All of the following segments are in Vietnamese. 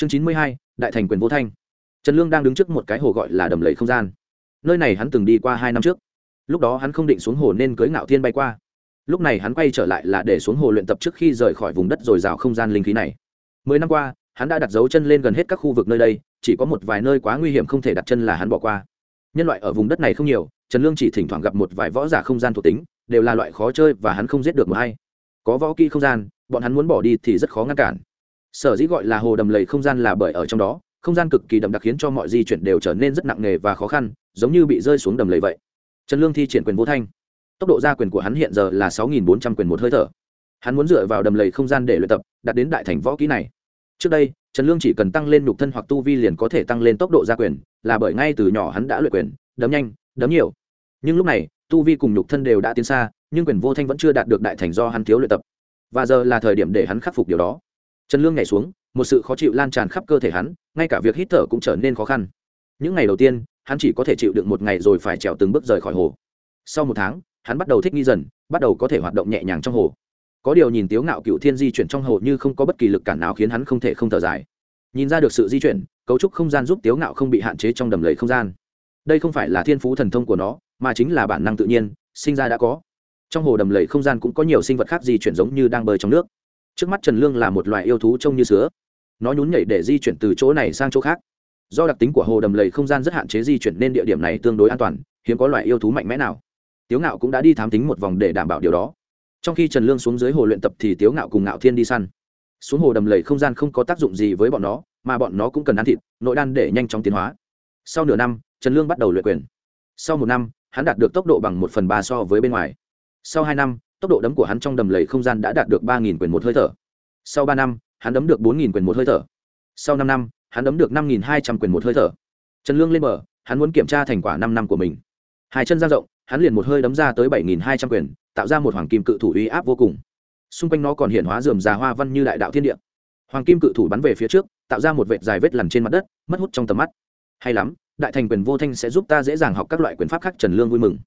chương chín mươi hai, đại thành quyền vô thanh. Trần lương đang đứng trước một cái hồ gọi là đầm lầy không gian. Nơi này hắn từng đi qua hai năm trước. Lúc đó hắn không định xuống hồ nên cưới ngạo thiên bay qua. Lúc này hắn quay trở lại là để xuống hồ luyện tập trước khi rời khỏi vùng đất dồi dào không gian linh khí này. Mười năm qua, hắn đã đặt dấu chân lên gần hết các khu vực nơi đây, chỉ có một vài nơi quá nguy hiểm không thể đặt chân là hắn bỏ qua. Nhân loại ở vùng đất này không nhiều, trần lương chỉ thỉnh thoảng gặp một vài võ giả không gian thuộc tính, đều là loại khó chơi và hắn không giết được một hay có võ kỹ không gian, bọn hắn muốn bỏ đi thì rất khó ngăn cản sở dĩ gọi là hồ đầm lầy không gian là bởi ở trong đó, không gian cực kỳ đậm đặc khiến cho mọi di chuyển đều trở nên rất nặng nề và khó khăn, giống như bị rơi xuống đầm lầy vậy. Trần lương thi triển quyền vô thanh. Tốc độ gia quyền của hắn hiện giờ là sáu nghìn bốn trăm quyền một hơi thở. Hắn muốn dựa vào đầm lầy không gian để luyện tập, đạt đến đại thành võ kỹ này. Trước đây, trần lương chỉ cần tăng lên nhục thân hoặc tu vi liền có thể tăng lên tốc độ gia quyền, là bởi ngay từ nhỏ hắn đã luyện quyền, đấm nhanh, đấm nhiều. Nhưng lúc này, tu vi cùng nhục thân đều đã tiến xa, nhưng quyền vô thanh vẫn chưa đạt được đại thành do hắn thiếu luyện tập. Và giờ là thời điểm để hắn khắc phục điều đó trần lương nhảy xuống, một sự khó chịu lan tràn khắp cơ thể hắn, ngay cả việc hít thở cũng trở nên khó khăn. Những ngày đầu tiên, hắn chỉ có thể chịu đựng một ngày rồi phải trèo từng bước rời khỏi hồ. Sau một tháng, hắn bắt đầu thích nghi dần, bắt đầu có thể hoạt động nhẹ nhàng trong hồ. Có điều nhìn tiếu ngạo cựu thiên di chuyển trong hồ như không có bất kỳ lực cản nào khiến hắn không thể không thở dài. Nhìn ra được sự di chuyển, cấu trúc không gian giúp tiếu ngạo không bị hạn chế trong đầm lầy không gian. Đây không phải là thiên phú thần thông của nó, mà chính là bản năng tự nhiên, sinh ra đã có. Trong hồ đầm lầy không gian cũng có nhiều sinh vật khác di chuyển giống như đang bơi trong nước trước mắt trần lương là một loài yêu thú trông như sứa. Nó nhún nhảy để di chuyển từ chỗ này sang chỗ khác. Do đặc tính của hồ đầm lầy không gian rất hạn chế di chuyển nên địa điểm này tương đối an toàn, hiếm có loại yêu thú mạnh mẽ nào. Tiếu ngạo cũng đã đi thám tính một vòng để đảm bảo điều đó. Trong khi trần lương xuống dưới hồ luyện tập thì tiếu ngạo cùng ngạo thiên đi săn. Xuống hồ đầm lầy không gian không có tác dụng gì với bọn nó, mà bọn nó cũng cần ăn thịt, nội đan để nhanh chóng tiến hóa. Sau nửa năm, trần lương bắt đầu luyện quyền. Sau một năm, hắn đạt được tốc độ bằng một phần ba so với bên ngoài. Sau hai năm tốc độ đấm của hắn trong đầm lầy không gian đã đạt được ba quyền một hơi thở. Sau ba năm, hắn đấm được bốn quyền một hơi thở. Sau năm năm, hắn đấm được năm hai trăm quyền một hơi thở. Trần lương lên bờ, hắn muốn kiểm tra thành quả năm năm của mình. Hai chân ra rộng, hắn liền một hơi đấm ra tới bảy hai trăm quyền, tạo ra một hoàng kim cự thủ uy áp vô cùng. Xung quanh nó còn hiện hóa dườm già hoa văn như đại đạo thiên địa. Hoàng kim cự thủ bắn về phía trước, tạo ra một vệt dài vết lằn trên mặt đất, mất hút trong tầm mắt. Hay lắm, đại thành quyền vô thanh sẽ giúp ta dễ dàng học các loại quyền pháp khác trần lương vui mừng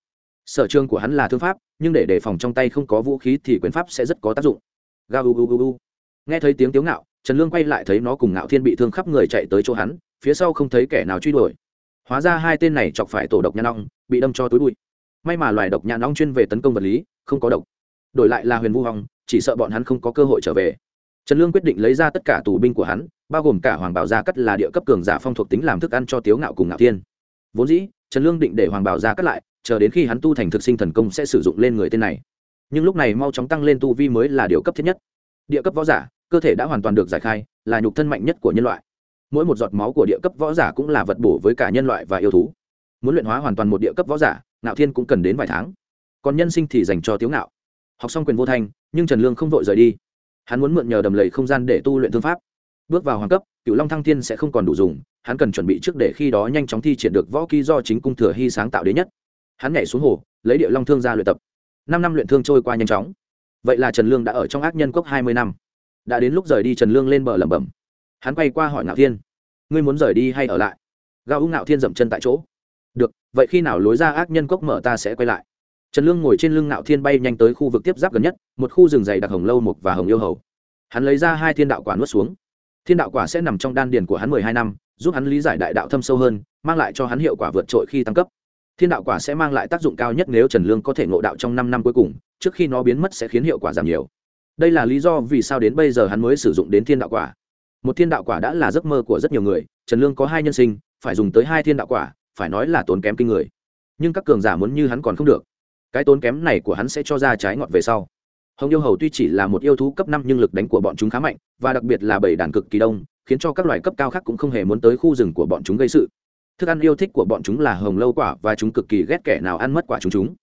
sở trường của hắn là thương pháp, nhưng để đề phòng trong tay không có vũ khí thì quyền pháp sẽ rất có tác dụng. Ga u u u u. Nghe thấy tiếng tiếu ngạo, trần lương quay lại thấy nó cùng ngạo thiên bị thương khắp người chạy tới chỗ hắn, phía sau không thấy kẻ nào truy đuổi. Hóa ra hai tên này chọc phải tổ độc nha nong bị đâm cho túi bụi. May mà loài độc nha nong chuyên về tấn công vật lý, không có độc. Đổi lại là huyền vu hong chỉ sợ bọn hắn không có cơ hội trở về. Trần lương quyết định lấy ra tất cả tù binh của hắn, bao gồm cả hoàng bảo gia cắt là địa cấp cường giả phong thuộc tính làm thức ăn cho tiếu ngạo cùng ngạo thiên. Vốn dĩ, trần lương định để hoàng bảo gia cắt lại chờ đến khi hắn tu thành thực sinh thần công sẽ sử dụng lên người tên này. Nhưng lúc này mau chóng tăng lên tu vi mới là điều cấp thiết nhất. Địa cấp võ giả, cơ thể đã hoàn toàn được giải khai, là nhục thân mạnh nhất của nhân loại. Mỗi một giọt máu của địa cấp võ giả cũng là vật bổ với cả nhân loại và yêu thú. Muốn luyện hóa hoàn toàn một địa cấp võ giả, ngạo thiên cũng cần đến vài tháng. Còn nhân sinh thì dành cho tiếu ngạo. Học xong quyền vô thanh, nhưng trần lương không vội rời đi. Hắn muốn mượn nhờ đầm lầy không gian để tu luyện thương pháp. Bước vào hoàng cấp cựu long thăng thiên sẽ không còn đủ dùng, hắn cần chuẩn bị trước để khi đó nhanh chóng thi triển được võ ký do chính cung thừa hy sáng tạo đế nhất hắn nhảy xuống hồ, lấy địa long thương ra luyện tập. Năm năm luyện thương trôi qua nhanh chóng. Vậy là trần lương đã ở trong ác nhân cốc hai mươi năm. Đã đến lúc rời đi trần lương lên bờ lẩm bẩm. Hắn quay qua hỏi ngạo thiên, ngươi muốn rời đi hay ở lại? Gao ung ngạo thiên dậm chân tại chỗ. Được, vậy khi nào lối ra ác nhân cốc mở ta sẽ quay lại. Trần lương ngồi trên lưng ngạo thiên bay nhanh tới khu vực tiếp giáp gần nhất, một khu rừng dày đặc hồng lâu mục và hồng yêu hầu. Hắn lấy ra hai thiên đạo quả nuốt xuống. Thiên đạo quả sẽ nằm trong đan điền của hắn mười hai năm, giúp hắn lý giải đại đạo thâm sâu hơn, mang lại cho hắn hiệu quả vượt trội khi tăng cấp thiên đạo quả sẽ mang lại tác dụng cao nhất nếu trần lương có thể ngộ đạo trong năm năm cuối cùng, trước khi nó biến mất sẽ khiến hiệu quả giảm nhiều. Đây là lý do vì sao đến bây giờ hắn mới sử dụng đến thiên đạo quả. Một thiên đạo quả đã là giấc mơ của rất nhiều người, trần lương có hai nhân sinh, phải dùng tới hai thiên đạo quả, phải nói là tốn kém kinh người. Nhưng các cường giả muốn như hắn còn không được. Cái tốn kém này của hắn sẽ cho ra trái ngọt về sau. Hồng yêu hầu tuy chỉ là một yêu thú cấp năm nhưng lực đánh của bọn chúng khá mạnh, và đặc biệt là bảy đàn cực kỳ đông, khiến cho các loài cấp cao khác cũng không hề muốn tới khu rừng của bọn chúng gây sự thức ăn yêu thích của bọn chúng là hồng lâu quả và chúng cực kỳ ghét kẻ nào ăn mất quả chúng chúng.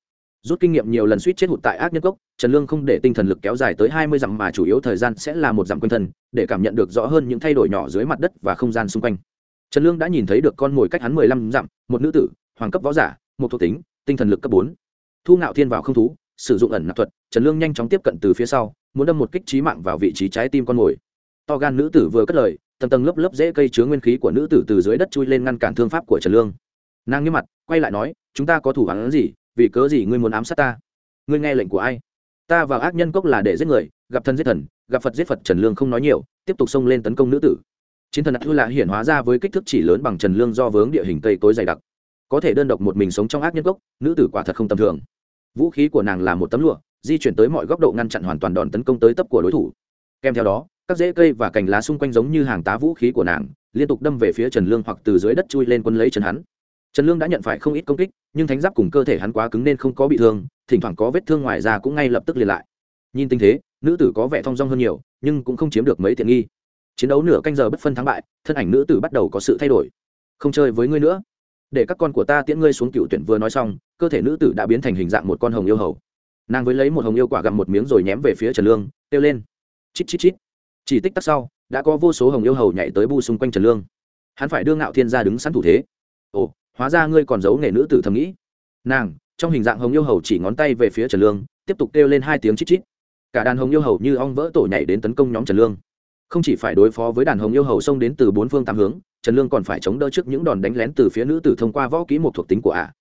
Rút kinh nghiệm nhiều lần suýt chết hụt tại ác nhân cốc, trần lương không để tinh thần lực kéo dài tới hai mươi dặm mà chủ yếu thời gian sẽ là một dặm quanh thân, để cảm nhận được rõ hơn những thay đổi nhỏ dưới mặt đất và không gian xung quanh. Trần lương đã nhìn thấy được con mồi cách hắn mười lăm dặm, một nữ tử, hoàng cấp võ giả, một thuộc tính, tinh thần lực cấp bốn. Thu ngạo thiên vào không thú, sử dụng ẩn nạp thuật, trần lương nhanh chóng tiếp cận từ phía sau, muốn đâm một kích trí mạng vào vị trí trái tim con mồi. To gan nữ tử vừa cất lời tầng tầng lớp lớp dễ cây chứa nguyên khí của nữ tử từ dưới đất chui lên ngăn cản thương pháp của trần lương. Nàng nghiêm mặt, quay lại nói, chúng ta có thủ hắn gì? Vì cớ gì ngươi muốn ám sát ta? Ngươi nghe lệnh của ai? Ta vào ác nhân cốc là để giết người, gặp thân giết thần, gặp phật giết phật. Trần lương không nói nhiều, tiếp tục xông lên tấn công nữ tử. Chiến thần thư là hiển hóa ra với kích thước chỉ lớn bằng trần lương do vướng địa hình cây tối dày đặc. Có thể đơn độc một mình sống trong ác nhân cốc, nữ tử quả thật không tầm thường. Vũ khí của nàng là một tấm lụa, di chuyển tới mọi góc độ ngăn chặn hoàn toàn đòn tấn công tới tấp của đối thủ. Kèm theo đó các rễ cây và cành lá xung quanh giống như hàng tá vũ khí của nàng, liên tục đâm về phía trần lương hoặc từ dưới đất chui lên quân lấy Trần hắn. Trần lương đã nhận phải không ít công kích, nhưng thánh giáp cùng cơ thể hắn quá cứng nên không có bị thương, thỉnh thoảng có vết thương ngoài ra cũng ngay lập tức liền lại. Nhìn tình thế, nữ tử có vẻ thong dong hơn nhiều, nhưng cũng không chiếm được mấy tiện nghi. Chiến đấu nửa canh giờ bất phân thắng bại, thân ảnh nữ tử bắt đầu có sự thay đổi. Không chơi với ngươi nữa. Để các con của ta tiễn ngươi xuống cựu tuyển vừa nói xong, cơ thể nữ tử đã biến thành hình dạng một con hồng yêu hầu. Nàng với lấy một hồng yêu quả gặm một miếng rồi nhém về phía trần lương, kêu lên. Chít chít chít chỉ tích tắc sau, đã có vô số hồng yêu hầu nhảy tới bu xung quanh trần lương. Hắn phải đưa ngạo thiên ra đứng sẵn thủ thế. Ồ, hóa ra ngươi còn giấu nghề nữ tử thầm nghĩ. Nàng, trong hình dạng hồng yêu hầu chỉ ngón tay về phía trần lương, tiếp tục kêu lên hai tiếng chít chít. Cả đàn hồng yêu hầu như ong vỡ tổ nhảy đến tấn công nhóm trần lương. Không chỉ phải đối phó với đàn hồng yêu hầu xông đến từ bốn phương tám hướng, trần lương còn phải chống đỡ trước những đòn đánh lén từ phía nữ tử thông qua võ kỹ một thuộc tính của ả.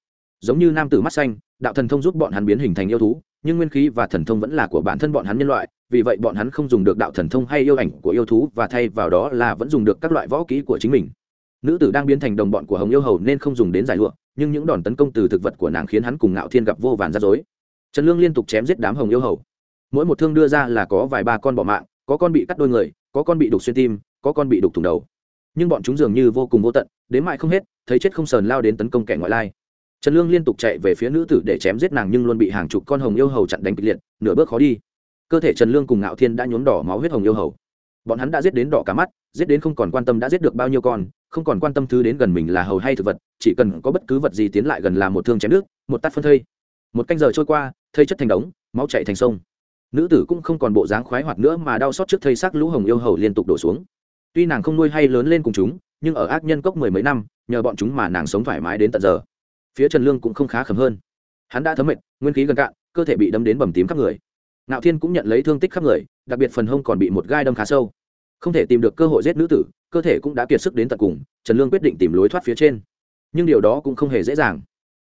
Giống như nam tử mắt xanh, đạo thần thông giúp bọn hắn biến hình thành yêu thú, nhưng nguyên khí và thần thông vẫn là của bản thân bọn hắn nhân loại vì vậy bọn hắn không dùng được đạo thần thông hay yêu ảnh của yêu thú và thay vào đó là vẫn dùng được các loại võ kỹ của chính mình. Nữ tử đang biến thành đồng bọn của hồng yêu hầu nên không dùng đến giải lụa, nhưng những đòn tấn công từ thực vật của nàng khiến hắn cùng ngạo thiên gặp vô vàn rắc rối. Trần lương liên tục chém giết đám hồng yêu hầu. Mỗi một thương đưa ra là có vài ba con bỏ mạng, có con bị cắt đôi người, có con bị đục xuyên tim, có con bị đục thủng đầu. Nhưng bọn chúng dường như vô cùng vô tận, đến mại không hết, thấy chết không sờn lao đến tấn công kẻ ngoại lai. Trần lương liên tục chạy về phía nữ tử để chém giết nàng nhưng luôn bị hàng chục con hồng yêu hầu chặn đánh kịch liệt, nửa bước khó đi cơ thể trần lương cùng ngạo thiên đã nhuốm đỏ máu huyết hồng yêu hầu. Bọn hắn đã giết đến đỏ cả mắt, giết đến không còn quan tâm đã giết được bao nhiêu con, không còn quan tâm thứ đến gần mình là hầu hay thực vật, chỉ cần có bất cứ vật gì tiến lại gần là một thương chém nước, một tát phân thây. Một canh giờ trôi qua, thây chất thành đống, máu chạy thành sông. Nữ tử cũng không còn bộ dáng khoái hoạt nữa mà đau xót trước thây xác lũ hồng yêu hầu liên tục đổ xuống. Tuy nàng không nuôi hay lớn lên cùng chúng, nhưng ở ác nhân cốc mười mấy năm, nhờ bọn chúng mà nàng sống thoải mái đến tận giờ. Phía trần lương cũng không khá khẩm hơn. Hắn đã thấm mệt, nguyên khí gần cạn, cơ thể bị đâm đến bầm tím khắp người ngạo thiên cũng nhận lấy thương tích khắp người, đặc biệt phần hông còn bị một gai đâm khá sâu. Không thể tìm được cơ hội giết nữ tử, cơ thể cũng đã kiệt sức đến tận cùng, trần lương quyết định tìm lối thoát phía trên. Nhưng điều đó cũng không hề dễ dàng.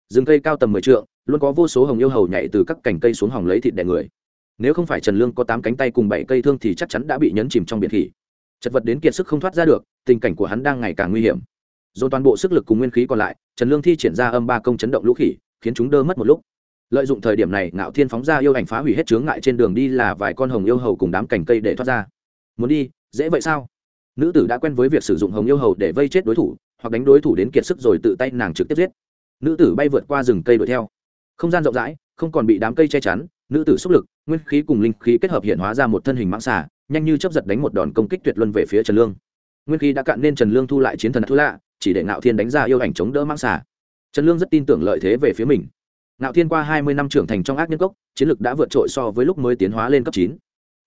Rừng cây cao tầm mười trượng, luôn có vô số hồng yêu hầu nhảy từ các cành cây xuống hòng lấy thịt đẻ người. Nếu không phải trần lương có tám cánh tay cùng bảy cây thương thì chắc chắn đã bị nhấn chìm trong biển khỉ. Chật vật đến kiệt sức không thoát ra được, tình cảnh của hắn đang ngày càng nguy hiểm. Dồn toàn bộ sức lực cùng nguyên khí còn lại, trần lương thi triển ra âm ba công chấn động lũ khỉ, khiến chúng đơ mất một lúc lợi dụng thời điểm này, ngạo thiên phóng ra yêu ảnh phá hủy hết chướng ngại trên đường đi là vài con hồng yêu hầu cùng đám cành cây để thoát ra. Muốn đi, dễ vậy sao? Nữ tử đã quen với việc sử dụng hồng yêu hầu để vây chết đối thủ, hoặc đánh đối thủ đến kiệt sức rồi tự tay nàng trực tiếp giết. Nữ tử bay vượt qua rừng cây đuổi theo. Không gian rộng rãi, không còn bị đám cây che chắn, nữ tử xúc lực, nguyên khí cùng linh khí kết hợp hiện hóa ra một thân hình mãng xà, nhanh như chấp giật đánh một đòn công kích tuyệt luân về phía trần lương. Nguyên khí đã cạn nên trần lương thu lại chiến thần thu lạ, chỉ để ngạo thiên đánh ra yêu ảnh chống đỡ mãng xà. Trần lương rất tin tưởng lợi thế về phía mình. Nạo thiên qua hai mươi năm trưởng thành trong ác nhân cốc, chiến lực đã vượt trội so với lúc mới tiến hóa lên cấp chín.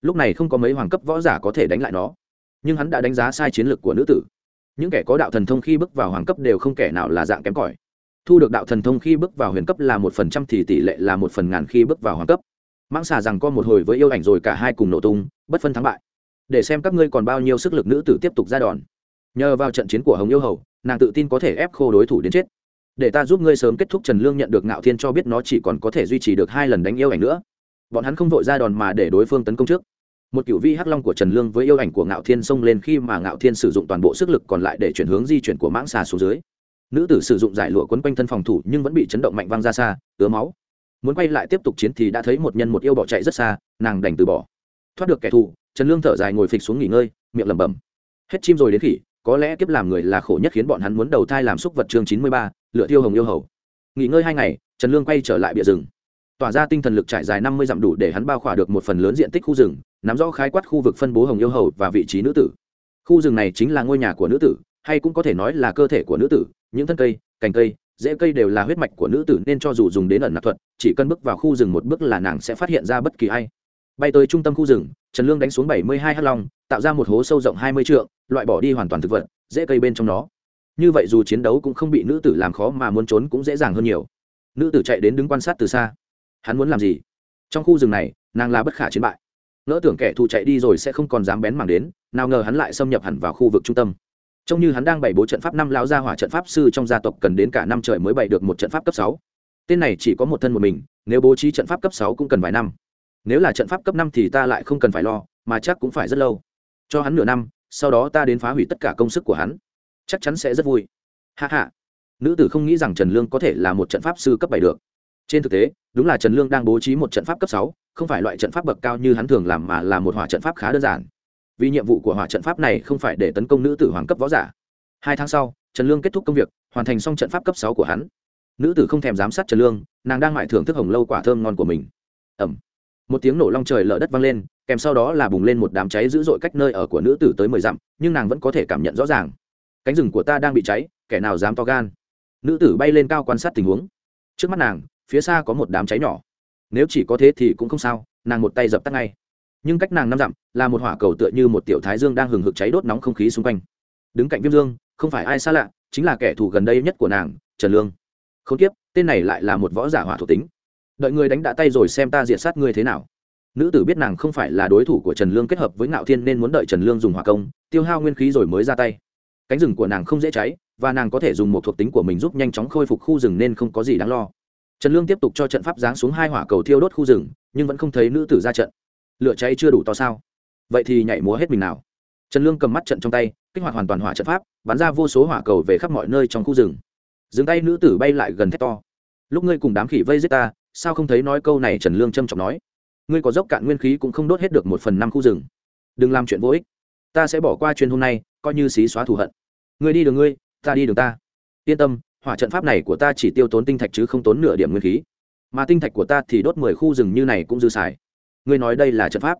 Lúc này không có mấy hoàng cấp võ giả có thể đánh lại nó. Nhưng hắn đã đánh giá sai chiến lược của nữ tử. Những kẻ có đạo thần thông khi bước vào hoàng cấp đều không kẻ nào là dạng kém cỏi. Thu được đạo thần thông khi bước vào huyền cấp là một phần trăm thì tỷ lệ là một phần ngàn khi bước vào hoàng cấp. Mãng xà rằng có một hồi với yêu ảnh rồi cả hai cùng nổ tung, bất phân thắng bại. Để xem các ngươi còn bao nhiêu sức lực nữ tử tiếp tục ra đòn. Nhờ vào trận chiến của hồng yêu hầu, nàng tự tin có thể ép khô đối thủ đến chết để ta giúp ngươi sớm kết thúc trần lương nhận được ngạo thiên cho biết nó chỉ còn có thể duy trì được hai lần đánh yêu ảnh nữa. Bọn hắn không vội ra đòn mà để đối phương tấn công trước. Một cựu vi hắc long của trần lương với yêu ảnh của ngạo thiên xông lên khi mà ngạo thiên sử dụng toàn bộ sức lực còn lại để chuyển hướng di chuyển của mãng xà xuống dưới. Nữ tử sử dụng giải lụa quấn quanh thân phòng thủ nhưng vẫn bị chấn động mạnh văng ra xa, ứa máu. Muốn quay lại tiếp tục chiến thì đã thấy một nhân một yêu bỏ chạy rất xa, nàng đành từ bỏ. Thoát được kẻ thù, trần lương thở dài ngồi phịch xuống nghỉ ngơi, miệng lẩm bẩm. Hết chim rồi đến khỉ có lẽ kiếp làm người là khổ nhất khiến bọn hắn muốn đầu thai làm xúc vật chương chín mươi ba, lựa thiêu hồng yêu hầu. Nghỉ ngơi hai ngày, trần lương quay trở lại bìa rừng. Tỏa ra tinh thần lực trải dài năm mươi dặm đủ để hắn bao khỏa được một phần lớn diện tích khu rừng, nắm rõ khái quát khu vực phân bố hồng yêu hầu và vị trí nữ tử. Khu rừng này chính là ngôi nhà của nữ tử, hay cũng có thể nói là cơ thể của nữ tử, những thân cây, cành cây, rễ cây đều là huyết mạch của nữ tử nên cho dù dùng đến ẩn nạp thuật, chỉ cần bước vào khu rừng một bước là nàng sẽ phát hiện ra bất kỳ ai. Bay tới trung tâm khu rừng trần lương đánh xuống bảy mươi hai hắc long, tạo ra một hố sâu rộng hai mươi trượng, loại bỏ đi hoàn toàn thực vật, dễ cây bên trong nó. Như vậy dù chiến đấu cũng không bị nữ tử làm khó mà muốn trốn cũng dễ dàng hơn nhiều. Nữ tử chạy đến đứng quan sát từ xa. Hắn muốn làm gì? Trong khu rừng này, nàng là bất khả chiến bại. Ngỡ tưởng kẻ thù chạy đi rồi sẽ không còn dám bén mảng đến, nào ngờ hắn lại xâm nhập hẳn vào khu vực trung tâm. Trông như hắn đang bày bố trận pháp năm lão gia hỏa trận pháp sư trong gia tộc cần đến cả năm trời mới bày được một trận pháp cấp sáu. Tên này chỉ có một thân một mình, nếu bố trí trận pháp cấp sáu cũng cần vài năm nếu là trận pháp cấp năm thì ta lại không cần phải lo, mà chắc cũng phải rất lâu. Cho hắn nửa năm, sau đó ta đến phá hủy tất cả công sức của hắn. Chắc chắn sẽ rất vui. Hạ hạ nữ tử không nghĩ rằng trần lương có thể là một trận pháp sư cấp bảy được. Trên thực tế, đúng là trần lương đang bố trí một trận pháp cấp sáu, không phải loại trận pháp bậc cao như hắn thường làm mà là một hỏa trận pháp khá đơn giản. Vì nhiệm vụ của hỏa trận pháp này không phải để tấn công nữ tử hoàng cấp võ giả. Hai tháng sau, trần lương kết thúc công việc, hoàn thành xong trận pháp cấp sáu của hắn. Nữ tử không thèm giám sát trần lương, nàng đang mãi thưởng thức hồng lâu quả thơm ngon của mình. Ẩm một tiếng nổ long trời lở đất vang lên, kèm sau đó là bùng lên một đám cháy dữ dội cách nơi ở của nữ tử tới mười dặm, nhưng nàng vẫn có thể cảm nhận rõ ràng. Cánh rừng của ta đang bị cháy, kẻ nào dám to gan? Nữ tử bay lên cao quan sát tình huống. Trước mắt nàng, phía xa có một đám cháy nhỏ. Nếu chỉ có thế thì cũng không sao, nàng một tay dập tắt ngay. Nhưng cách nàng năm dặm, là một hỏa cầu tựa như một tiểu thái dương đang hừng hực cháy đốt nóng không khí xung quanh. Đứng cạnh viêm dương, không phải ai xa lạ, chính là kẻ thù gần đây nhất của nàng, trần lương. Không tiếp tên này lại là một võ giả hỏa thuộc tính đợi người đánh đã tay rồi xem ta diệt sát ngươi thế nào. Nữ tử biết nàng không phải là đối thủ của trần lương kết hợp với ngạo thiên nên muốn đợi trần lương dùng hỏa công, tiêu hao nguyên khí rồi mới ra tay. Cánh rừng của nàng không dễ cháy, và nàng có thể dùng một thuộc tính của mình giúp nhanh chóng khôi phục khu rừng nên không có gì đáng lo. Trần lương tiếp tục cho trận pháp giáng xuống hai hỏa cầu thiêu đốt khu rừng, nhưng vẫn không thấy nữ tử ra trận. Lửa cháy chưa đủ to sao? Vậy thì nhảy múa hết mình nào. Trần lương cầm mắt trận trong tay, kích hoạt hoàn toàn hỏa trận pháp, bắn ra vô số hỏa cầu về khắp mọi nơi trong khu rừng. Dừng tay nữ tử bay lại gần thét to. Lúc ngươi cùng đám khỉ vây giết ta sao không thấy nói câu này trần lương trâm trọng nói? Ngươi có dốc cạn nguyên khí cũng không đốt hết được một phần năm khu rừng. Đừng làm chuyện vô ích. Ta sẽ bỏ qua chuyên hôm nay, coi như xí xóa thù hận. Ngươi đi đường ngươi, ta đi đường ta. Yên tâm, hỏa trận pháp này của ta chỉ tiêu tốn tinh thạch chứ không tốn nửa điểm nguyên khí. Mà tinh thạch của ta thì đốt mười khu rừng như này cũng dư xài. Ngươi nói đây là trận pháp?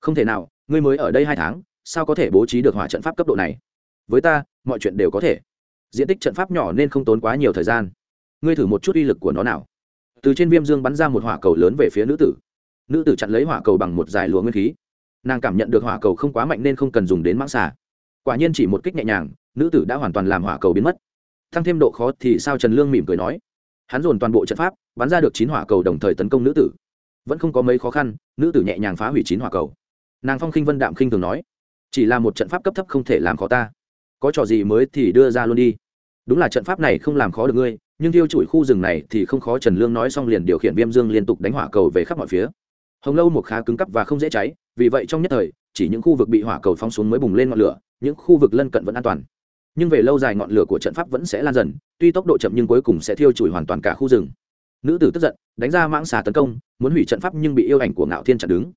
Không thể nào, ngươi mới ở đây hai tháng, sao có thể bố trí được hỏa trận pháp cấp độ này? Với ta, mọi chuyện đều có thể. Diện tích trận pháp nhỏ nên không tốn quá nhiều thời gian. Ngươi thử một chút uy lực của nó nào từ trên viêm dương bắn ra một hỏa cầu lớn về phía nữ tử. Nữ tử chặn lấy hỏa cầu bằng một giải lụa nguyên khí. Nàng cảm nhận được hỏa cầu không quá mạnh nên không cần dùng đến mãng xà. Quả nhiên chỉ một kích nhẹ nhàng, nữ tử đã hoàn toàn làm hỏa cầu biến mất. Thăng thêm độ khó thì sao trần lương mỉm cười nói. Hắn dồn toàn bộ trận pháp, bắn ra được chín hỏa cầu đồng thời tấn công nữ tử. Vẫn không có mấy khó khăn, nữ tử nhẹ nhàng phá hủy chín hỏa cầu. Nàng phong khinh vân đạm khinh thường nói. Chỉ là một trận pháp cấp thấp không thể làm khó ta. Có trò gì mới thì đưa ra luôn đi. Đúng là trận pháp này không làm khó được ngươi nhưng thiêu chùi khu rừng này thì không khó trần lương nói xong liền điều khiển viêm dương liên tục đánh hỏa cầu về khắp mọi phía. Hồng lâu một khá cứng cắp và không dễ cháy, vì vậy trong nhất thời, chỉ những khu vực bị hỏa cầu phóng xuống mới bùng lên ngọn lửa, những khu vực lân cận vẫn an toàn. Nhưng về lâu dài ngọn lửa của trận pháp vẫn sẽ lan dần, tuy tốc độ chậm nhưng cuối cùng sẽ thiêu chùi hoàn toàn cả khu rừng. Nữ tử tức giận, đánh ra mãng xà tấn công, muốn hủy trận pháp nhưng bị yêu ảnh của ngạo thiên chặn đứng.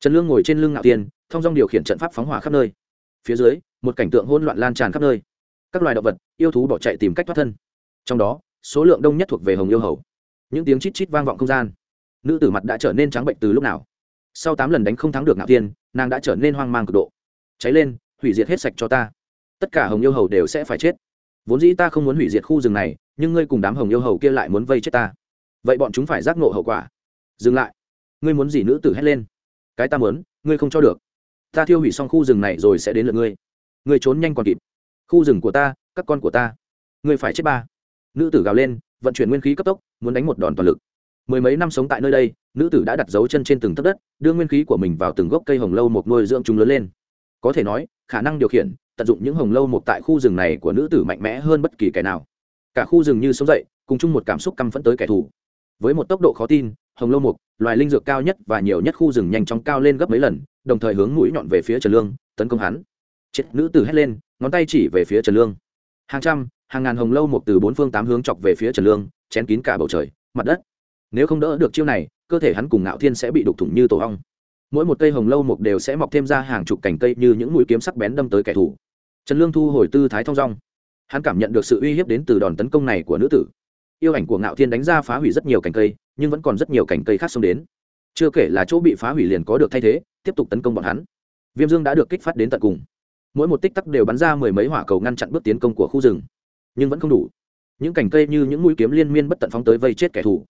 Trần lương ngồi trên lưng ngạo thiên, thông dong điều khiển trận pháp phóng hỏa khắp nơi. Phía dưới, một cảnh tượng hỗn loạn lan tràn khắp nơi. Các loài động vật, yêu thú bỏ chạy tìm cách thoát thân. Trong đó số lượng đông nhất thuộc về hồng yêu hầu. Những tiếng chít chít vang vọng không gian. Nữ tử mặt đã trở nên trắng bệnh từ lúc nào? Sau tám lần đánh không thắng được ngạo thiên, nàng đã trở nên hoang mang cực độ. Cháy lên, hủy diệt hết sạch cho ta. Tất cả hồng yêu hầu đều sẽ phải chết. Vốn dĩ ta không muốn hủy diệt khu rừng này, nhưng ngươi cùng đám hồng yêu hầu kia lại muốn vây chết ta. Vậy bọn chúng phải giác ngộ hậu quả. Dừng lại. Ngươi muốn gì nữ tử hét lên. Cái ta muốn, ngươi không cho được. Ta thiêu hủy xong khu rừng này rồi sẽ đến lượt ngươi. Ngươi trốn nhanh còn kịp. Khu rừng của ta, các con của ta. Ngươi phải chết ba nữ tử gào lên, vận chuyển nguyên khí cấp tốc, muốn đánh một đòn toàn lực. Mười mấy năm sống tại nơi đây, nữ tử đã đặt dấu chân trên từng tấc đất, đưa nguyên khí của mình vào từng gốc cây hồng lâu một nuôi dưỡng chúng lớn lên. Có thể nói, khả năng điều khiển, tận dụng những hồng lâu một tại khu rừng này của nữ tử mạnh mẽ hơn bất kỳ kẻ nào. Cả khu rừng như sống dậy, cùng chung một cảm xúc căm phẫn tới kẻ thù. Với một tốc độ khó tin, hồng lâu mục loài linh dược cao nhất và nhiều nhất khu rừng nhanh chóng cao lên gấp mấy lần, đồng thời hướng mũi nhọn về phía trần lương, tấn công hắn. Chết, nữ tử hét lên, ngón tay chỉ về phía trần lương. Hàng trăm hàng ngàn hồng lâu mục từ bốn phương tám hướng chọc về phía trần lương, chén kín cả bầu trời, mặt đất. Nếu không đỡ được chiêu này, cơ thể hắn cùng ngạo thiên sẽ bị đục thủng như tổ hong mỗi một cây hồng lâu mục đều sẽ mọc thêm ra hàng chục cành cây như những mũi kiếm sắc bén đâm tới kẻ thù. Trần lương thu hồi tư thái thong dong. Hắn cảm nhận được sự uy hiếp đến từ đòn tấn công này của nữ tử. Yêu ảnh của ngạo thiên đánh ra phá hủy rất nhiều cành cây, nhưng vẫn còn rất nhiều cành cây khác xông đến. Chưa kể là chỗ bị phá hủy liền có được thay thế, tiếp tục tấn công bọn hắn. Viêm dương đã được kích phát đến tận cùng. Mỗi một tích tắc đều bắn ra mười mấy hỏa cầu ngăn chặn bước tiến công của khu rừng nhưng vẫn không đủ. Những cành cây như những mũi kiếm liên miên bất tận phóng tới vây chết kẻ thù.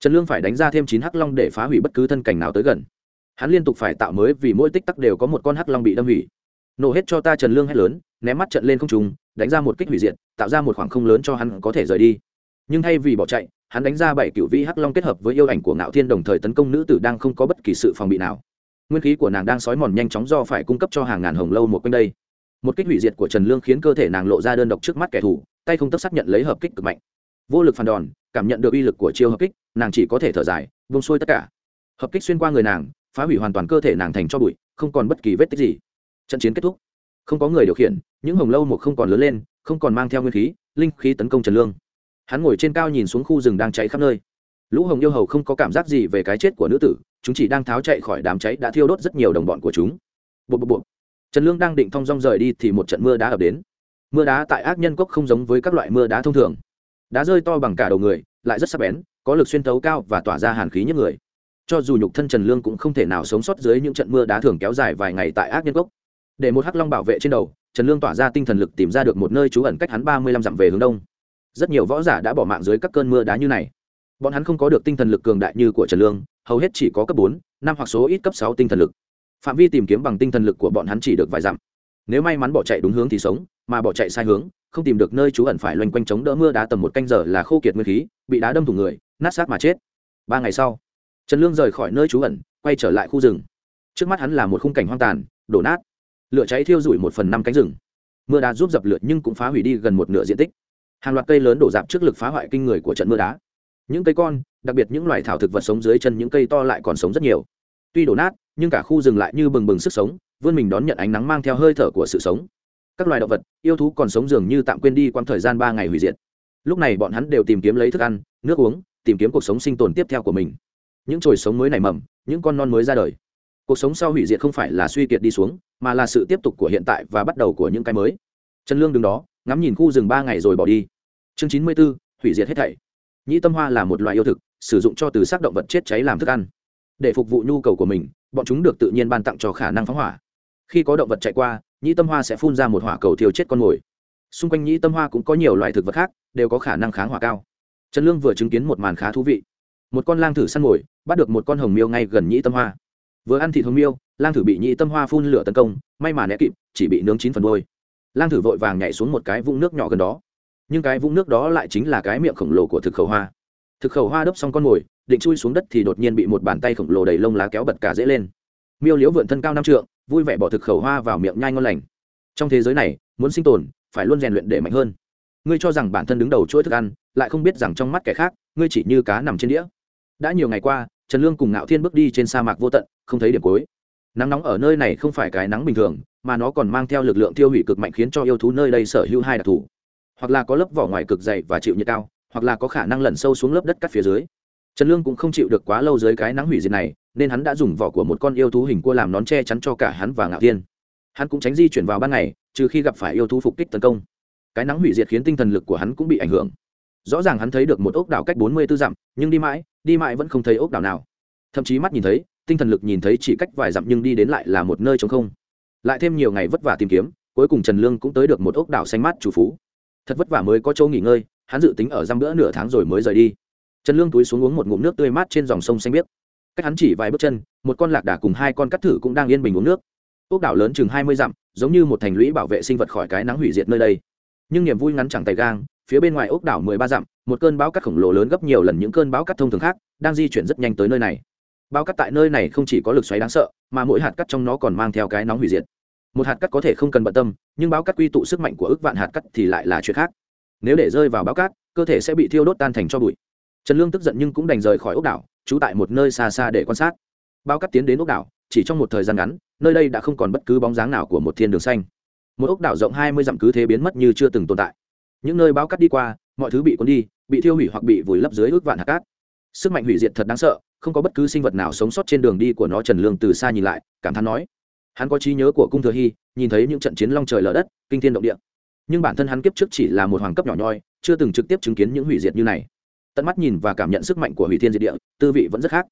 Trần lương phải đánh ra thêm chín hắc long để phá hủy bất cứ thân cảnh nào tới gần. Hắn liên tục phải tạo mới vì mỗi tích tắc đều có một con hắc long bị đâm hủy. Nổ hết cho ta trần lương hét lớn, ném mắt trận lên không trùng đánh ra một kích hủy diệt, tạo ra một khoảng không lớn cho hắn có thể rời đi. Nhưng thay vì bỏ chạy, hắn đánh ra bảy cựu vĩ hắc long kết hợp với yêu ảnh của ngạo thiên đồng thời tấn công nữ tử đang không có bất kỳ sự phòng bị nào. Nguyên khí của nàng đang sói mòn nhanh chóng do phải cung cấp cho hàng ngàn hồng lâu một quanh đây. Một kích hủy diệt của trần lương khiến cơ thể nàng lộ ra đơn độc trước mắt kẻ thù tay không tấp xác nhận lấy hợp kích cực mạnh. Vô lực phản đòn, cảm nhận được uy lực của chiêu hợp kích, nàng chỉ có thể thở dài vung xuôi tất cả. Hợp kích xuyên qua người nàng, phá hủy hoàn toàn cơ thể nàng thành cho bụi, không còn bất kỳ vết tích gì. Trận chiến kết thúc. Không có người điều khiển, những hồng lâu một không còn lớn lên, không còn mang theo nguyên khí, linh khí tấn công trần lương. Hắn ngồi trên cao nhìn xuống khu rừng đang cháy khắp nơi. Lũ hồng yêu hầu không có cảm giác gì về cái chết của nữ tử, chúng chỉ đang tháo chạy khỏi đám cháy đã thiêu đốt rất nhiều đồng bọn của chúng. Bộ bộ bộ trần lương đang định thong dong rời đi thì một trận mưa đã ập đến mưa đá tại ác nhân cốc không giống với các loại mưa đá thông thường. Đá rơi to bằng cả đầu người, lại rất sắc bén, có lực xuyên tấu cao và tỏa ra hàn khí nhất người. Cho dù nhục thân trần lương cũng không thể nào sống sót dưới những trận mưa đá thường kéo dài vài ngày tại ác nhân cốc. Để một hắc long bảo vệ trên đầu, trần lương tỏa ra tinh thần lực tìm ra được một nơi trú ẩn cách hắn ba mươi lăm dặm về hướng đông. Rất nhiều võ giả đã bỏ mạng dưới các cơn mưa đá như này. Bọn hắn không có được tinh thần lực cường đại như của trần lương, hầu hết chỉ có cấp bốn, năm hoặc số ít cấp sáu tinh thần lực. Phạm vi tìm kiếm bằng tinh thần lực của bọn hắn chỉ được vài dặm. Nếu may mắn bỏ chạy đúng hướng thì sống mà bỏ chạy sai hướng, không tìm được nơi trú ẩn phải loanh quanh chống đỡ mưa đá tầm một canh giờ là khô kiệt nguyên khí, bị đá đâm thủng người, nát xác mà chết. Ba ngày sau, trần lương rời khỏi nơi trú ẩn, quay trở lại khu rừng. Trước mắt hắn là một khung cảnh hoang tàn, đổ nát. Lửa cháy thiêu rụi một phần năm cánh rừng. Mưa đá giúp dập lửa nhưng cũng phá hủy đi gần một nửa diện tích. Hàng loạt cây lớn đổ dạp trước lực phá hoại kinh người của trận mưa đá. Những cây con, đặc biệt những loài thảo thực vật sống dưới chân những cây to lại còn sống rất nhiều. Tuy đổ nát, nhưng cả khu rừng lại như bừng bừng sức sống, vươn mình đón nhận ánh nắng mang theo hơi thở của sự sống các loài động vật, yêu thú còn sống dường như tạm quên đi quãng thời gian ba ngày hủy diệt. Lúc này bọn hắn đều tìm kiếm lấy thức ăn, nước uống, tìm kiếm cuộc sống sinh tồn tiếp theo của mình. Những chồi sống mới nảy mầm, những con non mới ra đời. Cuộc sống sau hủy diệt không phải là suy kiệt đi xuống, mà là sự tiếp tục của hiện tại và bắt đầu của những cái mới. Trần lương đứng đó, ngắm nhìn khu rừng ba ngày rồi bỏ đi. Chương chín mươi b ố hủy diệt hết thảy. Nhĩ tâm hoa là một loại yêu thực, sử dụng cho từ xác động vật chết cháy làm thức ăn. Để phục vụ nhu cầu của mình, bọn chúng được tự nhiên ban tặng cho khả năng phóng hỏa. Khi có động vật chạy qua nhĩ tâm hoa sẽ phun ra một hỏa cầu thiêu chết con mồi. Xung quanh nhĩ tâm hoa cũng có nhiều loại thực vật khác, đều có khả năng kháng hỏa cao. Trần lương vừa chứng kiến một màn khá thú vị. Một con lang thử săn mồi, bắt được một con hồng miêu ngay gần nhĩ tâm hoa. Vừa ăn thịt hồng miêu, lang thử bị nhĩ tâm hoa phun lửa tấn công, may mà né kịp, chỉ bị nướng chín phần đôi lang thử vội vàng nhảy xuống một cái vũng nước nhỏ gần đó. Nhưng cái vũng nước đó lại chính là cái miệng khổng lồ của thực khẩu hoa. Thực khẩu hoa đấp xong con mồi, định chui xuống đất thì đột nhiên bị một bàn tay khổng lồ đầy lông lá kéo bật cả dễ lên miêu liễu vượn thân cao năm trượng, vui vẻ bỏ thực khẩu hoa vào miệng nhai ngon lành. Trong thế giới này, muốn sinh tồn, phải luôn rèn luyện để mạnh hơn. Ngươi cho rằng bản thân đứng đầu chuỗi thức ăn, lại không biết rằng trong mắt kẻ khác, ngươi chỉ như cá nằm trên đĩa. Đã nhiều ngày qua, trần lương cùng ngạo thiên bước đi trên sa mạc vô tận, không thấy điểm cuối. Nắng nóng ở nơi này không phải cái nắng bình thường, mà nó còn mang theo lực lượng tiêu hủy cực mạnh khiến cho yêu thú nơi đây sở hữu hai đặc thù. Hoặc là có lớp vỏ ngoài cực dày và chịu nhiệt cao, hoặc là có khả năng lẩn sâu xuống lớp đất cắt phía dưới. Trần lương cũng không chịu được quá lâu dưới cái nắng hủy diệt này nên hắn đã dùng vỏ của một con yêu thú hình cua làm nón che chắn cho cả hắn và ngạo thiên. Hắn cũng tránh di chuyển vào ban ngày, trừ khi gặp phải yêu thú phục kích tấn công. Cái nắng hủy diệt khiến tinh thần lực của hắn cũng bị ảnh hưởng. Rõ ràng hắn thấy được một ốc đảo cách bốn mươi tư dặm, nhưng đi mãi đi mãi vẫn không thấy ốc đảo nào. Thậm chí mắt nhìn thấy, tinh thần lực nhìn thấy chỉ cách vài dặm nhưng đi đến lại là một nơi trống không. Lại thêm nhiều ngày vất vả tìm kiếm, cuối cùng trần lương cũng tới được một ốc đảo xanh mát chủ phú. Thật vất vả mới có chỗ nghỉ ngơi, hắn dự tính ở răm bữa nửa tháng rồi mới rời đi. Trần lương túi xuống uống một ngụm nước tươi mát trên dòng sông xanh biếc cách hắn chỉ vài bước chân, một con lạc đà cùng hai con cắt thử cũng đang yên bình uống nước. Ốc đảo lớn chừng hai mươi dặm, giống như một thành lũy bảo vệ sinh vật khỏi cái nắng hủy diệt nơi đây. Nhưng niềm vui ngắn chẳng tay gang, phía bên ngoài ốc đảo mười ba dặm, một cơn bão cắt khổng lồ lớn gấp nhiều lần những cơn bão cắt thông thường khác, đang di chuyển rất nhanh tới nơi này. Bao cắt tại nơi này không chỉ có lực xoáy đáng sợ, mà mỗi hạt cắt trong nó còn mang theo cái nóng hủy diệt. Một hạt cắt có thể không cần bận tâm, nhưng bão cắt quy tụ sức mạnh của ước vạn hạt cắt thì lại là chuyện khác. Nếu để rơi vào bão cát cơ thể sẽ bị thiêu đốt tan thành cho bụi. Trần lương tức giận nhưng cũng đành rời khỏi ốc đảo trú tại một nơi xa xa để quan sát. Bao cắt tiến đến ốc đảo, chỉ trong một thời gian ngắn, nơi đây đã không còn bất cứ bóng dáng nào của một thiên đường xanh. Một ốc đảo rộng hai mươi dặm cứ thế biến mất như chưa từng tồn tại. Những nơi bao cắt đi qua, mọi thứ bị cuốn đi, bị thiêu hủy hoặc bị vùi lấp dưới ước vạn hạt cát. Sức mạnh hủy diệt thật đáng sợ, không có bất cứ sinh vật nào sống sót trên đường đi của nó trần lương từ xa nhìn lại, cảm thán nói. Hắn có trí nhớ của cung thừa hy, nhìn thấy những trận chiến long trời lở đất, kinh thiên động địa. Nhưng bản thân hắn kiếp trước chỉ là một hoàng cấp nhỏ nhoi, chưa từng trực tiếp chứng kiến những hủy diệt như này tận mắt nhìn và cảm nhận sức mạnh của hủy thiên diệt địa, tư vị vẫn rất khác.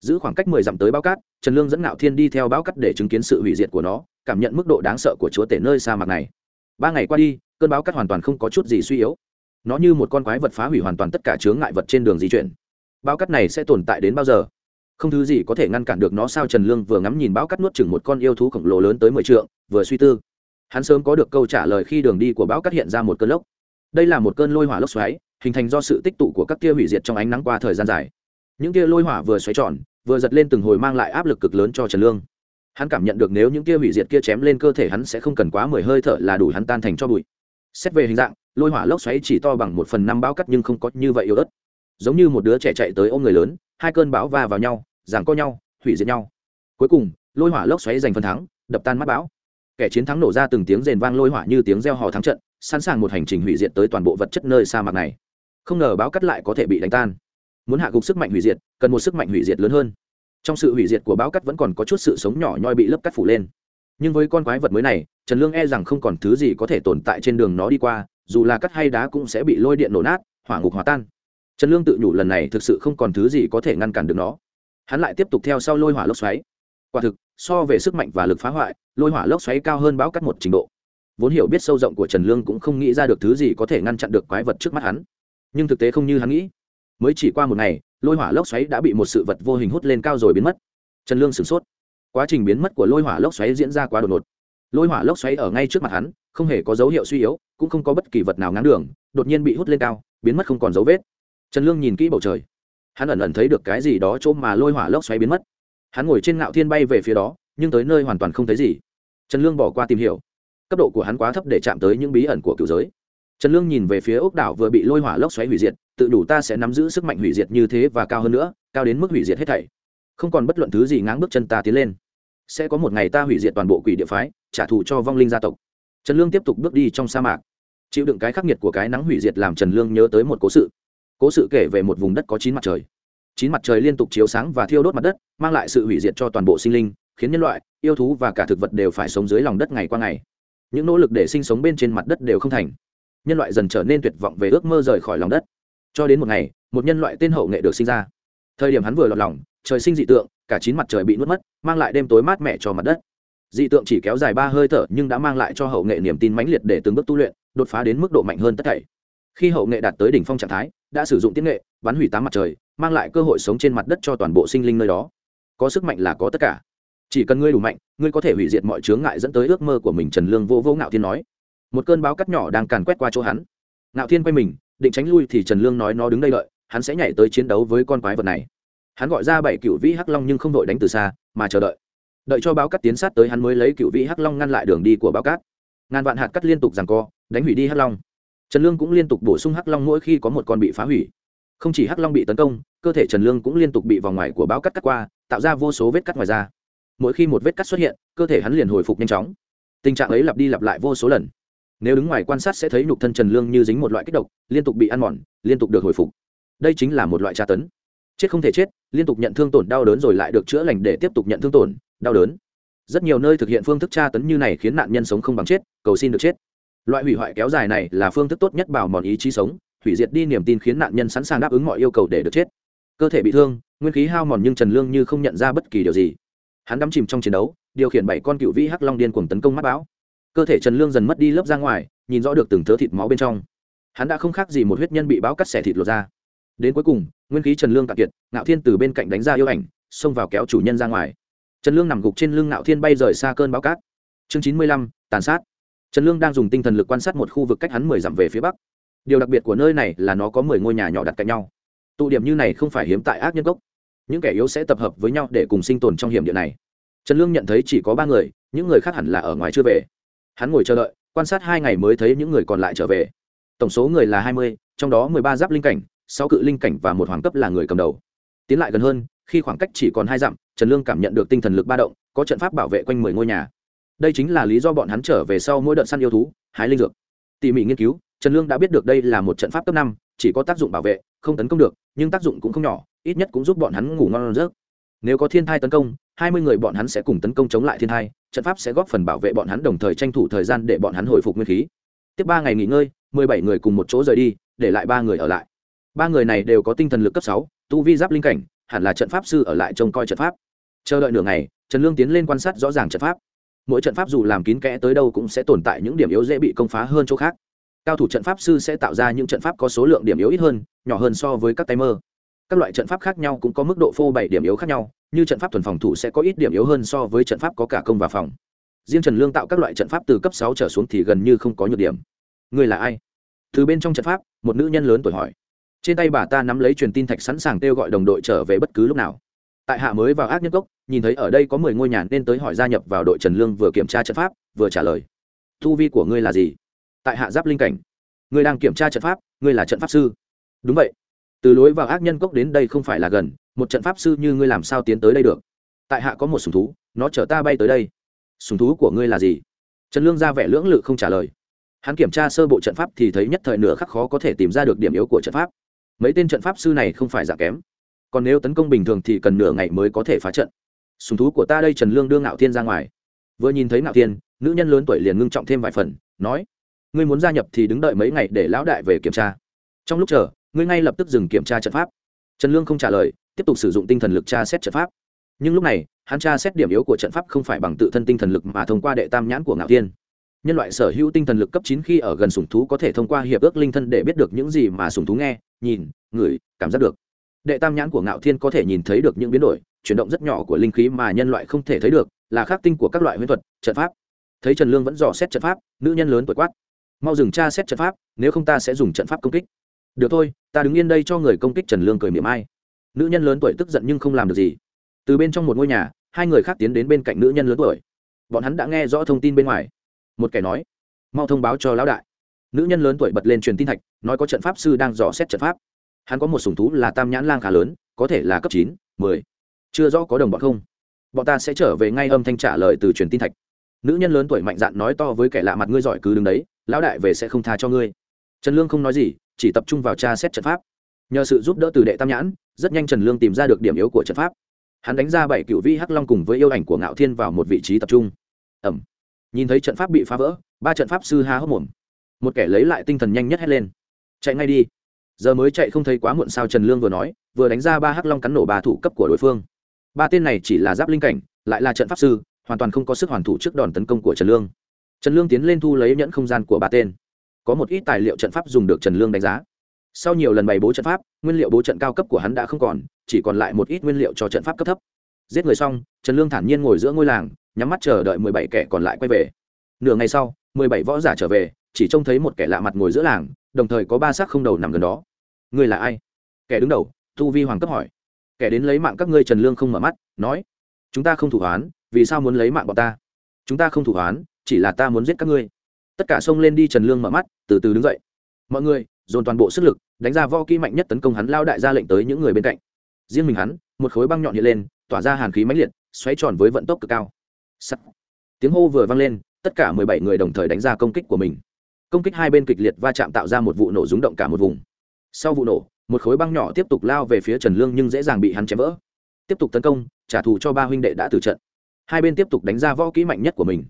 Giữ khoảng cách mười dặm tới bao cát, trần lương dẫn ngạo thiên đi theo bao cát để chứng kiến sự hủy diệt của nó, cảm nhận mức độ đáng sợ của chúa tể nơi sa mạc này. Ba ngày qua đi, cơn báo cát hoàn toàn không có chút gì suy yếu. Nó như một con quái vật phá hủy hoàn toàn tất cả chướng ngại vật trên đường di chuyển. Bao cát này sẽ tồn tại đến bao giờ? Không thứ gì có thể ngăn cản được nó sao? Trần lương vừa ngắm nhìn bão cát nuốt chừng một con yêu thú khổng lồ lớn tới mười trượng, vừa suy tư. Hắn sớm có được câu trả lời khi đường đi của bão cát hiện ra một cơn lốc. Đây là một cơn lôi hỏa lốc xoáy hình thành do sự tích tụ của các tia hủy diệt trong ánh nắng qua thời gian dài. Những tia lôi hỏa vừa xoáy tròn, vừa giật lên từng hồi mang lại áp lực cực lớn cho trần lương. Hắn cảm nhận được nếu những tia hủy diệt kia chém lên cơ thể hắn sẽ không cần quá mười hơi thở là đủ hắn tan thành cho bụi. Xét về hình dạng, lôi hỏa lốc xoáy chỉ to bằng một phần năm bão cắt nhưng không có như vậy yếu ớt. Giống như một đứa trẻ chạy tới ôm người lớn, hai cơn bão va vào nhau, giằng co nhau, hủy diệt nhau. Cuối cùng, lôi hỏa lốc xoáy giành phần thắng, đập tan mắt bão. Kẻ chiến thắng nổ ra từng tiếng rền vang lôi hỏa như tiếng reo hò thắng trận, sẵn sàng một hành trình hủy diệt tới toàn bộ vật chất nơi sa mạc này không ngờ báo cắt lại có thể bị đánh tan. Muốn hạ gục sức mạnh hủy diệt, cần một sức mạnh hủy diệt lớn hơn. Trong sự hủy diệt của báo cắt vẫn còn có chút sự sống nhỏ nhoi bị lớp cắt phủ lên. Nhưng với con quái vật mới này, trần lương e rằng không còn thứ gì có thể tồn tại trên đường nó đi qua, dù là cắt hay đá cũng sẽ bị lôi điện nổ nát, hỏa ngục hòa tan. Trần lương tự nhủ lần này thực sự không còn thứ gì có thể ngăn cản được nó. Hắn lại tiếp tục theo sau lôi hỏa lốc xoáy. Quả thực, so về sức mạnh và lực phá hoại, lôi hỏa lốc xoáy cao hơn bão cắt một trình độ. Vốn hiểu biết sâu rộng của trần lương cũng không nghĩ ra được thứ gì có thể ngăn chặn được quái vật trước mắt hắn nhưng thực tế không như hắn nghĩ. Mới chỉ qua một ngày, lôi hỏa lốc xoáy đã bị một sự vật vô hình hút lên cao rồi biến mất. Trần lương sửng sốt. Quá trình biến mất của lôi hỏa lốc xoáy diễn ra quá đột ngột. Lôi hỏa lốc xoáy ở ngay trước mặt hắn, không hề có dấu hiệu suy yếu, cũng không có bất kỳ vật nào ngáng đường, đột nhiên bị hút lên cao, biến mất không còn dấu vết. Trần lương nhìn kỹ bầu trời. Hắn ẩn ẩn thấy được cái gì đó chỗ mà lôi hỏa lốc xoáy biến mất. Hắn ngồi trên ngạo thiên bay về phía đó, nhưng tới nơi hoàn toàn không thấy gì. Trần lương bỏ qua tìm hiểu. Cấp độ của hắn quá thấp để chạm tới những bí ẩn của cựu giới trần lương nhìn về phía ốc đảo vừa bị lôi hỏa lốc xoáy hủy diệt, tự đủ ta sẽ nắm giữ sức mạnh hủy diệt như thế và cao hơn nữa, cao đến mức hủy diệt hết thảy. Không còn bất luận thứ gì ngáng bước chân ta tiến lên. Sẽ có một ngày ta hủy diệt toàn bộ quỷ địa phái, trả thù cho vong linh gia tộc. Trần lương tiếp tục bước đi trong sa mạc. Chịu đựng cái khắc nghiệt của cái nắng hủy diệt làm trần lương nhớ tới một cố sự. Cố sự kể về một vùng đất có chín mặt trời. Chín mặt trời liên tục chiếu sáng và thiêu đốt mặt đất, mang lại sự hủy diệt cho toàn bộ sinh linh, khiến nhân loại, yêu thú và cả thực vật đều phải sống dưới lòng đất ngày qua ngày. Những nỗ lực để sinh sống bên trên mặt đất đều không thành nhân loại dần trở nên tuyệt vọng về ước mơ rời khỏi lòng đất. Cho đến một ngày, một nhân loại tên hậu nghệ được sinh ra. Thời điểm hắn vừa lọt lòng, trời sinh dị tượng, cả chín mặt trời bị nuốt mất, mang lại đêm tối mát mẻ cho mặt đất. Dị tượng chỉ kéo dài ba hơi thở nhưng đã mang lại cho hậu nghệ niềm tin mãnh liệt để từng bước tu luyện, đột phá đến mức độ mạnh hơn tất thảy. Khi hậu nghệ đạt tới đỉnh phong trạng thái, đã sử dụng tiến nghệ, bắn hủy tám mặt trời, mang lại cơ hội sống trên mặt đất cho toàn bộ sinh linh nơi đó. Có sức mạnh là có tất cả. Chỉ cần ngươi đủ mạnh, ngươi có thể hủy diệt mọi chướng ngại dẫn tới ước mơ của mình, trần lương vô vô ngạo thiên nói một cơn báo cắt nhỏ đang càn quét qua chỗ hắn. Ngạo thiên quay mình, định tránh lui thì trần lương nói nó đứng đây đợi, hắn sẽ nhảy tới chiến đấu với con quái vật này. Hắn gọi ra bảy cựu vĩ hắc long nhưng không đội đánh từ xa, mà chờ đợi. Đợi cho báo cắt tiến sát tới hắn mới lấy cựu vĩ hắc long ngăn lại đường đi của báo cát ngàn vạn hạt cắt liên tục rằng co, đánh hủy đi hắc long. Trần lương cũng liên tục bổ sung hắc long mỗi khi có một con bị phá hủy. Không chỉ hắc long bị tấn công, cơ thể trần lương cũng liên tục bị vòng ngoài của báo cắt cắt qua, tạo ra vô số vết cắt ngoài da. Mỗi khi một vết cắt xuất hiện, cơ thể hắn liền hồi phục nhanh chóng. Tình trạng ấy lặp đi lặp lại vô số lần nếu đứng ngoài quan sát sẽ thấy nhục thân trần lương như dính một loại kích độc, liên tục bị ăn mòn, liên tục được hồi phục. Đây chính là một loại tra tấn. Chết không thể chết, liên tục nhận thương tổn đau đớn rồi lại được chữa lành để tiếp tục nhận thương tổn, đau đớn. Rất nhiều nơi thực hiện phương thức tra tấn như này khiến nạn nhân sống không bằng chết, cầu xin được chết. Loại hủy hoại kéo dài này là phương thức tốt nhất bảo mòn ý chí sống, hủy diệt đi niềm tin khiến nạn nhân sẵn sàng đáp ứng mọi yêu cầu để được chết. Cơ thể bị thương, nguyên khí hao mòn nhưng trần lương như không nhận ra bất kỳ điều gì. Hắn đắm chìm trong chiến đấu, điều khiển bảy con cựu vĩ hắc long điên cuồng tấn công mắt bão cơ thể trần lương dần mất đi lớp ra ngoài, nhìn rõ được từng thớ thịt máu bên trong. Hắn đã không khác gì một huyết nhân bị báo cắt xẻ thịt lột ra đến cuối cùng, nguyên khí trần lương cạn kiệt, ngạo thiên từ bên cạnh đánh ra yêu ảnh, xông vào kéo chủ nhân ra ngoài. Trần lương nằm gục trên lưng ngạo thiên bay rời xa cơn báo cát. Chương chín mươi lăm, tàn sát. Trần lương đang dùng tinh thần lực quan sát một khu vực cách hắn mười dặm về phía bắc. Điều đặc biệt của nơi này là nó có mười ngôi nhà nhỏ đặt cạnh nhau. Tụ điểm như này không phải hiếm tại ác nhân gốc những kẻ yếu sẽ tập hợp với nhau để cùng sinh tồn trong hiểm địa này. Trần lương nhận thấy chỉ có ba người, những người khác hẳn là ở ngoài chưa về hắn ngồi chờ đợi, quan sát hai ngày mới thấy những người còn lại trở về. Tổng số người là hai mươi, trong đó mười ba giáp linh cảnh, sáu cự linh cảnh và một hoàng cấp là người cầm đầu. Tiến lại gần hơn, khi khoảng cách chỉ còn hai dặm, trần lương cảm nhận được tinh thần lực ba động, có trận pháp bảo vệ quanh mười ngôi nhà. Đây chính là lý do bọn hắn trở về sau mỗi đợt săn yêu thú, hái linh dược. Tỉ mỉ nghiên cứu, trần lương đã biết được đây là một trận pháp cấp năm, chỉ có tác dụng bảo vệ, không tấn công được, nhưng tác dụng cũng không nhỏ, ít nhất cũng giúp bọn hắn ngủ ngon giấc. Nếu có thiên thai tấn công hai mươi người bọn hắn sẽ cùng tấn công chống lại thiên thai, trận pháp sẽ góp phần bảo vệ bọn hắn đồng thời tranh thủ thời gian để bọn hắn hồi phục nguyên khí. Tiếp ba ngày nghỉ ngơi, mười bảy người cùng một chỗ rời đi, để lại ba người ở lại. Ba người này đều có tinh thần lực cấp sáu, tu vi giáp linh cảnh, hẳn là trận pháp sư ở lại trông coi trận pháp. Chờ đợi nửa ngày, trần lương tiến lên quan sát rõ ràng trận pháp. Mỗi trận pháp dù làm kín kẽ tới đâu cũng sẽ tồn tại những điểm yếu dễ bị công phá hơn chỗ khác. Cao thủ trận pháp sư sẽ tạo ra những trận pháp có số lượng điểm yếu ít hơn, nhỏ hơn so với các tay mơ các loại trận pháp khác nhau cũng có mức độ phô bày điểm yếu khác nhau, như trận pháp thuần phòng thủ sẽ có ít điểm yếu hơn so với trận pháp có cả công và phòng. Riêng trần lương tạo các loại trận pháp từ cấp sáu trở xuống thì gần như không có nhược điểm. Người là ai? Từ bên trong trận pháp, một nữ nhân lớn tuổi hỏi. Trên tay bà ta nắm lấy truyền tin thạch sẵn sàng kêu gọi đồng đội trở về bất cứ lúc nào. Tại hạ mới vào ác nhân cốc, nhìn thấy ở đây có mười ngôi nhà nên tới hỏi gia nhập vào đội trần lương vừa kiểm tra trận pháp, vừa trả lời. Thu vi của ngươi là gì? Tại hạ giáp linh cảnh. Ngươi đang kiểm tra trận pháp, ngươi là trận pháp sư. Đúng vậy từ lối vào ác nhân cốc đến đây không phải là gần, một trận pháp sư như ngươi làm sao tiến tới đây được? Tại hạ có một sùng thú, nó chở ta bay tới đây. Sùng thú của ngươi là gì? Trần lương ra vẻ lưỡng lự không trả lời. Hắn kiểm tra sơ bộ trận pháp thì thấy nhất thời nửa khắc khó có thể tìm ra được điểm yếu của trận pháp. Mấy tên trận pháp sư này không phải dạng kém. Còn nếu tấn công bình thường thì cần nửa ngày mới có thể phá trận. Sùng thú của ta đây trần lương đưa ngạo thiên ra ngoài. Vừa nhìn thấy ngạo thiên, nữ nhân lớn tuổi liền ngưng trọng thêm vài phần, nói, ngươi muốn gia nhập thì đứng đợi mấy ngày để lão đại về kiểm tra. Trong lúc chờ ngươi ngay lập tức dừng kiểm tra trận pháp. Trần lương không trả lời, tiếp tục sử dụng tinh thần lực tra xét trận pháp. Nhưng lúc này, hắn tra xét điểm yếu của trận pháp không phải bằng tự thân tinh thần lực mà thông qua đệ tam nhãn của ngạo thiên. Nhân loại sở hữu tinh thần lực cấp chín khi ở gần sùng thú có thể thông qua hiệp ước linh thân để biết được những gì mà sùng thú nghe, nhìn, ngửi, cảm giác được. Đệ tam nhãn của ngạo thiên có thể nhìn thấy được những biến đổi, chuyển động rất nhỏ của linh khí mà nhân loại không thể thấy được, là khắc tinh của các loại huyễn thuật, trận pháp. Thấy trần lương vẫn dò xét trận pháp, nữ nhân lớn tuổi quát. Mau dừng tra xét trận pháp, nếu không ta sẽ dùng trận pháp công kích được thôi, ta đứng yên đây cho người công kích trần lương cười miệng ai. Nữ nhân lớn tuổi tức giận nhưng không làm được gì. Từ bên trong một ngôi nhà, hai người khác tiến đến bên cạnh nữ nhân lớn tuổi. Bọn hắn đã nghe rõ thông tin bên ngoài. Một kẻ nói, mau thông báo cho lão đại. Nữ nhân lớn tuổi bật lên truyền tin thạch, nói có trận pháp sư đang dò xét trận pháp. Hắn có một sùng thú là tam nhãn lang khá lớn, có thể là cấp chín, mười. Chưa rõ có đồng bọn không? Bọn ta sẽ trở về ngay âm thanh trả lời từ truyền tin thạch. Nữ nhân lớn tuổi mạnh dạn nói to với kẻ lạ mặt, ngươi giỏi cứ đứng đấy, lão đại về sẽ không tha cho ngươi. Trần lương không nói gì chỉ tập trung vào tra xét trận pháp. Nhờ sự giúp đỡ từ đệ tam nhãn, rất nhanh trần lương tìm ra được điểm yếu của trận pháp. Hắn đánh ra bảy cựu vi hắc long cùng với yêu ảnh của ngạo thiên vào một vị trí tập trung. Ẩm. Nhìn thấy trận pháp bị phá vỡ, ba trận pháp sư há hốc mồm. Một kẻ lấy lại tinh thần nhanh nhất hét lên. Chạy ngay đi. Giờ mới chạy không thấy quá muộn sao trần lương vừa nói, vừa đánh ra ba hắc long cắn nổ ba thủ cấp của đối phương. Ba tên này chỉ là giáp linh cảnh, lại là trận pháp sư, hoàn toàn không có sức hoàn thủ trước đòn tấn công của trần lương. Trần lương tiến lên thu lấy nhẫn không gian của ba tên có một ít tài liệu trận pháp dùng được trần lương đánh giá. Sau nhiều lần bày bố trận pháp, nguyên liệu bố trận cao cấp của hắn đã không còn, chỉ còn lại một ít nguyên liệu cho trận pháp cấp thấp. Giết người xong, trần lương thản nhiên ngồi giữa ngôi làng, nhắm mắt chờ đợi mười bảy kẻ còn lại quay về. Nửa ngày sau, mười bảy võ giả trở về, chỉ trông thấy một kẻ lạ mặt ngồi giữa làng, đồng thời có ba xác không đầu nằm gần đó. Ngươi là ai? Kẻ đứng đầu, tu vi hoàng cấp hỏi. Kẻ đến lấy mạng các ngươi? Trần lương không mở mắt, nói. Chúng ta không thủ hoán, vì sao muốn lấy mạng bọn ta? Chúng ta không thủ hoán, chỉ là ta muốn giết các ngươi tất cả xông lên đi trần lương mở mắt, từ từ đứng dậy. Mọi người, dồn toàn bộ sức lực, đánh ra vo kỹ mạnh nhất tấn công hắn lao đại ra lệnh tới những người bên cạnh. Riêng mình hắn, một khối băng nhọn hiện lên, tỏa ra hàn khí mãnh liệt xoáy tròn với vận tốc cực cao. Sắt. tiếng hô vừa vang lên, tất cả mười bảy người đồng thời đánh ra công kích của mình. Công kích hai bên kịch liệt va chạm tạo ra một vụ nổ rúng động cả một vùng. Sau vụ nổ, một khối băng nhỏ tiếp tục lao về phía trần lương nhưng dễ dàng bị hắn chém vỡ. Tiếp tục tấn công, trả thù cho ba huynh đệ đã tử trận. Hai bên tiếp tục đánh ra võ kỹ mạnh nhất của mình.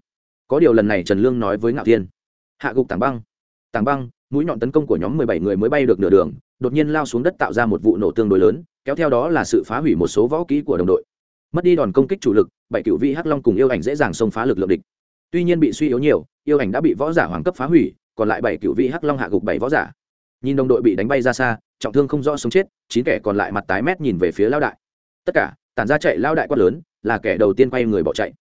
Có điều lần này trần lương nói với ngạo thiên hạ gục tảng băng. Tảng băng, mũi nhọn tấn công của nhóm mười bảy người mới bay được nửa đường, đột nhiên lao xuống đất tạo ra một vụ nổ tương đối lớn, kéo theo đó là sự phá hủy một số võ kỹ của đồng đội. Mất đi đòn công kích chủ lực, bảy cựu vị hắc long cùng yêu ảnh dễ dàng xông phá lực lượng địch. Tuy nhiên bị suy yếu nhiều, yêu ảnh đã bị võ giả hoàng cấp phá hủy, còn lại bảy cựu vị hắc long hạ gục bảy võ giả. Nhìn đồng đội bị đánh bay ra xa, trọng thương không rõ sống chết, chín kẻ còn lại mặt tái mét nhìn về phía lao đại. Tất cả, tản ra chạy lao đại quát lớn, là kẻ đầu tiên quay người bỏ chạy.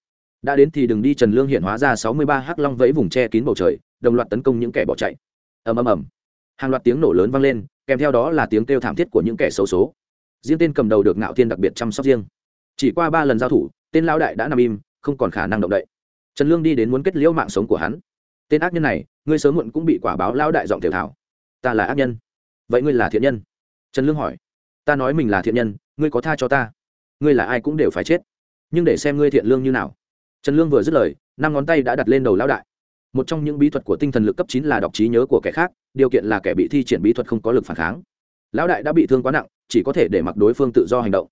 Đã đến thì đừng đi trần lương hiện hóa ra sáu mươi ba hắc long vẫy vùng che kín bầu trời đồng loạt tấn công những kẻ bỏ chạy. Ầm ầm ầm. Hàng loạt tiếng nổ lớn vang lên, kèm theo đó là tiếng kêu thảm thiết của những kẻ xấu số. Riêng tên cầm đầu được ngạo thiên đặc biệt chăm sóc riêng. Chỉ qua ba lần giao thủ, tên lao đại đã nằm im, không còn khả năng động đậy. Trần lương đi đến muốn kết liễu mạng sống của hắn. Tên ác nhân này, ngươi sớm muộn cũng bị quả báo lao đại giọng tiểu thảo ta là ác nhân. Vậy ngươi là thiện nhân? Trần lương hỏi. Ta nói mình là thiện nhân, ngươi có tha cho ta? Ngươi là ai cũng đều phải chết. Nhưng để xem ngươi thiện lương như nào. Trần lương vừa dứt lời, năm ngón tay đã đặt lên đầu lão đại một trong những bí thuật của tinh thần lực cấp chín là đọc trí nhớ của kẻ khác, điều kiện là kẻ bị thi triển bí thuật không có lực phản kháng. Lão đại đã bị thương quá nặng, chỉ có thể để mặc đối phương tự do hành động.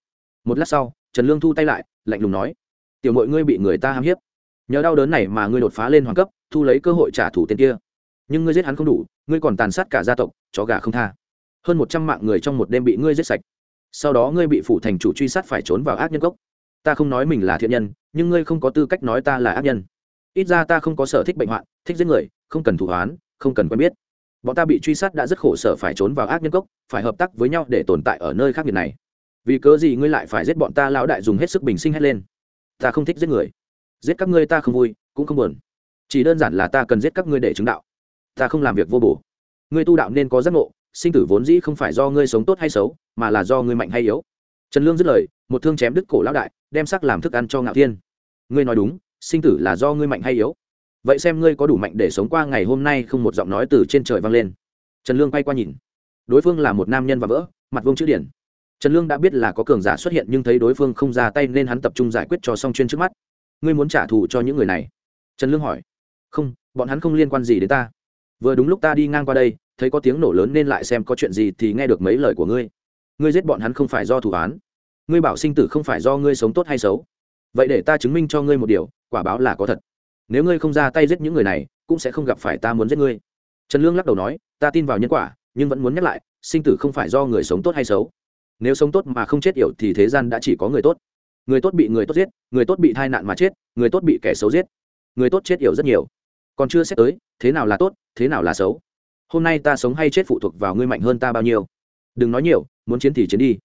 Một lát sau, trần lương thu tay lại, lạnh lùng nói, tiểu mội ngươi bị người ta ham hiếp. Nhờ đau đớn này mà ngươi đột phá lên hoàng cấp, thu lấy cơ hội trả thù tên kia. Nhưng ngươi giết hắn không đủ, ngươi còn tàn sát cả gia tộc, chó gà không tha. Hơn một trăm mạng người trong một đêm bị ngươi giết sạch. Sau đó ngươi bị phủ thành chủ truy sát phải trốn vào ác nhân gốc ta không nói mình là thiện nhân, nhưng ngươi không có tư cách nói ta là ác nhân ít ra ta không có sở thích bệnh hoạn thích giết người không cần thủ hoán không cần quen biết. Bọn ta bị truy sát đã rất khổ sở phải trốn vào ác nhân cốc, phải hợp tác với nhau để tồn tại ở nơi khác biệt này. Vì cớ gì ngươi lại phải giết bọn ta lão đại dùng hết sức bình sinh hết lên. Ta không thích giết người. Giết các ngươi ta không vui cũng không buồn. Chỉ đơn giản là ta cần giết các ngươi để chứng đạo. Ta không làm việc vô bổ. Ngươi tu đạo nên có giác ngộ sinh tử vốn dĩ không phải do ngươi sống tốt hay xấu mà là do ngươi mạnh hay yếu. Trần lương dứt lời một thương chém đứt cổ lão đại đem sắc làm thức ăn cho ngạo thiên. Ngươi nói đúng sinh tử là do ngươi mạnh hay yếu? Vậy xem ngươi có đủ mạnh để sống qua ngày hôm nay không một giọng nói từ trên trời vang lên. Trần lương quay qua nhìn. Đối phương là một nam nhân và vỡ, mặt vông chữ điển. Trần lương đã biết là có cường giả xuất hiện nhưng thấy đối phương không ra tay nên hắn tập trung giải quyết cho song chuyên trước mắt. Ngươi muốn trả thù cho những người này? Trần lương hỏi. Không, bọn hắn không liên quan gì đến ta. Vừa đúng lúc ta đi ngang qua đây, thấy có tiếng nổ lớn nên lại xem có chuyện gì thì nghe được mấy lời của ngươi. Ngươi giết bọn hắn không phải do thủ án ngươi bảo sinh tử không phải do ngươi sống tốt hay xấu vậy để ta chứng minh cho ngươi một điều, quả báo là có thật. Nếu ngươi không ra tay giết những người này, cũng sẽ không gặp phải ta muốn giết ngươi. Trần lương lắc đầu nói, ta tin vào nhân quả, nhưng vẫn muốn nhắc lại, sinh tử không phải do người sống tốt hay xấu. Nếu sống tốt mà không chết yểu thì thế gian đã chỉ có người tốt. Người tốt bị người tốt giết, người tốt bị tai nạn mà chết, người tốt bị kẻ xấu giết. Người tốt chết yểu rất nhiều. Còn chưa xét tới, thế nào là tốt, thế nào là xấu? Hôm nay ta sống hay chết phụ thuộc vào ngươi mạnh hơn ta bao nhiêu? Đừng nói nhiều, muốn chiến thì chiến đi.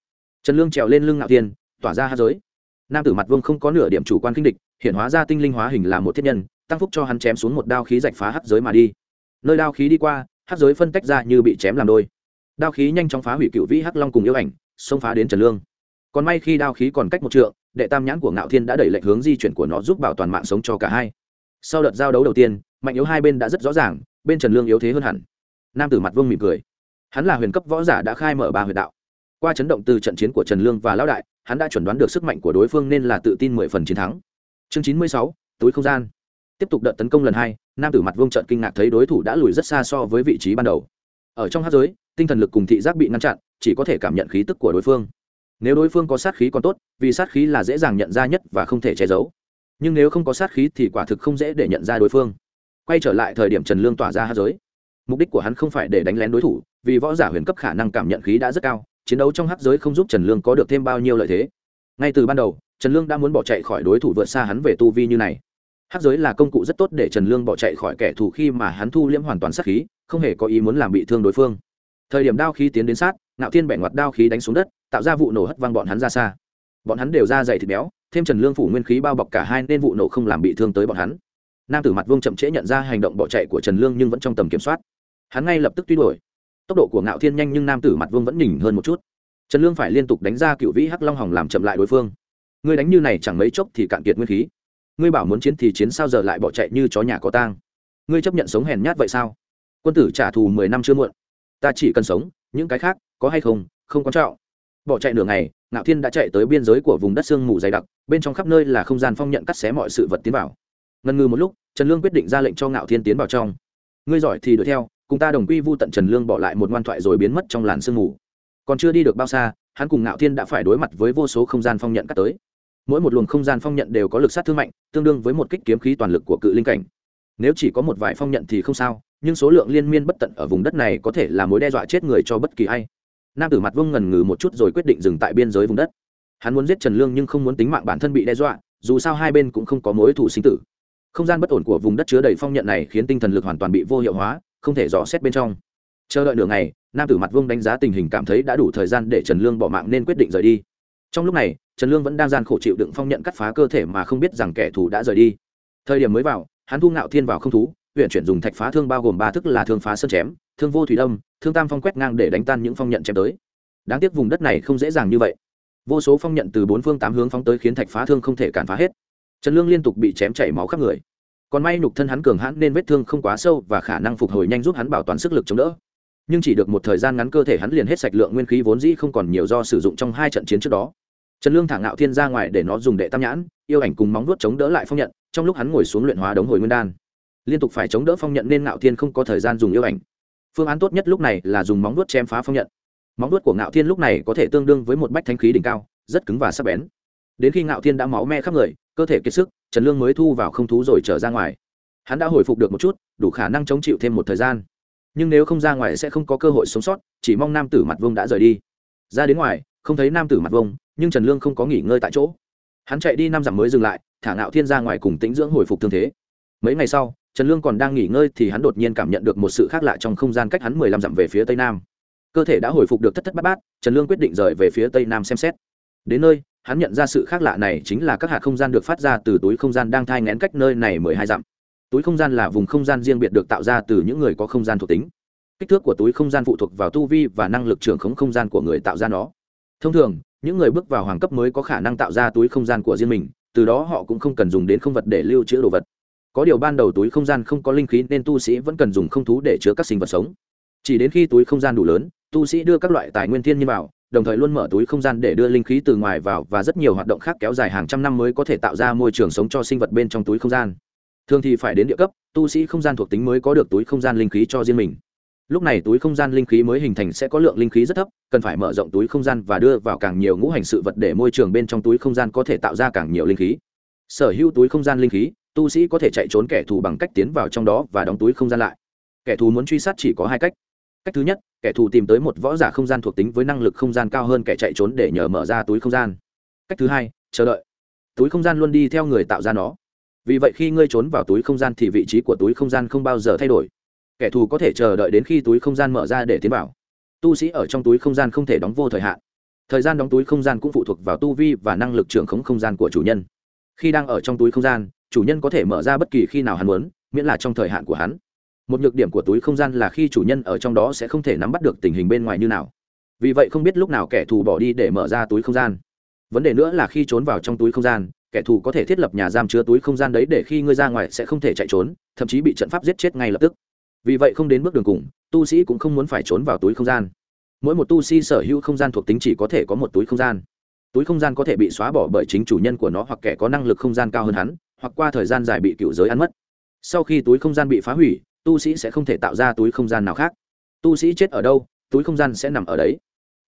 Trần lương trèo lên lưng ngạo tiên tỏa ra hát giới nam tử mặt vương không có nửa điểm chủ quan kinh địch, hiện hóa ra tinh linh hóa hình là một thiết nhân, tăng phúc cho hắn chém xuống một đao khí rạch phá hát giới mà đi. Nơi đao khí đi qua hát giới phân tách ra như bị chém làm đôi. Đao khí nhanh chóng phá hủy cựu vĩ hắc long cùng yêu ảnh, xông phá đến trần lương. Còn may khi đao khí còn cách một trượng, đệ tam nhãn của ngạo thiên đã đẩy lệnh hướng di chuyển của nó giúp bảo toàn mạng sống cho cả hai. Sau đợt giao đấu đầu tiên, mạnh yếu hai bên đã rất rõ ràng, bên trần lương yếu thế hơn hẳn. Nam tử mặt vương mỉm cười. Hắn là huyền cấp võ giả đã khai mở ba huyền đạo. Qua chấn động từ trận chiến của trần lương và lão đại hắn đã chuẩn đoán được sức mạnh của đối phương nên là tự tin mười phần chiến thắng. Chương chín mươi sáu, túi không gian. Tiếp tục đợt tấn công lần hai, nam tử mặt vương trận kinh ngạc thấy đối thủ đã lùi rất xa so với vị trí ban đầu. Ở trong hát giới, tinh thần lực cùng thị giác bị ngăn chặn, chỉ có thể cảm nhận khí tức của đối phương. Nếu đối phương có sát khí còn tốt, vì sát khí là dễ dàng nhận ra nhất và không thể che giấu. Nhưng nếu không có sát khí thì quả thực không dễ để nhận ra đối phương. Quay trở lại thời điểm trần lương tỏa ra hát giới. Mục đích của hắn không phải để đánh lén đối thủ, vì võ giả huyền cấp khả năng cảm nhận khí đã rất cao chiến đấu trong hắc giới không giúp trần lương có được thêm bao nhiêu lợi thế. Ngay từ ban đầu, trần lương đã muốn bỏ chạy khỏi đối thủ vượt xa hắn về tu vi như này. Hắc giới là công cụ rất tốt để trần lương bỏ chạy khỏi kẻ thù khi mà hắn thu liễm hoàn toàn sát khí, không hề có ý muốn làm bị thương đối phương. Thời điểm đao khí tiến đến sát, ngạo thiên bẻ ngoặt đao khí đánh xuống đất, tạo ra vụ nổ hất văng bọn hắn ra xa. Bọn hắn đều ra dày thịt béo, thêm trần lương phủ nguyên khí bao bọc cả hai nên vụ nổ không làm bị thương tới bọn hắn. Nam tử mặt vương chậm trễ nhận ra hành động bỏ chạy của trần lương nhưng vẫn trong tầm kiểm soát. Hắn ngay lập tức truy đuổi tốc độ của ngạo thiên nhanh nhưng nam tử mặt vương vẫn nhỉnh hơn một chút. Trần lương phải liên tục đánh ra cựu vĩ hắc long hòng làm chậm lại đối phương. Ngươi đánh như này chẳng mấy chốc thì cạn kiệt nguyên khí. Ngươi bảo muốn chiến thì chiến, sao giờ lại bỏ chạy như chó nhà có tang? Ngươi chấp nhận sống hèn nhát vậy sao? Quân tử trả thù mười năm chưa muộn. Ta chỉ cần sống, những cái khác có hay không không quan trọng. Bỏ chạy nửa ngày, ngạo thiên đã chạy tới biên giới của vùng đất sương mù dày đặc, bên trong khắp nơi là không gian phong nhận cắt xé mọi sự vật tiến vào. Ngần ngừ một lúc, trần lương quyết định ra lệnh cho ngạo thiên tiến vào trong. Ngươi giỏi thì đuổi theo cùng ta đồng quy vu tận trần lương bỏ lại một ngoan thoại rồi biến mất trong làn sương mù. Còn chưa đi được bao xa, hắn cùng ngạo thiên đã phải đối mặt với vô số không gian phong nhận cắt tới. Mỗi một luồng không gian phong nhận đều có lực sát thương mạnh, tương đương với một kích kiếm khí toàn lực của cự linh cảnh. Nếu chỉ có một vài phong nhận thì không sao, nhưng số lượng liên miên bất tận ở vùng đất này có thể là mối đe dọa chết người cho bất kỳ ai. Nam tử mặt vương ngần ngừ một chút rồi quyết định dừng tại biên giới vùng đất. Hắn muốn giết trần lương nhưng không muốn tính mạng bản thân bị đe dọa, dù sao hai bên cũng không có mối thủ sinh tử. Không gian bất ổn của vùng đất chứa đầy phong nhận này khiến tinh thần lực hoàn toàn bị vô hiệu hóa không thể dò xét bên trong. Chờ đợi nửa ngày, nam tử mặt vương đánh giá tình hình cảm thấy đã đủ thời gian để trần lương bỏ mạng nên quyết định rời đi. Trong lúc này, trần lương vẫn đang gian khổ chịu đựng phong nhận cắt phá cơ thể mà không biết rằng kẻ thù đã rời đi. Thời điểm mới vào, hắn thu ngạo thiên vào không thú, huyện chuyển dùng thạch phá thương bao gồm ba thức là thương phá sơn chém, thương vô thủy đông thương tam phong quét ngang để đánh tan những phong nhận chém tới. Đáng tiếc vùng đất này không dễ dàng như vậy. Vô số phong nhận từ bốn phương tám hướng phóng tới khiến thạch phá thương không thể cản phá hết. Trần lương liên tục bị chém chảy máu khắp người còn may nhục thân hắn cường hãn nên vết thương không quá sâu và khả năng phục hồi nhanh giúp hắn bảo toàn sức lực chống đỡ. Nhưng chỉ được một thời gian ngắn cơ thể hắn liền hết sạch lượng nguyên khí vốn dĩ không còn nhiều do sử dụng trong hai trận chiến trước đó. Trần lương thả ngạo thiên ra ngoài để nó dùng đệ tam nhãn, yêu ảnh cùng móng vuốt chống đỡ lại phong nhận, trong lúc hắn ngồi xuống luyện hóa đống hồi nguyên đan. Liên tục phải chống đỡ phong nhận nên ngạo thiên không có thời gian dùng yêu ảnh. Phương án tốt nhất lúc này là dùng móng vuốt chém phá phong nhận. Móng vuốt của ngạo thiên lúc này có thể tương đương với một bách thanh khí đỉnh cao, rất cứng và sắc bén. Đến khi ngạo thiên đã máu me khắp người, cơ thể kiệt sức trần lương mới thu vào không thú rồi trở ra ngoài. Hắn đã hồi phục được một chút, đủ khả năng chống chịu thêm một thời gian. Nhưng nếu không ra ngoài sẽ không có cơ hội sống sót, chỉ mong nam tử mặt vông đã rời đi. Ra đến ngoài, không thấy nam tử mặt vông nhưng trần lương không có nghỉ ngơi tại chỗ. Hắn chạy đi năm dặm mới dừng lại, thả ngạo thiên ra ngoài cùng tĩnh dưỡng hồi phục thương thế. Mấy ngày sau, trần lương còn đang nghỉ ngơi thì hắn đột nhiên cảm nhận được một sự khác lạ trong không gian cách hắn mười lăm dặm về phía tây nam. Cơ thể đã hồi phục được thất thất bát bát, trần lương quyết định rời về phía tây nam xem xét. Đến nơi hắn nhận ra sự khác lạ này chính là các hạt không gian được phát ra từ túi không gian đang thai ngén cách nơi này mười hai dặm túi không gian là vùng không gian riêng biệt được tạo ra từ những người có không gian thuộc tính kích thước của túi không gian phụ thuộc vào tu vi và năng lực trưởng khống không gian của người tạo ra nó thông thường những người bước vào hoàng cấp mới có khả năng tạo ra túi không gian của riêng mình từ đó họ cũng không cần dùng đến không vật để lưu trữ đồ vật có điều ban đầu túi không gian không có linh khí nên tu sĩ vẫn cần dùng không thú để chứa các sinh vật sống chỉ đến khi túi không gian đủ lớn tu sĩ đưa các loại tài nguyên thiên nhiên vào đồng thời luôn mở túi không gian để đưa linh khí từ ngoài vào và rất nhiều hoạt động khác kéo dài hàng trăm năm mới có thể tạo ra môi trường sống cho sinh vật bên trong túi không gian. Thường thì phải đến địa cấp, tu sĩ không gian thuộc tính mới có được túi không gian linh khí cho riêng mình. Lúc này túi không gian linh khí mới hình thành sẽ có lượng linh khí rất thấp, cần phải mở rộng túi không gian và đưa vào càng nhiều ngũ hành sự vật để môi trường bên trong túi không gian có thể tạo ra càng nhiều linh khí. Sở hữu túi không gian linh khí, tu sĩ có thể chạy trốn kẻ thù bằng cách tiến vào trong đó và đóng túi không gian lại. Kẻ thù muốn truy sát chỉ có hai cách cách thứ nhất, kẻ thù tìm tới một võ giả không gian thuộc tính với năng lực không gian cao hơn kẻ chạy trốn để nhờ mở ra túi không gian. Cách thứ hai, chờ đợi. Túi không gian luôn đi theo người tạo ra nó. Vì vậy khi ngươi trốn vào túi không gian thì vị trí của túi không gian không bao giờ thay đổi. Kẻ thù có thể chờ đợi đến khi túi không gian mở ra để tiến vào. Tu sĩ ở trong túi không gian không thể đóng vô thời hạn. Thời gian đóng túi không gian cũng phụ thuộc vào tu vi và năng lực trưởng khống không gian của chủ nhân. Khi đang ở trong túi không gian, chủ nhân có thể mở ra bất kỳ khi nào hắn muốn, miễn là trong thời hạn của hắn một nhược điểm của túi không gian là khi chủ nhân ở trong đó sẽ không thể nắm bắt được tình hình bên ngoài như nào. Vì vậy không biết lúc nào kẻ thù bỏ đi để mở ra túi không gian. Vấn đề nữa là khi trốn vào trong túi không gian, kẻ thù có thể thiết lập nhà giam chứa túi không gian đấy để khi ngươi ra ngoài sẽ không thể chạy trốn, thậm chí bị trận pháp giết chết ngay lập tức. Vì vậy không đến bước đường cùng, tu sĩ cũng không muốn phải trốn vào túi không gian. Mỗi một tu sĩ sở hữu không gian thuộc tính chỉ có thể có một túi không gian. Túi không gian có thể bị xóa bỏ bởi chính chủ nhân của nó hoặc kẻ có năng lực không gian cao hơn hắn, hoặc qua thời gian dài bị cựu giới ăn mất. Sau khi túi không gian bị phá hủy tu sĩ sẽ không thể tạo ra túi không gian nào khác tu sĩ chết ở đâu túi không gian sẽ nằm ở đấy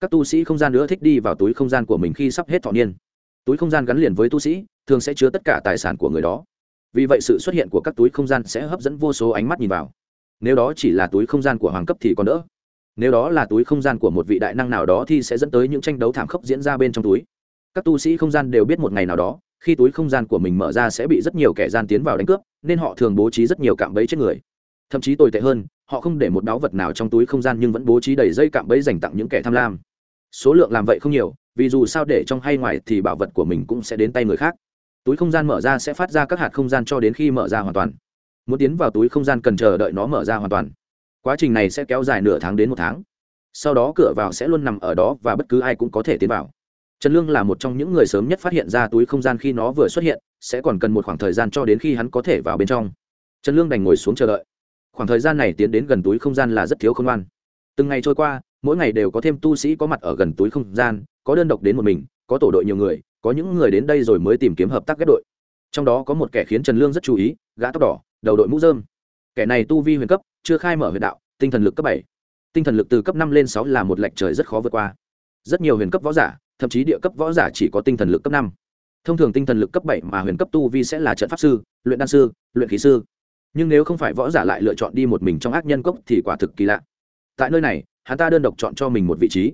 các tu sĩ không gian nữa thích đi vào túi không gian của mình khi sắp hết thọ niên túi không gian gắn liền với tu sĩ thường sẽ chứa tất cả tài sản của người đó vì vậy sự xuất hiện của các túi không gian sẽ hấp dẫn vô số ánh mắt nhìn vào nếu đó chỉ là túi không gian của hoàng cấp thì còn đỡ nếu đó là túi không gian của một vị đại năng nào đó thì sẽ dẫn tới những tranh đấu thảm khốc diễn ra bên trong túi các tu sĩ không gian đều biết một ngày nào đó khi túi không gian của mình mở ra sẽ bị rất nhiều kẻ gian tiến vào đánh cướp nên họ thường bố trí rất nhiều cạm bẫy chết người thậm chí tồi tệ hơn, họ không để một đáo vật nào trong túi không gian nhưng vẫn bố trí đầy dây cạm bẫy dành tặng những kẻ tham lam. Số lượng làm vậy không nhiều, vì dù sao để trong hay ngoài thì bảo vật của mình cũng sẽ đến tay người khác. Túi không gian mở ra sẽ phát ra các hạt không gian cho đến khi mở ra hoàn toàn. Muốn tiến vào túi không gian cần chờ đợi nó mở ra hoàn toàn. Quá trình này sẽ kéo dài nửa tháng đến một tháng. Sau đó cửa vào sẽ luôn nằm ở đó và bất cứ ai cũng có thể tiến vào. Trần lương là một trong những người sớm nhất phát hiện ra túi không gian khi nó vừa xuất hiện, sẽ còn cần một khoảng thời gian cho đến khi hắn có thể vào bên trong. Trần lương đành ngồi xuống chờ đợi khoảng thời gian này tiến đến gần túi không gian là rất thiếu không ngoan từng ngày trôi qua, mỗi ngày đều có thêm tu sĩ có mặt ở gần túi không gian, có đơn độc đến một mình, có tổ đội nhiều người, có những người đến đây rồi mới tìm kiếm hợp tác ghép đội. Trong đó có một kẻ khiến trần lương rất chú ý, gã tóc đỏ, đầu đội mũ dơm kẻ này tu vi huyền cấp, chưa khai mở huyền đạo, tinh thần lực cấp bảy. Tinh thần lực từ cấp năm lên sáu là một lệch trời rất khó vượt qua. Rất nhiều huyền cấp võ giả, thậm chí địa cấp võ giả chỉ có tinh thần lực cấp năm. Thông thường tinh thần lực cấp bảy mà huyền cấp tu vi sẽ là trận pháp sư, luyện đan sư, luyện khí sư nhưng nếu không phải võ giả lại lựa chọn đi một mình trong ác nhân cốc thì quả thực kỳ lạ. Tại nơi này, hắn ta đơn độc chọn cho mình một vị trí.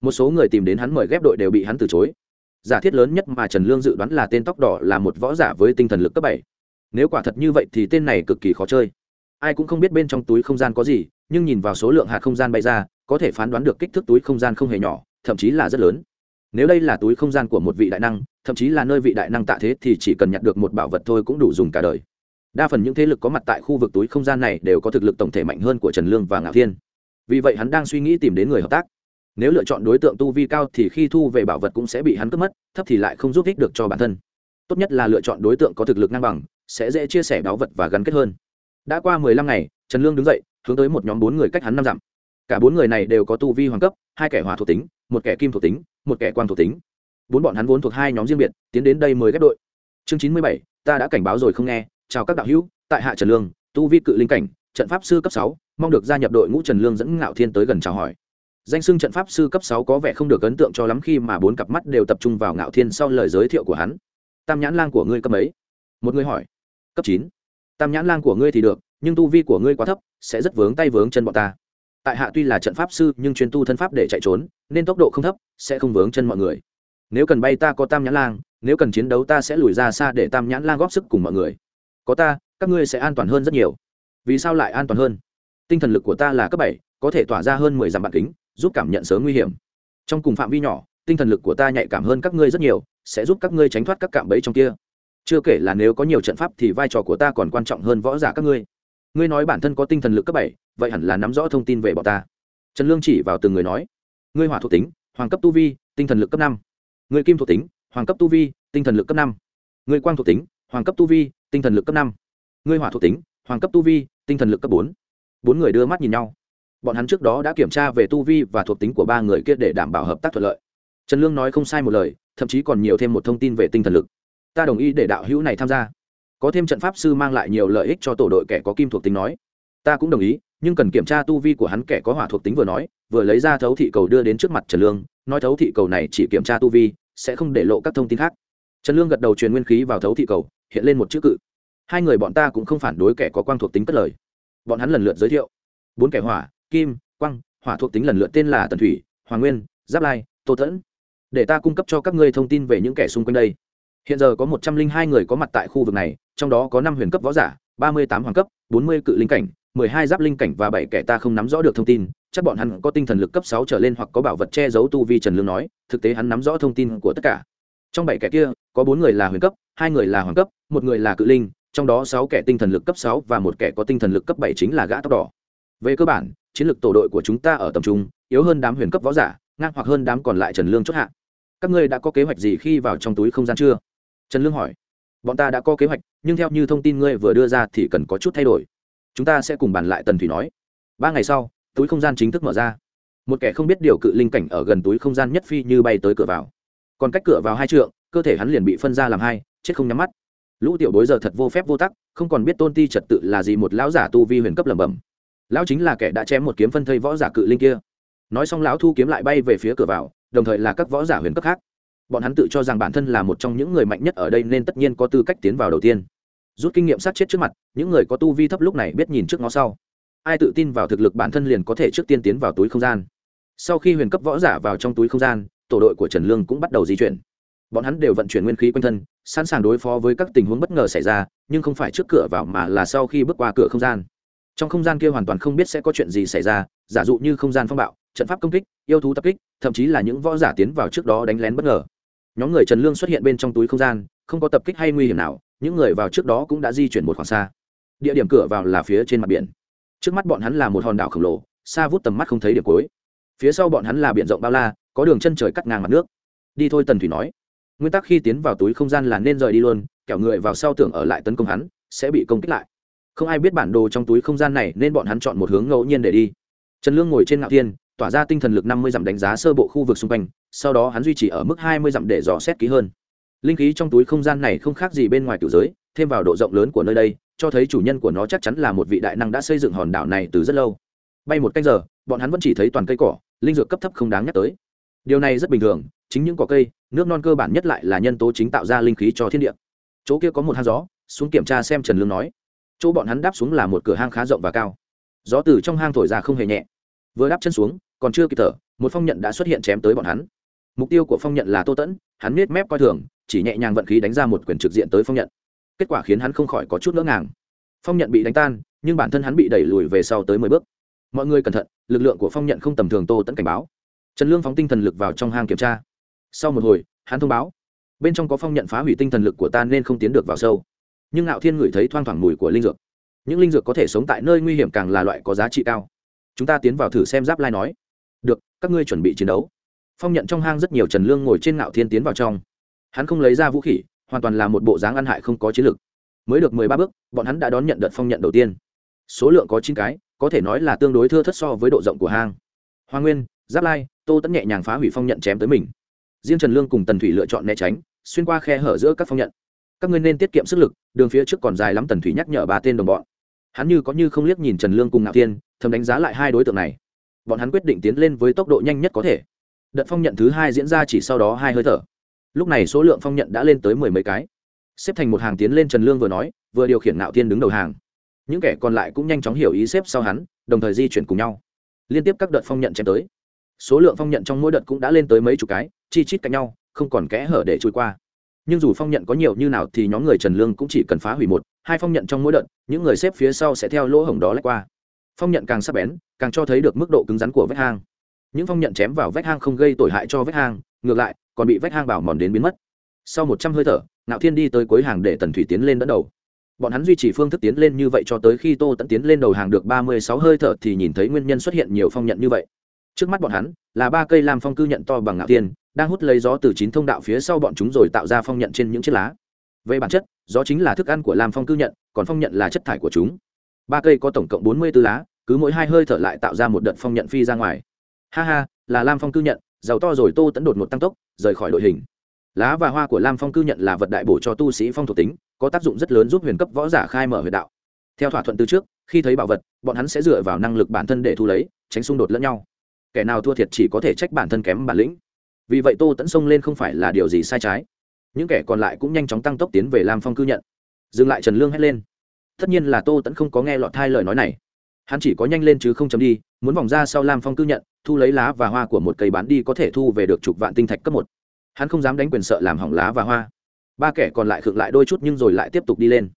Một số người tìm đến hắn mời ghép đội đều bị hắn từ chối. Giả thiết lớn nhất mà trần lương dự đoán là tên tóc đỏ là một võ giả với tinh thần lực cấp bảy. Nếu quả thật như vậy thì tên này cực kỳ khó chơi. Ai cũng không biết bên trong túi không gian có gì, nhưng nhìn vào số lượng hạt không gian bay ra, có thể phán đoán được kích thước túi không gian không hề nhỏ, thậm chí là rất lớn. Nếu đây là túi không gian của một vị đại năng, thậm chí là nơi vị đại năng tạ thế thì chỉ cần nhặt được một bảo vật thôi cũng đủ dùng cả đời đa phần những thế lực có mặt tại khu vực túi không gian này đều có thực lực tổng thể mạnh hơn của trần lương và ngạo thiên. Vì vậy hắn đang suy nghĩ tìm đến người hợp tác. Nếu lựa chọn đối tượng tu vi cao thì khi thu về bảo vật cũng sẽ bị hắn cướp mất, thấp thì lại không giúp ích được cho bản thân. Tốt nhất là lựa chọn đối tượng có thực lực ngang bằng, sẽ dễ chia sẻ báu vật và gắn kết hơn. Đã qua mười lăm ngày, trần lương đứng dậy, hướng tới một nhóm bốn người cách hắn năm dặm. Cả bốn người này đều có tu vi hoàng cấp, hai kẻ hỏa thuộc tính, một kẻ kim thuộc tính, một kẻ quan thuộc tính. Bốn bọn hắn vốn thuộc hai nhóm riêng biệt, tiến đến đây mới ghép đội. Chương chín mươi bảy, ta đã cảnh báo rồi không nghe chào các đạo hữu, tại hạ trần lương, tu vi cự linh cảnh, trận pháp sư cấp sáu, mong được gia nhập đội ngũ trần lương dẫn ngạo thiên tới gần chào hỏi. Danh xưng trận pháp sư cấp sáu có vẻ không được ấn tượng cho lắm khi mà bốn cặp mắt đều tập trung vào ngạo thiên sau lời giới thiệu của hắn. Tam nhãn lang của ngươi cấp ấy một người hỏi. Cấp chín. Tam nhãn lang của ngươi thì được, nhưng tu vi của ngươi quá thấp, sẽ rất vướng tay vướng chân bọn ta. Tại hạ tuy là trận pháp sư, nhưng chuyên tu thân pháp để chạy trốn, nên tốc độ không thấp, sẽ không vướng chân mọi người. Nếu cần bay ta có tam nhãn lang, nếu cần chiến đấu ta sẽ lùi ra xa để tam nhãn lang góp sức cùng mọi người có ta, các ngươi sẽ an toàn hơn rất nhiều. Vì sao lại an toàn hơn? Tinh thần lực của ta là cấp bảy, có thể tỏa ra hơn mười dặm bản kính, giúp cảm nhận sớm nguy hiểm. Trong cùng phạm vi nhỏ, tinh thần lực của ta nhạy cảm hơn các ngươi rất nhiều, sẽ giúp các ngươi tránh thoát các cạm bẫy trong kia. Chưa kể là nếu có nhiều trận pháp thì vai trò của ta còn quan trọng hơn võ giả các ngươi. Ngươi nói bản thân có tinh thần lực cấp bảy, vậy hẳn là nắm rõ thông tin về bọn ta. Trần lương chỉ vào từng người nói. Ngươi hỏa thuộc tính, hoàng cấp tu vi, tinh thần lực cấp năm. Ngươi kim thuộc tính, hoàng cấp tu vi, tinh thần lực cấp năm. Ngươi quang thuộc tính, hoàng cấp tu vi tinh thần lực cấp năm. Ngươi hỏa thuộc tính, hoàng cấp tu vi, tinh thần lực cấp bốn. Bốn người đưa mắt nhìn nhau. Bọn hắn trước đó đã kiểm tra về tu vi và thuộc tính của ba người kia để đảm bảo hợp tác thuận lợi. Trần lương nói không sai một lời, thậm chí còn nhiều thêm một thông tin về tinh thần lực. Ta đồng ý để đạo hữu này tham gia. Có thêm trận pháp sư mang lại nhiều lợi ích cho tổ đội kẻ có kim thuộc tính nói. Ta cũng đồng ý, nhưng cần kiểm tra tu vi của hắn kẻ có hỏa thuộc tính vừa nói, vừa lấy ra thấu thị cầu đưa đến trước mặt trần lương, nói thấu thị cầu này chỉ kiểm tra tu vi, sẽ không để lộ các thông tin khác. Trần lương gật đầu truyền nguyên khí vào thấu thị cầu hiện lên một chữ cự. Hai người bọn ta cũng không phản đối kẻ có quang thuộc tính cất lời. Bọn hắn lần lượt giới thiệu. Bốn kẻ hỏa, kim, quang, hỏa thuộc tính lần lượt tên là tần thủy hoàng nguyên, giáp lai, tô thẫn. để ta cung cấp cho các ngươi thông tin về những kẻ xung quanh đây. Hiện giờ có một trăm linh hai người có mặt tại khu vực này, trong đó có năm huyền cấp võ giả, ba mươi tám hoàng cấp, bốn mươi cự linh cảnh, mười hai giáp linh cảnh và bảy kẻ ta không nắm rõ được thông tin. Chắc bọn hắn có tinh thần lực cấp sáu trở lên hoặc có bảo vật che giấu tu vi trần lương nói, thực tế hắn nắm rõ thông tin của tất cả trong bảy kẻ kia, có bốn người là huyền cấp, hai người là hoàng cấp, một người là cự linh, trong đó sáu kẻ tinh thần lực cấp sáu và một kẻ có tinh thần lực cấp bảy chính là gã tóc đỏ. Về cơ bản, chiến lược tổ đội của chúng ta ở tầm trung, yếu hơn đám huyền cấp võ giả, ngang hoặc hơn đám còn lại trần lương chốt hạ. Các ngươi đã có kế hoạch gì khi vào trong túi không gian chưa? Trần lương hỏi. Bọn ta đã có kế hoạch, nhưng theo như thông tin ngươi vừa đưa ra thì cần có chút thay đổi. Chúng ta sẽ cùng bàn lại tần thủy nói. Ba ngày sau, túi không gian chính thức mở ra. Một kẻ không biết điều cự linh cảnh ở gần túi không gian nhất phi như bay tới cửa vào còn cách cửa vào hai trượng, cơ thể hắn liền bị phân ra làm hai, chết không nhắm mắt. Lũ tiểu bối giờ thật vô phép vô tắc, không còn biết tôn ti trật tự là gì một lão giả tu vi huyền cấp lẩm bẩm. Lão chính là kẻ đã chém một kiếm phân thây võ giả cự linh kia. Nói xong lão thu kiếm lại bay về phía cửa vào, đồng thời là các võ giả huyền cấp khác. Bọn hắn tự cho rằng bản thân là một trong những người mạnh nhất ở đây nên tất nhiên có tư cách tiến vào đầu tiên. Rút kinh nghiệm sát chết trước mặt, những người có tu vi thấp lúc này biết nhìn trước ngó sau. Ai tự tin vào thực lực bản thân liền có thể trước tiên tiến vào túi không gian. Sau khi huyền cấp võ giả vào trong túi không gian tổ đội của trần lương cũng bắt đầu di chuyển. Bọn hắn đều vận chuyển nguyên khí quanh thân, sẵn sàng đối phó với các tình huống bất ngờ xảy ra, nhưng không phải trước cửa vào mà là sau khi bước qua cửa không gian. Trong không gian kia hoàn toàn không biết sẽ có chuyện gì xảy ra, giả dụ như không gian phong bạo, trận pháp công kích, yêu thú tập kích, thậm chí là những võ giả tiến vào trước đó đánh lén bất ngờ. Nhóm người trần lương xuất hiện bên trong túi không gian, không có tập kích hay nguy hiểm nào, những người vào trước đó cũng đã di chuyển một khoảng xa. Địa điểm cửa vào là phía trên mặt biển. Trước mắt bọn hắn là một hòn đảo khổng lồ, xa vút tầm mắt không thấy điểm cuối. Phía sau bọn hắn là biển rộng bao la có đường chân trời cắt ngang mặt nước. Đi thôi, tần thủy nói. Nguyên tắc khi tiến vào túi không gian là nên rời đi luôn, kẻo người vào sau tưởng ở lại tấn công hắn, sẽ bị công kích lại. Không ai biết bản đồ trong túi không gian này nên bọn hắn chọn một hướng ngẫu nhiên để đi. Trần lương ngồi trên ngạo thiên, tỏa ra tinh thần lực năm mươi dặm đánh giá sơ bộ khu vực xung quanh, sau đó hắn duy trì ở mức hai mươi dặm để dò xét kỹ hơn. Linh khí trong túi không gian này không khác gì bên ngoài tiểu giới, thêm vào độ rộng lớn của nơi đây, cho thấy chủ nhân của nó chắc chắn là một vị đại năng đã xây dựng hòn đảo này từ rất lâu. Bay một canh giờ, bọn hắn vẫn chỉ thấy toàn cây cỏ, linh dược cấp thấp không đáng nhắc tới điều này rất bình thường, chính những cỏ cây, nước non cơ bản nhất lại là nhân tố chính tạo ra linh khí cho thiên địa. Chỗ kia có một hang gió, xuống kiểm tra xem trần lương nói. Chỗ bọn hắn đáp xuống là một cửa hang khá rộng và cao. Gió từ trong hang thổi ra không hề nhẹ. Vừa đáp chân xuống, còn chưa kịp thở, một phong nhận đã xuất hiện chém tới bọn hắn. Mục tiêu của phong nhận là tô tẫn, hắn nết mép coi thường, chỉ nhẹ nhàng vận khí đánh ra một quyền trực diện tới phong nhận. Kết quả khiến hắn không khỏi có chút ngỡ ngàng. Phong nhận bị đánh tan, nhưng bản thân hắn bị đẩy lùi về sau tới mười bước. Mọi người cẩn thận, lực lượng của phong nhận không tầm thường tô tẫn cảnh báo trần lương phóng tinh thần lực vào trong hang kiểm tra. Sau một hồi, hắn thông báo. Bên trong có phong nhận phá hủy tinh thần lực của ta nên không tiến được vào sâu. Nhưng ngạo thiên ngửi thấy thoang thoảng mùi của linh dược. Những linh dược có thể sống tại nơi nguy hiểm càng là loại có giá trị cao. Chúng ta tiến vào thử xem giáp lai nói. Được, các ngươi chuẩn bị chiến đấu. Phong nhận trong hang rất nhiều trần lương ngồi trên ngạo thiên tiến vào trong. Hắn không lấy ra vũ khí, hoàn toàn là một bộ dáng ăn hại không có chiến lược mới được mười ba bước, bọn hắn đã đón nhận đợt phong nhận đầu tiên. Số lượng có chín cái, có thể nói là tương đối thưa thất so với độ rộng của hang. Hoa nguyên, giáp lai tô tẫn nhẹ nhàng phá hủy phong nhận chém tới mình. Riêng trần lương cùng tần thủy lựa chọn né tránh, xuyên qua khe hở giữa các phong nhận. Các ngươi nên tiết kiệm sức lực, đường phía trước còn dài lắm, tần thủy nhắc nhở ba tên đồng bọn. Hắn như có như không liếc nhìn trần lương cùng ngạo thiên, thầm đánh giá lại hai đối tượng này. Bọn hắn quyết định tiến lên với tốc độ nhanh nhất có thể. Đợt phong nhận thứ hai diễn ra chỉ sau đó hai hơi thở. Lúc này số lượng phong nhận đã lên tới mười mấy cái. Xếp thành một hàng tiến lên trần lương vừa nói, vừa điều khiển ngạo thiên đứng đầu hàng. Những kẻ còn lại cũng nhanh chóng hiểu ý xếp sau hắn, đồng thời di chuyển cùng nhau. Liên tiếp các đợt phong nhận chém tới số lượng phong nhận trong mỗi đợt cũng đã lên tới mấy chục cái, chi chít cạnh nhau, không còn kẽ hở để trôi qua. Nhưng dù phong nhận có nhiều như nào thì nhóm người trần lương cũng chỉ cần phá hủy một, hai phong nhận trong mỗi đợt, những người xếp phía sau sẽ theo lỗ hổng đó lách qua. Phong nhận càng sắc bén, càng cho thấy được mức độ cứng rắn của vách hang. Những phong nhận chém vào vách hang không gây tổn hại cho vách hang, ngược lại, còn bị vách hang bảo mòn đến biến mất. Sau một trăm hơi thở nạo thiên đi tới cuối hàng để tần thủy tiến lên đỡ đầu. Bọn hắn duy trì phương thức tiến lên như vậy cho tới khi tô tẫn tiến lên đầu hàng được ba mươi sáu hơi thở thì nhìn thấy nguyên nhân xuất hiện nhiều phong nhận như vậy trước mắt bọn hắn, là ba cây lam phong cư nhận to bằng ngạo tiên, đang hút lấy gió từ chín thông đạo phía sau bọn chúng rồi tạo ra phong nhận trên những chiếc lá. Về bản chất, gió chính là thức ăn của lam phong cư nhận, còn phong nhận là chất thải của chúng. Ba cây có tổng cộng bốn mươi b ố lá, cứ mỗi hai hơi thở lại tạo ra một đợt phong nhận phi ra ngoài. Ha ha, là lam phong cư nhận, giàu to rồi tô tẫn đột một tăng tốc, rời khỏi đội hình. Lá và hoa của lam phong cư nhận là vật đại bổ cho tu sĩ phong thuộc tính, có tác dụng rất lớn giúp huyền cấp võ giả khai mở huyền đạo. Theo thỏa thuận từ trước, khi thấy bảo vật, bọn hắn sẽ dựa vào năng lực bản thân để thu lấy, tránh xung đột lẫn nhau kẻ nào thua thiệt chỉ có thể trách bản thân kém bản lĩnh. Vì vậy tô tẫn xông lên không phải là điều gì sai trái. Những kẻ còn lại cũng nhanh chóng tăng tốc tiến về lam phong cư nhận. Dừng lại trần lương hét lên. Tất nhiên là tô tẫn không có nghe lọt thai lời nói này. Hắn chỉ có nhanh lên chứ không chấm đi, muốn vòng ra sau lam phong cư nhận, thu lấy lá và hoa của một cây bán đi có thể thu về được chục vạn tinh thạch cấp một. Hắn không dám đánh quyền sợ làm hỏng lá và hoa. Ba kẻ còn lại khựng lại đôi chút nhưng rồi lại tiếp tục đi lên.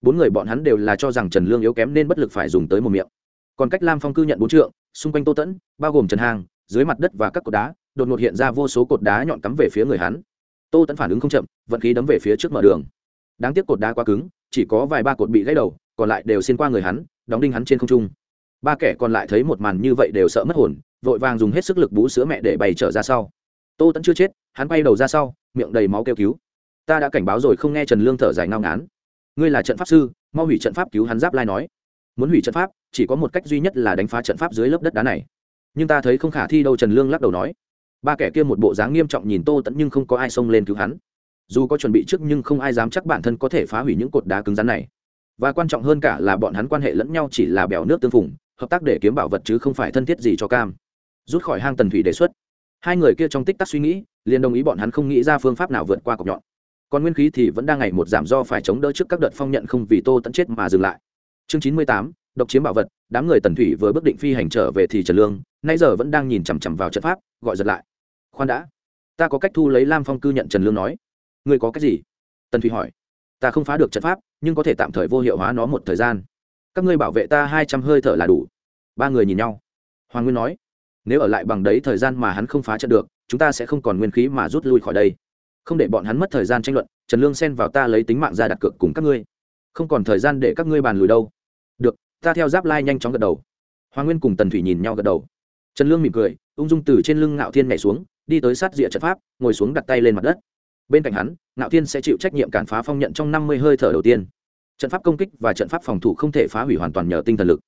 Bốn người bọn hắn đều là cho rằng trần lương yếu kém nên bất lực phải dùng tới một miệng. Còn cách lam phong cư nhận bốn trượng xung quanh tô tẫn, bao gồm trần hàng, dưới mặt đất và các cột đá, đột ngột hiện ra vô số cột đá nhọn cắm về phía người hắn. Tô tẫn phản ứng không chậm, vận khí đấm về phía trước mở đường. Đáng tiếc cột đá quá cứng, chỉ có vài ba cột bị gãy đầu, còn lại đều xuyên qua người hắn, đóng đinh hắn trên không trung. Ba kẻ còn lại thấy một màn như vậy đều sợ mất hồn, vội vàng dùng hết sức lực bú sữa mẹ để bày trở ra sau. Tô tẫn chưa chết, hắn quay đầu ra sau, miệng đầy máu kêu cứu. Ta đã cảnh báo rồi không nghe trần lương thở dài ngao ngán. Ngươi là trận pháp sư, mau hủy trận pháp cứu hắn giáp lai nói. Muốn hủy trận pháp chỉ có một cách duy nhất là đánh phá trận pháp dưới lớp đất đá này. Nhưng ta thấy không khả thi đâu, trần lương lắc đầu nói. Ba kẻ kia một bộ dáng nghiêm trọng nhìn tô tẫn nhưng không có ai xông lên cứu hắn. Dù có chuẩn bị trước nhưng không ai dám chắc bản thân có thể phá hủy những cột đá cứng rắn này. Và quan trọng hơn cả là bọn hắn quan hệ lẫn nhau chỉ là bèo nước tương phùng, hợp tác để kiếm bảo vật chứ không phải thân thiết gì cho cam. Rút khỏi hang tần thủy đề xuất. Hai người kia trong tích tắc suy nghĩ, liền đồng ý bọn hắn không nghĩ ra phương pháp nào vượt qua cọc nhọn. Còn nguyên khí thì vẫn đang ngày một giảm do phải chống đỡ trước các đợt phong nhận không vì tô tẫn chết mà dừng lại. Chương chín mươi tám độc chiếm bảo vật, đám người tần thủy vừa bước định phi hành trở về thì trần lương, nay giờ vẫn đang nhìn chằm chằm vào trận pháp, gọi giật lại. Khoan đã, ta có cách thu lấy lam phong cư nhận trần lương nói. Ngươi có cách gì? Tần thủy hỏi. Ta không phá được trận pháp, nhưng có thể tạm thời vô hiệu hóa nó một thời gian. Các ngươi bảo vệ ta hai trăm hơi thở là đủ. Ba người nhìn nhau. Hoàng nguyên nói, nếu ở lại bằng đấy thời gian mà hắn không phá trận được, chúng ta sẽ không còn nguyên khí mà rút lui khỏi đây. Không để bọn hắn mất thời gian tranh luận, trần lương xen vào ta lấy tính mạng ra đặt cược cùng các ngươi. Không còn thời gian để các ngươi bàn lùi đâu. Được ta theo giáp lai nhanh chóng gật đầu. Hoàng nguyên cùng tần thủy nhìn nhau gật đầu. Trần lương mỉm cười, ung dung từ trên lưng ngạo thiên nhảy xuống, đi tới sát rìa trận pháp, ngồi xuống đặt tay lên mặt đất. Bên cạnh hắn, ngạo thiên sẽ chịu trách nhiệm cản phá phong nhận trong năm mươi hơi thở đầu tiên. Trận pháp công kích và trận pháp phòng thủ không thể phá hủy hoàn toàn nhờ tinh thần lực.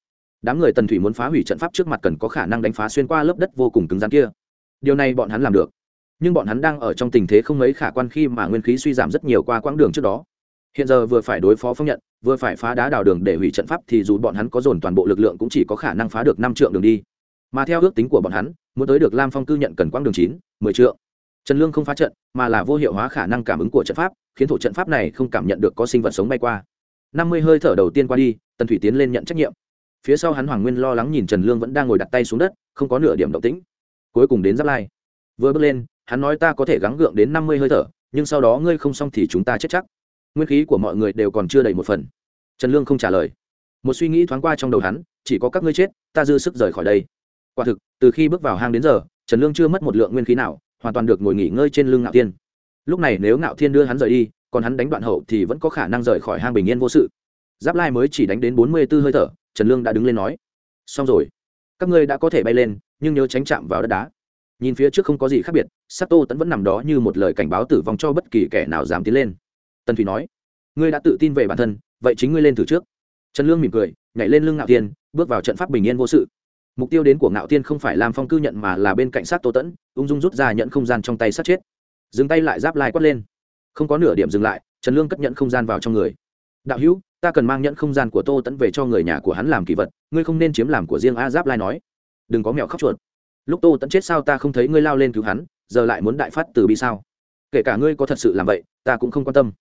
Đám người tần thủy muốn phá hủy trận pháp trước mặt cần có khả năng đánh phá xuyên qua lớp đất vô cùng cứng rắn kia. Điều này bọn hắn làm được. Nhưng bọn hắn đang ở trong tình thế không mấy khả quan khi mà nguyên khí suy giảm rất nhiều qua quãng đường trước đó hiện giờ vừa phải đối phó phong nhận, vừa phải phá đá đào đường để hủy trận pháp thì dù bọn hắn có dồn toàn bộ lực lượng cũng chỉ có khả năng phá được năm trượng đường đi. Mà theo ước tính của bọn hắn, muốn tới được lam phong cư nhận cần quãng đường chín, mười trượng. Trần lương không phá trận, mà là vô hiệu hóa khả năng cảm ứng của trận pháp, khiến thổ trận pháp này không cảm nhận được có sinh vật sống bay qua. Năm mươi hơi thở đầu tiên qua đi, tần thủy tiến lên nhận trách nhiệm. Phía sau hắn hoàng nguyên lo lắng nhìn trần lương vẫn đang ngồi đặt tay xuống đất, không có nửa điểm động tĩnh. Cuối cùng đến giáp lai. Vừa bước lên, hắn nói ta có thể gắng gượng đến năm mươi hơi thở, nhưng sau đó ngươi không xong thì chúng ta chết chắc nguyên khí của mọi người đều còn chưa đầy một phần. Trần lương không trả lời. Một suy nghĩ thoáng qua trong đầu hắn, chỉ có các ngươi chết, ta dư sức rời khỏi đây. Quả thực, từ khi bước vào hang đến giờ, trần lương chưa mất một lượng nguyên khí nào, hoàn toàn được ngồi nghỉ ngơi trên lưng ngạo thiên. Lúc này nếu ngạo thiên đưa hắn rời đi, còn hắn đánh đoạn hậu thì vẫn có khả năng rời khỏi hang bình yên vô sự. Giáp lai mới chỉ đánh đến bốn mươi b ố hơi thở, trần lương đã đứng lên nói, xong rồi. Các ngươi đã có thể bay lên, nhưng nhớ tránh chạm vào đất đá. Nhìn phía trước không có gì khác biệt sắc tô tẫn vẫn nằm đó như một lời cảnh báo tử vong cho bất kỳ kẻ nào dám tiến lên tần thủy nói, ngươi đã tự tin về bản thân, vậy chính ngươi lên thử trước. Trần lương mỉm cười, nhảy lên lưng ngạo tiên bước vào trận pháp bình yên vô sự. Mục tiêu đến của ngạo tiên không phải làm phong cư nhận mà là bên cạnh sát tô tẫn, ung dung rút ra nhận không gian trong tay sát chết. Dừng tay lại giáp lai quất lên. Không có nửa điểm dừng lại, trần lương cất nhận không gian vào trong người. Đạo hữu, ta cần mang nhận không gian của tô tẫn về cho người nhà của hắn làm kỳ vật, ngươi không nên chiếm làm của riêng a giáp lai nói. Đừng có mẹo khóc chuột. Lúc tô tẫn chết sao ta không thấy ngươi lao lên cứu hắn, giờ lại muốn đại phát từ bi sao? Kể cả ngươi có thật sự làm vậy, ta cũng không quan tâm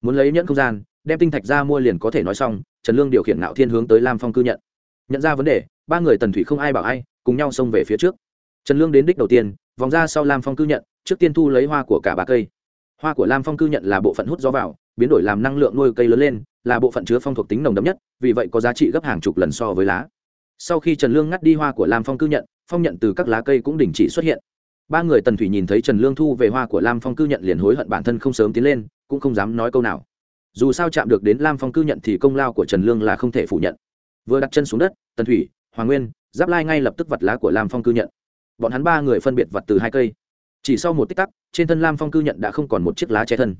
muốn lấy nhẫn không gian, đem tinh thạch ra mua liền có thể nói xong, trần lương điều khiển ngạo thiên hướng tới lam phong cư nhận. Nhận ra vấn đề, ba người tần thủy không ai bảo ai, cùng nhau xông về phía trước. Trần lương đến đích đầu tiên, vòng ra sau lam phong cư nhận, trước tiên thu lấy hoa của cả ba cây. Hoa của lam phong cư nhận là bộ phận hút gió vào, biến đổi làm năng lượng nuôi cây lớn lên, là bộ phận chứa phong thuộc tính nồng đậm nhất, vì vậy có giá trị gấp hàng chục lần so với lá. Sau khi trần lương ngắt đi hoa của lam phong cư nhận, phong nhận từ các lá cây cũng đình chỉ xuất hiện. Ba người tần thủy nhìn thấy trần lương thu về hoa của lam phong cư nhận liền hối hận bản thân không sớm tiến lên cũng không dám nói câu nào. Dù sao chạm được đến lam phong cư nhận thì công lao của trần lương là không thể phủ nhận. Vừa đặt chân xuống đất, tần thủy, hoàng nguyên, giáp lai ngay lập tức vặt lá của lam phong cư nhận. Bọn hắn ba người phân biệt vặt từ hai cây. Chỉ sau một tích tắc, trên thân lam phong cư nhận đã không còn một chiếc lá che thân.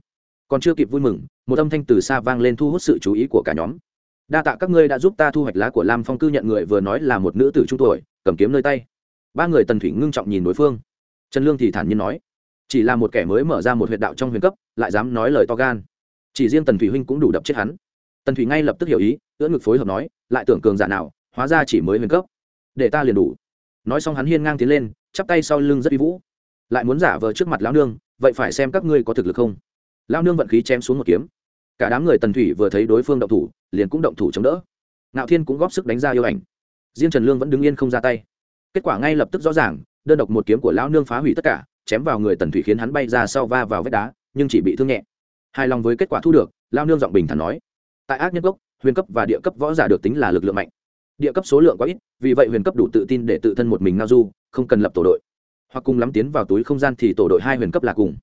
Còn chưa kịp vui mừng, một âm thanh từ xa vang lên thu hút sự chú ý của cả nhóm. Đa tạ các ngươi đã giúp ta thu hoạch lá của lam phong cư nhận, người vừa nói là một nữ tử trung tuổi, cầm kiếm nơi tay. Ba người tần thủy ngưng trọng nhìn đối phương. Trần lương thì thản nhiên nói chỉ là một kẻ mới mở ra một huyệt đạo trong huyền cấp, lại dám nói lời to gan. Chỉ riêng tần thủy huynh cũng đủ đập chết hắn. Tần thủy ngay lập tức hiểu ý, ưỡn ngực phối hợp nói, lại tưởng cường giả nào, hóa ra chỉ mới huyền cấp. Để ta liền đủ. Nói xong hắn hiên ngang tiến lên, chắp tay sau lưng rất uy vũ. Lại muốn giả vờ trước mặt lão nương, vậy phải xem các ngươi có thực lực không. Lão nương vận khí chém xuống một kiếm. Cả đám người tần thủy vừa thấy đối phương động thủ, liền cũng động thủ chống đỡ. Ngạo thiên cũng góp sức đánh ra yêu ảnh. Riêng trần lương vẫn đứng yên không ra tay. Kết quả ngay lập tức rõ ràng, đơn độc một kiếm của lão nương phá hủy tất cả chém vào người tần thủy khiến hắn bay ra sau va vào vách đá, nhưng chỉ bị thương nhẹ. Hài lòng với kết quả thu được, lao nương giọng bình thản nói. Tại ác nhân gốc huyền cấp và địa cấp võ giả được tính là lực lượng mạnh. Địa cấp số lượng quá ít, vì vậy huyền cấp đủ tự tin để tự thân một mình ngao du, không cần lập tổ đội. Hoặc cùng lắm tiến vào túi không gian thì tổ đội hai huyền cấp là cùng.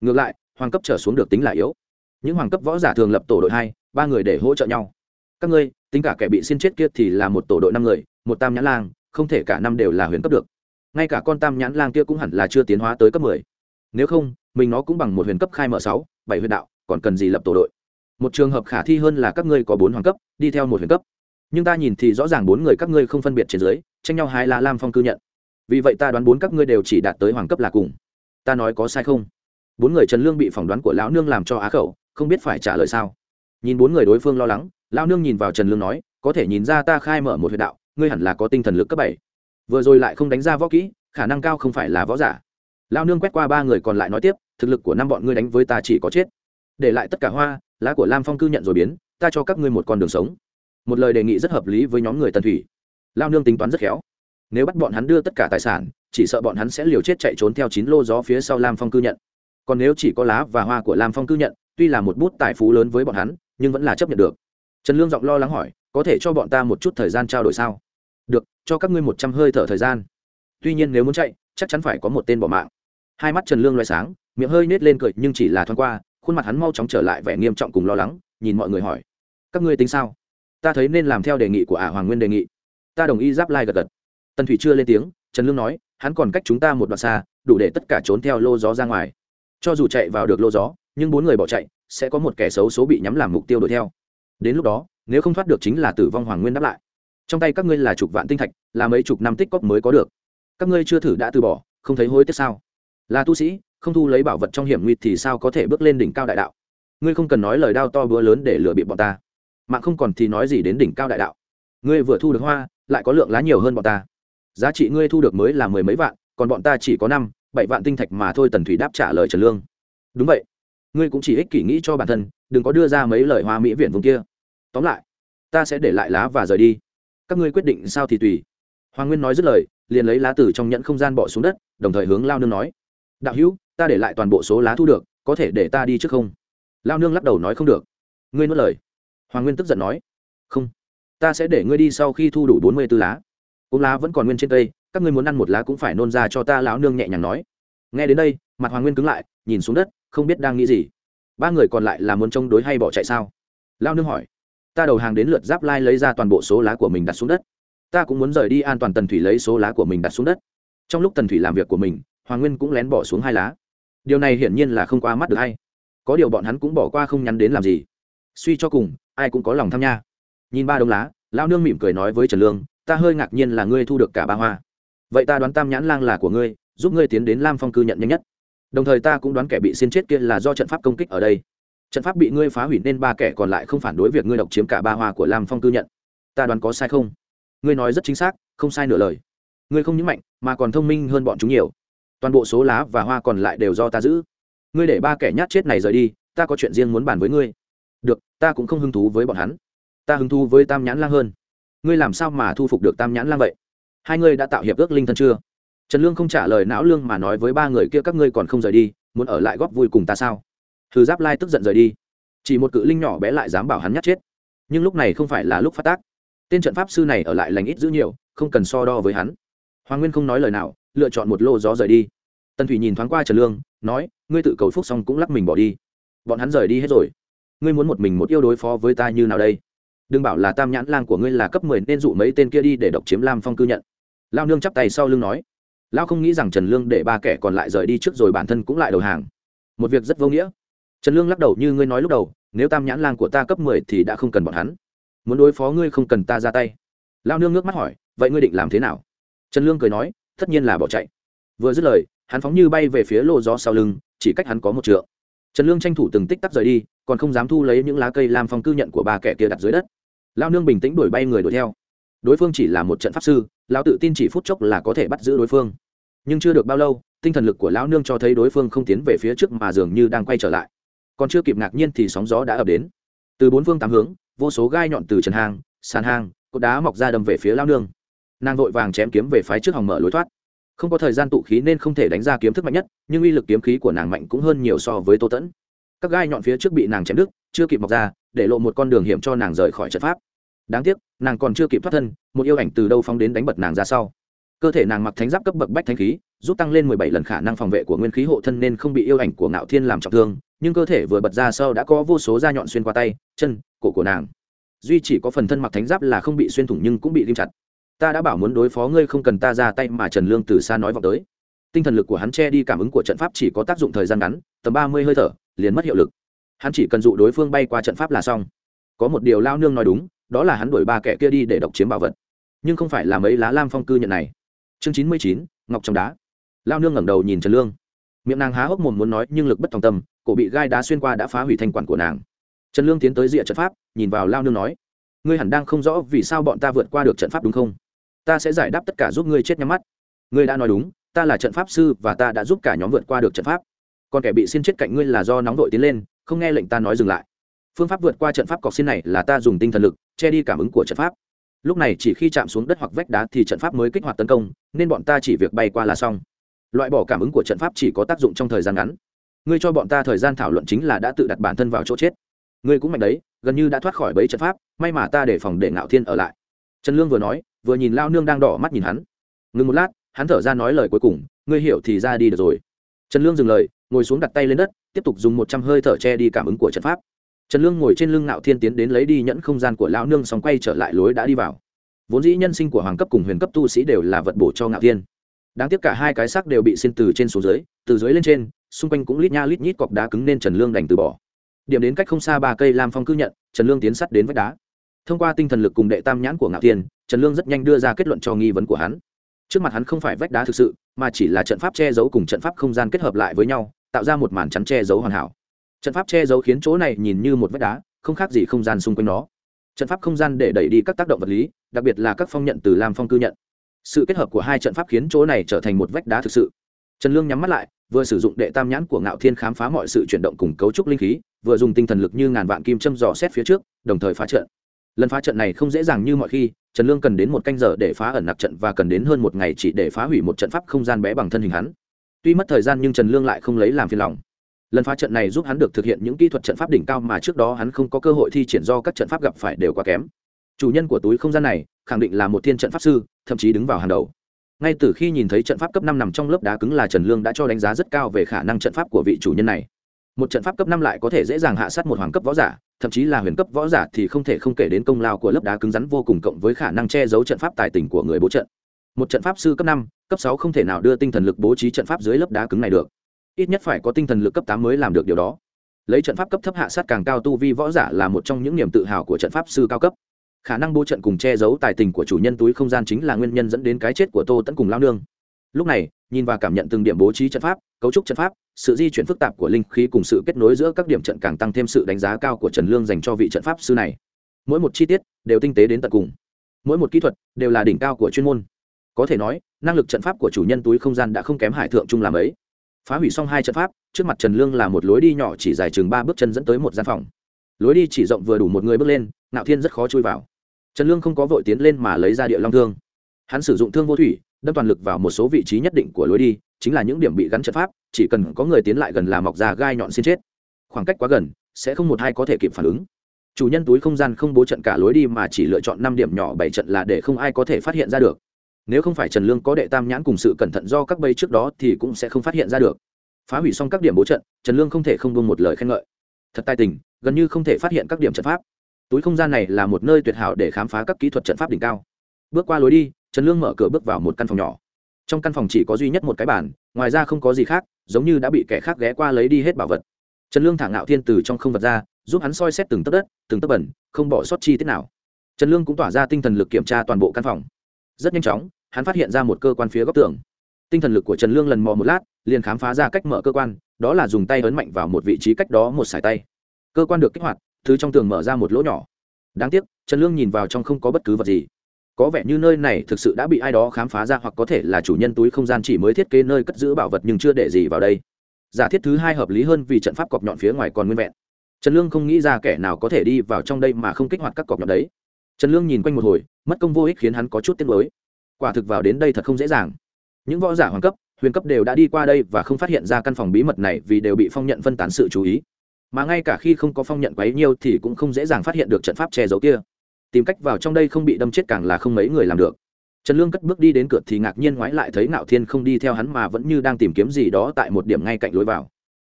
Ngược lại, hoàng cấp trở xuống được tính là yếu. Những hoàng cấp võ giả thường lập tổ đội hai, ba người để hỗ trợ nhau. Các ngươi, tính cả kẻ bị xin chết kia thì là một tổ đội năm người, một tam nhã lang, không thể cả năm đều là huyền cấp được ngay cả con tam nhãn lang kia cũng hẳn là chưa tiến hóa tới cấp mười. Nếu không, mình nó cũng bằng một huyền cấp khai mở sáu, bảy huyền đạo, còn cần gì lập tổ đội? Một trường hợp khả thi hơn là các ngươi có bốn hoàng cấp, đi theo một huyền cấp. Nhưng ta nhìn thì rõ ràng bốn người các ngươi không phân biệt trên dưới, tranh nhau hai là lam phong cư nhận. Vì vậy ta đoán bốn các ngươi đều chỉ đạt tới hoàng cấp là cùng. Ta nói có sai không? Bốn người trần lương bị phỏng đoán của lão nương làm cho á khẩu, không biết phải trả lời sao. Nhìn bốn người đối phương lo lắng, lão nương nhìn vào trần lương nói, có thể nhìn ra ta khai mở một huyệt đạo, ngươi hẳn là có tinh thần lực cấp bảy vừa rồi lại không đánh ra võ kỹ, khả năng cao không phải là võ giả. Lao nương quét qua ba người còn lại nói tiếp, thực lực của năm bọn ngươi đánh với ta chỉ có chết. Để lại tất cả hoa, lá của lam phong cư nhận rồi biến, ta cho các ngươi một con đường sống. Một lời đề nghị rất hợp lý với nhóm người tần thủy. Lao nương tính toán rất khéo. Nếu bắt bọn hắn đưa tất cả tài sản, chỉ sợ bọn hắn sẽ liều chết chạy trốn theo chín lô gió phía sau lam phong cư nhận. Còn nếu chỉ có lá và hoa của lam phong cư nhận, tuy là một bút tài phú lớn với bọn hắn, nhưng vẫn là chấp nhận được. Trần lương giọng lo lắng hỏi, có thể cho bọn ta một chút thời gian trao đổi sao? Được, cho các ngươi một trăm hơi thở thời gian. Tuy nhiên nếu muốn chạy, chắc chắn phải có một tên bỏ mạng. Hai mắt trần lương loay sáng, miệng hơi nết lên cười, nhưng chỉ là thoáng qua, khuôn mặt hắn mau chóng trở lại vẻ nghiêm trọng cùng lo lắng, nhìn mọi người hỏi. Các ngươi tính sao? Ta thấy nên làm theo đề nghị của ả hoàng nguyên đề nghị. Ta đồng ý giáp lai gật gật. Tần thủy chưa lên tiếng, trần lương nói, hắn còn cách chúng ta một đoạn xa, đủ để tất cả trốn theo lô gió ra ngoài. Cho dù chạy vào được lô gió, nhưng bốn người bỏ chạy, sẽ có một kẻ xấu số bị nhắm làm mục tiêu đuổi theo. Đến lúc đó, nếu không thoát được chính là tử vong hoàng nguyên đáp lại trong tay các ngươi là chục vạn tinh thạch, là mấy chục năm tích cóp mới có được. Các ngươi chưa thử đã từ bỏ, không thấy hối tiếc sao? Là tu sĩ, không thu lấy bảo vật trong hiểm nguy thì sao có thể bước lên đỉnh cao đại đạo? Ngươi không cần nói lời đao to búa lớn để lừa bịp bọn ta. Mạng không còn thì nói gì đến đỉnh cao đại đạo. Ngươi vừa thu được hoa, lại có lượng lá nhiều hơn bọn ta. Giá trị ngươi thu được mới là mười mấy vạn, còn bọn ta chỉ có năm, bảy vạn tinh thạch mà thôi, tần thủy đáp trả lời trần lương. Đúng vậy. Ngươi cũng chỉ ích kỷ nghĩ cho bản thân, đừng có đưa ra mấy lời hoa mỹ viện vùng kia. Tóm lại, ta sẽ để lại lá và rời đi các ngươi quyết định sao thì tùy. Hoàng nguyên nói dứt lời, liền lấy lá từ trong nhẫn không gian bỏ xuống đất, đồng thời hướng lao nương nói, đạo hữu, ta để lại toàn bộ số lá thu được, có thể để ta đi trước không? Lao nương lắc đầu nói, không được. Ngươi nuốt lời. Hoàng nguyên tức giận nói, không, ta sẽ để ngươi đi sau khi thu đủ bốn mươi b ố lá. Cúng lá vẫn còn nguyên trên cây, các ngươi muốn ăn một lá cũng phải nôn ra cho ta. Lão nương nhẹ nhàng nói. Nghe đến đây, mặt hoàng nguyên cứng lại, nhìn xuống đất, không biết đang nghĩ gì. Ba người còn lại là muốn chống đối hay bỏ chạy sao? Lao nương hỏi ta đầu hàng đến lượt giáp lai lấy ra toàn bộ số lá của mình đặt xuống đất. Ta cũng muốn rời đi an toàn tần thủy lấy số lá của mình đặt xuống đất. Trong lúc tần thủy làm việc của mình, hoàng nguyên cũng lén bỏ xuống hai lá. Điều này hiển nhiên là không qua mắt được hay. Có điều bọn hắn cũng bỏ qua không nhắn đến làm gì. Suy cho cùng, ai cũng có lòng tham nha. Nhìn ba đống lá lao nương mỉm cười nói với trần lương, ta hơi ngạc nhiên là ngươi thu được cả ba hoa. Vậy ta đoán tam nhãn lang là của ngươi, giúp ngươi tiến đến lam phong cư nhận nhanh nhất. Đồng thời ta cũng đoán kẻ bị xin chết kia là do trận pháp công kích ở đây trận pháp bị ngươi phá hủy nên ba kẻ còn lại không phản đối việc ngươi độc chiếm cả ba hoa của lam phong cư nhận. Ta đoán có sai không? Ngươi nói rất chính xác, không sai nửa lời. Ngươi không những mạnh, mà còn thông minh hơn bọn chúng nhiều. Toàn bộ số lá và hoa còn lại đều do ta giữ. Ngươi để ba kẻ nhát chết này rời đi, ta có chuyện riêng muốn bàn với ngươi. Được, ta cũng không hứng thú với bọn hắn. Ta hứng thú với tam nhãn lang hơn. Ngươi làm sao mà thu phục được tam nhãn lang vậy? Hai ngươi đã tạo hiệp ước linh thân chưa? Trần lương không trả lời não lương mà nói với ba người kia, các ngươi còn không rời đi, muốn ở lại góp vui cùng ta sao? Thư giáp lai tức giận rời đi. Chỉ một cự linh nhỏ bé lại dám bảo hắn nhát chết. Nhưng lúc này không phải là lúc phát tác. Tên trận pháp sư này ở lại lành ít giữ nhiều, không cần so đo với hắn. Hoàng nguyên không nói lời nào, lựa chọn một lô gió rời đi. Tần thủy nhìn thoáng qua trần lương, nói, ngươi tự cầu phúc xong cũng lắc mình bỏ đi. Bọn hắn rời đi hết rồi. Ngươi muốn một mình một yêu đối phó với ta như nào đây? Đừng bảo là tam nhãn lang của ngươi là cấp mười nên dụ mấy tên kia đi để độc chiếm lam phong cư nhận. Lao nương chắp tay sau lưng nói. Lao không nghĩ rằng trần lương để ba kẻ còn lại rời đi trước rồi bản thân cũng lại đầu hàng. Một việc rất vô nghĩa trần lương lắc đầu như ngươi nói lúc đầu, nếu tam nhãn lang của ta cấp mười thì đã không cần bọn hắn. Muốn đối phó ngươi không cần ta ra tay. Lao nương nước mắt hỏi, vậy ngươi định làm thế nào? Trần lương cười nói, tất nhiên là bỏ chạy. Vừa dứt lời, hắn phóng như bay về phía lô gió sau lưng, chỉ cách hắn có một trượng. Trần lương tranh thủ từng tích tắc rời đi, còn không dám thu lấy những lá cây làm phong cư nhận của ba kẻ kia đặt dưới đất. Lao nương bình tĩnh đuổi bay người đuổi theo. Đối phương chỉ là một trận pháp sư, lão tự tin chỉ phút chốc là có thể bắt giữ đối phương. Nhưng chưa được bao lâu, tinh thần lực của lão nương cho thấy đối phương không tiến về phía trước mà dường như đang quay trở lại còn chưa kịp ngạc nhiên thì sóng gió đã ập đến. Từ bốn phương tám hướng, vô số gai nhọn từ trần hang, sàn hang, cột đá mọc ra đâm về phía lao nương. Nàng vội vàng chém kiếm về phái trước hòng mở lối thoát. Không có thời gian tụ khí nên không thể đánh ra kiếm thức mạnh nhất, nhưng uy lực kiếm khí của nàng mạnh cũng hơn nhiều so với tô tẫn. Các gai nhọn phía trước bị nàng chém đứt, chưa kịp mọc ra, để lộ một con đường hiểm cho nàng rời khỏi trận pháp. Đáng tiếc, nàng còn chưa kịp thoát thân, một yêu ảnh từ đâu phóng đến đánh bật nàng ra sau. Cơ thể nàng mặc thánh giáp cấp bậc bách thanh khí, giúp tăng lên mười bảy lần khả năng phòng vệ của nguyên khí hộ thân nên không bị yêu ảnh của ngạo thiên làm trọng thương nhưng cơ thể vừa bật ra sau đã có vô số da nhọn xuyên qua tay, chân, cổ của nàng. Duy chỉ có phần thân mặc thánh giáp là không bị xuyên thủng nhưng cũng bị lim chặt. Ta đã bảo muốn đối phó ngươi không cần ta ra tay mà trần lương từ xa nói vọng tới. Tinh thần lực của hắn che đi cảm ứng của trận pháp chỉ có tác dụng thời gian ngắn, tầm ba mươi hơi thở, liền mất hiệu lực. Hắn chỉ cần dụ đối phương bay qua trận pháp là xong. Có một điều lao nương nói đúng, đó là hắn đuổi ba kẻ kia đi để độc chiếm bảo vật. Nhưng không phải là mấy lá lam phong cư nhận này. Chương chín mươi chín, ngọc trong đá. Lao nương ngẩng đầu nhìn trần lương. Miệng nàng há hốc mồm muốn nói nhưng lực bất thòng tâm cổ bị gai đá xuyên qua đã phá hủy thanh quản của nàng. Trần lương tiến tới rìa trận pháp, nhìn vào lao nương nói, ngươi hẳn đang không rõ vì sao bọn ta vượt qua được trận pháp đúng không? Ta sẽ giải đáp tất cả giúp ngươi chết nhắm mắt. Ngươi đã nói đúng, ta là trận pháp sư và ta đã giúp cả nhóm vượt qua được trận pháp. Còn kẻ bị xin chết cạnh ngươi là do nóng đội tiến lên, không nghe lệnh ta nói dừng lại. Phương pháp vượt qua trận pháp cọc xin này là ta dùng tinh thần lực, che đi cảm ứng của trận pháp. Lúc này chỉ khi chạm xuống đất hoặc vách đá thì trận pháp mới kích hoạt tấn công, nên bọn ta chỉ việc bay qua là xong. Loại bỏ cảm ứng của trận pháp chỉ có tác dụng trong thời gian ngắn ngươi cho bọn ta thời gian thảo luận chính là đã tự đặt bản thân vào chỗ chết. Ngươi cũng mạnh đấy, gần như đã thoát khỏi bẫy trận pháp, may mà ta để phòng để ngạo thiên ở lại. Trần lương vừa nói, vừa nhìn lao nương đang đỏ mắt nhìn hắn. Ngừng một lát, hắn thở ra nói lời cuối cùng, ngươi hiểu thì ra đi được rồi. Trần lương dừng lời, ngồi xuống đặt tay lên đất, tiếp tục dùng một trăm hơi thở che đi cảm ứng của trận pháp. Trần lương ngồi trên lưng ngạo thiên tiến đến lấy đi nhẫn không gian của lão nương xong quay trở lại lối đã đi vào. Vốn dĩ nhân sinh của hoàng cấp cùng huyền cấp tu sĩ đều là vật bổ cho ngạo thiên. Đáng tiếc cả hai cái xác đều bị xin từ trên xuống dưới, từ dưới lên trên xung quanh cũng lít nha lít nhít cọc đá cứng nên trần lương đành từ bỏ. Điểm đến cách không xa ba cây lam phong cư nhận, trần lương tiến sắt đến vách đá. Thông qua tinh thần lực cùng đệ tam nhãn của ngạo tiên trần lương rất nhanh đưa ra kết luận cho nghi vấn của hắn. Trước mặt hắn không phải vách đá thực sự, mà chỉ là trận pháp che giấu cùng trận pháp không gian kết hợp lại với nhau, tạo ra một màn chắn che giấu hoàn hảo. Trận pháp che giấu khiến chỗ này nhìn như một vách đá, không khác gì không gian xung quanh nó. Trận pháp không gian để đẩy đi các tác động vật lý, đặc biệt là các phong nhận từ lam phong cư nhận. Sự kết hợp của hai trận pháp khiến chỗ này trở thành một vách đá thực sự. Trần lương nhắm mắt lại vừa sử dụng đệ tam nhãn của ngạo thiên khám phá mọi sự chuyển động cùng cấu trúc linh khí, vừa dùng tinh thần lực như ngàn vạn kim châm dò xét phía trước, đồng thời phá trận. Lần phá trận này không dễ dàng như mọi khi, trần lương cần đến một canh giờ để phá ẩn nặc trận và cần đến hơn một ngày chỉ để phá hủy một trận pháp không gian bé bằng thân hình hắn. Tuy mất thời gian nhưng trần lương lại không lấy làm phiền lòng. Lần phá trận này giúp hắn được thực hiện những kỹ thuật trận pháp đỉnh cao mà trước đó hắn không có cơ hội thi triển do các trận pháp gặp phải đều quá kém. Chủ nhân của túi không gian này, khẳng định là một thiên trận pháp sư, thậm chí đứng vào hàng đầu ngay từ khi nhìn thấy trận pháp cấp năm nằm trong lớp đá cứng là trần lương đã cho đánh giá rất cao về khả năng trận pháp của vị chủ nhân này. Một trận pháp cấp năm lại có thể dễ dàng hạ sát một hoàng cấp võ giả, thậm chí là huyền cấp võ giả thì không thể không kể đến công lao của lớp đá cứng rắn vô cùng cộng với khả năng che giấu trận pháp tài tình của người bố trận. Một trận pháp sư cấp năm, cấp sáu không thể nào đưa tinh thần lực bố trí trận pháp dưới lớp đá cứng này được. Ít nhất phải có tinh thần lực cấp tám mới làm được điều đó. Lấy trận pháp cấp thấp hạ sát càng cao tu vi võ giả là một trong những niềm tự hào của trận pháp sư cao cấp khả năng bố trận cùng che giấu tài tình của chủ nhân túi không gian chính là nguyên nhân dẫn đến cái chết của tô tẫn cùng lao nương. Lúc này, nhìn và cảm nhận từng điểm bố trí trận pháp, cấu trúc trận pháp, sự di chuyển phức tạp của linh khí cùng sự kết nối giữa các điểm trận càng tăng thêm sự đánh giá cao của trần lương dành cho vị trận pháp sư này. Mỗi một chi tiết đều tinh tế đến tận cùng. Mỗi một kỹ thuật đều là đỉnh cao của chuyên môn. Có thể nói, năng lực trận pháp của chủ nhân túi không gian đã không kém hải thượng trung làm ấy. Phá hủy xong hai trận pháp, trước mặt trần lương là một lối đi nhỏ chỉ dài chừng ba bước chân dẫn tới một gian phòng lối đi chỉ rộng vừa đủ một người bước lên nạo thiên rất khó chui vào. Trần lương không có vội tiến lên mà lấy ra địa long thương. Hắn sử dụng thương vô thủy, đâm toàn lực vào một số vị trí nhất định của lối đi, chính là những điểm bị gắn trận pháp, chỉ cần có người tiến lại gần là mọc ra gai nhọn xin chết. Khoảng cách quá gần, sẽ không một hai có thể kịp phản ứng. Chủ nhân túi không gian không bố trận cả lối đi mà chỉ lựa chọn năm điểm nhỏ bảy trận là để không ai có thể phát hiện ra được. Nếu không phải trần lương có đệ tam nhãn cùng sự cẩn thận do các bây trước đó thì cũng sẽ không phát hiện ra được. Phá hủy xong các điểm bố trận, trần lương không thể không buông một lời khen ngợi. Thật tài tình gần như không thể phát hiện các điểm trận pháp. Túi không gian này là một nơi tuyệt hảo để khám phá các kỹ thuật trận pháp đỉnh cao. Bước qua lối đi, trần lương mở cửa bước vào một căn phòng nhỏ. Trong căn phòng chỉ có duy nhất một cái bàn, ngoài ra không có gì khác, giống như đã bị kẻ khác ghé qua lấy đi hết bảo vật. Trần lương thả ngạo thiên từ trong không vật ra, giúp hắn soi xét từng tấc đất, từng tấc bẩn, không bỏ sót chi tiết nào. Trần lương cũng tỏa ra tinh thần lực kiểm tra toàn bộ căn phòng. Rất nhanh chóng, hắn phát hiện ra một cơ quan phía góc tường. Tinh thần lực của trần lương lần mò một lát, liền khám phá ra cách mở cơ quan, đó là dùng tay ấn mạnh vào một vị trí cách đó một sải tay cơ quan được kích hoạt, thứ trong tường mở ra một lỗ nhỏ. Đáng tiếc, trần lương nhìn vào trong không có bất cứ vật gì. Có vẻ như nơi này thực sự đã bị ai đó khám phá ra hoặc có thể là chủ nhân túi không gian chỉ mới thiết kế nơi cất giữ bảo vật nhưng chưa để gì vào đây. Giả thiết thứ hai hợp lý hơn vì trận pháp cọp nhọn phía ngoài còn nguyên vẹn. Trần lương không nghĩ ra kẻ nào có thể đi vào trong đây mà không kích hoạt các cọp nhọn đấy. Trần lương nhìn quanh một hồi, mất công vô ích khiến hắn có chút tiếc nuối. Quả thực vào đến đây thật không dễ dàng. Những võ giả hoàng cấp, huyền cấp đều đã đi qua đây và không phát hiện ra căn phòng bí mật này vì đều bị phong nhận phân tán sự chú ý mà ngay cả khi không có phong nhận quấy nhiêu thì cũng không dễ dàng phát hiện được trận pháp che giấu kia. Tìm cách vào trong đây không bị đâm chết càng là không mấy người làm được. Trần lương cất bước đi đến cửa thì ngạc nhiên ngoái lại thấy ngạo thiên không đi theo hắn mà vẫn như đang tìm kiếm gì đó tại một điểm ngay cạnh lối vào.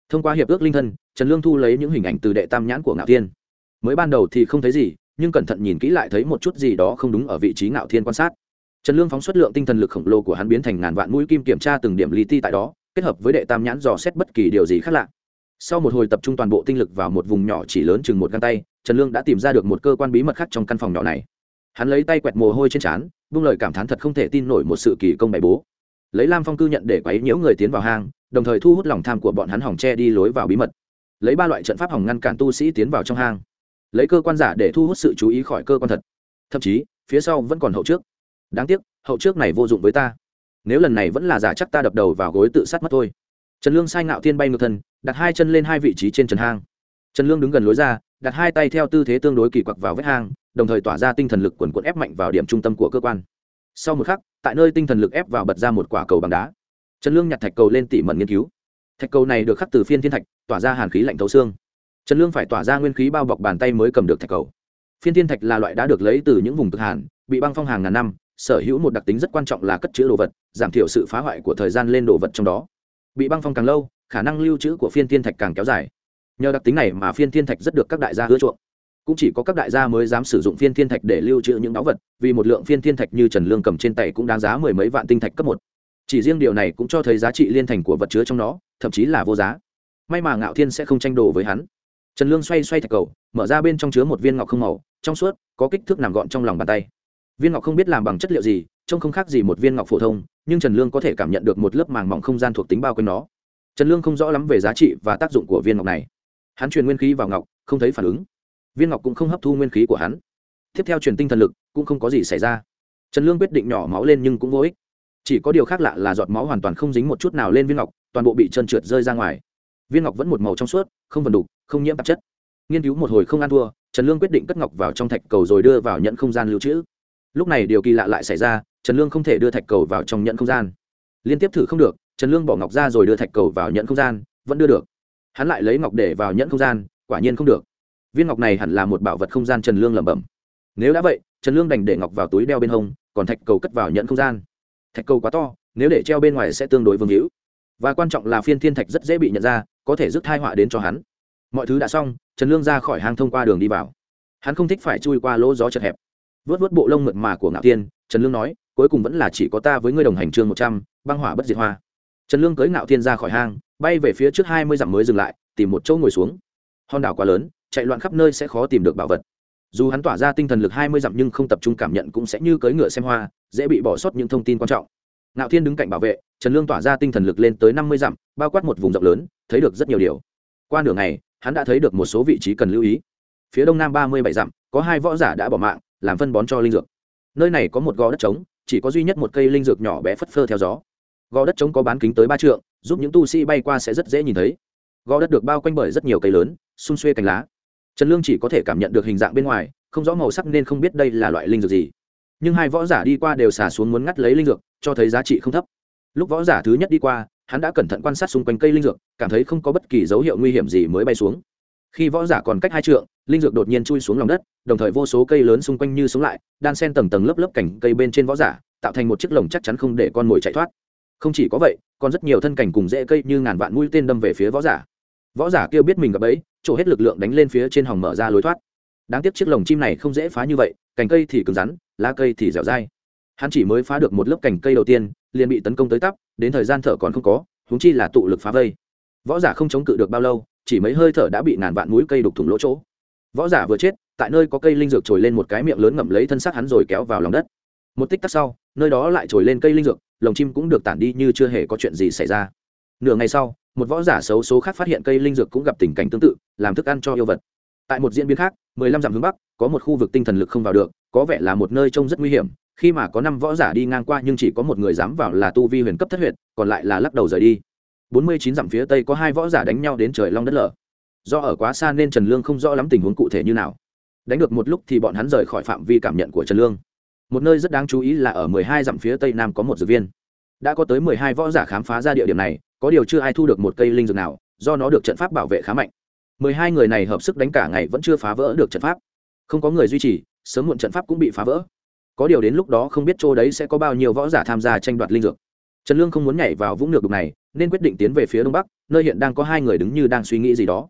Thông qua hiệp ước linh thân, trần lương thu lấy những hình ảnh từ đệ tam nhãn của ngạo thiên. Mới ban đầu thì không thấy gì, nhưng cẩn thận nhìn kỹ lại thấy một chút gì đó không đúng ở vị trí ngạo thiên quan sát. Trần lương phóng xuất lượng tinh thần lực khổng lồ của hắn biến thành ngàn vạn mũi kim kiểm tra từng điểm li ti tại đó, kết hợp với đệ tam nhãn dò xét bất kỳ điều gì khác lạ sau một hồi tập trung toàn bộ tinh lực vào một vùng nhỏ chỉ lớn chừng một găng tay, trần lương đã tìm ra được một cơ quan bí mật khác trong căn phòng nhỏ này. Hắn lấy tay quẹt mồ hôi trên trán, vung lời cảm thán thật không thể tin nổi một sự kỳ công bày bố. Lấy lam phong cư nhận để quấy nhiễu người tiến vào hang, đồng thời thu hút lòng tham của bọn hắn hỏng che đi lối vào bí mật. Lấy ba loại trận pháp hỏng ngăn cản tu sĩ tiến vào trong hang. Lấy cơ quan giả để thu hút sự chú ý khỏi cơ quan thật. Thậm chí, phía sau vẫn còn hậu trước. Đáng tiếc, hậu trước này vô dụng với ta. Nếu lần này vẫn là giả chắc ta đập đầu vào gối tự sát mất thôi trần lương sai ngạo thiên bay ngược thân, đặt hai chân lên hai vị trí trên trần hang. Trần lương đứng gần lối ra, đặt hai tay theo tư thế tương đối kỳ quặc vào vết hang, đồng thời tỏa ra tinh thần lực quần quận ép mạnh vào điểm trung tâm của cơ quan. Sau một khắc, tại nơi tinh thần lực ép vào bật ra một quả cầu bằng đá. Trần lương nhặt thạch cầu lên tỉ mẩn nghiên cứu. Thạch cầu này được khắc từ phiên thiên thạch, tỏa ra hàn khí lạnh thấu xương. Trần lương phải tỏa ra nguyên khí bao bọc bàn tay mới cầm được thạch cầu. Phiên thiên thạch là loại đá được lấy từ những vùng cực hàn, bị băng phong hàng ngàn năm, sở hữu một đặc tính rất quan trọng là cất chữ đồ vật, giảm thiểu sự phá hoại của thời gian lên đồ vật trong đó bị băng phong càng lâu, khả năng lưu trữ của phiên thiên thạch càng kéo dài. Nhờ đặc tính này mà phiên thiên thạch rất được các đại gia ưa chuộng. Cũng chỉ có các đại gia mới dám sử dụng phiên thiên thạch để lưu trữ những báu vật, vì một lượng phiên thiên thạch như trần lương cầm trên tay cũng đáng giá mười mấy vạn tinh thạch cấp một. Chỉ riêng điều này cũng cho thấy giá trị liên thành của vật chứa trong nó, thậm chí là vô giá. May mà ngạo thiên sẽ không tranh đồ với hắn. Trần lương xoay xoay thạch cầu, mở ra bên trong chứa một viên ngọc không màu, trong suốt có kích thước nằm gọn trong lòng bàn tay. Viên ngọc không biết làm bằng chất liệu gì, trông không khác gì một viên ngọc phổ thông nhưng trần lương có thể cảm nhận được một lớp màng mỏng không gian thuộc tính bao quanh nó. Trần lương không rõ lắm về giá trị và tác dụng của viên ngọc này. Hắn truyền nguyên khí vào ngọc, không thấy phản ứng. Viên ngọc cũng không hấp thu nguyên khí của hắn. Tiếp theo truyền tinh thần lực, cũng không có gì xảy ra. Trần lương quyết định nhỏ máu lên nhưng cũng vô ích. Chỉ có điều khác lạ là giọt máu hoàn toàn không dính một chút nào lên viên ngọc, toàn bộ bị trơn trượt rơi ra ngoài. Viên ngọc vẫn một màu trong suốt, không vần đục, không nhiễm tạp chất. Nghiên cứu một hồi không ăn thua, trần lương quyết định cất ngọc vào trong thạch cầu rồi đưa vào nhận không gian lưu trữ lúc này điều kỳ lạ lại xảy ra, trần lương không thể đưa thạch cầu vào trong nhận không gian. Liên tiếp thử không được, trần lương bỏ ngọc ra rồi đưa thạch cầu vào nhận không gian, vẫn đưa được. Hắn lại lấy ngọc để vào nhận không gian, quả nhiên không được. Viên ngọc này hẳn là một bảo vật không gian trần lương lẩm bẩm. Nếu đã vậy, trần lương đành để ngọc vào túi đeo bên hông, còn thạch cầu cất vào nhận không gian. Thạch cầu quá to, nếu để treo bên ngoài sẽ tương đối vương hữu. Và quan trọng là phiên thiên thạch rất dễ bị nhận ra, có thể rước thai họa đến cho hắn. Mọi thứ đã xong, trần lương ra khỏi hang thông qua đường đi vào. Hắn không thích phải chui qua lỗ gió chật hẹp vớt vớt bộ lông mượt mà của ngạo tiên trần lương nói, cuối cùng vẫn là chỉ có ta với ngươi đồng hành chương một trăm, băng hỏa bất diệt hoa. Trần lương cưới ngạo thiên ra khỏi hang, bay về phía trước hai mươi dặm mới dừng lại, tìm một chỗ ngồi xuống. Hòn đảo quá lớn, chạy loạn khắp nơi sẽ khó tìm được bảo vật. Dù hắn tỏa ra tinh thần lực hai mươi dặm nhưng không tập trung cảm nhận cũng sẽ như cưỡi ngựa xem hoa, dễ bị bỏ sót những thông tin quan trọng. Ngạo thiên đứng cạnh bảo vệ, trần lương tỏa ra tinh thần lực lên tới năm mươi dặm, bao quát một vùng rộng lớn, thấy được rất nhiều điều. Qua nửa ngày, hắn đã thấy được một số vị trí cần lưu ý. Phía đông nam ba mươi bảy dặm, có hai võ giả đã bỏ mạng làm phân bón cho linh dược. Nơi này có một gò đất trống, chỉ có duy nhất một cây linh dược nhỏ bé phất phơ theo gió. Gò đất trống có bán kính tới ba trượng, giúp những tu sĩ bay qua sẽ rất dễ nhìn thấy. Gò đất được bao quanh bởi rất nhiều cây lớn, xung xuê cành lá. Trần lương chỉ có thể cảm nhận được hình dạng bên ngoài, không rõ màu sắc nên không biết đây là loại linh dược gì. Nhưng hai võ giả đi qua đều xả xuống muốn ngắt lấy linh dược, cho thấy giá trị không thấp. Lúc võ giả thứ nhất đi qua, hắn đã cẩn thận quan sát xung quanh cây linh dược, cảm thấy không có bất kỳ dấu hiệu nguy hiểm gì mới bay xuống khi võ giả còn cách hai trượng, linh dược đột nhiên chui xuống lòng đất, đồng thời vô số cây lớn xung quanh như sống lại, đan sen tầng tầng lớp lớp cảnh cây bên trên võ giả, tạo thành một chiếc lồng chắc chắn không để con mồi chạy thoát. Không chỉ có vậy, còn rất nhiều thân cảnh cùng rễ cây như ngàn vạn mũi tên đâm về phía võ giả. Võ giả kêu biết mình gặp ấy trổ hết lực lượng đánh lên phía trên hòng mở ra lối thoát. Đáng tiếc chiếc lồng chim này không dễ phá như vậy, cành cây thì cứng rắn, lá cây thì dẻo dai. Hắn chỉ mới phá được một lớp cành cây đầu tiên, liền bị tấn công tới tắp, đến thời gian thở còn không có húng chi là tụ lực phá vây. Võ giả không chống cự được bao lâu chỉ mấy hơi thở đã bị ngàn vạn mũi cây đục thủng lỗ chỗ. Võ giả vừa chết, tại nơi có cây linh dược trồi lên một cái miệng lớn ngậm lấy thân xác hắn rồi kéo vào lòng đất. Một tích tắc sau, nơi đó lại trồi lên cây linh dược, lồng chim cũng được tản đi như chưa hề có chuyện gì xảy ra. Nửa ngày sau, một võ giả xấu số khác phát hiện cây linh dược cũng gặp tình cảnh tương tự, làm thức ăn cho yêu vật. Tại một diễn biến khác, mười lăm dặm hướng bắc, có một khu vực tinh thần lực không vào được, có vẻ là một nơi trông rất nguy hiểm, khi mà có năm võ giả đi ngang qua nhưng chỉ có một người dám vào là tu vi huyền cấp thất huyệt, còn lại là lắc đầu rời đi bốn mươi chín dặm phía tây có hai võ giả đánh nhau đến trời long đất lở. Do ở quá xa nên trần lương không rõ lắm tình huống cụ thể như nào. Đánh được một lúc thì bọn hắn rời khỏi phạm vi cảm nhận của trần lương. Một nơi rất đáng chú ý là ở mười hai dặm phía tây nam có một dược viên. Đã có tới mười hai võ giả khám phá ra địa điểm này, có điều chưa ai thu được một cây linh dược nào, do nó được trận pháp bảo vệ khá mạnh. mười hai người này hợp sức đánh cả ngày vẫn chưa phá vỡ được trận pháp. Không có người duy trì, sớm muộn trận pháp cũng bị phá vỡ. Có điều đến lúc đó không biết chỗ đấy sẽ có bao nhiêu võ giả tham gia tranh đoạt linh dược trần lương không muốn nhảy vào vũng nước đục này, nên quyết định tiến về phía đông bắc, nơi hiện đang có hai người đứng như đang suy nghĩ gì đó.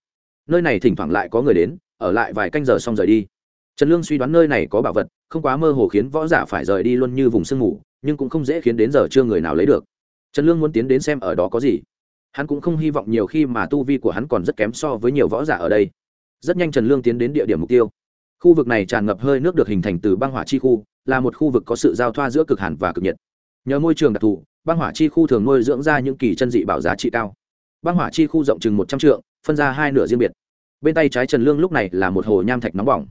Nơi này thỉnh thoảng lại có người đến, ở lại vài canh giờ xong rời đi. Trần lương suy đoán nơi này có bảo vật, không quá mơ hồ khiến võ giả phải rời đi luôn như vùng sương mù, nhưng cũng không dễ khiến đến giờ chưa người nào lấy được. Trần lương muốn tiến đến xem ở đó có gì. Hắn cũng không hy vọng nhiều khi mà tu vi của hắn còn rất kém so với nhiều võ giả ở đây. Rất nhanh trần lương tiến đến địa điểm mục tiêu. Khu vực này tràn ngập hơi nước được hình thành từ băng hỏa chi khu, là một khu vực có sự giao thoa giữa cực hàn và cực nhiệt. Nhờ môi trường đặc thù băng hỏa chi khu thường nuôi dưỡng ra những kỳ chân dị bảo giá trị cao. Băng hỏa chi khu rộng chừng một trăm trượng, phân ra hai nửa riêng biệt. Bên tay trái trần lương lúc này là một hồ nham thạch nóng bỏng,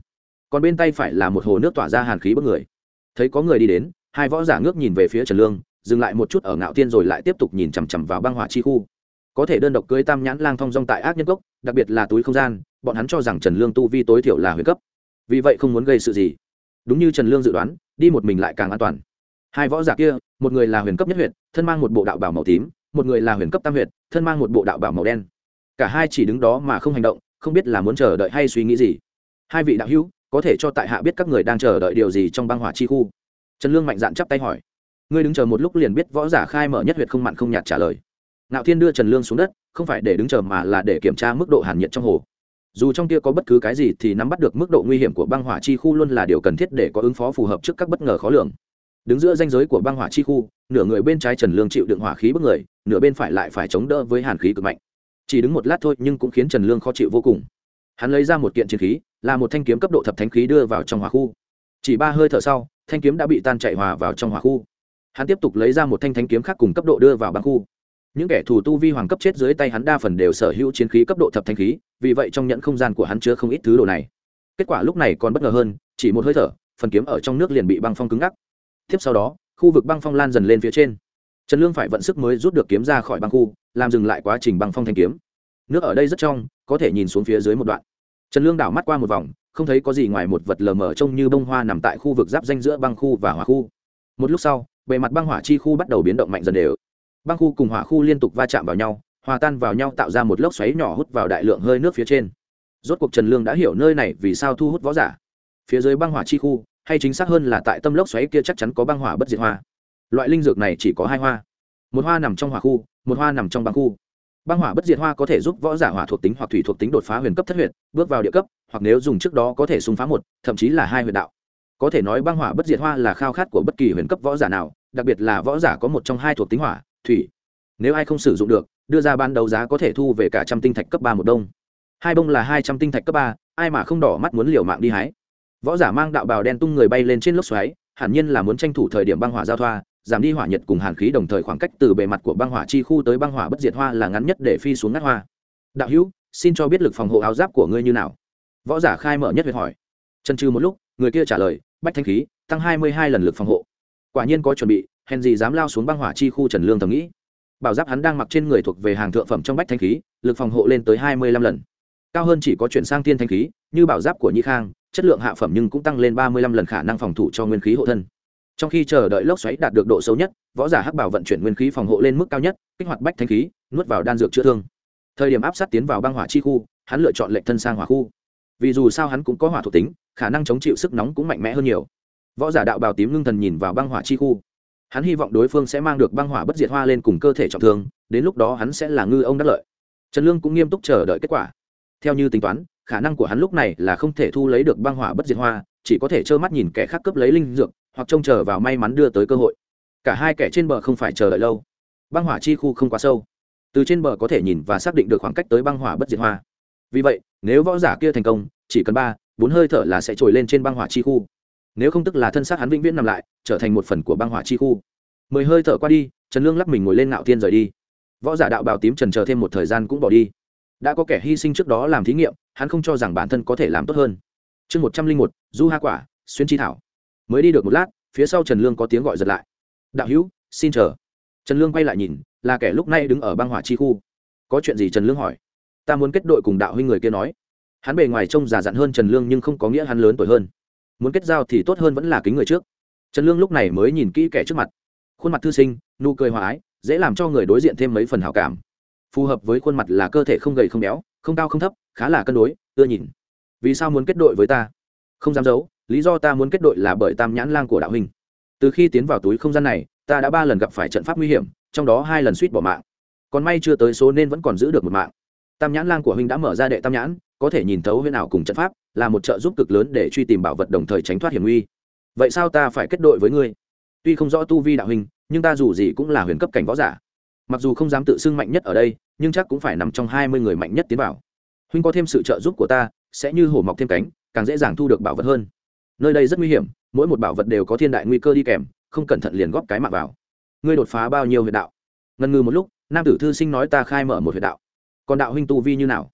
còn bên tay phải là một hồ nước tỏa ra hàn khí bất người. Thấy có người đi đến, hai võ giả ngước nhìn về phía trần lương, dừng lại một chút ở ngạo thiên rồi lại tiếp tục nhìn chằm chằm vào băng hỏa chi khu. Có thể đơn độc cưới tam nhãn lang thong dong tại ác nhân cốc, đặc biệt là túi không gian, bọn hắn cho rằng trần lương tu vi tối thiểu là huyền cấp. Vì vậy không muốn gây sự gì. Đúng như trần lương dự đoán, đi một mình lại càng an toàn hai võ giả kia, một người là huyền cấp nhất huyện thân mang một bộ đạo bảo màu tím, một người là huyền cấp tam huyện thân mang một bộ đạo bảo màu đen. Cả hai chỉ đứng đó mà không hành động, không biết là muốn chờ đợi hay suy nghĩ gì. Hai vị đạo hữu, có thể cho tại hạ biết các người đang chờ đợi điều gì trong băng hỏa chi khu? Trần lương mạnh dạn chắp tay hỏi. Ngươi đứng chờ một lúc liền biết võ giả khai mở nhất huyệt không mặn không nhạt trả lời. Ngạo thiên đưa trần lương xuống đất, không phải để đứng chờ mà là để kiểm tra mức độ hàn nhiệt trong hồ. Dù trong kia có bất cứ cái gì thì nắm bắt được mức độ nguy hiểm của băng hỏa chi khu luôn là điều cần thiết để có ứng phó phù hợp trước các bất ngờ khó lường đứng giữa danh giới của băng hỏa chi khu, nửa người bên trái trần lương chịu đựng hỏa khí bất người, nửa bên phải lại phải chống đỡ với hàn khí cực mạnh. Chỉ đứng một lát thôi nhưng cũng khiến trần lương khó chịu vô cùng. Hắn lấy ra một kiện chiến khí, là một thanh kiếm cấp độ thập thánh khí đưa vào trong hỏa khu. Chỉ ba hơi thở sau, thanh kiếm đã bị tan chạy hòa vào trong hỏa khu. Hắn tiếp tục lấy ra một thanh thanh kiếm khác cùng cấp độ đưa vào băng khu. Những kẻ thù tu vi hoàng cấp chết dưới tay hắn đa phần đều sở hữu chiến khí cấp độ thập thanh khí, vì vậy trong nhận không gian của hắn chứa không ít thứ đồ này. Kết quả lúc này còn bất ngờ hơn, chỉ một hơi thở, phần kiếm ở trong nước liền bị băng phong cứng ngắc tiếp sau đó, khu vực băng phong lan dần lên phía trên. Trần lương phải vận sức mới rút được kiếm ra khỏi băng khu, làm dừng lại quá trình băng phong thanh kiếm. Nước ở đây rất trong, có thể nhìn xuống phía dưới một đoạn. Trần lương đảo mắt qua một vòng, không thấy có gì ngoài một vật lờ mờ trông như bông hoa nằm tại khu vực giáp danh giữa băng khu và hỏa khu. Một lúc sau, bề mặt băng hỏa chi khu bắt đầu biến động mạnh dần đều. Băng khu cùng hỏa khu liên tục va chạm vào nhau, hòa tan vào nhau tạo ra một lốc xoáy nhỏ hút vào đại lượng hơi nước phía trên. Rốt cuộc trần lương đã hiểu nơi này vì sao thu hút võ giả. Phía dưới băng hỏa chi khu hay chính xác hơn là tại tâm lốc xoáy kia chắc chắn có băng hỏa bất diệt hoa. Loại linh dược này chỉ có hai hoa. Một hoa nằm trong hỏa khu, một hoa nằm trong băng khu. Băng hỏa bất diệt hoa có thể giúp võ giả hỏa thuộc tính hoặc thủy thuộc tính đột phá huyền cấp thất huyệt, bước vào địa cấp, hoặc nếu dùng trước đó có thể xung phá một, thậm chí là hai huyền đạo. Có thể nói băng hỏa bất diệt hoa là khao khát của bất kỳ huyền cấp võ giả nào, đặc biệt là võ giả có một trong hai thuộc tính hỏa, thủy. Nếu ai không sử dụng được, đưa ra ban đầu giá có thể thu về cả trăm tinh thạch cấp ba một đông. Hai bông là hai trăm tinh thạch cấp ba, ai mà không đỏ mắt muốn liều mạng đi hái võ giả mang đạo bào đen tung người bay lên trên lốc xoáy, hẳn nhiên là muốn tranh thủ thời điểm băng hỏa giao thoa, giảm đi hỏa nhiệt cùng hàn khí đồng thời khoảng cách từ bề mặt của băng hỏa chi khu tới băng hỏa bất diệt hoa là ngắn nhất để phi xuống ngắt hoa. Đạo hữu, xin cho biết lực phòng hộ áo giáp của ngươi như nào? Võ giả khai mở nhất huyệt hỏi. Chân trừ một lúc, người kia trả lời, bách thanh khí, tăng hai mươi hai lần lực phòng hộ. Quả nhiên có chuẩn bị, hèn gì dám lao xuống băng hỏa chi khu trần lương thầm nghĩ. Bảo giáp hắn đang mặc trên người thuộc về hàng thượng phẩm trong bách thanh khí, lực phòng hộ lên tới hai mươi lăm lần. Cao hơn chỉ có chuyển sang tiên thanh khí, như bảo giáp của nhi khang chất lượng hạ phẩm nhưng cũng tăng lên ba mươi lăm lần khả năng phòng thủ cho nguyên khí hộ thân. Trong khi chờ đợi lốc xoáy đạt được độ sâu nhất, võ giả hắc bảo vận chuyển nguyên khí phòng hộ lên mức cao nhất, kích hoạt bách thanh khí, nuốt vào đan dược chữa thương. Thời điểm áp sát tiến vào băng hỏa chi khu, hắn lựa chọn lệnh thân sang hỏa khu. Vì dù sao hắn cũng có hỏa thuộc tính, khả năng chống chịu sức nóng cũng mạnh mẽ hơn nhiều. Võ giả đạo bào tím ngưng thần nhìn vào băng hỏa chi khu. Hắn hy vọng đối phương sẽ mang được băng hỏa bất diệt hoa lên cùng cơ thể trọng thương, đến lúc đó hắn sẽ là ngư ông đắc lợi. Trần lương cũng nghiêm túc chờ đợi kết quả. Theo như tính toán khả năng của hắn lúc này là không thể thu lấy được băng hỏa bất diệt hoa, chỉ có thể trơ mắt nhìn kẻ khác cướp lấy linh dược, hoặc trông chờ vào may mắn đưa tới cơ hội. Cả hai kẻ trên bờ không phải chờ đợi lâu. Băng hỏa chi khu không quá sâu. Từ trên bờ có thể nhìn và xác định được khoảng cách tới băng hỏa bất diệt hoa. Vì vậy, nếu võ giả kia thành công, chỉ cần ba, bốn hơi thở là sẽ trồi lên trên băng hỏa chi khu. Nếu không tức là thân xác hắn vĩnh viễn nằm lại, trở thành một phần của băng hỏa chi khu. Mười hơi thở qua đi, trần lương lắc mình ngồi lên ngạo thiên rời đi. Võ giả đạo bào tím trần chờ thêm một thời gian cũng bỏ đi. Đã có kẻ hy sinh trước đó làm thí nghiệm hắn không cho rằng bản thân có thể làm tốt hơn. Chương một trăm linh một, du ha quả, xuyên chi thảo. Mới đi được một lát, phía sau trần lương có tiếng gọi giật lại. Đạo hữu, xin chờ. Trần lương quay lại nhìn, là kẻ lúc này đứng ở băng hỏa chi khu. Có chuyện gì trần lương hỏi. Ta muốn kết đội cùng đạo huynh người kia nói. Hắn bề ngoài trông già dặn hơn trần lương nhưng không có nghĩa hắn lớn tuổi hơn. Muốn kết giao thì tốt hơn vẫn là kính người trước. Trần lương lúc này mới nhìn kỹ kẻ trước mặt. Khuôn mặt thư sinh, nụ cười hòa ái, dễ làm cho người đối diện thêm mấy phần hảo cảm. Phù hợp với khuôn mặt là cơ thể không gầy không béo không cao không thấp khá là cân đối ưa nhìn. Vì sao muốn kết đội với ta? Không dám giấu lý do ta muốn kết đội là bởi tam nhãn lang của đạo hình. từ khi tiến vào túi không gian này ta đã ba lần gặp phải trận pháp nguy hiểm trong đó hai lần suýt bỏ mạng. Còn may chưa tới số nên vẫn còn giữ được một mạng. Tam nhãn lang của huynh đã mở ra đệ tam nhãn có thể nhìn thấu huyễn ảo cùng trận pháp là một trợ giúp cực lớn để truy tìm bảo vật đồng thời tránh thoát hiểm nguy. Vậy sao ta phải kết đội với ngươi? Tuy không rõ tu vi đạo hình, nhưng ta dù gì cũng là huyền cấp cảnh võ giả mặc dù không dám tự xưng mạnh nhất ở đây, nhưng chắc cũng phải nằm trong hai mươi người mạnh nhất tiến vào. Huynh có thêm sự trợ giúp của ta, sẽ như hổ mọc thêm cánh, càng dễ dàng thu được bảo vật hơn. Nơi đây rất nguy hiểm, mỗi một bảo vật đều có thiên đại nguy cơ đi kèm, không cẩn thận liền góp cái mạng vào. Ngươi đột phá bao nhiêu huyệt đạo? Ngần ngừ một lúc, nam tử thư sinh nói ta khai mở một huyệt đạo. Còn đạo huynh tu vi như nào?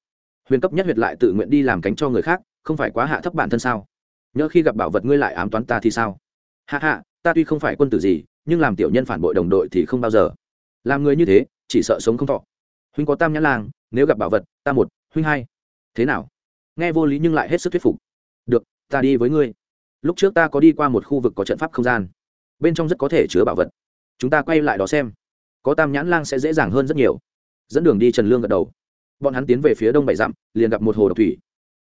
Huyền cấp nhất huyệt lại tự nguyện đi làm cánh cho người khác, không phải quá hạ thấp bản thân sao? Nhớ khi gặp bảo vật ngươi lại ám toán ta thì sao? Hạ hạ ta tuy không phải quân tử gì, nhưng làm tiểu nhân phản bội đồng đội thì không bao giờ làm người như thế, chỉ sợ sống không thọ. Huynh có tam nhãn lang, nếu gặp bảo vật, ta một, huynh hai. Thế nào? Nghe vô lý nhưng lại hết sức thuyết phục. Được, ta đi với ngươi. Lúc trước ta có đi qua một khu vực có trận pháp không gian. Bên trong rất có thể chứa bảo vật. Chúng ta quay lại đó xem. Có tam nhãn lang sẽ dễ dàng hơn rất nhiều. Dẫn đường đi trần lương gật đầu. Bọn hắn tiến về phía đông bảy dặm, liền gặp một hồ độc thủy.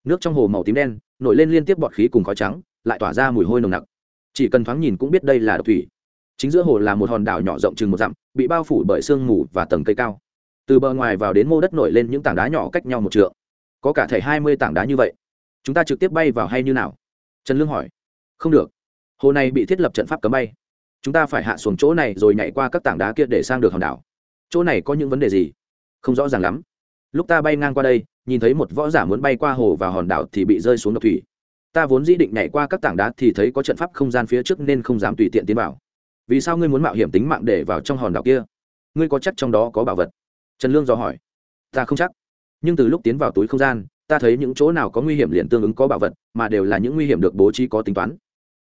Nước trong hồ màu tím đen, nổi lên liên tiếp bọt khí cùng khói trắng, lại tỏa ra mùi hôi nồng nặc. Chỉ cần thoáng nhìn cũng biết đây là độc thủy chính giữa hồ là một hòn đảo nhỏ rộng chừng một dặm, bị bao phủ bởi sương mù và tầng cây cao. Từ bờ ngoài vào đến mô đất nổi lên những tảng đá nhỏ cách nhau một trượng. Có cả thể hai mươi tảng đá như vậy. Chúng ta trực tiếp bay vào hay như nào? Trần lương hỏi. Không được. Hồ này bị thiết lập trận pháp cấm bay. Chúng ta phải hạ xuống chỗ này rồi nhảy qua các tảng đá kia để sang được hòn đảo. Chỗ này có những vấn đề gì? Không rõ ràng lắm. Lúc ta bay ngang qua đây, nhìn thấy một võ giả muốn bay qua hồ và hòn đảo thì bị rơi xuống độc thủy. Ta vốn dĩ định nhảy qua các tảng đá thì thấy có trận pháp không gian phía trước nên không dám tùy tiện tiến vào vì sao ngươi muốn mạo hiểm tính mạng để vào trong hòn đảo kia? Ngươi có chắc trong đó có bảo vật? Trần lương dò hỏi. Ta không chắc. Nhưng từ lúc tiến vào túi không gian, ta thấy những chỗ nào có nguy hiểm liền tương ứng có bảo vật, mà đều là những nguy hiểm được bố trí có tính toán.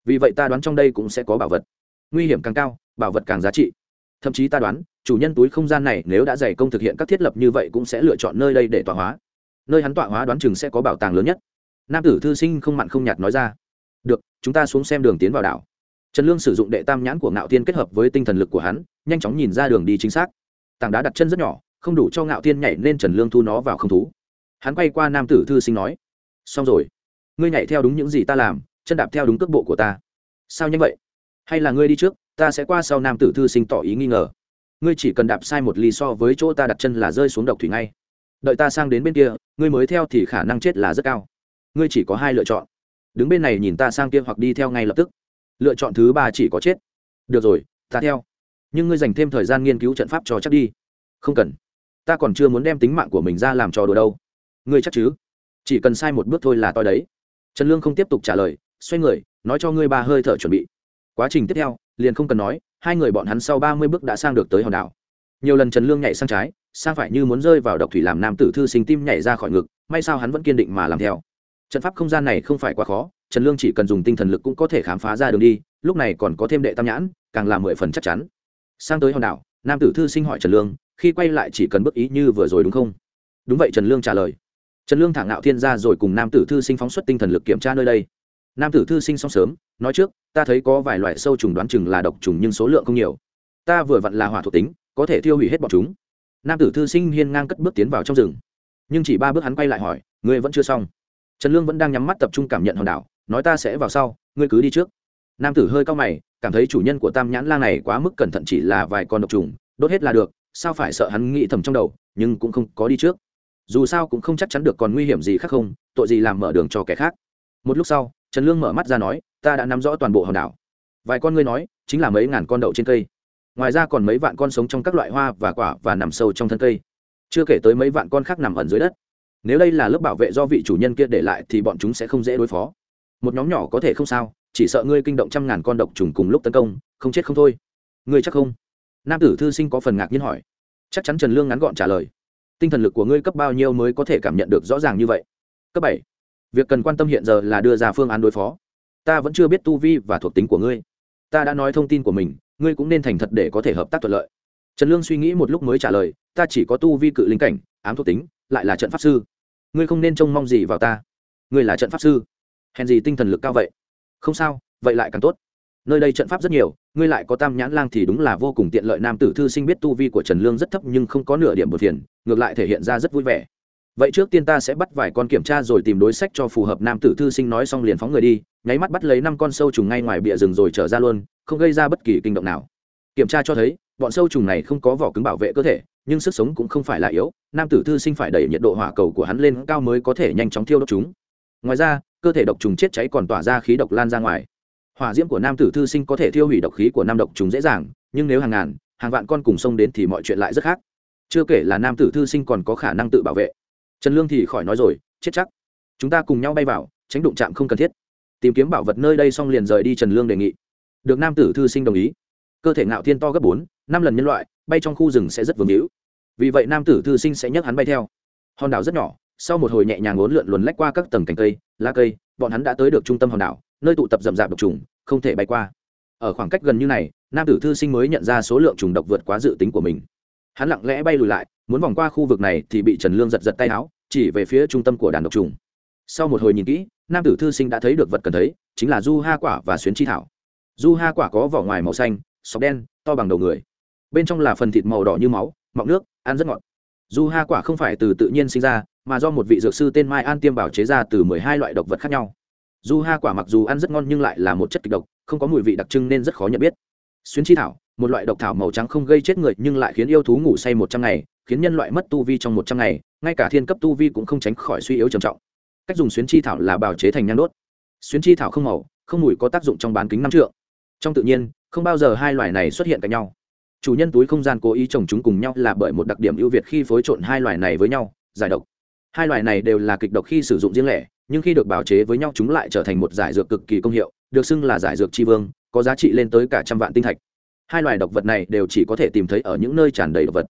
Vì vậy ta đoán trong đây cũng sẽ có bảo vật. Nguy hiểm càng cao, bảo vật càng giá trị. Thậm chí ta đoán, chủ nhân túi không gian này nếu đã dày công thực hiện các thiết lập như vậy cũng sẽ lựa chọn nơi đây để tọa hóa. Nơi hắn tọa hóa đoán chừng sẽ có bảo tàng lớn nhất. Nam tử thư sinh không mặn không nhạt nói ra. Được, chúng ta xuống xem đường tiến vào đảo trần lương sử dụng đệ tam nhãn của ngạo tiên kết hợp với tinh thần lực của hắn, nhanh chóng nhìn ra đường đi chính xác. Tảng đá đặt chân rất nhỏ, không đủ cho ngạo tiên nhảy nên trần lương thu nó vào không thú. Hắn quay qua nam tử thư sinh nói, xong rồi. Ngươi nhảy theo đúng những gì ta làm, chân đạp theo đúng cước bộ của ta. Sao nhanh vậy? Hay là ngươi đi trước, ta sẽ qua sau nam tử thư sinh tỏ ý nghi ngờ. Ngươi chỉ cần đạp sai một ly so với chỗ ta đặt chân là rơi xuống độc thủy ngay. Đợi ta sang đến bên kia, ngươi mới theo thì khả năng chết là rất cao. Ngươi chỉ có hai lựa chọn. Đứng bên này nhìn ta sang kia hoặc đi theo ngay lập tức lựa chọn thứ ba chỉ có chết. Được rồi, ta theo. Nhưng ngươi dành thêm thời gian nghiên cứu trận pháp cho chắc đi. Không cần. Ta còn chưa muốn đem tính mạng của mình ra làm trò đùa đâu. Ngươi chắc chứ? Chỉ cần sai một bước thôi là toi đấy. Trần lương không tiếp tục trả lời, xoay người, nói cho ngươi ba hơi thở chuẩn bị. Quá trình tiếp theo, liền không cần nói, hai người bọn hắn sau ba mươi bước đã sang được tới hòn đảo. Nhiều lần trần lương nhảy sang trái, sang phải như muốn rơi vào độc thủy làm nam tử thư sinh tim nhảy ra khỏi ngực, may sao hắn vẫn kiên định mà làm theo trận pháp không gian này không phải quá khó, trần lương chỉ cần dùng tinh thần lực cũng có thể khám phá ra đường đi, lúc này còn có thêm đệ tam nhãn, càng là mười phần chắc chắn. Sang tới hòn đảo, nam tử thư sinh hỏi trần lương, khi quay lại chỉ cần bước ý như vừa rồi đúng không? Đúng vậy, trần lương trả lời. Trần lương thả ngạo thiên ra rồi cùng nam tử thư sinh phóng xuất tinh thần lực kiểm tra nơi đây. Nam tử thư sinh xong sớm, nói trước, ta thấy có vài loại sâu trùng đoán chừng là độc trùng nhưng số lượng không nhiều. Ta vừa vặn là hỏa thuộc tính, có thể tiêu hủy hết bọn chúng. Nam tử thư sinh hiên ngang cất bước tiến vào trong rừng. Nhưng chỉ ba bước hắn quay lại hỏi, ngươi vẫn chưa xong? Trần lương vẫn đang nhắm mắt tập trung cảm nhận hòn đảo, nói ta sẽ vào sau, ngươi cứ đi trước. Nam tử hơi cao mày, cảm thấy chủ nhân của tam nhãn lang này quá mức cẩn thận chỉ là vài con độc trùng, đốt hết là được, sao phải sợ hắn nghĩ thầm trong đầu, nhưng cũng không có đi trước. Dù sao cũng không chắc chắn được còn nguy hiểm gì khác không, tội gì làm mở đường cho kẻ khác. Một lúc sau, trần lương mở mắt ra nói, ta đã nắm rõ toàn bộ hòn đảo. Vài con ngươi nói, chính là mấy ngàn con đậu trên cây. Ngoài ra còn mấy vạn con sống trong các loại hoa và quả và nằm sâu trong thân cây. Chưa kể tới mấy vạn con khác nằm ẩn dưới đất nếu đây là lớp bảo vệ do vị chủ nhân kia để lại thì bọn chúng sẽ không dễ đối phó. Một nhóm nhỏ có thể không sao, chỉ sợ ngươi kinh động trăm ngàn con độc trùng cùng lúc tấn công, không chết không thôi. Ngươi chắc không? Nam tử thư sinh có phần ngạc nhiên hỏi. Chắc chắn trần lương ngắn gọn trả lời. Tinh thần lực của ngươi cấp bao nhiêu mới có thể cảm nhận được rõ ràng như vậy? Cấp bảy. Việc cần quan tâm hiện giờ là đưa ra phương án đối phó. Ta vẫn chưa biết tu vi và thuộc tính của ngươi. Ta đã nói thông tin của mình, ngươi cũng nên thành thật để có thể hợp tác thuận lợi. Trần lương suy nghĩ một lúc mới trả lời, ta chỉ có tu vi cự linh cảnh ám thuộc tính, lại là trận pháp sư. Ngươi không nên trông mong gì vào ta. Ngươi là trận pháp sư. Hèn gì tinh thần lực cao vậy? Không sao, vậy lại càng tốt. Nơi đây trận pháp rất nhiều, ngươi lại có tam nhãn lang thì đúng là vô cùng tiện lợi. Nam tử thư sinh biết tu vi của trần lương rất thấp nhưng không có nửa điểm bột phiền, ngược lại thể hiện ra rất vui vẻ. Vậy trước tiên ta sẽ bắt vài con kiểm tra rồi tìm đối sách cho phù hợp. Nam tử thư sinh nói xong liền phóng người đi, nháy mắt bắt lấy năm con sâu trùng ngay ngoài bìa rừng rồi trở ra luôn, không gây ra bất kỳ kinh động nào. Kiểm tra cho thấy, bọn sâu trùng này không có vỏ cứng bảo vệ cơ thể nhưng sức sống cũng không phải là yếu, nam tử thư sinh phải đẩy nhiệt độ hỏa cầu của hắn lên cao mới có thể nhanh chóng thiêu đốt chúng. Ngoài ra, cơ thể độc trùng chết cháy còn tỏa ra khí độc lan ra ngoài. Hỏa diễm của nam tử thư sinh có thể thiêu hủy độc khí của nam độc trùng dễ dàng, nhưng nếu hàng ngàn, hàng vạn con cùng sông đến thì mọi chuyện lại rất khác. Chưa kể là nam tử thư sinh còn có khả năng tự bảo vệ. Trần lương thì khỏi nói rồi, chết chắc. Chúng ta cùng nhau bay vào, tránh đụng chạm không cần thiết. Tìm kiếm bảo vật nơi đây xong liền rời đi, trần lương đề nghị. Được nam tử thư sinh đồng ý. Cơ thể ngạo thiên to gấp bốn, năm lần nhân loại, bay trong khu rừng sẽ rất vương hữu vì vậy nam tử thư sinh sẽ nhấc hắn bay theo. Hòn đảo rất nhỏ, sau một hồi nhẹ nhàng ốn lượn luồn lách qua các tầng cành cây, lá cây, bọn hắn đã tới được trung tâm hòn đảo, nơi tụ tập rậm rạp độc trùng, không thể bay qua. Ở khoảng cách gần như này, nam tử thư sinh mới nhận ra số lượng trùng độc vượt quá dự tính của mình. Hắn lặng lẽ bay lùi lại, muốn vòng qua khu vực này thì bị trần lương giật giật tay áo, chỉ về phía trung tâm của đàn độc trùng. Sau một hồi nhìn kỹ, nam tử thư sinh đã thấy được vật cần thấy, chính là du ha quả và xuyến chi thảo. Du ha quả có vỏ ngoài màu xanh, sọc đen, to bằng đầu người. Bên trong là phần thịt màu đỏ như máu, mọng nước ăn rất ngọt. Du ha quả không phải từ tự nhiên sinh ra, mà do một vị dược sư tên mai an tiêm bảo chế ra từ mười hai loại độc vật khác nhau. Du ha quả mặc dù ăn rất ngon nhưng lại là một chất kịch độc, không có mùi vị đặc trưng nên rất khó nhận biết. Xuyến chi thảo, một loại độc thảo màu trắng không gây chết người nhưng lại khiến yêu thú ngủ say một trăm ngày, khiến nhân loại mất tu vi trong một trăm ngày, ngay cả thiên cấp tu vi cũng không tránh khỏi suy yếu trầm trọng. Cách dùng xuyến chi thảo là bào chế thành nhang đốt. Xuyến chi thảo không màu, không mùi có tác dụng trong bán kính năm trượng. Trong tự nhiên, không bao giờ hai loài này xuất hiện cạnh nhau chủ nhân túi không gian cố ý trồng chúng cùng nhau là bởi một đặc điểm ưu việt khi phối trộn hai loài này với nhau, giải độc. Hai loài này đều là kịch độc khi sử dụng riêng lẻ, nhưng khi được bào chế với nhau chúng lại trở thành một giải dược cực kỳ công hiệu, được xưng là giải dược tri vương, có giá trị lên tới cả trăm vạn tinh thạch. Hai loài độc vật này đều chỉ có thể tìm thấy ở những nơi tràn đầy độc vật.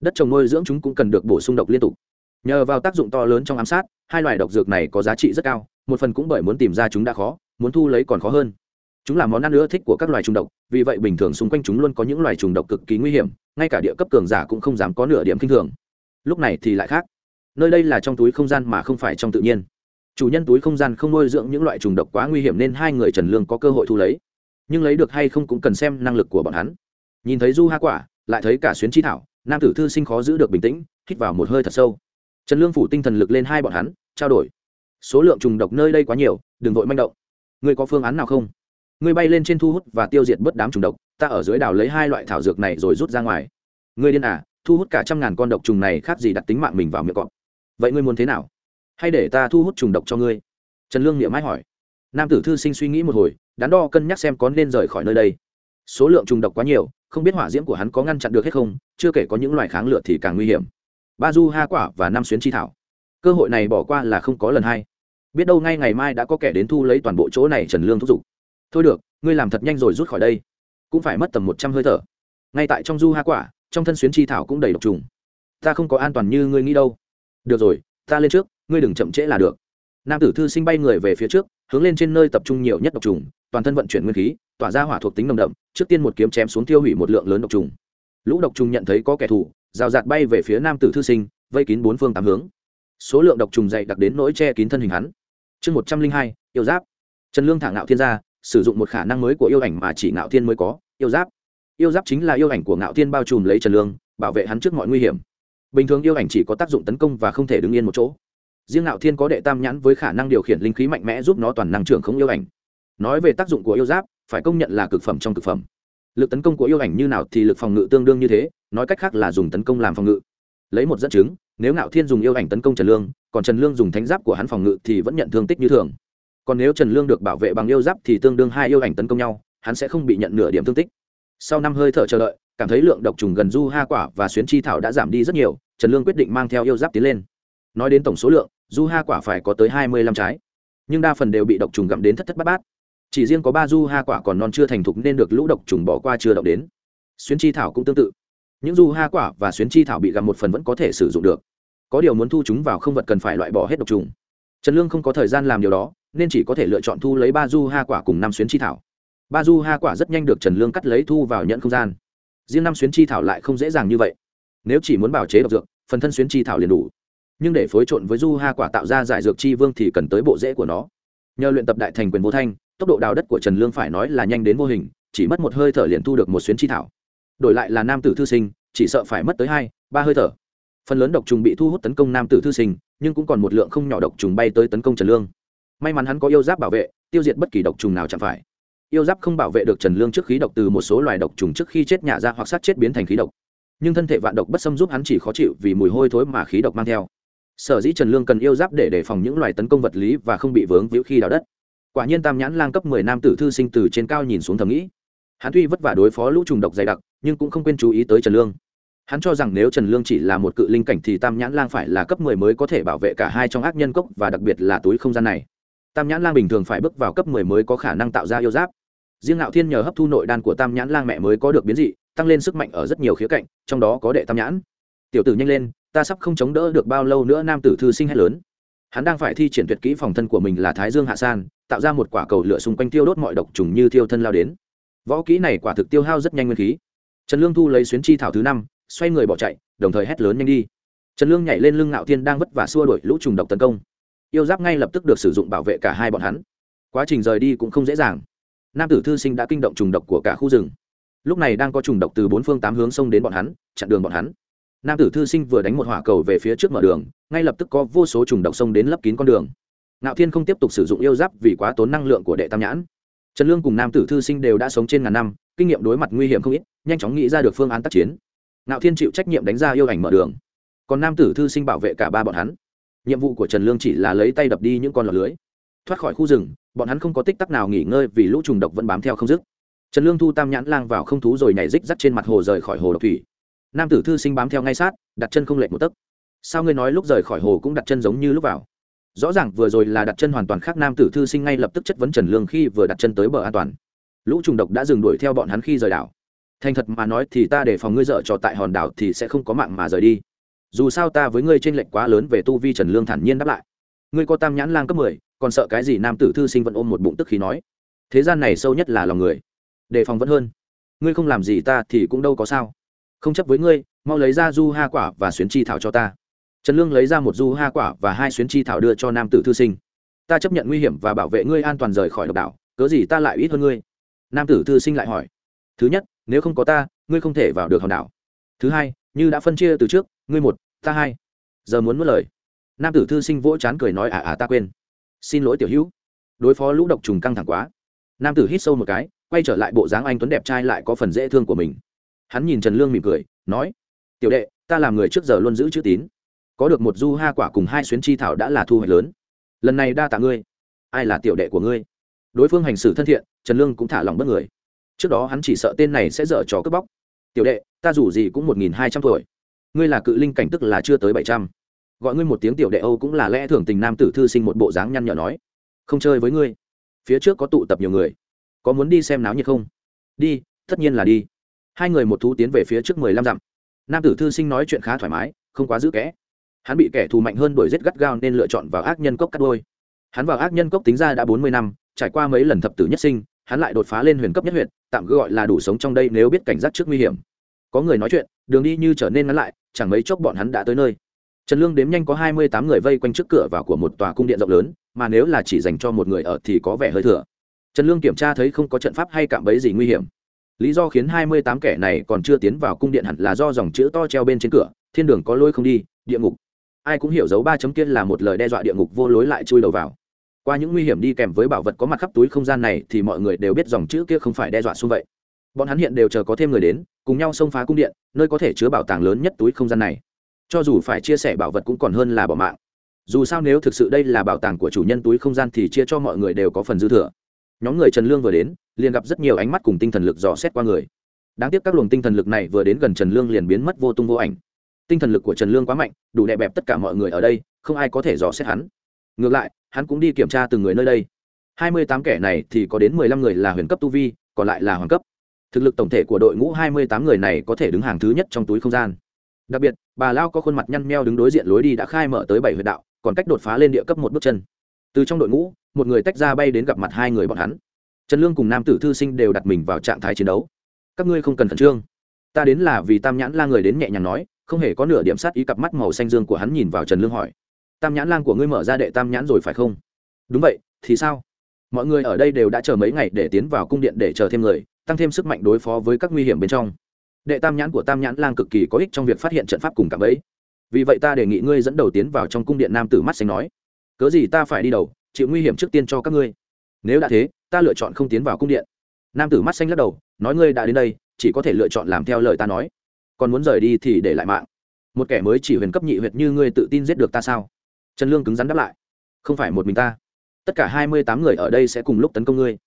Đất trồng nuôi dưỡng chúng cũng cần được bổ sung độc liên tục. Nhờ vào tác dụng to lớn trong ám sát, hai loài độc dược này có giá trị rất cao, một phần cũng bởi muốn tìm ra chúng đã khó, muốn thu lấy còn khó hơn chúng là món ăn ưa thích của các loài trùng độc, vì vậy bình thường xung quanh chúng luôn có những loài trùng độc cực kỳ nguy hiểm, ngay cả địa cấp cường giả cũng không dám có nửa điểm k i n h thường. Lúc này thì lại khác. Nơi đây là trong túi không gian mà không phải trong tự nhiên. Chủ nhân túi không gian không nuôi dưỡng những loại trùng độc quá nguy hiểm nên hai người trần lương có cơ hội thu lấy. Nhưng lấy được hay không cũng cần xem năng lực của bọn hắn. Nhìn thấy du ha quả, lại thấy cả xuyến chi thảo, nam tử thư sinh khó giữ được bình tĩnh, hít vào một hơi thật sâu. Trần lương phủ tinh thần lực lên hai bọn hắn, trao đổi. Số lượng trùng độc nơi đây quá nhiều, đừng vội manh động. Ngươi có phương án nào không? Ngươi bay lên trên thu hút và tiêu diệt bớt đám trùng độc, ta ở dưới đảo lấy hai loại thảo dược này rồi rút ra ngoài. Ngươi điên à thu hút cả trăm ngàn con độc trùng này khác gì đặt tính mạng mình vào miệng cọp. Vậy ngươi muốn thế nào? Hay để ta thu hút trùng độc cho ngươi? Trần lương niệm mãi hỏi. Nam tử thư sinh suy nghĩ một hồi, đắn đo cân nhắc xem có nên rời khỏi nơi đây. Số lượng trùng độc quá nhiều, không biết hỏa diễm của hắn có ngăn chặn được hết không, chưa kể có những loài kháng lửa thì càng nguy hiểm. Ba du ha quả và năm xuyến chi thảo. Cơ hội này bỏ qua là không có lần hai. Biết đâu ngay ngày mai đã có kẻ đến thu lấy toàn bộ chỗ này trần lương thúc giục thôi được, ngươi làm thật nhanh rồi rút khỏi đây. Cũng phải mất tầm một trăm hơi thở. Ngay tại trong du ha quả, trong thân xuyến chi thảo cũng đầy độc trùng. Ta không có an toàn như ngươi nghĩ đâu. Được rồi, ta lên trước, ngươi đừng chậm trễ là được. Nam tử thư sinh bay người về phía trước, hướng lên trên nơi tập trung nhiều nhất độc trùng, toàn thân vận chuyển nguyên khí, tỏa ra hỏa thuộc tính nồng đậm, trước tiên một kiếm chém xuống tiêu hủy một lượng lớn độc trùng. Lũ độc trùng nhận thấy có kẻ thù, rào rạt bay về phía nam tử thư sinh, vây kín bốn phương tám hướng. Số lượng độc trùng dày đặc đến nỗi che kín thân hình hắn. Chương một trăm linh hai, yêu giáp. Trần lương thả ngạo thiên gia sử dụng một khả năng mới của yêu ảnh mà chỉ ngạo thiên mới có, yêu giáp. Yêu giáp chính là yêu ảnh của ngạo thiên bao trùm lấy trần lương, bảo vệ hắn trước mọi nguy hiểm. Bình thường yêu ảnh chỉ có tác dụng tấn công và không thể đứng yên một chỗ. Riêng ngạo thiên có đệ tam nhãn với khả năng điều khiển linh khí mạnh mẽ giúp nó toàn năng trưởng không yêu ảnh. Nói về tác dụng của yêu giáp, phải công nhận là cực phẩm trong cực phẩm. Lực tấn công của yêu ảnh như nào thì lực phòng ngự tương đương như thế, nói cách khác là dùng tấn công làm phòng ngự. Lấy một dẫn chứng, nếu ngạo thiên dùng yêu ảnh tấn công trần lương, còn trần lương dùng thánh giáp của hắn phòng ngự thì vẫn nhận thương tích như thường còn nếu trần lương được bảo vệ bằng yêu giáp thì tương đương hai yêu ảnh tấn công nhau, hắn sẽ không bị nhận nửa điểm thương tích. Sau năm hơi thở chờ đợi, cảm thấy lượng độc trùng gần du ha quả và xuyến chi thảo đã giảm đi rất nhiều, trần lương quyết định mang theo yêu giáp tiến lên. Nói đến tổng số lượng, du ha quả phải có tới hai mươi lăm trái. Nhưng đa phần đều bị độc trùng gặm đến thất thất bát bát. Chỉ riêng có ba du ha quả còn non chưa thành thục nên được lũ độc trùng bỏ qua chưa động đến. Xuyến chi thảo cũng tương tự. Những du ha quả và xuyến chi thảo bị gặm một phần vẫn có thể sử dụng được. Có điều muốn thu chúng vào không vật cần phải loại bỏ hết độc trùng. Trần lương không có thời gian làm điều đó nên chỉ có thể lựa chọn thu lấy ba du ha quả cùng năm xuyến chi thảo. Ba du ha quả rất nhanh được trần lương cắt lấy thu vào nhận không gian. Riêng năm xuyến chi thảo lại không dễ dàng như vậy. Nếu chỉ muốn bảo chế độc dược, phần thân xuyến chi thảo liền đủ. Nhưng để phối trộn với du ha quả tạo ra giải dược chi vương thì cần tới bộ rễ của nó. Nhờ luyện tập đại thành quyền vô thanh, tốc độ đào đất của trần lương phải nói là nhanh đến vô hình, chỉ mất một hơi thở liền thu được một xuyến chi thảo. Đổi lại là nam tử thư sinh, chỉ sợ phải mất tới hai, ba hơi thở. Phần lớn độc trùng bị thu hút tấn công nam tử thư sinh, nhưng cũng còn một lượng không nhỏ độc trùng bay tới tấn công trần lương may mắn hắn có yêu giáp bảo vệ, tiêu diệt bất kỳ độc trùng nào chẳng phải. Yêu giáp không bảo vệ được trần lương trước khí độc từ một số loài độc trùng trước khi chết nhả ra hoặc sát chết biến thành khí độc. Nhưng thân thể vạn độc bất xâm giúp hắn chỉ khó chịu vì mùi hôi thối mà khí độc mang theo. Sở dĩ trần lương cần yêu giáp để đề phòng những loài tấn công vật lý và không bị vướng víu khi đào đất. Quả nhiên tam nhãn lang cấp mười nam tử thư sinh từ trên cao nhìn xuống thầm nghĩ. Hắn tuy vất vả đối phó lũ trùng độc dày đặc, nhưng cũng không quên chú ý tới trần lương. Hắn cho rằng nếu trần lương chỉ là một cự linh cảnh thì tam nhãn lang phải là cấp mười mới có thể bảo vệ cả hai trong ác nhân cốc và đặc biệt là túi không gian này tam nhãn lang bình thường phải bước vào cấp mười mới có khả năng tạo ra yêu giáp. Riêng ngạo thiên nhờ hấp thu nội đan của tam nhãn lang mẹ mới có được biến dị, tăng lên sức mạnh ở rất nhiều khía cạnh, trong đó có đệ tam nhãn. Tiểu tử nhanh lên, ta sắp không chống đỡ được bao lâu nữa nam tử thư sinh hét lớn. Hắn đang phải thi triển tuyệt kỹ phòng thân của mình là thái dương hạ san, tạo ra một quả cầu lửa xung quanh tiêu đốt mọi độc trùng như thiêu thân lao đến. Võ kỹ này quả thực tiêu hao rất nhanh nguyên khí. Trần lương thu lấy xuyến chi thảo thứ năm, xoay người bỏ chạy, đồng thời hét lớn nhanh đi. Trần lương nhảy lên lưng ngạo thiên đang vất vả xua đuổi lũ trùng độc tấn công yêu giáp ngay lập tức được sử dụng bảo vệ cả hai bọn hắn. Quá trình rời đi cũng không dễ dàng. Nam tử thư sinh đã kinh động trùng độc của cả khu rừng. Lúc này đang có trùng độc từ bốn phương tám hướng xông đến bọn hắn, chặn đường bọn hắn. Nam tử thư sinh vừa đánh một hỏa cầu về phía trước mở đường, ngay lập tức có vô số trùng độc xông đến lấp kín con đường. Ngạo thiên không tiếp tục sử dụng yêu giáp vì quá tốn năng lượng của đệ tam nhãn. Trần lương cùng nam tử thư sinh đều đã sống trên ngàn năm, kinh nghiệm đối mặt nguy hiểm không ít, nhanh chóng nghĩ ra được phương án tác chiến. Ngạo thiên chịu trách nhiệm đánh ra yêu ảnh mở đường. Còn nam tử thư sinh bảo vệ cả ba bọn hắn nhiệm vụ của trần lương chỉ là lấy tay đập đi những con lọt lưới. Thoát khỏi khu rừng, bọn hắn không có tích tắc nào nghỉ ngơi vì lũ trùng độc vẫn bám theo không dứt. Trần lương thu tam nhãn lang vào không thú rồi nhảy rích rắt trên mặt hồ rời khỏi hồ độc thủy. Nam tử thư sinh bám theo ngay sát, đặt chân không lệch một tấc. Sao ngươi nói lúc rời khỏi hồ cũng đặt chân giống như lúc vào? Rõ ràng vừa rồi là đặt chân hoàn toàn khác nam tử thư sinh ngay lập tức chất vấn trần lương khi vừa đặt chân tới bờ an toàn. Lũ trùng độc đã dừng đuổi theo bọn hắn khi rời đảo. Thành thật mà nói thì ta để phòng ngươi dở trò tại hòn đảo thì sẽ không có mạng mà rời đi dù sao ta với ngươi trên lệnh quá lớn về tu vi trần lương thản nhiên đáp lại. Ngươi có tam nhãn lang cấp mười, còn sợ cái gì nam tử thư sinh vẫn ôm một bụng tức khí nói? Thế gian này sâu nhất là lòng người. Đề phòng vẫn hơn. Ngươi không làm gì ta thì cũng đâu có sao. Không chấp với ngươi, mau lấy ra du ha quả và xuyến chi thảo cho ta. Trần lương lấy ra một du ha quả và hai xuyến chi thảo đưa cho nam tử thư sinh. Ta chấp nhận nguy hiểm và bảo vệ ngươi an toàn rời khỏi độc đảo cớ gì ta lại ít hơn ngươi? Nam tử thư sinh lại hỏi. Thứ nhất, nếu không có ta, ngươi không thể vào được hòn đảo. Thứ hai, như đã phân chia từ trước, ngươi một ta hai. Giờ muốn mất lời. Nam tử thư sinh vỗ chán cười nói à à ta quên. Xin lỗi tiểu hữu. Đối phó lũ độc trùng căng thẳng quá. Nam tử hít sâu một cái, quay trở lại bộ dáng anh tuấn đẹp trai lại có phần dễ thương của mình. Hắn nhìn trần lương mỉm cười, nói, tiểu đệ, ta làm người trước giờ luôn giữ chữ tín. Có được một du ha quả cùng hai xuyến chi thảo đã là thu hoạch lớn. Lần này đa tạ ngươi. Ai là tiểu đệ của ngươi? Đối phương hành xử thân thiện, trần lương cũng thả lòng bất người trước đó hắn chỉ sợ tên này sẽ dở trò cướp bóc. Tiểu đệ, ta dù gì cũng một nghìn hai trăm tuổi ngươi là cự linh cảnh tức là chưa tới bảy trăm. Gọi ngươi một tiếng tiểu đệ âu cũng là lẽ thường tình nam tử thư sinh một bộ dáng nhăn nhở nói. Không chơi với ngươi. Phía trước có tụ tập nhiều người. Có muốn đi xem náo nhiệt không? Đi, tất nhiên là đi. Hai người một thú tiến về phía trước mười lăm dặm. Nam tử thư sinh nói chuyện khá thoải mái, không quá giữ kẽ. Hắn bị kẻ thù mạnh hơn đuổi giết gắt gao nên lựa chọn vào ác nhân cốc cắt đôi. Hắn vào ác nhân cốc tính ra đã bốn mươi năm, trải qua mấy lần thập tử nhất sinh, hắn lại đột phá lên huyền cấp nhất huyện tạm gọi là đủ sống trong đây nếu biết cảnh giác trước nguy hiểm có người nói chuyện, đường đi như trở nên ngắn lại, chẳng mấy chốc bọn hắn đã tới nơi. Trần lương đếm nhanh có hai mươi tám người vây quanh trước cửa vào của một tòa cung điện rộng lớn, mà nếu là chỉ dành cho một người ở thì có vẻ hơi thừa. Trần lương kiểm tra thấy không có trận pháp hay cạm bẫy gì nguy hiểm. Lý do khiến hai mươi tám kẻ này còn chưa tiến vào cung điện hẳn là do dòng chữ to treo bên trên cửa, thiên đường có lối không đi, địa ngục. Ai cũng hiểu dấu ba chấm kiên là một lời đe dọa địa ngục vô lối lại chui đầu vào. Qua những nguy hiểm đi kèm với bảo vật có mặt khắp túi không gian này thì mọi người đều biết dòng chữ kia không phải đe dọa xung vậy. Bọn hắn hiện đều chờ có thêm người đến cùng nhau xông phá cung điện, nơi có thể chứa bảo tàng lớn nhất túi không gian này. Cho dù phải chia sẻ bảo vật cũng còn hơn là bỏ mạng. Dù sao nếu thực sự đây là bảo tàng của chủ nhân túi không gian thì chia cho mọi người đều có phần dư thừa. Nhóm người trần lương vừa đến, liền gặp rất nhiều ánh mắt cùng tinh thần lực dò xét qua người. Đáng tiếc các luồng tinh thần lực này vừa đến gần trần lương liền biến mất vô tung vô ảnh. Tinh thần lực của trần lương quá mạnh, đủ đè bẹp tất cả mọi người ở đây, không ai có thể dò xét hắn. Ngược lại, hắn cũng đi kiểm tra từng người nơi đây. Hai mươi tám kẻ này thì có đến mười lăm người là huyền cấp tu vi, còn lại là hoàng cấp thực lực tổng thể của đội ngũ hai mươi tám người này có thể đứng hàng thứ nhất trong túi không gian. Đặc biệt, bà lao có khuôn mặt nhăn meo đứng đối diện lối đi đã khai mở tới bảy huyệt đạo, còn cách đột phá lên địa cấp một bước chân. Từ trong đội ngũ, một người tách ra bay đến gặp mặt hai người bọn hắn. Trần lương cùng nam tử thư sinh đều đặt mình vào trạng thái chiến đấu. Các ngươi không cần khẩn trương. Ta đến là vì tam nhãn la người đến nhẹ nhàng nói, không hề có nửa điểm sát ý cặp mắt màu xanh dương của hắn nhìn vào trần lương hỏi. Tam nhãn lang của ngươi mở ra đệ tam nhãn rồi phải không? Đúng vậy, thì sao? Mọi người ở đây đều đã chờ mấy ngày để tiến vào cung điện để chờ thêm người tăng thêm sức mạnh đối phó với các nguy hiểm bên trong. Đệ tam nhãn của tam nhãn lang cực kỳ có ích trong việc phát hiện trận pháp cùng cảm ấy vì vậy ta đề nghị ngươi dẫn đầu tiến vào trong cung điện nam tử mắt xanh nói, cớ gì ta phải đi đầu, chịu nguy hiểm trước tiên cho các ngươi. Nếu đã thế, ta lựa chọn không tiến vào cung điện. Nam tử mắt xanh lắc đầu, nói, ngươi đã đến đây, chỉ có thể lựa chọn làm theo lời ta nói. Còn muốn rời đi thì để lại mạng. Một kẻ mới chỉ huyền cấp nhị huyệt như ngươi tự tin giết được ta sao? Trần lương cứng rắn đáp lại, không phải một mình ta. Tất cả hai mươi tám người ở đây sẽ cùng lúc tấn công ngươi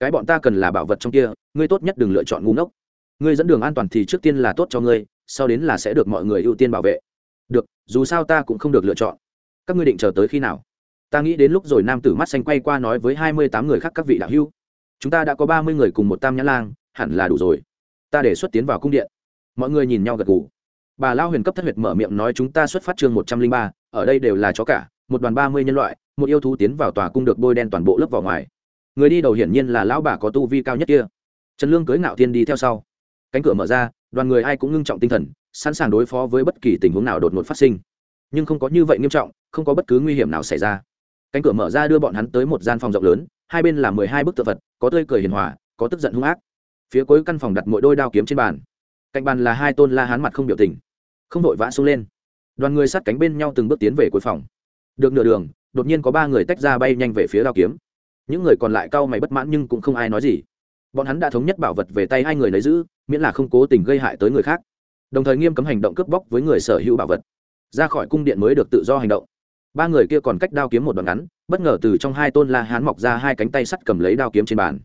cái bọn ta cần là bảo vật trong kia, ngươi tốt nhất đừng lựa chọn ngu ngốc. Ngươi dẫn đường an toàn thì trước tiên là tốt cho ngươi, sau đến là sẽ được mọi người ưu tiên bảo vệ. Được, dù sao ta cũng không được lựa chọn. Các ngươi định chờ tới khi nào? Ta nghĩ đến lúc rồi nam tử mắt xanh quay qua nói với hai mươi tám người khác các vị đạo hữu. Chúng ta đã có ba mươi người cùng một tam nhã lang, hẳn là đủ rồi. Ta đề xuất tiến vào cung điện. Mọi người nhìn nhau gật gù. Bà lao huyền cấp thất huyệt mở miệng nói chúng ta xuất phát chương một trăm linh ba, ở đây đều là chó cả, một đoàn ba mươi nhân loại, một yêu thú tiến vào tòa cung được bôi đen toàn bộ lớp vào ngoài người đi đầu hiển nhiên là lão bà có tu vi cao nhất kia. Trần lương cưới ngạo thiên đi theo sau. Cánh cửa mở ra, đoàn người ai cũng ngưng trọng tinh thần, sẵn sàng đối phó với bất kỳ tình huống nào đột ngột phát sinh. Nhưng không có như vậy nghiêm trọng, không có bất cứ nguy hiểm nào xảy ra. Cánh cửa mở ra đưa bọn hắn tới một gian phòng rộng lớn, hai bên là mười hai bức tượng vật có tươi cười hiền hòa, có tức giận hung ác. Phía cuối căn phòng đặt mỗi đôi đao kiếm trên bàn. Cạnh bàn là hai tôn la hán mặt không biểu tình. Không vội vã xông lên. Đoàn người sát cánh bên nhau từng bước tiến về cuối phòng. Được nửa đường, đột nhiên có ba người tách ra bay nhanh về phía đao kiếm những người còn lại cau mày bất mãn nhưng cũng không ai nói gì. Bọn hắn đã thống nhất bảo vật về tay hai người lấy giữ, miễn là không cố tình gây hại tới người khác. Đồng thời nghiêm cấm hành động cướp bóc với người sở hữu bảo vật. Ra khỏi cung điện mới được tự do hành động. Ba người kia còn cách đao kiếm một đoạn ngắn, bất ngờ từ trong hai tôn la hán mọc ra hai cánh tay sắt cầm lấy đao kiếm trên bàn.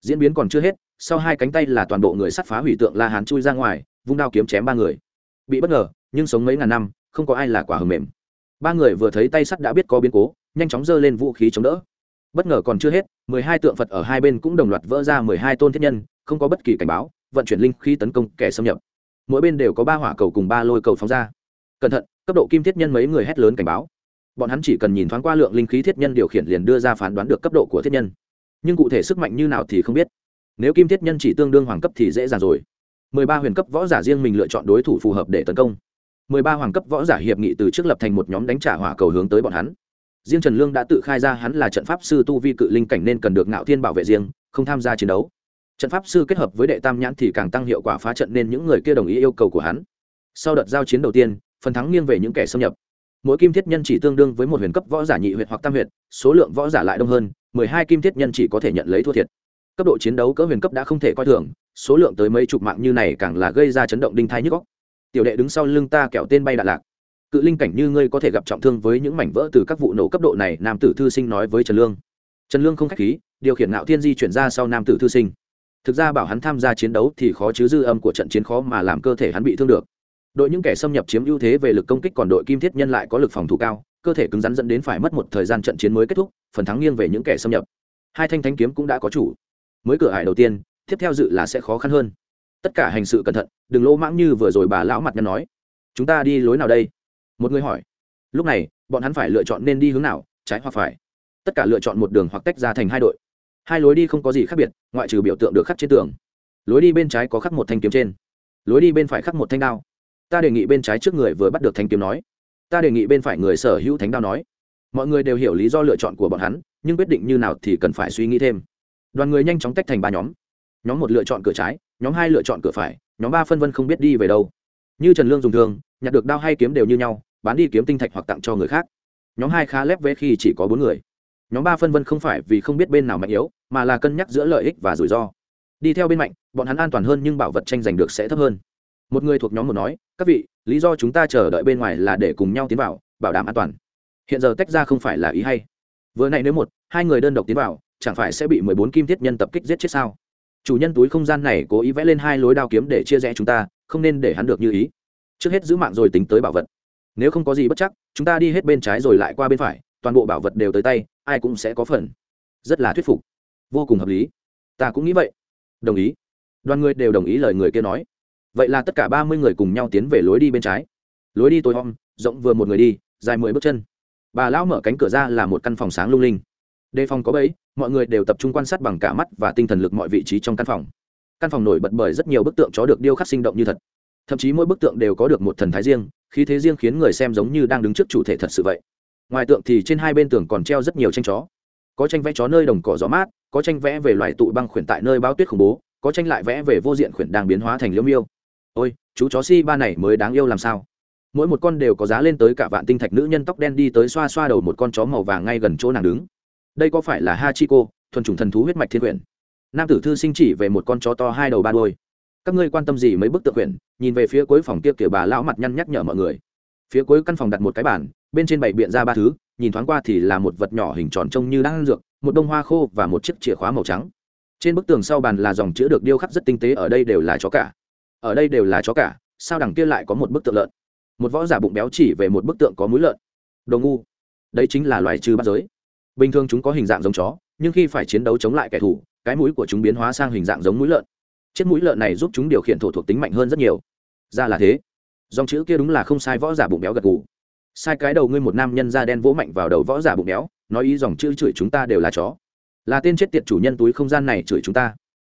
Diễn biến còn chưa hết, sau hai cánh tay là toàn bộ người sắt phá hủy tượng la hán chui ra ngoài, vung đao kiếm chém ba người. Bị bất ngờ, nhưng sống mấy ngàn năm, không có ai là quả hầm mềm. Ba người vừa thấy tay sắt đã biết có biến cố, nhanh chóng giơ lên vũ khí chống đỡ bất ngờ còn chưa hết, mười hai tượng phật ở hai bên cũng đồng loạt vỡ ra mười hai tôn thiết nhân, không có bất kỳ cảnh báo, vận chuyển linh khi tấn công kẻ xâm nhập. Mỗi bên đều có ba hỏa cầu cùng ba lôi cầu phóng ra. Cẩn thận, cấp độ kim thiết nhân mấy người hét lớn cảnh báo. Bọn hắn chỉ cần nhìn thoáng qua lượng linh khí thiết nhân điều khiển liền đưa ra phán đoán được cấp độ của thiết nhân. Nhưng cụ thể sức mạnh như nào thì không biết. Nếu kim thiết nhân chỉ tương đương hoàng cấp thì dễ dàng rồi. mười ba huyền cấp võ giả riêng mình lựa chọn đối thủ phù hợp để tấn công. mười ba hoàng cấp võ giả hiệp nghị từ trước lập thành một nhóm đánh trả hỏa cầu hướng tới bọn hắn riêng trần lương đã tự khai ra hắn là trận pháp sư tu vi cự linh cảnh nên cần được ngạo thiên bảo vệ riêng, không tham gia chiến đấu. Trận pháp sư kết hợp với đệ tam nhãn thì càng tăng hiệu quả phá trận nên những người kia đồng ý yêu cầu của hắn. Sau đợt giao chiến đầu tiên, phần thắng nghiêng về những kẻ xâm nhập. Mỗi kim thiết nhân chỉ tương đương với một huyền cấp võ giả nhị huyện hoặc tam huyện số lượng võ giả lại đông hơn, mười hai kim thiết nhân chỉ có thể nhận lấy thua thiệt. Cấp độ chiến đấu cỡ huyền cấp đã không thể coi thường, số lượng tới mấy chục mạng như này càng là gây ra chấn động đinh thai nhức góc tiểu đệ đứng sau lưng ta kẹo tên bay đạn lạc cự linh cảnh như ngươi có thể gặp trọng thương với những mảnh vỡ từ các vụ nổ cấp độ này, nam tử thư sinh nói với trần lương. Trần lương không k h á c h khí, điều khiển ngạo thiên di chuyển ra sau nam tử thư sinh. Thực ra bảo hắn tham gia chiến đấu thì khó chứ dư âm của trận chiến khó mà làm cơ thể hắn bị thương được. Đội những kẻ xâm nhập chiếm ưu thế về lực công kích còn đội kim thiết nhân lại có lực phòng thủ cao, cơ thể cứng rắn dẫn đến phải mất một thời gian trận chiến mới kết thúc, phần thắng nghiêng về những kẻ xâm nhập. Hai thanh thanh kiếm cũng đã có chủ. Mới cửa hải đầu tiên, tiếp theo dự là sẽ khó khăn hơn. Tất cả hành sự cẩn thận, đừng lỗ mãng như vừa rồi bà lão mặt nhân nói. Chúng ta đi lối nào đây? Một người hỏi. Lúc này, bọn hắn phải lựa chọn nên đi hướng nào, trái hoặc phải? Tất cả lựa chọn một đường hoặc tách ra thành hai đội. Hai lối đi không có gì khác biệt, ngoại trừ biểu tượng được khắc trên tường. Lối đi bên trái có khắc một thanh kiếm trên. Lối đi bên phải khắc một thanh đao. Ta đề nghị bên trái trước người vừa bắt được thanh kiếm nói. Ta đề nghị bên phải người sở hữu thánh đao nói. Mọi người đều hiểu lý do lựa chọn của bọn hắn, nhưng quyết định như nào thì cần phải suy nghĩ thêm. Đoàn người nhanh chóng tách thành ba nhóm. Nhóm một lựa chọn cửa trái, nhóm hai lựa chọn cửa phải, nhóm ba phân vân không biết đi về đâu. Như trần lương dùng thường, nhặt được đao hay kiếm đều như nhau bán đi kiếm tinh thạch hoặc tặng cho người khác. Nhóm hai khá lép vẽ khi chỉ có bốn người. Nhóm ba phân vân không phải vì không biết bên nào mạnh yếu, mà là cân nhắc giữa lợi ích và rủi ro. Đi theo bên mạnh, bọn hắn an toàn hơn nhưng bảo vật tranh giành được sẽ thấp hơn. Một người thuộc nhóm một nói, các vị, lý do chúng ta chờ đợi bên ngoài là để cùng nhau tiến vào, bảo đảm an toàn. Hiện giờ tách ra không phải là ý hay. Vừa nãy nếu một, hai người đơn độc tiến vào, chẳng phải sẽ bị mười bốn kim thiết nhân tập kích giết chết sao? Chủ nhân túi không gian này cố ý vẽ lên hai lối đao kiếm để chia rẽ chúng ta, không nên để hắn được như ý. Trước hết giữ mạng rồi tính tới bảo vật nếu không có gì bất chắc, chúng ta đi hết bên trái rồi lại qua bên phải, toàn bộ bảo vật đều tới tay, ai cũng sẽ có phần. Rất là thuyết phục. Vô cùng hợp lý. Ta cũng nghĩ vậy. Đồng ý. Đoàn người đều đồng ý lời người kia nói. Vậy là tất cả ba mươi người cùng nhau tiến về lối đi bên trái. Lối đi tối om, rộng vừa một người đi, dài mười bước chân. Bà lão mở cánh cửa ra là một căn phòng sáng lung linh. Đề phòng có bẫy, mọi người đều tập trung quan sát bằng cả mắt và tinh thần lực mọi vị trí trong căn phòng. Căn phòng nổi bật bởi rất nhiều bức tượng chó được điêu khắc sinh động như thật. Thậm chí mỗi bức tượng đều có được một thần thái riêng khí thế riêng khiến người xem giống như đang đứng trước chủ thể thật sự vậy. Ngoài tượng thì trên hai bên tường còn treo rất nhiều tranh chó. Có tranh vẽ chó nơi đồng cỏ gió mát, có tranh vẽ về loài tụ băng khuyển tại nơi bao tuyết khủng bố, có tranh lại vẽ về vô diện khuyển đang biến hóa thành liễu miêu. Ôi, chú chó si ba này mới đáng yêu làm sao? Mỗi một con đều có giá lên tới cả vạn tinh thạch nữ nhân tóc đen đi tới xoa xoa đầu một con chó màu vàng ngay gần chỗ nàng đứng. Đây có phải là ha chi cô, thuần chủng thần thú huyết mạch thiên quyển? Nam tử thư sinh chỉ về một con chó to hai đầu ba đôi các ngươi quan tâm gì mấy bức tượng quyển, nhìn về phía cuối phòng kia kiểu bà lão mặt nhăn nhắc nhở mọi người. Phía cuối căn phòng đặt một cái bàn, bên trên bảy biện ra ba thứ, nhìn thoáng qua thì là một vật nhỏ hình tròn trông như đang dược, một bông hoa khô và một chiếc chìa khóa màu trắng. Trên bức tường sau bàn là dòng chữ được điêu khắc rất tinh tế, ở đây đều là chó cả. Ở đây đều là chó cả, sao đằng kia lại có một bức tượng lợn? Một võ giả bụng béo chỉ về một bức tượng có mũi lợn. Đồ ngu. Đấy chính là loài trừ bắt giới. Bình thường chúng có hình dạng giống chó, nhưng khi phải chiến đấu chống lại kẻ thù, cái mũi của chúng biến hóa sang hình dạng giống mũi lợn chiếc mũi lợn này giúp chúng điều khiển thổ thuộc tính mạnh hơn rất nhiều. Ra là thế. Dòng chữ kia đúng là không sai võ giả bụng béo gật gù. Sai cái đầu ngươi một nam nhân da đen vỗ mạnh vào đầu võ giả bụng béo, nói ý dòng chữ chửi chúng ta đều là chó. Là tên chết tiệt chủ nhân túi không gian này chửi chúng ta.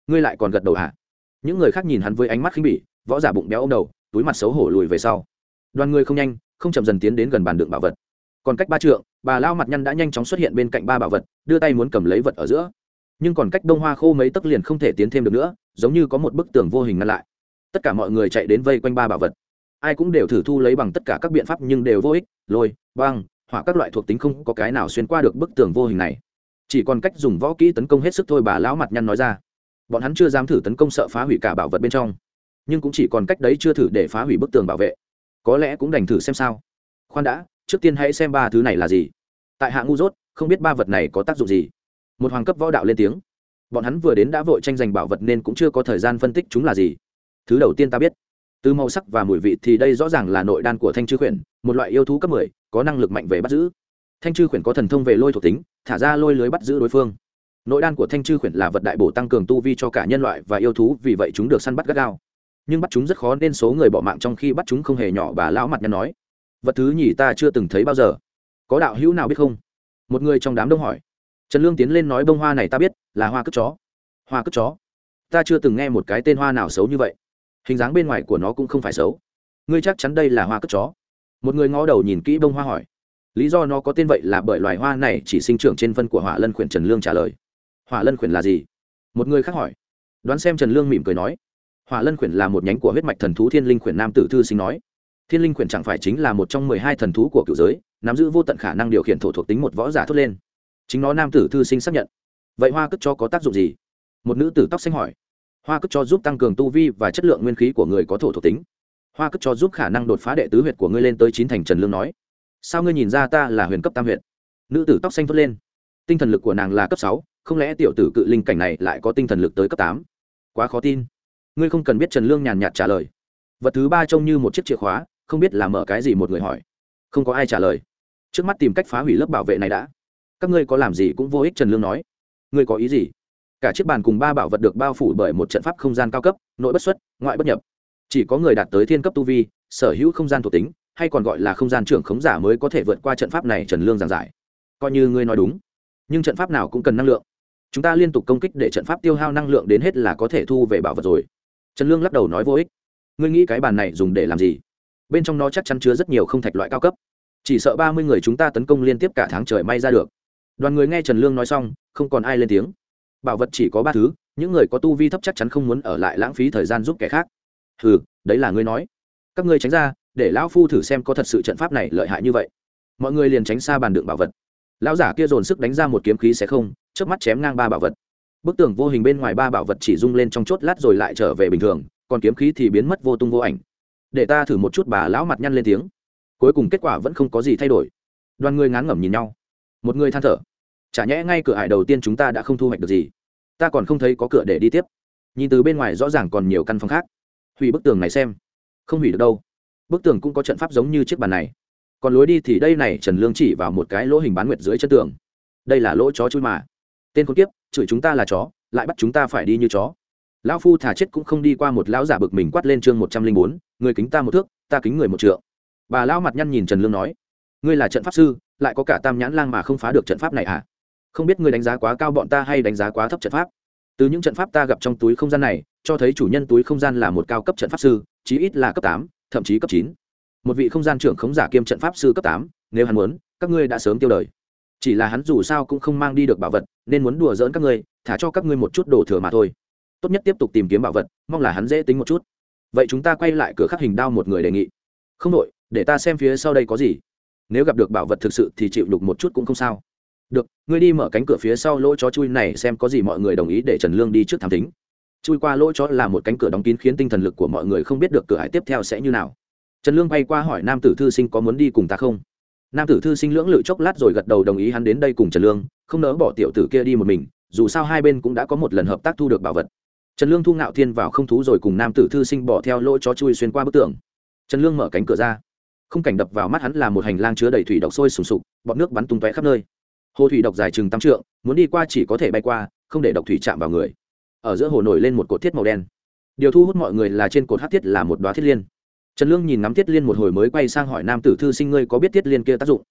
Ngươi lại còn gật đầu hả? Những người khác nhìn hắn với ánh mắt khinh bỉ, võ giả bụng béo ô m đầu, túi mặt xấu hổ lùi về sau. Đoàn người không nhanh, không chậm dần tiến đến gần bàn đựng bảo vật. Còn cách ba trượng, bà lao mặt nhăn đã nhanh chóng xuất hiện bên cạnh ba bảo vật, đưa tay muốn cầm lấy vật ở giữa nhưng còn cách đông hoa khô mấy tấc liền không thể tiến thêm được nữa, giống như có một bức tường vô hình ngăn lại. Tất cả mọi người chạy đến vây quanh ba bảo vật. Ai cũng đều thử thu lấy bằng tất cả các biện pháp nhưng đều vô ích, lôi, băng, hỏa các loại thuộc tính không có cái nào xuyên qua được bức tường vô hình này. Chỉ còn cách dùng võ kỹ tấn công hết sức thôi bà lão mặt nhăn nói ra. Bọn hắn chưa dám thử tấn công sợ phá hủy cả bảo vật bên trong. Nhưng cũng chỉ còn cách đấy chưa thử để phá hủy bức tường bảo vệ. Có lẽ cũng đành thử xem sao. Khoan đã, trước tiên hãy xem ba thứ này là gì. Tại hạ ngu dốt, không biết ba vật này có tác dụng gì một hoàng cấp võ đạo lên tiếng. Bọn hắn vừa đến đã vội tranh giành bảo vật nên cũng chưa có thời gian phân tích chúng là gì. Thứ đầu tiên ta biết, từ màu sắc và mùi vị thì đây rõ ràng là nội đan của thanh chư khuyển, một loại yêu thú cấp mười, có năng lực mạnh về bắt giữ. Thanh chư khuyển có thần thông về lôi thuộc tính, thả ra lôi lưới bắt giữ đối phương. Nội đan của thanh chư khuyển là vật đại bổ tăng cường tu vi cho cả nhân loại và yêu thú, vì vậy chúng được săn bắt gắt gao. Nhưng bắt chúng rất khó nên số người bỏ mạng trong khi bắt chúng không hề nhỏ, bà lão mặt nhăn nói. Vật thứ nhì ta chưa từng thấy bao giờ. Có đạo hữu nào biết không? Một người trong đám đông hỏi trần lương tiến lên nói, bông hoa này ta biết, là hoa cất chó. Hoa cất chó? Ta chưa từng nghe một cái tên hoa nào xấu như vậy. Hình dáng bên ngoài của nó cũng không phải xấu. Ngươi chắc chắn đây là hoa cất chó. Một người ngó đầu nhìn kỹ bông hoa hỏi. Lý do nó có tên vậy là bởi loài hoa này chỉ sinh trưởng trên phân của hỏa lân khuyển trần lương trả lời. Hỏa lân khuyển là gì? Một người khác hỏi. Đoán xem trần lương mỉm cười nói. Hỏa lân khuyển là một nhánh của huyết mạch thần thú thiên linh khuyển nam tử thư sinh nói. Thiên linh khuyển chẳng phải chính là một trong mười hai thần thú của cựu giới, nắm giữ vô tận khả năng điều khiển thổ thuộc tính một võ giả thốt lên chính nó nam tử thư sinh xác nhận. Vậy hoa cất cho có tác dụng gì? Một nữ tử tóc xanh hỏi. Hoa cất cho giúp tăng cường tu vi và chất lượng nguyên khí của người có thổ thuộc tính. Hoa cất cho giúp khả năng đột phá đệ tứ huyệt của ngươi lên tới chín thành trần lương nói. Sao ngươi nhìn ra ta là huyền cấp tam huyệt? Nữ tử tóc xanh thốt lên. Tinh thần lực của nàng là cấp sáu, không lẽ tiểu tử cự linh cảnh này lại có tinh thần lực tới cấp tám? Quá khó tin. Ngươi không cần biết trần lương nhàn nhạt trả lời. Vật thứ ba trông như một chiếc chìa khóa, không biết là mở cái gì một người hỏi. Không có ai trả lời. Trước mắt tìm cách phá hủy lớp bảo vệ này đã các ngươi có làm gì cũng vô ích, trần lương nói. Ngươi có ý gì? Cả chiếc bàn cùng ba bảo vật được bao phủ bởi một trận pháp không gian cao cấp, nội bất xuất, ngoại bất nhập. Chỉ có người đạt tới thiên cấp tu vi, sở hữu không gian thuộc tính, hay còn gọi là không gian trưởng khống giả mới có thể vượt qua trận pháp này, trần lương giảng giải. Coi như ngươi nói đúng, nhưng trận pháp nào cũng cần năng lượng. Chúng ta liên tục công kích để trận pháp tiêu hao năng lượng đến hết là có thể thu về bảo vật rồi. Trần lương lắc đầu nói vô ích. Ngươi nghĩ cái bàn này dùng để làm gì? Bên trong nó chắc chắn chứa rất nhiều không thạch loại cao cấp. Chỉ sợ ba mươi người chúng ta tấn công liên tiếp cả tháng trời may ra được đoàn người nghe trần lương nói xong, không còn ai lên tiếng. Bảo vật chỉ có ba thứ, những người có tu vi thấp chắc chắn không muốn ở lại lãng phí thời gian giúp kẻ khác. Ừ đấy là ngươi nói. Các ngươi tránh ra, để lão phu thử xem có thật sự trận pháp này lợi hại như vậy. Mọi người liền tránh xa bàn đựng bảo vật. Lão giả kia dồn sức đánh ra một kiếm khí sẽ không trước mắt chém ngang ba bảo vật. Bức tường vô hình bên ngoài ba bảo vật chỉ rung lên trong chốt lát rồi lại trở về bình thường, còn kiếm khí thì biến mất vô tung vô ảnh. Để ta thử một chút bà lão mặt nhăn lên tiếng. Cuối cùng kết quả vẫn không có gì thay đổi. Đoàn người ngán ngẩm nhìn nhau một người than thở. Chả nhẽ ngay cửa hải đầu tiên chúng ta đã không thu hoạch được gì. Ta còn không thấy có cửa để đi tiếp. Nhìn từ bên ngoài rõ ràng còn nhiều căn phòng khác. Hủy bức tường này xem. Không hủy được đâu. Bức tường cũng có trận pháp giống như chiếc bàn này. Còn lối đi thì đây này, trần lương chỉ vào một cái lỗ hình bán nguyệt dưới chân tường. Đây là lỗ chó chui mà. Tên con tiếp chửi chúng ta là chó, lại bắt chúng ta phải đi như chó. Lão phu thả chết cũng không đi qua một lão giả bực mình quát lên chương một trăm linh bốn, người kính ta một thước, ta kính người một trượng. Bà lão mặt nhăn nhìn trần lương nói, ngươi là trận pháp sư lại có cả tam nhãn lang mà không phá được trận pháp này à? Không biết ngươi đánh giá quá cao bọn ta hay đánh giá quá thấp trận pháp? Từ những trận pháp ta gặp trong túi không gian này, cho thấy chủ nhân túi không gian là một cao cấp trận pháp sư, chí ít là cấp tám, thậm chí cấp chín. Một vị không gian trưởng khống giả kiêm trận pháp sư cấp tám, nếu hắn muốn, các ngươi đã sớm tiêu đời. Chỉ là hắn dù sao cũng không mang đi được bảo vật, nên muốn đùa giỡn các ngươi, thả cho các ngươi một chút đồ thừa mà thôi. Tốt nhất tiếp tục tìm kiếm bảo vật, mong là hắn dễ tính một chút. Vậy chúng ta quay lại cửa khắc hình đao một người đề nghị. Không đội, để ta xem phía sau đây có gì nếu gặp được bảo vật thực sự thì chịu đục một chút cũng không sao. Được, ngươi đi mở cánh cửa phía sau lỗ chó chui này xem có gì mọi người đồng ý để trần lương đi trước thám tính chui qua lỗ chó là một cánh cửa đóng kín khiến tinh thần lực của mọi người không biết được cửa hải tiếp theo sẽ như nào. Trần lương bay qua hỏi nam tử thư sinh có muốn đi cùng ta không? Nam tử thư sinh lưỡng lự chốc lát rồi gật đầu đồng ý hắn đến đây cùng trần lương, không nỡ bỏ tiểu tử kia đi một mình, dù sao hai bên cũng đã có một lần hợp tác thu được bảo vật. Trần lương thu ngạo thiên vào không thú rồi cùng nam tử thư sinh bỏ theo lỗ chó chui xuyên qua bức tường. Trần lương mở cánh cửa ra không cảnh đập vào mắt hắn là một hành lang chứa đầy thủy độc sôi sùng sục, bọt nước bắn tung tóe khắp nơi. Hồ thủy độc dài chừng tám trượng, muốn đi qua chỉ có thể bay qua, không để độc thủy chạm vào người. Ở giữa hồ nổi lên một cột thiết màu đen. Điều thu hút mọi người là trên cột hát thiết là một đoá thiết liên. Trần lương nhìn ngắm thiết liên một hồi mới quay sang hỏi nam tử thư sinh ngươi có biết thiết liên kia tác dụng?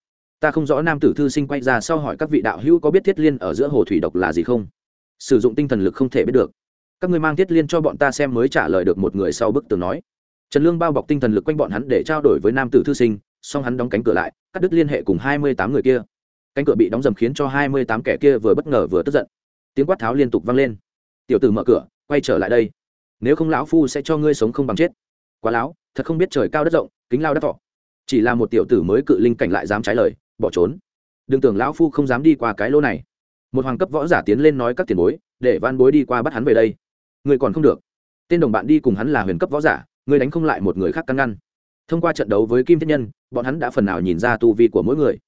Ta không rõ nam tử thư sinh quay ra sau hỏi các vị đạo hữu có biết thiết liên ở giữa hồ thủy độc là gì không? Sử dụng tinh thần lực không thể biết được. Các ngươi mang thiết liên cho bọn ta xem mới trả lời được một người sau bức tường nói trần lương bao bọc tinh thần lực quanh bọn hắn để trao đổi với nam tử thư sinh, song hắn đóng cánh cửa lại, cắt đứt liên hệ cùng hai mươi tám người kia. Cánh cửa bị đóng dầm khiến cho hai mươi tám kẻ kia vừa bất ngờ vừa tức giận. Tiếng quát tháo liên tục vang lên. Tiểu tử mở cửa, quay trở lại đây. Nếu không lão phu sẽ cho ngươi sống không bằng chết. Quá lão, thật không biết trời cao đất rộng, kính lao đất thọ. Chỉ là một tiểu tử mới cự linh cảnh lại dám trái lời, bỏ trốn. Đừng tưởng lão phu không dám đi qua cái lỗ này. Một hoàng cấp võ giả tiến lên nói các tiền bối, để van bối đi qua bắt hắn về đây. Người còn không được. Tên đồng bạn đi cùng hắn là huyền cấp võ giả người đánh không lại một người khác căn ngăn. Thông qua trận đấu với kim thiết nhân, bọn hắn đã phần nào nhìn ra tu vi của mỗi người.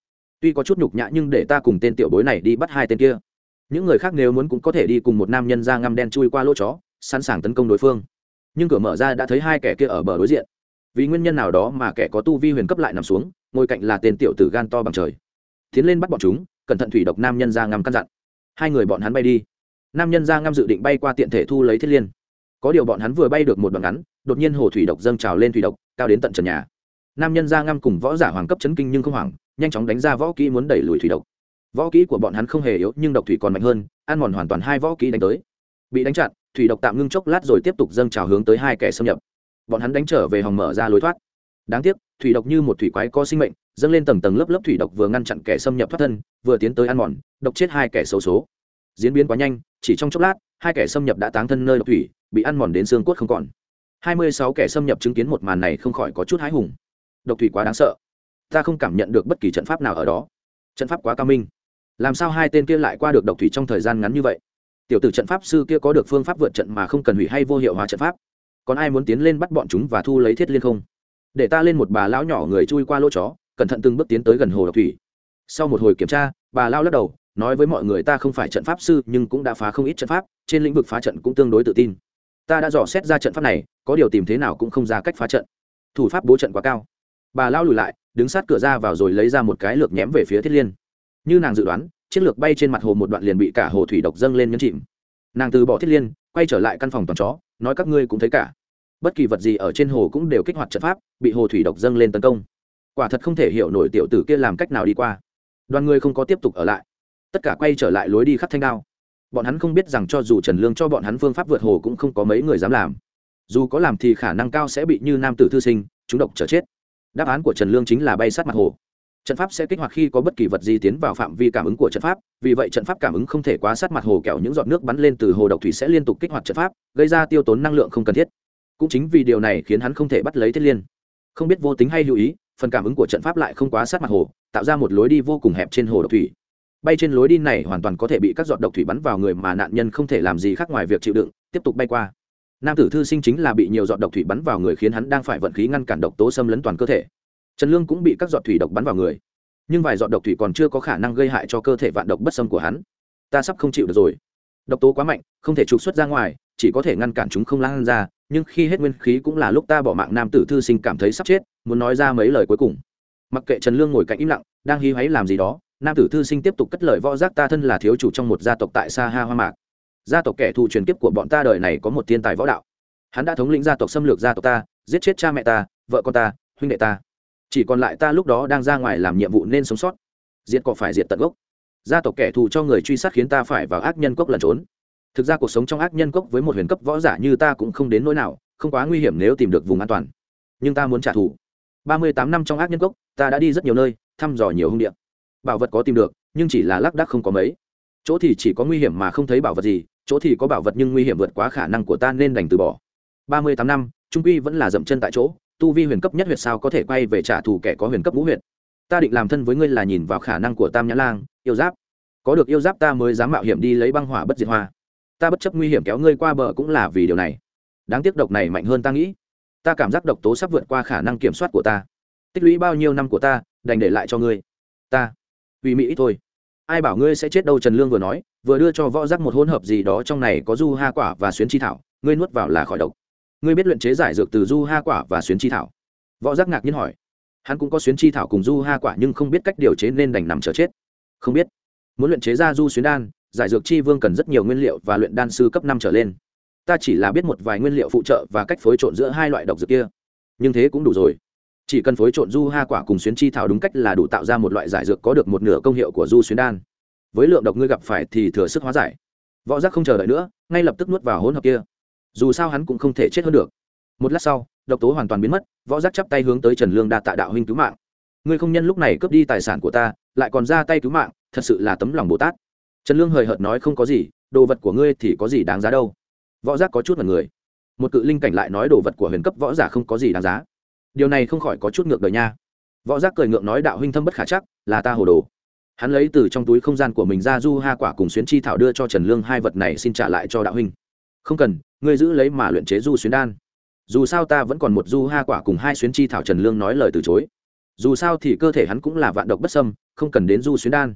Tuy có chút nhục nhã nhưng để ta cùng tên tiểu bối này đi bắt hai tên kia. Những người khác nếu muốn cũng có thể đi cùng một nam nhân ra ngăm đen chui qua lỗ chó, sẵn sàng tấn công đối phương. Nhưng cửa mở ra đã thấy hai kẻ kia ở bờ đối diện. Vì nguyên nhân nào đó mà kẻ có tu vi huyền cấp lại nằm xuống, ngồi cạnh là tên tiểu tử gan to bằng trời. Tiến lên bắt bọn chúng, cẩn thận thủy độc nam nhân ra ngăm căn dặn. Hai người bọn hắn bay đi. Nam nhân ra ngăm dự định bay qua tiện thể thu lấy thiết liên. Có điều bọn hắn vừa bay được một đoạn ngắn đột nhiên hồ thủy độc dâng trào lên thủy độc, cao đến tận trần nhà. Nam nhân ra ngăm cùng võ giả hoàng cấp chấn kinh nhưng không hoảng, nhanh chóng đánh ra võ kỹ muốn đẩy lùi thủy độc. Võ kỹ của bọn hắn không hề yếu, nhưng độc thủy còn mạnh hơn, ăn mòn hoàn toàn hai võ kỹ đánh tới. Bị đánh chặn, thủy độc tạm ngưng chốc lát rồi tiếp tục dâng trào hướng tới hai kẻ xâm nhập. Bọn hắn đánh trở về hòng mở ra lối thoát. Đáng tiếc, thủy độc như một thủy quái có sinh mệnh, dâng lên tầng tầng lớp lớp thủy độc vừa ngăn chặn kẻ xâm nhập thoát thân, vừa tiến tới ăn mòn, độc chết hai kẻ xấu số. Diễn biến quá nhanh, chỉ trong chốc lát, hai kẻ xâm nhập đã táng thân nơi độc thủy, bị ăn mòn đến xương cốt không còn hai mươi sáu kẻ xâm nhập chứng kiến một màn này không khỏi có chút hái hùng. Độc thủy quá đáng sợ. Ta không cảm nhận được bất kỳ trận pháp nào ở đó. Trận pháp quá cao minh. Làm sao hai tên kia lại qua được độc thủy trong thời gian ngắn như vậy? Tiểu tử trận pháp sư kia có được phương pháp vượt trận mà không cần hủy hay vô hiệu hóa trận pháp? Còn ai muốn tiến lên bắt bọn chúng và thu lấy thiết liên không? Để ta lên một bà lão nhỏ người chui qua lỗ chó, cẩn thận từng bước tiến tới gần hồ độc thủy. Sau một hồi kiểm tra, bà lao lắc đầu, nói với mọi người ta không phải trận pháp sư nhưng cũng đã phá không ít trận pháp, trên lĩnh vực phá trận cũng tương đối tự tin ta đã dò xét ra trận pháp này, có điều tìm thế nào cũng không ra cách phá trận. Thủ pháp bố trận quá cao. Bà lao lùi lại, đứng sát cửa ra vào rồi lấy ra một cái lược nhém về phía thiết liên. Như nàng dự đoán, chiếc lược bay trên mặt hồ một đoạn liền bị cả hồ thủy độc dâng lên nhấn chìm. Nàng từ bỏ thiết liên, quay trở lại căn phòng toàn chó, nói các ngươi cũng thấy cả. Bất kỳ vật gì ở trên hồ cũng đều kích hoạt trận pháp, bị hồ thủy độc dâng lên tấn công. Quả thật không thể hiểu nổi tiểu tử kia làm cách nào đi qua. Đoàn người không có tiếp tục ở lại. Tất cả quay trở lại lối đi khắp thanh đao bọn hắn không biết rằng cho dù trần lương cho bọn hắn phương pháp vượt hồ cũng không có mấy người dám làm. Dù có làm thì khả năng cao sẽ bị như nam tử thư sinh, chúng độc chờ chết. Đáp án của trần lương chính là bay sát mặt hồ. Trận pháp sẽ kích hoạt khi có bất kỳ vật gì tiến vào phạm vi cảm ứng của trận pháp, vì vậy trận pháp cảm ứng không thể quá sát mặt hồ kẹo những giọt nước bắn lên từ hồ độc thủy sẽ liên tục kích hoạt trận pháp, gây ra tiêu tốn năng lượng không cần thiết. Cũng chính vì điều này khiến hắn không thể bắt lấy thiết liên. Không biết vô tính hay lưu ý, phần cảm ứng của trận pháp lại không quá sát mặt hồ, tạo ra một lối đi vô cùng hẹp trên hồ độc thủy bay trên lối đi này hoàn toàn có thể bị các giọt độc thủy bắn vào người mà nạn nhân không thể làm gì khác ngoài việc chịu đựng, tiếp tục bay qua. Nam tử thư sinh chính là bị nhiều giọt độc thủy bắn vào người khiến hắn đang phải vận khí ngăn cản độc tố xâm lấn toàn cơ thể. Trần lương cũng bị các giọt thủy độc bắn vào người. Nhưng vài giọt độc thủy còn chưa có khả năng gây hại cho cơ thể vạn độc bất xâm của hắn. Ta sắp không chịu được rồi. Độc tố quá mạnh, không thể trục xuất ra ngoài, chỉ có thể ngăn cản chúng không lan ra, nhưng khi hết nguyên khí cũng là lúc ta bỏ mạng. Nam tử thư sinh cảm thấy sắp chết, muốn nói ra mấy lời cuối cùng. Mặc kệ trần lương ngồi cạnh im lặng, đang hí hoáy làm gì đó nam tử thư sinh tiếp tục cất lời võ giác ta thân là thiếu chủ trong một gia tộc tại sa ha hoa mạc. Gia tộc kẻ thù truyền kiếp của bọn ta đời này có một thiên tài võ đạo. Hắn đã thống lĩnh gia tộc xâm lược gia tộc ta, giết chết cha mẹ ta, vợ con ta, huynh đệ ta. Chỉ còn lại ta lúc đó đang ra ngoài làm nhiệm vụ nên sống sót. Diệt cọ phải diệt tận gốc. Gia tộc kẻ thù cho người truy sát khiến ta phải vào ác nhân cốc lẩn trốn. Thực ra cuộc sống trong ác nhân cốc với một huyền cấp võ giả như ta cũng không đến nỗi nào, không quá nguy hiểm nếu tìm được vùng an toàn. Nhưng ta muốn trả thù. Ba mươi tám năm trong ác nhân cốc, ta đã đi rất nhiều nơi, thăm dò nhiều hung địa bảo vật có tìm được, nhưng chỉ là lác đác không có mấy. Chỗ thì chỉ có nguy hiểm mà không thấy bảo vật gì, chỗ thì có bảo vật nhưng nguy hiểm vượt quá khả năng của ta nên đành từ bỏ. Ba mươi tám năm, trung quy vẫn là dậm chân tại chỗ, tu vi huyền cấp nhất huyệt sao có thể quay về trả thù kẻ có huyền cấp ngũ huyệt? Ta định làm thân với ngươi là nhìn vào khả năng của tam nhã lang, yêu giáp. Có được yêu giáp ta mới dám mạo hiểm đi lấy băng hỏa bất diệt hoa. Ta bất chấp nguy hiểm kéo ngươi qua bờ cũng là vì điều này. Đáng tiếc độc này mạnh hơn ta nghĩ. Ta cảm giác độc tố sắp vượt qua khả năng kiểm soát của ta. Tích lũy bao nhiêu năm của ta, đành để lại cho ngươi. Ta vì mỹ ít thôi. Ai bảo ngươi sẽ chết đâu, trần lương vừa nói, vừa đưa cho võ giác một hỗn hợp gì đó trong này có du ha quả và xuyến chi thảo, ngươi nuốt vào là khỏi độc. Ngươi biết luyện chế giải dược từ du ha quả và xuyến chi thảo? Võ giác ngạc nhiên hỏi. Hắn cũng có xuyến chi thảo cùng du ha quả nhưng không biết cách điều chế nên đành nằm chờ chết. Không biết. Muốn luyện chế ra du xuyến đan, giải dược chi vương cần rất nhiều nguyên liệu và luyện đan sư cấp năm trở lên. Ta chỉ là biết một vài nguyên liệu phụ trợ và cách phối trộn giữa hai loại độc dược kia. Nhưng thế cũng đủ rồi chỉ cần phối trộn du ha quả cùng xuyến chi thảo đúng cách là đủ tạo ra một loại giải dược có được một nửa công hiệu của du xuyến đan. Với lượng độc ngươi gặp phải thì thừa sức hóa giải. Võ giác không chờ đợi nữa, ngay lập tức nuốt vào hỗn hợp kia. Dù sao hắn cũng không thể chết hơn được. Một lát sau, độc tố hoàn toàn biến mất, võ giác chắp tay hướng tới trần lương đa tạ đạo huynh cứu mạng. Ngươi không nhân lúc này cướp đi tài sản của ta, lại còn ra tay cứu mạng, thật sự là tấm lòng bồ tát. Trần lương hời hợt nói không có gì, đồ vật của ngươi thì có gì đáng giá đâu. Võ giác có chút mật người. Một cự linh cảnh lại nói đồ vật của huyền cấp võ giả không có gì đáng giá điều này không khỏi có chút ngược đời nha. Võ giác cười ngượng nói, đạo huynh thâm bất khả chắc, là ta hồ đồ. Hắn lấy từ trong túi không gian của mình ra du ha quả cùng xuyến chi thảo đưa cho trần lương hai vật này xin trả lại cho đạo huynh. Không cần, ngươi giữ lấy mà luyện chế du xuyến đan. Dù sao ta vẫn còn một du ha quả cùng hai xuyến chi thảo, trần lương nói lời từ chối. Dù sao thì cơ thể hắn cũng là vạn độc bất sâm không cần đến du xuyến đan.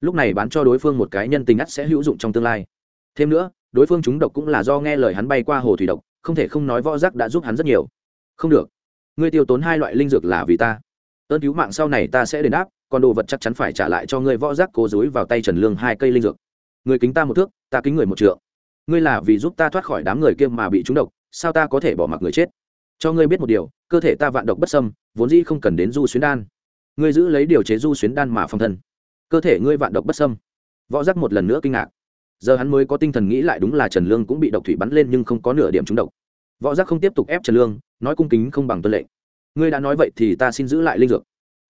Lúc này bán cho đối phương một cái nhân tình ắt sẽ hữu dụng trong tương lai. Thêm nữa, đối phương chúng độc cũng là do nghe lời hắn bay qua hồ thủy độc, không thể không nói võ giác đã giúp hắn rất nhiều. Không được ngươi tiêu tốn hai loại linh dược là vì ta. Ơn cứu mạng sau này ta sẽ đền đáp, còn đồ vật chắc chắn phải trả lại cho ngươi võ giác cố dối vào tay trần lương hai cây linh dược. Người kính ta một thước, ta kính người một trượng. Ngươi là vì giúp ta thoát khỏi đám người kia mà bị trúng độc, sao ta có thể bỏ mặc người chết? Cho ngươi biết một điều, cơ thể ta vạn độc bất sâm vốn dĩ không cần đến du xuyến đan. Ngươi giữ lấy điều chế du xuyến đan mà phòng thân. Cơ thể ngươi vạn độc bất sâm võ giác một lần nữa kinh ngạc. Giờ hắn mới có tinh thần nghĩ lại đúng là trần lương cũng bị độc thủy bắn lên nhưng không có nửa điểm trúng độc. Võ giác không tiếp tục ép trần lương nói cung kính không bằng tuân lệnh. Ngươi đã nói vậy thì ta xin giữ lại linh dược.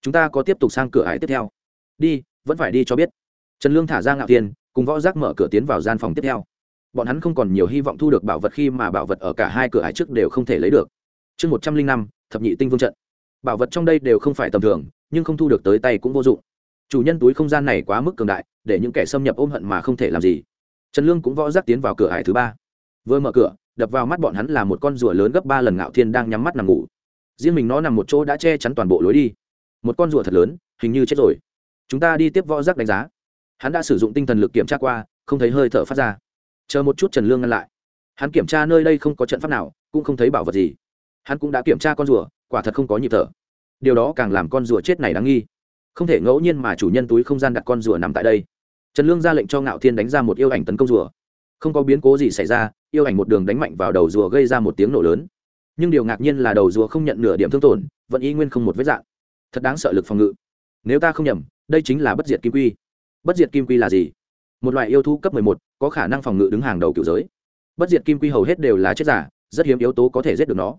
Chúng ta có tiếp tục sang cửa hải tiếp theo. Đi, vẫn phải đi cho biết. Trần lương thả ra ngạo tiên cùng võ giác mở cửa tiến vào gian phòng tiếp theo. Bọn hắn không còn nhiều hy vọng thu được bảo vật khi mà bảo vật ở cả hai cửa hải trước đều không thể lấy được. Chương một trăm linh năm, thập nhị tinh vương trận. Bảo vật trong đây đều không phải tầm thường, nhưng không thu được tới tay cũng vô dụng. Chủ nhân túi không gian này quá mức cường đại, để những kẻ xâm nhập ôm hận mà không thể làm gì. Trần lương cũng võ giác tiến vào cửa hải thứ ba. Vừa mở cửa đập vào mắt bọn hắn là một con rùa lớn gấp ba lần ngạo thiên đang nhắm mắt nằm ngủ. Riêng mình nó nằm một chỗ đã che chắn toàn bộ lối đi. Một con rùa thật lớn, hình như chết rồi. Chúng ta đi tiếp võ giác đánh giá. Hắn đã sử dụng tinh thần lực kiểm tra qua, không thấy hơi thở phát ra. Chờ một chút trần lương ngăn lại. Hắn kiểm tra nơi đây không có trận pháp nào, cũng không thấy bảo vật gì. Hắn cũng đã kiểm tra con rùa, quả thật không có nhịp thở. Điều đó càng làm con rùa chết này đáng nghi. Không thể ngẫu nhiên mà chủ nhân túi không gian đặt con rùa nằm tại đây. Trần lương ra lệnh cho ngạo thiên đánh ra một yêu ảnh tấn công rùa. Không có biến cố gì xảy ra yêu ảnh một đường đánh mạnh vào đầu rùa gây ra một tiếng nổ lớn. Nhưng điều ngạc nhiên là đầu rùa không nhận nửa điểm thương tổn, vẫn y nguyên không một vết dạng. Thật đáng sợ lực phòng ngự. Nếu ta không nhầm, đây chính là bất diệt kim quy. Bất diệt kim quy là gì? Một loại yêu thú cấp một, có khả năng phòng ngự đứng hàng đầu kiểu giới. Bất diệt kim quy hầu hết đều là chết giả, rất hiếm yếu tố có thể giết được nó.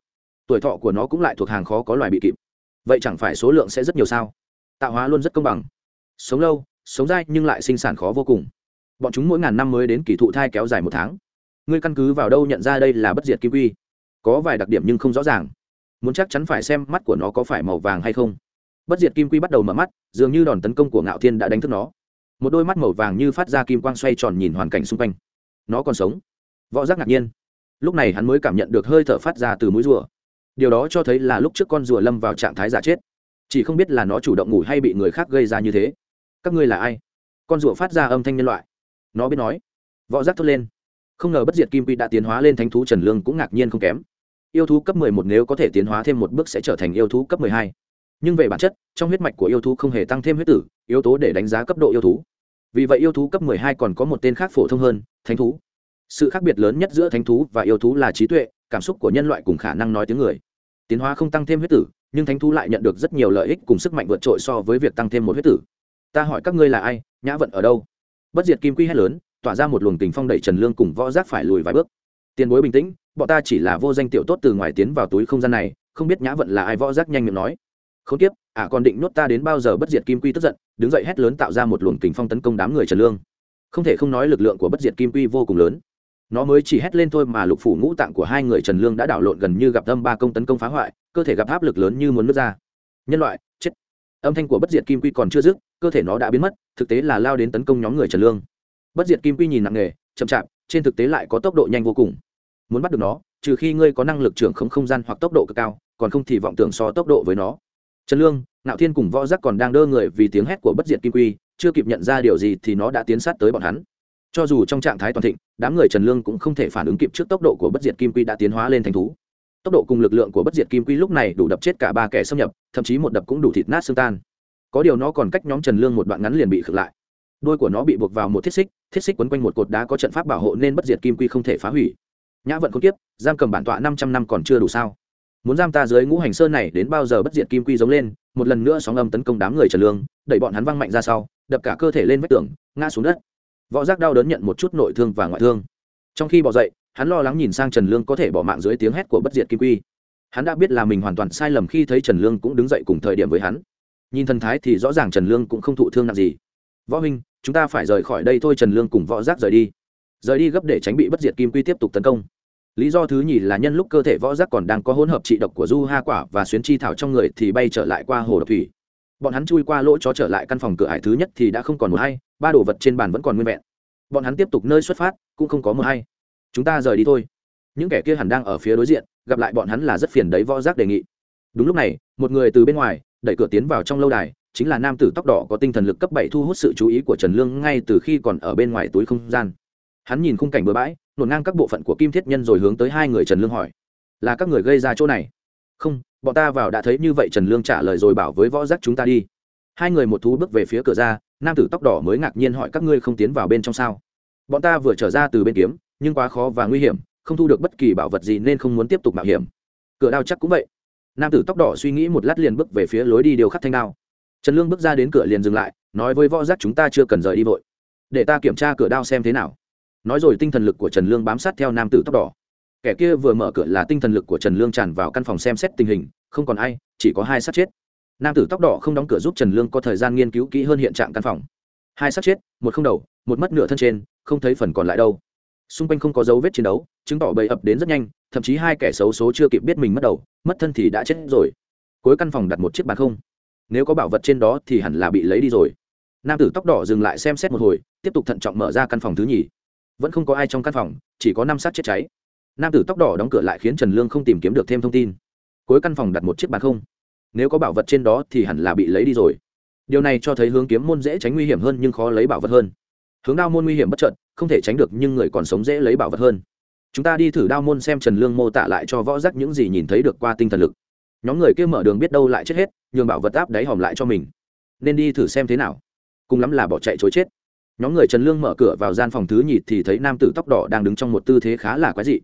Tuổi thọ của nó cũng lại thuộc hàng khó có loài bị kịp. Vậy chẳng phải số lượng sẽ rất nhiều sao? Tạo hóa luôn rất công bằng. Sống lâu, sống dai nhưng lại sinh sản khó vô cùng. Bọn chúng mỗi ngàn năm mới đến kỳ thụ thai kéo dài một tháng ngươi căn cứ vào đâu nhận ra đây là bất diệt kim quy? Có vài đặc điểm nhưng không rõ ràng. Muốn chắc chắn phải xem mắt của nó có phải màu vàng hay không. Bất diệt kim quy bắt đầu mở mắt, dường như đòn tấn công của ngạo thiên đã đánh thức nó. Một đôi mắt màu vàng như phát ra kim quang xoay tròn nhìn hoàn cảnh xung quanh. Nó còn sống. Võ giác ngạc nhiên. Lúc này hắn mới cảm nhận được hơi thở phát ra từ mũi rùa. Điều đó cho thấy là lúc trước con rùa lâm vào trạng thái giả chết. Chỉ không biết là nó chủ động ngủ hay bị người khác gây ra như thế. Các ngươi là ai? Con rùa phát ra âm thanh nhân loại. Nó biết nói. Võ giác thốt lên không ngờ bất diệt kim quy đã tiến hóa lên thánh thú trần lương cũng ngạc nhiên không kém. Yêu thú cấp mười một nếu có thể tiến hóa thêm một bước sẽ trở thành yêu thú cấp mười hai. Nhưng về bản chất, trong huyết mạch của yêu thú không hề tăng thêm huyết tử, yếu tố để đánh giá cấp độ yêu thú. Vì vậy yêu thú cấp mười hai còn có một tên khác phổ thông hơn, thánh thú. Sự khác biệt lớn nhất giữa thánh thú và yêu thú là trí tuệ, cảm xúc của nhân loại cùng khả năng nói tiếng người. Tiến hóa không tăng thêm huyết tử, nhưng thánh thú lại nhận được rất nhiều lợi ích cùng sức mạnh vượt trội so với việc tăng thêm một huyết tử. Ta hỏi các ngươi là ai, nhã vận ở đâu? Bất diệt kim quy hét lớn tỏa ra một luồng tình phong đẩy trần lương cùng võ giác phải lùi vài bước. Tiền bối bình tĩnh, bọn ta chỉ là vô danh tiểu tốt từ ngoài tiến vào túi không gian này, không biết nhã vận là ai, võ giác nhanh miệng nói. Không tiếp ả à còn định nhốt ta đến bao giờ bất diệt kim quy tức giận, đứng dậy hét lớn tạo ra một luồng tình phong tấn công đám người trần lương. Không thể không nói lực lượng của bất diệt kim quy vô cùng lớn. Nó mới chỉ hét lên thôi mà lục phủ ngũ tạng của hai người trần lương đã đảo lộn gần như gặp âm ba công tấn công phá hoại, cơ thể gặp áp lực lớn như muốn nứt ra. Nhân loại, chết. Âm thanh của bất diệt kim quy còn chưa dứt, cơ thể nó đã biến mất, thực tế là lao đến tấn công nhóm người trần lương bất diệt kim quy nhìn nặng nề, chậm chạp, trên thực tế lại có tốc độ nhanh vô cùng. Muốn bắt được nó, trừ khi ngươi có năng lực trưởng không không gian hoặc tốc độ cực cao, còn không thì vọng tưởng so tốc độ với nó. Trần lương nạo thiên cùng võ giác còn đang đơ người vì tiếng hét của bất diệt kim quy, chưa kịp nhận ra điều gì thì nó đã tiến sát tới bọn hắn. Cho dù trong trạng thái toàn thịnh, đám người trần lương cũng không thể phản ứng kịp trước tốc độ của bất diệt kim quy đã tiến hóa lên thành thú. Tốc độ cùng lực lượng của bất diệt kim quy lúc này đủ đập chết cả ba kẻ xâm nhập, thậm chí một đập cũng đủ thịt nát xương tan. Có điều nó còn cách nhóm trần lương một đoạn ngắn liền bị khựng lại. Đôi của nó bị buộc vào một thiết xích thiết xích quấn quanh một cột đá có trận pháp bảo hộ nên bất diệt kim quy không thể phá hủy. Nhã vận không tiếp, giam cầm bản tọa năm trăm năm còn chưa đủ sao? Muốn giam ta dưới ngũ hành sơn này đến bao giờ bất diệt kim quy giống lên, một lần nữa sóng âm tấn công đám người trần lương, đẩy bọn hắn văng mạnh ra sau, đập cả cơ thể lên vách tường, ngã xuống đất. Võ giác đau đớn nhận một chút nội thương và ngoại thương. Trong khi bỏ dậy, hắn lo lắng nhìn sang trần lương có thể bỏ mạng dưới tiếng hét của bất diệt kim quy. Hắn đã biết là mình hoàn toàn sai lầm khi thấy trần lương cũng đứng dậy cùng thời điểm với hắn. Nhìn thần thái thì rõ ràng trần lương cũng không thụ thương nặng gì. Võ huynh chúng ta phải rời khỏi đây thôi, trần lương cùng võ giác rời đi. Rời đi gấp để tránh bị bất diệt kim quy tiếp tục tấn công. Lý do thứ nhì là nhân lúc cơ thể võ giác còn đang có hỗn hợp trị độc của du ha quả và xuyến chi thảo trong người thì bay trở lại qua hồ độc thủy. Bọn hắn chui qua lỗ chó trở lại căn phòng cửa ải thứ nhất thì đã không còn một hay ba đồ vật trên bàn vẫn còn nguyên vẹn. Bọn hắn tiếp tục nơi xuất phát, cũng không có một hay chúng ta rời đi thôi. Những kẻ kia hẳn đang ở phía đối diện, gặp lại bọn hắn là rất phiền đấy, võ giác đề nghị. Đúng lúc này, một người từ bên ngoài, đẩy cửa tiến vào trong lâu đài chính là nam tử tóc đỏ có tinh thần lực cấp bảy thu hút sự chú ý của trần lương ngay từ khi còn ở bên ngoài túi không gian. Hắn nhìn khung cảnh bừa bãi, nổn ngang các bộ phận của kim thiết nhân rồi hướng tới hai người trần lương hỏi, là các người gây ra chỗ này? Không, bọn ta vào đã thấy như vậy. Trần lương trả lời rồi bảo với võ giác, chúng ta đi. Hai người một thú bước về phía cửa ra, nam tử tóc đỏ mới ngạc nhiên hỏi, các ngươi không tiến vào bên trong sao? Bọn ta vừa trở ra từ bên kiếm, nhưng quá khó và nguy hiểm, không thu được bất kỳ bảo vật gì nên không muốn tiếp tục mạo hiểm. Cửa đao chắc cũng vậy. Nam tử tóc đỏ suy nghĩ một lát liền bước về phía lối đi điều khắc thanh đao trần lương bước ra đến cửa liền dừng lại, nói với võ giác chúng ta chưa cần rời đi vội. Để ta kiểm tra cửa đao xem thế nào. Nói rồi tinh thần lực của trần lương bám sát theo nam tử tóc đỏ. Kẻ kia vừa mở cửa là tinh thần lực của trần lương tràn vào căn phòng xem xét tình hình, không còn ai, chỉ có hai sát chết. Nam tử tóc đỏ không đóng cửa giúp trần lương có thời gian nghiên cứu kỹ hơn hiện trạng căn phòng. Hai sát chết, một không đầu, một mất nửa thân trên, không thấy phần còn lại đâu. Xung quanh không có dấu vết chiến đấu, chứng tỏ bầy ập đến rất nhanh, thậm chí hai kẻ xấu số chưa kịp biết mình mất đầu, mất thân thì đã chết rồi. Cuối căn phòng đặt một chiếc bàn không nếu có bảo vật trên đó thì hẳn là bị lấy đi rồi. Nam tử tóc đỏ dừng lại xem xét một hồi, tiếp tục thận trọng mở ra căn phòng thứ nhì. Vẫn không có ai trong căn phòng, chỉ có năm sát chết cháy. Nam tử tóc đỏ đóng cửa lại khiến trần lương không tìm kiếm được thêm thông tin. Cuối căn phòng đặt một chiếc bàn không. Nếu có bảo vật trên đó thì hẳn là bị lấy đi rồi. Điều này cho thấy hướng kiếm môn dễ tránh nguy hiểm hơn nhưng khó lấy bảo vật hơn. Hướng đao môn nguy hiểm bất trợn không thể tránh được nhưng người còn sống dễ lấy bảo vật hơn. Chúng ta đi thử đao môn xem trần lương mô tả lại cho võ giác những gì nhìn thấy được qua tinh thần lực nhóm người kia mở đường biết đâu lại chết hết, nhường bảo vật áp đáy hòm lại cho mình. Nên đi thử xem thế nào. Cùng lắm là bỏ chạy chối chết. Nhóm người trần lương mở cửa vào gian phòng thứ nhì thì thấy nam tử tóc đỏ đang đứng trong một tư thế khá là quái dị.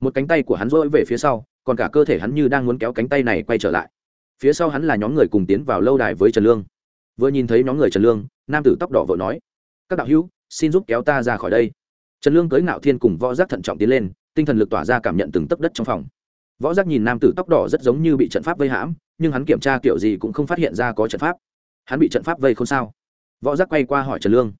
Một cánh tay của hắn rỗi về phía sau, còn cả cơ thể hắn như đang muốn kéo cánh tay này quay trở lại. Phía sau hắn là nhóm người cùng tiến vào lâu đài với trần lương. Vừa nhìn thấy nhóm người trần lương, nam tử tóc đỏ vội nói, các đạo hữu, xin giúp kéo ta ra khỏi đây. Trần lương cưới ngạo thiên cùng võ giác thận trọng tiến lên, tinh thần lực tỏa ra cảm nhận từng tấc đất trong phòng võ giác nhìn nam tử tóc đỏ rất giống như bị trận pháp vây hãm, nhưng hắn kiểm tra kiểu gì cũng không phát hiện ra có trận pháp. Hắn bị trận pháp vây không sao? Võ giác quay qua hỏi trần lương.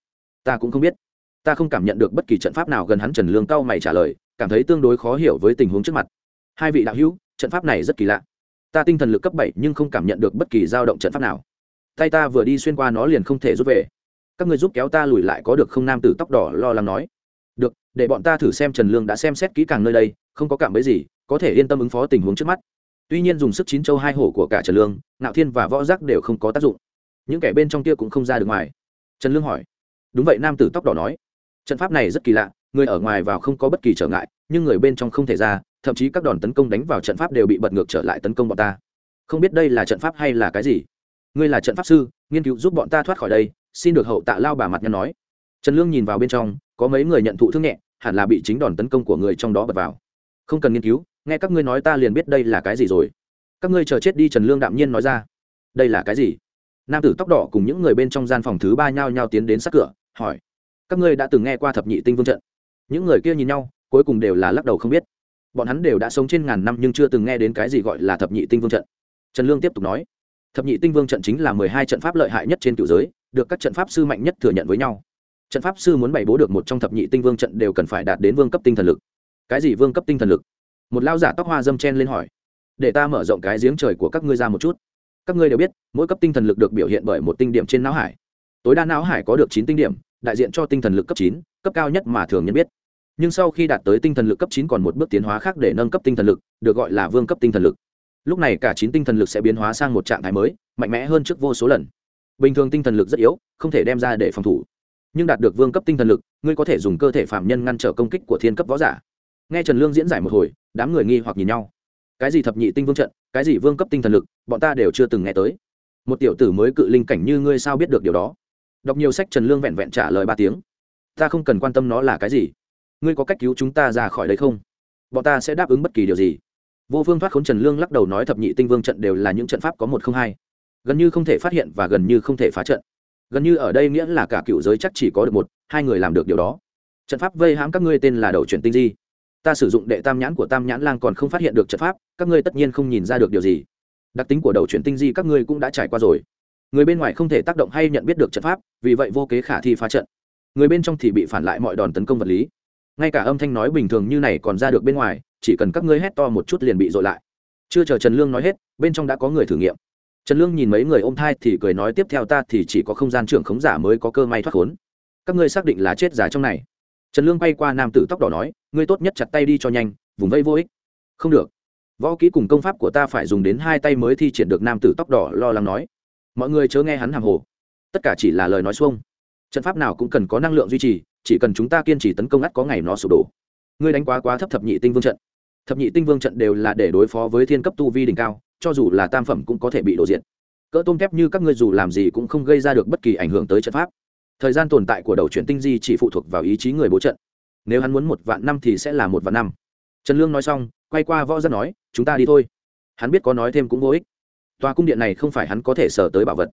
Ta cũng không biết. Ta không cảm nhận được bất kỳ trận pháp nào gần hắn, trần lương cao mày trả lời, cảm thấy tương đối khó hiểu với tình huống trước mặt. Hai vị đạo hữu, trận pháp này rất kỳ lạ. Ta tinh thần lực cấp bảy nhưng không cảm nhận được bất kỳ dao động trận pháp nào. Tay ta vừa đi xuyên qua nó liền không thể rút về. Các người giúp kéo ta lùi lại có được không? Nam tử tóc đỏ lo lắng nói. Được, để bọn ta thử xem trần lương đã xem xét kỹ càng nơi đây, không có cảm bấy gì có thể yên tâm ứng phó tình huống trước mắt. Tuy nhiên dùng sức chín châu hai hổ của cả trần lương nạo thiên và võ giác đều không có tác dụng. Những kẻ bên trong kia cũng không ra được ngoài. Trần lương hỏi. Đúng vậy, nam tử tóc đỏ nói. Trận pháp này rất kỳ lạ, người ở ngoài vào không có bất kỳ trở ngại, nhưng người bên trong không thể ra, thậm chí các đòn tấn công đánh vào trận pháp đều bị bật ngược trở lại tấn công bọn ta. Không biết đây là trận pháp hay là cái gì? Ngươi là trận pháp sư, nghiên cứu giúp bọn ta thoát khỏi đây, xin được hậu tạ lao bà mặt nhân nói. Trần lương nhìn vào bên trong, có mấy người nhận thụ thương nhẹ, hẳn là bị chính đòn tấn công của người trong đó bật vào không cần nghiên cứu, nghe các ngươi nói ta liền biết đây là cái gì rồi. Các ngươi chờ chết đi trần lương đạm nhiên nói ra. Đây là cái gì? Nam tử tóc đỏ cùng những người bên trong gian phòng thứ ba nhao nhao tiến đến sát cửa, hỏi. Các ngươi đã từng nghe qua thập nhị tinh vương trận? Những người kia nhìn nhau, cuối cùng đều là lắc đầu không biết. Bọn hắn đều đã sống trên ngàn năm nhưng chưa từng nghe đến cái gì gọi là thập nhị tinh vương trận. Trần lương tiếp tục nói. Thập nhị tinh vương trận chính là mười hai trận pháp lợi hại nhất trên cựu giới, được các trận pháp sư mạnh nhất thừa nhận với nhau. Trận pháp sư muốn bày bố được một trong thập nhị tinh vương trận đều cần phải đạt đến vương cấp tinh thần lực cái gì vương cấp tinh thần lực? Một lao giả tóc hoa dâm chen lên hỏi. Để ta mở rộng cái giếng trời của các ngươi ra một chút. Các ngươi đều biết, mỗi cấp tinh thần lực được biểu hiện bởi một tinh điểm trên não hải. Tối đa não hải có được chín tinh điểm, đại diện cho tinh thần lực cấp chín, cấp cao nhất mà thường nhân biết. Nhưng sau khi đạt tới tinh thần lực cấp chín còn một bước tiến hóa khác để nâng cấp tinh thần lực, được gọi là vương cấp tinh thần lực. Lúc này cả chín tinh thần lực sẽ biến hóa sang một trạng thái mới, mạnh mẽ hơn trước vô số lần. Bình thường tinh thần lực rất yếu, không thể đem ra để phòng thủ. Nhưng đạt được vương cấp tinh thần lực, ngươi có thể dùng cơ thể phạm nhân ngăn trở công kích của thiên cấp võ giả nghe trần lương diễn giải một hồi, đám người nghi hoặc nhìn nhau. Cái gì thập nhị tinh vương trận, cái gì vương cấp tinh thần lực, bọn ta đều chưa từng nghe tới. Một tiểu tử mới cự linh cảnh như ngươi sao biết được điều đó? Đọc nhiều sách trần lương vẹn vẹn trả lời ba tiếng. Ta không cần quan tâm nó là cái gì. Ngươi có cách cứu chúng ta ra khỏi đây không? Bọn ta sẽ đáp ứng bất kỳ điều gì. Vô phương thoát khốn trần lương lắc đầu nói thập nhị tinh vương trận đều là những trận pháp có một không hai. Gần như không thể phát hiện và gần như không thể phá trận. Gần như ở đây nghĩa là cả cựu giới chắc chỉ có được một, hai người làm được điều đó. Trận pháp vây hãm các ngươi tên là đầu truyền tinh di ta sử dụng đệ tam nhãn của tam nhãn lang còn không phát hiện được trận pháp, các ngươi tất nhiên không nhìn ra được điều gì. Đặc tính của đầu chuyển tinh di các ngươi cũng đã trải qua rồi. Người bên ngoài không thể tác động hay nhận biết được trận pháp, vì vậy vô kế khả thi phá trận. Người bên trong thì bị phản lại mọi đòn tấn công vật lý. Ngay cả âm thanh nói bình thường như này còn ra được bên ngoài, chỉ cần các ngươi hét to một chút liền bị dội lại. Chưa chờ trần lương nói hết, bên trong đã có người thử nghiệm. Trần lương nhìn mấy người ôm thai thì cười nói tiếp theo ta thì chỉ có không gian trưởng khống giả mới có cơ may thoát khốn. Các ngươi xác định là chết giả trong này trần lương bay qua nam tử tóc đỏ nói, ngươi tốt nhất chặt tay đi cho nhanh, vùng vây vô ích. Không được. Võ kỹ cùng công pháp của ta phải dùng đến hai tay mới thi triển được. Nam tử tóc đỏ lo lắng nói. Mọi người chớ nghe hắn hàng hồ. Tất cả chỉ là lời nói xuông. Trận pháp nào cũng cần có năng lượng duy trì, chỉ cần chúng ta kiên trì tấn công ắt có ngày nó sụp đổ. Ngươi đánh quá quá thấp thập nhị tinh vương trận. Thập nhị tinh vương trận đều là để đối phó với thiên cấp tu vi đỉnh cao, cho dù là tam phẩm cũng có thể bị đổ diện. Cỡ tôm thép như các ngươi dù làm gì cũng không gây ra được bất kỳ ảnh hưởng tới trận pháp thời gian tồn tại của đầu chuyển tinh di chỉ phụ thuộc vào ý chí người bố trận. Nếu hắn muốn một vạn năm thì sẽ là một vạn năm. Trần lương nói xong, quay qua võ dân nói, chúng ta đi thôi. Hắn biết có nói thêm cũng vô ích. Tòa cung điện này không phải hắn có thể sở tới bảo vật.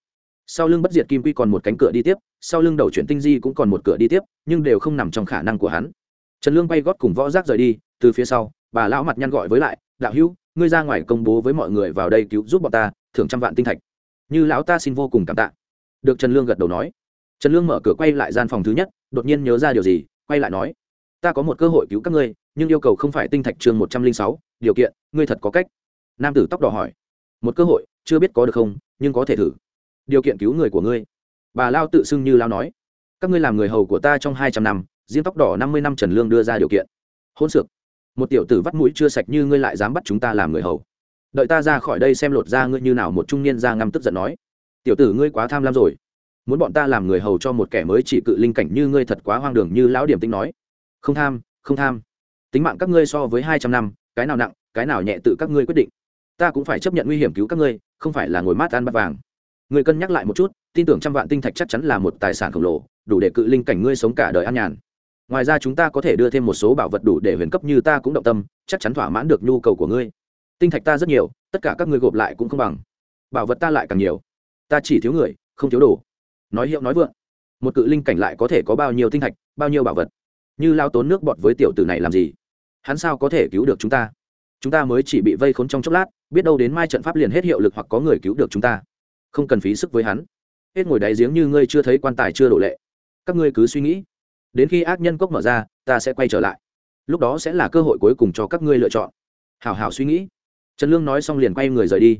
Sau lưng bất diệt kim quy còn một cánh cửa đi tiếp, sau lưng đầu chuyển tinh di cũng còn một cửa đi tiếp, nhưng đều không nằm trong khả năng của hắn. Trần lương bay gót cùng võ giác rời đi, từ phía sau, bà lão mặt nhăn gọi với lại, đạo hữu, ngươi ra ngoài công bố với mọi người vào đây cứu giúp bọn ta, thưởng trăm vạn tinh thạch. Như lão ta xin vô cùng cảm tạ. Được trần lương gật đầu nói trần lương mở cửa quay lại gian phòng thứ nhất, đột nhiên nhớ ra điều gì, quay lại nói, ta có một cơ hội cứu các ngươi, nhưng yêu cầu không phải tinh thạch chương một trăm linh sáu, điều kiện, ngươi thật có cách. Nam tử tóc đỏ hỏi, một cơ hội, chưa biết có được không, nhưng có thể thử. Điều kiện cứu người của ngươi. Bà lao tự xưng như lao nói, các ngươi làm người hầu của ta trong hai trăm năm, riêng tóc đỏ năm mươi năm trần lương đưa ra điều kiện. Hôn sược, một tiểu tử vắt mũi chưa sạch như ngươi lại dám bắt chúng ta làm người hầu. Đợi ta ra khỏi đây xem lột ra ngươi như nào. Một trung niên ra ngăm tức giận nói, tiểu tử ngươi quá tham lam rồi muốn bọn ta làm người hầu cho một kẻ mới chỉ cự linh cảnh như ngươi thật quá hoang đường như lão điểm tính nói. Không tham không tham. Tính mạng các ngươi so với hai trăm năm, cái nào nặng, cái nào nhẹ tự các ngươi quyết định. Ta cũng phải chấp nhận nguy hiểm cứu các ngươi, không phải là ngồi mát ăn bát vàng. Người cân nhắc lại một chút, tin tưởng trăm vạn tinh thạch chắc chắn là một tài sản khổng lồ, đủ để cự linh cảnh ngươi sống cả đời an nhàn. Ngoài ra chúng ta có thể đưa thêm một số bảo vật đủ để huyền cấp như ta cũng động tâm, chắc chắn thỏa mãn được nhu cầu của ngươi. Tinh thạch ta rất nhiều, tất cả các ngươi gộp lại cũng không bằng. Bảo vật ta lại càng nhiều. Ta chỉ thiếu người, không thiếu đồ nói hiệu nói vượng. Một cự linh cảnh lại có thể có bao nhiêu tinh thạch bao nhiêu bảo vật? Như lao tốn nước bọt với tiểu tử này làm gì? Hắn sao có thể cứu được chúng ta? Chúng ta mới chỉ bị vây khốn trong chốc lát, biết đâu đến mai trận pháp liền hết hiệu lực hoặc có người cứu được chúng ta. Không cần phí sức với hắn. Hết ngồi đáy giếng như ngươi chưa thấy quan tài chưa đổ lệ. Các ngươi cứ suy nghĩ. Đến khi ác nhân cốc mở ra, ta sẽ quay trở lại. Lúc đó sẽ là cơ hội cuối cùng cho các ngươi lựa chọn. Hảo hảo suy nghĩ. Trần lương nói xong liền quay người rời đi.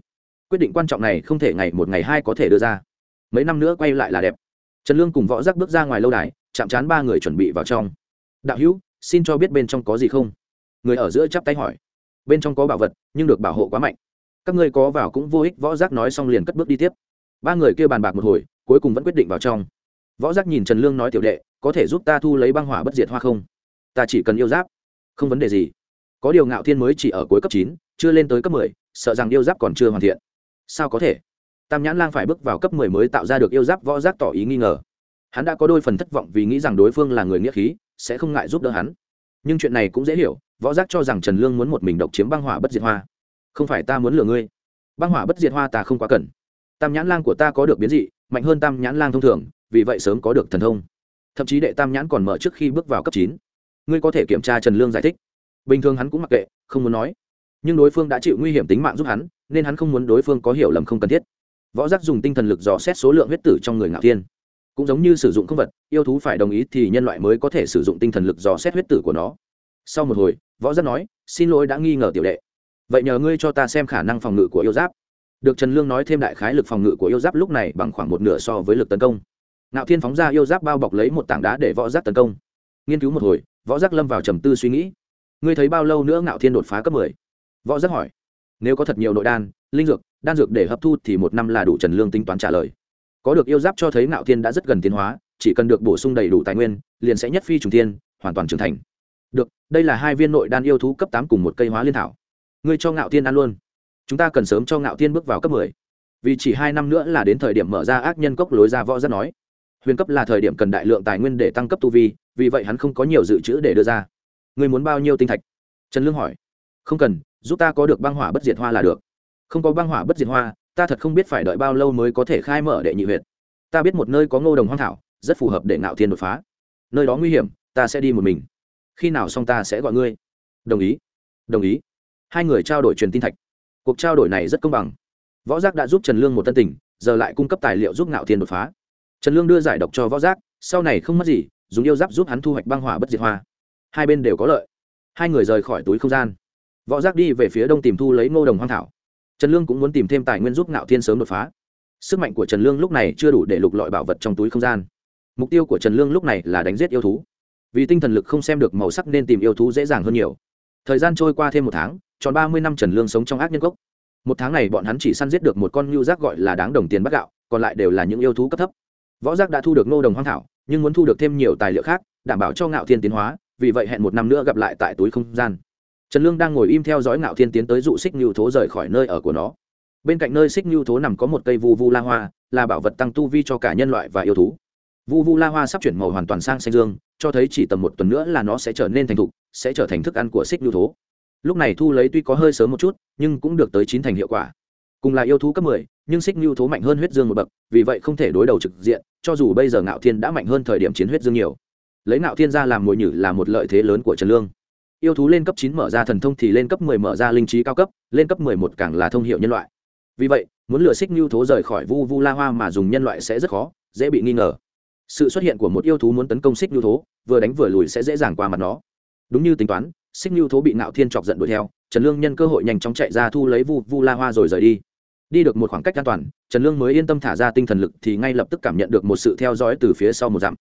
Quyết định quan trọng này không thể ngày một ngày hai có thể đưa ra mấy năm nữa quay lại là đẹp. Trần lương cùng võ giác bước ra ngoài lâu đài, chạm chán ba người chuẩn bị vào trong. Đạo hữu, xin cho biết bên trong có gì không? Người ở giữa chắp tay hỏi. Bên trong có bảo vật, nhưng được bảo hộ quá mạnh. Các ngươi có vào cũng vô ích. Võ giác nói xong liền cất bước đi tiếp. Ba người kêu bàn bạc một hồi, cuối cùng vẫn quyết định vào trong. Võ giác nhìn trần lương nói, tiểu đệ, có thể giúp ta thu lấy băng hỏa bất diệt hoa không? Ta chỉ cần yêu giáp. Không vấn đề gì. Có điều ngạo thiên mới chỉ ở cuối cấp chín, chưa lên tới cấp mười, sợ rằng yêu giáp còn chưa hoàn thiện. Sao có thể? Tam nhãn lang phải bước vào cấp mười mới tạo ra được yêu giáp võ giác tỏ ý nghi ngờ. Hắn đã có đôi phần thất vọng vì nghĩ rằng đối phương là người nghĩa khí, sẽ không ngại giúp đỡ hắn. Nhưng chuyện này cũng dễ hiểu, võ giác cho rằng trần lương muốn một mình độc chiếm băng hỏa bất diệt hoa. Không phải ta muốn lừa ngươi. Băng hỏa bất diệt hoa ta không quá cần. Tam nhãn lang của ta có được biến dị, mạnh hơn tam nhãn lang thông thường, vì vậy sớm có được thần thông. Thậm chí đệ tam nhãn còn mở trước khi bước vào cấp chín. Ngươi có thể kiểm tra trần lương giải thích. Bình thường hắn cũng mặc kệ, không muốn nói. Nhưng đối phương đã chịu nguy hiểm tính mạng giúp hắn, nên hắn không muốn đối phương có hiểu lầm không cần thiết võ giác dùng tinh thần lực dò xét số lượng huyết tử trong người ngạo thiên. Cũng giống như sử dụng không vật, yêu thú phải đồng ý thì nhân loại mới có thể sử dụng tinh thần lực dò xét huyết tử của nó. Sau một hồi, võ giác nói, xin lỗi đã nghi ngờ tiểu đệ. Vậy nhờ ngươi cho ta xem khả năng phòng ngự của yêu giáp. Được trần lương nói thêm đại khái lực phòng ngự của yêu giáp lúc này bằng khoảng một nửa so với lực tấn công. Ngạo thiên phóng ra yêu giáp bao bọc lấy một tảng đá để võ giác tấn công. Nghiên cứu một hồi, võ giác lâm vào trầm tư suy nghĩ. Ngươi thấy bao lâu nữa ngạo thiên đột phá cấp mười? Võ giác hỏi. Nếu có thật nhiều nội đan, linh dược đan dược để hấp thu thì một năm là đủ trần lương tính toán trả lời. Có được yêu giáp cho thấy ngạo thiên đã rất gần tiến hóa, chỉ cần được bổ sung đầy đủ tài nguyên, liền sẽ nhất phi trùng thiên, hoàn toàn trưởng thành. Được, đây là hai viên nội đan yêu thú cấp tám cùng một cây hóa liên thảo. Ngươi cho ngạo thiên ăn luôn. Chúng ta cần sớm cho ngạo thiên bước vào cấp mười. Vì chỉ hai năm nữa là đến thời điểm mở ra ác nhân cốc lối ra võ rất nói. Huyền cấp là thời điểm cần đại lượng tài nguyên để tăng cấp tu vi, vì vậy hắn không có nhiều dự trữ để đưa ra. Ngươi muốn bao nhiêu tinh thạch? Trần lương hỏi. Không cần, giúp ta có được băng hỏa bất diệt hoa là được không có băng hỏa bất diệt hoa, ta thật không biết phải đợi bao lâu mới có thể khai mở đệ nhị huyệt. Ta biết một nơi có ngô đồng hoang thảo, rất phù hợp để ngạo thiên đột phá. Nơi đó nguy hiểm, ta sẽ đi một mình. Khi nào xong ta sẽ gọi ngươi. Đồng ý. Đồng ý. Hai người trao đổi truyền tin thạch. Cuộc trao đổi này rất công bằng. Võ giác đã giúp trần lương một tân tình, giờ lại cung cấp tài liệu giúp ngạo thiên đột phá. Trần lương đưa giải độc cho võ giác, sau này không mất gì, dùng yêu giáp giúp hắn thu hoạch băng hỏa bất diệt hoa. Hai bên đều có lợi. Hai người rời khỏi túi không gian. Võ giác đi về phía đông tìm thu lấy ngô đồng hoang thảo trần lương cũng muốn tìm thêm tài nguyên giúp ngạo thiên sớm đột phá. Sức mạnh của trần lương lúc này chưa đủ để lục lọi bảo vật trong túi không gian. Mục tiêu của trần lương lúc này là đánh giết yêu thú. Vì tinh thần lực không xem được màu sắc nên tìm yêu thú dễ dàng hơn nhiều. Thời gian trôi qua thêm một tháng, tròn ba mươi năm trần lương sống trong ác nhân cốc. Một tháng này bọn hắn chỉ săn giết được một con ngưu giác gọi là đáng đồng tiền bắt gạo, còn lại đều là những yêu thú cấp thấp. Võ giác đã thu được nô đồng hoang thảo, nhưng muốn thu được thêm nhiều tài liệu khác, đảm bảo cho ngạo thiên tiến hóa, vì vậy hẹn một năm nữa gặp lại tại túi không gian trần lương đang ngồi im theo dõi ngạo thiên tiến tới dụ xích ngưu thố rời khỏi nơi ở của nó. Bên cạnh nơi xích ngưu thố nằm có một cây vu vu la hoa, là bảo vật tăng tu vi cho cả nhân loại và yêu thú. Vu vu la hoa sắp chuyển màu hoàn toàn sang xanh dương, cho thấy chỉ tầm một tuần nữa là nó sẽ trở nên thành thục, sẽ trở thành thức ăn của xích ngưu thố. Lúc này thu lấy tuy có hơi sớm một chút, nhưng cũng được tới chín thành hiệu quả. Cùng là yêu thú cấp mười, nhưng xích ngưu thố mạnh hơn huyết dương một bậc, vì vậy không thể đối đầu trực diện, cho dù bây giờ ngạo thiên đã mạnh hơn thời điểm chiến huyết dương nhiều. Lấy ngạo thiên ra làm mồi nhử là một lợi thế lớn của trần lương yêu thú lên cấp chín mở ra thần thông thì lên cấp mười mở ra linh trí cao cấp, lên cấp mười một càng là thông hiệu nhân loại. Vì vậy, muốn lừa xích ngưu thố rời khỏi vu vu la hoa mà dùng nhân loại sẽ rất khó, dễ bị nghi ngờ. Sự xuất hiện của một yêu thú muốn tấn công xích ngưu thố vừa đánh vừa lùi sẽ dễ dàng qua mặt nó. Đúng như tính toán, xích ngưu thố bị ngạo thiên chọc giận đuổi theo, trần lương nhân cơ hội nhanh chóng chạy ra thu lấy vu vu la hoa rồi rời đi. Đi được một khoảng cách an toàn, trần lương mới yên tâm thả ra tinh thần lực thì ngay lập tức cảm nhận được một sự theo dõi từ phía sau một dặm.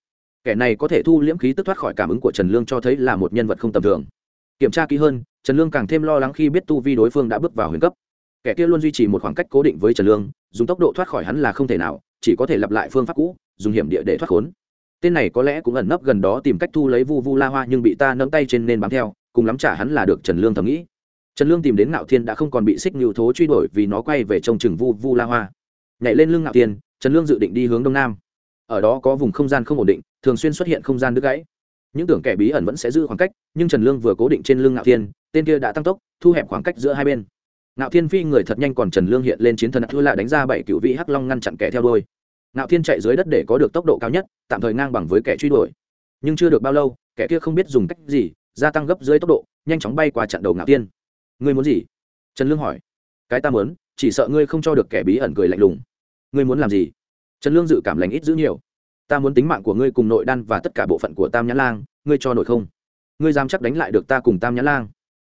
Kẻ này có thể thu liễm khí tức thoát khỏi cảm ứng của trần lương cho thấy là một nhân vật không tầm thường kiểm tra kỹ hơn, trần lương càng thêm lo lắng khi biết tu vi đối phương đã bước vào huyền cấp. Kẻ kia luôn duy trì một khoảng cách cố định với trần lương, dùng tốc độ thoát khỏi hắn là không thể nào, chỉ có thể lặp lại phương pháp cũ, dùng hiểm địa để thoát khốn. Tên này có lẽ cũng ẩn nấp gần đó tìm cách thu lấy vu vu la hoa nhưng bị ta nâng tay trên nên bám theo, cùng lắm trả hắn là được trần lương thầm nghĩ. Trần lương tìm đến ngạo thiên đã không còn bị xích ngưu thố truy đuổi vì nó quay về trông chừng vu vu la hoa. Nhảy lên lưng ngạo thiên, trần lương dự định đi hướng đông nam. Ở đó có vùng không gian không ổn định, thường xuyên xuất hiện không gian đứt gãy những tưởng kẻ bí ẩn vẫn sẽ giữ khoảng cách, nhưng trần lương vừa cố định trên lưng ngạo thiên, tên kia đã tăng tốc, thu hẹp khoảng cách giữa hai bên. Ngạo thiên phi người thật nhanh còn trần lương hiện lên chiến thần thua lại đánh ra bảy cựu vị hắc long ngăn chặn kẻ theo đôi ngạo thiên chạy dưới đất để có được tốc độ cao nhất, tạm thời ngang bằng với kẻ truy đuổi. Nhưng chưa được bao lâu, kẻ kia không biết dùng cách gì, gia tăng gấp dưới tốc độ, nhanh chóng bay qua chặn đầu ngạo thiên. Ngươi muốn gì? Trần lương hỏi. Cái ta muốn, chỉ sợ ngươi không cho được kẻ bí ẩn cười lạnh lùng. Ngươi muốn làm gì? Trần lương dự cảm lành ít giữ nhiều ta muốn tính mạng của ngươi cùng nội đan và tất cả bộ phận của tam Nhã lang, ngươi cho nổi không? Ngươi dám chắc đánh lại được ta cùng tam Nhã lang?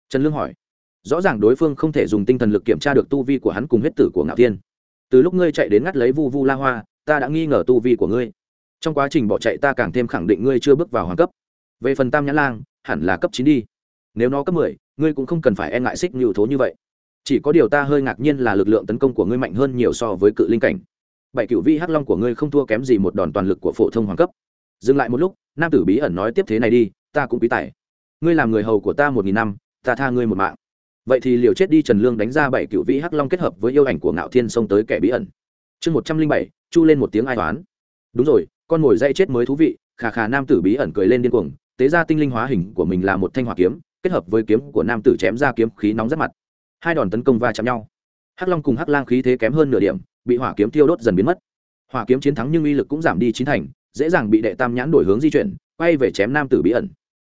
Trần lương hỏi. Rõ ràng đối phương không thể dùng tinh thần lực kiểm tra được tu vi của hắn cùng huyết tử của ngạo thiên. Từ lúc ngươi chạy đến ngắt lấy vu vu la hoa, ta đã nghi ngờ tu vi của ngươi. Trong quá trình bỏ chạy ta càng thêm khẳng định ngươi chưa bước vào hoàng cấp. Về phần tam Nhã lang, hẳn là cấp chín đi. Nếu nó cấp mười, ngươi cũng không cần phải e ngại xích nhiều thố như vậy. Chỉ có điều ta hơi ngạc nhiên là lực lượng tấn công của ngươi mạnh hơn nhiều so với cự linh cảnh bảy cựu vi hắc long của ngươi không thua kém gì một đòn toàn lực của phổ thông hoàng cấp. Dừng lại một lúc, nam tử bí ẩn nói tiếp thế này đi, ta cũng quý tài. Ngươi làm người hầu của ta một nghìn năm, ta tha ngươi một mạng. Vậy thì liều chết đi trần lương đánh ra bảy cựu vi hắc long kết hợp với yêu ảnh của ngạo thiên xông tới kẻ bí ẩn. Chương một trăm linh bảy, chu lên một tiếng ai toán đúng rồi, con mồi dây chết mới thú vị, khà khà nam tử bí ẩn cười lên điên cuồng, tế ra tinh linh hóa hình của mình là một thanh hỏa kiếm, kết hợp với kiếm của nam tử chém ra kiếm khí nóng rất mặt. Hai đòn tấn công va chạm nhau. Hắc long cùng hắc lang khí thế kém hơn nửa điểm bị hỏa kiếm tiêu đốt dần biến mất. Hỏa kiếm chiến thắng nhưng uy lực cũng giảm đi chín thành, dễ dàng bị đệ tam nhãn đổi hướng di chuyển, quay về chém nam tử bí ẩn.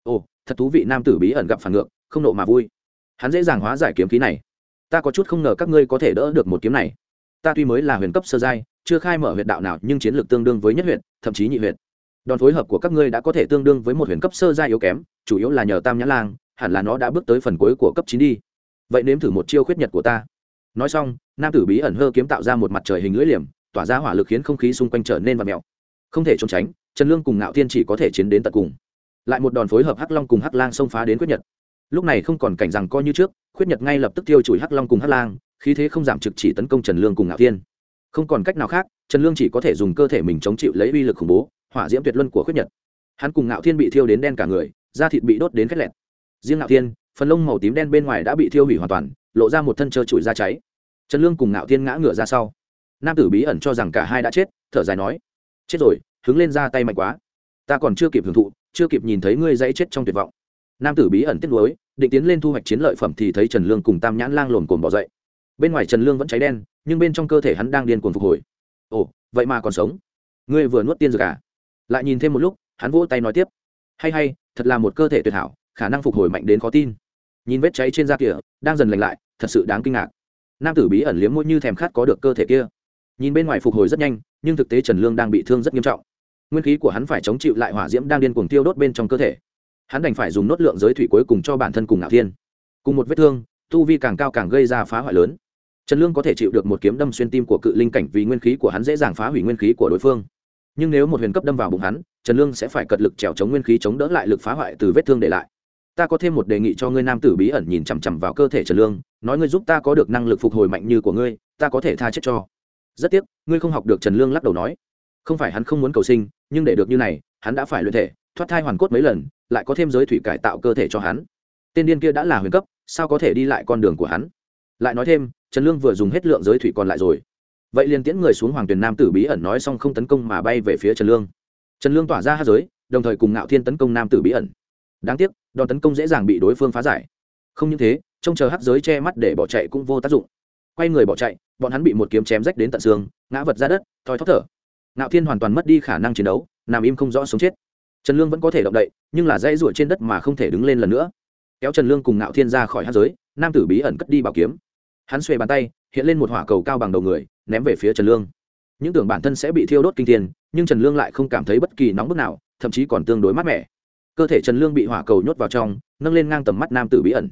Ồ, thật thú vị, nam tử bí ẩn gặp phản ngược, không nộ mà vui. Hắn dễ dàng hóa giải kiếm khí này. Ta có chút không ngờ các ngươi có thể đỡ được một kiếm này. Ta tuy mới là huyền cấp sơ giai, chưa khai mở huyện đạo nào, nhưng chiến lược tương đương với nhất huyện thậm chí nhị huyện đòn phối hợp của các ngươi đã có thể tương đương với một huyền cấp sơ giai yếu kém, chủ yếu là nhờ tam nhã lang, hẳn là nó đã bước tới phần cuối của cấp chín đi. Vậy nếm thử một chiêu khuyết nhật của ta nói xong, nam tử bí ẩn hơ kiếm tạo ra một mặt trời hình lưỡi liềm, tỏa ra hỏa lực khiến không khí xung quanh trở nên và mèo. Không thể trốn tránh, trần lương cùng ngạo thiên chỉ có thể chiến đến tận cùng. Lại một đòn phối hợp hắc long cùng hắc lang xông phá đến quyết nhật. Lúc này không còn cảnh rằng coi như trước, Quyết nhật ngay lập tức tiêu chùi hắc long cùng hắc lang, khí thế không giảm trực chỉ tấn công trần lương cùng ngạo thiên. Không còn cách nào khác, trần lương chỉ có thể dùng cơ thể mình chống chịu lấy uy lực khủng bố, hỏa diễm tuyệt luân của Quyết nhật. Hắn cùng ngạo thiên bị thiêu đến đen cả người, da thịt bị đốt đến khét lẹt. Riêng ngạo thiên, phần lông màu tím đen bên ngoài đã bị thiêu hủy hoàn toàn lộ ra một thân trơ trụi ra cháy. Trần lương cùng ngạo thiên ngã ngửa ra sau. Nam tử bí ẩn cho rằng cả hai đã chết, thở dài nói, chết rồi, hứng lên ra tay mạnh quá. Ta còn chưa kịp hưởng thụ, chưa kịp nhìn thấy ngươi dãy chết trong tuyệt vọng. Nam tử bí ẩn tiếc nuối, định tiến lên thu hoạch chiến lợi phẩm thì thấy trần lương cùng tam nhãn lang lồn cồn bỏ dậy. Bên ngoài trần lương vẫn cháy đen, nhưng bên trong cơ thể hắn đang điên cuồng phục hồi. Ồ, vậy mà còn sống? Ngươi vừa nuốt tiên dược à? Lại nhìn thêm một lúc, hắn vỗ tay nói tiếp, hay hay, thật là một cơ thể tuyệt hảo, khả năng phục hồi mạnh đến khó tin nhìn vết cháy trên da kia đang dần lành lại, thật sự đáng kinh ngạc. Nam tử bí ẩn liếm môi như thèm khát có được cơ thể kia. Nhìn bên ngoài phục hồi rất nhanh, nhưng thực tế trần lương đang bị thương rất nghiêm trọng. Nguyên khí của hắn phải chống chịu lại hỏa diễm đang điên cuồng tiêu đốt bên trong cơ thể. Hắn đành phải dùng nốt lượng giới thủy cuối cùng cho bản thân cùng ngạo thiên. Cùng một vết thương, tu vi càng cao càng gây ra phá hoại lớn. Trần lương có thể chịu được một kiếm đâm xuyên tim của cự linh cảnh vì nguyên khí của hắn dễ dàng phá hủy nguyên khí của đối phương. Nhưng nếu một huyền cấp đâm vào bụng hắn, trần lương sẽ phải cật lực trèo chống nguyên khí chống đỡ lại lực phá hoại từ vết thương để lại ta có thêm một đề nghị cho ngươi nam tử bí ẩn nhìn chằm chằm vào cơ thể trần lương, nói ngươi giúp ta có được năng lực phục hồi mạnh như của ngươi, ta có thể tha chết cho. Rất tiếc, ngươi không học được trần lương lắc đầu nói. Không phải hắn không muốn cầu sinh, nhưng để được như này, hắn đã phải luyện thể, thoát thai hoàn cốt mấy lần, lại có thêm giới thủy cải tạo cơ thể cho hắn. Tên điên kia đã là huyền cấp, sao có thể đi lại con đường của hắn? Lại nói thêm, trần lương vừa dùng hết lượng giới thủy còn lại rồi. Vậy liền tiễn người xuống hoàng tuyền nam tử bí ẩn nói xong không tấn công mà bay về phía trần lương. Trần lương tỏa ra hát giới, đồng thời cùng ngạo thiên tấn công nam tử bí ẩn đáng tiếc, đòn tấn công dễ dàng bị đối phương phá giải. Không những thế, trông chờ hắc giới che mắt để bỏ chạy cũng vô tác dụng. Quay người bỏ chạy, bọn hắn bị một kiếm chém rách đến tận xương, ngã vật ra đất, thoi thóp thở. Ngạo thiên hoàn toàn mất đi khả năng chiến đấu, nằm im không rõ sống chết. Trần lương vẫn có thể động đậy, nhưng là dây ruột trên đất mà không thể đứng lên lần nữa. Kéo trần lương cùng ngạo thiên ra khỏi hát giới, nam tử bí ẩn cất đi bảo kiếm. Hắn xuề bàn tay, hiện lên một hỏa cầu cao bằng đầu người, ném về phía trần lương. Những tưởng bản thân sẽ bị thiêu đốt kinh thiên, nhưng trần lương lại không cảm thấy bất kỳ nóng bức nào, thậm chí còn tương đối mát mẻ cơ thể trần lương bị hỏa cầu nhốt vào trong, nâng lên ngang tầm mắt nam tử bí ẩn.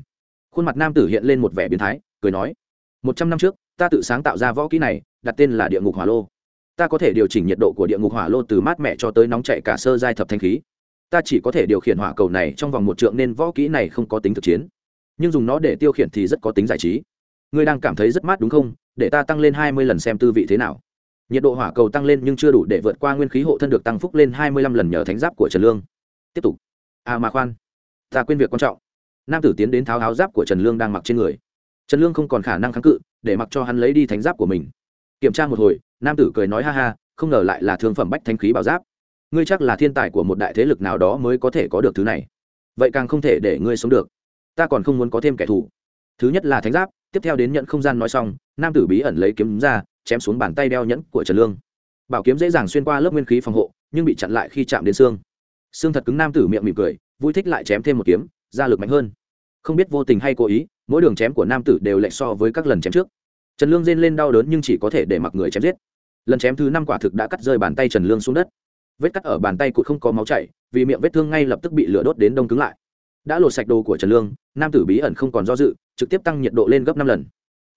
Khuôn mặt nam tử hiện lên một vẻ biến thái, cười nói, một trăm năm trước, ta tự sáng tạo ra võ kỹ này, đặt tên là địa ngục hỏa lô. Ta có thể điều chỉnh nhiệt độ của địa ngục hỏa lô từ mát mẻ cho tới nóng chạy cả sơ giai thập thanh khí. Ta chỉ có thể điều khiển hỏa cầu này trong vòng một trượng nên võ kỹ này không có tính thực chiến. Nhưng dùng nó để tiêu khiển thì rất có tính giải trí. Ngươi đang cảm thấy rất mát đúng không? Để ta tăng lên hai mươi lần xem tư vị thế nào. Nhiệt độ hỏa cầu tăng lên nhưng chưa đủ để vượt qua nguyên khí hộ thân được tăng phúc lên hai mươi lăm lần nhờ thánh giáp của trần lương. Tiếp tục à mà khoan, ta quên việc quan trọng. Nam tử tiến đến tháo áo giáp của trần lương đang mặc trên người. Trần lương không còn khả năng kháng cự, để mặc cho hắn lấy đi thánh giáp của mình. Kiểm tra một hồi, nam tử cười nói ha ha, không ngờ lại là thương phẩm bách thanh khí bảo giáp. Ngươi chắc là thiên tài của một đại thế lực nào đó mới có thể có được thứ này. Vậy càng không thể để ngươi sống được. Ta còn không muốn có thêm kẻ thù. Thứ nhất là thánh giáp, tiếp theo đến nhận không gian nói xong, nam tử bí ẩn lấy kiếm ra, chém xuống bàn tay đeo nhẫn của trần lương. Bảo kiếm dễ dàng xuyên qua lớp nguyên khí phòng hộ, nhưng bị chặn lại khi chạm đến xương xương thật cứng nam tử miệng mỉm cười, vui thích lại chém thêm một kiếm, ra lực mạnh hơn. Không biết vô tình hay cố ý, mỗi đường chém của nam tử đều lệch so với các lần chém trước. Trần lương rên lên đau đớn nhưng chỉ có thể để mặc người chém giết. Lần chém thứ năm quả thực đã cắt rơi bàn tay trần lương xuống đất. Vết cắt ở bàn tay cụt không có máu chảy, vì miệng vết thương ngay lập tức bị lửa đốt đến đông cứng lại. Đã lột sạch đồ của trần lương, nam tử bí ẩn không còn do dự, trực tiếp tăng nhiệt độ lên gấp năm lần.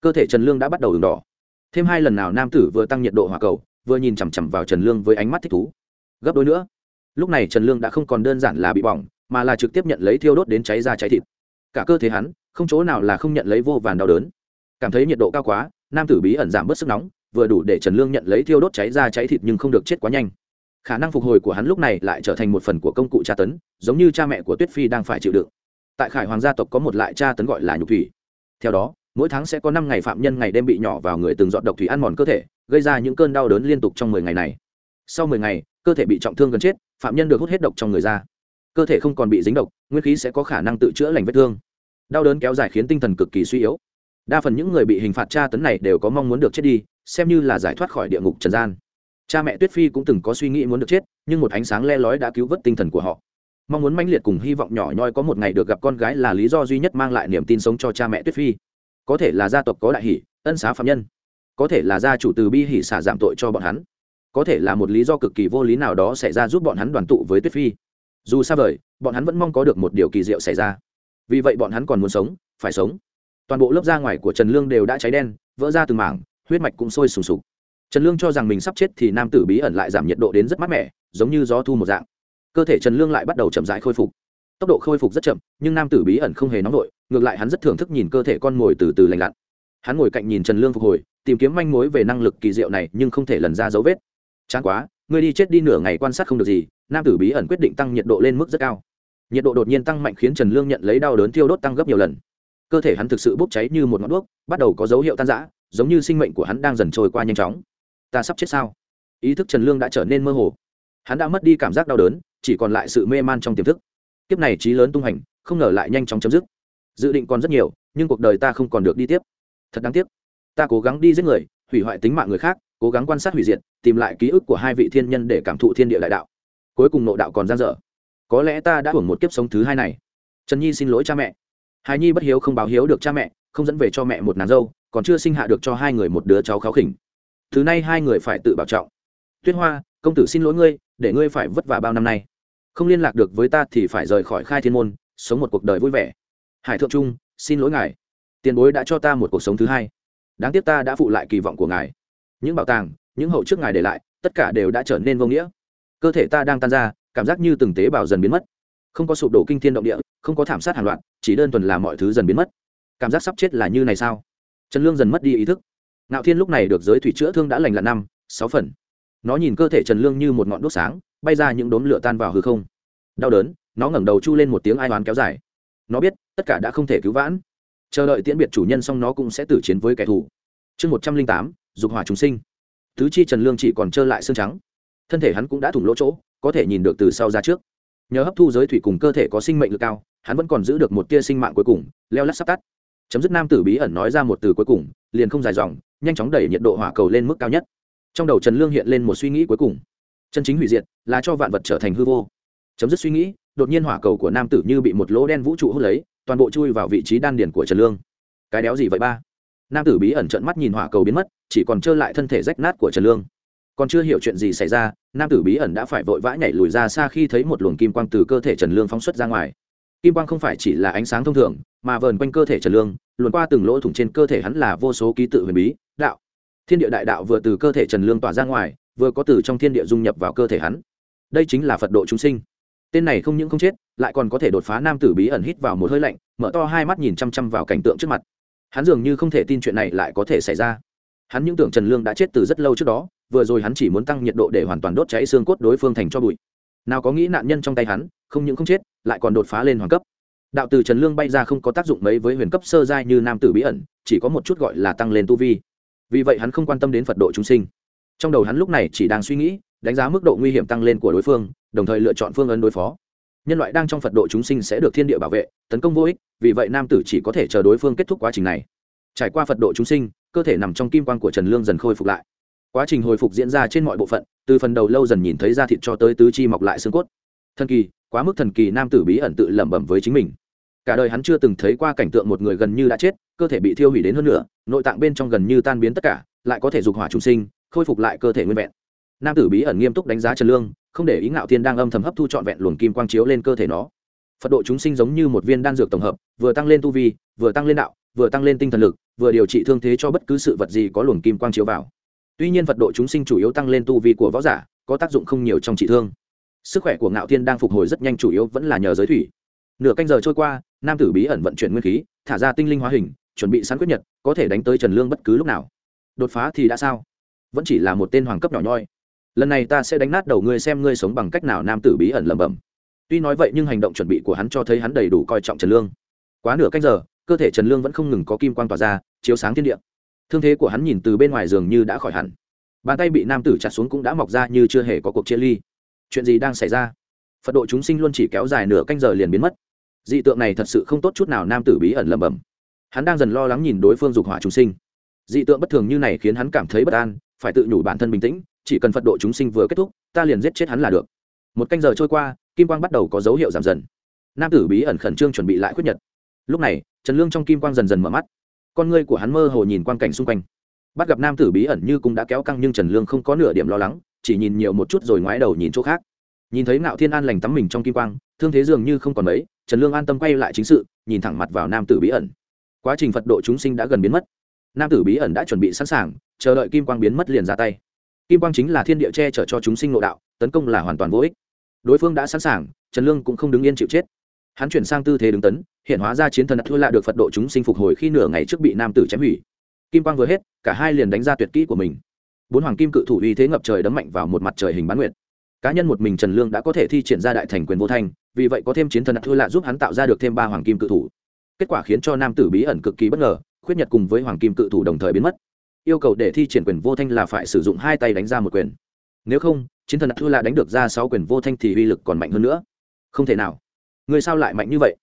Cơ thể trần lương đã bắt đầu đường đỏ. Thêm hai lần nào nam tử vừa tăng nhiệt độ hỏa cầu, vừa nhìn chằm chằm vào trần lương với ánh mắt thích thú. Gấp đôi nữa lúc này trần lương đã không còn đơn giản là bị bỏng, mà là trực tiếp nhận lấy thiêu đốt đến cháy ra cháy thịt. Cả cơ thể hắn, không chỗ nào là không nhận lấy vô vàn đau đớn. Cảm thấy nhiệt độ cao quá, nam tử bí ẩn giảm bớt sức nóng, vừa đủ để trần lương nhận lấy thiêu đốt cháy ra cháy thịt nhưng không được chết quá nhanh. Khả năng phục hồi của hắn lúc này lại trở thành một phần của công cụ tra tấn, giống như cha mẹ của tuyết phi đang phải chịu đựng. Tại khải hoàng gia tộc có một lại tra tấn gọi là nhục thủy. Theo đó, mỗi tháng sẽ có năm ngày phạm nhân ngày đêm bị nhỏ vào người từng dọn độc thủy ăn mòn cơ thể, gây ra những cơn đau đớn liên tục trong mười ngày này. Sau mười ngày, cơ thể bị trọng thương gần chết phạm nhân được hút hết độc trong người ra. Cơ thể không còn bị dính độc, nguyên khí sẽ có khả năng tự chữa lành vết thương. Đau đớn kéo dài khiến tinh thần cực kỳ suy yếu. Đa phần những người bị hình phạt tra tấn này đều có mong muốn được chết đi, xem như là giải thoát khỏi địa ngục trần gian. Cha mẹ tuyết phi cũng từng có suy nghĩ muốn được chết, nhưng một ánh sáng le lói đã cứu vớt tinh thần của họ. Mong muốn mãnh liệt cùng hy vọng nhỏ nhoi có một ngày được gặp con gái là lý do duy nhất mang lại niềm tin sống cho cha mẹ tuyết phi. Có thể là gia tộc có đại hỷ, ân xá phạm nhân. Có thể là gia chủ từ bi hỷ xả giảm tội cho bọn hắn có thể là một lý do cực kỳ vô lý nào đó xảy ra giúp bọn hắn đoàn tụ với tuyết phi. Dù xa vời, bọn hắn vẫn mong có được một điều kỳ diệu xảy ra. Vì vậy bọn hắn còn muốn sống, phải sống. Toàn bộ lớp da ngoài của trần lương đều đã cháy đen, vỡ ra từng mảng, huyết mạch cũng sôi sùng sục. Trần lương cho rằng mình sắp chết thì nam tử bí ẩn lại giảm nhiệt độ đến rất mát mẻ, giống như gió thu một dạng. Cơ thể trần lương lại bắt đầu chậm rãi khôi phục. Tốc độ khôi phục rất chậm, nhưng nam tử bí ẩn không hề nóng vội, ngược lại hắn rất thưởng thức nhìn cơ thể con mồi từ từ lành lặn. Hắn ngồi cạnh nhìn trần lương phục hồi, tìm kiếm manh mối về năng lực kỳ diệu này, nhưng không thể lần ra dấu vết chán quá, ngươi đi chết đi nửa ngày quan sát không được gì, nam tử bí ẩn quyết định tăng nhiệt độ lên mức rất cao. Nhiệt độ đột nhiên tăng mạnh khiến trần lương nhận lấy đau đớn thiêu đốt tăng gấp nhiều lần. Cơ thể hắn thực sự bốc cháy như một ngọn đuốc, bắt đầu có dấu hiệu tan rã, giống như sinh mệnh của hắn đang dần trôi qua nhanh chóng. Ta sắp chết sao? Ý thức trần lương đã trở nên mơ hồ. Hắn đã mất đi cảm giác đau đớn, chỉ còn lại sự mê man trong tiềm thức. Kiếp này trí lớn tung hành, không ngờ lại nhanh chóng chấm dứt. Dự định còn rất nhiều, nhưng cuộc đời ta không còn được đi tiếp. Thật đáng tiếc. Ta cố gắng đi giết người, hủy hoại tính mạng người khác cố gắng quan sát hủy diệt, tìm lại ký ức của hai vị thiên nhân để cảm thụ thiên địa đại đạo. Cuối cùng nộ đạo còn gian dở. Có lẽ ta đã hưởng một kiếp sống thứ hai này. Trần nhi xin lỗi cha mẹ. Hài nhi bất hiếu không báo hiếu được cha mẹ, không dẫn về cho mẹ một nàng dâu, còn chưa sinh hạ được cho hai người một đứa cháu kháo khỉnh. Thứ nay hai người phải tự bảo trọng. Tuyết hoa, công tử xin lỗi ngươi, để ngươi phải vất vả bao năm nay. Không liên lạc được với ta thì phải rời khỏi khai thiên môn, sống một cuộc đời vui vẻ. Hải thượng trung, xin lỗi ngài. Tiền bối đã cho ta một cuộc sống thứ hai. Đáng tiếc ta đã phụ lại kỳ vọng của ngài những bảo tàng, những hậu trước ngài để lại, tất cả đều đã trở nên vô nghĩa. Cơ thể ta đang tan ra, cảm giác như từng tế bào dần biến mất. Không có sụp đổ kinh thiên động địa, không có thảm sát hàng loạt, chỉ đơn thuần là mọi thứ dần biến mất. Cảm giác sắp chết là như này sao? Trần lương dần mất đi ý thức. Ngạo thiên lúc này được giới thủy chữa thương đã lành lặn năm, sáu phần. Nó nhìn cơ thể trần lương như một ngọn đốt sáng, bay ra những đốm lửa tan vào hư không. Đau đớn, nó ngẩng đầu chu lên một tiếng ai oán kéo dài. Nó biết, tất cả đã không thể cứu vãn. Chờ đợi tiễn biệt chủ nhân xong nó cũng sẽ tử chiến với kẻ thù. Chương một trăm linh tám dục hỏa chúng sinh. Tứ chi trần lương chỉ còn trơ lại xương trắng. Thân thể hắn cũng đã thủng lỗ chỗ, có thể nhìn được từ sau ra trước. Nhờ hấp thu giới thủy cùng cơ thể có sinh mệnh lực cao, hắn vẫn còn giữ được một tia sinh mạng cuối cùng, leo lắt sắp tắt. Chấm dứt nam tử bí ẩn nói ra một từ cuối cùng, liền không dài dòng, nhanh chóng đẩy nhiệt độ hỏa cầu lên mức cao nhất. Trong đầu trần lương hiện lên một suy nghĩ cuối cùng. Chân chính hủy diệt là cho vạn vật trở thành hư vô. Chấm dứt suy nghĩ, đột nhiên hỏa cầu của nam tử như bị một lỗ đen vũ trụ hút lấy, toàn bộ chui vào vị trí đan điền của trần lương. Cái đéo gì vậy ba? Nam tử bí ẩn trợn mắt nhìn hỏa cầu biến mất, chỉ còn trơ lại thân thể rách nát của trần lương. Còn chưa hiểu chuyện gì xảy ra, nam tử bí ẩn đã phải vội vã nhảy lùi ra xa khi thấy một luồng kim quang từ cơ thể trần lương phóng xuất ra ngoài. Kim quang không phải chỉ là ánh sáng thông thường, mà vờn quanh cơ thể trần lương, luồn qua từng lỗ thủng trên cơ thể hắn là vô số ký tự huyền bí, đạo. Thiên địa đại đạo vừa từ cơ thể trần lương tỏa ra ngoài, vừa có từ trong thiên địa dung nhập vào cơ thể hắn. Đây chính là phật độ chúng sinh. Tên này không những không chết, lại còn có thể đột phá nam tử bí ẩn hít vào một hơi lạnh, mở to hai mắt nhìn chăm chăm vào cảnh tượng trước mặt hắn dường như không thể tin chuyện này lại có thể xảy ra. Hắn những tưởng trần lương đã chết từ rất lâu trước đó, vừa rồi hắn chỉ muốn tăng nhiệt độ để hoàn toàn đốt cháy xương cốt đối phương thành cho bụi. Nào có nghĩ nạn nhân trong tay hắn, không những không chết, lại còn đột phá lên hoàng cấp. Đạo từ trần lương bay ra không có tác dụng mấy với huyền cấp sơ giai như nam tử bí ẩn, chỉ có một chút gọi là tăng lên tu vi. Vì vậy hắn không quan tâm đến phật độ chúng sinh. Trong đầu hắn lúc này chỉ đang suy nghĩ, đánh giá mức độ nguy hiểm tăng lên của đối phương, đồng thời lựa chọn phương ấn đối phó nhân loại đang trong phật độ chúng sinh sẽ được thiên địa bảo vệ, tấn công vô ích, vì vậy nam tử chỉ có thể chờ đối phương kết thúc quá trình này. Trải qua phật độ chúng sinh, cơ thể nằm trong kim quan của trần lương dần khôi phục lại. Quá trình hồi phục diễn ra trên mọi bộ phận, từ phần đầu lâu dần nhìn thấy da thịt cho tới tứ chi mọc lại xương cốt. Thần kỳ, quá mức thần kỳ nam tử bí ẩn tự lẩm bẩm với chính mình. Cả đời hắn chưa từng thấy qua cảnh tượng một người gần như đã chết, cơ thể bị thiêu hủy đến hơn nữa nội tạng bên trong gần như tan biến tất cả, lại có thể dục hỏa chúng sinh, khôi phục lại cơ thể nguyên vẹn. Nam tử bí ẩn nghiêm túc đánh giá trần lương không để ý ngạo thiên đang âm thầm hấp thu trọn vẹn luồng kim quang chiếu lên cơ thể nó. Phật độ chúng sinh giống như một viên đan dược tổng hợp, vừa tăng lên tu vi, vừa tăng lên đạo, vừa tăng lên tinh thần lực, vừa điều trị thương thế cho bất cứ sự vật gì có luồng kim quang chiếu vào. Tuy nhiên phật độ chúng sinh chủ yếu tăng lên tu vi của võ giả, có tác dụng không nhiều trong trị thương. Sức khỏe của ngạo thiên đang phục hồi rất nhanh chủ yếu vẫn là nhờ giới thủy. Nửa canh giờ trôi qua, nam tử bí ẩn vận chuyển nguyên khí, thả ra tinh linh hóa hình, chuẩn bị sẵn quyết nhật, có thể đánh tới trần lương bất cứ lúc nào. Đột phá thì đã sao? Vẫn chỉ là một tên hoàng cấp nhỏ nhoi lần này ta sẽ đánh nát đầu ngươi xem ngươi sống bằng cách nào nam tử bí ẩn lẩm bẩm. Tuy nói vậy nhưng hành động chuẩn bị của hắn cho thấy hắn đầy đủ coi trọng trần lương. Quá nửa canh giờ, cơ thể trần lương vẫn không ngừng có kim quang tỏa ra, chiếu sáng thiên địa. Thương thế của hắn nhìn từ bên ngoài giường như đã khỏi hẳn. Bàn tay bị nam tử chặt xuống cũng đã mọc ra như chưa hề có cuộc chia ly. Chuyện gì đang xảy ra? Phật độ chúng sinh luôn chỉ kéo dài nửa canh giờ liền biến mất. Dị tượng này thật sự không tốt chút nào, nam tử bí ẩn lẩm bẩm. Hắn đang dần lo lắng nhìn đối phương dục hỏa chúng sinh. Dị tượng bất thường như này khiến hắn cảm thấy bất an, phải tự nhủ bản thân bình tĩnh chỉ cần phật độ chúng sinh vừa kết thúc, ta liền giết chết hắn là được. Một canh giờ trôi qua, kim quang bắt đầu có dấu hiệu giảm dần. Nam tử bí ẩn khẩn trương chuẩn bị lại quyết nhật. Lúc này, trần lương trong kim quang dần dần mở mắt. Con ngươi của hắn mơ hồ nhìn quang cảnh xung quanh. Bắt gặp nam tử bí ẩn như cũng đã kéo căng nhưng trần lương không có nửa điểm lo lắng, chỉ nhìn nhiều một chút rồi ngoái đầu nhìn chỗ khác. Nhìn thấy ngạo thiên an lành tắm mình trong kim quang, thương thế dường như không còn mấy, trần lương an tâm quay lại chính sự, nhìn thẳng mặt vào nam tử bí ẩn. Quá trình phật độ chúng sinh đã gần biến mất. Nam tử bí ẩn đã chuẩn bị sẵn sàng, chờ đợi kim quang biến mất liền ra tay kim quang chính là thiên địa che chở cho chúng sinh nội đạo, tấn công là hoàn toàn vô ích. Đối phương đã sẵn sàng, trần lương cũng không đứng yên chịu chết. Hắn chuyển sang tư thế đứng tấn, hiện hóa ra chiến thần đã thua lạ được phật độ chúng sinh phục hồi khi nửa ngày trước bị nam tử chém hủy. Kim quang vừa hết, cả hai liền đánh ra tuyệt kỹ của mình. Bốn hoàng kim cự thủ uy thế ngập trời đấm mạnh vào một mặt trời hình bán nguyệt. Cá nhân một mình trần lương đã có thể thi triển ra đại thành quyền vô thanh, vì vậy có thêm chiến thần đã thua lạ giúp hắn tạo ra được thêm ba hoàng kim cự thủ. Kết quả khiến cho nam tử bí ẩn cực kỳ bất ngờ, khuyết nhật cùng với hoàng kim cự thủ đồng thời biến mất yêu cầu để thi triển quyền vô thanh là phải sử dụng hai tay đánh ra một quyền. Nếu không, chiến thần đã thua đánh được ra sáu quyền vô thanh thì uy lực còn mạnh hơn nữa. Không thể nào. Người sao lại mạnh như vậy?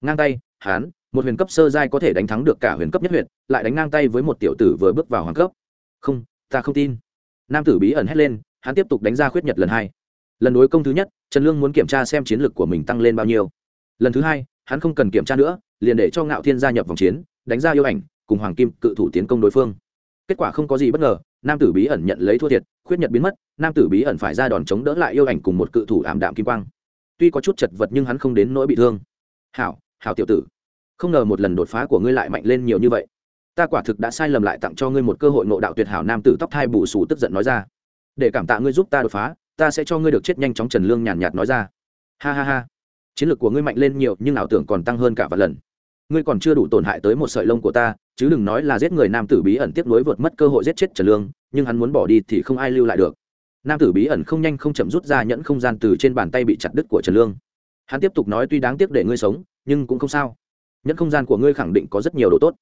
Ngang tay, hán, một huyền cấp sơ giai có thể đánh thắng được cả huyền cấp nhất huyền lại đánh ngang tay với một tiểu tử vừa bước vào hoàng cấp. Không, ta không tin. Nam tử bí ẩn hét lên, hắn tiếp tục đánh ra khuyết nhật lần hai. Lần đối công thứ nhất, trần lương muốn kiểm tra xem chiến lược của mình tăng lên bao nhiêu. Lần thứ hai, hắn không cần kiểm tra nữa, liền để cho ngạo thiên gia nhập vòng chiến, đánh ra yêu ảnh, cùng hoàng kim cự thủ tiến công đối phương kết quả không có gì bất ngờ, nam tử bí ẩn nhận lấy thua thiệt, khuyết nhật biến mất, nam tử bí ẩn phải ra đòn chống đỡ lại yêu ảnh cùng một cự thủ ảm đạm kim quang. Tuy có chút chật vật nhưng hắn không đến nỗi bị thương. Hảo hảo tiểu tử, không ngờ một lần đột phá của ngươi lại mạnh lên nhiều như vậy. Ta quả thực đã sai lầm lại tặng cho ngươi một cơ hội ngộ đạo tuyệt hảo nam tử tóc thai bù xù tức giận nói ra. Để cảm tạ ngươi giúp ta đột phá, ta sẽ cho ngươi được chết nhanh chóng trần lương nhàn nhạt nói ra. Ha ha ha, chiến lược của ngươi mạnh lên nhiều nhưng ảo tưởng còn tăng hơn cả vài lần. Ngươi còn chưa đủ tổn hại tới một sợi lông của ta chứ đừng nói là giết người nam tử bí ẩn tiếp nối vượt mất cơ hội giết chết trần lương, nhưng hắn muốn bỏ đi thì không ai lưu lại được. Nam tử bí ẩn không nhanh không chậm rút ra nhẫn không gian từ trên bàn tay bị chặt đứt của trần lương. Hắn tiếp tục nói tuy đáng tiếc để ngươi sống, nhưng cũng không sao. Nhẫn không gian của ngươi khẳng định có rất nhiều đồ tốt.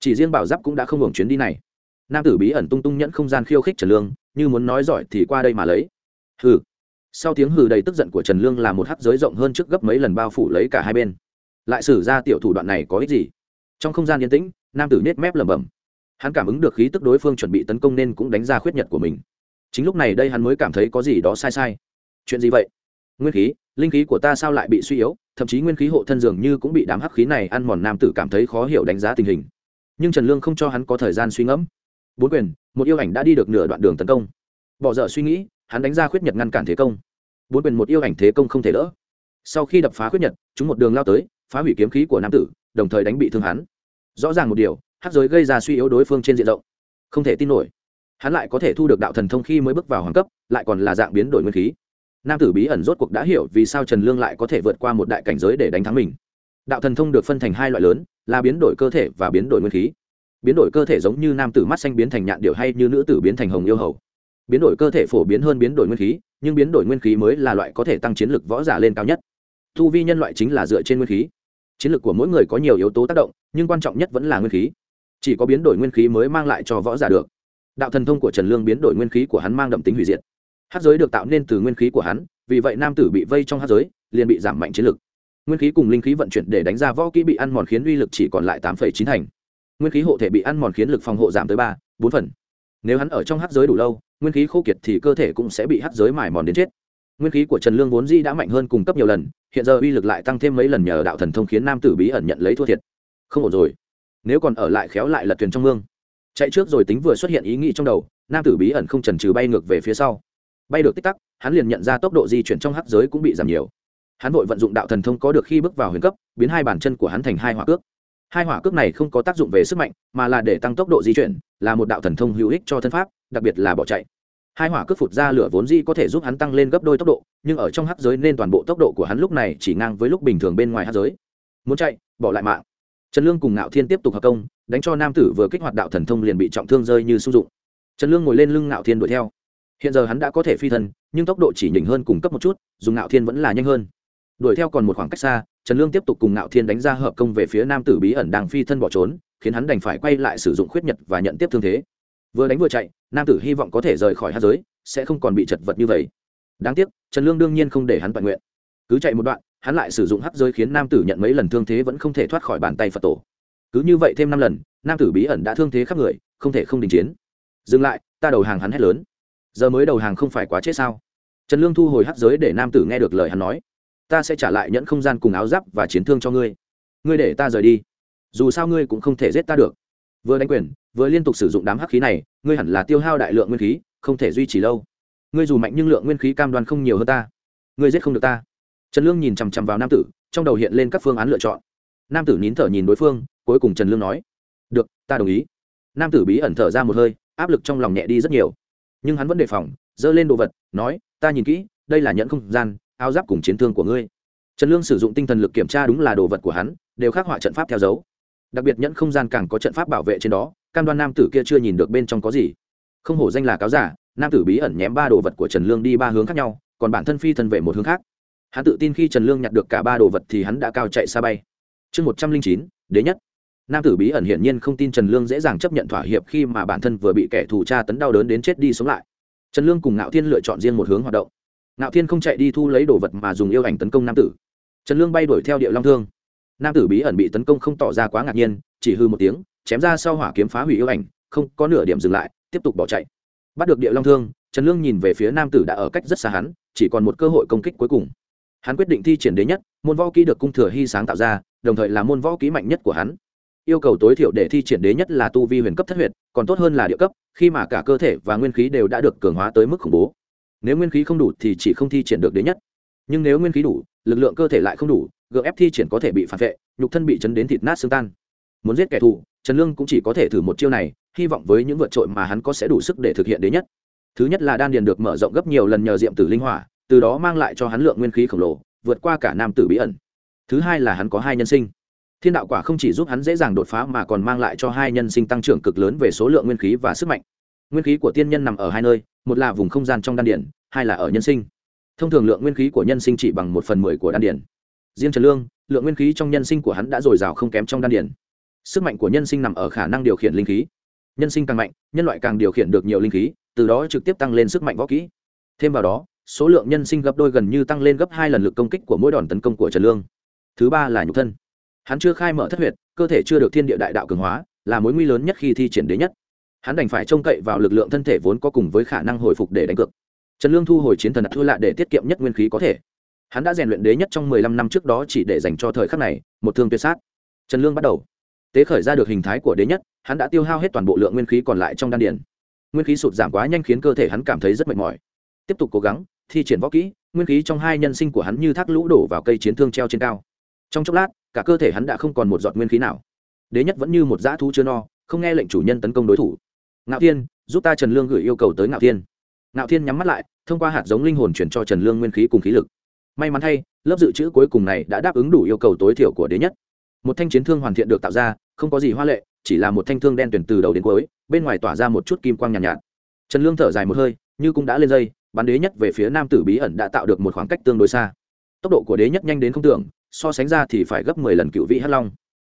Chỉ riêng bảo giáp cũng đã không hưởng chuyến đi này. Nam tử bí ẩn tung tung nhẫn không gian khiêu khích trần lương, như muốn nói giỏi thì qua đây mà lấy. Hừ. Sau tiếng hừ đầy tức giận của trần lương là một hắc giới rộng hơn trước gấp mấy lần bao phủ lấy cả hai bên. Lại xử ra tiểu thủ đoạn này có ích gì? Trong không gian yên tĩnh nam tử nết mép lẩm bẩm. Hắn cảm ứng được khí tức đối phương chuẩn bị tấn công nên cũng đánh ra khuyết nhật của mình. Chính lúc này đây hắn mới cảm thấy có gì đó sai sai. Chuyện gì vậy? Nguyên khí, linh khí của ta sao lại bị suy yếu? Thậm chí nguyên khí hộ thân dường như cũng bị đám hắc khí này ăn mòn nam tử cảm thấy khó hiểu đánh giá tình hình. Nhưng trần lương không cho hắn có thời gian suy ngẫm. Bốn quyền, một yêu ảnh đã đi được nửa đoạn đường tấn công. Bỏ dở suy nghĩ, hắn đánh ra khuyết nhật ngăn cản thế công. Bốn quyền một yêu ảnh thế công không thể đỡ. Sau khi đập phá khuyết nhật, chúng một đường lao tới, phá hủy kiếm khí của nam tử, đồng thời đánh bị thương hắn rõ ràng một điều hát giới gây ra suy yếu đối phương trên diện rộng. Không thể tin nổi. Hắn lại có thể thu được đạo thần thông khi mới bước vào hoàng cấp, lại còn là dạng biến đổi nguyên khí. Nam tử bí ẩn rốt cuộc đã hiểu vì sao trần lương lại có thể vượt qua một đại cảnh giới để đánh thắng mình. Đạo thần thông được phân thành hai loại lớn, là biến đổi cơ thể và biến đổi nguyên khí. Biến đổi cơ thể giống như nam tử mắt xanh biến thành nhạn điệu hay như nữ tử biến thành hồng yêu hầu. Biến đổi cơ thể phổ biến hơn biến đổi nguyên khí, nhưng biến đổi nguyên khí mới là loại có thể tăng chiến lực võ giả lên cao nhất. Thu vi nhân loại chính là dựa trên nguyên khí chiến lược của mỗi người có nhiều yếu tố tác động, nhưng quan trọng nhất vẫn là nguyên khí. Chỉ có biến đổi nguyên khí mới mang lại cho võ giả được. Đạo thần thông của trần lương biến đổi nguyên khí của hắn mang đậm tính hủy diệt. Hát giới được tạo nên từ nguyên khí của hắn, vì vậy nam tử bị vây trong hát giới, liền bị giảm mạnh chiến lực nguyên khí cùng linh khí vận chuyển để đánh ra võ kỹ bị ăn mòn khiến uy lực chỉ còn lại tám chín thành. Nguyên khí hộ thể bị ăn mòn khiến lực phòng hộ giảm tới ba, bốn phần. Nếu hắn ở trong hát giới đủ lâu, nguyên khí khô kiệt thì cơ thể cũng sẽ bị hát giới mài mòn đến chết nguyên khí của trần lương vốn di đã mạnh hơn cung cấp nhiều lần, hiện giờ uy lực lại tăng thêm mấy lần nhờ đạo thần thông khiến nam tử bí ẩn nhận lấy thua thiệt. Không ổn rồi. Nếu còn ở lại khéo lại lật thuyền trong mương. Chạy trước rồi tính vừa xuất hiện ý nghĩ trong đầu, nam tử bí ẩn không trần trừ bay ngược về phía sau. Bay được tích tắc, hắn liền nhận ra tốc độ di chuyển trong hắc giới cũng bị giảm nhiều. Hắn vội vận dụng đạo thần thông có được khi bước vào huyền cấp, biến hai bàn chân của hắn thành hai hỏa cước. Hai hỏa cước này không có tác dụng về sức mạnh, mà là để tăng tốc độ di chuyển, là một đạo thần thông hữu ích cho thân pháp, đặc biệt là bỏ chạy hai hỏa cước phụt ra lửa vốn di có thể giúp hắn tăng lên gấp đôi tốc độ, nhưng ở trong hắc giới nên toàn bộ tốc độ của hắn lúc này chỉ ngang với lúc bình thường bên ngoài hắc giới. Muốn chạy, bỏ lại mạng. Trần lương cùng ngạo thiên tiếp tục hợp công, đánh cho nam tử vừa kích hoạt đạo thần thông liền bị trọng thương rơi như sung dụng. Trần lương ngồi lên lưng ngạo thiên đuổi theo. Hiện giờ hắn đã có thể phi thân, nhưng tốc độ chỉ nhỉnh hơn cùng cấp một chút, dùng ngạo thiên vẫn là nhanh hơn. Đuổi theo còn một khoảng cách xa, trần lương tiếp tục cùng ngạo thiên đánh ra hợp công về phía nam tử bí ẩn đang phi thân bỏ trốn, khiến hắn đành phải quay lại sử dụng khuyết nhật và nhận tiếp thương thế. Vừa đánh vừa chạy nam tử hy vọng có thể rời khỏi hát giới, sẽ không còn bị chật vật như vậy. Đáng tiếc, trần lương đương nhiên không để hắn toàn nguyện. Cứ chạy một đoạn, hắn lại sử dụng hắc giới khiến nam tử nhận mấy lần thương thế vẫn không thể thoát khỏi bàn tay phật tổ. Cứ như vậy thêm năm lần, nam tử bí ẩn đã thương thế khắp người, không thể không đình chiến. Dừng lại, ta đầu hàng hắn hét lớn. Giờ mới đầu hàng không phải quá chết sao? Trần lương thu hồi hắc giới để nam tử nghe được lời hắn nói. Ta sẽ trả lại nhẫn không gian cùng áo giáp và chiến thương cho ngươi. Ngươi để ta rời đi. Dù sao ngươi cũng không thể giết ta được vừa đánh quyền, vừa liên tục sử dụng đám hắc khí này, ngươi hẳn là tiêu hao đại lượng nguyên khí, không thể duy trì lâu. Ngươi dù mạnh nhưng lượng nguyên khí cam đoan không nhiều hơn ta. Ngươi giết không được ta. Trần lương nhìn chằm chằm vào nam tử, trong đầu hiện lên các phương án lựa chọn. Nam tử nín thở nhìn đối phương, cuối cùng trần lương nói, được, ta đồng ý. Nam tử bí ẩn thở ra một hơi, áp lực trong lòng nhẹ đi rất nhiều. Nhưng hắn vẫn đề phòng, giơ lên đồ vật, nói, ta nhìn kỹ, đây là nhẫn không gian, áo giáp cùng chiến thương của ngươi. Trần lương sử dụng tinh thần lực kiểm tra đúng là đồ vật của hắn, đều khắc họa trận pháp theo dấu đặc biệt nhẫn không gian càng có trận pháp bảo vệ trên đó, cam đoan nam tử kia chưa nhìn được bên trong có gì. Không hổ danh là cáo giả, nam tử bí ẩn ném ba đồ vật của trần lương đi ba hướng khác nhau, còn bản thân phi thân về một hướng khác. Hắn tự tin khi trần lương nhặt được cả ba đồ vật thì hắn đã cao chạy xa bay. Chương một trăm linh chín, đế nhất. Nam tử bí ẩn hiển nhiên không tin trần lương dễ dàng chấp nhận thỏa hiệp khi mà bản thân vừa bị kẻ thù tra tấn đau đớn đến chết đi sống lại. Trần lương cùng ngạo thiên lựa chọn riêng một hướng hoạt động. Ngạo thiên không chạy đi thu lấy đồ vật mà dùng yêu ảnh tấn công nam tử. Trần lương bay đuổi theo địa long thương nam tử bí ẩn bị tấn công không tỏ ra quá ngạc nhiên, chỉ hư một tiếng, chém ra sau hỏa kiếm phá hủy yêu ảnh, không có nửa điểm dừng lại, tiếp tục bỏ chạy. Bắt được địa long thương, trần lương nhìn về phía nam tử đã ở cách rất xa hắn, chỉ còn một cơ hội công kích cuối cùng. Hắn quyết định thi triển đế nhất, môn võ kỹ được cung thừa hy sáng tạo ra, đồng thời là môn võ kỹ mạnh nhất của hắn. Yêu cầu tối thiểu để thi triển đế nhất là tu vi huyền cấp thất huyệt, còn tốt hơn là địa cấp, khi mà cả cơ thể và nguyên khí đều đã được cường hóa tới mức khủng bố. Nếu nguyên khí không đủ thì chỉ không thi triển được đế nhất. Nhưng nếu nguyên khí đủ, lực lượng cơ thể lại không đủ gượng ép thi triển có thể bị phản vệ, nhục thân bị chấn đến thịt nát xương tan. Muốn giết kẻ thù, trần lương cũng chỉ có thể thử một chiêu này, hy vọng với những vượt trội mà hắn có sẽ đủ sức để thực hiện đế nhất. Thứ nhất là đan điền được mở rộng gấp nhiều lần nhờ diệm tử linh hỏa, từ đó mang lại cho hắn lượng nguyên khí khổng lồ, vượt qua cả nam tử bí ẩn. Thứ hai là hắn có hai nhân sinh. Thiên đạo quả không chỉ giúp hắn dễ dàng đột phá mà còn mang lại cho hai nhân sinh tăng trưởng cực lớn về số lượng nguyên khí và sức mạnh. Nguyên khí của tiên nhân nằm ở hai nơi, một là vùng không gian trong đan điển hai là ở nhân sinh. Thông thường lượng nguyên khí của nhân sinh chỉ bằng một phần mười của đan điển riêng trần lương, lượng nguyên khí trong nhân sinh của hắn đã dồi dào không kém trong đan điển sức mạnh của nhân sinh nằm ở khả năng điều khiển linh khí. Nhân sinh càng mạnh, nhân loại càng điều khiển được nhiều linh khí, từ đó trực tiếp tăng lên sức mạnh võ kỹ. Thêm vào đó, số lượng nhân sinh gấp đôi gần như tăng lên gấp hai lần lực công kích của mỗi đòn tấn công của trần lương. Thứ ba là nhục thân. Hắn chưa khai mở thất huyệt, cơ thể chưa được thiên địa đại đạo cường hóa, là mối nguy lớn nhất khi thi triển đế nhất. Hắn đành phải trông cậy vào lực lượng thân thể vốn có cùng với khả năng hồi phục để đánh cược. Trần lương thu hồi chiến thần thua lạ để tiết kiệm nhất nguyên khí có thể hắn đã rèn luyện đế nhất trong mười lăm năm trước đó chỉ để dành cho thời khắc này, một thương tuyệt sát. Trần lương bắt đầu. Tế khởi ra được hình thái của đế nhất, hắn đã tiêu hao hết toàn bộ lượng nguyên khí còn lại trong đan điền. Nguyên khí sụt giảm quá nhanh khiến cơ thể hắn cảm thấy rất mệt mỏi. Tiếp tục cố gắng, thi triển võ kỹ, nguyên khí trong hai nhân sinh của hắn như thác lũ đổ vào cây chiến thương treo trên cao. Trong chốc lát, cả cơ thể hắn đã không còn một giọt nguyên khí nào. Đế nhất vẫn như một dã thú chưa no, không nghe lệnh chủ nhân tấn công đối thủ. Ngạo thiên, giúp ta trần lương gửi yêu cầu tới ngạo thiên. Ngạo thiên nhắm mắt lại, thông qua hạt giống linh hồn chuyển cho trần lương nguyên khí cùng khí lực may mắn thay lớp dự trữ cuối cùng này đã đáp ứng đủ yêu cầu tối thiểu của đế nhất. Một thanh chiến thương hoàn thiện được tạo ra không có gì hoa lệ chỉ là một thanh thương đen tuyển từ đầu đến cuối bên ngoài tỏa ra một chút kim quang nhàn nhạt, nhạt. Trần lương thở dài một hơi như cũng đã lên dây bắn đế nhất về phía nam tử bí ẩn đã tạo được một khoảng cách tương đối xa. Tốc độ của đế nhất nhanh đến không tưởng so sánh ra thì phải gấp mười lần cựu vị hắc long.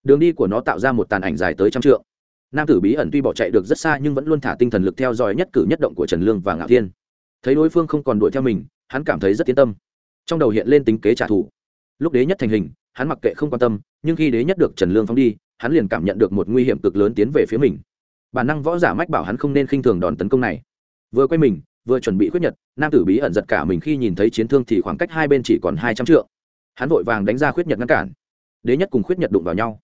Đường đi của nó tạo ra một tàn ảnh dài tới trăm trượng. Nam tử bí ẩn tuy bỏ chạy được rất xa nhưng vẫn luôn thả tinh thần lực theo dõi nhất cử nhất động của trần lương và ngạo thiên. Thấy đối phương không còn đuổi theo mình hắn cảm thấy rất yên tâm trong đầu hiện lên tính kế trả thù. Lúc đế nhất thành hình, hắn mặc kệ không quan tâm, nhưng khi đế nhất được trần lương phóng đi, hắn liền cảm nhận được một nguy hiểm cực lớn tiến về phía mình. Bản năng võ giả mách bảo hắn không nên khinh thường đòn tấn công này. Vừa quay mình, vừa chuẩn bị khuyết nhật, nam tử bí ẩn giật cả mình khi nhìn thấy chiến thương thì khoảng cách hai bên chỉ còn hai trăm trượng. Hắn vội vàng đánh ra khuyết nhật ngăn cản. Đế nhất cùng khuyết nhật đụng vào nhau.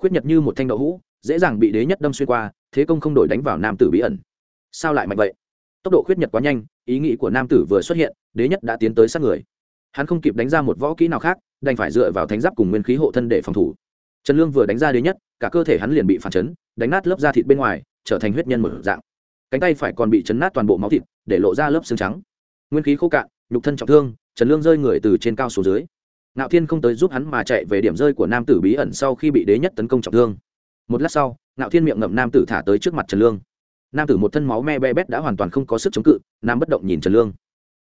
Khuyết nhật như một thanh đậu hũ, dễ dàng bị đế nhất đâm xuyên qua, thế công không đổi đánh vào nam tử bí ẩn. Sao lại mạnh vậy? Tốc độ khuyết nhật quá nhanh, ý nghĩ của nam tử vừa xuất hiện, đế nhất đã tiến tới sát người hắn không kịp đánh ra một võ kỹ nào khác, đành phải dựa vào thánh giáp cùng nguyên khí hộ thân để phòng thủ. Trần lương vừa đánh ra đế nhất, cả cơ thể hắn liền bị phản chấn, đánh nát lớp da thịt bên ngoài, trở thành huyết nhân một dạng. Cánh tay phải còn bị chấn nát toàn bộ máu thịt, để lộ ra lớp xương trắng. Nguyên khí khô cạn, nhục thân trọng thương, trần lương rơi người từ trên cao xuống dưới. Ngạo thiên không tới giúp hắn mà chạy về điểm rơi của nam tử bí ẩn sau khi bị đế nhất tấn công trọng thương. Một lát sau, ngạo thiên miệng ngậm nam tử thả tới trước mặt trần lương. Nam tử một thân máu me be bét đã hoàn toàn không có sức chống cự, nam bất động nhìn trần lương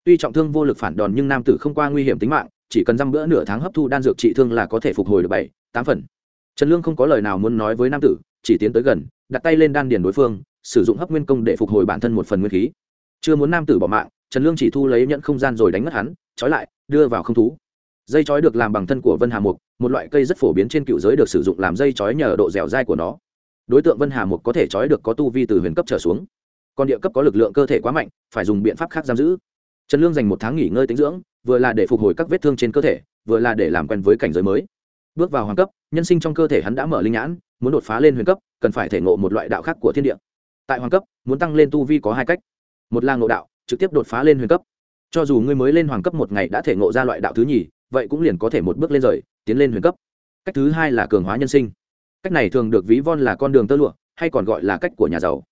tuy trọng thương vô lực phản đòn nhưng nam tử không qua nguy hiểm tính mạng, chỉ cần dăm bữa nửa tháng hấp thu đan dược trị thương là có thể phục hồi được bảy, tám phần. Trần lương không có lời nào muốn nói với nam tử, chỉ tiến tới gần, đặt tay lên đan điền đối phương, sử dụng hấp nguyên công để phục hồi bản thân một phần nguyên khí. Chưa muốn nam tử bỏ mạng, trần lương chỉ thu lấy nhẫn không gian rồi đánh mất hắn, trói lại, đưa vào không thú. Dây trói được làm bằng thân của vân hà mục, một loại cây rất phổ biến trên cựu giới được sử dụng làm dây trói nhờ độ dẻo dai của nó. Đối tượng vân hà mục có thể trói được có tu vi từ huyền cấp trở xuống. Còn địa cấp có lực lượng cơ thể quá mạnh, phải dùng biện pháp khác giam giữ trần lương dành một tháng nghỉ ngơi tính dưỡng, vừa là để phục hồi các vết thương trên cơ thể, vừa là để làm quen với cảnh giới mới. Bước vào hoàng cấp, nhân sinh trong cơ thể hắn đã mở linh nhãn, muốn đột phá lên huyền cấp, cần phải thể ngộ một loại đạo khác của thiên địa. Tại hoàng cấp, muốn tăng lên tu vi có hai cách. Một là ngộ đạo, trực tiếp đột phá lên huyền cấp. Cho dù ngươi mới lên hoàng cấp một ngày đã thể ngộ ra loại đạo thứ nhì, vậy cũng liền có thể một bước lên rời, tiến lên huyền cấp. Cách thứ hai là cường hóa nhân sinh. Cách này thường được ví von là con đường tơ lụa, hay còn gọi là cách của nhà giàu.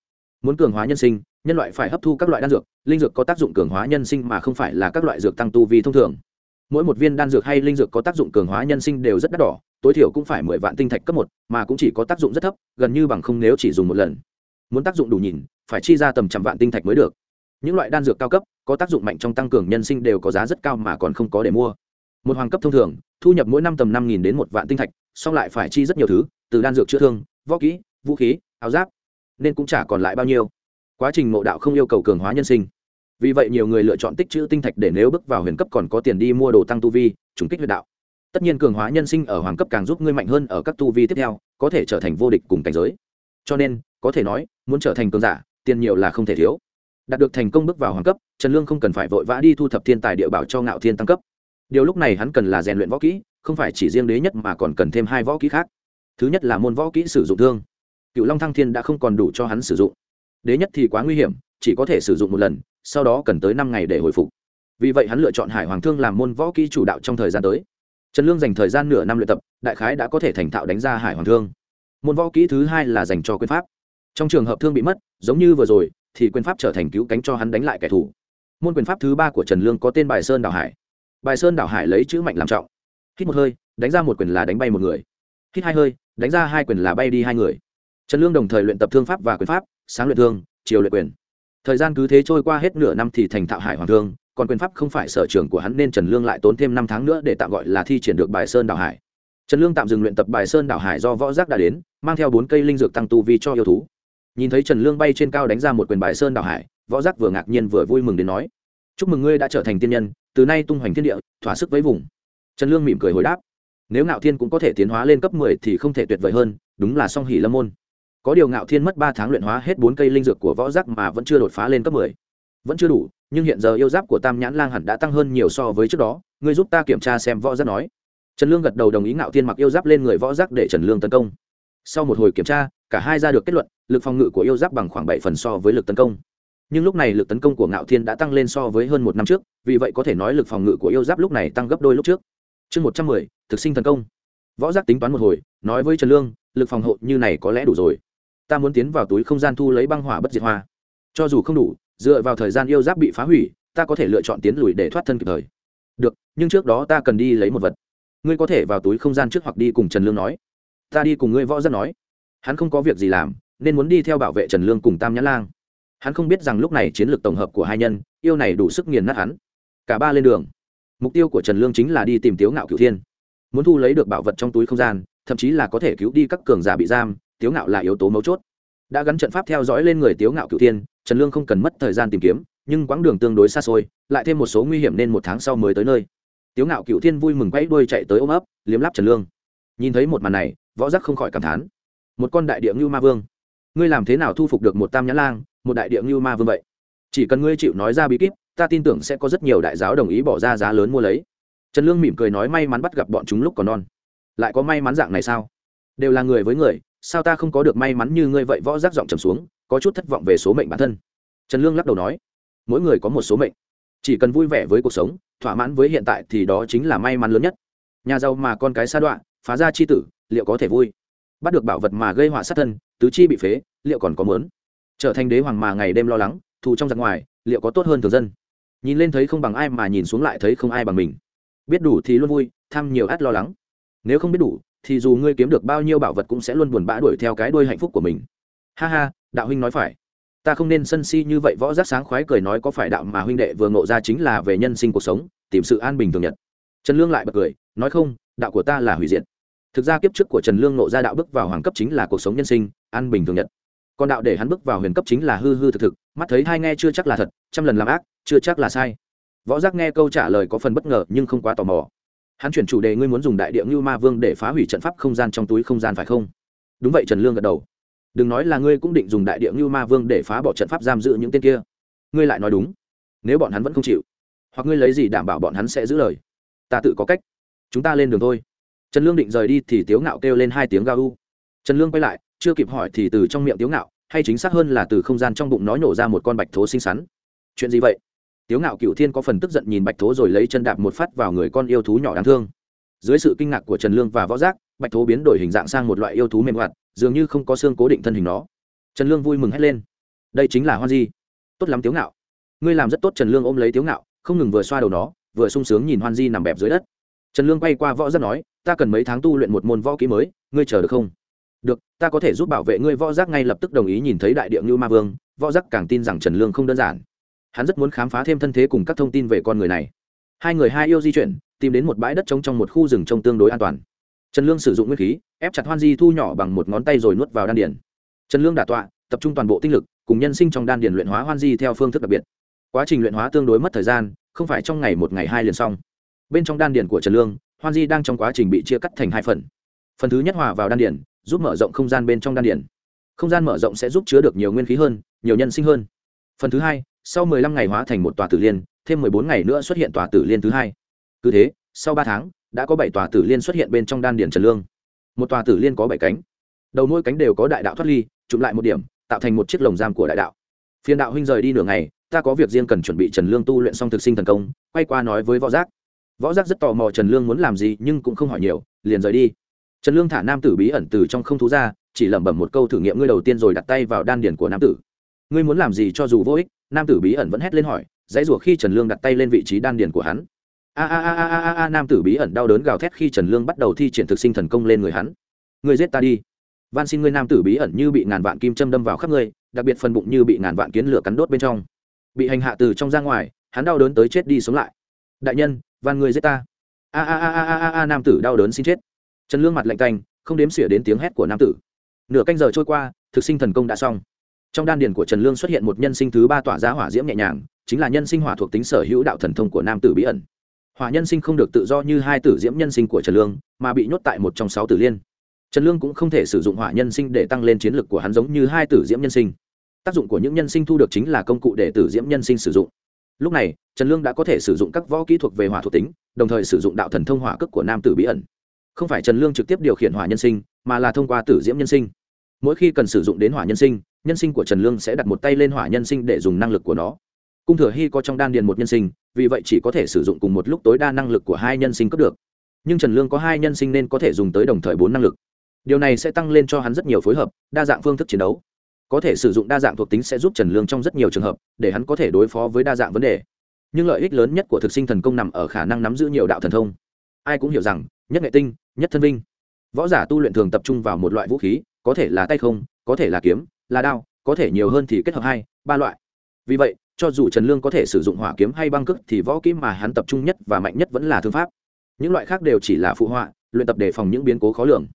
Muốn cường hóa nhân sinh nhân loại phải hấp thu các loại đan dược, linh dược có tác dụng cường hóa nhân sinh mà không phải là các loại dược tăng tu vi thông thường. Mỗi một viên đan dược hay linh dược có tác dụng cường hóa nhân sinh đều rất đắt đỏ, tối thiểu cũng phải mười vạn tinh thạch cấp một, mà cũng chỉ có tác dụng rất thấp, gần như bằng không nếu chỉ dùng một lần. Muốn tác dụng đủ nhìn, phải chi ra tầm trăm vạn tinh thạch mới được. Những loại đan dược cao cấp, có tác dụng mạnh trong tăng cường nhân sinh đều có giá rất cao mà còn không có để mua. Một hoàng cấp thông thường, thu nhập mỗi năm tầm năm nghìn đến một vạn tinh thạch, song lại phải chi rất nhiều thứ, từ đan dược chữa thương, võ kỹ, vũ khí, áo giáp, nên cũng chả còn lại bao nhiêu quá trình ngộ đạo không yêu cầu cường hóa nhân sinh. Vì vậy nhiều người lựa chọn tích chữ tinh thạch để nếu bước vào huyền cấp còn có tiền đi mua đồ tăng tu vi, trùng kích huyền đạo. Tất nhiên cường hóa nhân sinh ở hoàng cấp càng giúp ngươi mạnh hơn ở các tu vi tiếp theo, có thể trở thành vô địch cùng cảnh giới. Cho nên, có thể nói, muốn trở thành cường giả, tiền nhiều là không thể thiếu. Đạt được thành công bước vào hoàng cấp, trần lương không cần phải vội vã đi thu thập thiên tài địa bảo cho ngạo thiên tăng cấp. Điều lúc này hắn cần là rèn luyện võ kỹ, không phải chỉ riêng đế nhất mà còn cần thêm hai võ kỹ khác. Thứ nhất là môn võ kỹ sử dụng thương. Cựu long thăng thiên đã không còn đủ cho hắn sử dụng đế nhất thì quá nguy hiểm, chỉ có thể sử dụng một lần, sau đó cần tới năm ngày để hồi phục. Vì vậy hắn lựa chọn hải hoàng thương làm môn võ kỹ chủ đạo trong thời gian tới. Trần lương dành thời gian nửa năm luyện tập, đại khái đã có thể thành thạo đánh ra hải hoàng thương. Môn võ kỹ thứ hai là dành cho quyền pháp. Trong trường hợp thương bị mất, giống như vừa rồi, thì quyền pháp trở thành cứu cánh cho hắn đánh lại kẻ thù. Môn quyền pháp thứ ba của trần lương có tên bài sơn đảo hải. Bài sơn đảo hải lấy chữ mạnh làm trọng. Hít một hơi, đánh ra một quyền là đánh bay một người. Hít hai hơi, đánh ra hai quyền là bay đi hai người. Trần lương đồng thời luyện tập thương pháp và quyền pháp sáng luyện thương, chiều luyện quyền. Thời gian cứ thế trôi qua hết nửa năm thì thành thạo hải hoàng thương, còn quyền pháp không phải sở trường của hắn nên trần lương lại tốn thêm năm tháng nữa để tạm gọi là thi triển được bài sơn đảo hải. Trần lương tạm dừng luyện tập bài sơn đảo hải do võ giác đã đến, mang theo bốn cây linh dược tăng tu vi cho yêu thú. Nhìn thấy trần lương bay trên cao đánh ra một quyền bài sơn đảo hải, võ giác vừa ngạc nhiên vừa vui mừng đến nói, chúc mừng ngươi đã trở thành tiên nhân, từ nay tung hoành thiên địa, thỏa sức với vùng. Trần lương mỉm cười hồi đáp, nếu ngạo thiên cũng có thể tiến hóa lên cấp mười thì không thể tuyệt vời hơn, đúng là song hỷ lâm môn có điều ngạo thiên mất ba tháng luyện hóa hết bốn cây linh dược của võ giác mà vẫn chưa đột phá lên cấp mười. Vẫn chưa đủ, nhưng hiện giờ yêu giáp của tam nhãn lang hẳn đã tăng hơn nhiều so với trước đó. Ngươi giúp ta kiểm tra xem võ giác nói. Trần lương gật đầu đồng ý ngạo thiên mặc yêu giáp lên người võ giác để trần lương tấn công. Sau một hồi kiểm tra, cả hai ra được kết luận, lực phòng ngự của yêu giáp bằng khoảng bảy phần so với lực tấn công. Nhưng lúc này lực tấn công của ngạo thiên đã tăng lên so với hơn một năm trước, vì vậy có thể nói lực phòng ngự của yêu giáp lúc này tăng gấp đôi lúc trước. Chương một trăm mười, thực sinh tấn công. Võ giác tính toán một hồi, nói với trần lương, lực phòng hộ như này có lẽ đủ rồi ta muốn tiến vào túi không gian thu lấy băng hỏa bất diệt hoa. Cho dù không đủ, dựa vào thời gian yêu giáp bị phá hủy, ta có thể lựa chọn tiến lùi để thoát thân kịp thời. Được, nhưng trước đó ta cần đi lấy một vật. Ngươi có thể vào túi không gian trước hoặc đi cùng trần lương nói. Ta đi cùng ngươi võ rất nói. Hắn không có việc gì làm, nên muốn đi theo bảo vệ trần lương cùng tam Nhã lang. Hắn không biết rằng lúc này chiến lược tổng hợp của hai nhân, yêu này đủ sức nghiền nát hắn. Cả ba lên đường. Mục tiêu của trần lương chính là đi tìm tiếu ngạo cửu thiên. Muốn thu lấy được bảo vật trong túi không gian, thậm chí là có thể cứu đi các cường giả bị giam tiếu ngạo là yếu tố mấu chốt. Đã gắn trận pháp theo dõi lên người tiếu ngạo Cựu thiên, trần lương không cần mất thời gian tìm kiếm, nhưng quãng đường tương đối xa xôi, lại thêm một số nguy hiểm nên một tháng sau mới tới nơi. Tiếu ngạo Cựu thiên vui mừng quay đuôi chạy tới ôm ấp, liếm lắp trần lương. Nhìn thấy một màn này, võ giác không khỏi cảm thán. Một con đại địa ngưu ma vương. Ngươi làm thế nào thu phục được một tam nhã lang, một đại địa ngưu ma vương vậy? Chỉ cần ngươi chịu nói ra bí kíp, ta tin tưởng sẽ có rất nhiều đại giáo đồng ý bỏ ra giá lớn mua lấy. Trần lương mỉm cười nói may mắn bắt gặp bọn chúng lúc còn non. Lại có may mắn dạng này sao? Đều là người với người, sao ta không có được may mắn như ngươi vậy? Võ giác giọng trầm xuống, có chút thất vọng về số mệnh bản thân. Trần lương lắc đầu nói, mỗi người có một số mệnh. Chỉ cần vui vẻ với cuộc sống, thỏa mãn với hiện tại thì đó chính là may mắn lớn nhất. Nhà giàu mà con cái xa đoạn phá ra chi tử, liệu có thể vui? Bắt được bảo vật mà gây họa sát thân, tứ chi bị phế, liệu còn có mớn? Trở thành đế hoàng mà ngày đêm lo lắng, thù trong giặc ngoài, liệu có tốt hơn thường dân? Nhìn lên thấy không bằng ai mà nhìn xuống lại thấy không ai bằng mình. Biết đủ thì luôn vui, tham nhiều át lo lắng. Nếu không biết đủ thì dù ngươi kiếm được bao nhiêu bảo vật cũng sẽ luôn buồn bã đuổi theo cái đuôi hạnh phúc của mình. Ha ha, đạo huynh nói phải. Ta không nên sân si như vậy, võ giác sáng khoái cười nói có phải đạo mà huynh đệ vừa ngộ ra chính là về nhân sinh cuộc sống, tìm sự an bình thường nhật. Trần lương lại bật cười, nói không, đạo của ta là hủy diệt. Thực ra kiếp trước của trần lương ngộ ra đạo bước vào hoàng cấp chính là cuộc sống nhân sinh, an bình thường nhật. Còn đạo để hắn bước vào huyền cấp chính là hư hư thực thực, mắt thấy hai nghe chưa chắc là thật, trăm lần làm ác, chưa chắc là sai. Võ giác nghe câu trả lời có phần bất ngờ nhưng không quá tò mò hắn chuyển chủ đề ngươi muốn dùng đại địa ngưu ma vương để phá hủy trận pháp không gian trong túi không gian phải không? Đúng vậy, trần lương gật đầu. Đừng nói là ngươi cũng định dùng đại địa ngưu ma vương để phá bỏ trận pháp giam giữ những tên kia. Ngươi lại nói đúng. Nếu bọn hắn vẫn không chịu, hoặc ngươi lấy gì đảm bảo bọn hắn sẽ giữ lời? Ta tự có cách. Chúng ta lên đường thôi. Trần lương định rời đi thì tiếu ngạo kêu lên hai tiếng ga u. Trần lương quay lại, chưa kịp hỏi thì từ trong miệng tiếu ngạo, hay chính xác hơn là từ không gian trong bụng nó nhổ ra một con bạch thố xinh xắn. Chuyện gì vậy? Tiếu ngạo cựu thiên có phần tức giận nhìn bạch thố rồi lấy chân đạp một phát vào người con yêu thú nhỏ đáng thương. Dưới sự kinh ngạc của trần lương và võ giác, bạch thố biến đổi hình dạng sang một loại yêu thú mềm hoạt, dường như không có xương cố định thân hình nó. Trần lương vui mừng hét lên. Đây chính là hoa di. Tốt lắm tiếu ngạo. Ngươi làm rất tốt trần lương ôm lấy tiếu ngạo, không ngừng vừa xoa đầu nó, vừa sung sướng nhìn hoan di nằm bẹp dưới đất. Trần lương quay qua võ giác nói, ta cần mấy tháng tu luyện một môn võ kỹ mới, ngươi chờ được không? Được, ta có thể giúp bảo vệ ngươi. Võ giác ngay lập tức đồng ý nhìn thấy đại địa ngưu ma vương. Võ giác càng tin rằng trần lương không đơn giản hắn rất muốn khám phá thêm thân thế cùng các thông tin về con người này. Hai người hai yêu di chuyển, tìm đến một bãi đất trống trong một khu rừng trông tương đối an toàn. Trần lương sử dụng nguyên khí, ép chặt hoan di thu nhỏ bằng một ngón tay rồi nuốt vào đan điền. Trần lương đả tọa, tập trung toàn bộ tinh lực, cùng nhân sinh trong đan điền luyện hóa hoan di theo phương thức đặc biệt. Quá trình luyện hóa tương đối mất thời gian, không phải trong ngày một ngày hai liền xong. Bên trong đan điền của trần lương, hoan di đang trong quá trình bị chia cắt thành hai phần. Phần thứ nhất hòa vào đan điền, giúp mở rộng không gian bên trong đan điền. Không gian mở rộng sẽ giúp chứa được nhiều nguyên khí hơn, nhiều nhân sinh hơn. Phần thứ hai sau 15 ngày hóa thành một tòa tử liên, thêm 14 ngày nữa xuất hiện tòa tử liên thứ hai. Cứ thế, sau ba tháng, đã có bảy tòa tử liên xuất hiện bên trong đan điền trần lương. Một tòa tử liên có bảy cánh. Đầu mỗi cánh đều có đại đạo thoát ly, chụm lại một điểm, tạo thành một chiếc lồng giam của đại đạo. Phiên đạo huynh rời đi nửa ngày, ta có việc riêng cần chuẩn bị trần lương tu luyện xong thực sinh thần công, quay qua nói với võ giác. Võ giác rất tò mò trần lương muốn làm gì, nhưng cũng không hỏi nhiều, liền rời đi. Trần lương thả nam tử bí ẩn từ trong không thú ra, chỉ lẩm bẩm một câu thử nghiệm ngươi đầu tiên rồi đặt tay vào đan điển của nam tử. Ngươi muốn làm gì cho dù vô ích? Nam tử bí ẩn vẫn hét lên hỏi dãy rủa khi trần lương đặt tay lên vị trí đan điền của hắn a a a a a a nam tử bí ẩn đau đớn gào thét khi trần lương bắt đầu thi triển thực sinh thần công lên người hắn Người giết ta đi van xin ngươi nam tử bí ẩn như bị ngàn vạn kim châm đâm vào khắp người, đặc biệt phần bụng như bị ngàn vạn kiến lửa cắn đốt bên trong bị hành hạ từ trong ra ngoài hắn đau đớn tới chết đi sống lại đại nhân van ngươi giết ta a a a a a a nam tử đau đớn xin chết trần lương mặt lạnh tanh không đếm xỉa đến tiếng hét của nam tử nửa canh giờ trôi qua thực sinh thần công đã xong trong đan điền của trần lương xuất hiện một nhân sinh thứ ba tỏa ra hỏa diễm nhẹ nhàng, chính là nhân sinh hỏa thuộc tính sở hữu đạo thần thông của nam tử bí ẩn. Hỏa nhân sinh không được tự do như hai tử diễm nhân sinh của trần lương, mà bị nhốt tại một trong sáu tử liên. Trần lương cũng không thể sử dụng hỏa nhân sinh để tăng lên chiến lực của hắn giống như hai tử diễm nhân sinh. Tác dụng của những nhân sinh thu được chính là công cụ để tử diễm nhân sinh sử dụng. Lúc này, trần lương đã có thể sử dụng các võ kỹ thuật về hỏa thuộc tính, đồng thời sử dụng đạo thần thông hỏa cước của nam tử bí ẩn. Không phải trần lương trực tiếp điều khiển hỏa nhân sinh, mà là thông qua tử diễm nhân sinh mỗi khi cần sử dụng đến hỏa nhân sinh nhân sinh của trần lương sẽ đặt một tay lên hỏa nhân sinh để dùng năng lực của nó. Cung thừa hy có trong đan điền một nhân sinh, vì vậy chỉ có thể sử dụng cùng một lúc tối đa năng lực của hai nhân sinh cấp được. Nhưng trần lương có hai nhân sinh nên có thể dùng tới đồng thời bốn năng lực. Điều này sẽ tăng lên cho hắn rất nhiều phối hợp, đa dạng phương thức chiến đấu. Có thể sử dụng đa dạng thuộc tính sẽ giúp trần lương trong rất nhiều trường hợp, để hắn có thể đối phó với đa dạng vấn đề. Nhưng lợi ích lớn nhất của thực sinh thần công nằm ở khả năng nắm giữ nhiều đạo thần thông. Ai cũng hiểu rằng, nhất nghệ tinh, nhất thân vinh võ giả tu luyện thường tập trung vào một loại vũ khí, có thể là tay không, có thể là kiếm, là đao, có thể nhiều hơn thì kết hợp hai, ba loại. Vì vậy, cho dù trần lương có thể sử dụng hỏa kiếm hay băng cước thì võ kỹ mà hắn tập trung nhất và mạnh nhất vẫn là thương pháp. Những loại khác đều chỉ là phụ họa, luyện tập đề phòng những biến cố khó lường.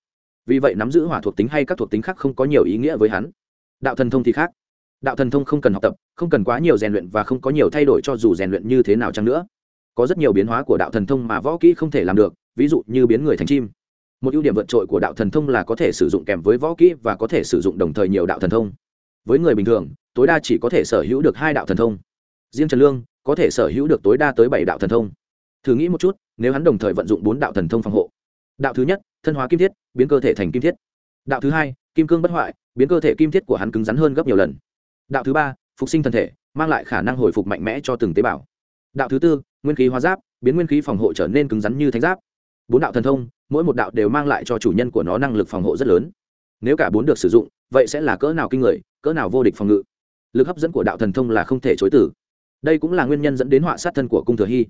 Vì vậy nắm giữ hỏa thuộc tính hay các thuộc tính khác không có nhiều ý nghĩa với hắn. Đạo thần thông thì khác. Đạo thần thông không cần học tập, không cần quá nhiều rèn luyện và không có nhiều thay đổi cho dù rèn luyện như thế nào chăng nữa. Có rất nhiều biến hóa của đạo thần thông mà võ kỹ không thể làm được, ví dụ như biến người thành chim một ưu điểm vượt trội của đạo thần thông là có thể sử dụng kèm với võ kỹ và có thể sử dụng đồng thời nhiều đạo thần thông. Với người bình thường, tối đa chỉ có thể sở hữu được hai đạo thần thông. Riêng trần lương, có thể sở hữu được tối đa tới bảy đạo thần thông. Thử nghĩ một chút, nếu hắn đồng thời vận dụng bốn đạo thần thông phòng hộ. Đạo thứ nhất, thân hóa kim thiết, biến cơ thể thành kim thiết. Đạo thứ hai, kim cương bất hoại, biến cơ thể kim thiết của hắn cứng rắn hơn gấp nhiều lần. Đạo thứ ba, phục sinh thân thể, mang lại khả năng hồi phục mạnh mẽ cho từng tế bào. Đạo thứ tư, nguyên khí hóa giáp, biến nguyên khí phòng hộ trở nên cứng rắn như thánh giáp bốn đạo thần thông, mỗi một đạo đều mang lại cho chủ nhân của nó năng lực phòng hộ rất lớn. Nếu cả bốn được sử dụng, vậy sẽ là cỡ nào kinh người, cỡ nào vô địch phòng ngự? Lực hấp dẫn của đạo thần thông là không thể chối tử đây cũng là nguyên nhân dẫn đến họa sát thân của cung thừa hy.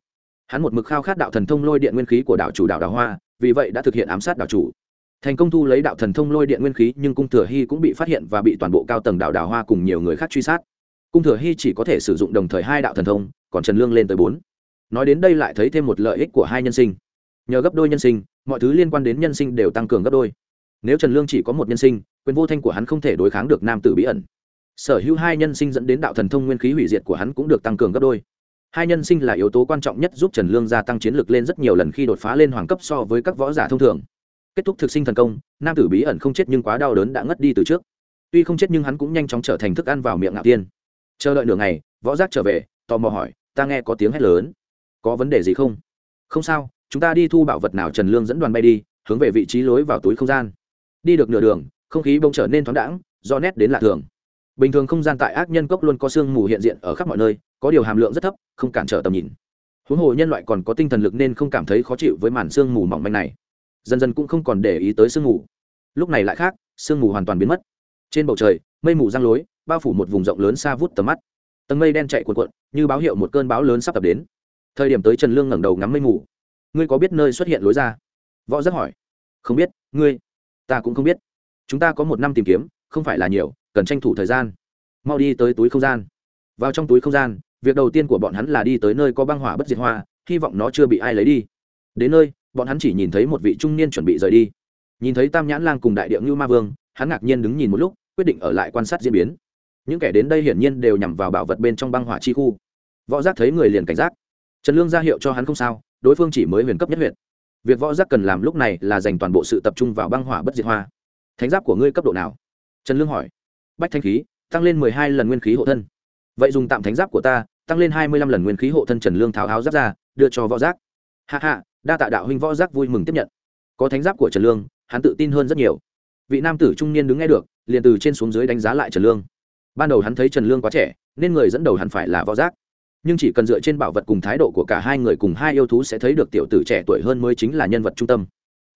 Hắn một mực khao khát đạo thần thông lôi điện nguyên khí của đạo chủ đạo đào hoa, vì vậy đã thực hiện ám sát đạo chủ. Thành công thu lấy đạo thần thông lôi điện nguyên khí, nhưng cung thừa hy cũng bị phát hiện và bị toàn bộ cao tầng đạo đào hoa cùng nhiều người khác truy sát. Cung thừa hy chỉ có thể sử dụng đồng thời hai đạo thần thông, còn trần lương lên tới bốn. Nói đến đây lại thấy thêm một lợi ích của hai nhân sinh nhờ gấp đôi nhân sinh, mọi thứ liên quan đến nhân sinh đều tăng cường gấp đôi. Nếu trần lương chỉ có một nhân sinh, quyền vô thanh của hắn không thể đối kháng được nam tử bí ẩn. Sở hữu hai nhân sinh dẫn đến đạo thần thông nguyên khí hủy diệt của hắn cũng được tăng cường gấp đôi. Hai nhân sinh là yếu tố quan trọng nhất giúp trần lương gia tăng chiến lược lên rất nhiều lần khi đột phá lên hoàng cấp so với các võ giả thông thường. Kết thúc thực sinh thần công, nam tử bí ẩn không chết nhưng quá đau đớn đã ngất đi từ trước. Tuy không chết nhưng hắn cũng nhanh chóng trở thành thức ăn vào miệng ngạo tiên chờ đợi nửa ngày, võ giác trở về, tò mò hỏi, ta nghe có tiếng hét lớn. Có vấn đề gì không? Không sao chúng ta đi thu bảo vật nào trần lương dẫn đoàn bay đi, hướng về vị trí lối vào túi không gian. Đi được nửa đường, không khí bông trở nên thoáng đãng, do nét đến lạ thường. Bình thường không gian tại ác nhân cốc luôn có sương mù hiện diện ở khắp mọi nơi, có điều hàm lượng rất thấp, không cản trở tầm nhìn. Huống hồ nhân loại còn có tinh thần lực nên không cảm thấy khó chịu với màn sương mù mỏng manh này. Dần dần cũng không còn để ý tới sương mù. Lúc này lại khác, sương mù hoàn toàn biến mất. Trên bầu trời, mây mù răng lối, bao phủ một vùng rộng lớn xa vút tầm mắt. Tầng mây đen chạy cuộn cuộn, như báo hiệu một cơn bão lớn sắp tập đến. Thời điểm tới trần lương ngẩng đầu ngắm mây mù ngươi có biết nơi xuất hiện lối ra? Võ rất hỏi. Không biết, ngươi, ta cũng không biết. Chúng ta có một năm tìm kiếm, không phải là nhiều, cần tranh thủ thời gian. Mau đi tới túi không gian. Vào trong túi không gian, việc đầu tiên của bọn hắn là đi tới nơi có băng hỏa bất diệt hoa, hy vọng nó chưa bị ai lấy đi. Đến nơi, bọn hắn chỉ nhìn thấy một vị trung niên chuẩn bị rời đi. Nhìn thấy tam nhãn lang cùng đại điệu ngưu ma vương, hắn ngạc nhiên đứng nhìn một lúc, quyết định ở lại quan sát diễn biến. Những kẻ đến đây hiển nhiên đều nhằm vào bảo vật bên trong băng hỏa chi khu. Võ giác thấy người liền cảnh giác. Trần lương ra hiệu cho hắn không sao đối phương chỉ mới huyền cấp nhất huyện việc võ giác cần làm lúc này là dành toàn bộ sự tập trung vào băng hỏa bất diệt hoa. Thánh giáp của ngươi cấp độ nào? Trần lương hỏi. Bách thanh khí, tăng lên mười hai lần nguyên khí hộ thân. Vậy dùng tạm thánh giáp của ta, tăng lên hai mươi lăm lần nguyên khí hộ thân trần lương tháo áo giáp ra, đưa cho võ giác. Hạ hạ đa tạ đạo huynh võ giác vui mừng tiếp nhận. Có thánh giáp của trần lương, hắn tự tin hơn rất nhiều. Vị nam tử trung niên đứng nghe được, liền từ trên xuống dưới đánh giá lại trần lương. Ban đầu hắn thấy trần lương quá trẻ, nên người dẫn đầu hẳn phải là võ giác nhưng chỉ cần dựa trên bảo vật cùng thái độ của cả hai người cùng hai yêu thú sẽ thấy được tiểu tử trẻ tuổi hơn mới chính là nhân vật trung tâm.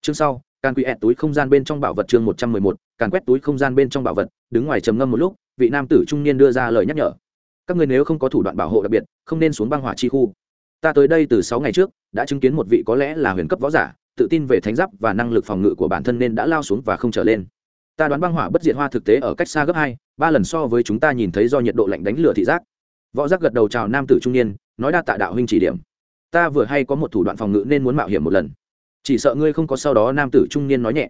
Chương sau, càng quỷ ẹt túi không gian bên trong bảo vật chương một trăm mười một, càng quét túi không gian bên trong bảo vật, đứng ngoài trầm ngâm một lúc, vị nam tử trung niên đưa ra lời nhắc nhở. Các người nếu không có thủ đoạn bảo hộ đặc biệt, không nên xuống băng hỏa chi khu. Ta tới đây từ sáu ngày trước, đã chứng kiến một vị có lẽ là huyền cấp võ giả, tự tin về thánh giáp và năng lực phòng ngự của bản thân nên đã lao xuống và không trở lên. Ta đoán băng hỏa bất diệt hoa thực tế ở cách xa gấp hai, ba lần so với chúng ta nhìn thấy do nhiệt độ lạnh đánh lửa thị giác võ giác gật đầu chào nam tử trung niên, nói đa tạ đạo huynh chỉ điểm. Ta vừa hay có một thủ đoạn phòng ngự nên muốn mạo hiểm một lần. Chỉ sợ ngươi không có sau đó nam tử trung niên nói nhẹ.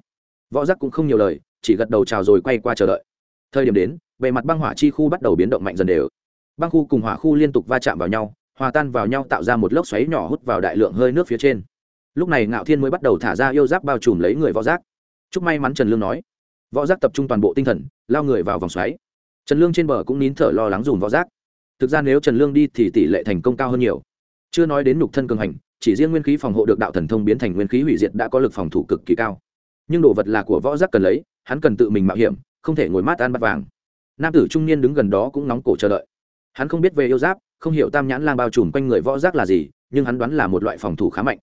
Võ giác cũng không nhiều lời, chỉ gật đầu chào rồi quay qua chờ đợi. Thời điểm đến, bề mặt băng hỏa chi khu bắt đầu biến động mạnh dần đều. Băng khu cùng hỏa khu liên tục va chạm vào nhau, hòa tan vào nhau tạo ra một lốc xoáy nhỏ hút vào đại lượng hơi nước phía trên. Lúc này ngạo thiên mới bắt đầu thả ra yêu giáp bao trùm lấy người võ giác. Chúc may mắn trần lương nói. Võ giác tập trung toàn bộ tinh thần, lao người vào vòng xoáy. Trần lương trên bờ cũng nín thở lo lắng dùm võ giác thực ra nếu trần lương đi thì tỷ lệ thành công cao hơn nhiều. Chưa nói đến nhục thân cường hành, chỉ riêng nguyên khí phòng hộ được đạo thần thông biến thành nguyên khí hủy diệt đã có lực phòng thủ cực kỳ cao. Nhưng đồ vật là của võ giác cần lấy, hắn cần tự mình mạo hiểm, không thể ngồi mát ăn bắt vàng. Nam tử trung niên đứng gần đó cũng nóng cổ chờ đợi. Hắn không biết về yêu giáp, không hiểu tam nhãn lang bao trùm quanh người võ giác là gì, nhưng hắn đoán là một loại phòng thủ khá mạnh.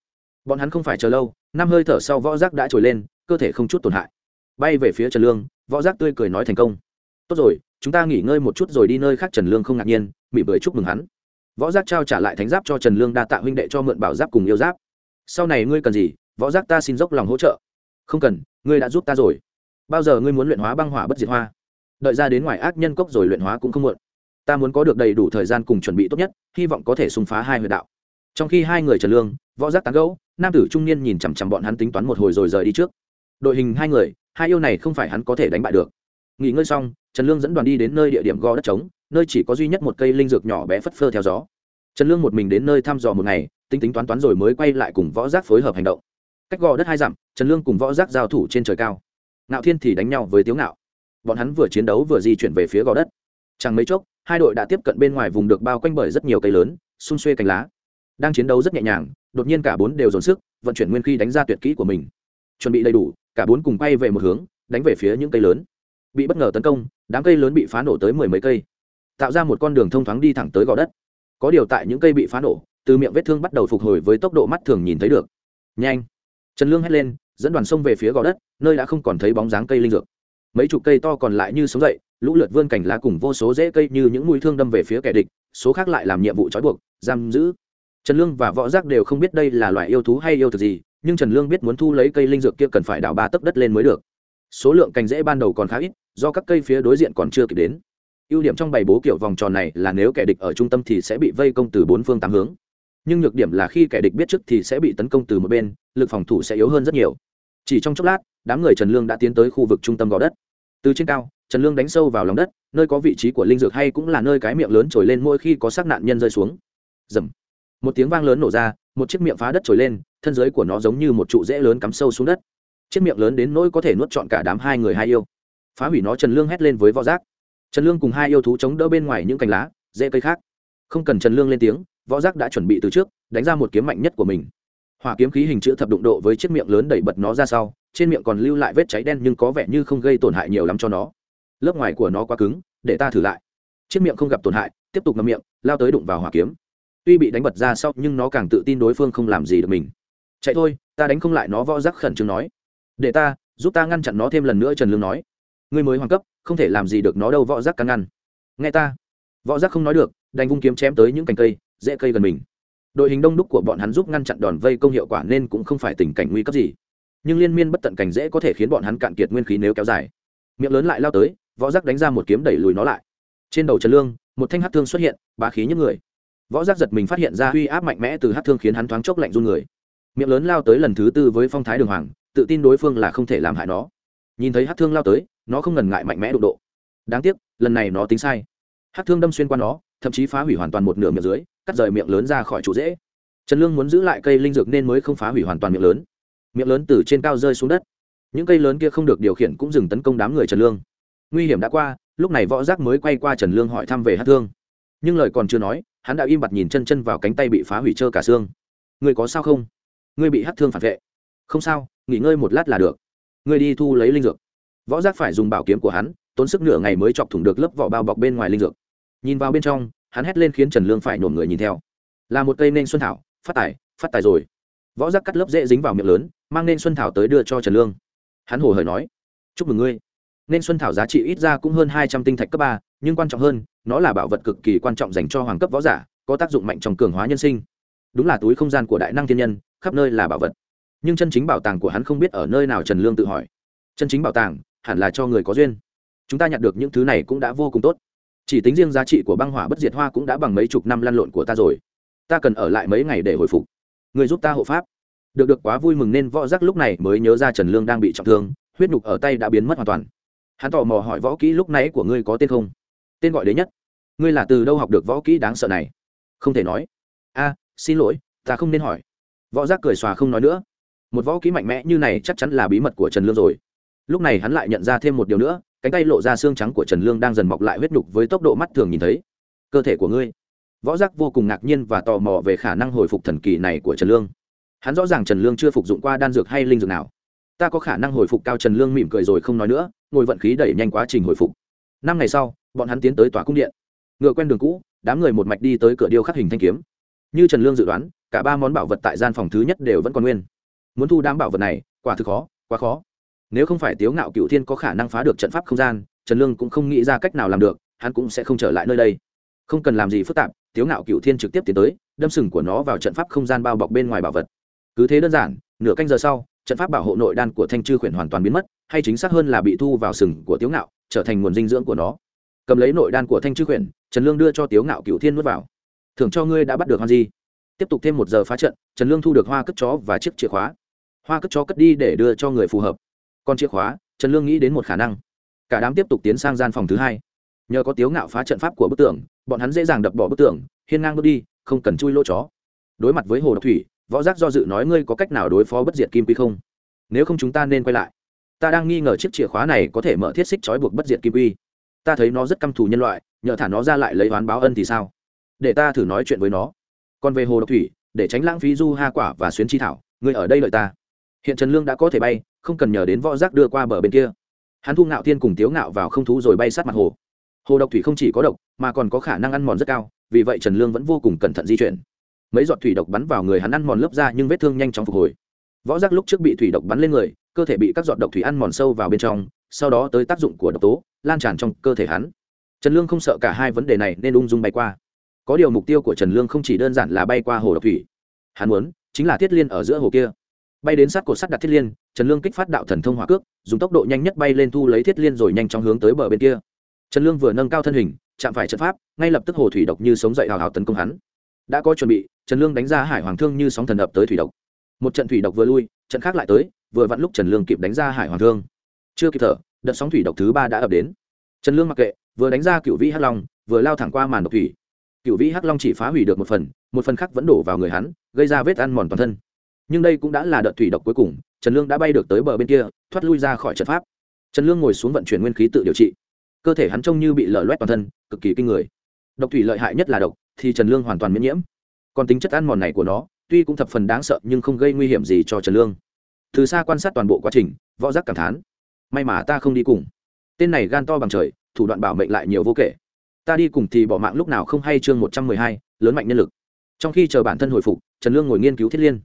Bọn hắn không phải chờ lâu, năm hơi thở sau võ giác đã trồi lên, cơ thể không chút tổn hại. Bay về phía trần lương, võ giác tươi cười nói thành công tốt rồi, chúng ta nghỉ ngơi một chút rồi đi nơi khác trần lương không ngạc nhiên mỉ bưởi chúc mừng hắn. Võ giác trao trả lại thánh giáp cho trần lương đa tạ huynh đệ cho mượn bảo giáp cùng yêu giáp. Sau này ngươi cần gì, võ giác ta xin dốc lòng hỗ trợ. Không cần, ngươi đã giúp ta rồi. Bao giờ ngươi muốn luyện hóa băng hỏa bất diệt hoa? Đợi ra đến ngoài ác nhân cốc rồi luyện hóa cũng không muộn. Ta muốn có được đầy đủ thời gian cùng chuẩn bị tốt nhất, hy vọng có thể xung phá hai huyệt đạo. Trong khi hai người trần lương, võ giác tán gẫu, nam tử trung niên nhìn chằm chằm bọn hắn tính toán một hồi rồi rời đi trước. Đội hình hai người, hai yêu này không phải hắn có thể đánh bại được. Nghỉ ngơi xong trần lương dẫn đoàn đi đến nơi địa điểm gò đất trống, nơi chỉ có duy nhất một cây linh dược nhỏ bé phất phơ theo gió. Trần lương một mình đến nơi thăm dò một ngày, tính tính toán toán rồi mới quay lại cùng võ giác phối hợp hành động. Cách gò đất hai dặm, trần lương cùng võ giác giao thủ trên trời cao. Ngạo thiên thì đánh nhau với tiếu ngạo. Bọn hắn vừa chiến đấu vừa di chuyển về phía gò đất. Chẳng mấy chốc, hai đội đã tiếp cận bên ngoài vùng được bao quanh bởi rất nhiều cây lớn, xung xuê cành lá. Đang chiến đấu rất nhẹ nhàng, đột nhiên cả bốn đều dồn sức, vận chuyển nguyên khí đánh ra tuyệt kỹ của mình. Chuẩn bị đầy đủ, cả bốn cùng bay về một hướng, đánh về phía những cây lớn. Bị bất ngờ tấn công đám cây lớn bị phá nổ tới mười mấy cây, tạo ra một con đường thông thoáng đi thẳng tới gò đất. Có điều tại những cây bị phá nổ, từ miệng vết thương bắt đầu phục hồi với tốc độ mắt thường nhìn thấy được. Nhanh! Trần lương hét lên, dẫn đoàn sông về phía gò đất, nơi đã không còn thấy bóng dáng cây linh dược. Mấy chục cây to còn lại như sống dậy, lũ lượt vươn cảnh lá cùng vô số rễ cây như những mũi thương đâm về phía kẻ địch, số khác lại làm nhiệm vụ trói buộc, giam giữ. Trần lương và võ giác đều không biết đây là loại yêu thú hay yêu thực gì, nhưng trần lương biết muốn thu lấy cây linh dược kia cần phải đào ba tấc đất lên mới được số lượng cành rễ ban đầu còn khá ít, do các cây phía đối diện còn chưa kịp đến. Ưu điểm trong bày bố kiểu vòng tròn này là nếu kẻ địch ở trung tâm thì sẽ bị vây công từ bốn phương tám hướng. Nhưng nhược điểm là khi kẻ địch biết trước thì sẽ bị tấn công từ một bên, lực phòng thủ sẽ yếu hơn rất nhiều. Chỉ trong chốc lát, đám người trần lương đã tiến tới khu vực trung tâm gò đất. Từ trên cao, trần lương đánh sâu vào lòng đất, nơi có vị trí của linh dược hay cũng là nơi cái miệng lớn trồi lên mỗi khi có xác nạn nhân rơi xuống. Dầm một tiếng vang lớn nổ ra, một chiếc miệng phá đất trồi lên, thân dưới của nó giống như một trụ rễ lớn cắm sâu xuống đất chiếc miệng lớn đến nỗi có thể nuốt trọn cả đám hai người hai yêu. Phá hủy nó trần lương hét lên với võ giác. Trần lương cùng hai yêu thú chống đỡ bên ngoài những cành lá rễ cây khác. Không cần trần lương lên tiếng, võ giác đã chuẩn bị từ trước, đánh ra một kiếm mạnh nhất của mình. Hỏa kiếm khí hình chữ thập đụng độ với chiếc miệng lớn đẩy bật nó ra sau, trên miệng còn lưu lại vết cháy đen nhưng có vẻ như không gây tổn hại nhiều lắm cho nó. Lớp ngoài của nó quá cứng, để ta thử lại. Chiếc miệng không gặp tổn hại, tiếp tục ngậm miệng, lao tới đụng vào hỏa kiếm. Tuy bị đánh bật ra sau, nhưng nó càng tự tin đối phương không làm gì được mình. Chạy thôi, ta đánh không lại nó, võ giác khẩn trương nói để ta, giúp ta ngăn chặn nó thêm lần nữa, trần lương nói. Ngươi mới hoàng cấp, không thể làm gì được nó đâu, võ giác cắn ngăn. Nghe ta. Võ giác không nói được, đành vung kiếm chém tới những cành cây dễ cây gần mình. Đội hình đông đúc của bọn hắn giúp ngăn chặn đòn vây công hiệu quả nên cũng không phải tình cảnh nguy cấp gì. Nhưng liên miên bất tận cảnh dễ có thể khiến bọn hắn cạn kiệt nguyên khí nếu kéo dài. Miệng lớn lại lao tới, võ giác đánh ra một kiếm đẩy lùi nó lại. Trên đầu trần lương, một thanh hát thương xuất hiện, bá khí những người. Võ giác giật mình phát hiện ra uy áp mạnh mẽ từ hát thương khiến hắn thoáng chốc lạnh run người. Miệng lớn lao tới lần thứ tư với phong thái đường hoàng tự tin đối phương là không thể làm hại nó. Nhìn thấy hát thương lao tới, nó không ngần ngại mạnh mẽ đụng độ. Đáng tiếc, lần này nó tính sai. Hát thương đâm xuyên qua nó, thậm chí phá hủy hoàn toàn một nửa miệng dưới, cắt rời miệng lớn ra khỏi trụ dễ trần lương muốn giữ lại cây linh dược nên mới không phá hủy hoàn toàn miệng lớn. Miệng lớn từ trên cao rơi xuống đất. Những cây lớn kia không được điều khiển cũng dừng tấn công đám người trần lương. Nguy hiểm đã qua, lúc này võ giác mới quay qua trần lương hỏi thăm về hát thương. Nhưng lời còn chưa nói, hắn đã im bặt nhìn chân chân vào cánh tay bị phá hủy trơ cả xương. Người có sao không? Ngươi bị hát thương phản vệ không sao, nghỉ ngơi một lát là được. Ngươi đi thu lấy linh dược. Võ giác phải dùng bảo kiếm của hắn, tốn sức nửa ngày mới chọc thủng được lớp vỏ bao bọc bên ngoài linh dược. Nhìn vào bên trong, hắn hét lên khiến trần lương phải nổm người nhìn theo. Là một cây nên xuân thảo, phát tài phát tài rồi. Võ giác cắt lớp dễ dính vào miệng lớn, mang nên xuân thảo tới đưa cho trần lương. Hắn hồ hởi nói, chúc mừng ngươi. Nên xuân thảo giá trị ít ra cũng hơn hai trăm tinh thạch cấp ba, nhưng quan trọng hơn, nó là bảo vật cực kỳ quan trọng dành cho hoàng cấp võ giả, có tác dụng mạnh trong cường hóa nhân sinh. Đúng là túi không gian của đại năng thiên nhân, khắp nơi là bảo vật nhưng chân chính bảo tàng của hắn không biết ở nơi nào trần lương tự hỏi. Chân chính bảo tàng, hẳn là cho người có duyên. Chúng ta nhặt được những thứ này cũng đã vô cùng tốt. Chỉ tính riêng giá trị của băng hỏa bất diệt hoa cũng đã bằng mấy chục năm lăn lộn của ta rồi. Ta cần ở lại mấy ngày để hồi phục. Người giúp ta hộ pháp. Được được, quá vui mừng nên võ giác lúc này mới nhớ ra trần lương đang bị trọng thương, huyết nhục ở tay đã biến mất hoàn toàn. Hắn tò mò hỏi võ kỹ lúc nãy của ngươi có tên không? Tên gọi đấy nhất. Ngươi là từ đâu học được võ kỹ đáng sợ này? Không thể nói. A, xin lỗi, ta không nên hỏi. Võ giác cười xòa không nói nữa một võ kỹ mạnh mẽ như này chắc chắn là bí mật của trần lương rồi. Lúc này hắn lại nhận ra thêm một điều nữa, cánh tay lộ ra xương trắng của trần lương đang dần mọc lại huyết nhục với tốc độ mắt thường nhìn thấy. Cơ thể của ngươi. Võ giác vô cùng ngạc nhiên và tò mò về khả năng hồi phục thần kỳ này của trần lương. Hắn rõ ràng trần lương chưa phục dụng qua đan dược hay linh dược nào. Ta có khả năng hồi phục cao trần lương mỉm cười rồi không nói nữa, ngồi vận khí đẩy nhanh quá trình hồi phục. Năm ngày sau, bọn hắn tiến tới tòa cung điện. Ngựa quen đường cũ, đám người một mạch đi tới cửa điêu khắc hình thanh kiếm. Như trần lương dự đoán, cả ba món bảo vật tại gian phòng thứ nhất đều vẫn còn nguyên muốn thu đám bảo vật này, quả thực khó, quá khó. Nếu không phải tiếu ngạo cựu thiên có khả năng phá được trận pháp không gian, trần lương cũng không nghĩ ra cách nào làm được, hắn cũng sẽ không trở lại nơi đây. Không cần làm gì phức tạp, tiếu ngạo cựu thiên trực tiếp tiến tới, đâm sừng của nó vào trận pháp không gian bao bọc bên ngoài bảo vật. Cứ thế đơn giản, nửa canh giờ sau, trận pháp bảo hộ nội đan của thanh chư khuyển hoàn toàn biến mất, hay chính xác hơn là bị thu vào sừng của tiếu ngạo, trở thành nguồn dinh dưỡng của nó. Cầm lấy nội đan của thanh chư khuyển, trần lương đưa cho tiếu ngạo cựu thiên nuốt vào. Thưởng cho ngươi đã bắt được hoan di tiếp tục thêm một giờ phá trận, trần lương thu được hoa cất chó và chiếc chìa khóa hoa cất chó cất đi để đưa cho người phù hợp. Còn chìa khóa, trần lương nghĩ đến một khả năng. Cả đám tiếp tục tiến sang gian phòng thứ hai. Nhờ có tiếu ngạo phá trận pháp của bức tường, bọn hắn dễ dàng đập bỏ bức tường, hiên ngang bước đi, không cần chui lỗ chó. Đối mặt với hồ độc thủy, võ giác do dự nói ngươi có cách nào đối phó bất diệt kim quy không? Nếu không chúng ta nên quay lại. Ta đang nghi ngờ chiếc chìa khóa này có thể mở thiết xích trói buộc bất diệt kim quy. Ta thấy nó rất căm thù nhân loại, nhờ thả nó ra lại lấy oán báo ân thì sao? Để ta thử nói chuyện với nó. Còn về hồ độc thủy, để tránh lãng phí du ha quả và xuyến chi thảo, ngươi ở đây lợi ta hiện trần lương đã có thể bay, không cần nhờ đến võ giác đưa qua bờ bên kia. Hắn thu ngạo thiên cùng tiếu ngạo vào không thú rồi bay sát mặt hồ. Hồ độc thủy không chỉ có độc, mà còn có khả năng ăn mòn rất cao, vì vậy trần lương vẫn vô cùng cẩn thận di chuyển. Mấy giọt thủy độc bắn vào người hắn ăn mòn lớp ra nhưng vết thương nhanh chóng phục hồi. Võ giác lúc trước bị thủy độc bắn lên người, cơ thể bị các giọt độc thủy ăn mòn sâu vào bên trong, sau đó tới tác dụng của độc tố, lan tràn trong cơ thể hắn. Trần lương không sợ cả hai vấn đề này nên ung dung bay qua. Có điều mục tiêu của trần lương không chỉ đơn giản là bay qua hồ độc thủy. Hắn muốn chính là thiết liên ở giữa hồ kia bay đến sát cột sắt đặt thiết liên, trần lương kích phát đạo thần thông hỏa cước, dùng tốc độ nhanh nhất bay lên thu lấy thiết liên rồi nhanh chóng hướng tới bờ bên kia. Trần lương vừa nâng cao thân hình, chạm phải trận pháp, ngay lập tức hồ thủy độc như sống dậy hào hào tấn công hắn. Đã có chuẩn bị, trần lương đánh ra hải hoàng thương như sóng thần ập tới thủy độc. Một trận thủy độc vừa lui, trận khác lại tới, vừa vặn lúc trần lương kịp đánh ra hải hoàng thương. Chưa kịp thở, đợt sóng thủy độc thứ ba đã ập đến. Trần lương mặc kệ, vừa đánh ra cựu vĩ hắc long, vừa lao thẳng qua màn độc thủy. Cựu vĩ hắc long chỉ phá hủy được một phần một phần khác vẫn đổ vào người hắn, gây ra vết ăn mòn toàn thân nhưng đây cũng đã là đợt thủy độc cuối cùng, trần lương đã bay được tới bờ bên kia, thoát lui ra khỏi trận pháp. Trần lương ngồi xuống vận chuyển nguyên khí tự điều trị. Cơ thể hắn trông như bị lở loét toàn thân, cực kỳ kinh người. Độc thủy lợi hại nhất là độc, thì trần lương hoàn toàn miễn nhiễm. Còn tính chất ăn mòn này của nó, tuy cũng thập phần đáng sợ nhưng không gây nguy hiểm gì cho trần lương. Từ xa quan sát toàn bộ quá trình, võ giác cảm thán. May mà ta không đi cùng. Tên này gan to bằng trời, thủ đoạn bảo mệnh lại nhiều vô kể. Ta đi cùng thì bỏ mạng lúc nào không hay chương một trăm mười hai, lớn mạnh nhân lực. Trong khi chờ bản thân hồi phục, trần lương ngồi nghiên cứu thiết liên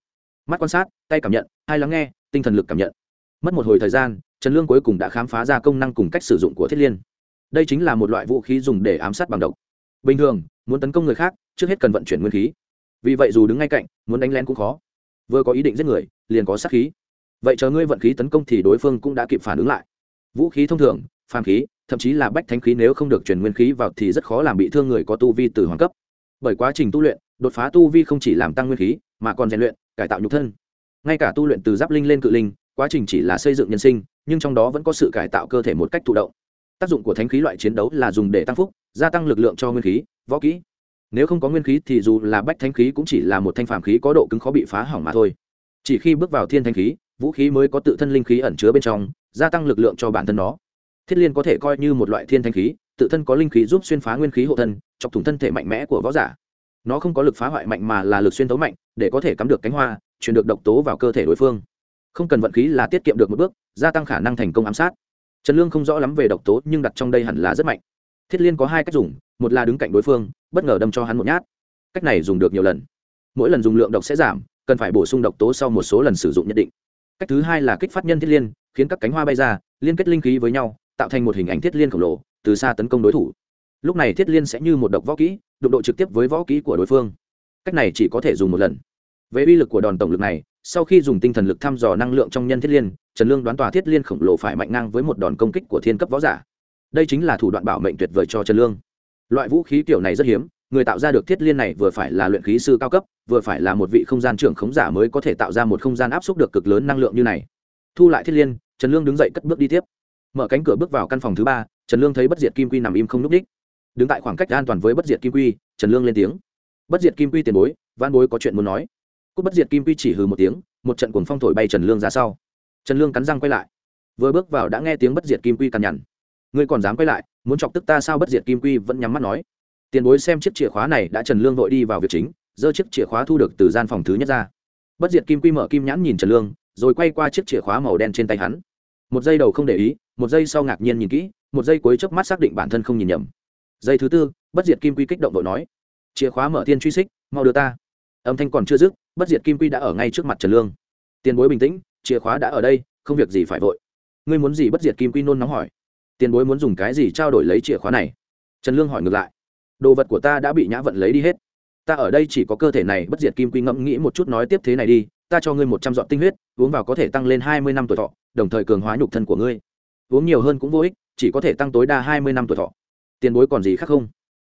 mắt quan sát, tay cảm nhận, hai lắng nghe, tinh thần lực cảm nhận. Mất một hồi thời gian, trần lương cuối cùng đã khám phá ra công năng cùng cách sử dụng của thiết liên. Đây chính là một loại vũ khí dùng để ám sát bằng độc. Bình thường, muốn tấn công người khác, trước hết cần vận chuyển nguyên khí. Vì vậy dù đứng ngay cạnh, muốn đánh lén cũng khó. Vừa có ý định giết người, liền có sát khí. Vậy chờ ngươi vận khí tấn công thì đối phương cũng đã kịp phản ứng lại. Vũ khí thông thường, phàm khí, thậm chí là bách thánh khí nếu không được chuyển nguyên khí vào thì rất khó làm bị thương người có tu vi từ hoàng cấp. Bởi quá trình tu luyện, đột phá tu vi không chỉ làm tăng nguyên khí mà còn rèn luyện, cải tạo nhục thân. Ngay cả tu luyện từ giáp linh lên cự linh, quá trình chỉ là xây dựng nhân sinh, nhưng trong đó vẫn có sự cải tạo cơ thể một cách thụ động. Tác dụng của thánh khí loại chiến đấu là dùng để tăng phúc, gia tăng lực lượng cho nguyên khí, võ kỹ. Nếu không có nguyên khí thì dù là bách thánh khí cũng chỉ là một thanh phàm khí có độ cứng khó bị phá hỏng mà thôi. Chỉ khi bước vào thiên thanh khí, vũ khí mới có tự thân linh khí ẩn chứa bên trong, gia tăng lực lượng cho bản thân nó. Thiết liên có thể coi như một loại thiên thanh khí, tự thân có linh khí giúp xuyên phá nguyên khí hộ thân, chọc thủng thân thể mạnh mẽ của võ giả nó không có lực phá hoại mạnh mà là lực xuyên tấu mạnh, để có thể cắm được cánh hoa, truyền được độc tố vào cơ thể đối phương. Không cần vận khí là tiết kiệm được một bước, gia tăng khả năng thành công ám sát. Trần lương không rõ lắm về độc tố, nhưng đặt trong đây hẳn là rất mạnh. Thiết liên có hai cách dùng, một là đứng cạnh đối phương, bất ngờ đâm cho hắn một nhát. Cách này dùng được nhiều lần. Mỗi lần dùng lượng độc sẽ giảm, cần phải bổ sung độc tố sau một số lần sử dụng nhất định. Cách thứ hai là kích phát nhân thiết liên, khiến các cánh hoa bay ra, liên kết linh khí với nhau, tạo thành một hình ảnh thiết liên khổng lồ, từ xa tấn công đối thủ lúc này thiết liên sẽ như một độc võ kỹ, đụng độ trực tiếp với võ kỹ của đối phương. Cách này chỉ có thể dùng một lần. Về uy lực của đòn tổng lực này, sau khi dùng tinh thần lực thăm dò năng lượng trong nhân thiết liên, trần lương đoán tòa thiết liên khổng lồ phải mạnh ngang với một đòn công kích của thiên cấp võ giả. Đây chính là thủ đoạn bảo mệnh tuyệt vời cho trần lương. Loại vũ khí kiểu này rất hiếm, người tạo ra được thiết liên này vừa phải là luyện khí sư cao cấp, vừa phải là một vị không gian trưởng khống giả mới có thể tạo ra một không gian áp suất được cực lớn năng lượng như này. Thu lại thiết liên, trần lương đứng dậy cất bước đi tiếp. Mở cánh cửa bước vào căn phòng thứ ba, trần lương thấy bất diệt kim quy nằm im không n ú c đích đứng tại khoảng cách an toàn với bất diệt kim quy, trần lương lên tiếng. Bất diệt kim quy tiền bối văn bối có chuyện muốn nói. Cúc bất diệt kim quy chỉ hừ một tiếng, một trận cuồng phong thổi bay trần lương ra sau. Trần lương cắn răng quay lại. Vừa bước vào đã nghe tiếng bất diệt kim quy cằn nhằn. Ngươi còn dám quay lại, muốn chọc tức ta sao? Bất diệt kim quy vẫn nhắm mắt nói. Tiền bối xem chiếc chìa khóa này đã trần lương vội đi vào việc chính, giơ chiếc chìa khóa thu được từ gian phòng thứ nhất ra. Bất diệt kim quy mở kim nhãn nhìn trần lương, rồi quay qua chiếc chìa khóa màu đen trên tay hắn. Một giây đầu không để ý, một giây sau ngạc nhiên nhìn kỹ, một giây cuối chớp mắt xác định bản thân không nhìn nhầm giây thứ tư, bất diệt kim quy kích động đội nói. Chìa khóa mở thiên truy xích, mau đưa ta. Âm thanh còn chưa dứt, bất diệt kim quy đã ở ngay trước mặt trần lương. Tiền bối bình tĩnh, chìa khóa đã ở đây, không việc gì phải vội. Ngươi muốn gì bất diệt kim quy nôn nóng hỏi. Tiền bối muốn dùng cái gì trao đổi lấy chìa khóa này? Trần lương hỏi ngược lại. Đồ vật của ta đã bị nhã vận lấy đi hết. Ta ở đây chỉ có cơ thể này, bất diệt kim quy ngẫm nghĩ một chút nói tiếp thế này đi, ta cho ngươi một trăm dọn tinh huyết, uống vào có thể tăng lên hai mươi năm tuổi thọ, đồng thời cường hóa nhục thân của ngươi. Uống nhiều hơn cũng vô ích, chỉ có thể tăng tối đa hai mươi năm tuổi thọ tiền bối còn gì khác không?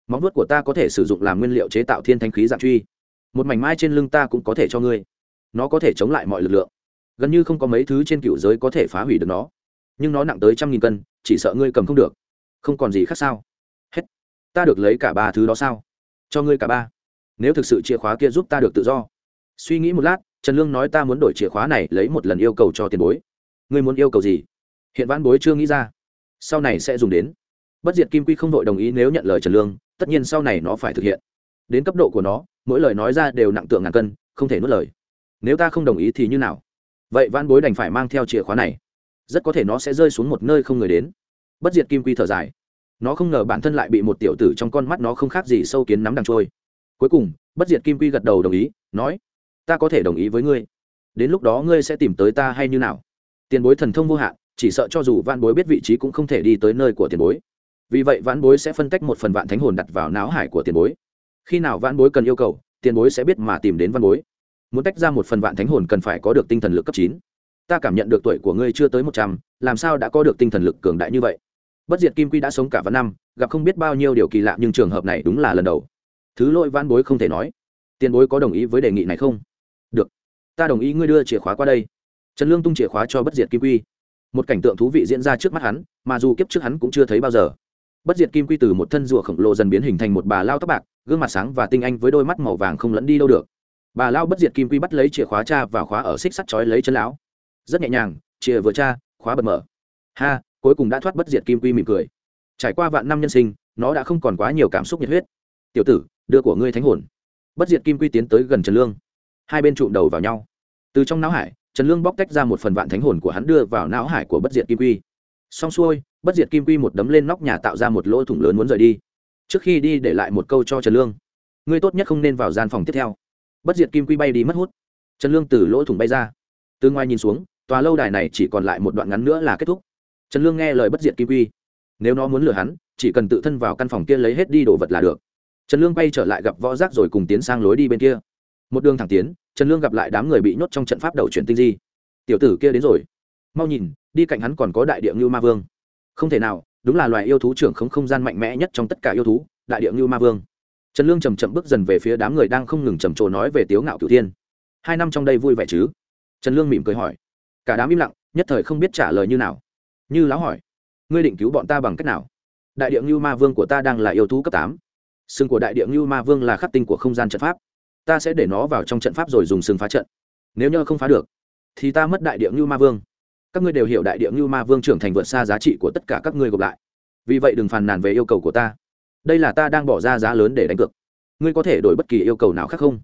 Móng vuốt của ta có thể sử dụng làm nguyên liệu chế tạo thiên thanh khí dạng truy. Một mảnh mai trên lưng ta cũng có thể cho ngươi. Nó có thể chống lại mọi lực lượng. Gần như không có mấy thứ trên cựu giới có thể phá hủy được nó. Nhưng nó nặng tới trăm nghìn cân, chỉ sợ ngươi cầm không được. Không còn gì khác sao? Hết. Ta được lấy cả ba thứ đó sao? Cho ngươi cả ba. Nếu thực sự chìa khóa kia giúp ta được tự do. Suy nghĩ một lát, trần lương nói ta muốn đổi chìa khóa này lấy một lần yêu cầu cho tiền bối. Ngươi muốn yêu cầu gì? Hiện văn bối chưa nghĩ ra. Sau này sẽ dùng đến bất diệt kim quy không đội đồng ý nếu nhận lời trần lương, tất nhiên sau này nó phải thực hiện. Đến cấp độ của nó, mỗi lời nói ra đều nặng tượng ngàn cân, không thể nuốt lời. Nếu ta không đồng ý thì như nào? Vậy văn bối đành phải mang theo chìa khóa này. Rất có thể nó sẽ rơi xuống một nơi không người đến. Bất diệt kim quy thở dài. Nó không ngờ bản thân lại bị một tiểu tử trong con mắt nó không khác gì sâu kiến nắm đằng trôi. Cuối cùng, bất diệt kim quy gật đầu đồng ý, nói, ta có thể đồng ý với ngươi. Đến lúc đó ngươi sẽ tìm tới ta hay như nào? Tiền bối thần thông vô hạn, chỉ sợ cho dù Van bối biết vị trí cũng không thể đi tới nơi của tiền bối vì vậy vãn bối sẽ phân tách một phần vạn thánh hồn đặt vào não hải của tiền bối. Khi nào vãn bối cần yêu cầu, tiền bối sẽ biết mà tìm đến văn bối. Muốn tách ra một phần vạn thánh hồn cần phải có được tinh thần lực cấp chín. Ta cảm nhận được tuổi của ngươi chưa tới một trăm, làm sao đã có được tinh thần lực cường đại như vậy? Bất diệt kim quy đã sống cả vạn năm, gặp không biết bao nhiêu điều kỳ lạ nhưng trường hợp này đúng là lần đầu. Thứ lỗi vãn bối không thể nói. Tiền bối có đồng ý với đề nghị này không? Được. Ta đồng ý ngươi đưa chìa khóa qua đây. Trần lương tung chìa khóa cho bất diệt kim quy. Một cảnh tượng thú vị diễn ra trước mắt hắn, mà dù kiếp trước hắn cũng chưa thấy bao giờ bất diệt kim quy từ một thân rùa khổng lồ dần biến hình thành một bà lao tóc bạc, gương mặt sáng và tinh anh với đôi mắt màu vàng không lẫn đi đâu được. Bà lao bất diệt kim quy bắt lấy chìa khóa cha và khóa ở xích sắt chói lấy chân lão. Rất nhẹ nhàng, chìa vừa cha, khóa bật mở. Ha, cuối cùng đã thoát bất diệt kim quy mỉm cười. Trải qua vạn năm nhân sinh, nó đã không còn quá nhiều cảm xúc nhiệt huyết. Tiểu tử, đưa của ngươi thánh hồn. Bất diệt kim quy tiến tới gần trần lương. Hai bên trụm đầu vào nhau. Từ trong não hải, trần lương bóc tách ra một phần vạn thánh hồn của hắn đưa vào não hải của bất diệt kim quy. Xong xuôi bất diệt kim quy một đấm lên nóc nhà tạo ra một lỗ thủng lớn muốn rời đi. Trước khi đi để lại một câu cho trần lương. Ngươi tốt nhất không nên vào gian phòng tiếp theo. Bất diệt kim quy bay đi mất hút. Trần lương từ lỗ thủng bay ra. Từ ngoài nhìn xuống, tòa lâu đài này chỉ còn lại một đoạn ngắn nữa là kết thúc. Trần lương nghe lời bất diệt kim quy. Nếu nó muốn lừa hắn, chỉ cần tự thân vào căn phòng kia lấy hết đi đồ vật là được. Trần lương bay trở lại gặp võ giác rồi cùng tiến sang lối đi bên kia. Một đường thẳng tiến, trần lương gặp lại đám người bị nhốt trong trận pháp đầu chuyển tinh di. Tiểu tử kia đến rồi. Mau nhìn, đi cạnh hắn còn có đại địa ngưu ma vương không thể nào, đúng là loài yêu thú trưởng không không gian mạnh mẽ nhất trong tất cả yêu thú, đại địa ngưu ma vương. Trần lương chầm chậm bước dần về phía đám người đang không ngừng trầm trồ nói về tiếu ngạo cửu thiên. Hai năm trong đây vui vẻ chứ? Trần lương mỉm cười hỏi. Cả đám im lặng, nhất thời không biết trả lời như nào. Như lão hỏi, ngươi định cứu bọn ta bằng cách nào? Đại địa ngưu ma vương của ta đang là yêu thú cấp tám. Sừng của đại địa ngưu ma vương là khắc tinh của không gian trận pháp. Ta sẽ để nó vào trong trận pháp rồi dùng sừng phá trận. Nếu như không phá được, thì ta mất đại địa ngưu ma vương các ngươi đều hiểu đại địa ngưu ma vương trưởng thành vượt xa giá trị của tất cả các ngươi gộp lại. Vì vậy đừng phàn nàn về yêu cầu của ta. Đây là ta đang bỏ ra giá lớn để đánh cược. Ngươi có thể đổi bất kỳ yêu cầu nào khác không?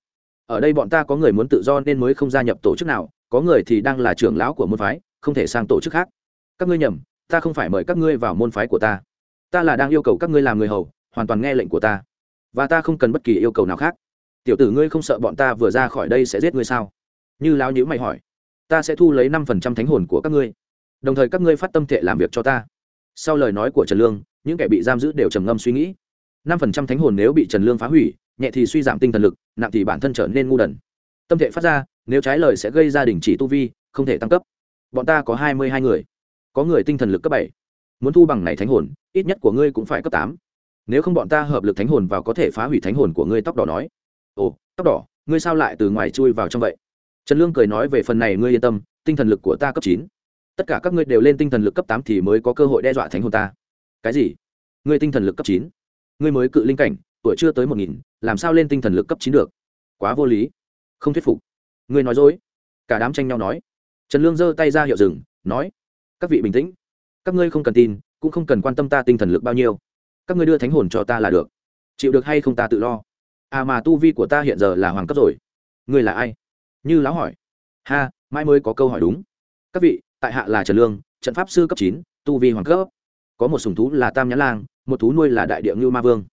Ở đây bọn ta có người muốn tự do nên mới không gia nhập tổ chức nào, có người thì đang là trưởng lão của môn phái, không thể sang tổ chức khác. Các ngươi nhầm, ta không phải mời các ngươi vào môn phái của ta. Ta là đang yêu cầu các ngươi làm người hầu, hoàn toàn nghe lệnh của ta. Và ta không cần bất kỳ yêu cầu nào khác. Tiểu tử ngươi không sợ bọn ta vừa ra khỏi đây sẽ giết ngươi sao? Như lão nhữ mày hỏi ta sẽ thu lấy năm phần trăm thánh hồn của các ngươi. Đồng thời các ngươi phát tâm thể làm việc cho ta. Sau lời nói của trần lương, những kẻ bị giam giữ đều trầm ngâm suy nghĩ. năm phần trăm thánh hồn nếu bị trần lương phá hủy, nhẹ thì suy giảm tinh thần lực, nặng thì bản thân trở nên ngu đần. Tâm thể phát ra, nếu trái lời sẽ gây ra đình chỉ tu vi, không thể tăng cấp. Bọn ta có hai mươi hai người. Có người tinh thần lực cấp bảy. Muốn thu bằng này thánh hồn, ít nhất của ngươi cũng phải cấp tám. Nếu không bọn ta hợp lực thánh hồn vào có thể phá hủy thánh hồn của ngươi, tóc đỏ nói. Ồ, tóc đỏ, ngươi sao lại từ ngoài chui vào trong vậy? Trần lương cười nói về phần này, ngươi yên tâm, tinh thần lực của ta cấp chín. Tất cả các ngươi đều lên tinh thần lực cấp tám thì mới có cơ hội đe dọa thánh hồn ta. Cái gì? Ngươi tinh thần lực cấp chín? Ngươi mới cự linh cảnh, tuổi chưa tới một nghìn, làm sao lên tinh thần lực cấp chín được? Quá vô lý. Không thuyết phục. Ngươi nói dối. Cả đám tranh nhau nói. Trần lương giơ tay ra hiệu rừng nói, các vị bình tĩnh. Các ngươi không cần tin, cũng không cần quan tâm ta tinh thần lực bao nhiêu. Các ngươi đưa thánh hồn cho ta là được. Chịu được hay không ta tự lo. À mà tu vi của ta hiện giờ là hoàng cấp rồi. Ngươi là ai? Như lão hỏi. Ha mai mới có câu hỏi đúng. Các vị, tại hạ là trần lương, trận pháp sư cấp chín, tu vi hoàng cấp. Có một sùng thú là tam nhãn lang, một thú nuôi là đại địa ngưu ma vương.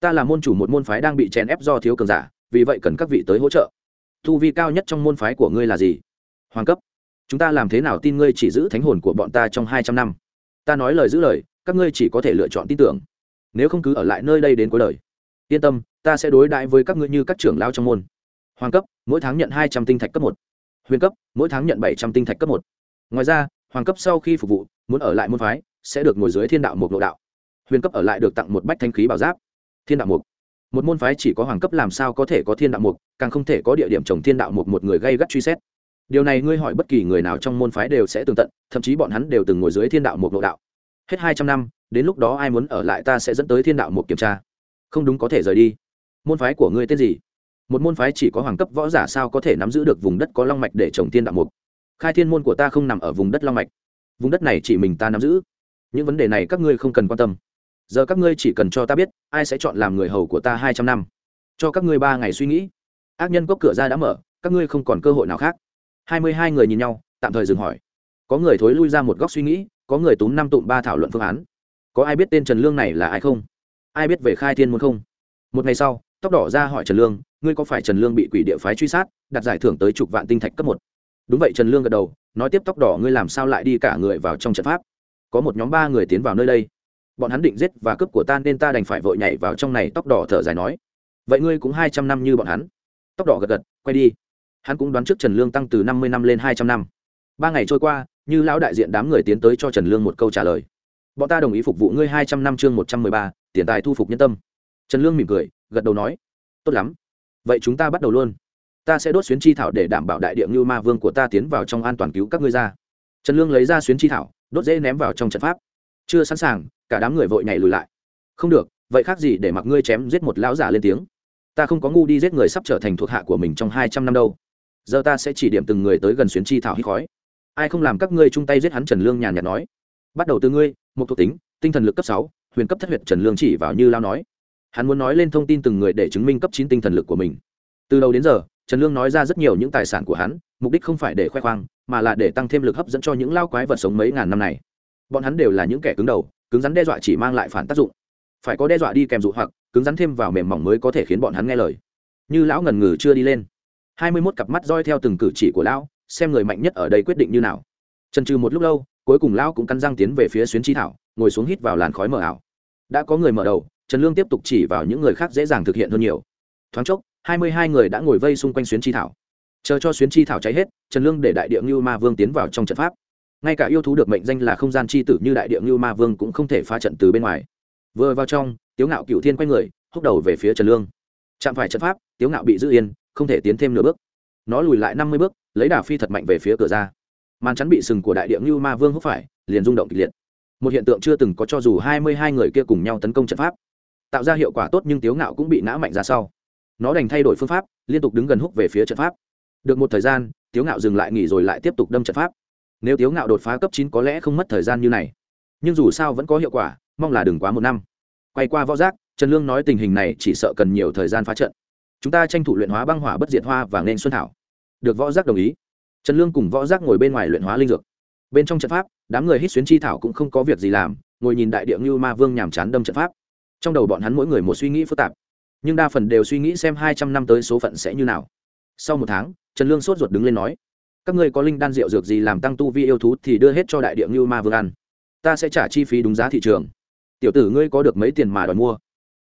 Ta là môn chủ một môn phái đang bị chèn ép do thiếu cường giả, vì vậy cần các vị tới hỗ trợ. Tu vi cao nhất trong môn phái của ngươi là gì? Hoàng cấp. Chúng ta làm thế nào tin ngươi chỉ giữ thánh hồn của bọn ta trong hai trăm năm? Ta nói lời giữ lời, các ngươi chỉ có thể lựa chọn tin tưởng. Nếu không cứ ở lại nơi đây đến cuối đời. Yên tâm, ta sẽ đối đãi với các ngươi như các trưởng lao trong môn hoàng cấp, mỗi tháng nhận hai trăm tinh thạch cấp một. Huyền cấp, mỗi tháng nhận bảy trăm tinh thạch cấp một. Ngoài ra, hoàng cấp sau khi phục vụ, muốn ở lại môn phái, sẽ được ngồi dưới thiên đạo một nội đạo. Huyền cấp ở lại được tặng một bách thanh khí bảo giáp. Thiên đạo mục. Một môn phái chỉ có hoàng cấp làm sao có thể có thiên đạo mục, càng không thể có địa điểm trồng thiên đạo mục một người gây gắt truy xét. Điều này ngươi hỏi bất kỳ người nào trong môn phái đều sẽ tường tận, thậm chí bọn hắn đều từng ngồi dưới thiên đạo mục nội đạo. Hết hai trăm năm, đến lúc đó ai muốn ở lại ta sẽ dẫn tới thiên đạo mục kiểm tra. Không đúng có thể rời đi. Môn phái của ngươi tên gì? Một môn phái chỉ có hoàng cấp võ giả sao có thể nắm giữ được vùng đất có long mạch để trồng thiên đạo mục? Khai thiên môn của ta không nằm ở vùng đất long mạch. Vùng đất này chỉ mình ta nắm giữ. Những vấn đề này các ngươi không cần quan tâm. Giờ các ngươi chỉ cần cho ta biết, ai sẽ chọn làm người hầu của ta hai trăm năm. Cho các ngươi ba ngày suy nghĩ. Ác nhân cốc cửa ra đã mở, các ngươi không còn cơ hội nào khác. Hai mươi hai người nhìn nhau, tạm thời dừng hỏi. Có người thối lui ra một góc suy nghĩ, có người túm năm tụm ba thảo luận phương án. Có ai biết tên trần lương này là ai không? Ai biết về khai thiên môn không? Một ngày sau tóc đỏ ra hỏi trần lương, ngươi có phải trần lương bị quỷ địa phái truy sát, đặt giải thưởng tới chục vạn tinh thạch cấp một? Đúng vậy, trần lương gật đầu, nói tiếp tóc đỏ, ngươi làm sao lại đi cả người vào trong trận pháp? Có một nhóm ba người tiến vào nơi đây. Bọn hắn định giết và cướp của ta nên ta đành phải vội nhảy vào trong này, tóc đỏ thở dài nói. Vậy ngươi cũng hai trăm năm như bọn hắn. Tóc đỏ gật gật, quay đi. Hắn cũng đoán trước trần lương tăng từ năm mươi năm lên hai trăm năm. Ba ngày trôi qua, như lão đại diện đám người tiến tới cho trần lương một câu trả lời. Bọn ta đồng ý phục vụ ngươi hai trăm năm chương một trăm mười ba, tiền tài thu phục nhân tâm. Trần lương mỉm cười gật đầu nói, tốt lắm. Vậy chúng ta bắt đầu luôn. Ta sẽ đốt xuyến chi thảo để đảm bảo đại địa như ma vương của ta tiến vào trong an toàn cứu các ngươi ra. Trần lương lấy ra xuyến chi thảo, đốt dễ ném vào trong trận pháp. Chưa sẵn sàng, cả đám người vội nhảy lùi lại. Không được, vậy khác gì để mặc ngươi chém giết một lão giả lên tiếng. Ta không có ngu đi giết người sắp trở thành thuộc hạ của mình trong hai trăm năm đâu. Giờ ta sẽ chỉ điểm từng người tới gần xuyến chi thảo hít khói. Ai không làm các ngươi chung tay giết hắn trần lương nhàn nhạt nói. Bắt đầu từ ngươi một thuộc tính, tinh thần lực cấp sáu, huyền cấp thất huyệt trần lương chỉ vào như lao nói hắn muốn nói lên thông tin từng người để chứng minh cấp chín tinh thần lực của mình. Từ đầu đến giờ, trần lương nói ra rất nhiều những tài sản của hắn, mục đích không phải để khoe khoang, mà là để tăng thêm lực hấp dẫn cho những lao quái vật sống mấy ngàn năm này. Bọn hắn đều là những kẻ cứng đầu, cứng rắn đe dọa chỉ mang lại phản tác dụng. Phải có đe dọa đi kèm dụ hoặc, cứng rắn thêm vào mềm mỏng mới có thể khiến bọn hắn nghe lời. Như lão ngần ngừ chưa đi lên. Hai mươi mốt cặp mắt roi theo từng cử chỉ của lão, xem người mạnh nhất ở đây quyết định như nào. Trần trừ một lúc lâu, cuối cùng lão cũng cắn răng tiến về phía xuyến chi thảo, ngồi xuống hít vào làn khói mờ ảo. Đã có người mở đầu trần lương tiếp tục chỉ vào những người khác dễ dàng thực hiện hơn nhiều. Thoáng chốc, hai mươi hai người đã ngồi vây xung quanh xuyến chi thảo. Chờ cho xuyến chi thảo cháy hết, trần lương để đại địa ngưu ma vương tiến vào trong trận pháp. Ngay cả yêu thú được mệnh danh là không gian c h i tử như đại địa ngưu ma vương cũng không thể phá trận từ bên ngoài. Vừa vào trong, tiếu ngạo cựu thiên quay người, húc đầu về phía trần lương. Chạm phải trận pháp, tiếu ngạo bị giữ yên, không thể tiến thêm nửa bước. Nó lùi lại năm mươi bước, lấy đà phi thật mạnh về phía cửa ra. Màn chắn bị sừng của đại địa ngưu ma vương húc phải, liền rung động kịch liệt. Một hiện tượng chưa từng có cho dù hai mươi hai người kia cùng nhau tấn công trận pháp tạo ra hiệu quả tốt nhưng tiếu ngạo cũng bị nã mạnh ra sau. Nó đành thay đổi phương pháp, liên tục đứng gần húc về phía trận pháp. Được một thời gian, tiếu ngạo dừng lại nghỉ rồi lại tiếp tục đâm trận pháp. Nếu tiếu ngạo đột phá cấp chín có lẽ không mất thời gian như này. Nhưng dù sao vẫn có hiệu quả, mong là đừng quá một năm. Quay qua võ giác, trần lương nói tình hình này chỉ sợ cần nhiều thời gian phá trận. Chúng ta tranh thủ luyện hóa băng hỏa bất diệt hoa và nên xuân thảo. Được võ giác đồng ý. Trần lương cùng võ giác ngồi bên ngoài luyện hóa linh dược. Bên trong trận pháp, đám người hít xuyến chi thảo cũng không có việc gì làm, ngồi nhìn đại địa ngưu ma vương nhàm chán đâm trận pháp trong đầu bọn hắn mỗi người một suy nghĩ phức tạp. Nhưng đa phần đều suy nghĩ xem hai trăm năm tới số phận sẽ như nào. Sau một tháng, trần lương sốt ruột đứng lên nói, các ngươi có linh đan rượu dược gì làm tăng tu vi yêu thú thì đưa hết cho đại địa ngưu ma vương ăn. Ta sẽ trả chi phí đúng giá thị trường. Tiểu tử ngươi có được mấy tiền mà đòi mua?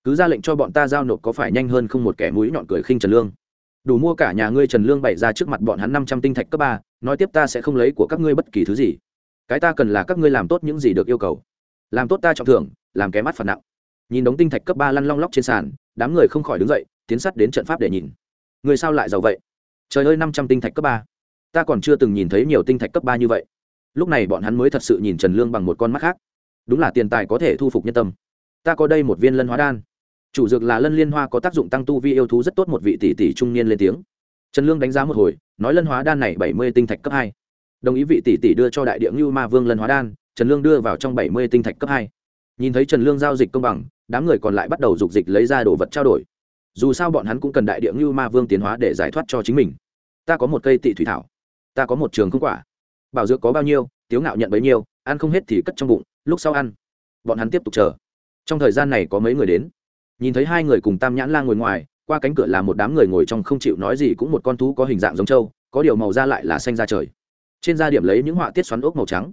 Cứ ra lệnh cho bọn ta giao nộp có phải nhanh hơn không một kẻ mũi nhọn cười khinh trần lương. Đủ mua cả nhà ngươi trần lương bày ra trước mặt bọn hắn năm trăm tinh thạch cấp ba, nói tiếp ta sẽ không lấy của các ngươi bất kỳ thứ gì. Cái ta cần là các ngươi làm tốt những gì được yêu cầu. Làm tốt ta trọng thưởng, làm kém mắt phạt nặng nhìn đống tinh thạch cấp ba lăn long lóc trên sàn, đám người không khỏi đứng dậy, tiến sắt đến trận pháp để nhìn. Người sao lại giàu vậy? Trời ơi, năm trăm tinh thạch cấp ba. Ta còn chưa từng nhìn thấy nhiều tinh thạch cấp ba như vậy. Lúc này bọn hắn mới thật sự nhìn trần lương bằng một con mắt khác. Đúng là tiền tài có thể thu phục nhân tâm. Ta có đây một viên lân hóa đan. Chủ dược là lân liên hoa có tác dụng tăng tu vi yêu thú rất tốt một vị tỷ tỷ trung niên lên tiếng. Trần lương đánh giá một hồi, nói lân hóa đan này bảy mươi tinh thạch cấp hai. Đồng ý vị tỷ tỷ đưa cho đại địa ngưu ma vương lân hóa đan, trần lương đưa vào trong bảy mươi tinh thạch cấp hai. Nhìn thấy trần lương giao dịch công bằng đám người còn lại bắt đầu dục dịch lấy ra đồ vật trao đổi. Dù sao bọn hắn cũng cần đại địa ngưu ma vương tiến hóa để giải thoát cho chính mình. Ta có một cây tị thủy thảo, ta có một trường không quả. Bảo dược có bao nhiêu, tiếu ngạo nhận bấy nhiêu, ăn không hết thì cất trong bụng, lúc sau ăn. Bọn hắn tiếp tục chờ. Trong thời gian này có mấy người đến. Nhìn thấy hai người cùng tam nhãn la ngồi ngoài, qua cánh cửa là một đám người ngồi trong không chịu nói gì cũng một con thú có hình dạng giống trâu, có điều màu da lại là xanh da trời. Trên da điểm lấy những họa tiết xoắn ốc màu trắng.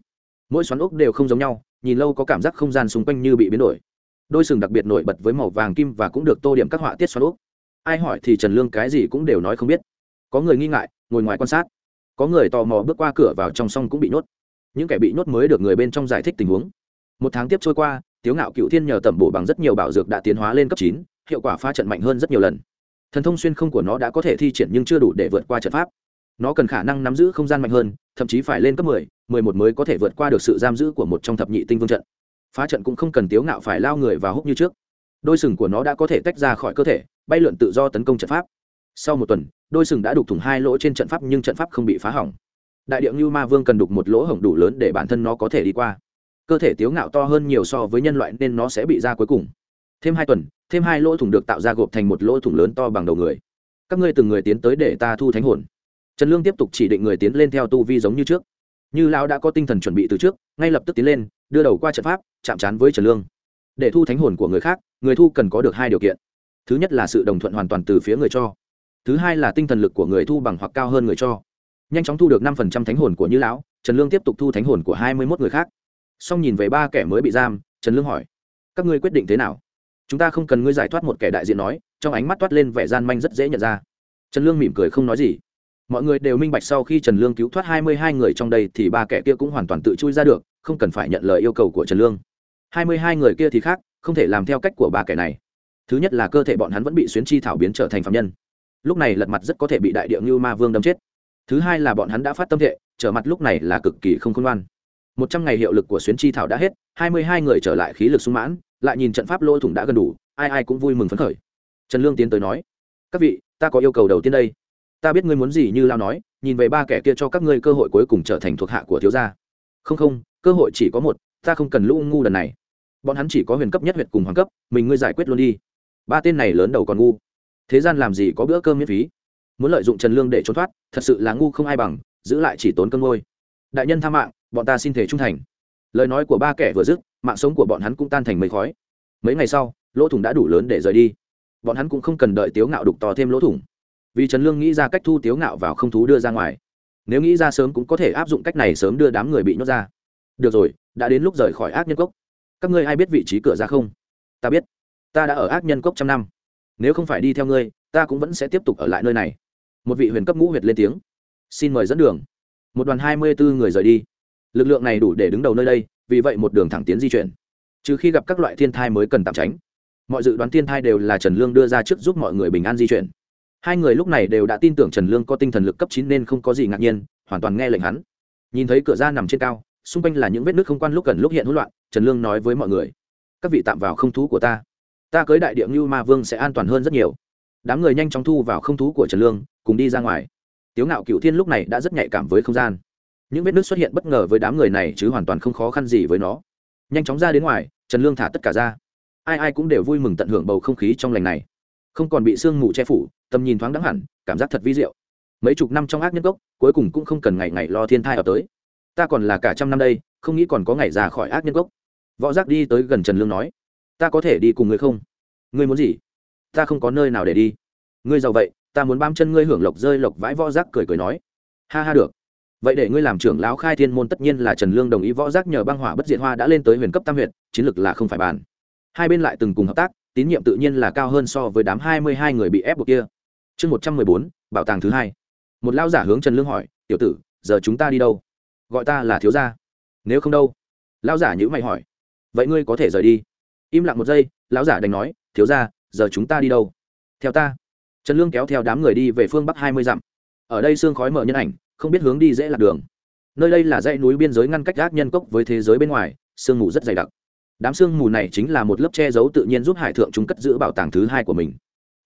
Mỗi xoắn ốc đều không giống nhau, nhìn lâu có cảm giác không gian xung quanh như bị biến đổi đôi sừng đặc biệt nổi bật với màu vàng kim và cũng được tô điểm các họa tiết xoắn ốc ai hỏi thì trần lương cái gì cũng đều nói không biết. Có người nghi ngại, ngồi ngoài quan sát. Có người tò mò bước qua cửa vào trong xong cũng bị nhốt. Những kẻ bị nhốt mới được người bên trong giải thích tình huống. Một tháng tiếp trôi qua, tiếu ngạo cựu thiên nhờ tẩm bổ bằng rất nhiều bảo dược đã tiến hóa lên cấp chín, hiệu quả pha trận mạnh hơn rất nhiều lần. Thần thông xuyên không của nó đã có thể thi triển nhưng chưa đủ để vượt qua trận pháp. Nó cần khả năng nắm giữ không gian mạnh hơn, thậm chí phải lên cấp mười mười một mới có thể vượt qua được sự giam giữ của một trong thập nhị tinh vương trận phá trận cũng không cần tiếu ngạo phải lao người và húc như trước. Đôi sừng của nó đã có thể tách ra khỏi cơ thể, bay lượn tự do tấn công trận pháp. Sau một tuần, đôi sừng đã đục thủng hai lỗ trên trận pháp nhưng trận pháp không bị phá hỏng. Đại điệu như ma vương cần đục một lỗ hổng đủ lớn để bản thân nó có thể đi qua. Cơ thể tiếu ngạo to hơn nhiều so với nhân loại nên nó sẽ bị ra cuối cùng. Thêm hai tuần, thêm hai lỗ thủng được tạo ra gộp thành một lỗ thủng lớn to bằng đầu người. Các ngươi từng người tiến tới để ta thu thánh hồn. Trần lương tiếp tục chỉ định người tiến lên theo tu vi giống như trước như lão đã có tinh thần chuẩn bị từ trước, ngay lập tức tiến lên, đưa đầu qua trận pháp, chạm trán với trần lương. Để thu thánh hồn của người khác, người thu cần có được hai điều kiện. Thứ nhất là sự đồng thuận hoàn toàn từ phía người cho. Thứ hai là tinh thần lực của người thu bằng hoặc cao hơn người cho. Nhanh chóng thu được năm phần trăm thánh hồn của như lão, trần lương tiếp tục thu thánh hồn của hai mươi mốt người khác. Xong nhìn về ba kẻ mới bị giam, trần lương hỏi, các ngươi quyết định thế nào? Chúng ta không cần ngươi giải thoát một kẻ đại diện nói. Trong ánh mắt toát lên vẻ gian manh rất dễ nhận ra. Trần lương mỉm cười không nói gì mọi người đều minh bạch sau khi trần lương cứu thoát hai mươi hai người trong đây thì ba kẻ kia cũng hoàn toàn tự chui ra được, không cần phải nhận lời yêu cầu của trần lương. hai mươi hai người kia thì khác, không thể làm theo cách của ba kẻ này. Thứ nhất là cơ thể bọn hắn vẫn bị xuyến chi thảo biến trở thành phạm nhân. Lúc này lật mặt rất có thể bị đại địa như ma vương đâm chết. Thứ hai là bọn hắn đã phát tâm thệ, trở mặt lúc này là cực kỳ không khôn ngoan. Một trăm ngày hiệu lực của xuyến chi thảo đã hết, hai mươi hai người trở lại khí lực sung mãn, lại nhìn trận pháp lỗ thủng đã gần đủ, ai ai cũng vui mừng phấn khởi. Trần lương tiến tới nói, các vị, ta có yêu cầu đầu tiên đây ta biết ngươi muốn gì như lao nói, nhìn về ba kẻ kia cho các ngươi cơ hội cuối cùng trở thành thuộc hạ của thiếu gia. Không không, cơ hội chỉ có một, ta không cần lũ ngu lần này. Bọn hắn chỉ có huyền cấp nhất huyện cùng hoàng cấp, mình ngươi giải quyết luôn đi. Ba tên này lớn đầu còn ngu. Thế gian làm gì có bữa cơm miễn phí. Muốn lợi dụng trần lương để trốn thoát, thật sự là ngu không ai bằng, giữ lại chỉ tốn cơm ngôi. Đại nhân tha mạng, bọn ta xin thể trung thành. Lời nói của ba kẻ vừa dứt, mạng sống của bọn hắn cũng tan thành mây khói. Mấy ngày sau, lỗ thủng đã đủ lớn để rời đi. Bọn hắn cũng không cần đợi tiếu ngạo đục to thêm lỗ thủng vì trần lương nghĩ ra cách thu tiếu ngạo vào không thú đưa ra ngoài nếu nghĩ ra sớm cũng có thể áp dụng cách này sớm đưa đám người bị nhốt ra được rồi đã đến lúc rời khỏi ác nhân cốc các ngươi ai biết vị trí cửa ra không ta biết ta đã ở ác nhân cốc trăm năm nếu không phải đi theo ngươi ta cũng vẫn sẽ tiếp tục ở lại nơi này một vị huyền cấp ngũ huyệt lên tiếng xin mời dẫn đường một đoàn hai mươi bốn người rời đi lực lượng này đủ để đứng đầu nơi đây vì vậy một đường thẳng tiến di chuyển trừ khi gặp các loại thiên thai mới cần tạm tránh mọi dự đoán thiên thai đều là trần lương đưa ra trước giúp mọi người bình an di chuyển hai người lúc này đều đã tin tưởng trần lương có tinh thần lực cấp chín nên không có gì ngạc nhiên, hoàn toàn nghe lệnh hắn. Nhìn thấy cửa ra nằm trên cao, xung quanh là những vết nước không quan lúc cần lúc hiện hỗn loạn, trần lương nói với mọi người, các vị tạm vào không thú của ta. Ta cưới đại địa như ma vương sẽ an toàn hơn rất nhiều. Đám người nhanh chóng thu vào không thú của trần lương, cùng đi ra ngoài. Tiếu ngạo cựu thiên lúc này đã rất nhạy cảm với không gian. Những vết nước xuất hiện bất ngờ với đám người này chứ hoàn toàn không khó khăn gì với nó. Nhanh chóng ra đến ngoài, trần lương thả tất cả ra. Ai ai cũng đều vui mừng tận hưởng bầu không khí trong lành này. Không còn bị sương mù che phủ tầm nhìn thoáng đắng hẳn, cảm giác thật vi diệu. Mấy chục năm trong ác nhân gốc, cuối cùng cũng không cần ngày ngày lo thiên thai ở tới. Ta còn là cả trăm năm đây, không nghĩ còn có ngày ra khỏi ác nhân gốc. Võ giác đi tới gần trần lương nói, ta có thể đi cùng ngươi không? Ngươi muốn gì? Ta không có nơi nào để đi. Ngươi giàu vậy, ta muốn bám chân ngươi hưởng lộc rơi lộc vãi. Võ giác cười cười nói, ha ha được. Vậy để ngươi làm trưởng lão khai thiên môn tất nhiên là trần lương đồng ý. Võ giác nhờ băng hỏa bất diệt hoa đã lên tới huyền cấp tam huyện chiến lược là không phải bàn. Hai bên lại từng cùng hợp tác, tín nhiệm tự nhiên là cao hơn so với đám hai mươi hai người bị ép buộc kia chương một trăm mười bốn, bảo tàng thứ hai. Một lao giả hướng trần lương hỏi, tiểu tử, giờ chúng ta đi đâu? Gọi ta là thiếu gia. Nếu không đâu. Lao giả nhữ mày hỏi, vậy ngươi có thể rời đi? Im lặng một giây, lão giả đành nói, thiếu gia, giờ chúng ta đi đâu? Theo ta. Trần lương kéo theo đám người đi về phương bắc hai mươi dặm. Ở đây sương khói mở nhân ảnh, không biết hướng đi dễ lạc đường. Nơi đây là dãy núi biên giới ngăn cách gác nhân cốc với thế giới bên ngoài, sương mù rất dày đặc. Đám sương mù này chính là một lớp che giấu tự nhiên giúp hải thượng chúng cất giữ bảo tàng thứ hai của mình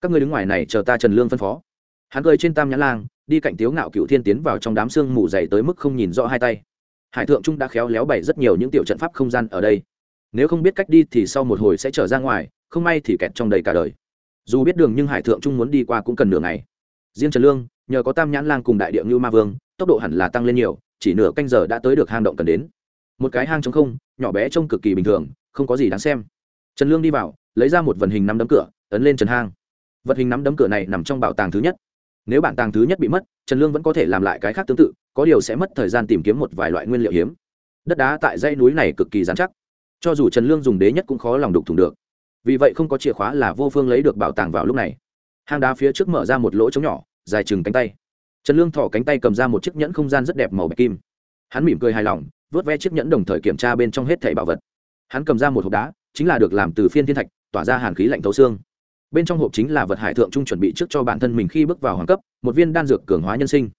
các ngươi đứng ngoài này chờ ta trần lương phân phó. Hắn cười trên tam nhãn lang, đi cạnh tiếu ngạo cựu thiên tiến vào trong đám sương mù dày tới mức không nhìn rõ hai tay. Hải thượng trung đã khéo léo bày rất nhiều những tiểu trận pháp không gian ở đây. Nếu không biết cách đi thì sau một hồi sẽ trở ra ngoài, không may thì kẹt trong đầy cả đời. Dù biết đường nhưng hải thượng trung muốn đi qua cũng cần nửa ngày. Riêng trần lương, nhờ có tam nhãn lang cùng đại địa Ngưu ma vương, tốc độ hẳn là tăng lên nhiều, chỉ nửa canh giờ đã tới được hang động cần đến. Một cái hang trống không, nhỏ bé trông cực kỳ bình thường, không có gì đáng xem. Trần lương đi vào, lấy ra một vần hình nắm đấm cửa, ấn lên trần hang vật hình nắm đấm cửa này nằm trong bảo tàng thứ nhất. Nếu bản tàng thứ nhất bị mất, trần lương vẫn có thể làm lại cái khác tương tự, có điều sẽ mất thời gian tìm kiếm một vài loại nguyên liệu hiếm. Đất đá tại dãy núi này cực kỳ dán chắc. Cho dù trần lương dùng đế nhất cũng khó lòng đục thủng được. Vì vậy không có chìa khóa là vô phương lấy được bảo tàng vào lúc này. Hang đá phía trước mở ra một lỗ trống nhỏ, dài chừng cánh tay. Trần lương thỏ cánh tay cầm ra một chiếc nhẫn không gian rất đẹp màu bạch kim. Hắn mỉm cười hài lòng, vớt ve chiếc nhẫn đồng thời kiểm tra bên trong hết thảy bảo vật. Hắn cầm ra một hộp đá, chính là được làm từ phiên thiên thạch, tỏa ra hàn khí lạnh thấu xương bên trong hộp chính là vật hải thượng trung chuẩn bị trước cho bản thân mình khi bước vào hoàng cấp, một viên đan dược cường hóa nhân sinh.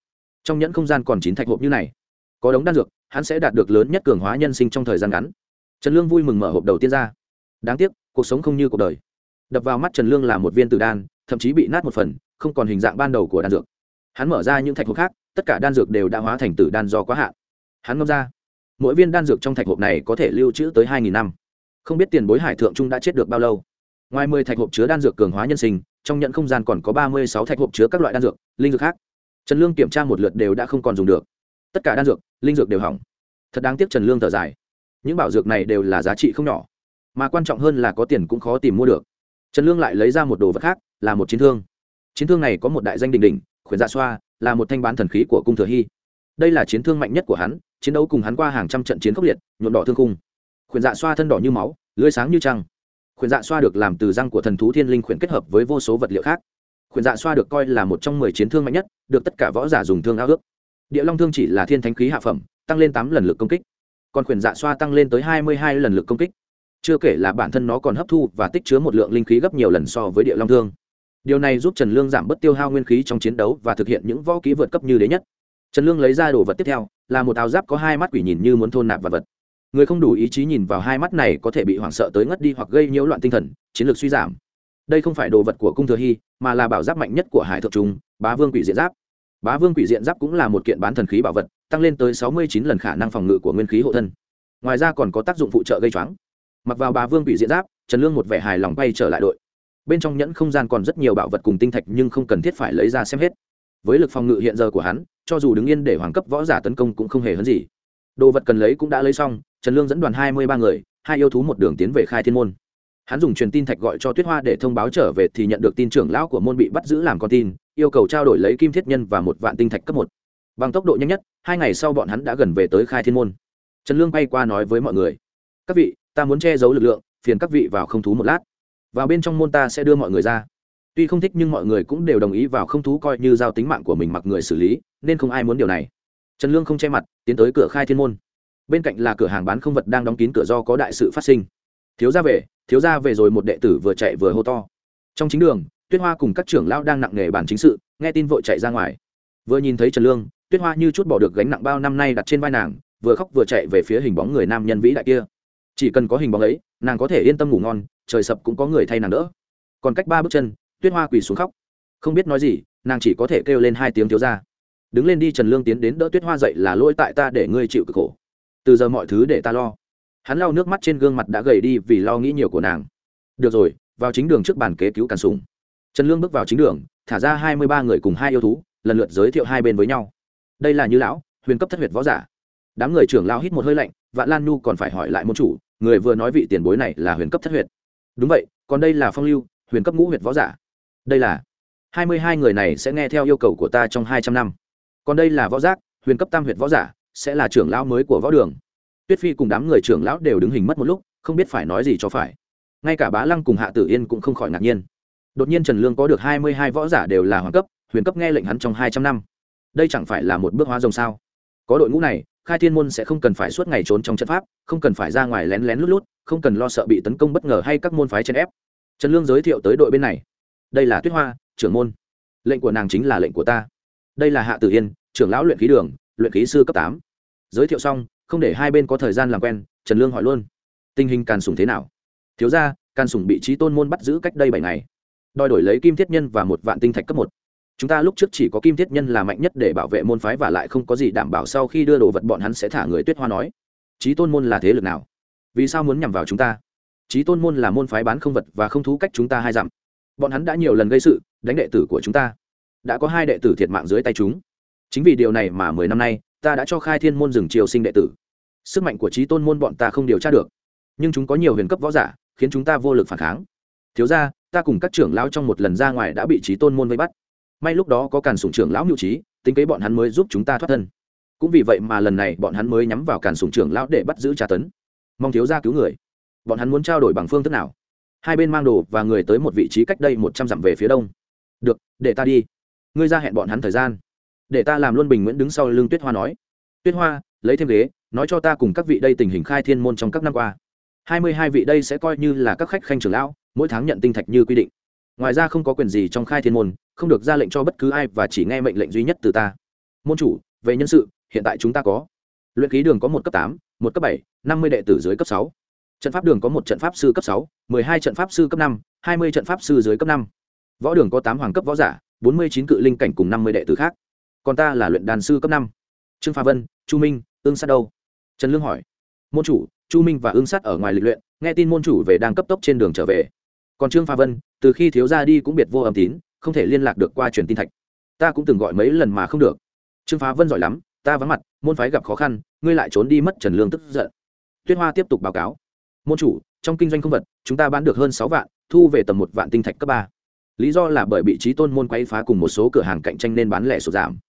Trong nhẫn không gian còn chín thạch hộp như này. Có đống đan dược, hắn sẽ đạt được lớn nhất cường hóa nhân sinh trong thời gian ngắn. Trần lương vui mừng mở hộp đầu tiên ra. Đáng tiếc, cuộc sống không như cuộc đời. Đập vào mắt trần lương là một viên tử đan, thậm chí bị nát một phần, không còn hình dạng ban đầu của đan dược. Hắn mở ra những thạch hộp khác, tất cả đan dược đều đã hóa thành tử đan do quá hạn. Hắn ngâm ra. Mỗi viên đan dược trong thạch hộp này có thể lưu trữ tới hai nghìn năm. Không biết tiền bối hải thượng trung đã chết được bao lâu ngoài mười thạch hộp chứa đan dược cường hóa nhân sinh, trong nhận không gian còn có ba mươi sáu thạch hộp chứa các loại đan dược, linh dược khác. Trần lương kiểm tra một lượt đều đã không còn dùng được. Tất cả đan dược, linh dược đều hỏng. Thật đáng tiếc trần lương thở dài. Những bảo dược này đều là giá trị không nhỏ, mà quan trọng hơn là có tiền cũng khó tìm mua được. Trần lương lại lấy ra một đồ vật khác, là một chiến thương. Chiến thương này có một đại danh đình đỉnh, khuyển dạ xoa, là một thanh bán thần khí của cung thừa hy. Đây là chiến thương mạnh nhất của hắn, chiến đấu cùng hắn qua hàng trăm trận chiến khốc liệt, nhuộm đỏ thương cung khuyển dạ xoa thân đỏ như máu, lưới sáng như trăng khuyển dạ xoa được làm từ răng của thần thú thiên linh khuyển kết hợp với vô số vật liệu khác. Khuyển dạ xoa được coi là một trong mười chiến thương mạnh nhất, được tất cả võ giả dùng thương ao ước. Địa long thương chỉ là thiên thánh khí hạ phẩm, tăng lên tám lần lực công kích. Còn khuyển dạ xoa tăng lên tới hai mươi hai lần lực công kích. Chưa kể là bản thân nó còn hấp thu và tích chứa một lượng linh khí gấp nhiều lần so với địa long thương. Điều này giúp trần lương giảm bớt tiêu hao nguyên khí trong chiến đấu và thực hiện những võ kỹ vượt cấp như đế nhất. Trần lương lấy ra đồ vật tiếp theo, là một áo giáp có hai mắt quỷ nhìn như muốn thôn nạp vật vật người không đủ ý chí nhìn vào hai mắt này có thể bị hoảng sợ tới ngất đi hoặc gây nhiễu loạn tinh thần, chiến lược suy giảm. Đây không phải đồ vật của cung thừa hy, mà là bảo giáp mạnh nhất của hải thượng trung, bá vương quỷ diện giáp. Bá vương quỷ diện giáp cũng là một kiện bán thần khí bảo vật, tăng lên tới sáu mươi chín lần khả năng phòng ngự của nguyên khí hộ thân. Ngoài ra còn có tác dụng phụ trợ gây choáng. Mặc vào bá vương quỷ diện giáp, trần lương một vẻ hài lòng bay trở lại đội. Bên trong nhẫn không gian còn rất nhiều bảo vật cùng tinh thạch nhưng không cần thiết phải lấy ra xem hết. Với lực phòng ngự hiện giờ của hắn, cho dù đứng yên để hoàng cấp võ giả tấn công cũng không hề hấn gì. Đồ vật cần lấy cũng đã lấy xong trần lương dẫn đoàn hai mươi ba người, hai yêu thú một đường tiến về khai thiên môn. Hắn dùng truyền tin thạch gọi cho tuyết hoa để thông báo trở về thì nhận được tin trưởng lão của môn bị bắt giữ làm con tin, yêu cầu trao đổi lấy kim thiết nhân và một vạn tinh thạch cấp một. Bằng tốc độ nhanh nhất, hai ngày sau bọn hắn đã gần về tới khai thiên môn. Trần lương bay qua nói với mọi người, các vị, ta muốn che giấu lực lượng, phiền các vị vào không thú một lát. Vào bên trong môn ta sẽ đưa mọi người ra. Tuy không thích nhưng mọi người cũng đều đồng ý vào không thú coi như giao tính mạng của mình mặc người xử lý, nên không ai muốn điều này. Trần lương không che mặt, tiến tới cửa khai thiên môn bên cạnh là cửa hàng bán không vật đang đóng kín cửa do có đại sự phát sinh. Thiếu ra về, thiếu ra về rồi một đệ tử vừa chạy vừa hô to. Trong chính đường, tuyết hoa cùng các trưởng lão đang nặng nghề bản chính sự, nghe tin vội chạy ra ngoài. Vừa nhìn thấy trần lương, tuyết hoa như chút bỏ được gánh nặng bao năm nay đặt trên vai nàng, vừa khóc vừa chạy về phía hình bóng người nam nhân vĩ đại kia. Chỉ cần có hình bóng ấy, nàng có thể yên tâm ngủ ngon, trời sập cũng có người thay nàng đỡ. Còn cách ba bước chân, tuyết hoa quỳ xuống khóc. Không biết nói gì, nàng chỉ có thể kêu lên hai tiếng thiếu ra đứng lên đi, trần lương tiến đến đỡ tuyết hoa dậy là lỗi tại ta để ngươi chịu cực khổ từ giờ mọi thứ để ta lo. Hắn lau nước mắt trên gương mặt đã gầy đi vì lo nghĩ nhiều của nàng. Được rồi, vào chính đường trước bàn kế cứu càn sùng. Trần lương bước vào chính đường, thả ra hai mươi ba người cùng hai yêu thú, lần lượt giới thiệu hai bên với nhau. Đây là như lão, huyền cấp thất huyệt võ giả. Đám người trưởng lao hít một hơi lạnh, vạn lan nhu còn phải hỏi lại môn chủ, người vừa nói vị tiền bối này là huyền cấp thất huyệt. Đúng vậy, còn đây là phong lưu, huyền cấp ngũ huyệt võ giả. Đây là hai mươi hai người này sẽ nghe theo yêu cầu của ta trong hai trăm năm. Còn đây là võ giác, huyền cấp tam huyệt võ giả sẽ là trưởng lão mới của võ đường. Tuyết phi cùng đám người trưởng lão đều đứng hình mất một lúc, không biết phải nói gì cho phải. Ngay cả bá lăng cùng hạ tử yên cũng không khỏi ngạc nhiên. Đột nhiên trần lương có được hai mươi hai võ giả đều là hoàng cấp, huyền cấp nghe lệnh hắn trong hai trăm năm. Đây chẳng phải là một bước hóa rồng sao? Có đội ngũ này, khai thiên môn sẽ không cần phải suốt ngày trốn trong trận pháp, không cần phải ra ngoài lén lén lút lút, không cần lo sợ bị tấn công bất ngờ hay các môn phái chèn ép. Trần lương giới thiệu tới đội bên này. Đây là tuyết hoa, trưởng môn. Lệnh của nàng chính là lệnh của ta. Đây là hạ tử yên, trưởng lão luyện khí đường luyện khí sư cấp tám. Giới thiệu xong, không để hai bên có thời gian làm quen, trần lương hỏi luôn. Tình hình càn sùng thế nào? Thiếu ra càn sùng bị trí tôn môn bắt giữ cách đây bảy ngày. Đòi đổi lấy kim thiết nhân và một vạn tinh thạch cấp một. Chúng ta lúc trước chỉ có kim thiết nhân là mạnh nhất để bảo vệ môn phái và lại không có gì đảm bảo sau khi đưa đồ vật bọn hắn sẽ thả người tuyết hoa nói. Trí tôn môn là thế lực nào? Vì sao muốn nhằm vào chúng ta? Trí tôn môn là môn phái bán không vật và không thú cách chúng ta hai dặm. Bọn hắn đã nhiều lần gây sự, đánh đệ tử của chúng ta. Đã có hai đệ tử thiệt mạng dưới tay chúng chính vì điều này mà mười năm nay, ta đã cho khai thiên môn rừng triều sinh đệ tử. Sức mạnh của trí tôn môn bọn ta không điều tra được. Nhưng chúng có nhiều huyền cấp võ giả, khiến chúng ta vô lực phản kháng. Thiếu ra ta cùng các trưởng lão trong một lần ra ngoài đã bị trí tôn môn vây bắt. May lúc đó có càn sủng trưởng lão mưu trí, tính kế bọn hắn mới giúp chúng ta thoát thân. Cũng vì vậy mà lần này bọn hắn mới nhắm vào càn sủng trưởng lão để bắt giữ tra tấn. Mong thiếu ra cứu người. Bọn hắn muốn trao đổi bằng phương thức nào? Hai bên mang đồ và người tới một vị trí cách đây một trăm dặm về phía đông. Được, để ta đi. Ngươi ra hẹn bọn hắn thời gian để ta làm luôn bình nguyễn đứng sau lưng tuyết hoa nói. Tuyết hoa, lấy thêm ghế, nói cho ta cùng các vị đây tình hình khai thiên môn trong các năm qua. Hai mươi hai vị đây sẽ coi như là các khách khanh trưởng lão, mỗi tháng nhận tinh thạch như quy định. Ngoài ra không có quyền gì trong khai thiên môn, không được ra lệnh cho bất cứ ai và chỉ nghe mệnh lệnh duy nhất từ ta. Môn chủ, về nhân sự, hiện tại chúng ta có. Luyện khí đường có một cấp tám, một cấp bảy, năm mươi đệ tử dưới cấp sáu. Trận pháp đường có một trận pháp sư cấp sáu, mười hai trận pháp sư cấp năm, hai mươi trận pháp sư dưới cấp năm. Võ đường có tám hoàng cấp võ giả, bốn mươi chín cự linh cảnh cùng năm mươi đệ tử khác còn ta là luyện đàn sư cấp năm. Trương pha vân, chu minh, ương sát đâu? Trần lương hỏi. Môn chủ, chu minh và ương sát ở ngoài lịch luyện, nghe tin môn chủ về đang cấp tốc trên đường trở về. Còn trương pha vân, từ khi thiếu ra đi cũng biệt vô âm tín, không thể liên lạc được qua truyền tin thạch. Ta cũng từng gọi mấy lần mà không được. Trương phá vân giỏi lắm, ta vắng mặt, môn phái gặp khó khăn, ngươi lại trốn đi mất trần lương tức giận. Tuyết hoa tiếp tục báo cáo. Môn chủ, trong kinh doanh không vật, chúng ta bán được hơn sáu vạn, thu về tầm một vạn tinh thạch cấp ba. Lý do là bởi bị trí tôn môn quay phá cùng một số cửa hàng cạnh tranh nên bán lẻ sụt giảm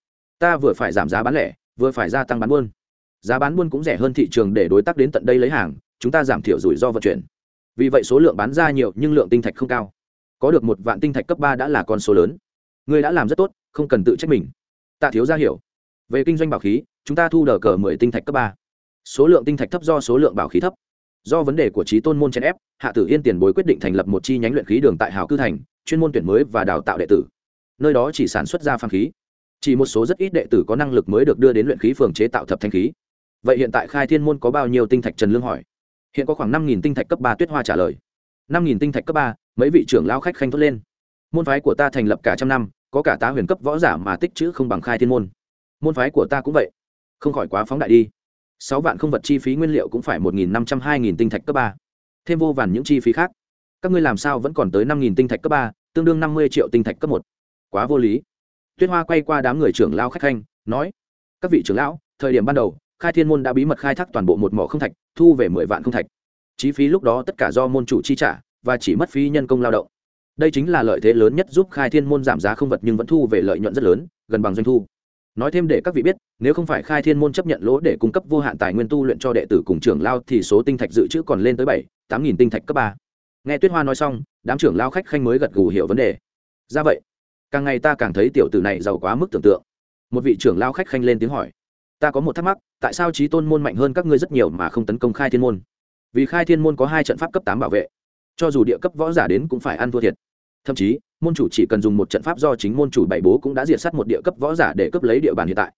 ta vừa phải giảm giá bán lẻ, vừa phải gia tăng bán buôn. Giá bán buôn cũng rẻ hơn thị trường để đối tác đến tận đây lấy hàng, chúng ta giảm thiểu rủi ro vận chuyển. Vì vậy số lượng bán ra nhiều nhưng lượng tinh thạch không cao. Có được một vạn tinh thạch cấp ba đã là con số lớn. Ngươi đã làm rất tốt, không cần tự trách mình. Tạ thiếu ra hiểu. Về kinh doanh bảo khí, chúng ta thu đờ cờ mười tinh thạch cấp ba. Số lượng tinh thạch thấp do số lượng bảo khí thấp. Do vấn đề của trí tôn môn chèn ép, hạ tử yên tiền bối quyết định thành lập một chi nhánh luyện khí đường tại hào cư thành, chuyên môn tuyển mới và đào tạo đệ tử. Nơi đó chỉ sản xuất ra phan khí chỉ một số rất ít đệ tử có năng lực mới được đưa đến luyện khí phường chế tạo thập thanh khí. Vậy hiện tại khai thiên môn có bao nhiêu tinh thạch trần lương hỏi? Hiện có khoảng năm nghìn tinh thạch cấp ba tuyết hoa trả lời. Năm nghìn tinh thạch cấp ba, mấy vị trưởng lao khách khanh thốt lên. Môn phái của ta thành lập cả trăm năm, có cả tá huyền cấp võ giả mà tích chữ không bằng khai thiên môn. Môn phái của ta cũng vậy. Không khỏi quá phóng đại đi. Sáu vạn không vật chi phí nguyên liệu cũng phải một nghìn năm trăm hai nghìn tinh thạch cấp ba. Thêm vô vàn những chi phí khác. Các ngươi làm sao vẫn còn tới năm nghìn tinh thạch cấp ba, tương đương năm mươi triệu tinh thạch cấp một. Quá vô lý tuyết hoa quay qua đám người trưởng lao khách khanh, nói, các vị trưởng lão, thời điểm ban đầu, khai thiên môn đã bí mật khai thác toàn bộ một mỏ không thạch, thu về mười vạn không thạch. Chi phí lúc đó tất cả do môn chủ chi trả và chỉ mất phí nhân công lao động. Đây chính là lợi thế lớn nhất giúp khai thiên môn giảm giá không vật nhưng vẫn thu về lợi nhuận rất lớn, gần bằng doanh thu. Nói thêm để các vị biết, nếu không phải khai thiên môn chấp nhận lỗ để cung cấp vô hạn tài nguyên tu luyện cho đệ tử cùng trưởng lao thì số tinh thạch dự trữ còn lên tới bảy, tám nghìn tinh thạch cấp ba. Nghe tuyết hoa nói xong, đám trưởng lao khách khanh mới gật gù hiểu vấn đề. Ra vậy càng ngày ta càng thấy tiểu tử này giàu quá mức tưởng tượng. Một vị trưởng lao khách khanh lên tiếng hỏi, ta có một thắc mắc, tại sao trí tôn môn mạnh hơn các ngươi rất nhiều mà không tấn công khai thiên môn? Vì khai thiên môn có hai trận pháp cấp tám bảo vệ, cho dù địa cấp võ giả đến cũng phải ăn thua thiệt. Thậm chí, môn chủ chỉ cần dùng một trận pháp do chính môn chủ bảy bố cũng đã diệt sát một địa cấp võ giả để cấp lấy địa bàn hiện tại.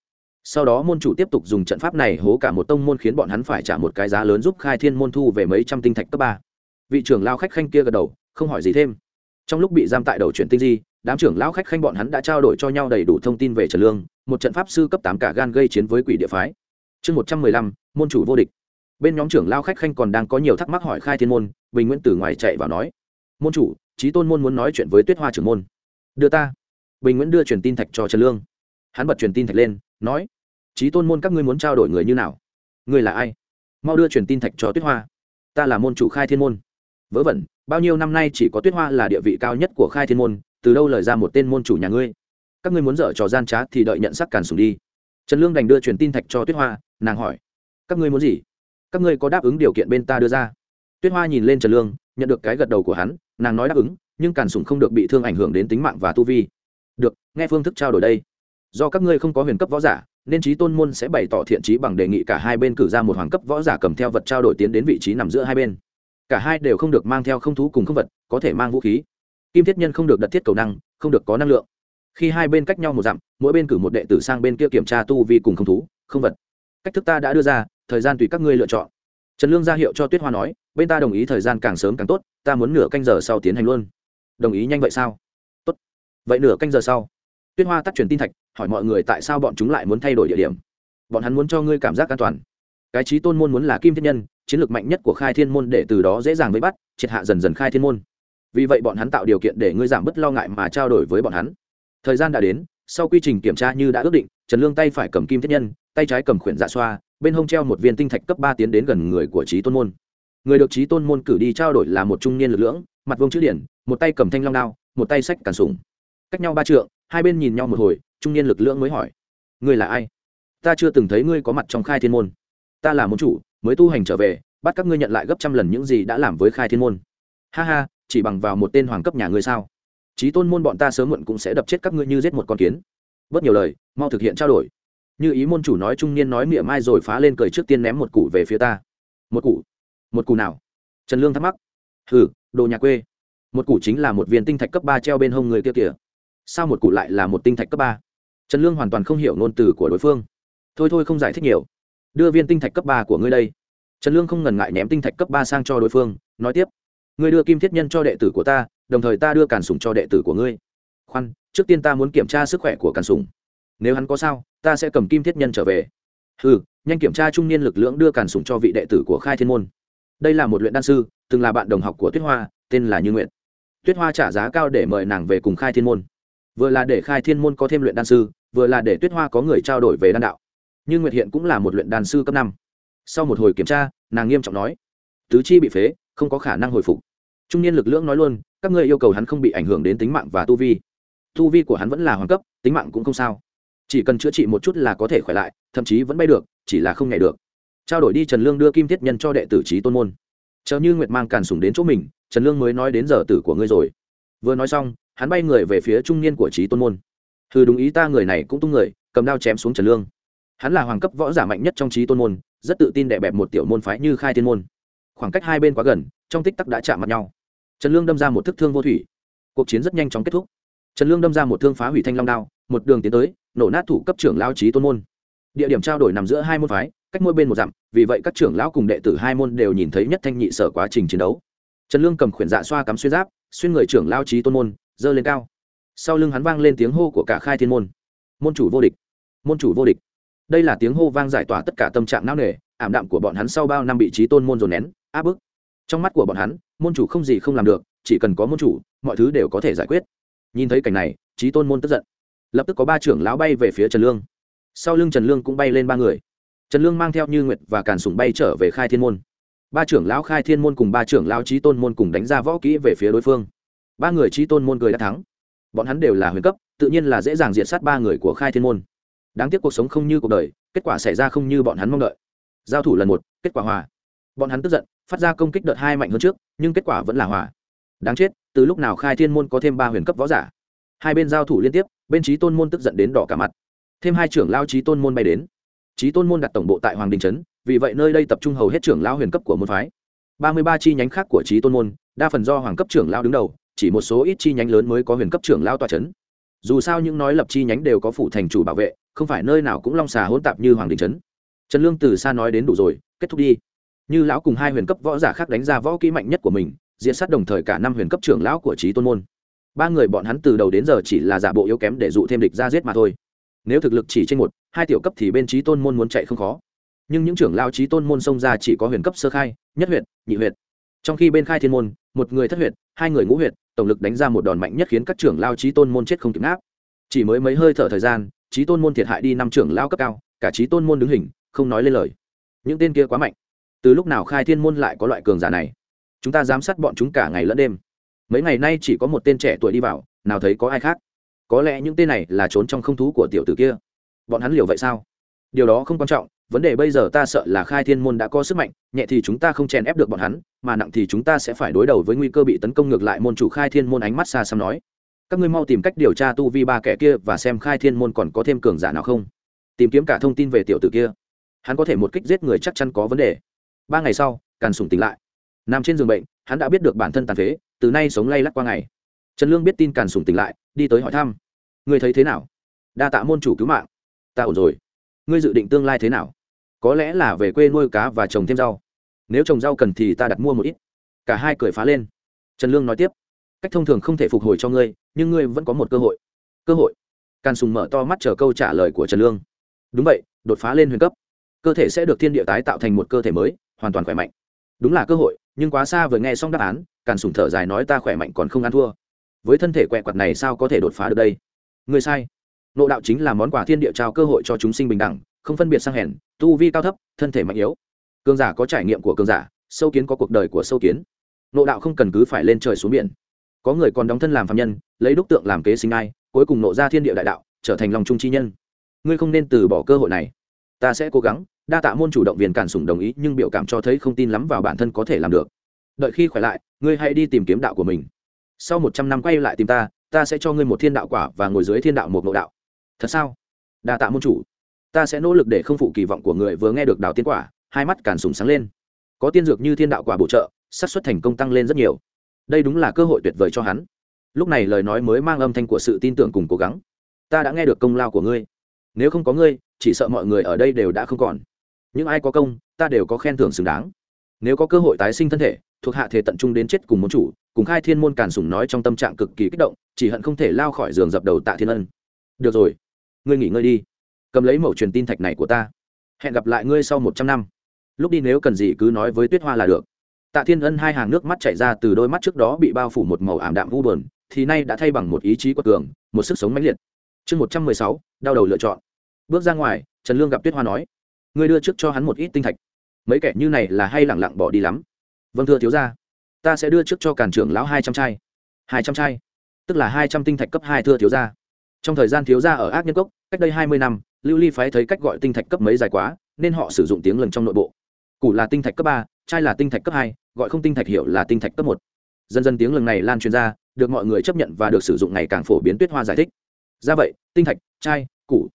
Sau đó môn chủ tiếp tục dùng trận pháp này hố cả một tông môn khiến bọn hắn phải trả một cái giá lớn giúp khai thiên môn thu về mấy trăm tinh thạch cấp ba. Vị trưởng lao khách khanh kia gật đầu, không hỏi gì thêm. Trong lúc bị giam tại đầu chuyển tinh di đám trưởng lão khách khanh bọn hắn đã trao đổi cho nhau đầy đủ thông tin về trần lương, một trận pháp sư cấp tám cả gan gây chiến với quỷ địa phái. Chương một trăm mười lăm, môn chủ vô địch. Bên nhóm trưởng lao khách khanh còn đang có nhiều thắc mắc hỏi khai thiên môn, bình nguyễn từ ngoài chạy vào nói, môn chủ trí tôn môn muốn nói chuyện với tuyết hoa trưởng môn. Đưa ta. Bình nguyễn đưa truyền tin thạch cho trần lương. Hắn bật truyền tin thạch lên, nói trí tôn môn các ngươi muốn trao đổi người như nào? Ngươi là ai? Mau đưa truyền tin thạch cho tuyết hoa. Ta là môn chủ khai thiên môn. Vớ vẩn, bao nhiêu năm nay chỉ có tuyết hoa là địa vị cao nhất của khai thiên môn từ đâu lời ra một tên môn chủ nhà ngươi? Các ngươi muốn dở trò gian trá thì đợi nhận sắc càn sùng đi. Trần lương đành đưa truyền tin thạch cho tuyết hoa, nàng hỏi, các ngươi muốn gì? Các ngươi có đáp ứng điều kiện bên ta đưa ra? Tuyết hoa nhìn lên trần lương, nhận được cái gật đầu của hắn, nàng nói đáp ứng, nhưng càn sùng không được bị thương ảnh hưởng đến tính mạng và tu vi. Được, nghe phương thức trao đổi đây. Do các ngươi không có huyền cấp võ giả, nên trí tôn môn sẽ bày tỏ thiện trí bằng đề nghị cả hai bên cử ra một hoàng cấp võ giả cầm theo vật trao đổi tiến đến vị trí nằm giữa hai bên. Cả hai đều không được mang theo không thú cùng không vật, có thể mang vũ khí kim thiết nhân không được đặt thiết cầu năng, không được có năng lượng. Khi hai bên cách nhau một dặm, mỗi bên cử một đệ tử sang bên kia kiểm tra tu vi cùng không thú, không vật. Cách thức ta đã đưa ra, thời gian tùy các ngươi lựa chọn. Trần lương ra hiệu cho tuyết hoa nói, bên ta đồng ý thời gian càng sớm càng tốt, ta muốn nửa canh giờ sau tiến hành luôn. Đồng ý nhanh vậy sao? Tốt. Vậy nửa canh giờ sau. Tuyết hoa tắt truyền tin thạch, hỏi mọi người tại sao bọn chúng lại muốn thay đổi địa điểm. Bọn hắn muốn cho ngươi cảm giác an toàn. Cái trí tôn môn muốn là kim thiên nhân, chiến lược mạnh nhất của khai thiên môn để từ đó dễ dàng vây bắt, triệt hạ dần dần khai thiên môn vì vậy bọn hắn tạo điều kiện để ngươi giảm bớt lo ngại mà trao đổi với bọn hắn. Thời gian đã đến, sau quy trình kiểm tra như đã ước định, trần lương tay phải cầm kim thiết nhân, tay trái cầm khuyển dạ xoa, bên hông treo một viên tinh thạch cấp ba tiến đến gần người của trí tôn môn. Người được trí tôn môn cử đi trao đổi là một trung niên lực lưỡng, mặt vông chữ điển, một tay cầm thanh long đao, một tay sách càn sùng cách nhau ba trượng, hai bên nhìn nhau một hồi, trung niên lực lưỡng mới hỏi, ngươi là ai? Ta chưa từng thấy ngươi có mặt trong khai thiên môn. Ta là môn chủ, mới tu hành trở về, bắt các ngươi nhận lại gấp trăm lần những gì đã làm với khai thiên môn. Ha ha chỉ bằng vào một tên hoàng cấp nhà ngươi sao? Trí tôn môn bọn ta sớm muộn cũng sẽ đập chết các ngươi như giết một con kiến. Bớt nhiều lời, mau thực hiện trao đổi. Như ý môn chủ nói trung niên nói miệng mai rồi phá lên cười trước tiên ném một củ về phía ta. Một củ? Một củ nào? Trần lương thắc mắc. Hừ, đồ nhà quê. Một củ chính là một viên tinh thạch cấp ba treo bên hông người kia kìa. Sao một củ lại là một tinh thạch cấp ba? Trần lương hoàn toàn không hiểu ngôn từ của đối phương. Thôi thôi không giải thích nhiều. Đưa viên tinh thạch cấp ba của ngươi đây. Trần lương không ngần ngại ném tinh thạch cấp ba sang cho đối phương, nói tiếp ngươi đưa kim thiết nhân cho đệ tử của ta, đồng thời ta đưa càn sùng cho đệ tử của ngươi. Khoan, trước tiên ta muốn kiểm tra sức khỏe của càn sùng nếu hắn có sao, ta sẽ cầm kim thiết nhân trở về. Ừ nhanh kiểm tra trung niên lực lượng đưa càn sùng cho vị đệ tử của khai thiên môn. Đây là một luyện đan sư, từng là bạn đồng học của tuyết hoa, tên là như nguyện tuyết hoa trả giá cao để mời nàng về cùng khai thiên môn. Vừa là để khai thiên môn có thêm luyện đan sư, vừa là để tuyết hoa có người trao đổi về đan đạo. Như nguyệt hiện cũng là một luyện đan sư cấp năm. Sau một hồi kiểm tra, nàng nghiêm trọng nói, tứ chi bị phế, không có khả năng hồi phục trung niên lực lượng nói luôn, các ngươi yêu cầu hắn không bị ảnh hưởng đến tính mạng và tu vi. Tu vi của hắn vẫn là hoàng cấp, tính mạng cũng không sao. Chỉ cần chữa trị một chút là có thể khỏe lại, thậm chí vẫn bay được, chỉ là không nhảy được. Trao đổi đi, trần lương đưa kim thiết nhân cho đệ tử trí tôn môn. Chờ như nguyệt mang càn sùng đến chỗ mình, trần lương mới nói đến giờ tử của ngươi rồi. Vừa nói xong, hắn bay người về phía trung niên của trí tôn môn. Thư đúng ý ta, người này cũng tung người, cầm đao chém xuống trần lương. Hắn là hoàng cấp võ giả mạnh nhất trong trí tôn môn, rất tự tin đè bẹp một tiểu môn phái như khai thiên môn. Khoảng cách hai bên quá gần, trong tích tắc đã chạm mặt nhau trần lương đâm ra một thức thương vô thủy. Cuộc chiến rất nhanh chóng kết thúc. Trần lương đâm ra một thương phá hủy thanh long đao, một đường tiến tới, nổ nát thủ cấp trưởng lao trí tôn môn. Địa điểm trao đổi nằm giữa hai môn phái, cách mỗi bên một dặm, vì vậy các trưởng lão cùng đệ tử hai môn đều nhìn thấy nhất thanh nhị sở quá trình chiến đấu. Trần lương cầm khuyển dạ xoa cắm xuyên giáp, xuyên người trưởng lao trí tôn môn dơ lên cao. Sau lưng hắn vang lên tiếng hô của cả khai thiên môn. Môn chủ vô địch. Môn chủ vô địch. Đây là tiếng hô vang giải tỏa tất cả tâm trạng não nề, ảm đạm của bọn hắn sau bao năm bị trí tôn môn dồn nén, áp bức trong mắt của bọn hắn, môn chủ không gì không làm được, chỉ cần có môn chủ, mọi thứ đều có thể giải quyết. Nhìn thấy cảnh này trí tôn môn tức giận. Lập tức có ba trưởng lão bay về phía trần lương. Sau lưng trần lương cũng bay lên ba người. Trần lương mang theo như nguyệt và càn sùng bay trở về khai thiên môn. Ba trưởng lão khai thiên môn cùng ba trưởng lão trí tôn môn cùng đánh ra võ kỹ về phía đối phương. Ba người trí tôn môn cười đã thắng. Bọn hắn đều là huyền cấp, tự nhiên là dễ dàng diệt sát ba người của khai thiên môn. Đáng tiếc cuộc sống không như cuộc đời, kết quả xảy ra không như bọn hắn mong đợi. Giao thủ lần một, kết quả hòa bọn hắn tức giận, phát ra công kích đợt hai mạnh hơn trước, nhưng kết quả vẫn là hòa. Đáng chết, từ lúc nào khai thiên môn có thêm ba huyền cấp võ giả? Hai bên giao thủ liên tiếp, bên trí tôn môn tức giận đến đỏ cả mặt. Thêm hai trưởng lao trí tôn môn bay đến. Trí tôn môn đặt tổng bộ tại hoàng đình trấn, vì vậy nơi đây tập trung hầu hết trưởng lao huyền cấp của môn phái. Ba mươi ba chi nhánh khác của trí tôn môn, đa phần do hoàng cấp trưởng lao đứng đầu, chỉ một số ít chi nhánh lớn mới có huyền cấp trưởng lao tòa trấn dù sao những nói lập chi nhánh đều có phủ thành chủ bảo vệ, không phải nơi nào cũng long xà hỗn tạp như hoàng đình trấn. Trần lương từ xa nói đến đủ rồi, kết thúc đi như lão cùng hai huyền cấp võ giả khác đánh ra võ kỹ mạnh nhất của mình, diễn sát đồng thời cả năm huyền cấp trưởng lão của trí tôn môn. Ba người bọn hắn từ đầu đến giờ chỉ là giả bộ yếu kém để dụ thêm địch ra giết mà thôi. Nếu thực lực chỉ trên một, hai tiểu cấp thì bên trí tôn môn muốn chạy không khó. Nhưng những trưởng lao trí tôn môn xông ra chỉ có huyền cấp sơ khai, nhất huyện nhị huyện trong khi bên khai thiên môn, một người thất huyện hai người ngũ huyện tổng lực đánh ra một đòn mạnh nhất khiến các trưởng lao trí tôn môn chết không kịp áp chỉ mới mấy hơi thở thời gian trí tôn môn thiệt hại đi năm trưởng lao cấp cao, cả trí tôn môn đứng hình, không nói lên lời. Những tên kia quá mạnh từ lúc nào khai thiên môn lại có loại cường giả này? Chúng ta giám sát bọn chúng cả ngày lẫn đêm. Mấy ngày nay chỉ có một tên trẻ tuổi đi vào, nào thấy có ai khác? Có lẽ những tên này là trốn trong không thú của tiểu tử kia. Bọn hắn liều vậy sao? Điều đó không quan trọng, vấn đề bây giờ ta sợ là khai thiên môn đã có sức mạnh, nhẹ thì chúng ta không chèn ép được bọn hắn, mà nặng thì chúng ta sẽ phải đối đầu với nguy cơ bị tấn công ngược lại, môn chủ khai thiên môn ánh mắt xa xăm nói. Các ngươi mau tìm cách điều tra tu vi ba kẻ kia và xem khai thiên môn còn có thêm cường giả nào không. Tìm kiếm cả thông tin về tiểu tử kia. Hắn có thể một kích giết người chắc chắn có vấn đề ba ngày sau, càn sùng tỉnh lại. Nằm trên giường bệnh, hắn đã biết được bản thân tàn phế, từ nay sống lay lắc qua ngày. Trần lương biết tin càn sùng tỉnh lại, đi tới hỏi thăm. Người thấy thế nào? Đa tạ môn chủ cứu mạng. Ta ổn rồi. Ngươi dự định tương lai thế nào? Có lẽ là về quê nuôi cá và trồng thêm rau. Nếu trồng rau cần thì ta đặt mua một ít. Cả hai cười phá lên. Trần lương nói tiếp. Cách thông thường không thể phục hồi cho ngươi, nhưng ngươi vẫn có một cơ hội. Cơ hội. Càn sùng mở to mắt chờ câu trả lời của trần lương. Đúng vậy, đột phá lên huyền cấp. Cơ thể sẽ được thiên địa tái tạo thành một cơ thể mới hoàn toàn khỏe mạnh. Đúng là cơ hội, nhưng quá xa vừa nghe xong đáp án, càn sùng thở dài nói ta khỏe mạnh còn không ăn thua. Với thân thể quẹ quặt này sao có thể đột phá được đây? Người sai. Nộ đạo chính là món quà thiên địa trao cơ hội cho chúng sinh bình đẳng, không phân biệt sang hèn, tu vi cao thấp, thân thể mạnh yếu. Cường giả có trải nghiệm của cường giả, sâu kiến có cuộc đời của sâu kiến. Nộ đạo không cần cứ phải lên trời xuống biển. Có người còn đóng thân làm phạm nhân, lấy đúc tượng làm kế sinh ai, cuối cùng nộ ra thiên địa đại đạo, trở thành lòng trung chi nhân. Ngươi không nên từ bỏ cơ hội này. Ta sẽ cố gắng đa tạ môn chủ động viên cản sủng đồng ý, nhưng biểu cảm cho thấy không tin lắm vào bản thân có thể làm được. Đợi khi khỏe lại, ngươi hãy đi tìm kiếm đạo của mình. Sau một trăm năm quay lại tìm ta ta sẽ cho ngươi một thiên đạo quả và ngồi dưới thiên đạo một nội đạo. Thật sao? Đa tạ môn chủ. Ta sẽ nỗ lực để không phụ kỳ vọng của người vừa nghe được đạo tiên quả, hai mắt cản sùng sáng lên. Có tiên dược như thiên đạo quả bổ trợ, xác suất thành công tăng lên rất nhiều. Đây đúng là cơ hội tuyệt vời cho hắn. Lúc này lời nói mới mang âm thanh của sự tin tưởng cùng cố gắng. Ta đã nghe được công lao của ngươi. Nếu không có ngươi, chỉ sợ mọi người ở đây đều đã không còn những ai có công, ta đều có khen thưởng xứng đáng. Nếu có cơ hội tái sinh thân thể, thuộc hạ thể tận trung đến chết cùng môn chủ, cùng khai thiên môn càn sùng nói trong tâm trạng cực kỳ kích động, chỉ hận không thể lao khỏi giường dập đầu tạ thiên ân. Được rồi, ngươi nghỉ ngơi đi. Cầm lấy mẫu truyền tin thạch này của ta. Hẹn gặp lại ngươi sau một trăm năm. Lúc đi nếu cần gì cứ nói với tuyết hoa là được. Tạ thiên ân hai hàng nước mắt chảy ra từ đôi mắt trước đó bị bao phủ một màu ảm đạm vu bờn thì nay đã thay bằng một ý chí quật cường, một sức sống mãnh liệt. Chương một trăm mười sáu, đau đầu lựa chọn. Bước ra ngoài, trần lương gặp tuyết hoa nói ngươi đưa trước cho hắn một ít tinh thạch. Mấy kẻ như này là hay lẳng lặng bỏ đi lắm. Vâng thưa thiếu ra ta sẽ đưa trước cho càn trưởng lão hai trăm trai hai trăm trai tức là hai trăm tinh thạch cấp hai thưa thiếu gia. Trong thời gian thiếu gia ở ác nhân cốc, cách đây hai mươi năm, lưu ly phái thấy cách gọi tinh thạch cấp mấy dài quá, nên họ sử dụng tiếng lần trong nội bộ. Củ là tinh thạch cấp ba trai là tinh thạch cấp hai, gọi không tinh thạch hiểu là tinh thạch cấp một. Dần dần tiếng lần này lan truyền ra, được mọi người chấp nhận và được sử dụng ngày càng phổ biến tuyết hoa giải thích. Ra vậy, tinh thạch trai củ.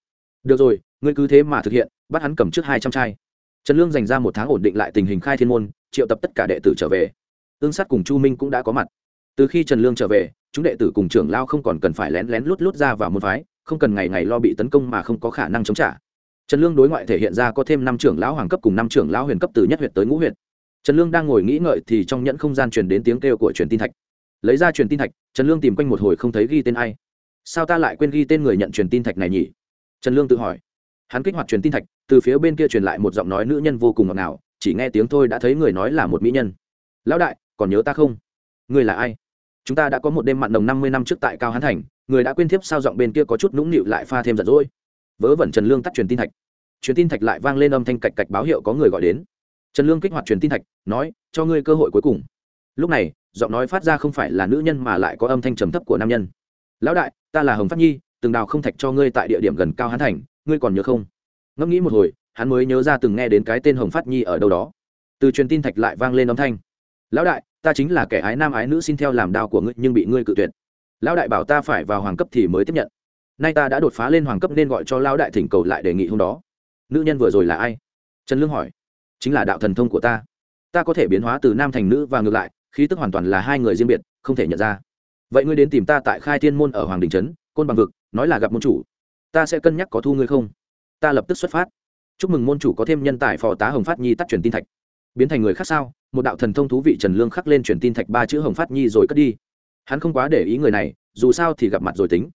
Được rồi ngươi cứ thế mà thực hiện, bắt hắn cầm trước hai trăm trai trần lương dành ra một tháng ổn định lại tình hình khai thiên môn, triệu tập tất cả đệ tử trở về. Ương sát cùng chu minh cũng đã có mặt. Từ khi trần lương trở về, chúng đệ tử cùng trưởng lao không còn cần phải lén lén lút lút ra vào môn phái, không cần ngày ngày lo bị tấn công mà không có khả năng chống trả. Trần lương đối ngoại thể hiện ra có thêm năm trưởng lão hoàng cấp cùng năm trưởng lão huyền cấp từ nhất huyện tới ngũ huyện trần lương đang ngồi nghĩ ngợi thì trong nhẫn không gian truyền đến tiếng kêu của truyền tin thạch. Lấy ra truyền tin thạch, trần lương tìm quanh một hồi không thấy ghi tên ai. Sao ta lại quên ghi tên người nhận truyền tin thạch này nhỉ? Trần lương tự hỏi hắn kích hoạt truyền tin thạch, từ phía bên kia truyền lại một giọng nói nữ nhân vô cùng ngọt ngào, chỉ nghe tiếng thôi đã thấy người nói là một mỹ nhân. Lão đại, còn nhớ ta không? Người là ai? Chúng ta đã có một đêm mặn đồng năm mươi năm trước tại cao hán thành, người đã quên thiếp sao giọng bên kia có chút nũng nịu lại pha thêm giận dỗi. Vớ vẩn trần lương tắt truyền tin thạch. Truyền tin thạch lại vang lên âm thanh cạch cạch báo hiệu có người gọi đến. Trần lương kích hoạt truyền tin thạch, nói, cho ngươi cơ hội cuối cùng. Lúc này, giọng nói phát ra không phải là nữ nhân mà lại có âm thanh trầm thấp của nam nhân. Lão đại, ta là hồng phát nhi, từng đào không thạch cho ngươi tại địa điểm gần cao hán thành ngươi còn nhớ không? Ngẫm nghĩ một hồi, hắn mới nhớ ra từng nghe đến cái tên hồng phát nhi ở đâu đó. Từ truyền tin thạch lại vang lên âm thanh. Lão đại, ta chính là kẻ ái nam ái nữ xin theo làm đao của ngươi, nhưng bị ngươi cự tuyệt. Lão đại bảo ta phải vào hoàng cấp thì mới tiếp nhận. Nay ta đã đột phá lên hoàng cấp nên gọi cho lão đại thỉnh cầu lại đề nghị hôm đó. Nữ nhân vừa rồi là ai? Trần lương hỏi. Chính là đạo thần thông của ta. Ta có thể biến hóa từ nam thành nữ và ngược lại, khí tức hoàn toàn là hai người riêng biệt, không thể nhận ra. Vậy ngươi đến tìm ta tại khai thiên môn ở hoàng đình trấn, côn bằng vực, nói là gặp môn chủ ta sẽ cân nhắc có thu ngươi không? Ta lập tức xuất phát. Chúc mừng môn chủ có thêm nhân tài phò tá hồng phát nhi tắt truyền tin thạch. Biến thành người khác sao? Một đạo thần thông thú vị trần lương khắc lên truyền tin thạch ba chữ hồng phát nhi rồi cất đi. Hắn không quá để ý người này, dù sao thì gặp mặt rồi tính.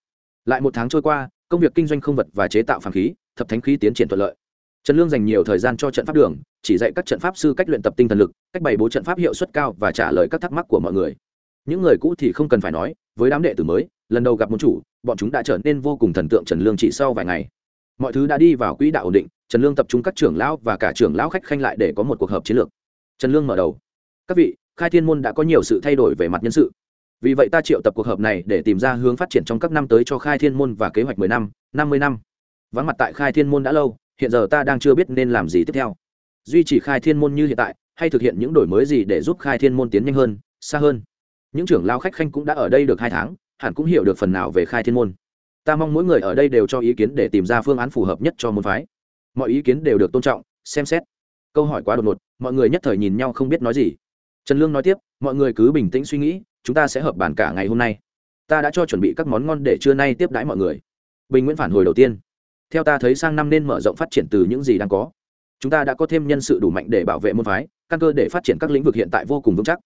Lại một tháng trôi qua, công việc kinh doanh không vật và chế tạo phản khí, thập thánh khí tiến triển thuận lợi. Trần lương dành nhiều thời gian cho trận pháp đường, chỉ dạy các trận pháp sư cách luyện tập tinh thần lực, cách bày bố trận pháp hiệu suất cao và trả lời các thắc mắc của mọi người. Những người cũ thì không cần phải nói, với đám đệ tử mới lần đầu gặp môn chủ, bọn chúng đã trở nên vô cùng thần tượng trần lương chỉ sau vài ngày. Mọi thứ đã đi vào quỹ đạo ổn định, trần lương tập trung các trưởng lão và cả trưởng lão khách khanh lại để có một cuộc họp chiến lược. Trần lương mở đầu. Các vị, khai thiên môn đã có nhiều sự thay đổi về mặt nhân sự. Vì vậy ta triệu tập cuộc họp này để tìm ra hướng phát triển trong các năm tới cho khai thiên môn và kế hoạch mười năm năm mươi năm. Vắng mặt tại khai thiên môn đã lâu, hiện giờ ta đang chưa biết nên làm gì tiếp theo. Duy trì khai thiên môn như hiện tại, hay thực hiện những đổi mới gì để giúp khai thiên môn tiến nhanh hơn, xa hơn? Những trưởng lao khách khanh cũng đã ở đây được hai tháng hẳn cũng hiểu được phần nào về khai thiên môn. Ta mong mỗi người ở đây đều cho ý kiến để tìm ra phương án phù hợp nhất cho môn phái. Mọi ý kiến đều được tôn trọng, xem xét. Câu hỏi quá đột ngột, mọi người nhất thời nhìn nhau không biết nói gì. Trần lương nói tiếp, mọi người cứ bình tĩnh suy nghĩ, chúng ta sẽ hợp bàn cả ngày hôm nay. Ta đã cho chuẩn bị các món ngon để trưa nay tiếp đãi mọi người. Bình nguyễn phản hồi đầu tiên. Theo ta thấy sang năm nên mở rộng phát triển từ những gì đang có. Chúng ta đã có thêm nhân sự đủ mạnh để bảo vệ môn phái, căn cơ để phát triển các lĩnh vực hiện tại vô cùng vững chắc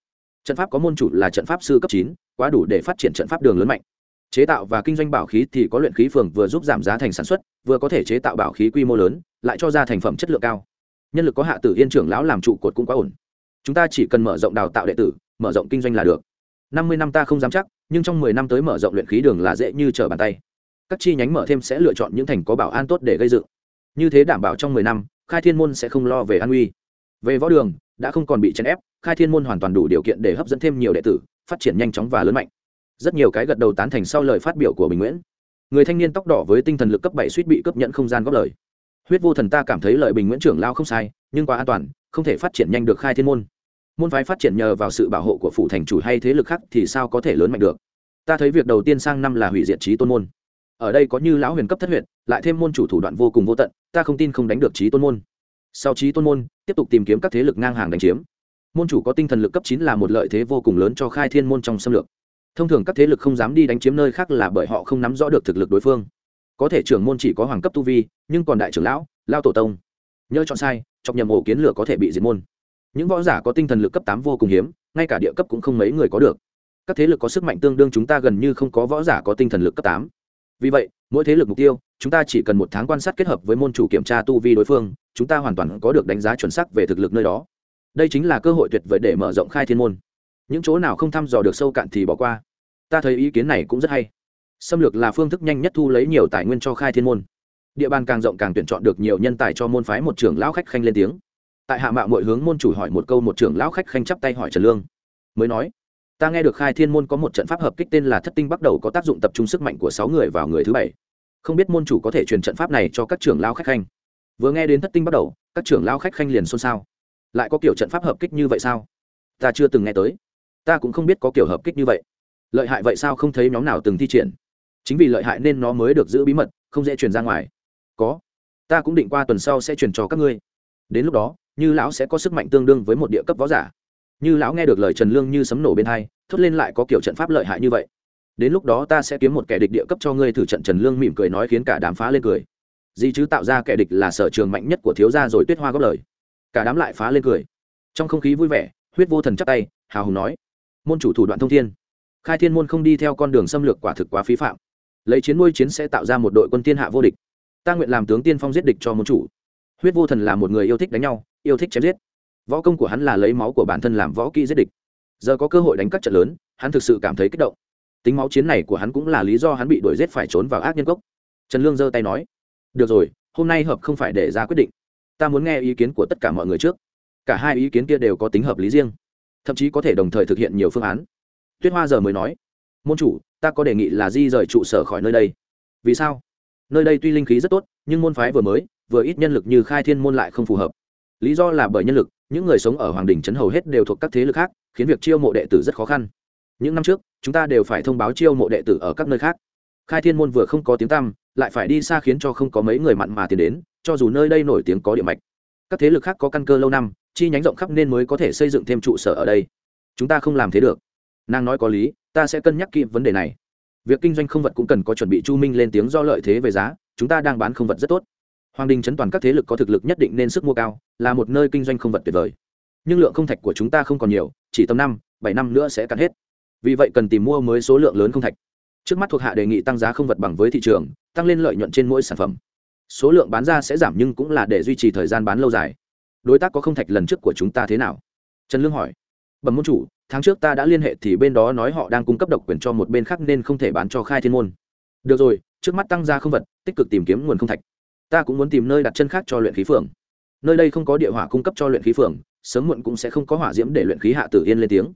trận pháp có môn chủ là trận pháp sư cấp chín, quá đủ để phát triển trận pháp đường lớn mạnh. Chế tạo và kinh doanh bảo khí thì có luyện khí phường vừa giúp giảm giá thành sản xuất, vừa có thể chế tạo bảo khí quy mô lớn, lại cho ra thành phẩm chất lượng cao. Nhân lực có hạ tử yên trưởng lão làm trụ cột cũng quá ổn. Chúng ta chỉ cần mở rộng đào tạo đệ tử, mở rộng kinh doanh là được. Năm mươi năm ta không dám chắc, nhưng trong mười năm tới mở rộng luyện khí đường là dễ như trở bàn tay. Các chi nhánh mở thêm sẽ lựa chọn những thành có bảo an tốt để gây dựng. Như thế đảm bảo trong mười năm, khai thiên môn sẽ không lo về an uy về võ đường đã không còn bị chèn ép, khai thiên môn hoàn toàn đủ điều kiện để hấp dẫn thêm nhiều đệ tử, phát triển nhanh chóng và lớn mạnh. Rất nhiều cái gật đầu tán thành sau lời phát biểu của bình nguyễn. Người thanh niên tóc đỏ với tinh thần lực cấp bảy suýt bị cấp nhận không gian góp lời. Huyết vô thần ta cảm thấy lợi bình nguyễn trưởng lao không sai, nhưng quá an toàn, không thể phát triển nhanh được khai thiên môn. Môn phái phát triển nhờ vào sự bảo hộ của phủ thành chủ hay thế lực khác thì sao có thể lớn mạnh được? Ta thấy việc đầu tiên sang năm là hủy diệt trí tôn môn. Ở đây có như lão huyền cấp thất huyện lại thêm môn chủ thủ đoạn vô cùng vô tận, ta không tin không đánh được trí tôn môn sau trí tôn môn, tiếp tục tìm kiếm các thế lực ngang hàng đánh chiếm. Môn chủ có tinh thần lực cấp chín là một lợi thế vô cùng lớn cho khai thiên môn trong xâm lược. Thông thường các thế lực không dám đi đánh chiếm nơi khác là bởi họ không nắm rõ được thực lực đối phương. Có thể trưởng môn chỉ có hoàng cấp tu vi, nhưng còn đại trưởng lão, lao tổ tông. Nhớ chọn sai, chọc nhầm ổ kiến lửa có thể bị diệt môn. Những võ giả có tinh thần lực cấp tám vô cùng hiếm, ngay cả địa cấp cũng không mấy người có được. Các thế lực có sức mạnh tương đương chúng ta gần như không có võ giả có tinh thần lực cấp tám. Vì vậy, mỗi thế lực mục tiêu chúng ta chỉ cần một tháng quan sát kết hợp với môn chủ kiểm tra tu vi đối phương, chúng ta hoàn toàn có được đánh giá chuẩn xác về thực lực nơi đó. Đây chính là cơ hội tuyệt vời để mở rộng khai thiên môn. Những chỗ nào không thăm dò được sâu cạn thì bỏ qua. Ta thấy ý kiến này cũng rất hay. Xâm lược là phương thức nhanh nhất thu lấy nhiều tài nguyên cho khai thiên môn. Địa bàn càng rộng càng tuyển chọn được nhiều nhân tài cho môn phái một trưởng lão khách khanh lên tiếng. Tại hạ mạo mọi hướng môn chủ hỏi một câu một trưởng lão khách khanh chắp tay hỏi trần lương. Mới nói, ta nghe được khai thiên môn có một trận pháp hợp kích tên là thất tinh bắt đầu có tác dụng tập trung sức mạnh của sáu người vào người thứ bảy không biết môn chủ có thể truyền trận pháp này cho các trưởng lao khách khanh. Vừa nghe đến thất tinh bắt đầu, các trưởng lao khách khanh liền xôn xao. Lại có kiểu trận pháp hợp kích như vậy sao? Ta chưa từng nghe tới. Ta cũng không biết có kiểu hợp kích như vậy. Lợi hại vậy sao không thấy nhóm nào từng thi triển? Chính vì lợi hại nên nó mới được giữ bí mật, không dễ truyền ra ngoài. Có. Ta cũng định qua tuần sau sẽ truyền cho các ngươi. Đến lúc đó, như lão sẽ có sức mạnh tương đương với một địa cấp võ giả. Như lão nghe được lời trần lương như sấm nổ bên hai, thốt lên lại có kiểu trận pháp lợi hại như vậy đến lúc đó ta sẽ kiếm một kẻ địch địa cấp cho ngươi thử trận trần lương mỉm cười nói khiến cả đám phá lên cười. Di chứ tạo ra kẻ địch là sở trường mạnh nhất của thiếu gia rồi tuyết hoa góp lời. Cả đám lại phá lên cười. Trong không khí vui vẻ, huyết vô thần chắp tay, hào hùng nói, môn chủ thủ đoạn thông thiên. Khai thiên môn không đi theo con đường xâm lược quả thực quá phí phạm. Lấy chiến nuôi chiến sẽ tạo ra một đội quân tiên hạ vô địch. Ta nguyện làm tướng tiên phong giết địch cho môn chủ. Huyết vô thần là một người yêu thích đánh nhau, yêu thích chém giết. Võ công của hắn là lấy máu của bản thân làm võ kỹ giết địch. Giờ có cơ hội đánh các trận lớn, hắn thực sự cảm thấy kích động tính máu chiến này của hắn cũng là lý do hắn bị đuổi giết phải trốn vào ác nhân cốc. Trần lương giơ tay nói, được rồi, hôm nay hợp không phải để ra quyết định. Ta muốn nghe ý kiến của tất cả mọi người trước. Cả hai ý kiến kia đều có tính hợp lý riêng, thậm chí có thể đồng thời thực hiện nhiều phương án. Tuyết hoa giờ mới nói, môn chủ, ta có đề nghị là di rời trụ sở khỏi nơi đây. Vì sao? Nơi đây tuy linh khí rất tốt, nhưng môn phái vừa mới, vừa ít nhân lực như khai thiên môn lại không phù hợp. Lý do là bởi nhân lực, những người sống ở hoàng đình trấn hầu hết đều thuộc các thế lực khác, khiến việc chiêu mộ đệ tử rất khó khăn những năm trước, chúng ta đều phải thông báo chiêu mộ đệ tử ở các nơi khác. Khai thiên môn vừa không có tiếng tăm, lại phải đi xa khiến cho không có mấy người mặn mà tiến đến, cho dù nơi đây nổi tiếng có địa mạch. Các thế lực khác có căn cơ lâu năm, chi nhánh rộng khắp nên mới có thể xây dựng thêm trụ sở ở đây. Chúng ta không làm thế được. Nàng nói có lý, ta sẽ cân nhắc kỹ vấn đề này. Việc kinh doanh không vật cũng cần có chuẩn bị chu minh lên tiếng do lợi thế về giá, chúng ta đang bán không vật rất tốt. Hoàng đình chấn toàn các thế lực có thực lực nhất định nên sức mua cao, là một nơi kinh doanh không vật tuyệt vời. Nhưng lượng không thạch của chúng ta không còn nhiều, chỉ tầm năm, bảy năm nữa sẽ cạn hết vì vậy cần tìm mua mới số lượng lớn không thạch. Trước mắt thuộc hạ đề nghị tăng giá không vật bằng với thị trường, tăng lên lợi nhuận trên mỗi sản phẩm. Số lượng bán ra sẽ giảm nhưng cũng là để duy trì thời gian bán lâu dài. Đối tác có không thạch lần trước của chúng ta thế nào? Trần lương hỏi. Bẩm môn chủ, tháng trước ta đã liên hệ thì bên đó nói họ đang cung cấp độc quyền cho một bên khác nên không thể bán cho khai thiên môn. Được rồi, trước mắt tăng giá không vật, tích cực tìm kiếm nguồn không thạch. Ta cũng muốn tìm nơi đặt chân khác cho luyện khí phường. Nơi đây không có địa hỏa cung cấp cho luyện khí phường, sớm muộn cũng sẽ không có hỏa diễm để luyện khí hạ tử yên lên tiếng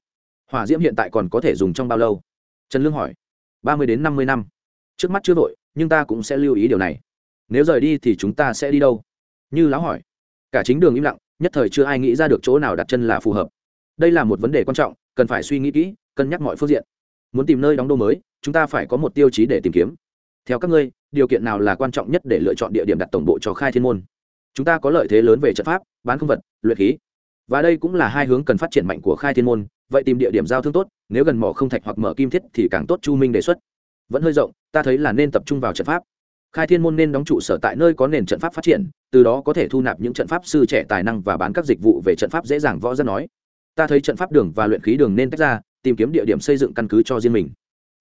hỏa diễm hiện tại còn có thể dùng trong bao lâu? Trần lương hỏi. Ba mươi đến năm mươi năm. Trước mắt chưa vội, nhưng ta cũng sẽ lưu ý điều này. Nếu rời đi thì chúng ta sẽ đi đâu? Như lão hỏi. Cả chính đường im lặng, nhất thời chưa ai nghĩ ra được chỗ nào đặt chân là phù hợp. Đây là một vấn đề quan trọng, cần phải suy nghĩ kỹ, cân nhắc mọi phương diện. Muốn tìm nơi đóng đô mới, chúng ta phải có một tiêu chí để tìm kiếm. Theo các ngươi, điều kiện nào là quan trọng nhất để lựa chọn địa điểm đặt tổng bộ cho khai thiên môn? Chúng ta có lợi thế lớn về trận pháp, bán không vật, luyện khí. Và đây cũng là hai hướng cần phát triển mạnh của khai thiên môn vậy tìm địa điểm giao thương tốt, nếu gần mỏ không thạch hoặc mở kim thiết thì càng tốt, chu minh đề xuất. Vẫn hơi rộng, ta thấy là nên tập trung vào trận pháp. Khai thiên môn nên đóng trụ sở tại nơi có nền trận pháp phát triển, từ đó có thể thu nạp những trận pháp sư trẻ tài năng và bán các dịch vụ về trận pháp dễ dàng võ dân nói. Ta thấy trận pháp đường và luyện khí đường nên tách ra, tìm kiếm địa điểm xây dựng căn cứ cho riêng mình.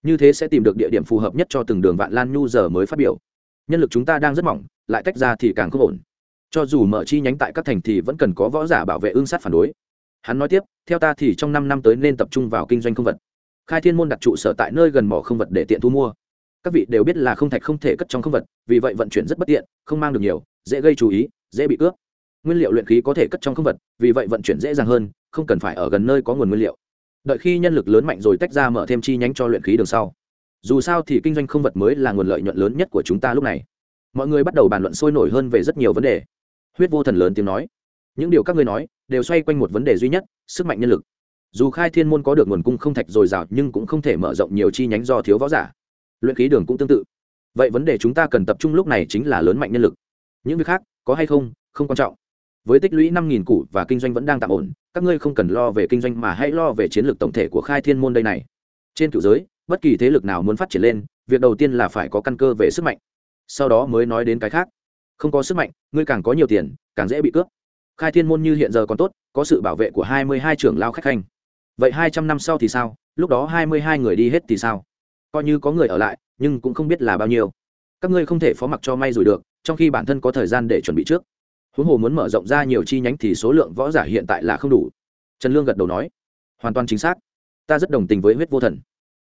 Như thế sẽ tìm được địa điểm phù hợp nhất cho từng đường vạn lan nhu giờ mới phát biểu. Nhân lực chúng ta đang rất mỏng, lại tách ra thì càng không ổn. Cho dù mở chi nhánh tại các thành thì vẫn cần có võ giả bảo vệ ương sát phản đối hắn nói tiếp, theo ta thì trong năm năm tới nên tập trung vào kinh doanh không vật. Khai thiên môn đặt trụ sở tại nơi gần mỏ không vật để tiện thu mua. Các vị đều biết là không thạch không thể cất trong không vật, vì vậy vận chuyển rất bất tiện, không mang được nhiều, dễ gây chú ý, dễ bị cướp. Nguyên liệu luyện khí có thể cất trong không vật, vì vậy vận chuyển dễ dàng hơn, không cần phải ở gần nơi có nguồn nguyên liệu. Đợi khi nhân lực lớn mạnh rồi tách ra mở thêm chi nhánh cho luyện khí đường sau. Dù sao thì kinh doanh không vật mới là nguồn lợi nhuận lớn nhất của chúng ta lúc này. Mọi người bắt đầu bàn luận sôi nổi hơn về rất nhiều vấn đề. Huyết vô thần lớn tiếng nói những điều các ngươi nói đều xoay quanh một vấn đề duy nhất, sức mạnh nhân lực. Dù khai thiên môn có được nguồn cung không thạch dồi dào nhưng cũng không thể mở rộng nhiều chi nhánh do thiếu võ giả. Luyện khí đường cũng tương tự. Vậy vấn đề chúng ta cần tập trung lúc này chính là lớn mạnh nhân lực. Những việc khác có hay không không quan trọng. Với tích lũy năm nghìn củ và kinh doanh vẫn đang tạm ổn, các ngươi không cần lo về kinh doanh mà hãy lo về chiến lược tổng thể của khai thiên môn đây này. Trên cựu giới, bất kỳ thế lực nào muốn phát triển lên, việc đầu tiên là phải có căn cơ về sức mạnh. Sau đó mới nói đến cái khác. Không có sức mạnh, ngươi càng có nhiều tiền, càng dễ bị cướp khai thiên môn như hiện giờ còn tốt, có sự bảo vệ của hai mươi hai trưởng lao khách khanh. Vậy hai trăm năm sau thì sao? Lúc đó hai mươi hai người đi hết thì sao? Coi như có người ở lại, nhưng cũng không biết là bao nhiêu. Các ngươi không thể phó mặc cho may rồi được, trong khi bản thân có thời gian để chuẩn bị trước. Huống hồ muốn mở rộng ra nhiều chi nhánh thì số lượng võ giả hiện tại là không đủ. Trần lương gật đầu nói, hoàn toàn chính xác. Ta rất đồng tình với huyết vô thần.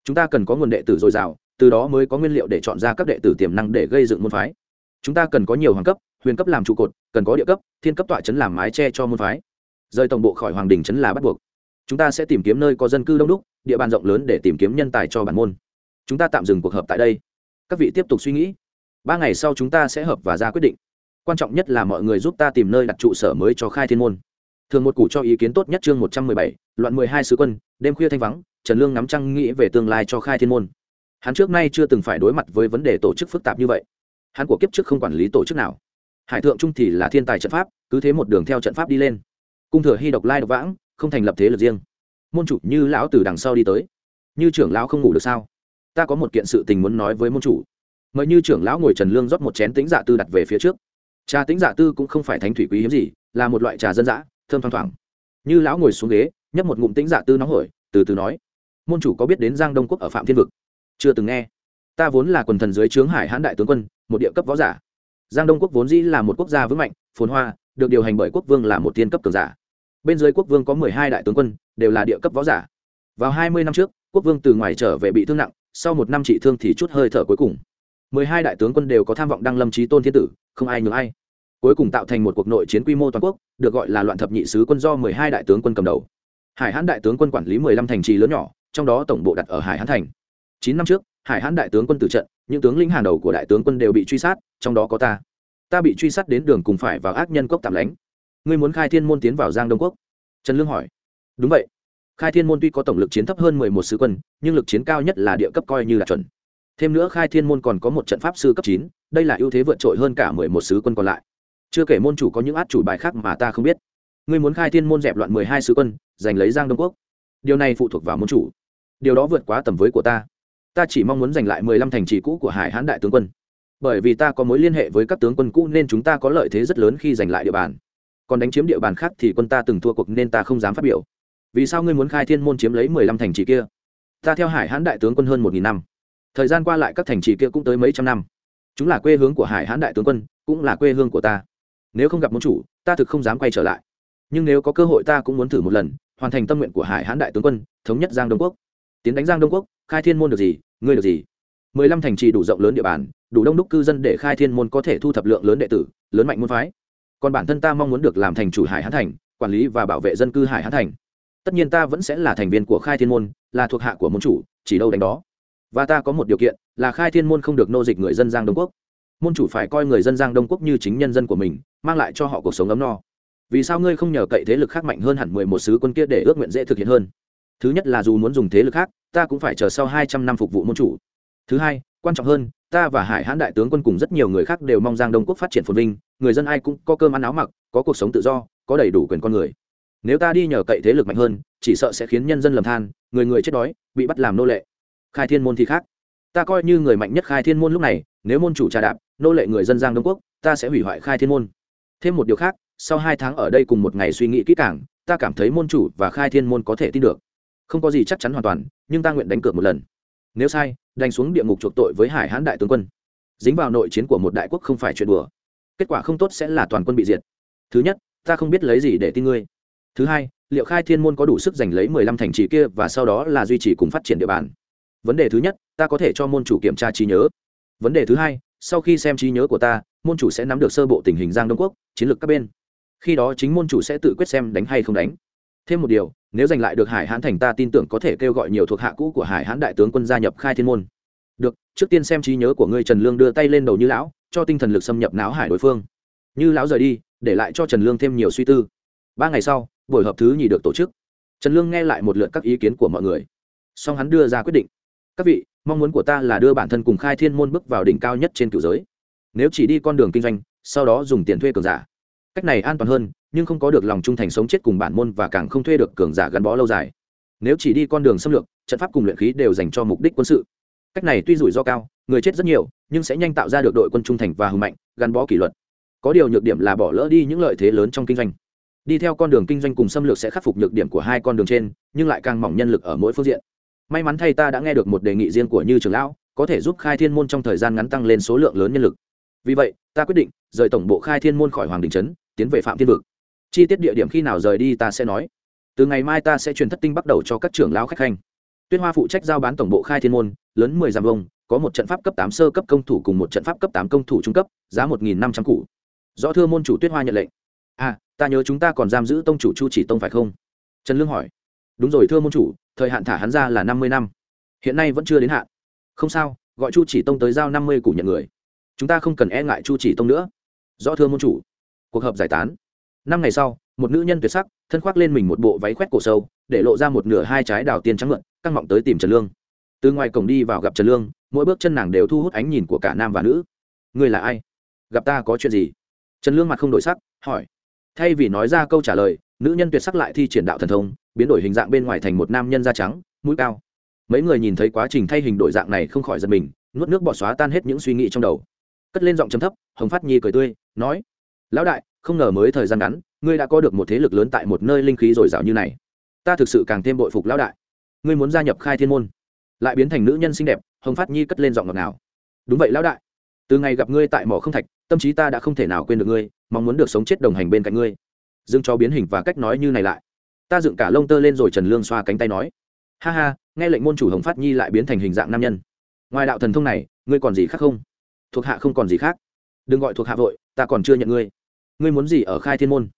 Chúng ta cần có nguồn đệ tử dồi dào, từ đó mới có nguyên liệu để chọn ra các đệ tử tiềm năng để gây dựng môn phái. Chúng ta cần có nhiều hoàng cấp, huyền cấp làm trụ cột cần có địa cấp, thiên cấp tọa chấn làm mái che cho môn phái. Rời tổng bộ khỏi hoàng đình chấn là bắt buộc. Chúng ta sẽ tìm kiếm nơi có dân cư đông đúc, địa bàn rộng lớn để tìm kiếm nhân tài cho bản môn. Chúng ta tạm dừng cuộc họp tại đây. Các vị tiếp tục suy nghĩ. Ba ngày sau chúng ta sẽ hợp và ra quyết định. Quan trọng nhất là mọi người giúp ta tìm nơi đặt trụ sở mới cho khai thiên môn. Thường một củ cho ý kiến tốt nhất chương một trăm mười bảy, loạn mười hai sứ quân, đêm khuya thanh vắng, trần lương ngắm trăng nghĩ về tương lai cho khai thiên môn. Hắn trước nay chưa từng phải đối mặt với vấn đề tổ chức phức tạp như vậy. Hắn của kiếp trước không quản lý tổ chức nào hải thượng trung thì là thiên tài trận pháp, cứ thế một đường theo trận pháp đi lên. Cung thừa hy độc lai độc vãng, không thành lập thế lực riêng. Môn chủ như lão từ đằng sau đi tới. Như trưởng lão không ngủ được sao? Ta có một kiện sự tình muốn nói với môn chủ. Mời như trưởng lão ngồi trần lương rót một chén tính dạ tư đặt về phía trước. Trà tính dạ tư cũng không phải thánh thủy quý hiếm gì, là một loại trà dân dã, thơm thoang thoảng. Như lão ngồi xuống ghế, nhấp một ngụm tính dạ tư nóng hổi, từ từ nói. Môn chủ có biết đến giang đông quốc ở phạm thiên vực? Chưa từng nghe. Ta vốn là quần thần dưới trướng hải hãn đại tướng quân, một địa cấp võ giả giang đông quốc vốn dĩ là một quốc gia vững mạnh, phồn hoa, được điều hành bởi quốc vương là một tiên cấp cường giả. Bên dưới quốc vương có mười hai đại tướng quân, đều là địa cấp võ giả. Vào hai mươi năm trước, quốc vương từ ngoài trở về bị thương nặng, sau một năm trị thương thì chút hơi thở cuối cùng. mười hai đại tướng quân đều có tham vọng đăng lâm trí tôn thiên tử, không ai nhường ai. Cuối cùng tạo thành một cuộc nội chiến quy mô toàn quốc, được gọi là loạn thập nhị sứ quân do mười hai đại tướng quân cầm đầu. Hải hãn đại tướng quân quản lý mười lăm thành trì lớn nhỏ, trong đó tổng bộ đặt ở hải hãn thành. chín năm trước hải hãn đại tướng quân tử trận, những tướng lĩnh hàng đầu của đại tướng quân đều bị truy sát, trong đó có ta. Ta bị truy sát đến đường cùng phải vào ác nhân cốc tạm lánh. Ngươi muốn khai thiên môn tiến vào giang đông quốc? Trần lương hỏi. Đúng vậy. Khai thiên môn tuy có tổng lực chiến thấp hơn mười một sứ quân, nhưng lực chiến cao nhất là địa cấp coi như là chuẩn. Thêm nữa khai thiên môn còn có một trận pháp sư cấp chín, đây là ưu thế vượt trội hơn cả mười một sứ quân còn lại. Chưa kể môn chủ có những át chủ bài khác mà ta không biết. Ngươi muốn khai thiên môn dẹp loạn mười hai sứ quân, giành lấy giang đông quốc. Điều này phụ thuộc vào môn chủ. Điều đó vượt quá tầm với của ta ta chỉ mong muốn giành lại mười lăm thành trì cũ của hải hãn đại tướng quân. Bởi vì ta có mối liên hệ với các tướng quân cũ nên chúng ta có lợi thế rất lớn khi giành lại địa bàn. Còn đánh chiếm địa bàn khác thì quân ta từng thua cuộc nên ta không dám phát biểu. Vì sao ngươi muốn khai thiên môn chiếm lấy mười lăm thành trì kia? Ta theo hải hãn đại tướng quân hơn một nghìn năm. Thời gian qua lại các thành trì kia cũng tới mấy trăm năm. Chúng là quê hương của hải hãn đại tướng quân, cũng là quê hương của ta. Nếu không gặp môn chủ, ta thực không dám quay trở lại. Nhưng nếu có cơ hội ta cũng muốn thử một lần, hoàn thành tâm nguyện của hải hãn đại tướng quân, thống nhất giang đông quốc. Tiến đánh giang đông quốc khai thiên môn được gì, ngươi được gì. Mười lăm thành trì đủ rộng lớn địa bàn, đủ đông đúc cư dân để khai thiên môn có thể thu thập lượng lớn đệ tử, lớn mạnh môn phái. Còn bản thân ta mong muốn được làm thành chủ hải Hán thành, quản lý và bảo vệ dân cư hải Hán thành. Tất nhiên ta vẫn sẽ là thành viên của khai thiên môn, là thuộc hạ của môn chủ, chỉ đâu đánh đó. Và ta có một điều kiện, là khai thiên môn không được nô dịch người dân giang đông quốc. Môn chủ phải coi người dân giang đông quốc như chính nhân dân của mình, mang lại cho họ cuộc sống ấm no. Vì sao ngươi không nhờ cậy thế lực khác mạnh hơn hẳn mười một sứ quân kia để ước nguyện dễ thực hiện hơn? Thứ nhất là dù muốn dùng thế lực khác, ta cũng phải chờ sau hai trăm năm phục vụ môn chủ. Thứ hai, quan trọng hơn, ta và hải hãn đại tướng quân cùng rất nhiều người khác đều mong giang đông quốc phát triển phồn vinh, người dân ai cũng có cơm ăn áo mặc, có cuộc sống tự do, có đầy đủ quyền con người. Nếu ta đi nhờ cậy thế lực mạnh hơn, chỉ sợ sẽ khiến nhân dân lầm than, người người chết đói, bị bắt làm nô lệ. Khai thiên môn thì khác. Ta coi như người mạnh nhất khai thiên môn lúc này, nếu môn chủ trà đạp, nô lệ người dân giang đông quốc, ta sẽ hủy hoại khai thiên môn. Thêm một điều khác, sau hai tháng ở đây cùng một ngày suy nghĩ kỹ càng, ta cảm thấy môn chủ và khai thiên môn có thể tin được không có gì chắc chắn hoàn toàn, nhưng ta nguyện đánh cược một lần. Nếu sai, đánh xuống địa ngục chuộc tội với hải hãn đại tướng quân. Dính vào nội chiến của một đại quốc không phải chuyện đùa. Kết quả không tốt sẽ là toàn quân bị diệt. Thứ nhất, ta không biết lấy gì để tin ngươi. Thứ hai, liệu khai thiên môn có đủ sức giành lấy mười lăm thành trì kia và sau đó là duy trì cùng phát triển địa bàn. Vấn đề thứ nhất, ta có thể cho môn chủ kiểm tra trí nhớ. Vấn đề thứ hai, sau khi xem trí nhớ của ta, môn chủ sẽ nắm được sơ bộ tình hình giang đông quốc, chiến lược các bên. Khi đó chính môn chủ sẽ tự quyết xem đánh hay không đánh. Thêm một điều nếu giành lại được hải hãn thành ta tin tưởng có thể kêu gọi nhiều thuộc hạ cũ của hải hãn đại tướng quân gia nhập khai thiên môn. Được, trước tiên xem trí nhớ của ngươi trần lương đưa tay lên đầu như lão, cho tinh thần lực xâm nhập não hải đối phương. Như lão rời đi, để lại cho trần lương thêm nhiều suy tư. Ba ngày sau, buổi họp thứ nhì được tổ chức. Trần lương nghe lại một lượt các ý kiến của mọi người. Song hắn đưa ra quyết định. Các vị, mong muốn của ta là đưa bản thân cùng khai thiên môn bước vào đỉnh cao nhất trên cựu giới. Nếu chỉ đi con đường kinh doanh, sau đó dùng tiền thuê cường giả. Cách này an toàn hơn nhưng không có được lòng trung thành sống chết cùng bản môn và càng không thuê được cường giả gắn bó lâu dài. Nếu chỉ đi con đường xâm lược, trận pháp cùng luyện khí đều dành cho mục đích quân sự. Cách này tuy rủi ro cao, người chết rất nhiều, nhưng sẽ nhanh tạo ra được đội quân trung thành và hùng mạnh, gắn bó kỷ luật. Có điều nhược điểm là bỏ lỡ đi những lợi thế lớn trong kinh doanh. Đi theo con đường kinh doanh cùng xâm lược sẽ khắc phục nhược điểm của hai con đường trên, nhưng lại càng mỏng nhân lực ở mỗi phương diện. May mắn thay ta đã nghe được một đề nghị riêng của như trường lão, có thể giúp khai thiên môn trong thời gian ngắn tăng lên số lượng lớn nhân lực. Vì vậy, ta quyết định rời tổng bộ khai thiên môn khỏi hoàng đình trấn, tiến về phạm thiên vực chi tiết địa điểm khi nào rời đi ta sẽ nói. Từ ngày mai ta sẽ truyền thất tinh bắt đầu cho các trưởng lão khách khanh. Tuyết hoa phụ trách giao bán tổng bộ khai thiên môn, lớn mười dặm vông có một trận pháp cấp tám sơ cấp công thủ cùng một trận pháp cấp tám công thủ trung cấp, giá một nghìn năm trăm cụ. Rõ thưa môn chủ tuyết hoa nhận lệnh. À ta nhớ chúng ta còn giam giữ tông chủ chu chỉ tông phải không? Trần lương hỏi. Đúng rồi thưa môn chủ, thời hạn thả hắn ra là năm mươi năm. Hiện nay vẫn chưa đến hạn. Không sao, gọi chu chỉ tông tới giao năm mươi củ nhận người. Chúng ta không cần e ngại chu chỉ tông nữa. Rõ thưa môn chủ. Cuộc họp giải tán năm ngày sau, một nữ nhân tuyệt sắc, thân khoác lên mình một bộ váy khoét cổ sâu, để lộ ra một nửa hai trái đào tiên trắng mượn, căng mọng tới tìm trần lương. Từ ngoài cổng đi vào gặp trần lương, mỗi bước chân nàng đều thu hút ánh nhìn của cả nam và nữ. Người là ai? Gặp ta có chuyện gì? Trần lương mặt không đổi sắc, hỏi. Thay vì nói ra câu trả lời, nữ nhân tuyệt sắc lại thi triển đạo thần thông, biến đổi hình dạng bên ngoài thành một nam nhân da trắng, mũi cao. Mấy người nhìn thấy quá trình thay hình đổi dạng này không khỏi giật mình, nuốt nước bọt xóa tan hết những suy nghĩ trong đầu. Cất lên giọng chấm thấp, hồng phát nhi cười tươi, nói. Lão đại không ngờ mới thời gian ngắn, ngươi đã có được một thế lực lớn tại một nơi linh khí dồi dào như này. Ta thực sự càng thêm bội phục lão đại. Ngươi muốn gia nhập khai thiên môn, lại biến thành nữ nhân xinh đẹp, hồng phát nhi cất lên giọng ngọt ngào. Đúng vậy lão đại. Từ ngày gặp ngươi tại mỏ không thạch, tâm trí ta đã không thể nào quên được ngươi, mong muốn được sống chết đồng hành bên cạnh ngươi. Dương cho biến hình và cách nói như này lại. Ta dựng cả lông tơ lên rồi trần lương xoa cánh tay nói. Ha ha, nghe lệnh môn chủ hồng phát nhi lại biến thành hình dạng nam nhân. Ngoài đạo thần thông này, ngươi còn gì khác không? Thuộc hạ không còn gì khác. Đừng gọi thuộc hạ vội, ta còn chưa nhận ngươi ngươi muốn gì ở khai thiên môn?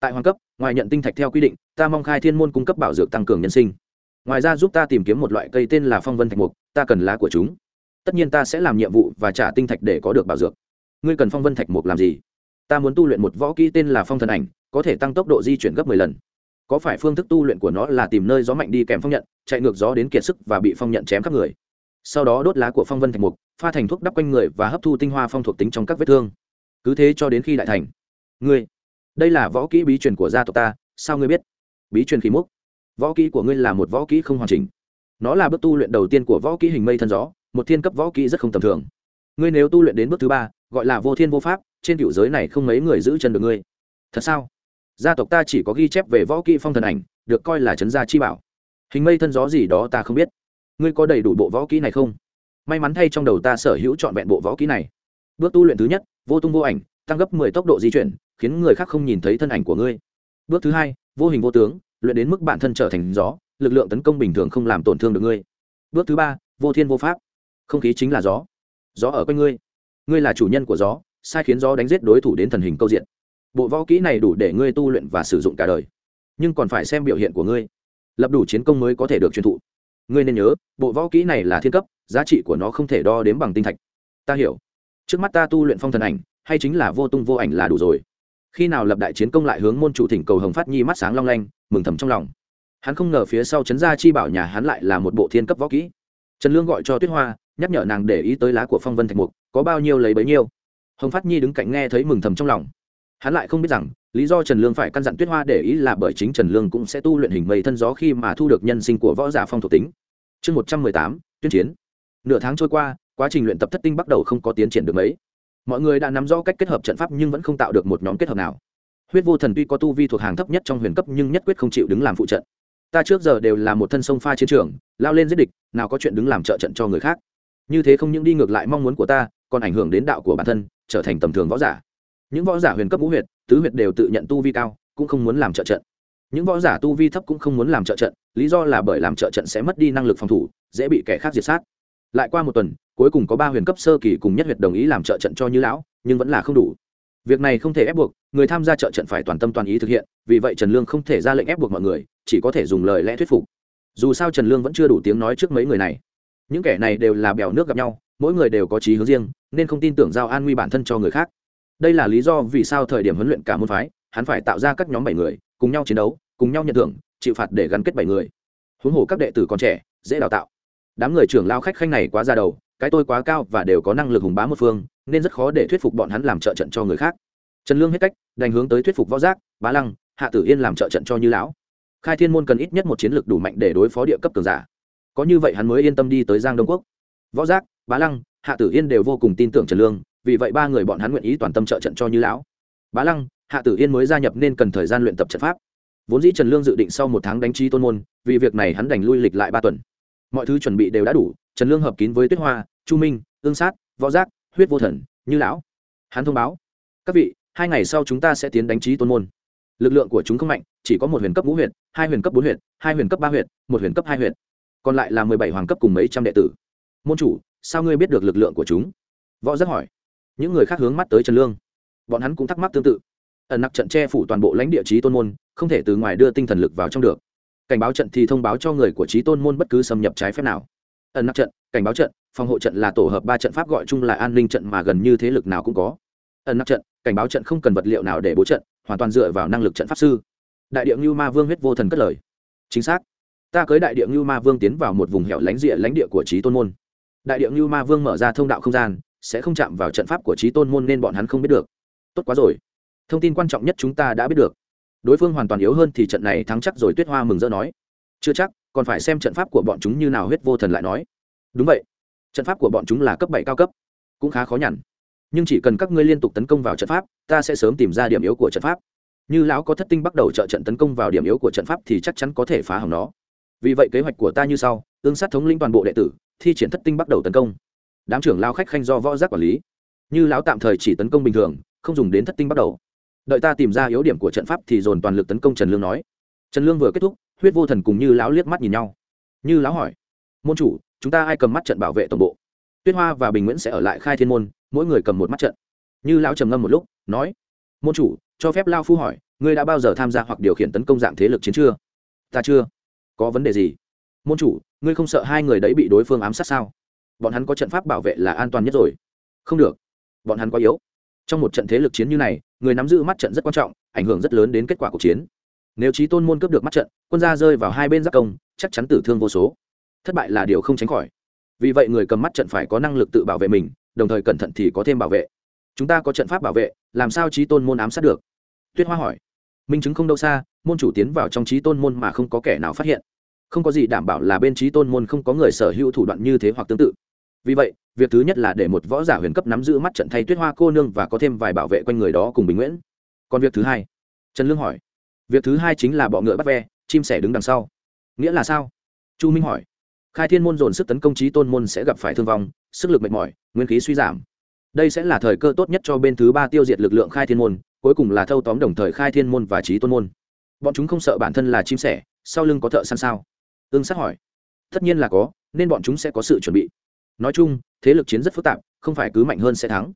Tại hoàng cấp, ngoài nhận tinh thạch theo quy định, ta mong khai thiên môn cung cấp bảo dược tăng cường nhân sinh. Ngoài ra giúp ta tìm kiếm một loại cây tên là phong vân thạch mục, ta cần lá của chúng. Tất nhiên ta sẽ làm nhiệm vụ và trả tinh thạch để có được bảo dược. Ngươi cần phong vân thạch mục làm gì? Ta muốn tu luyện một võ kỹ tên là phong thần ảnh, có thể tăng tốc độ di chuyển gấp mười lần. Có phải phương thức tu luyện của nó là tìm nơi gió mạnh đi kèm phong nhận, chạy ngược gió đến kiệt sức và bị phong nhận chém khắp người? Sau đó đốt lá của phong vân thạch mục, pha thành thuốc đắp quanh người và hấp thu tinh hoa phong thuộc tính trong các vết thương. Cứ thế cho đến khi đại thành ngươi, đây là võ kỹ bí truyền của gia tộc ta, sao ngươi biết? Bí truyền khí múc võ kỹ của ngươi là một võ kỹ không hoàn chỉnh. Nó là bước tu luyện đầu tiên của võ kỹ hình mây thân gió, một thiên cấp võ kỹ rất không tầm thường. Ngươi nếu tu luyện đến bước thứ ba, gọi là vô thiên vô pháp, trên cựu giới này không mấy người giữ chân được ngươi. Thật sao? Gia tộc ta chỉ có ghi chép về võ kỹ phong thần ảnh, được coi là trấn gia chi bảo. Hình mây thân gió gì đó ta không biết. Ngươi có đầy đủ bộ võ kỹ này không? May mắn thay trong đầu ta sở hữu trọn vẹn bộ võ kỹ này. Bước tu luyện thứ nhất, vô tung vô ảnh tăng gấp mười tốc độ di chuyển, khiến người khác không nhìn thấy thân ảnh của ngươi. Bước thứ hai, vô hình vô tướng, luyện đến mức bản thân trở thành gió, lực lượng tấn công bình thường không làm tổn thương được ngươi. Bước thứ ba, vô thiên vô pháp, không khí chính là gió. Gió ở quanh ngươi. Ngươi là chủ nhân của gió, sai khiến gió đánh giết đối thủ đến thần hình câu diện. Bộ võ kỹ này đủ để ngươi tu luyện và sử dụng cả đời. Nhưng còn phải xem biểu hiện của ngươi. Lập đủ chiến công mới có thể được truyền thụ. Ngươi nên nhớ, bộ võ kỹ này là thiên cấp, giá trị của nó không thể đo đếm bằng tinh thạch. Ta hiểu. Trước mắt ta tu luyện phong thần ảnh hay chính là vô tung vô ảnh là đủ rồi. Khi nào lập đại chiến công lại hướng môn chủ thỉnh cầu hồng phát nhi mắt sáng long lanh, mừng thầm trong lòng. Hắn không ngờ phía sau chấn gia chi bảo nhà hắn lại là một bộ thiên cấp võ kỹ. Trần lương gọi cho tuyết hoa, nhắc nhở nàng để ý tới lá của phong vân thạch mục, có bao nhiêu lấy bấy nhiêu. Hồng phát nhi đứng cạnh nghe thấy mừng thầm trong lòng. Hắn lại không biết rằng, lý do trần lương phải căn dặn tuyết hoa để ý là bởi chính trần lương cũng sẽ tu luyện hình mây thân gió khi mà thu được nhân sinh của võ giả phong thuộc tính. Chương một trăm mười tám, tuyên chiến. Nửa tháng trôi qua, quá trình luyện tập thất tinh bắt đầu không có tiến triển được mấy mọi người đã nắm rõ cách kết hợp trận pháp nhưng vẫn không tạo được một nhóm kết hợp nào. Huyết vô thần tuy có tu vi thuộc hàng thấp nhất trong huyền cấp nhưng nhất quyết không chịu đứng làm phụ trận. Ta trước giờ đều là một thân sông pha chiến trường, lao lên giết địch, nào có chuyện đứng làm trợ trận cho người khác. Như thế không những đi ngược lại mong muốn của ta, còn ảnh hưởng đến đạo của bản thân, trở thành tầm thường võ giả. Những võ giả huyền cấp ngũ huyệt, tứ huyệt đều tự nhận tu vi cao, cũng không muốn làm trợ trận. Những võ giả tu vi thấp cũng không muốn làm trợ trận, lý do là bởi làm trợ trận sẽ mất đi năng lực phòng thủ, dễ bị kẻ khác diệt sát. Lại qua một tuần cuối cùng có ba huyền cấp sơ kỳ cùng nhất huyệt đồng ý làm trợ trận cho như lão, nhưng vẫn là không đủ. Việc này không thể ép buộc, người tham gia trợ trận phải toàn tâm toàn ý thực hiện, vì vậy trần lương không thể ra lệnh ép buộc mọi người, chỉ có thể dùng lời lẽ thuyết phục. Dù sao trần lương vẫn chưa đủ tiếng nói trước mấy người này. Những kẻ này đều là bèo nước gặp nhau, mỗi người đều có trí hướng riêng, nên không tin tưởng giao an nguy bản thân cho người khác. Đây là lý do vì sao thời điểm huấn luyện cả môn phái, hắn phải tạo ra các nhóm bảy người, cùng nhau chiến đấu, cùng nhau nhận thưởng, chịu phạt để gắn kết bảy người. Huống hồ các đệ tử còn trẻ, dễ đào tạo. Đám người trưởng lao khách khanh này quá ra đầu cái tôi quá cao và đều có năng lực hùng bá một phương, nên rất khó để thuyết phục bọn hắn làm trợ trận cho người khác. Trần lương hết cách, đành hướng tới thuyết phục võ giác, bá lăng, hạ tử yên làm trợ trận cho như lão. Khai thiên môn cần ít nhất một chiến lược đủ mạnh để đối phó địa cấp cường giả. Có như vậy hắn mới yên tâm đi tới giang đông quốc. Võ giác, bá lăng, hạ tử yên đều vô cùng tin tưởng trần lương, vì vậy ba người bọn hắn nguyện ý toàn tâm trợ trận cho như lão. Bá lăng, hạ tử yên mới gia nhập nên cần thời gian luyện tập trận pháp. Vốn dĩ trần lương dự định sau một tháng đánh chi tôn môn, vì việc này hắn đành lui lịch lại ba tuần. Mọi thứ chuẩn bị đều đã đủ, trần lương hợp kín với tuyết hoa chu minh, ương sát, võ giác, huyết vô thần, như lão. Hắn thông báo, các vị, hai ngày sau chúng ta sẽ tiến đánh trí tôn môn. Lực lượng của chúng không mạnh, chỉ có một huyền cấp ngũ huyện hai huyền cấp bốn huyện hai huyền cấp ba huyện một huyền cấp hai huyện còn lại là mười bảy hoàng cấp cùng mấy trăm đệ tử. Môn chủ, sao ngươi biết được lực lượng của chúng? Võ giác hỏi. Những người khác hướng mắt tới trần lương. Bọn hắn cũng thắc mắc tương tự. Ẩn nặc trận che phủ toàn bộ lãnh địa trí tôn môn, không thể từ ngoài đưa tinh thần lực vào trong được. Cảnh báo trận thì thông báo cho người của trí tôn môn bất cứ xâm nhập trái phép nào. Ẩn nặc trận, cảnh báo trận phòng hộ trận là tổ hợp ba trận pháp gọi chung là an ninh trận mà gần như thế lực nào cũng có. Ẩn nắp trận, cảnh báo trận không cần vật liệu nào để bố trận, hoàn toàn dựa vào năng lực trận pháp sư. Đại địa ngưu ma vương huyết vô thần cất lời. Chính xác. Ta cưới đại địa ngưu ma vương tiến vào một vùng hẻo lánh địa lãnh địa của trí tôn môn. Đại địa ngưu ma vương mở ra thông đạo không gian, sẽ không chạm vào trận pháp của trí tôn môn nên bọn hắn không biết được. Tốt quá rồi. Thông tin quan trọng nhất chúng ta đã biết được. Đối phương hoàn toàn yếu hơn thì trận này thắng chắc rồi, tuyết hoa mừng rỡ nói. Chưa chắc, còn phải xem trận pháp của bọn chúng như nào, huyết vô thần lại nói. Đúng vậy trận pháp của bọn chúng là cấp bảy cao cấp, cũng khá khó nhằn. Nhưng chỉ cần các ngươi liên tục tấn công vào trận pháp, ta sẽ sớm tìm ra điểm yếu của trận pháp. Như lão có thất tinh bắt đầu trợ trận tấn công vào điểm yếu của trận pháp thì chắc chắn có thể phá hỏng nó. Vì vậy kế hoạch của ta như sau ương sát thống lĩnh toàn bộ đệ tử, thi triển thất tinh bắt đầu tấn công. Đám trưởng lao khách khanh do võ giác quản lý. Như lão tạm thời chỉ tấn công bình thường, không dùng đến thất tinh bắt đầu. Đợi ta tìm ra yếu điểm của trận pháp thì dồn toàn lực tấn công trần lương nói. Trần lương vừa kết thúc, huyết vô thần cùng như lão liếc mắt nhìn nhau. Như lão hỏi, môn chủ chúng ta ai cầm mắt trận bảo vệ tổng bộ? Tuyết hoa và bình nguyễn sẽ ở lại khai thiên môn, mỗi người cầm một mắt trận. Như lão trầm ngâm một lúc, nói, môn chủ, cho phép lao phu hỏi, ngươi đã bao giờ tham gia hoặc điều khiển tấn công dạng thế lực chiến chưa? Ta chưa. Có vấn đề gì? Môn chủ, ngươi không sợ hai người đấy bị đối phương ám sát sao? Bọn hắn có trận pháp bảo vệ là an toàn nhất rồi. Không được. Bọn hắn quá yếu. Trong một trận thế lực chiến như này, người nắm giữ mắt trận rất quan trọng, ảnh hưởng rất lớn đến kết quả cuộc chiến. Nếu trí tôn môn cướp được mắt trận, quân gia rơi vào hai bên giác công, chắc chắn tử thương vô số thất bại là điều không tránh khỏi. Vì vậy người cầm mắt trận phải có năng lực tự bảo vệ mình, đồng thời cẩn thận thì có thêm bảo vệ. Chúng ta có trận pháp bảo vệ, làm sao trí tôn môn ám sát được? Tuyết hoa hỏi. Minh chứng không đâu xa, môn chủ tiến vào trong trí tôn môn mà không có kẻ nào phát hiện. Không có gì đảm bảo là bên trí tôn môn không có người sở hữu thủ đoạn như thế hoặc tương tự. Vì vậy, việc thứ nhất là để một võ giả huyền cấp nắm giữ mắt trận thay tuyết hoa cô nương và có thêm vài bảo vệ quanh người đó cùng bình nguyễn. Còn việc thứ hai, trần lương hỏi. Việc thứ hai chính là bọ ngựa bắt ve, chim sẻ đứng đằng sau. Nghĩa là sao? Chu minh hỏi khai thiên môn dồn sức tấn công trí tôn môn sẽ gặp phải thương vong, sức lực mệt mỏi, nguyên khí suy giảm. Đây sẽ là thời cơ tốt nhất cho bên thứ ba tiêu diệt lực lượng khai thiên môn, cuối cùng là thâu tóm đồng thời khai thiên môn và trí tôn môn. Bọn chúng không sợ bản thân là chim sẻ, sau lưng có thợ săn sao? Ương sát hỏi. Tất nhiên là có, nên bọn chúng sẽ có sự chuẩn bị. Nói chung, thế lực chiến rất phức tạp, không phải cứ mạnh hơn sẽ thắng.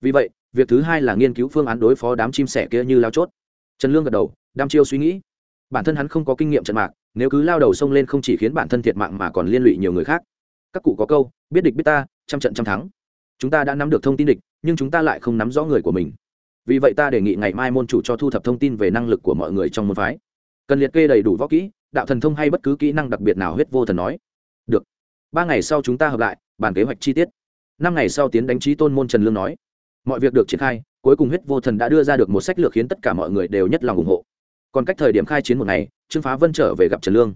Vì vậy, việc thứ hai là nghiên cứu phương án đối phó đám chim sẻ kia như lao chốt. Trần lương gật đầu đam chiêu suy nghĩ. Bản thân hắn không có kinh nghiệm trận mạc nếu cứ lao đầu sông lên không chỉ khiến bản thân thiệt mạng mà còn liên lụy nhiều người khác. Các cụ có câu, biết địch biết ta, trăm trận trăm thắng. Chúng ta đã nắm được thông tin địch, nhưng chúng ta lại không nắm rõ người của mình. Vì vậy ta đề nghị ngày mai môn chủ cho thu thập thông tin về năng lực của mọi người trong môn phái. Cần liệt kê đầy đủ võ kỹ, đạo thần thông hay bất cứ kỹ năng đặc biệt nào huyết vô thần nói. Được. Ba ngày sau chúng ta hợp lại, bàn kế hoạch chi tiết. Năm ngày sau tiến đánh trí tôn môn trần lương nói. Mọi việc được triển khai, cuối cùng huyết vô thần đã đưa ra được một sách lược khiến tất cả mọi người đều nhất lòng ủng hộ còn cách thời điểm khai chiến một ngày, trương phá vân trở về gặp trần lương.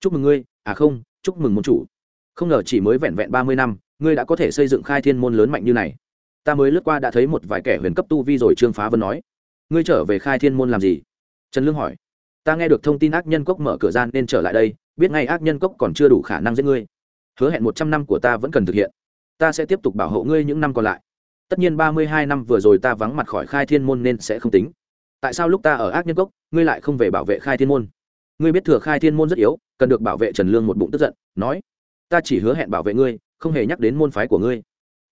Chúc mừng ngươi. À không, chúc mừng môn chủ. Không ngờ chỉ mới vẹn vẹn ba mươi năm, ngươi đã có thể xây dựng khai thiên môn lớn mạnh như này. Ta mới lướt qua đã thấy một vài kẻ huyền cấp tu vi rồi, trương phá vân nói. Ngươi trở về khai thiên môn làm gì? Trần lương hỏi. Ta nghe được thông tin ác nhân cốc mở cửa gian nên trở lại đây, biết ngay ác nhân cốc còn chưa đủ khả năng giết ngươi. Hứa hẹn một trăm năm của ta vẫn cần thực hiện. Ta sẽ tiếp tục bảo hộ ngươi những năm còn lại. Tất nhiên ba mươi hai năm vừa rồi ta vắng mặt khỏi khai thiên môn nên sẽ không tính tại sao lúc ta ở ác nhân cốc, ngươi lại không về bảo vệ khai thiên môn? Ngươi biết thừa khai thiên môn rất yếu, cần được bảo vệ trần lương một bụng tức giận, nói, ta chỉ hứa hẹn bảo vệ ngươi, không hề nhắc đến môn phái của ngươi.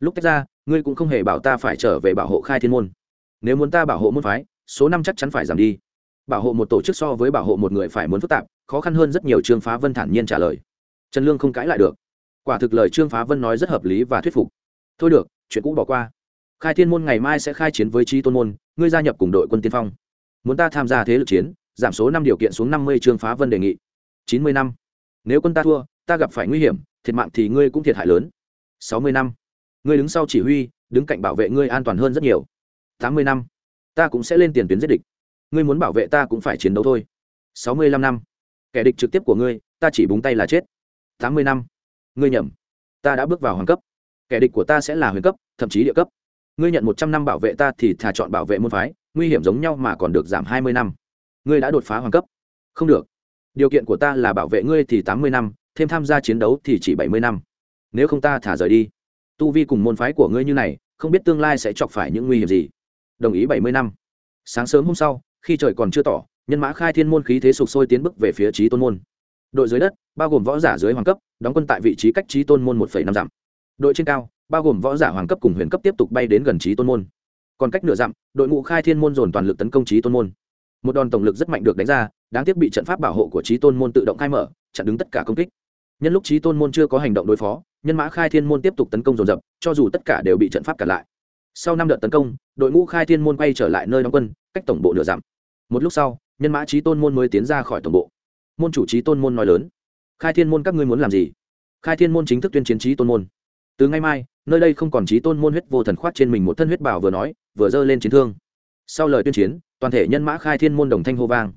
Lúc tách ra, ngươi cũng không hề bảo ta phải trở về bảo hộ khai thiên môn. Nếu muốn ta bảo hộ môn phái, số năm chắc chắn phải giảm đi. Bảo hộ một tổ chức so với bảo hộ một người phải muốn phức tạp, khó khăn hơn rất nhiều trương phá vân thản nhiên trả lời. Trần lương không cãi lại được. Quả thực lời trương phá vân nói rất hợp lý và thuyết phục. Thôi được, chuyện cũ bỏ qua. Khai thiên môn ngày mai sẽ khai chiến với trí tôn môn, ngươi gia nhập cùng đội quân tiên phong muốn ta tham gia thế lực chiến, giảm số năm điều kiện xuống năm mươi trương phá vân đề nghị. Chín mươi năm. Nếu quân ta thua, ta gặp phải nguy hiểm, thiệt mạng thì ngươi cũng thiệt hại lớn. Sáu mươi năm. Ngươi đứng sau chỉ huy, đứng cạnh bảo vệ ngươi an toàn hơn rất nhiều. Tám mươi năm. Ta cũng sẽ lên tiền tuyến giết địch. Ngươi muốn bảo vệ ta cũng phải chiến đấu thôi. Sáu mươi lăm năm. Kẻ địch trực tiếp của ngươi, ta chỉ búng tay là chết. Tám mươi năm. Ngươi nhầm. Ta đã bước vào hoàng cấp. Kẻ địch của ta sẽ là huyền cấp, thậm chí địa cấp. Ngươi nhận một trăm năm bảo vệ ta thì thà chọn bảo vệ môn phái nguy hiểm giống nhau mà còn được giảm hai mươi năm. Ngươi đã đột phá hoàng cấp. Không được. Điều kiện của ta là bảo vệ ngươi thì tám mươi năm, thêm tham gia chiến đấu thì chỉ bảy mươi năm. Nếu không ta thả rời đi. Tu vi cùng môn phái của ngươi như này, không biết tương lai sẽ chọc phải những nguy hiểm gì. Đồng ý bảy mươi năm. Sáng sớm hôm sau, khi trời còn chưa tỏ, nhân mã khai thiên môn khí thế sục sôi tiến bước về phía trí tôn môn. Đội dưới đất, bao gồm võ giả dưới hoàng cấp, đóng quân tại vị trí cách trí tôn môn một năm dặm. Đội trên cao, bao gồm võ giả hoàng cấp cùng huyền cấp tiếp tục bay đến gần trí tôn môn còn cách nửa dặm, đội ngũ khai thiên môn dồn toàn lực tấn công trí tôn môn. Một đòn tổng lực rất mạnh được đánh ra, đáng tiếc bị trận pháp bảo hộ của trí tôn môn tự động khai mở, chặn đứng tất cả công kích. Nhân lúc trí tôn môn chưa có hành động đối phó, nhân mã khai thiên môn tiếp tục tấn công dồn dập, cho dù tất cả đều bị trận pháp cản lại. Sau năm đợt tấn công, đội ngũ khai thiên môn quay trở lại nơi đóng quân, cách tổng bộ nửa dặm. Một lúc sau, nhân mã trí tôn môn mới tiến ra khỏi tổng bộ. Môn chủ trí tôn môn nói lớn, khai thiên môn các ngươi muốn làm gì? Khai thiên môn chính thức tuyên chiến trí tôn môn. Từ ngày mai, nơi đây không còn trí tôn môn huyết vô thần khoát trên mình một thân huyết bảo vừa nói vừa giơ lên chiến thương. Sau lời tuyên chiến, toàn thể nhân mã khai thiên môn đồng thanh hô vang.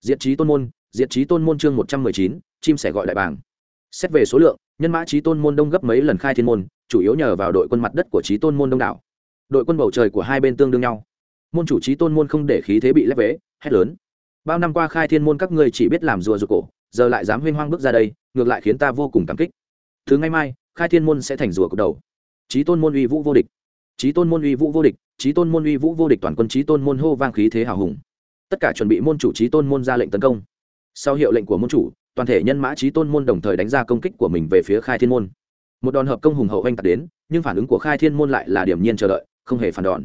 Diện trí tôn môn diện trí tôn môn chương một trăm mười chín, chim sẻ gọi đại bảng xét về số lượng, nhân mã trí tôn môn đông gấp mấy lần khai thiên môn, chủ yếu nhờ vào đội quân mặt đất của trí tôn môn đông đảo. Đội quân bầu trời của hai bên tương đương nhau. Môn chủ trí tôn môn không để khí thế bị lép vế, hét lớn. Bao năm qua khai thiên môn các ngươi chỉ biết làm rùa rụt cổ, giờ lại dám huyên hoang bước ra đây, ngược lại khiến ta vô cùng cảm kích. Thứ ngay mai, khai thiên môn sẽ thành rùa cột đầu. Trí tôn môn uy vũ vô địch trí tôn môn uy vũ vô địch trí tôn môn uy vũ vô địch toàn quân trí tôn môn hô vang khí thế hào hùng. Tất cả chuẩn bị môn chủ trí tôn môn ra lệnh tấn công. Sau hiệu lệnh của môn chủ, toàn thể nhân mã trí tôn môn đồng thời đánh ra công kích của mình về phía khai thiên môn. Một đòn hợp công hùng hậu oanh tạc đến, nhưng phản ứng của khai thiên môn lại là điểm nhiên chờ đợi, không hề phản đòn.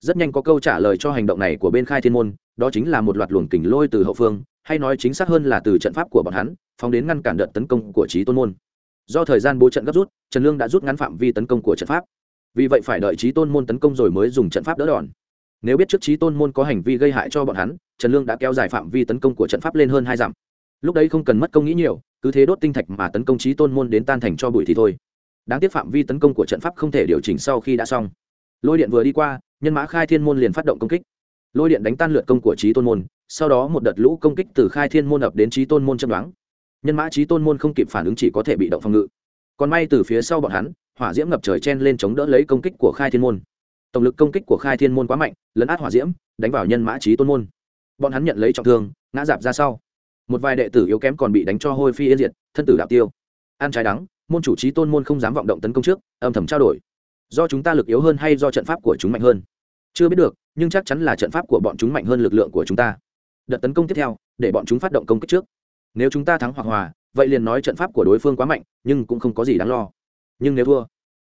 Rất nhanh có câu trả lời cho hành động này của bên khai thiên môn, đó chính là một loạt luồng kình lôi từ hậu phương, hay nói chính xác hơn là từ trận pháp của bọn hắn, phóng đến ngăn cản đợt tấn công của trí tôn môn. Do thời gian bố trận gấp rút, trần lương đã rút ngắn phạm vi tấn công của trận pháp vì vậy phải đợi trí tôn môn tấn công rồi mới dùng trận pháp đỡ đòn. Nếu biết trước trí tôn môn có hành vi gây hại cho bọn hắn, trần lương đã kéo dài phạm vi tấn công của trận pháp lên hơn hai dặm. Lúc đấy không cần mất công nghĩ nhiều, cứ thế đốt tinh thạch mà tấn công trí tôn môn đến tan thành cho bụi thì thôi. Đáng tiếc phạm vi tấn công của trận pháp không thể điều chỉnh sau khi đã xong. Lôi điện vừa đi qua, nhân mã khai thiên môn liền phát động công kích. Lôi điện đánh tan lượt công của trí tôn môn, sau đó một đợt lũ công kích từ khai thiên môn ập đến trí tôn môn châm đoán. Nhân mã trí tôn môn không kịp phản ứng chỉ có thể bị động phòng ngự. Còn may từ phía sau bọn hắn hỏa diễm ngập trời chen lên chống đỡ lấy công kích của khai thiên môn. Tổng lực công kích của khai thiên môn quá mạnh, lấn át hỏa diễm, đánh vào nhân mã trí tôn môn. Bọn hắn nhận lấy trọng thương, ngã dạp ra sau. Một vài đệ tử yếu kém còn bị đánh cho hôi phi yên diệt, thân tử đạo tiêu. Ăn trái đắng, môn chủ trí tôn môn không dám vọng động tấn công trước, âm thầm trao đổi. Do chúng ta lực yếu hơn hay do trận pháp của chúng mạnh hơn? Chưa biết được, nhưng chắc chắn là trận pháp của bọn chúng mạnh hơn lực lượng của chúng ta. Đợt tấn công tiếp theo, để bọn chúng phát động công kích trước. Nếu chúng ta thắng hoặc hòa, vậy liền nói trận pháp của đối phương quá mạnh, nhưng cũng không có gì đáng lo nhưng nếu thua,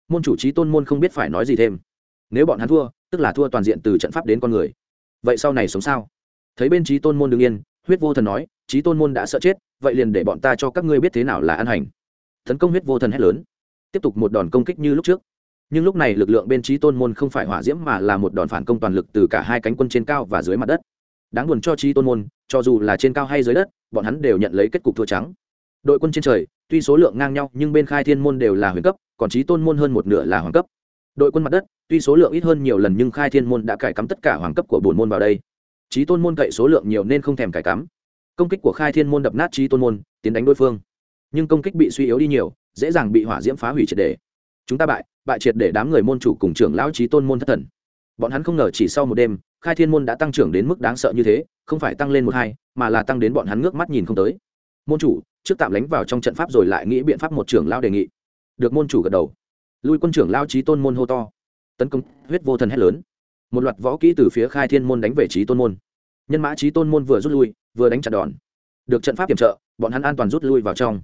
môn chủ trí tôn môn không biết phải nói gì thêm. Nếu bọn hắn thua, tức là thua toàn diện từ trận pháp đến con người. Vậy sau này sống sao? Thấy bên trí tôn môn đ ứ n g yên, huyết vô thần nói, trí tôn môn đã sợ chết, vậy liền để bọn ta cho các ngươi biết thế nào là an hành. Tấn công huyết vô thần hét lớn. Tiếp tục một đòn công kích như lúc trước. Nhưng lúc này lực lượng bên trí tôn môn không phải hỏa diễm mà là một đòn phản công toàn lực từ cả hai cánh quân trên cao và dưới mặt đất. Đáng buồn cho trí tôn môn, cho dù là trên cao hay dưới đất, bọn hắn đều nhận lấy kết cục thua trắng. Đội quân trên trời, tuy số lượng ngang nhau nhưng bên khai thiên môn đều là huyền cấp còn trí tôn môn hơn một nửa là hoàng cấp. Đội quân mặt đất, tuy số lượng ít hơn nhiều lần nhưng khai thiên môn đã cải cắm tất cả hoàng cấp của bổn môn vào đây. Trí tôn môn cậy số lượng nhiều nên không thèm cải cắm. Công kích của khai thiên môn đập nát trí tôn môn, tiến đánh đối phương. Nhưng công kích bị suy yếu đi nhiều, dễ dàng bị hỏa diễm phá hủy triệt đề chúng ta bại bại triệt để đám người môn chủ cùng trưởng lão trí tôn môn thất thần. Bọn hắn không ngờ chỉ sau một đêm, khai thiên môn đã tăng trưởng đến mức đáng sợ như thế, không phải tăng lên một hai, mà là tăng đến bọn hắn ngước mắt nhìn không tới. Môn chủ, trước tạm lánh vào trong trận pháp rồi lại nghĩ biện pháp một trưởng lão đề nghị được môn chủ gật đầu. Lui quân trưởng lao trí tôn môn hô to. Tấn công, huyết vô thần hét lớn. Một loạt võ kỹ từ phía khai thiên môn đánh về trí tôn môn. Nhân mã trí tôn môn vừa rút lui, vừa đánh chặt đòn. Được trận pháp kiểm trợ, bọn hắn an toàn rút lui vào trong.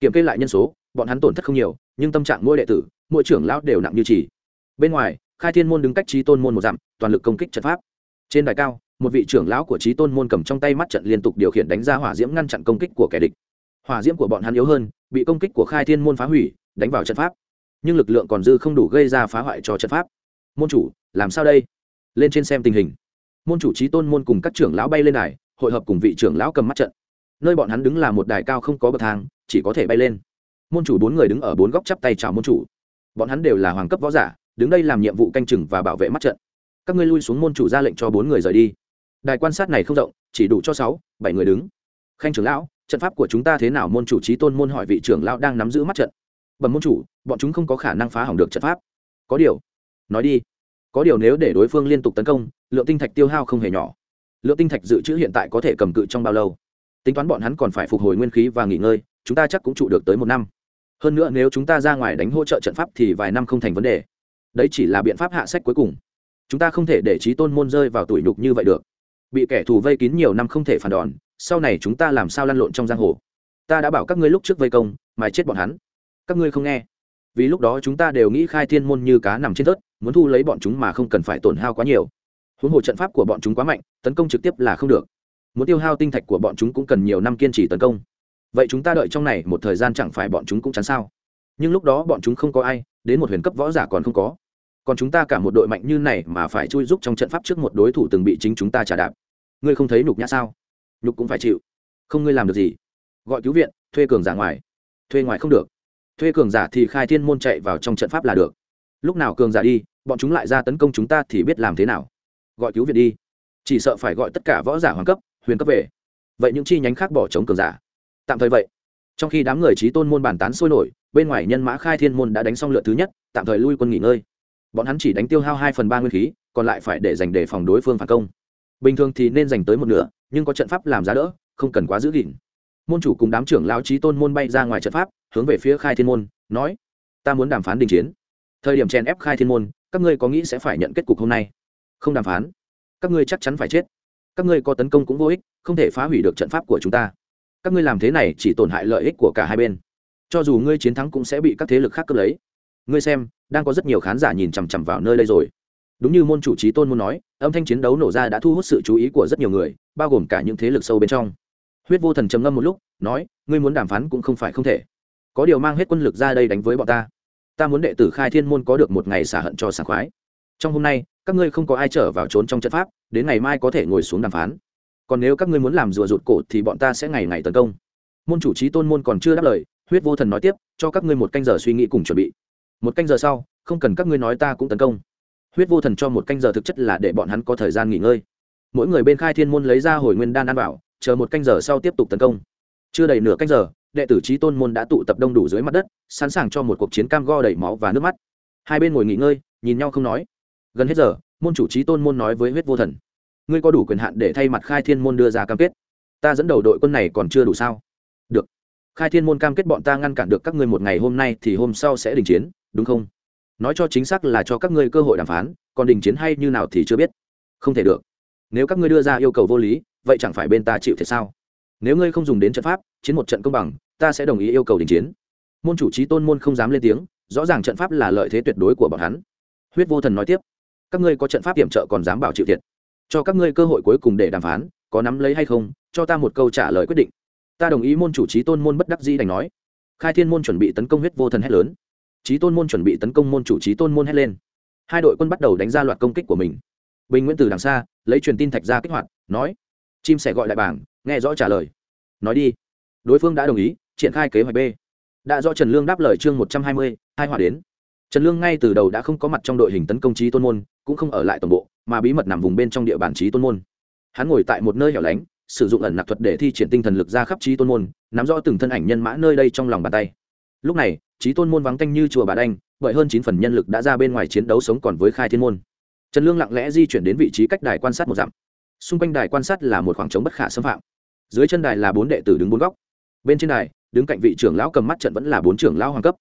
Kiểm kê lại nhân số, bọn hắn tổn thất không nhiều, nhưng tâm trạng mỗi đệ tử, mỗi trưởng lão đều nặng như chỉ. Bên ngoài, khai thiên môn đứng cách trí tôn môn một dặm, toàn lực công kích trận pháp. Trên đài cao, một vị trưởng lão của trí tôn môn cầm trong tay mắt trận liên tục điều khiển đánh ra hỏa diễm ngăn chặn công kích của kẻ địch. Hỏa diễm của bọn hắn yếu hơn, bị công kích của khai thiên môn phá hủy đánh vào trận pháp. Nhưng lực lượng còn dư không đủ gây ra phá hoại cho trận pháp. Môn chủ, làm sao đây? Lên trên xem tình hình. Môn chủ trí tôn môn cùng các trưởng lão bay lên đài, hội hợp cùng vị trưởng lão cầm mắt trận. Nơi bọn hắn đứng là một đài cao không có bậc thang, chỉ có thể bay lên. Môn chủ bốn người đứng ở bốn góc chắp tay chào môn chủ. Bọn hắn đều là hoàng cấp võ giả, đứng đây làm nhiệm vụ canh chừng và bảo vệ mắt trận. Các ngươi lui xuống môn chủ ra lệnh cho bốn người rời đi. Đài quan sát này không rộng, chỉ đủ cho sáu, bảy người đứng. Khanh trưởng lão, trận pháp của chúng ta thế nào? Môn chủ trí tôn môn hỏi vị trưởng lão đang nắm giữ mắt trận bẩm môn chủ, bọn chúng không có khả năng phá hỏng được trận pháp. Có điều, nói đi. Có điều nếu để đối phương liên tục tấn công, lượng tinh thạch tiêu hao không hề nhỏ. Lượng tinh thạch dự trữ hiện tại có thể cầm cự trong bao lâu? Tính toán bọn hắn còn phải phục hồi nguyên khí và nghỉ ngơi, chúng ta chắc cũng trụ được tới một năm. Hơn nữa nếu chúng ta ra ngoài đánh hỗ trợ trận pháp thì vài năm không thành vấn đề. Đấy chỉ là biện pháp hạ sách cuối cùng. Chúng ta không thể để trí tôn môn rơi vào tuổi nhục như vậy được. Bị kẻ thù vây kín nhiều năm không thể phản đòn, sau này chúng ta làm sao lăn lộn trong giang hồ? Ta đã bảo các ngươi lúc trước vây công, mà chết bọn hắn các ngươi không nghe. Vì lúc đó chúng ta đều nghĩ khai thiên môn như cá nằm trên tớt muốn thu lấy bọn chúng mà không cần phải tổn hao quá nhiều. Huống hồ trận pháp của bọn chúng quá mạnh, tấn công trực tiếp là không được. Muốn tiêu hao tinh thạch của bọn chúng cũng cần nhiều năm kiên trì tấn công. Vậy chúng ta đợi trong này một thời gian chẳng phải bọn chúng cũng chán sao? Nhưng lúc đó bọn chúng không có ai, đến một huyền cấp võ giả còn không có. Còn chúng ta cả một đội mạnh như này mà phải chui giúp trong trận pháp trước một đối thủ từng bị chính chúng ta trả đạp. Ngươi không thấy nhục nhã sao? Nhục cũng phải chịu. Không ngươi làm được gì. Gọi cứu viện, thuê cường giả ngoài. Thuê ngoài không được thuê cường giả thì khai thiên môn chạy vào trong trận pháp là được. Lúc nào cường giả đi, bọn chúng lại ra tấn công chúng ta thì biết làm thế nào. Gọi cứu viện đi. Chỉ sợ phải gọi tất cả võ giả hoàng cấp, huyền cấp về. Vậy những chi nhánh khác bỏ chống cường giả. Tạm thời vậy. Trong khi đám người trí tôn môn bàn tán sôi nổi, bên ngoài nhân mã khai thiên môn đã đánh xong lượt thứ nhất, tạm thời lui quân nghỉ ngơi. Bọn hắn chỉ đánh tiêu hao hai phần ba nguyên khí, còn lại phải để dành để phòng đối phương phản công. Bình thường thì nên dành tới một nửa, nhưng có trận pháp làm giá đỡ, không cần quá giữ gìn môn chủ cùng đám trưởng lao trí tôn môn bay ra ngoài trận pháp, hướng về phía khai thiên môn, nói, ta muốn đàm phán đình chiến. Thời điểm chèn ép khai thiên môn, các ngươi có nghĩ sẽ phải nhận kết cục hôm nay? Không đàm phán. Các ngươi chắc chắn phải chết. Các ngươi có tấn công cũng vô ích, không thể phá hủy được trận pháp của chúng ta. Các ngươi làm thế này chỉ tổn hại lợi ích của cả hai bên. Cho dù ngươi chiến thắng cũng sẽ bị các thế lực khác cướp lấy. Ngươi xem, đang có rất nhiều khán giả nhìn chằm chằm vào nơi đây rồi. Đúng như môn chủ trí tôn muốn nói, âm thanh chiến đấu nổ ra đã thu hút sự chú ý của rất nhiều người, bao gồm cả những thế lực sâu bên trong huyết vô thần trầm ngâm một lúc, nói, ngươi muốn đàm phán cũng không phải không thể. Có điều mang hết quân lực ra đây đánh với bọn ta. Ta muốn đệ tử khai thiên môn có được một ngày xả hận cho sảng khoái. Trong hôm nay, các ngươi không có ai trở vào trốn trong trận pháp, đến ngày mai có thể ngồi xuống đàm phán. Còn nếu các ngươi muốn làm rùa rụt cổ thì bọn ta sẽ ngày ngày tấn công. Môn chủ trí tôn môn còn chưa đáp lời, huyết vô thần nói tiếp, cho các ngươi một canh giờ suy nghĩ cùng chuẩn bị. Một canh giờ sau, không cần các ngươi nói ta cũng tấn công. Huyết vô thần cho một canh giờ thực chất là để bọn hắn có thời gian nghỉ ngơi. Mỗi người bên khai thiên môn lấy ra hồi nguyên đan ăn bảo chờ một canh giờ sau tiếp tục tấn công. Chưa đầy nửa canh giờ, đệ tử trí tôn môn đã tụ tập đông đủ dưới mặt đất, sẵn sàng cho một cuộc chiến cam go đầy máu và nước mắt. Hai bên ngồi nghỉ ngơi, nhìn nhau không nói. Gần hết giờ, môn chủ trí tôn môn nói với huyết vô thần, ngươi có đủ quyền hạn để thay mặt khai thiên môn đưa ra cam kết. Ta dẫn đầu đội quân này còn chưa đủ sao? Được. Khai thiên môn cam kết bọn ta ngăn cản được các ngươi một ngày hôm nay thì hôm sau sẽ đình chiến, đúng không? Nói cho chính xác là cho các ngươi cơ hội đàm phán, còn đình chiến hay như nào thì chưa biết. Không thể được. Nếu các ngươi đưa ra yêu cầu vô lý vậy chẳng phải bên ta chịu thiệt sao? Nếu ngươi không dùng đến trận pháp, chiến một trận công bằng, ta sẽ đồng ý yêu cầu đình chiến. Môn chủ trí tôn môn không dám lên tiếng, rõ ràng trận pháp là lợi thế tuyệt đối của bọn hắn. Huyết vô thần nói tiếp, các ngươi có trận pháp hiểm trợ còn dám bảo chịu thiệt. Cho các ngươi cơ hội cuối cùng để đàm phán, có nắm lấy hay không, cho ta một câu trả lời quyết định. Ta đồng ý môn chủ trí tôn môn bất đắc dĩ đành nói. Khai thiên môn chuẩn bị tấn công huyết vô thần hét lớn. Trí tôn môn chuẩn bị tấn công môn chủ trí tôn môn hét lên. Hai đội quân bắt đầu đánh ra loạt công kích của mình. Bình nguyễn từ đằng xa, lấy truyền tin thạch ra kích hoạt, nói chim sẻ gọi lại bảng nghe rõ trả lời. Nói đi. Đối phương đã đồng ý, triển khai kế hoạch b. Đã do trần lương đáp lời chương một trăm hai mươi, hai hỏa đến. Trần lương ngay từ đầu đã không có mặt trong đội hình tấn công trí tôn môn, cũng không ở lại tổng bộ, mà bí mật nằm vùng bên trong địa bàn trí tôn môn. Hắn ngồi tại một nơi hẻo lánh, sử dụng ẩn nặc thuật để thi triển tinh thần lực ra khắp trí tôn môn, nắm rõ từng thân ảnh nhân mã nơi đây trong lòng bàn tay. Lúc này trí tôn môn vắng tanh như chùa bà đanh, bởi hơn chín phần nhân lực đã ra bên ngoài chiến đấu sống còn với khai thiên môn. Trần lương lặng lẽ di chuyển đến vị trí cách đài quan sát một dặm xung quanh đài quan sát là một khoảng trống bất khả xâm phạm. Dưới chân đài là bốn đệ tử đứng bốn góc. Bên trên đài, đứng cạnh vị trưởng lão cầm mắt trận vẫn là bốn trưởng lão hoàng cấp.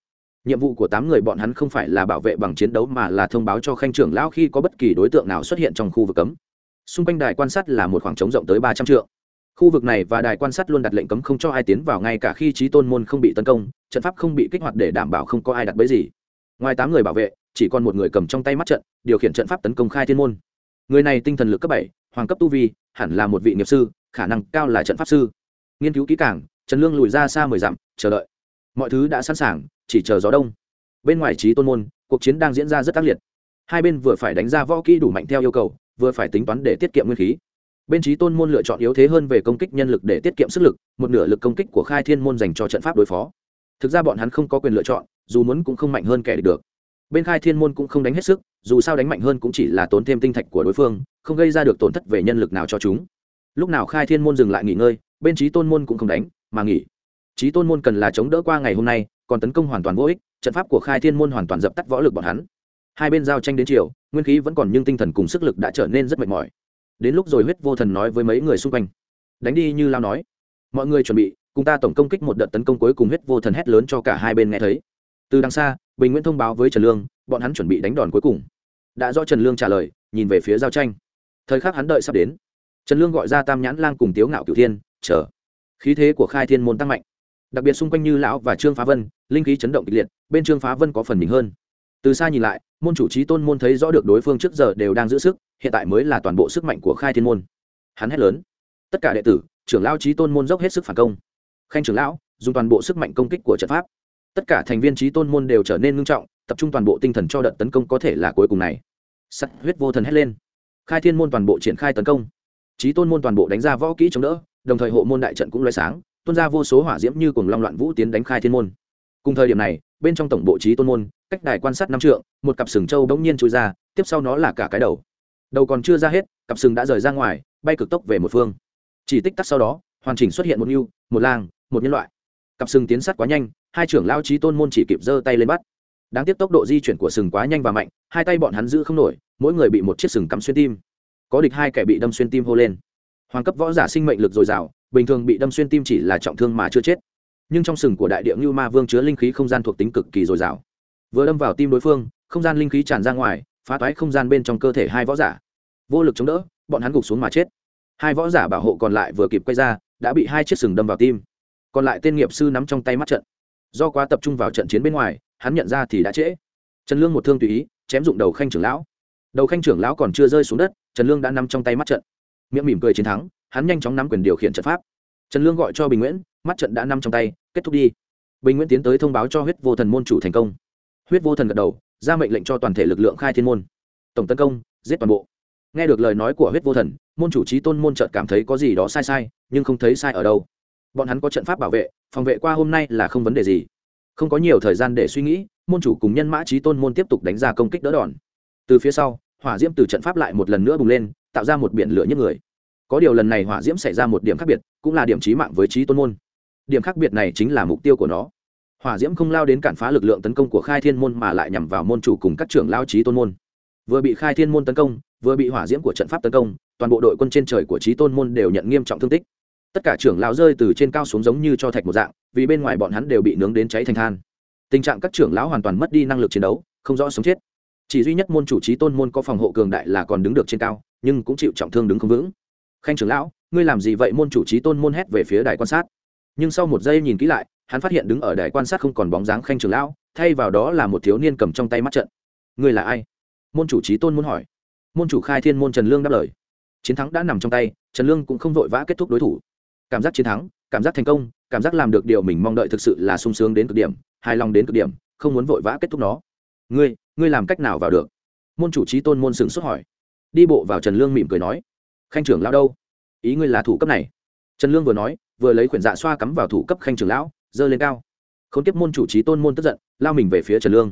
Nhiệm vụ của tám người bọn hắn không phải là bảo vệ bằng chiến đấu mà là thông báo cho khanh trưởng lão khi có bất kỳ đối tượng nào xuất hiện trong khu vực cấm. Xung quanh đài quan sát là một khoảng trống rộng tới ba trăm triệu khu vực này và đài quan sát luôn đặt lệnh cấm không cho ai tiến vào ngay cả khi trí tôn môn không bị tấn công, trận pháp không bị kích hoạt để đảm bảo không có ai đặt bẫy gì. Ngoài tám người bảo vệ, chỉ còn một người cầm trong tay mắt trận, điều khiển trận pháp tấn công khai thiên môn người này tinh thần lực cấp bảy, hoàng cấp tu vi, hẳn là một vị nghiệp sư, khả năng cao là trận pháp sư. Nghiên cứu kỹ càng, trần lương lùi ra xa mười dặm, chờ đợi. Mọi thứ đã sẵn sàng, chỉ chờ gió đông. Bên ngoài trí tôn môn, cuộc chiến đang diễn ra rất ác liệt. Hai bên vừa phải đánh ra võ kỹ đủ mạnh theo yêu cầu, vừa phải tính toán để tiết kiệm nguyên khí. Bên trí tôn môn lựa chọn yếu thế hơn về công kích nhân lực để tiết kiệm sức lực, một nửa lực công kích của khai thiên môn dành cho trận pháp đối phó. Thực ra bọn hắn không có quyền lựa chọn, dù muốn cũng không mạnh hơn kẻ địch được bên khai thiên môn cũng không đánh hết sức, dù sao đánh mạnh hơn cũng chỉ là tốn thêm tinh thạch của đối phương, không gây ra được tổn thất về nhân lực nào cho chúng. Lúc nào khai thiên môn dừng lại nghỉ ngơi, bên trí tôn môn cũng không đánh, mà nghỉ. Trí tôn môn cần là chống đỡ qua ngày hôm nay, còn tấn công hoàn toàn vô ích, trận pháp của khai thiên môn hoàn toàn dập tắt võ lực bọn hắn. Hai bên giao tranh đến chiều, nguyên khí vẫn còn nhưng tinh thần cùng sức lực đã trở nên rất mệt mỏi. Đến lúc rồi huyết vô thần nói với mấy người xung quanh. Đánh đi như lao nói. Mọi người chuẩn bị, cùng ta tổng công kích một đợt tấn công cuối cùng huyết vô thần hét lớn cho cả hai bên nghe thấy. Từ đằng xa bình nguyễn thông báo với trần lương, bọn hắn chuẩn bị đánh đòn cuối cùng. Đã do trần lương trả lời, nhìn về phía giao tranh. Thời khắc hắn đợi sắp đến. Trần lương gọi ra tam nhãn lang cùng tiếu ngạo cửu thiên, chờ. Khí thế của khai thiên môn tăng mạnh. Đặc biệt xung quanh như lão và trương phá vân, linh khí chấn động kịch liệt, bên trương phá vân có phần mình hơn. Từ xa nhìn lại, môn chủ trí tôn môn thấy rõ được đối phương trước giờ đều đang giữ sức, hiện tại mới là toàn bộ sức mạnh của khai thiên môn. Hắn hét lớn, tất cả đệ tử, trưởng lão trí tôn môn dốc hết sức phản công. Khanh trưởng lão, dùng toàn bộ sức mạnh công kích của trận pháp tất cả thành viên trí tôn môn đều trở nên ngưng trọng, tập trung toàn bộ tinh thần cho đợt tấn công có thể là cuối cùng này. Sắt, huyết vô thần hét lên. Khai thiên môn toàn bộ triển khai tấn công. Trí tôn môn toàn bộ đánh ra võ kỹ chống đỡ, đồng thời hộ môn đại trận cũng loay sáng, tuôn ra vô số hỏa diễm như cùng long loạn vũ tiến đánh khai thiên môn. Cùng thời điểm này, bên trong tổng bộ trí tôn môn, cách đài quan sát năm trượng, một cặp sừng trâu bỗng nhiên trôi ra, tiếp sau nó là cả cái đầu. Đầu còn chưa ra hết, cặp sừng đã rời ra ngoài, bay cực tốc về một phương. Chỉ tích tắc sau đó, hoàn chỉnh xuất hiện một yêu một lang một nhân loại. Cặp sừng tiến sát quá nhanh hai trưởng lao trí tôn môn chỉ kịp giơ tay lên bắt. Đáng tiếc tốc độ di chuyển của sừng quá nhanh và mạnh, hai tay bọn hắn giữ không nổi, mỗi người bị một chiếc sừng cắm xuyên tim. Có địch hai kẻ bị đâm xuyên tim hô lên. Hoàng cấp võ giả sinh mệnh lực dồi dào, bình thường bị đâm xuyên tim chỉ là trọng thương mà chưa chết. Nhưng trong sừng của đại địa ngưu ma vương chứa linh khí không gian thuộc tính cực kỳ dồi dào. Vừa đâm vào tim đối phương, không gian linh khí tràn ra ngoài, phá toái không gian bên trong cơ thể hai võ giả. Vô lực chống đỡ, bọn hắn gục xuống mà chết. Hai võ giả bảo hộ còn lại vừa kịp quay ra, đã bị hai chiếc sừng đâm vào tim. Còn lại tên nghiệp sư nắm trong tay mắt trận do quá tập trung vào trận chiến bên ngoài, hắn nhận ra thì đã trễ. Trần lương một thương tùy ý, chém dụng đầu khanh trưởng lão. Đầu khanh trưởng lão còn chưa rơi xuống đất, trần lương đã nằm trong tay mắt trận. Miệng mỉm cười chiến thắng, hắn nhanh chóng nắm quyền điều khiển trận pháp. Trần lương gọi cho bình nguyễn, mắt trận đã nằm trong tay, kết thúc đi. Bình nguyễn tiến tới thông báo cho huyết vô thần môn chủ thành công. Huyết vô thần gật đầu, ra mệnh lệnh cho toàn thể lực lượng khai thiên môn. Tổng tấn công, giết toàn bộ. Nghe được lời nói của huyết vô thần, môn chủ trí tôn môn trợt cảm thấy có gì đó sai sai, nhưng không thấy sai ở đâu bọn hắn có trận pháp bảo vệ, phòng vệ qua hôm nay là không vấn đề gì. Không có nhiều thời gian để suy nghĩ, môn chủ cùng nhân mã trí tôn môn tiếp tục đánh ra công kích đỡ đòn. Từ phía sau, hỏa diễm từ trận pháp lại một lần nữa bùng lên, tạo ra một biển lửa nhức người. Có điều lần này hỏa diễm xảy ra một điểm khác biệt, cũng là điểm trí mạng với trí tôn môn. Điểm khác biệt này chính là mục tiêu của nó. Hỏa diễm không lao đến cản phá lực lượng tấn công của khai thiên môn mà lại nhằm vào môn chủ cùng các trưởng lao trí tôn môn. Vừa bị khai thiên môn tấn công, vừa bị hỏa diễm của trận pháp tấn công, toàn bộ đội quân trên trời của trí tôn môn đều nhận nghiêm trọng thương tích tất cả trưởng lão rơi từ trên cao xuống giống như cho thạch một dạng, vì bên ngoài bọn hắn đều bị nướng đến cháy thành than. Tình trạng các trưởng lão hoàn toàn mất đi năng lực chiến đấu, không rõ sống chết. Chỉ duy nhất môn chủ trí tôn môn có phòng hộ cường đại là còn đứng được trên cao, nhưng cũng chịu trọng thương đứng không vững. Khanh trưởng lão, ngươi làm gì vậy? Môn chủ trí tôn môn hét về phía đài quan sát. Nhưng sau một giây nhìn kỹ lại, hắn phát hiện đứng ở đài quan sát không còn bóng dáng khanh trưởng lão, thay vào đó là một thiếu niên cầm trong tay mắt trận. Ngươi là ai? Môn chủ trí tôn muốn hỏi. Môn chủ khai thiên môn trần lương đáp lời. Chiến thắng đã nằm trong tay, trần lương cũng không vội vã kết thúc đối thủ cảm giác chiến thắng, cảm giác thành công, cảm giác làm được điều mình mong đợi thực sự là sung sướng đến cực điểm, hài lòng đến cực điểm, không muốn vội vã kết thúc nó. Ngươi ngươi làm cách nào vào được? Môn chủ trí tôn môn sừng xuất hỏi. Đi bộ vào trần lương mỉm cười nói. Khanh trưởng lão đâu? Ý ngươi là thủ cấp này. Trần lương vừa nói, vừa lấy quyển dạ xoa cắm vào thủ cấp khanh trưởng lão, giơ lên cao. Không tiếp môn chủ trí tôn môn tức giận, lao mình về phía trần lương.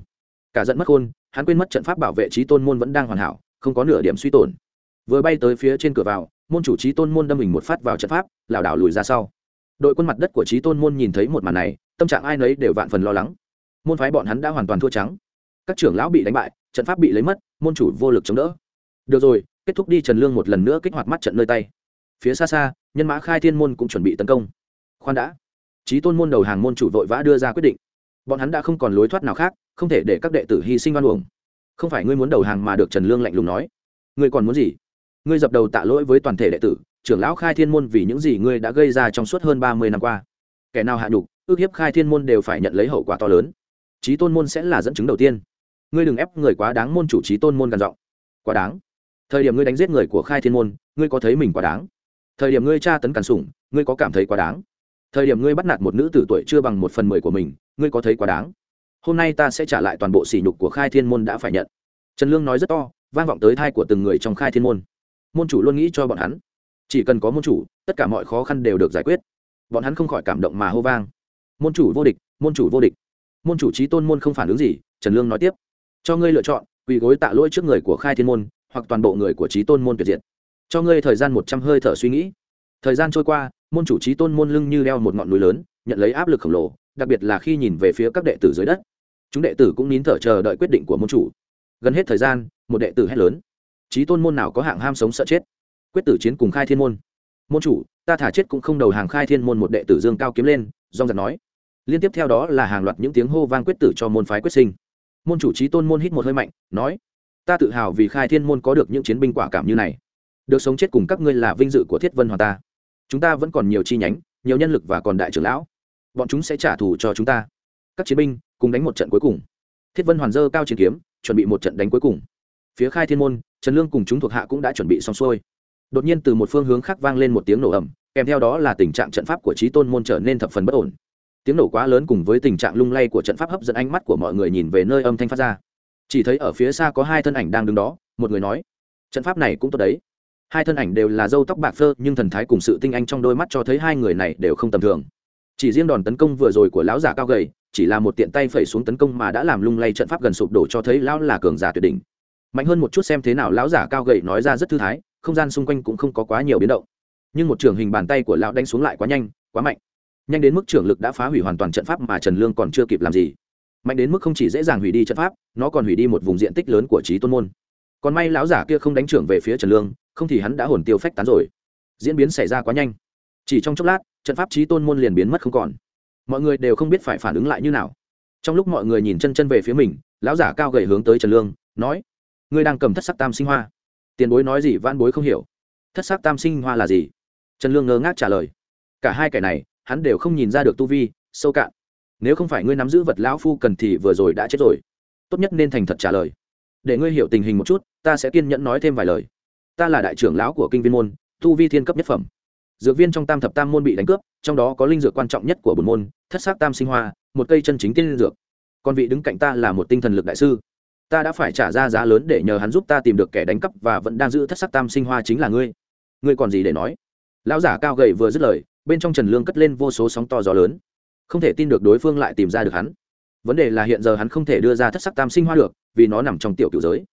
Cả giận mất khôn, hắn quên mất trận pháp bảo vệ trí tôn môn vẫn đang hoàn hảo, không có nửa điểm suy tổn. Vừa bay tới phía trên cửa vào môn chủ trí tôn môn đâm mình một phát vào trận pháp, lảo đảo lùi ra sau. Đội quân mặt đất của trí tôn môn nhìn thấy một màn này, tâm trạng ai nấy đều vạn phần lo lắng. Môn phái bọn hắn đã hoàn toàn thua trắng. Các trưởng lão bị đánh bại, trận pháp bị lấy mất, môn chủ vô lực chống đỡ. Được rồi, kết thúc đi trần lương một lần nữa kích hoạt mắt trận nơi tay. Phía xa xa, nhân mã khai thiên môn cũng chuẩn bị tấn công. Khoan đã. Trí tôn môn đầu hàng môn chủ vội vã đưa ra quyết định. Bọn hắn đã không còn lối thoát nào khác, không thể để các đệ tử hy sinh văn uổng. Không phải ngươi muốn đầu hàng mà được trần lương lạnh lùng nói. Ngươi còn muốn gì? Ngươi dập đầu tạ lỗi với toàn thể đệ tử, trưởng lão khai thiên môn vì những gì ngươi đã gây ra trong suốt hơn ba mươi năm qua. Kẻ nào hạ nhục, ước hiếp khai thiên môn đều phải nhận lấy hậu quả to lớn. Trí tôn môn sẽ là dẫn chứng đầu tiên. Ngươi đừng ép người quá đáng môn chủ trí tôn môn gần giọng. Quá đáng. Thời điểm ngươi đánh giết người của khai thiên môn, ngươi có thấy mình quá đáng. Thời điểm ngươi tra tấn càn sủng, ngươi có cảm thấy quá đáng. Thời điểm ngươi bắt nạt một nữ tử tuổi chưa bằng một phần mười của mình, ngươi có thấy quá đáng. Hôm nay ta sẽ trả lại toàn bộ sỉ nhục của khai thiên môn đã phải nhận. Trần lương nói rất to, vang vọng tới thai của từng người trong khai thiên môn môn chủ luôn nghĩ cho bọn hắn. Chỉ cần có môn chủ, tất cả mọi khó khăn đều được giải quyết. Bọn hắn không khỏi cảm động mà hô vang. Môn chủ vô địch, môn chủ vô địch. Môn chủ trí tôn môn không phản ứng gì, trần lương nói tiếp. Cho ngươi lựa chọn, quỳ gối tạ lỗi trước người của khai thiên môn, hoặc toàn bộ người của trí tôn môn tuyệt diệt. Cho ngươi thời gian một trăm hơi thở suy nghĩ. Thời gian trôi qua, môn chủ trí tôn môn lưng như đeo một ngọn núi lớn, nhận lấy áp lực khổng lồ, đặc biệt là khi nhìn về phía các đệ tử dưới đất. Chúng đệ tử cũng nín thở chờ đợi quyết định của môn chủ. Gần hết thời gian, một đệ tử hét lớn trí tôn môn nào có hạng ham sống sợ chết? Quyết tử chiến cùng khai thiên môn. Môn chủ, ta thả chết cũng không đầu hàng khai thiên môn một đệ tử dương cao kiếm lên dong giật nói. Liên tiếp theo đó là hàng loạt những tiếng hô vang quyết tử cho môn phái quyết sinh. Môn chủ trí tôn môn hít một hơi mạnh, nói, ta tự hào vì khai thiên môn có được những chiến binh quả cảm như này. Được sống chết cùng các ngươi là vinh dự của thiết vân hòa ta. Chúng ta vẫn còn nhiều chi nhánh, nhiều nhân lực và còn đại trưởng lão. Bọn chúng sẽ trả thù cho chúng ta. Các chiến binh, cùng đánh một trận cuối cùng. Thiết vân hoàn dơ cao chiến kiếm, chuẩn bị một trận đánh cuối cùng. Phía khai thiên môn trần lương cùng chúng thuộc hạ cũng đã chuẩn bị xong xuôi. Đột nhiên từ một phương hướng khác vang lên một tiếng nổ ẩm kèm theo đó là tình trạng trận pháp của trí tôn môn trở nên thập phần bất ổn. Tiếng nổ quá lớn cùng với tình trạng lung lay của trận pháp hấp dẫn ánh mắt của mọi người nhìn về nơi âm thanh phát ra. Chỉ thấy ở phía xa có hai thân ảnh đang đứng đó, một người nói, trận pháp này cũng tốt đấy. Hai thân ảnh đều là dâu tóc bạc phơ, nhưng thần thái cùng sự tinh anh trong đôi mắt cho thấy hai người này đều không tầm thường. Chỉ riêng đòn tấn công vừa rồi của lão giả cao gầy, chỉ là một tiện tay phẩy xuống tấn công mà đã làm lung lay trận pháp gần sụp đổ cho thấy lão là cường giả tuyệt đỉnh mạnh hơn một chút xem thế nào lão giả cao gầy nói ra rất thư thái, không gian xung quanh cũng không có quá nhiều biến động. Nhưng một trường hình bàn tay của lão đánh xuống lại quá nhanh, quá mạnh. Nhanh đến mức trưởng lực đã phá hủy hoàn toàn trận pháp mà trần lương còn chưa kịp làm gì. Mạnh đến mức không chỉ dễ dàng hủy đi trận pháp, nó còn hủy đi một vùng diện tích lớn của trí tôn môn. Còn may lão giả kia không đánh trưởng về phía trần lương, không thì hắn đã hồn tiêu phách tán rồi. Diễn biến xảy ra quá nhanh. Chỉ trong chốc lát, trận pháp trí tôn môn liền biến mất không còn. Mọi người đều không biết phải phản ứng lại như nào. Trong lúc mọi người nhìn chân chân về phía mình, lão giả cao gầy hướng tới trần lương, nói ngươi đang cầm thất sắc tam sinh hoa. Tiền bối nói gì van bối không hiểu. Thất sắc tam sinh hoa là gì? Trần lương ngơ ngác trả lời. Cả hai kẻ này, hắn đều không nhìn ra được tu vi, sâu cạn. Nếu không phải ngươi nắm giữ vật lão phu cần thì vừa rồi đã chết rồi. Tốt nhất nên thành thật trả lời. Để ngươi hiểu tình hình một chút, ta sẽ kiên nhẫn nói thêm vài lời. Ta là đại trưởng lão của kinh viên môn, tu vi thiên cấp nhất phẩm. Dược viên trong tam thập tam môn bị đánh cướp, trong đó có linh dược quan trọng nhất của bồn môn, thất sắc tam sinh hoa, một cây chân chính tiên linh dược. Còn vị đứng cạnh ta là một tinh thần lực đại sư ta đã phải trả ra giá lớn để nhờ hắn giúp ta tìm được kẻ đánh cắp và vẫn đang giữ thất sắc tam sinh hoa chính là ngươi. Ngươi còn gì để nói? Lão giả cao gầy vừa dứt lời, bên trong trần lương cất lên vô số sóng to gió lớn. Không thể tin được đối phương lại tìm ra được hắn. Vấn đề là hiện giờ hắn không thể đưa ra thất sắc tam sinh hoa được, vì nó nằm trong tiểu cựu giới.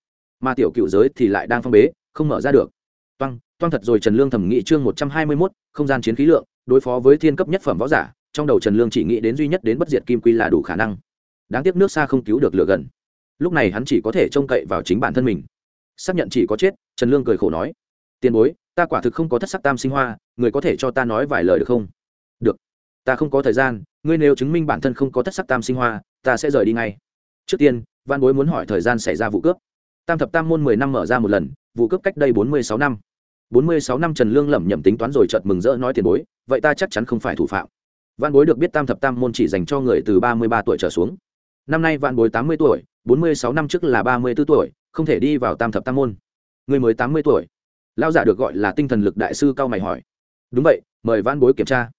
Mà tiểu cựu giới thì lại đang phong bế, không mở ra được. Toang toang thật rồi, trần lương thẩm nghị chương một trăm hai mươi mốt, không gian chiến khí lượng, đối phó với thiên cấp nhất phẩm võ giả, trong đầu trần lương chỉ nghĩ đến duy nhất đến bất diệt kim quy là đủ khả năng. Đáng tiếc nước xa không cứu được lửa gần lúc này hắn chỉ có thể trông cậy vào chính bản thân mình. Xác nhận chỉ có chết, trần lương cười khổ nói, tiền bối, ta quả thực không có thất sắc tam sinh hoa, người có thể cho ta nói vài lời được không? Được, ta không có thời gian, ngươi nếu chứng minh bản thân không có thất sắc tam sinh hoa, ta sẽ rời đi ngay. Trước tiên văn bối muốn hỏi thời gian xảy ra vụ cướp. Tam thập tam môn mười năm mở ra một lần, vụ cướp cách đây bốn mươi sáu năm. Bốn mươi sáu năm trần lương lẩm nhẩm tính toán rồi chợt mừng rỡ nói, tiền bối, vậy ta chắc chắn không phải thủ phạm. Văn bối được biết tam thập tam môn chỉ dành cho người từ ba mươi ba tuổi trở xuống năm nay vạn bối tám mươi tuổi, bốn mươi sáu năm trước là ba mươi b ố tuổi, không thể đi vào tam thập tam môn. Người mới tám mươi tuổi. Lao giả được gọi là tinh thần lực đại sư cao mày hỏi. Đúng vậy, mời văn bối kiểm tra.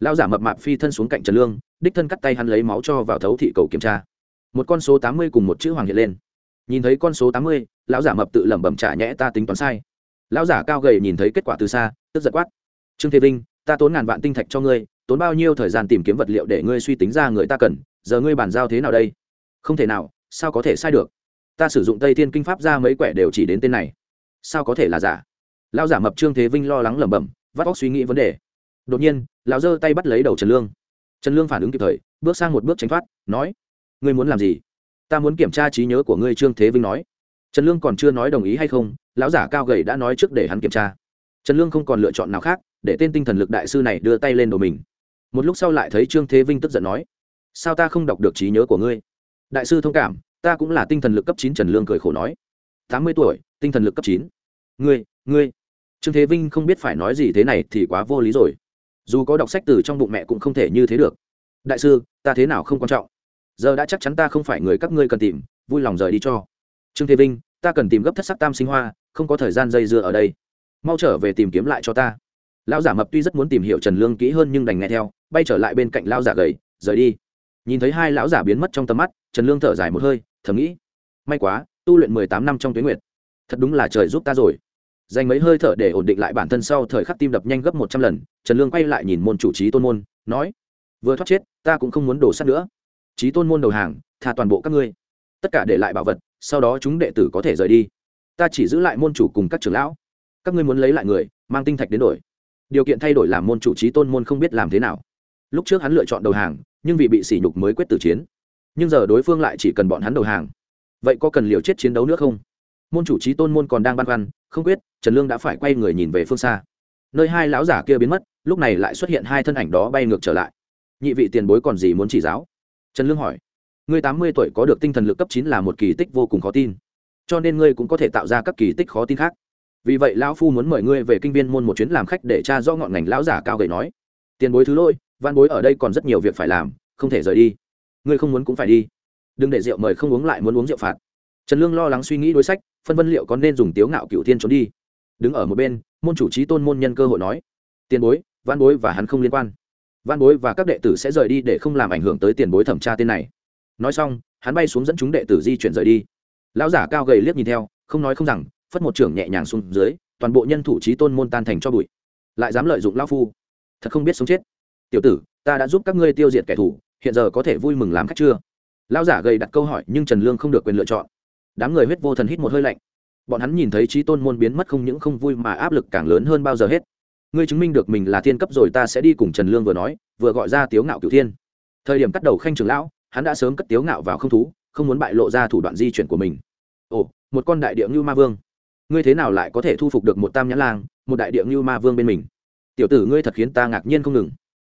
Lao giả mập mạp phi thân xuống cạnh trần lương, đích thân cắt tay hắn lấy máu cho vào thấu thị cầu kiểm tra. Một con số tám mươi cùng một chữ hoàng hiện lên. Nhìn thấy con số tám mươi, lão giả mập tự lẩm bẩm trả nhẽ ta tính toán sai. Lão giả cao gầy nhìn thấy kết quả từ xa, tức giật quát. Trương thế vinh ta tốn ngàn vạn tinh thạch cho ngươi, tốn bao nhiêu thời gian tìm kiếm vật liệu để ngươi suy tính ra người ta cần, giờ ngươi bàn giao thế nào đây? Không thể nào, sao có thể sai được? Ta sử dụng tây thiên kinh pháp ra mấy quẻ đều chỉ đến tên này. Sao có thể là giả? Lão giả mập trương thế vinh lo lắng lẩm bẩm, vắt óc suy nghĩ vấn đề. Đột nhiên, lão giơ tay bắt lấy đầu trần lương. Trần lương phản ứng kịp thời, bước sang một bước tránh thoát, nói, ngươi muốn làm gì? Ta muốn kiểm tra trí nhớ của ngươi, trương thế vinh nói. Trần lương còn chưa nói đồng ý hay không, lão giả cao gầy đã nói trước để hắn kiểm tra. Trần lương không còn lựa chọn nào khác để tên tinh thần lực đại sư này đưa tay lên đồ mình. Một lúc sau lại thấy trương thế vinh tức giận nói, sao ta không đọc được trí nhớ của ngươi? Đại sư thông cảm, ta cũng là tinh thần lực cấp chín trần lương cười khổ nói, tám mươi tuổi, tinh thần lực cấp chín. Ngươi ngươi. Trương thế vinh không biết phải nói gì thế này thì quá vô lý rồi. Dù có đọc sách từ trong bụng mẹ cũng không thể như thế được. Đại sư, ta thế nào không quan trọng. Giờ đã chắc chắn ta không phải người các ngươi cần tìm, vui lòng rời đi cho. Trương thế vinh, ta cần tìm gấp thất sắc tam sinh hoa, không có thời gian dây dưa ở đây. Mau trở về tìm kiếm lại cho ta lão giả mập tuy rất muốn tìm hiểu trần lương kỹ hơn nhưng đành nghe theo, bay trở lại bên cạnh lão giả gầy, rời đi. Nhìn thấy hai lão giả biến mất trong tầm mắt, trần lương thở dài một hơi, thầm nghĩ, may quá, tu luyện mười tám năm trong tuyến nguyệt, thật đúng là trời giúp ta rồi. Dành mấy hơi thở để ổn định lại bản thân sau thời khắc tim đập nhanh gấp một trăm lần, trần lương quay lại nhìn môn chủ trí tôn môn, nói, vừa thoát chết, ta cũng không muốn đổ sắt nữa. Trí tôn môn đầu hàng, tha toàn bộ các ngươi. Tất cả để lại bảo vật, sau đó chúng đệ tử có thể rời đi. Ta chỉ giữ lại môn chủ cùng các trưởng lão. Các ngươi muốn lấy lại người, mang tinh thạch đến đổi điều kiện thay đổi làm môn chủ trí tôn môn không biết làm thế nào. Lúc trước hắn lựa chọn đầu hàng, nhưng vì bị sỉ nhục mới quyết tử chiến. Nhưng giờ đối phương lại chỉ cần bọn hắn đầu hàng. Vậy có cần liều chết chiến đấu nữa không? Môn chủ trí tôn môn còn đang băn khoăn, không quyết, trần lương đã phải quay người nhìn về phương xa. Nơi hai lão giả kia biến mất, lúc này lại xuất hiện hai thân ảnh đó bay ngược trở lại. Nhị vị tiền bối còn gì muốn chỉ giáo? Trần lương hỏi. Ngươi tám mươi tuổi có được tinh thần lực cấp chín là một kỳ tích vô cùng khó tin. Cho nên ngươi cũng có thể tạo ra các kỳ tích khó tin khác vì vậy lão phu muốn mời ngươi về kinh viên môn một chuyến làm khách để tra do ngọn ngành lão giả cao gầy nói. Tiền bối thứ lỗi, văn bối ở đây còn rất nhiều việc phải làm, không thể rời đi. Ngươi không muốn cũng phải đi. Đừng để rượu mời không uống lại muốn uống rượu phạt. Trần lương lo lắng suy nghĩ đối sách, phân vân liệu có nên dùng tiếu ngạo cựu thiên trốn đi. Đứng ở một bên, môn chủ trí tôn môn nhân cơ hội nói. Tiền bối, văn bối và hắn không liên quan. Văn bối và các đệ tử sẽ rời đi để không làm ảnh hưởng tới tiền bối thẩm tra tên này. Nói xong, hắn bay xuống dẫn chúng đệ tử di chuyển rời đi. Lão giả cao gầy liếc nhìn theo, không nói không rằng phất một trưởng nhẹ nhàng xuống dưới, toàn bộ nhân thủ trí tôn môn tan thành cho bụi. Lại dám lợi dụng lao phu. Thật không biết sống chết. Tiểu tử, ta đã giúp các ngươi tiêu diệt kẻ thù, hiện giờ có thể vui mừng làm khách chưa? Lão giả gầy đặt câu hỏi nhưng trần lương không được quyền lựa chọn. Đám người huyết vô thần hít một hơi lạnh. Bọn hắn nhìn thấy trí tôn môn biến mất không những không vui mà áp lực càng lớn hơn bao giờ hết. Ngươi chứng minh được mình là thiên cấp rồi ta sẽ đi cùng trần lương vừa nói, vừa gọi ra tiếu ngạo cửu thiên. Thời điểm cắt đầu khanh trường lão, hắn đã sớm cất tiếu ngạo vào không thú, không muốn bại lộ ra thủ đoạn di chuyển của mình. Ồ, một con đại địa ngưu ma vương ngươi thế nào lại có thể thu phục được một tam nhãn lang, một đại địa ngưu ma vương bên mình? Tiểu tử ngươi thật khiến ta ngạc nhiên không ngừng.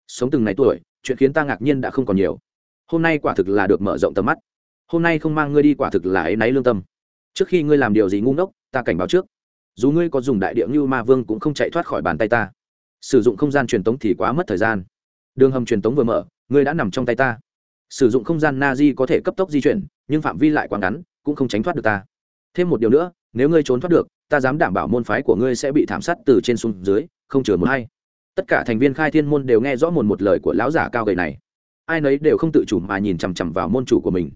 Sống từng ngày tuổi, chuyện khiến ta ngạc nhiên đã không còn nhiều. Hôm nay quả thực là được mở rộng tầm mắt. Hôm nay không mang ngươi đi quả thực là ấy náy lương tâm. Trước khi ngươi làm điều gì ngu ngốc, ta cảnh báo trước. Dù ngươi có dùng đại địa ngưu ma vương cũng không chạy thoát khỏi bàn tay ta. Sử dụng không gian truyền tống thì quá mất thời gian. Đường hầm truyền tống vừa mở, ngươi đã nằm trong tay ta. Sử dụng không gian na di có thể cấp tốc di chuyển, nhưng phạm vi lại quá ngắn, cũng không tránh thoát được ta thêm một điều nữa, nếu ngươi trốn thoát được, ta dám đảm bảo môn phái của ngươi sẽ bị thảm sát từ trên xuống dưới, không chừa một hay tất cả thành viên khai thiên môn đều nghe rõ một một lời của lão giả cao gầy này. Ai nấy đều không tự chủ mà nhìn chằm chằm vào môn chủ của mình.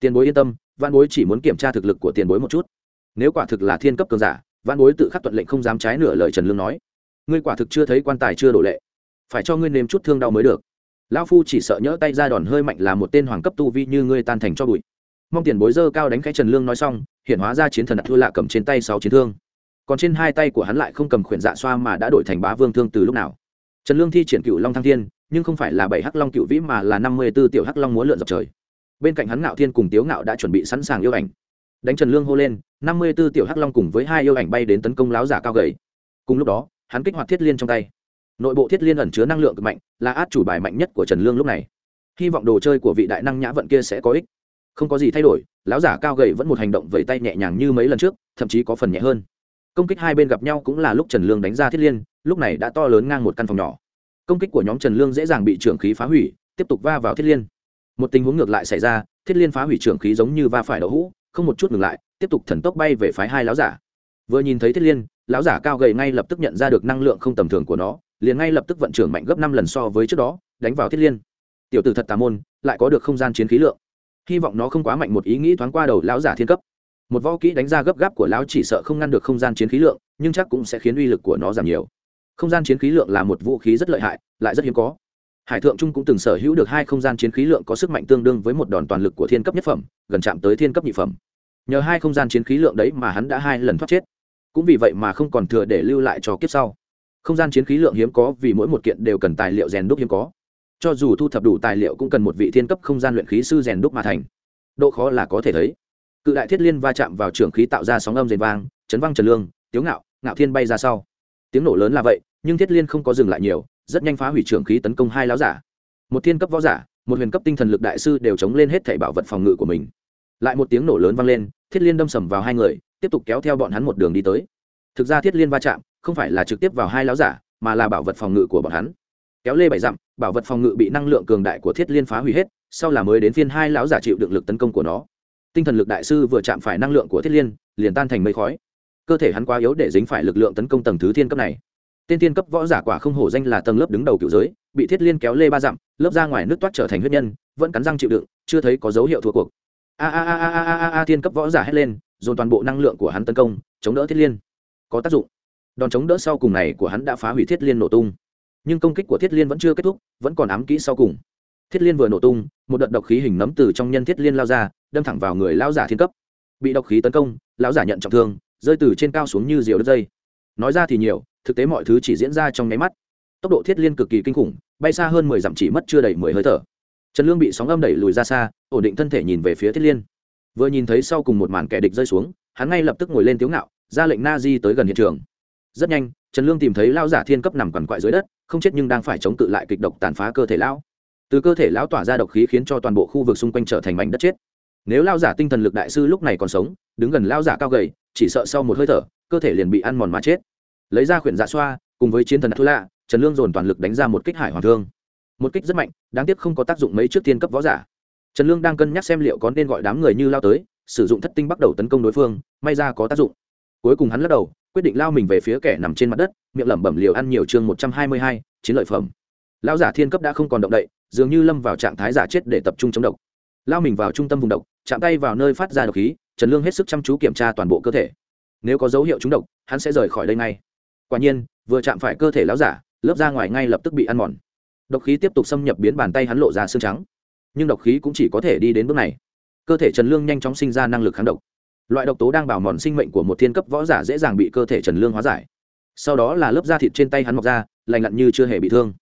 Tiền bối yên tâm văn bối chỉ muốn kiểm tra thực lực của tiền bối một chút. Nếu quả thực là thiên cấp cường giả văn bối tự khắc thuận lệnh không dám trái nửa lời trần lương nói. Ngươi quả thực chưa thấy quan tài chưa đổ lệ. Phải cho ngươi nếm chút thương đau mới được. Lão phu chỉ sợ nhỡ tay ra đòn hơi mạnh là một tên hoàng cấp tu vi như ngươi tan thành cho bụi mong tiền bối dơ cao đánh cái trần lương nói xong, hiện hóa ra chiến thần đặt thua lạ cầm trên tay sáu chiến thương. Còn trên hai tay của hắn lại không cầm khuyển dạ xoa mà đã đổi thành bá vương thương từ lúc nào. Trần lương thi triển cựu long thăng thiên, nhưng không phải là bảy hắc long cựu vĩ mà là năm mươi b ố tiểu hắc long múa lượn dọc trời. Bên cạnh hắn ngạo thiên cùng tiếu ngạo đã chuẩn bị sẵn sàng yêu ảnh. Đánh trần lương hô lên, năm mươi b ố tiểu hắc long cùng với hai yêu ảnh bay đến tấn công láo giả cao gầy. Cùng lúc đó, hắn kích hoạt thiết liên trong tay. Nội bộ thiết liên ẩn chứa năng lượng cực mạnh, là át chủ bài mạnh nhất của trần lương lúc này. Hy vọng đồ chơi của vị đại năng nhã vận kia sẽ có ích không có gì thay đổi, lão giả cao gầy vẫn một hành động vẩy tay nhẹ nhàng như mấy lần trước, thậm chí có phần nhẹ hơn. Công kích hai bên gặp nhau cũng là lúc trần lương đánh ra thiết liên, lúc này đã to lớn ngang một căn phòng nhỏ. Công kích của nhóm trần lương dễ dàng bị trưởng khí phá hủy, tiếp tục va vào thiết liên. Một tình huống ngược lại xảy ra, thiết liên phá hủy trưởng khí giống như va phải đậu hũ, không một chút ngừng lại, tiếp tục thần tốc bay về phái hai lão giả. Vừa nhìn thấy thiết liên, lão giả cao gầy ngay lập tức nhận ra được năng lượng không tầm thường của nó, liền ngay lập tức vận trưởng mạnh gấp năm lần so với trước đó, đánh vào thiết liên. Tiểu tử thật tà môn, lại có được không gian chiến khí lượng hy vọng nó không quá mạnh một ý nghĩ thoáng qua đầu lão giả thiên cấp. Một võ kỹ đánh ra gấp gáp của lão chỉ sợ không ngăn được không gian chiến khí lượng, nhưng chắc cũng sẽ khiến uy lực của nó giảm nhiều. Không gian chiến khí lượng là một vũ khí rất lợi hại, lại rất hiếm có. Hải thượng trung cũng từng sở hữu được hai không gian chiến khí lượng có sức mạnh tương đương với một đòn toàn lực của thiên cấp nhất phẩm, gần chạm tới thiên cấp nhị phẩm. Nhờ hai không gian chiến khí lượng đấy mà hắn đã hai lần thoát chết. Cũng vì vậy mà không còn thừa để lưu lại cho kiếp sau. Không gian chiến khí lượng hiếm có vì mỗi một kiện đều cần tài liệu rèn đúc hiếm có cho dù thu thập đủ tài liệu cũng cần một vị thiên cấp không gian luyện khí sư rèn đúc mà thành. Độ khó là có thể thấy. Cự đại thiết liên va chạm vào trường khí tạo ra sóng âm rền vang, chấn văng trần lương, tiếu ngạo ngạo thiên bay ra sau. Tiếng nổ lớn là vậy, nhưng thiết liên không có dừng lại nhiều, rất nhanh phá hủy trường khí tấn công hai láo giả. Một thiên cấp võ giả, một huyền cấp tinh thần lực đại sư đều chống lên hết thảy bảo vật phòng ngự của mình. Lại một tiếng nổ lớn vang lên, thiết liên đâm sầm vào hai người, tiếp tục kéo theo bọn hắn một đường đi tới. Thực ra thiết liên va chạm không phải là trực tiếp vào hai láo giả, mà là bảo vật phòng ngự của bọn hắn kéo lê bảy dặm, bảo vật phòng ngự bị năng lượng cường đại của thiết liên phá hủy hết, sau là mới đến phiên hai lão giả chịu được lực tấn công của nó. Tinh thần lực đại sư vừa chạm phải năng lượng của thiết liên, liền tan thành mây khói. Cơ thể hắn quá yếu để dính phải lực lượng tấn công tầng thứ thiên cấp này. Tên thiên cấp võ giả quả không hổ danh là tầng lớp đứng đầu cựu giới, bị thiết liên kéo lê ba dặm, lớp ra ngoài nước toát trở thành huyết nhân, vẫn cắn răng chịu đựng, chưa thấy có dấu hiệu thua cuộc. A a a a a a a thiên cấp võ giả hét lên, dồn toàn bộ năng lượng của hắn tấn công, chống đỡ thiết liên. Có tác dụng. Đòn chống đỡ sau cùng này của hắn đã phá hủy thiết liên nổ tung nhưng công kích của thiết liên vẫn chưa kết thúc, vẫn còn ám kỹ sau cùng. Thiết liên vừa nổ tung, một đợt độc khí hình nấm từ trong nhân thiết liên lao ra, đâm thẳng vào người lao giả thiên cấp. Bị độc khí tấn công, lão giả nhận trọng thương, rơi từ trên cao xuống như diều đất dây. Nói ra thì nhiều, thực tế mọi thứ chỉ diễn ra trong nháy mắt. Tốc độ thiết liên cực kỳ kinh khủng, bay xa hơn mười dặm chỉ mất chưa đầy mười hơi thở. Trần lương bị sóng âm đẩy lùi ra xa, ổn định thân thể nhìn về phía thiết liên. Vừa nhìn thấy sau cùng một màn kẻ địch rơi xuống, hắn ngay lập tức ngồi lên tiếu ngạo, ra lệnh na di tới gần hiện trường. Rất nhanh trần lương tìm thấy lao giả thiên cấp nằm quằn quại dưới đất, không chết nhưng đang phải chống cự lại kịch độc tàn phá cơ thể lão. Từ cơ thể lão tỏa ra độc khí khiến cho toàn bộ khu vực xung quanh trở thành mảnh đất chết. Nếu lao giả tinh thần lực đại sư lúc này còn sống, đứng gần lao giả cao gầy, chỉ sợ sau một hơi thở, cơ thể liền bị ăn mòn mà chết. Lấy ra khuyển dạ xoa, cùng với chiến thần thú lạ, trần lương dồn toàn lực đánh ra một kích hải hoàng thương. Một kích rất mạnh, đáng tiếc không có tác dụng mấy trước tiên cấp võ giả. Trần lương đang cân nhắc xem liệu có nên gọi đám người như lao tới, sử dụng thất tinh bắt đầu tấn công đối phương, may ra có tác dụng. Cuối cùng hắn lắc đầu quyết định lao mình về phía kẻ nằm trên mặt đất, miệng lẩm bẩm liều ăn nhiều chương một trăm hai mươi hai, chiến lợi phẩm. Lão giả thiên cấp đã không còn động đậy, dường như lâm vào trạng thái giả chết để tập trung chống độc. Lao mình vào trung tâm vùng độc, chạm tay vào nơi phát ra độc khí, trần lương hết sức chăm chú kiểm tra toàn bộ cơ thể. Nếu có dấu hiệu trúng độc, hắn sẽ rời khỏi đây ngay. Quả nhiên, vừa chạm phải cơ thể lão giả, lớp ra ngoài ngay lập tức bị ăn mòn. Độc khí tiếp tục xâm nhập biến bàn tay hắn lộ ra xương trắng. Nhưng độc khí cũng chỉ có thể đi đến bước này. Cơ thể trần lương nhanh chóng sinh ra năng lực kháng độc loại độc tố đang bảo mòn sinh mệnh của một thiên cấp võ giả dễ dàng bị cơ thể trần lương hóa giải. Sau đó là lớp da thịt trên tay hắn mọc ra, lành lặn như chưa hề bị thương.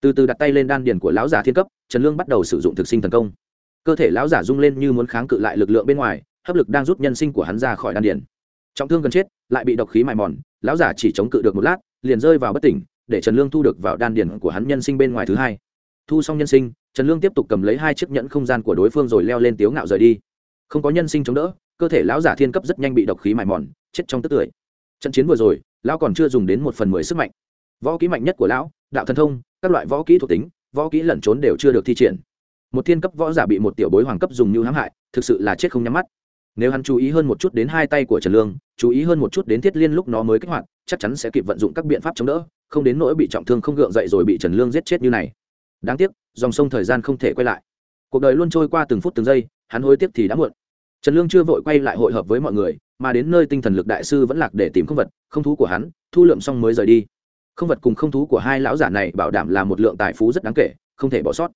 Từ từ đặt tay lên đan điền của lão giả thiên cấp, trần lương bắt đầu sử dụng thực sinh thần công. Cơ thể lão giả rung lên như muốn kháng cự lại lực lượng bên ngoài, hấp lực đang rút nhân sinh của hắn ra khỏi đan điền. Trọng thương gần chết, lại bị độc khí mài mòn, lão giả chỉ chống cự được một lát, liền rơi vào bất tỉnh, để trần lương thu được vào đan điền của hắn nhân sinh bên ngoài thứ hai. Thu xong nhân sinh, trần lương tiếp tục cầm lấy hai chiếc nhẫn không gian của đối phương rồi leo lên tiếu ngạo rời đi. Không có nhân sinh chống đỡ cơ thể lão giả thiên cấp rất nhanh bị độc khí mài mòn, chết trong tức tưởi. Trận chiến vừa rồi, lão còn chưa dùng đến một phần mười sức mạnh. Võ kỹ mạnh nhất của lão, đạo thần thông, các loại võ kỹ thuộc tính, võ kỹ lẩn trốn đều chưa được thi triển. Một thiên cấp võ giả bị một tiểu bối hoàng cấp dùng như hãm hại, thực sự là chết không nhắm mắt. Nếu hắn chú ý hơn một chút đến hai tay của trần lương, chú ý hơn một chút đến thiết liên lúc nó mới kích hoạt, chắc chắn sẽ kịp vận dụng các biện pháp chống đỡ, không đến nỗi bị trọng thương không gượng dậy rồi bị trần lương giết chết như này. Đáng tiếc, dòng sông thời gian không thể quay lại. Cuộc đời luôn trôi qua từng phút từng giây, hắn hối tiếc thì đã muộn trần lương chưa vội quay lại hội hợp với mọi người, mà đến nơi tinh thần lực đại sư vẫn lạc để tìm không vật, không thú của hắn, thu lượm xong mới rời đi. Không vật cùng không thú của hai lão giả này bảo đảm là một lượng tài phú rất đáng kể, không thể bỏ sót.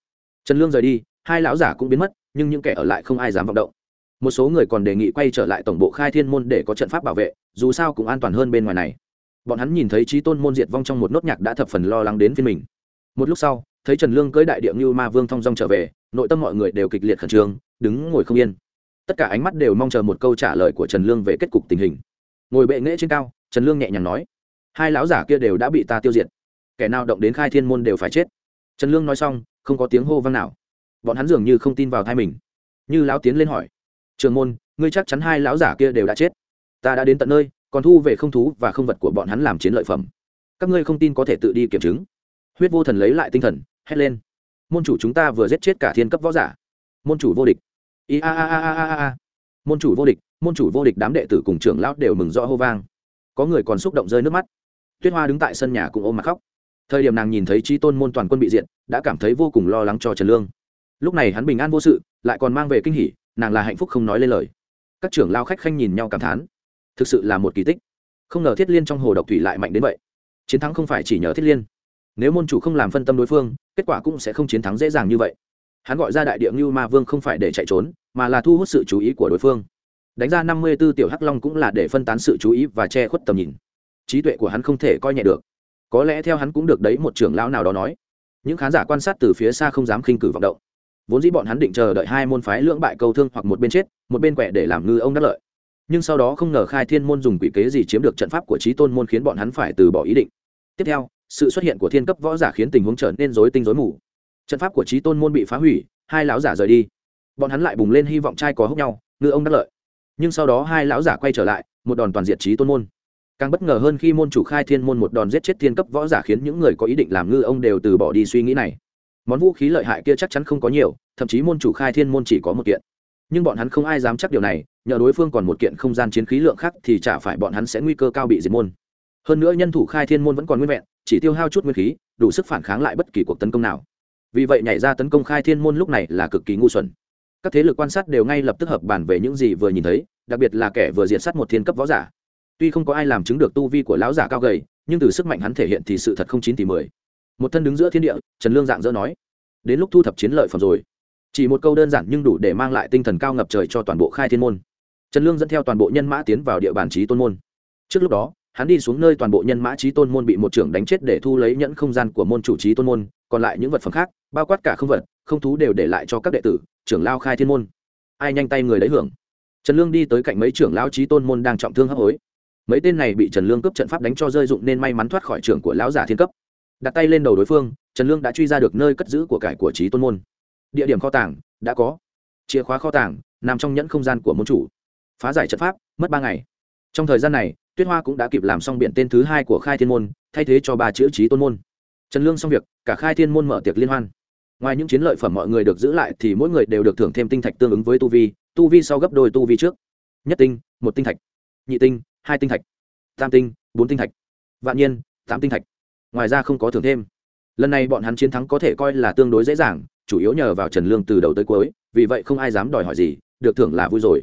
Trần lương rời đi, hai lão giả cũng biến mất, nhưng những kẻ ở lại không ai dám vọng động. Một số người còn đề nghị quay trở lại tổng bộ khai thiên môn để có trận pháp bảo vệ, dù sao cũng an toàn hơn bên ngoài này. Bọn hắn nhìn thấy trí tôn môn diệt vong trong một nốt nhạc đã thập phần lo lắng đến phiên mình. Một lúc sau, thấy trần lương cưới đại địa như ma vương thong dong trở về, nội tâm mọi người đều kịch liệt khẩn trương, đứng ngồi không yên tất cả ánh mắt đều mong chờ một câu trả lời của trần lương về kết cục tình hình. Ngồi bệ nghễ trên cao, trần lương nhẹ nhàng nói, hai lão giả kia đều đã bị ta tiêu diệt. Kẻ nào động đến khai thiên môn đều phải chết. Trần lương nói xong, không có tiếng hô vang nào. Bọn hắn dường như không tin vào thai mình. Như lão tiến lên hỏi, trường môn, ngươi chắc chắn hai lão giả kia đều đã chết? Ta đã đến tận nơi, còn thu về không thú và không vật của bọn hắn làm chiến lợi phẩm. Các ngươi không tin có thể tự đi kiểm chứng. Huyết vô thần lấy lại tinh thần, hét lên, môn chủ chúng ta vừa giết chết cả thiên cấp võ giả. Môn chủ vô địch i a a a a a a môn chủ vô địch, môn chủ vô địch đám đệ tử cùng trưởng lão đều mừng rõ hô vang. Có người còn xúc động rơi nước mắt. Tuyết hoa đứng tại sân nhà cùng ôm mặt khóc. Thời điểm nàng nhìn thấy trí tôn môn toàn quân bị diện đã cảm thấy vô cùng lo lắng cho trần lương. Lúc này hắn bình an vô sự, lại còn mang về kinh hỉ, nàng là hạnh phúc không nói lên lời. Các trưởng lao khách khanh nhìn nhau cảm thán. Thực sự là một kỳ tích. Không ngờ thiết liên trong hồ độc thủy lại mạnh đến vậy. Chiến thắng không phải chỉ nhờ thiết liên. Nếu môn chủ không làm phân tâm đối phương, kết quả cũng sẽ không chiến thắng dễ dàng như vậy hắn gọi ra đại địa ngưu ma vương không phải để chạy trốn, mà là thu hút sự chú ý của đối phương. Đánh ra năm mươi b ố tiểu hắc long cũng là để phân tán sự chú ý và che khuất tầm nhìn. Trí tuệ của hắn không thể coi nhẹ được. Có lẽ theo hắn cũng được đấy một trưởng lão nào đó nói. Những khán giả quan sát từ phía xa không dám khinh cử vọng động. Vốn dĩ bọn hắn định chờ đợi hai môn phái lưỡng bại câu thương hoặc một bên chết, một bên quẹ để làm ngư ông đắc lợi. Nhưng sau đó không ngờ khai thiên môn dùng quỷ kế gì chiếm được trận pháp của trí tôn môn khiến bọn hắn phải từ bỏ ý định. Tiếp theo, sự xuất hiện của thiên cấp võ giả khiến tình huống trở nên rối tinh rối mù trận pháp của trí tôn môn bị phá hủy, hai lão giả rời đi. Bọn hắn lại bùng lên hy vọng trai có hốc nhau, ngư ông đắc lợi. Nhưng sau đó hai lão giả quay trở lại, một đòn toàn diệt trí tôn môn. Càng bất ngờ hơn khi môn chủ khai thiên môn một đòn giết chết thiên cấp võ giả khiến những người có ý định làm ngư ông đều từ bỏ đi suy nghĩ này. Món vũ khí lợi hại kia chắc chắn không có nhiều, thậm chí môn chủ khai thiên môn chỉ có một kiện. Nhưng bọn hắn không ai dám chắc điều này, nhờ đối phương còn một kiện không gian chiến khí lượng khác thì chả phải bọn hắn sẽ nguy cơ cao bị diệt môn. Hơn nữa nhân thủ khai thiên môn vẫn còn nguyên vẹn, chỉ tiêu hao chút nguyên khí, đủ sức phản kháng lại bất kỳ cuộc tấn công nào vì vậy nhảy ra tấn công khai thiên môn lúc này là cực kỳ ngu xuẩn. Các thế lực quan sát đều ngay lập tức hợp bàn về những gì vừa nhìn thấy, đặc biệt là kẻ vừa diệt sát một thiên cấp võ giả. Tuy không có ai làm chứng được tu vi của lão giả cao gầy, nhưng từ sức mạnh hắn thể hiện thì sự thật không chín tỷ mười. Một thân đứng giữa thiên địa, trần lương dạng dỡ nói, đến lúc thu thập chiến lợi phẩm rồi. Chỉ một câu đơn giản nhưng đủ để mang lại tinh thần cao ngập trời cho toàn bộ khai thiên môn. Trần lương dẫn theo toàn bộ nhân mã tiến vào địa bàn trí tôn môn. Trước lúc đó, hắn đi xuống nơi toàn bộ nhân mã trí tôn môn bị một trưởng đánh chết để thu lấy nhẫn không gian của môn chủ trí tôn môn, còn lại những vật phẩm khác bao quát cả không vật, không thú đều để lại cho các đệ tử, trưởng lao khai thiên môn. Ai nhanh tay người lấy hưởng. Trần lương đi tới cạnh mấy trưởng lao trí tôn môn đang trọng thương hấp hối. Mấy tên này bị trần lương cướp trận pháp đánh cho rơi dụng nên may mắn thoát khỏi trưởng của lão giả thiên cấp. Đặt tay lên đầu đối phương, trần lương đã truy ra được nơi cất giữ của cải của trí tôn môn. Địa điểm kho tàng, đã có. Chìa khóa kho tàng, nằm trong nhẫn không gian của môn chủ. Phá giải trận pháp, mất ba ngày. Trong thời gian này, tuyết hoa cũng đã kịp làm xong biện tên thứ hai của khai thiên môn, thay thế cho ba chữ trí tôn môn. Trần lương xong việc, cả khai thiên môn mở tiệc liên hoan ngoài những chiến lợi phẩm mọi người được giữ lại thì mỗi người đều được thưởng thêm tinh thạch tương ứng với tu vi tu vi sau gấp đôi tu vi trước. Nhất tinh, một tinh thạch. Nhị tinh, hai tinh thạch. Tam tinh, bốn tinh thạch. Vạn nhiên, tám tinh thạch. Ngoài ra không có thưởng thêm. Lần này bọn hắn chiến thắng có thể coi là tương đối dễ dàng, chủ yếu nhờ vào trần lương từ đầu tới cuối, vì vậy không ai dám đòi hỏi gì, được thưởng là vui rồi.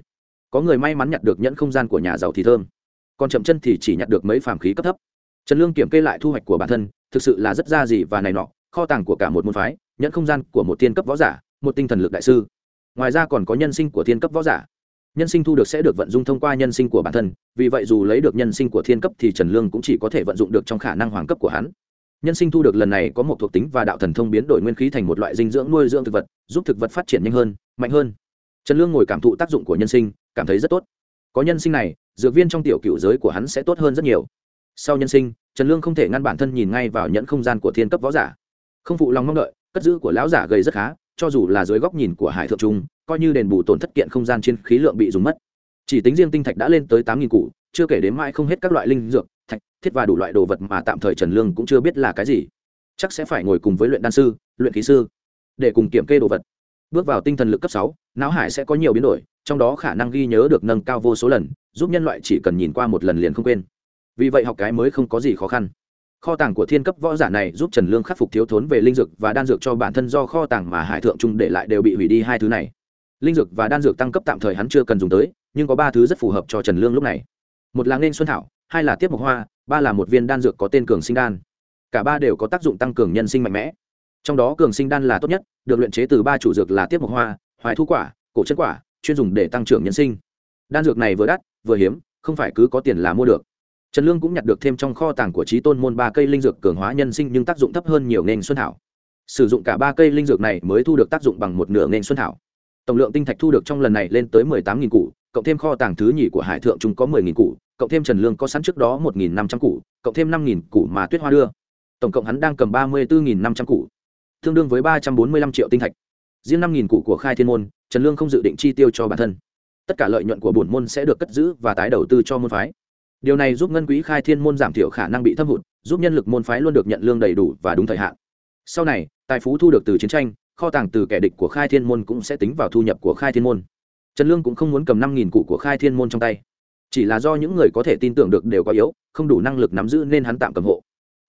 Có người may mắn nhặt được nhẫn không gian của nhà giàu thì thơm. Còn chậm chân thì chỉ nhặt được mấy phàm khí cấp thấp. Trần lương kiểm kê lại thu hoạch của bản thân, thực sự là rất ra gì và này nọ kho tàng của cả một môn phái, nhẫn không gian của một thiên cấp võ giả, một tinh thần lực đại sư. Ngoài ra còn có nhân sinh của thiên cấp võ giả. Nhân sinh thu được sẽ được vận dụng thông qua nhân sinh của bản thân, vì vậy dù lấy được nhân sinh của thiên cấp thì trần lương cũng chỉ có thể vận dụng được trong khả năng hoàng cấp của hắn. Nhân sinh thu được lần này có một thuộc tính và đạo thần thông biến đổi nguyên khí thành một loại dinh dưỡng nuôi dưỡng thực vật, giúp thực vật phát triển nhanh hơn, mạnh hơn. Trần lương ngồi cảm thụ tác dụng của nhân sinh, cảm thấy rất tốt. Có nhân sinh này, dược viên trong tiểu cựu giới của hắn sẽ tốt hơn rất nhiều. Sau nhân sinh, trần lương không thể ngăn bản thân nhìn ngay vào nhẫn không gian của thiên cấp võ giả không phụ lòng mong đợi, cất giữ của lão giả gầy rất khá, cho dù là dưới góc nhìn của hải thượng trung, coi như đền bù tổn thất kiện không gian trên khí lượng bị dùng mất. Chỉ tính riêng tinh thạch đã lên tới tám nghìn cụ chưa kể đến mãi không hết các loại linh dược, thạch, thiết và đủ loại đồ vật mà tạm thời trần lương cũng chưa biết là cái gì. Chắc sẽ phải ngồi cùng với luyện đan sư, luyện khí sư, để cùng kiểm kê đồ vật. Bước vào tinh thần lực cấp sáu, não hải sẽ có nhiều biến đổi, trong đó khả năng ghi nhớ được nâng cao vô số lần, giúp nhân loại chỉ cần nhìn qua một lần liền không quên. Vì vậy học cái mới không có gì khó khăn kho tàng của thiên cấp võ giả này giúp trần lương khắc phục thiếu thốn về linh dược và đan dược cho bản thân do kho tàng mà hải thượng trung để lại đều bị hủy đi hai thứ này. Linh dược và đan dược tăng cấp tạm thời hắn chưa cần dùng tới, nhưng có ba thứ rất phù hợp cho trần lương lúc này. Một là nên xuân thảo, hai là tiếp mộc hoa, ba là một viên đan dược có tên cường sinh đan. Cả ba đều có tác dụng tăng cường nhân sinh mạnh mẽ. Trong đó cường sinh đan là tốt nhất, được luyện chế từ ba chủ dược là tiếp mộc hoa, hoài thu quả, cổ chân quả, chuyên dùng để tăng trưởng nhân sinh. Đan dược này vừa đắt, vừa hiếm, không phải cứ có tiền là mua được trần lương cũng nhặt được thêm trong kho tàng của trí tôn môn ba cây linh dược cường hóa nhân sinh nhưng tác dụng thấp hơn nhiều nên xuân thảo sử dụng cả ba cây linh dược này mới thu được tác dụng bằng một nửa nên xuân thảo tổng lượng tinh thạch thu được trong lần này lên tới mười tám nghìn củ. cộng thêm kho tàng thứ nhì của hải thượng trung có mười nghìn củ. cộng thêm trần lương có sẵn trước đó một nghìn năm trăm củ. cộng thêm năm nghìn củ mà tuyết hoa đưa tổng cộng hắn đang cầm ba mươi bốn nghìn năm trăm củ, tương đương với ba trăm bốn mươi lăm triệu tinh thạch riêng năm nghìn củ của khai thiên môn trần lương không dự định chi tiêu cho bản thân tất cả lợi nhuận của bổn môn sẽ được cất giữ và tái đầu tư cho môn phái điều này giúp ngân quỹ khai thiên môn giảm thiểu khả năng bị thâm hụt, giúp nhân lực môn phái luôn được nhận lương đầy đủ và đúng thời hạn. Sau này, tài phú thu được từ chiến tranh, kho tàng từ kẻ địch của khai thiên môn cũng sẽ tính vào thu nhập của khai thiên môn. Trần lương cũng không muốn cầm năm nghìn cụ của khai thiên môn trong tay. Chỉ là do những người có thể tin tưởng được đều quá yếu, không đủ năng lực nắm giữ nên hắn tạm cầm hộ.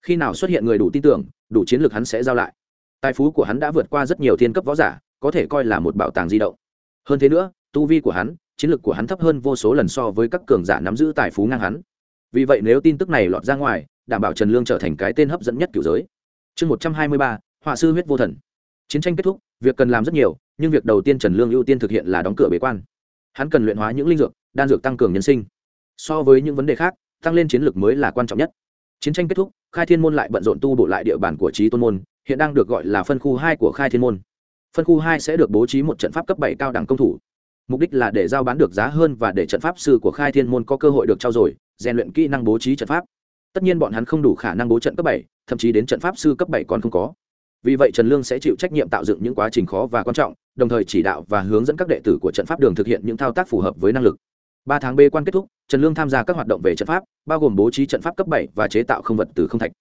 Khi nào xuất hiện người đủ tin tưởng, đủ chiến lược hắn sẽ giao lại. Tài phú của hắn đã vượt qua rất nhiều thiên cấp võ giả, có thể coi là một bảo tàng di động. Hơn thế nữa, tu vi của hắn chiến lược của hắn thấp hơn vô số lần so với các cường giả nắm giữ tài phú ngang hắn. Vì vậy nếu tin tức này lọt ra ngoài, đảm bảo trần lương trở thành cái tên hấp dẫn nhất kiểu giới. Chương một trăm hai mươi ba, họa sư huyết vô thần. Chiến tranh kết thúc, việc cần làm rất nhiều, nhưng việc đầu tiên trần lương ưu tiên thực hiện là đóng cửa bế quan. Hắn cần luyện hóa những linh dược, đan dược tăng cường nhân sinh. So với những vấn đề khác, tăng lên chiến lược mới là quan trọng nhất. Chiến tranh kết thúc, khai thiên môn lại bận rộn tu bổ lại địa bàn của trí tôn môn, hiện đang được gọi là phân khu hai của khai thiên môn. Phân khu hai sẽ được bố trí một trận pháp cấp bảy cao đẳng công thủ mục đích là để giao bán được giá hơn và để trận pháp sư của khai thiên môn có cơ hội được trao dồi, rèn luyện kỹ năng bố trí trận pháp. Tất nhiên bọn hắn không đủ khả năng bố trận cấp bảy, thậm chí đến trận pháp sư cấp bảy còn không có. Vì vậy trần lương sẽ chịu trách nhiệm tạo dựng những quá trình khó và quan trọng, đồng thời chỉ đạo và hướng dẫn các đệ tử của trận pháp đường thực hiện những thao tác phù hợp với năng lực. Ba tháng bê quan kết thúc, trần lương tham gia các hoạt động về trận pháp, bao gồm bố trí trận pháp cấp bảy và chế tạo không vật từ không thạch.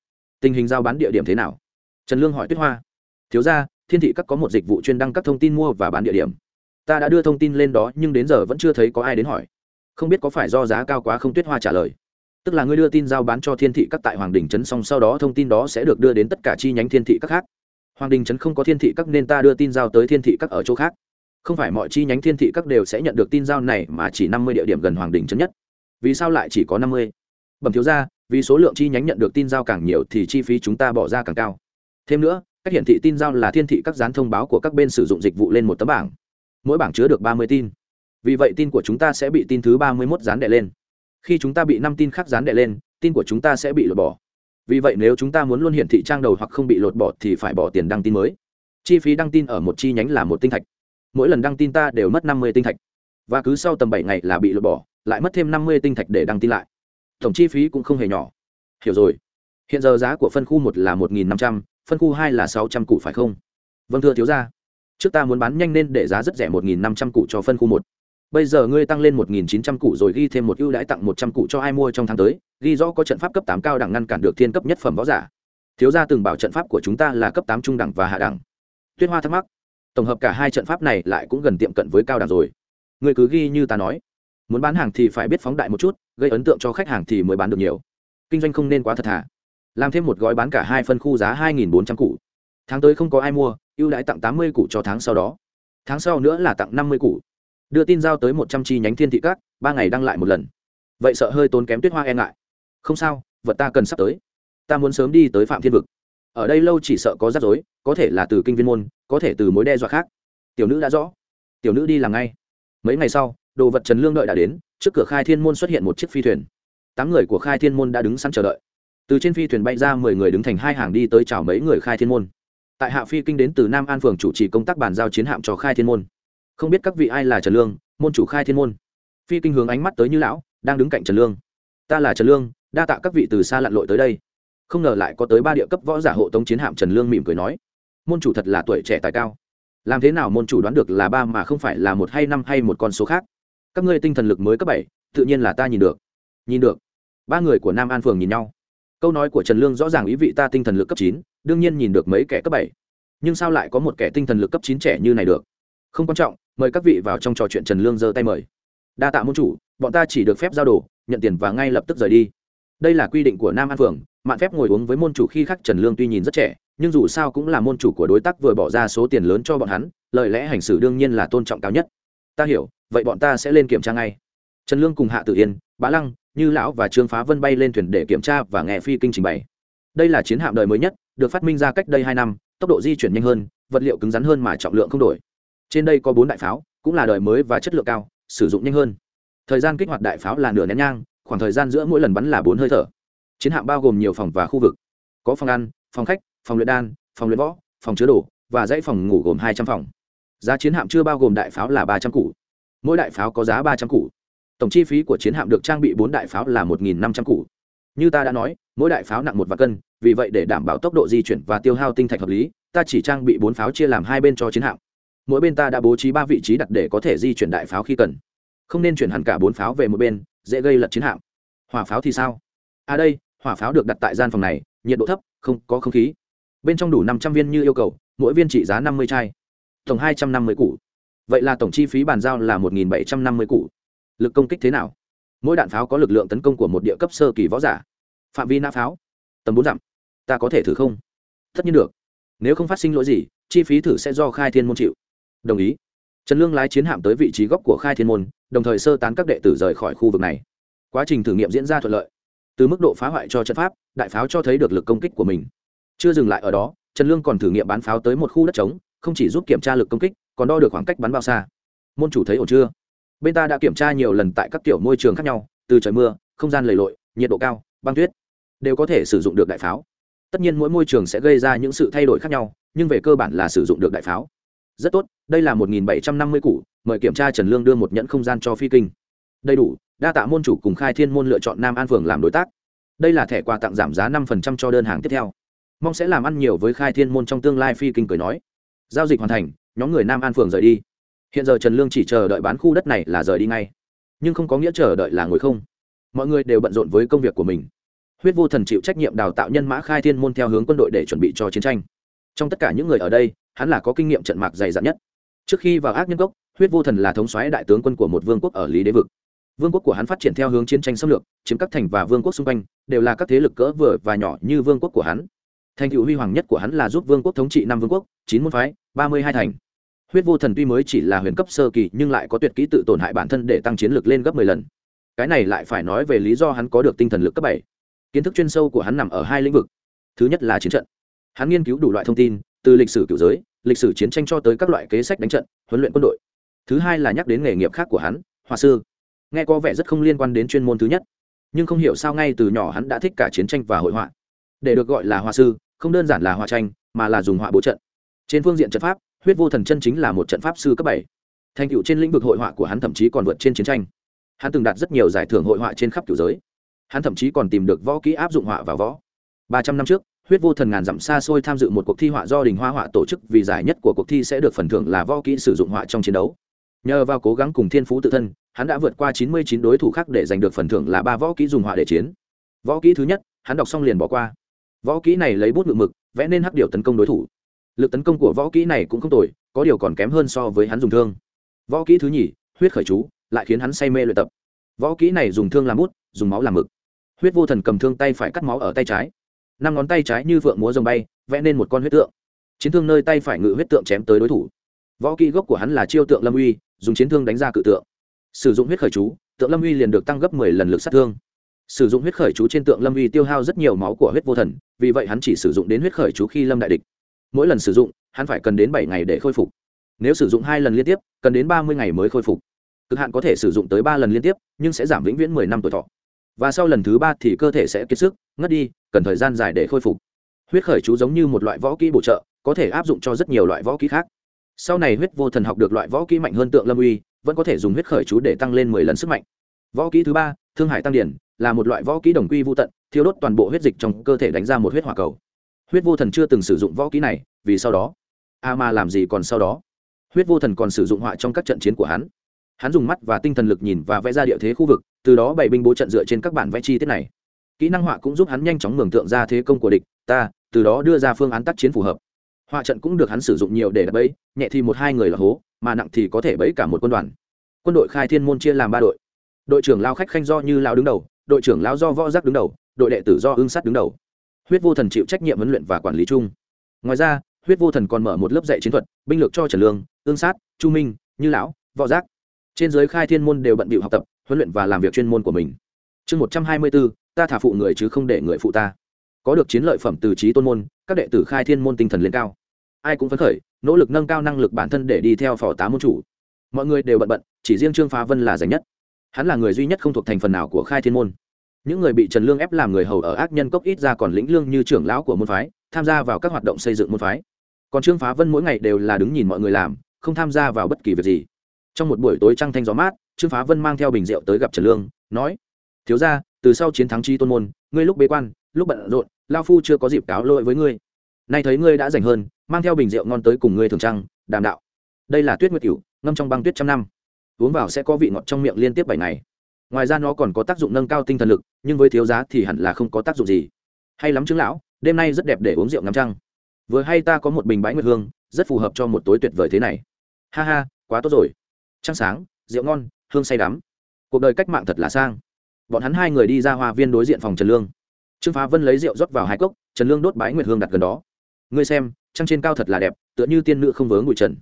Tình hình giao bán địa điểm thế nào? Trần lương hỏi tuyết hoa. Thiếu ra thiên thị các có một dịch vụ chuyên đăng các thông tin mua và bán địa điểm ta đã đưa thông tin lên đó nhưng đến giờ vẫn chưa thấy có ai đến hỏi. Không biết có phải do giá cao quá không tuyết hoa trả lời. Tức là ngươi đưa tin giao bán cho thiên thị các tại hoàng đình trấn xong sau đó thông tin đó sẽ được đưa đến tất cả chi nhánh thiên thị các khác. Hoàng đình trấn không có thiên thị các nên ta đưa tin giao tới thiên thị các ở chỗ khác. Không phải mọi chi nhánh thiên thị các đều sẽ nhận được tin giao này mà chỉ năm mươi địa điểm gần hoàng đình trấn nhất. Vì sao lại chỉ có năm mươi? Bẩm thiếu ra vì số lượng chi nhánh nhận được tin giao càng nhiều thì chi phí chúng ta bỏ ra càng cao. Thêm nữa, cách hiển thị tin giao là thiên thị các dán thông báo của các bên sử dụng dịch vụ lên một tấm bảng mỗi bảng chứa được ba mươi tin. Vì vậy tin của chúng ta sẽ bị tin thứ ba mươi mốt dán đệ lên. Khi chúng ta bị năm tin khác dán đệ lên, tin của chúng ta sẽ bị lột bỏ. Vì vậy nếu chúng ta muốn luôn hiển thị trang đầu hoặc không bị lột bỏ thì phải bỏ tiền đăng tin mới. Chi phí đăng tin ở một chi nhánh là một tinh thạch. Mỗi lần đăng tin ta đều mất năm mươi tinh thạch. Và cứ sau tầm bảy ngày là bị lột bỏ, lại mất thêm năm mươi tinh thạch để đăng tin lại. Tổng chi phí cũng không hề nhỏ. Hiểu rồi. Hiện giờ giá của phân khu một là một nghìn năm trăm, phân khu hai là sáu trăm cụ phải không? Vâng thưa thiếu gia trước ta muốn bán nhanh nên để giá rất rẻ một nghìn năm trăm cụ cho phân khu một. Bây giờ ngươi tăng lên một nghìn chín trăm cụ rồi ghi thêm một ưu đãi tặng một trăm cụ cho ai mua trong tháng tới, ghi rõ có trận pháp cấp tám cao đẳng ngăn cản được thiên cấp nhất phẩm võ giả. Thiếu gia từng bảo trận pháp của chúng ta là cấp tám trung đẳng và hạ đẳng. Tuyết hoa thắc mắc. Tổng hợp cả hai trận pháp này lại cũng gần tiệm cận với cao đẳng rồi. Ngươi cứ ghi như ta nói. Muốn bán hàng thì phải biết phóng đại một chút, gây ấn tượng cho khách hàng thì mới bán được nhiều. Kinh doanh không nên quá thật thà. Làm thêm một gói bán cả hai phân khu giá hai nghìn bốn trăm cụ tháng tới không có ai mua, ưu đãi tặng tám mươi củ cho tháng sau đó. Tháng sau nữa là tặng năm mươi củ. Đưa tin giao tới một trăm chi nhánh thiên thị các, ba ngày đăng lại một lần. Vậy sợ hơi tốn kém tuyết hoa e ngại. Không sao, vật ta cần sắp tới. Ta muốn sớm đi tới phạm thiên vực. Ở đây lâu chỉ sợ có rắc rối, có thể là từ kinh viên môn, có thể từ mối đe dọa khác. Tiểu nữ đã rõ. Tiểu nữ đi làm ngay. Mấy ngày sau, đồ vật trần lương đợi đã đến, trước cửa khai thiên môn xuất hiện một chiếc phi thuyền. Tám người của khai thiên môn đã đứng sẵn chờ đợi. Từ trên phi thuyền bay ra mười người đứng thành hai hàng đi tới chào mấy người khai thiên môn tại hạ phi kinh đến từ nam an phường chủ trì công tác bàn giao chiến hạm cho khai thiên môn không biết các vị ai là trần lương môn chủ khai thiên môn phi kinh hướng ánh mắt tới như lão đang đứng cạnh trần lương ta là trần lương đa tạ các vị từ xa lặn lội tới đây không ngờ lại có tới ba địa cấp võ giả hộ tống chiến hạm trần lương mỉm cười nói môn chủ thật là tuổi trẻ tài cao làm thế nào môn chủ đoán được là ba mà không phải là một hay năm hay một con số khác các ngươi tinh thần lực mới cấp bảy tự nhiên là ta nhìn được nhìn được ba người của nam an phường nhìn nhau câu nói của trần lương rõ ràng ý vị ta tinh thần lực cấp chín, đương nhiên nhìn được mấy kẻ cấp bảy. Nhưng sao lại có một kẻ tinh thần lực cấp chín trẻ như này được? Không quan trọng, mời các vị vào trong trò chuyện trần lương giơ tay mời. Đa tạ môn chủ, bọn ta chỉ được phép giao đồ, nhận tiền và ngay lập tức rời đi. Đây là quy định của nam an phường, mạn phép ngồi uống với môn chủ khi khác trần lương tuy nhìn rất trẻ, nhưng dù sao cũng là môn chủ của đối tác vừa bỏ ra số tiền lớn cho bọn hắn, lời lẽ hành xử đương nhiên là tôn trọng cao nhất. Ta hiểu, vậy bọn ta sẽ lên kiểm tra ngay. Trần lương cùng hạ tử yên, bá lăng như lão và trương phá vân bay lên thuyền để kiểm tra và nghe phi kinh trình bày. Đây là chiến hạm đời mới nhất, được phát minh ra cách đây hai năm, tốc độ di chuyển nhanh hơn, vật liệu cứng rắn hơn mà trọng lượng không đổi. Trên đây có bốn đại pháo, cũng là đời mới và chất lượng cao, sử dụng nhanh hơn. Thời gian kích hoạt đại pháo là nửa nén nhang, khoảng thời gian giữa mỗi lần bắn là bốn hơi thở. Chiến hạm bao gồm nhiều phòng và khu vực. Có phòng ăn, phòng khách, phòng luyện đan, phòng luyện võ, phòng chứa đồ, và dãy phòng ngủ gồm hai trăm phòng. Giá chiến hạm chưa bao gồm đại pháo là ba trăm củ. Mỗi đại pháo có giá ba trăm củ tổng chi phí của chiến hạm được trang bị bốn đại pháo là một năm trăm củ như ta đã nói, mỗi đại pháo nặng một vạn cân, vì vậy để đảm bảo tốc độ di chuyển và tiêu hao tinh thạch hợp lý, ta chỉ trang bị bốn pháo chia làm hai bên cho chiến hạm. Mỗi bên ta đã bố trí ba vị trí đặt để có thể di chuyển đại pháo khi cần. Không nên chuyển hẳn cả bốn pháo về một bên, dễ gây lật chiến hạm. Hỏa pháo thì sao? À đây, hỏa pháo được đặt tại gian phòng này, nhiệt độ thấp, không có không khí. Bên trong đủ năm trăm viên như yêu cầu, mỗi viên trị giá năm mươi chai. Tổng hai trăm năm mươi củ vậy là tổng chi phí bàn giao là một bảy trăm năm mươi củ lực công kích thế nào? Mỗi đạn pháo có lực lượng tấn công của một địa cấp sơ kỳ võ giả. Phạm vi nã pháo, tầm bốn dặm. Ta có thể thử không? Tất nhiên được. Nếu không phát sinh lỗi gì, chi phí thử sẽ do khai thiên môn chịu. Đồng ý. Trần lương lái chiến hạm tới vị trí góc của khai thiên môn, đồng thời sơ tán các đệ tử rời khỏi khu vực này. Quá trình thử nghiệm diễn ra thuận lợi. Từ mức độ phá hoại cho trận pháp, đại pháo cho thấy được lực công kích của mình. Chưa dừng lại ở đó, trần lương còn thử nghiệm bán pháo tới một khu đất trống, không chỉ giúp kiểm tra lực công kích, còn đo được khoảng cách bắn bao xa. Môn chủ thấy ổn chưa? Bên ta đã kiểm tra nhiều lần tại các kiểu môi trường khác nhau, từ trời mưa, không gian lầy lội, nhiệt độ cao, băng tuyết, đều có thể sử dụng được đại pháo. Tất nhiên mỗi môi trường sẽ gây ra những sự thay đổi khác nhau, nhưng về cơ bản là sử dụng được đại pháo. Rất tốt, đây là một nghìn bảy trăm năm mươi củ, mời kiểm tra trần lương đưa một nhẫn không gian cho phi kinh. Đầy đủ, đa tạ môn chủ cùng khai thiên môn lựa chọn nam an phường làm đối tác. Đây là thẻ quà tặng giảm giá năm phần trăm cho đơn hàng tiếp theo. Mong sẽ làm ăn nhiều với khai thiên môn trong tương lai, phi kinh cười nói. Giao dịch hoàn thành, nhóm người nam an phường rời đi hiện giờ trần lương chỉ chờ đợi bán khu đất này là rời đi ngay. Nhưng không có nghĩa chờ đợi là ngồi không. Mọi người đều bận rộn với công việc của mình. Huyết vô thần chịu trách nhiệm đào tạo nhân mã khai thiên môn theo hướng quân đội để chuẩn bị cho chiến tranh. Trong tất cả những người ở đây, hắn là có kinh nghiệm trận mạc dày dặn nhất. Trước khi vào ác nhân cốc, huyết vô thần là thống soái đại tướng quân của một vương quốc ở lý đế vực. Vương quốc của hắn phát triển theo hướng chiến tranh xâm lược, chiếm các thành và vương quốc xung quanh, đều là các thế lực cỡ vừa và nhỏ như vương quốc của hắn. Thành tựu huy hoàng nhất của hắn là giúp vương quốc thống trị năm vương quốc, chín môn phái, ba mươi hai thành huyết vô thần tuy mới chỉ là huyền cấp sơ kỳ nhưng lại có tuyệt kỹ tự tổn hại bản thân để tăng chiến lực lên gấp mười lần. Cái này lại phải nói về lý do hắn có được tinh thần lực cấp bảy. Kiến thức chuyên sâu của hắn nằm ở hai lĩnh vực. Thứ nhất là chiến trận. Hắn nghiên cứu đủ loại thông tin, từ lịch sử cựu giới, lịch sử chiến tranh cho tới các loại kế sách đánh trận, huấn luyện quân đội. Thứ hai là nhắc đến nghề nghiệp khác của hắn, họa sư. Nghe có vẻ rất không liên quan đến chuyên môn thứ nhất, nhưng không hiểu sao ngay từ nhỏ hắn đã thích cả chiến tranh và hội họa. Để được gọi là họa sư, không đơn giản là họa tranh, mà là dùng họa bố trận. Trên phương diện trận pháp huyết vô thần chân chính là một trận pháp sư cấp bảy. Thành tựu trên lĩnh vực hội họa của hắn thậm chí còn vượt trên chiến tranh. Hắn từng đạt rất nhiều giải thưởng hội họa trên khắp kiểu giới. Hắn thậm chí còn tìm được võ kỹ áp dụng họa vào võ. Ba trăm năm trước, huyết vô thần ngàn dặm xa xôi tham dự một cuộc thi họa do đình hoa họa tổ chức vì giải nhất của cuộc thi sẽ được phần thưởng là võ kỹ sử dụng họa trong chiến đấu. Nhờ vào cố gắng cùng thiên phú tự thân, hắn đã vượt qua chín mươi chín đối thủ khác để giành được phần thưởng là ba võ kỹ dùng họa để chiến. Võ kỹ thứ nhất, hắn đọc xong liền bỏ qua. Võ kỹ này lấy bút ngự mực, vẽ nên hắc điều tấn công đối thủ lực tấn công của võ kỹ này cũng không tồi, có điều còn kém hơn so với hắn dùng thương. Võ kỹ thứ nhì, huyết khởi chú, lại khiến hắn say mê luyện tập. Võ kỹ này dùng thương làm bút, dùng máu làm mực. Huyết vô thần cầm thương tay phải cắt máu ở tay trái. Năm ngón tay trái như vượng múa rồng bay, vẽ nên một con huyết tượng. Chiến thương nơi tay phải ngự huyết tượng chém tới đối thủ. Võ kỹ gốc của hắn là chiêu tượng lâm uy, dùng chiến thương đánh ra cự tượng. Sử dụng huyết khởi chú, tượng lâm uy liền được tăng gấp mười lần lực sát thương. Sử dụng huyết khởi chú trên tượng lâm uy tiêu hao rất nhiều máu của huyết vô thần, vì vậy hắn chỉ sử dụng đến huyết khởi chú khi lâm đại địch mỗi lần sử dụng, hắn phải cần đến bảy ngày để khôi phục. Nếu sử dụng hai lần liên tiếp, cần đến ba mươi ngày mới khôi phục. Cực hạn có thể sử dụng tới ba lần liên tiếp, nhưng sẽ giảm vĩnh viễn mười năm tuổi thọ. Và sau lần thứ ba thì cơ thể sẽ kiệt sức, ngất đi, cần thời gian dài để khôi phục. Huyết khởi chú giống như một loại võ kỹ bổ trợ, có thể áp dụng cho rất nhiều loại võ kỹ khác. Sau này huyết vô thần học được loại võ kỹ mạnh hơn tượng lâm uy, vẫn có thể dùng huyết khởi chú để tăng lên mười lần sức mạnh. Võ kỹ thứ ba, thương hải tăng điển, là một loại võ kỹ đồng quy vô tận, thiêu đốt toàn bộ huyết dịch trong cơ thể đánh ra một huyết hỏa cầu huyết vô thần chưa từng sử dụng võ kỹ này, vì sau đó. A mà làm gì còn sau đó? Huyết vô thần còn sử dụng họa trong các trận chiến của hắn. Hắn dùng mắt và tinh thần lực nhìn và vẽ ra địa thế khu vực, từ đó bày binh bố trận dựa trên các bản vẽ chi tiết này. Kỹ năng họa cũng giúp hắn nhanh chóng mường tượng ra thế công của địch, ta, từ đó đưa ra phương án tác chiến phù hợp. Họa trận cũng được hắn sử dụng nhiều để đập bẫy, nhẹ thì một hai người là hố, mà nặng thì có thể bẫy cả một quân đoàn. Quân đội khai thiên môn chia làm ba đội. Đội trưởng lao khách khanh do như lao đứng đầu, đội trưởng lao do võ giác đứng đầu, đội đệ tử do ương sắt đứng đầu huyết vô thần chịu trách nhiệm huấn luyện và quản lý chung. Ngoài ra, huyết vô thần còn mở một lớp dạy chiến thuật, binh lược cho trần lương, ương sát, chu minh, như lão, võ giác. Trên giới khai thiên môn đều bận bịu học tập, huấn luyện và làm việc chuyên môn của mình. Chương một trăm hai mươi bốn ta thả phụ người chứ không để người phụ ta. Có được chiến lợi phẩm từ trí tôn môn, các đệ tử khai thiên môn tinh thần lên cao. Ai cũng phấn khởi, nỗ lực nâng cao năng lực bản thân để đi theo phò tá môn chủ. Mọi người đều bận bận, chỉ riêng trương phá vân là dành nhất. Hắn là người duy nhất không thuộc thành phần nào của khai thiên môn những người bị trần lương ép làm người hầu ở ác nhân cốc ít ra còn lĩnh lương như trưởng lão của môn phái, tham gia vào các hoạt động xây dựng môn phái. Còn trương phá vân mỗi ngày đều là đứng nhìn mọi người làm, không tham gia vào bất kỳ việc gì. Trong một buổi tối trăng thanh gió mát, trương phá vân mang theo bình rượu tới gặp trần lương, nói, thiếu ra từ sau chiến thắng chi tôn môn, ngươi lúc bế quan, lúc bận rộn lao phu chưa có dịp cáo lỗi với ngươi. Nay thấy ngươi đã dành hơn, mang theo bình rượu ngon tới cùng ngươi thường trăng đàm đạo. Đây là tuyết nguyệt cửu, ngâm trong băng tuyết trăm năm. Uống vào sẽ có vị ngọt trong miệng liên tiếp bảy ngày ngoài ra nó còn có tác dụng nâng cao tinh thần lực, nhưng với thiếu giá thì hẳn là không có tác dụng gì. Hay lắm chứng lão, đêm nay rất đẹp để uống rượu ngắm trăng. Vừa hay ta có một bình bãi nguyệt hương, rất phù hợp cho một tối tuyệt vời thế này. Ha ha, quá tốt rồi. Trăng sáng, rượu ngon, hương say đắm. Cuộc đời cách mạng thật là sang. Bọn hắn hai người đi ra hoa viên đối diện phòng trần lương. Trương phá vân lấy rượu rót vào hai cốc, trần lương đốt bái nguyệt hương đặt gần đó. Ngươi xem, trăng trên cao thật là đẹp, tựa như tiên nữ không vớ ngụy trần.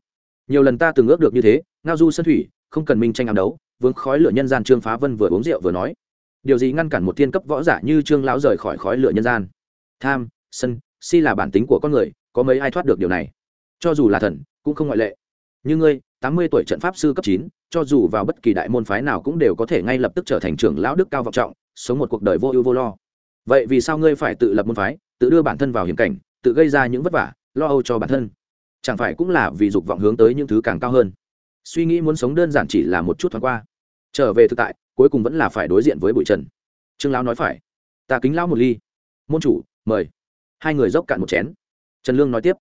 Nhiều lần ta từng ước được như thế, ngao du sân thủy không cần minh tranh ám đấu, vướng khói lửa nhân gian trương phá vân vừa uống rượu vừa nói. Điều gì ngăn cản một thiên cấp võ giả như trương lão rời khỏi khói lửa nhân gian? Tham, sân, si là bản tính của con người, có mấy ai thoát được điều này? Cho dù là thần, cũng không ngoại lệ. Như ngươi, tám mươi tuổi trận pháp sư cấp chín, cho dù vào bất kỳ đại môn phái nào cũng đều có thể ngay lập tức trở thành trưởng lão đức cao vọng trọng, sống một cuộc đời vô ưu vô lo. Vậy vì sao ngươi phải tự lập môn phái, tự đưa bản thân vào hiểm cảnh, tự gây ra những vất vả, lo âu cho bản thân? Chẳng phải cũng là vì dục vọng hướng tới những thứ càng cao hơn? Suy nghĩ muốn sống đơn giản chỉ là một chút thoáng qua. Trở về thực tại, cuối cùng vẫn là phải đối diện với bụi trần. Trương lão nói phải. Ta kính lão một ly. Môn chủ, mời. Hai người dốc cạn một chén. Trần lương nói tiếp.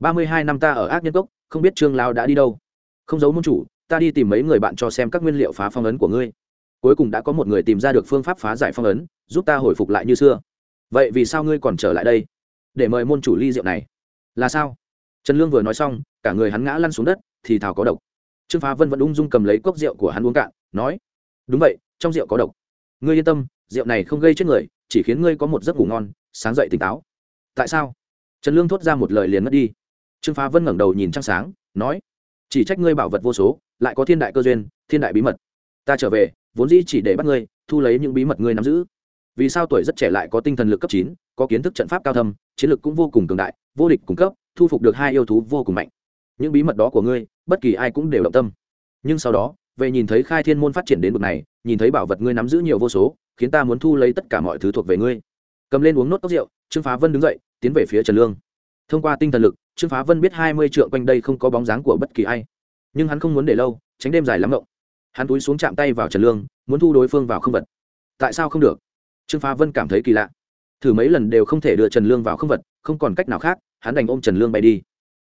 Ba mươi hai năm ta ở ác nhân cốc, không biết trương lão đã đi đâu. Không giấu môn chủ, ta đi tìm mấy người bạn cho xem các nguyên liệu phá phong ấn của ngươi. Cuối cùng đã có một người tìm ra được phương pháp phá giải phong ấn, giúp ta hồi phục lại như xưa. Vậy vì sao ngươi còn trở lại đây? Để mời môn chủ ly rượu này. Là sao? Trần lương vừa nói xong, cả người hắn ngã lăn xuống đất, thì thào có độc trương phá vân vẫn ung dung cầm lấy cốc rượu của hắn uống cạn, nói, đúng vậy, trong rượu có độc. Ngươi yên tâm, rượu này không gây chết người, chỉ khiến ngươi có một giấc ngủ ngon, sáng dậy tỉnh táo. Tại sao? Trần lương thốt ra một lời liền mất đi. Trương phá vân ngẩng đầu nhìn trăng sáng, nói, chỉ trách ngươi bảo vật vô số, lại có thiên đại cơ duyên, thiên đại bí mật. Ta trở về, vốn dĩ chỉ để bắt ngươi, thu lấy những bí mật ngươi nắm giữ. Vì sao tuổi rất trẻ lại có tinh thần lực cấp chín, có kiến thức trận pháp cao thâm, chiến lực cũng vô cùng cường đại, vô địch cung cấp, thu phục được hai yêu thú vô cùng mạnh những bí mật đó của ngươi, bất kỳ ai cũng đều động tâm. Nhưng sau đó, về nhìn thấy khai thiên môn phát triển đến bậc này, nhìn thấy bảo vật ngươi nắm giữ nhiều vô số, khiến ta muốn thu lấy tất cả mọi thứ thuộc về ngươi. Cầm lên uống nốt cốc rượu, trương phá vân đứng dậy, tiến về phía trần lương. Thông qua tinh thần lực, trương phá vân biết hai mươi trượng quanh đây không có bóng dáng của bất kỳ ai. Nhưng hắn không muốn để lâu, tránh đêm dài lắm rộng hắn túi xuống chạm tay vào trần lương, muốn thu đối phương vào không vật. Tại sao không được? Trương phá vân cảm thấy kỳ lạ. Thử mấy lần đều không thể đưa trần lương vào không vật, không còn cách nào khác, hắn đành ôm trần lương bay đi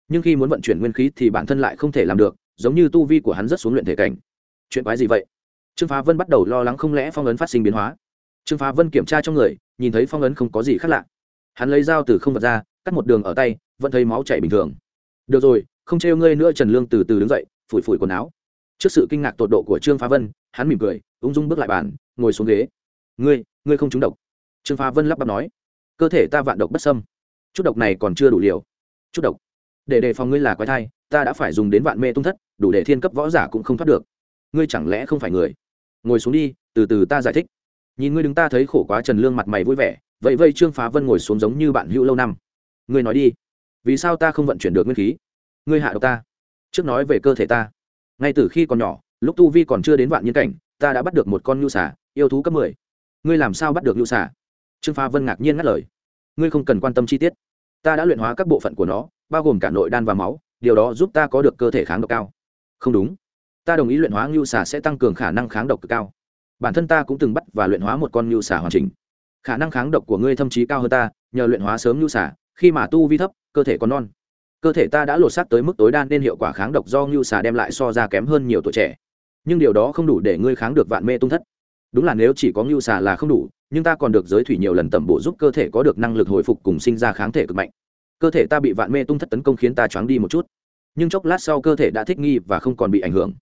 nhưng khi muốn vận chuyển nguyên khí thì bản thân lại không thể làm được, giống như tu vi của hắn rất xuống luyện thể cảnh. Chuyện quái gì vậy? Trương phá vân bắt đầu lo lắng không lẽ phong ấn phát sinh biến hóa. Trương phá vân kiểm tra trong người, nhìn thấy phong ấn không có gì khác lạ. Hắn lấy dao từ không vật ra, cắt một đường ở tay, vẫn thấy máu chảy bình thường. Được rồi, không trêu ngươi nữa. Trần lương từ từ đứng dậy, phủi phủi quần áo. Trước sự kinh ngạc tột độ của trương phá vân, hắn mỉm cười, ung dung bước lại bàn, ngồi xuống ghế. Ngươi ngươi không trúng độc. Trương phá vân lắp bắp nói. Cơ thể ta vạn độc bất sâm chút độc này còn chưa đủ liều. Chút độc? Để đề phòng ngươi là quái thai ta đã phải dùng đến vạn mê tung thất đủ để thiên cấp võ giả cũng không thoát được. Ngươi chẳng lẽ không phải người? Ngồi xuống đi từ từ ta giải thích. Nhìn ngươi đứng ta thấy khổ quá trần lương mặt mày vui vẻ vậy vây trương phá vân ngồi xuống giống như bạn hữu lâu năm. Ngươi nói đi vì sao ta không vận chuyển được nguyên khí? Ngươi hạ độc ta trước nói về cơ thể ta. Ngay từ khi còn nhỏ lúc tu vi còn chưa đến vạn nhân cảnh ta đã bắt được một con nhu xả, yêu thú cấp mười. Ngươi làm sao bắt được nhu xả? trương phá vân ngạc nhiên ngắt lời. Ngươi không cần quan tâm chi tiết. Ta đã luyện hóa các bộ phận của nó bao gồm cả nội đan và máu, điều đó giúp ta có được cơ thể kháng độc cao. Không đúng. Ta đồng ý luyện hóa ngưu xà sẽ tăng cường khả năng kháng độc cực cao. Bản thân ta cũng từng bắt và luyện hóa một con ngưu xà hoàn chỉnh. Khả năng kháng độc của ngươi thậm chí cao hơn ta, nhờ luyện hóa sớm ngưu xà, khi mà tu vi thấp, cơ thể còn non. Cơ thể ta đã lột xác tới mức tối đa nên hiệu quả kháng độc do ngưu xà đem lại so ra kém hơn nhiều tuổi trẻ. Nhưng điều đó không đủ để ngươi kháng được vạn mê tung thất. Đúng là nếu chỉ có ngưu xà là không đủ, nhưng ta còn được giới thủy nhiều lần tẩm bổ giúp cơ thể có được năng lực hồi phục cùng sinh ra kháng thể cực mạnh cơ thể ta bị vạn mê tung thất tấn công khiến ta choáng đi một chút. Nhưng chốc lát sau cơ thể đã thích nghi và không còn bị ảnh hưởng.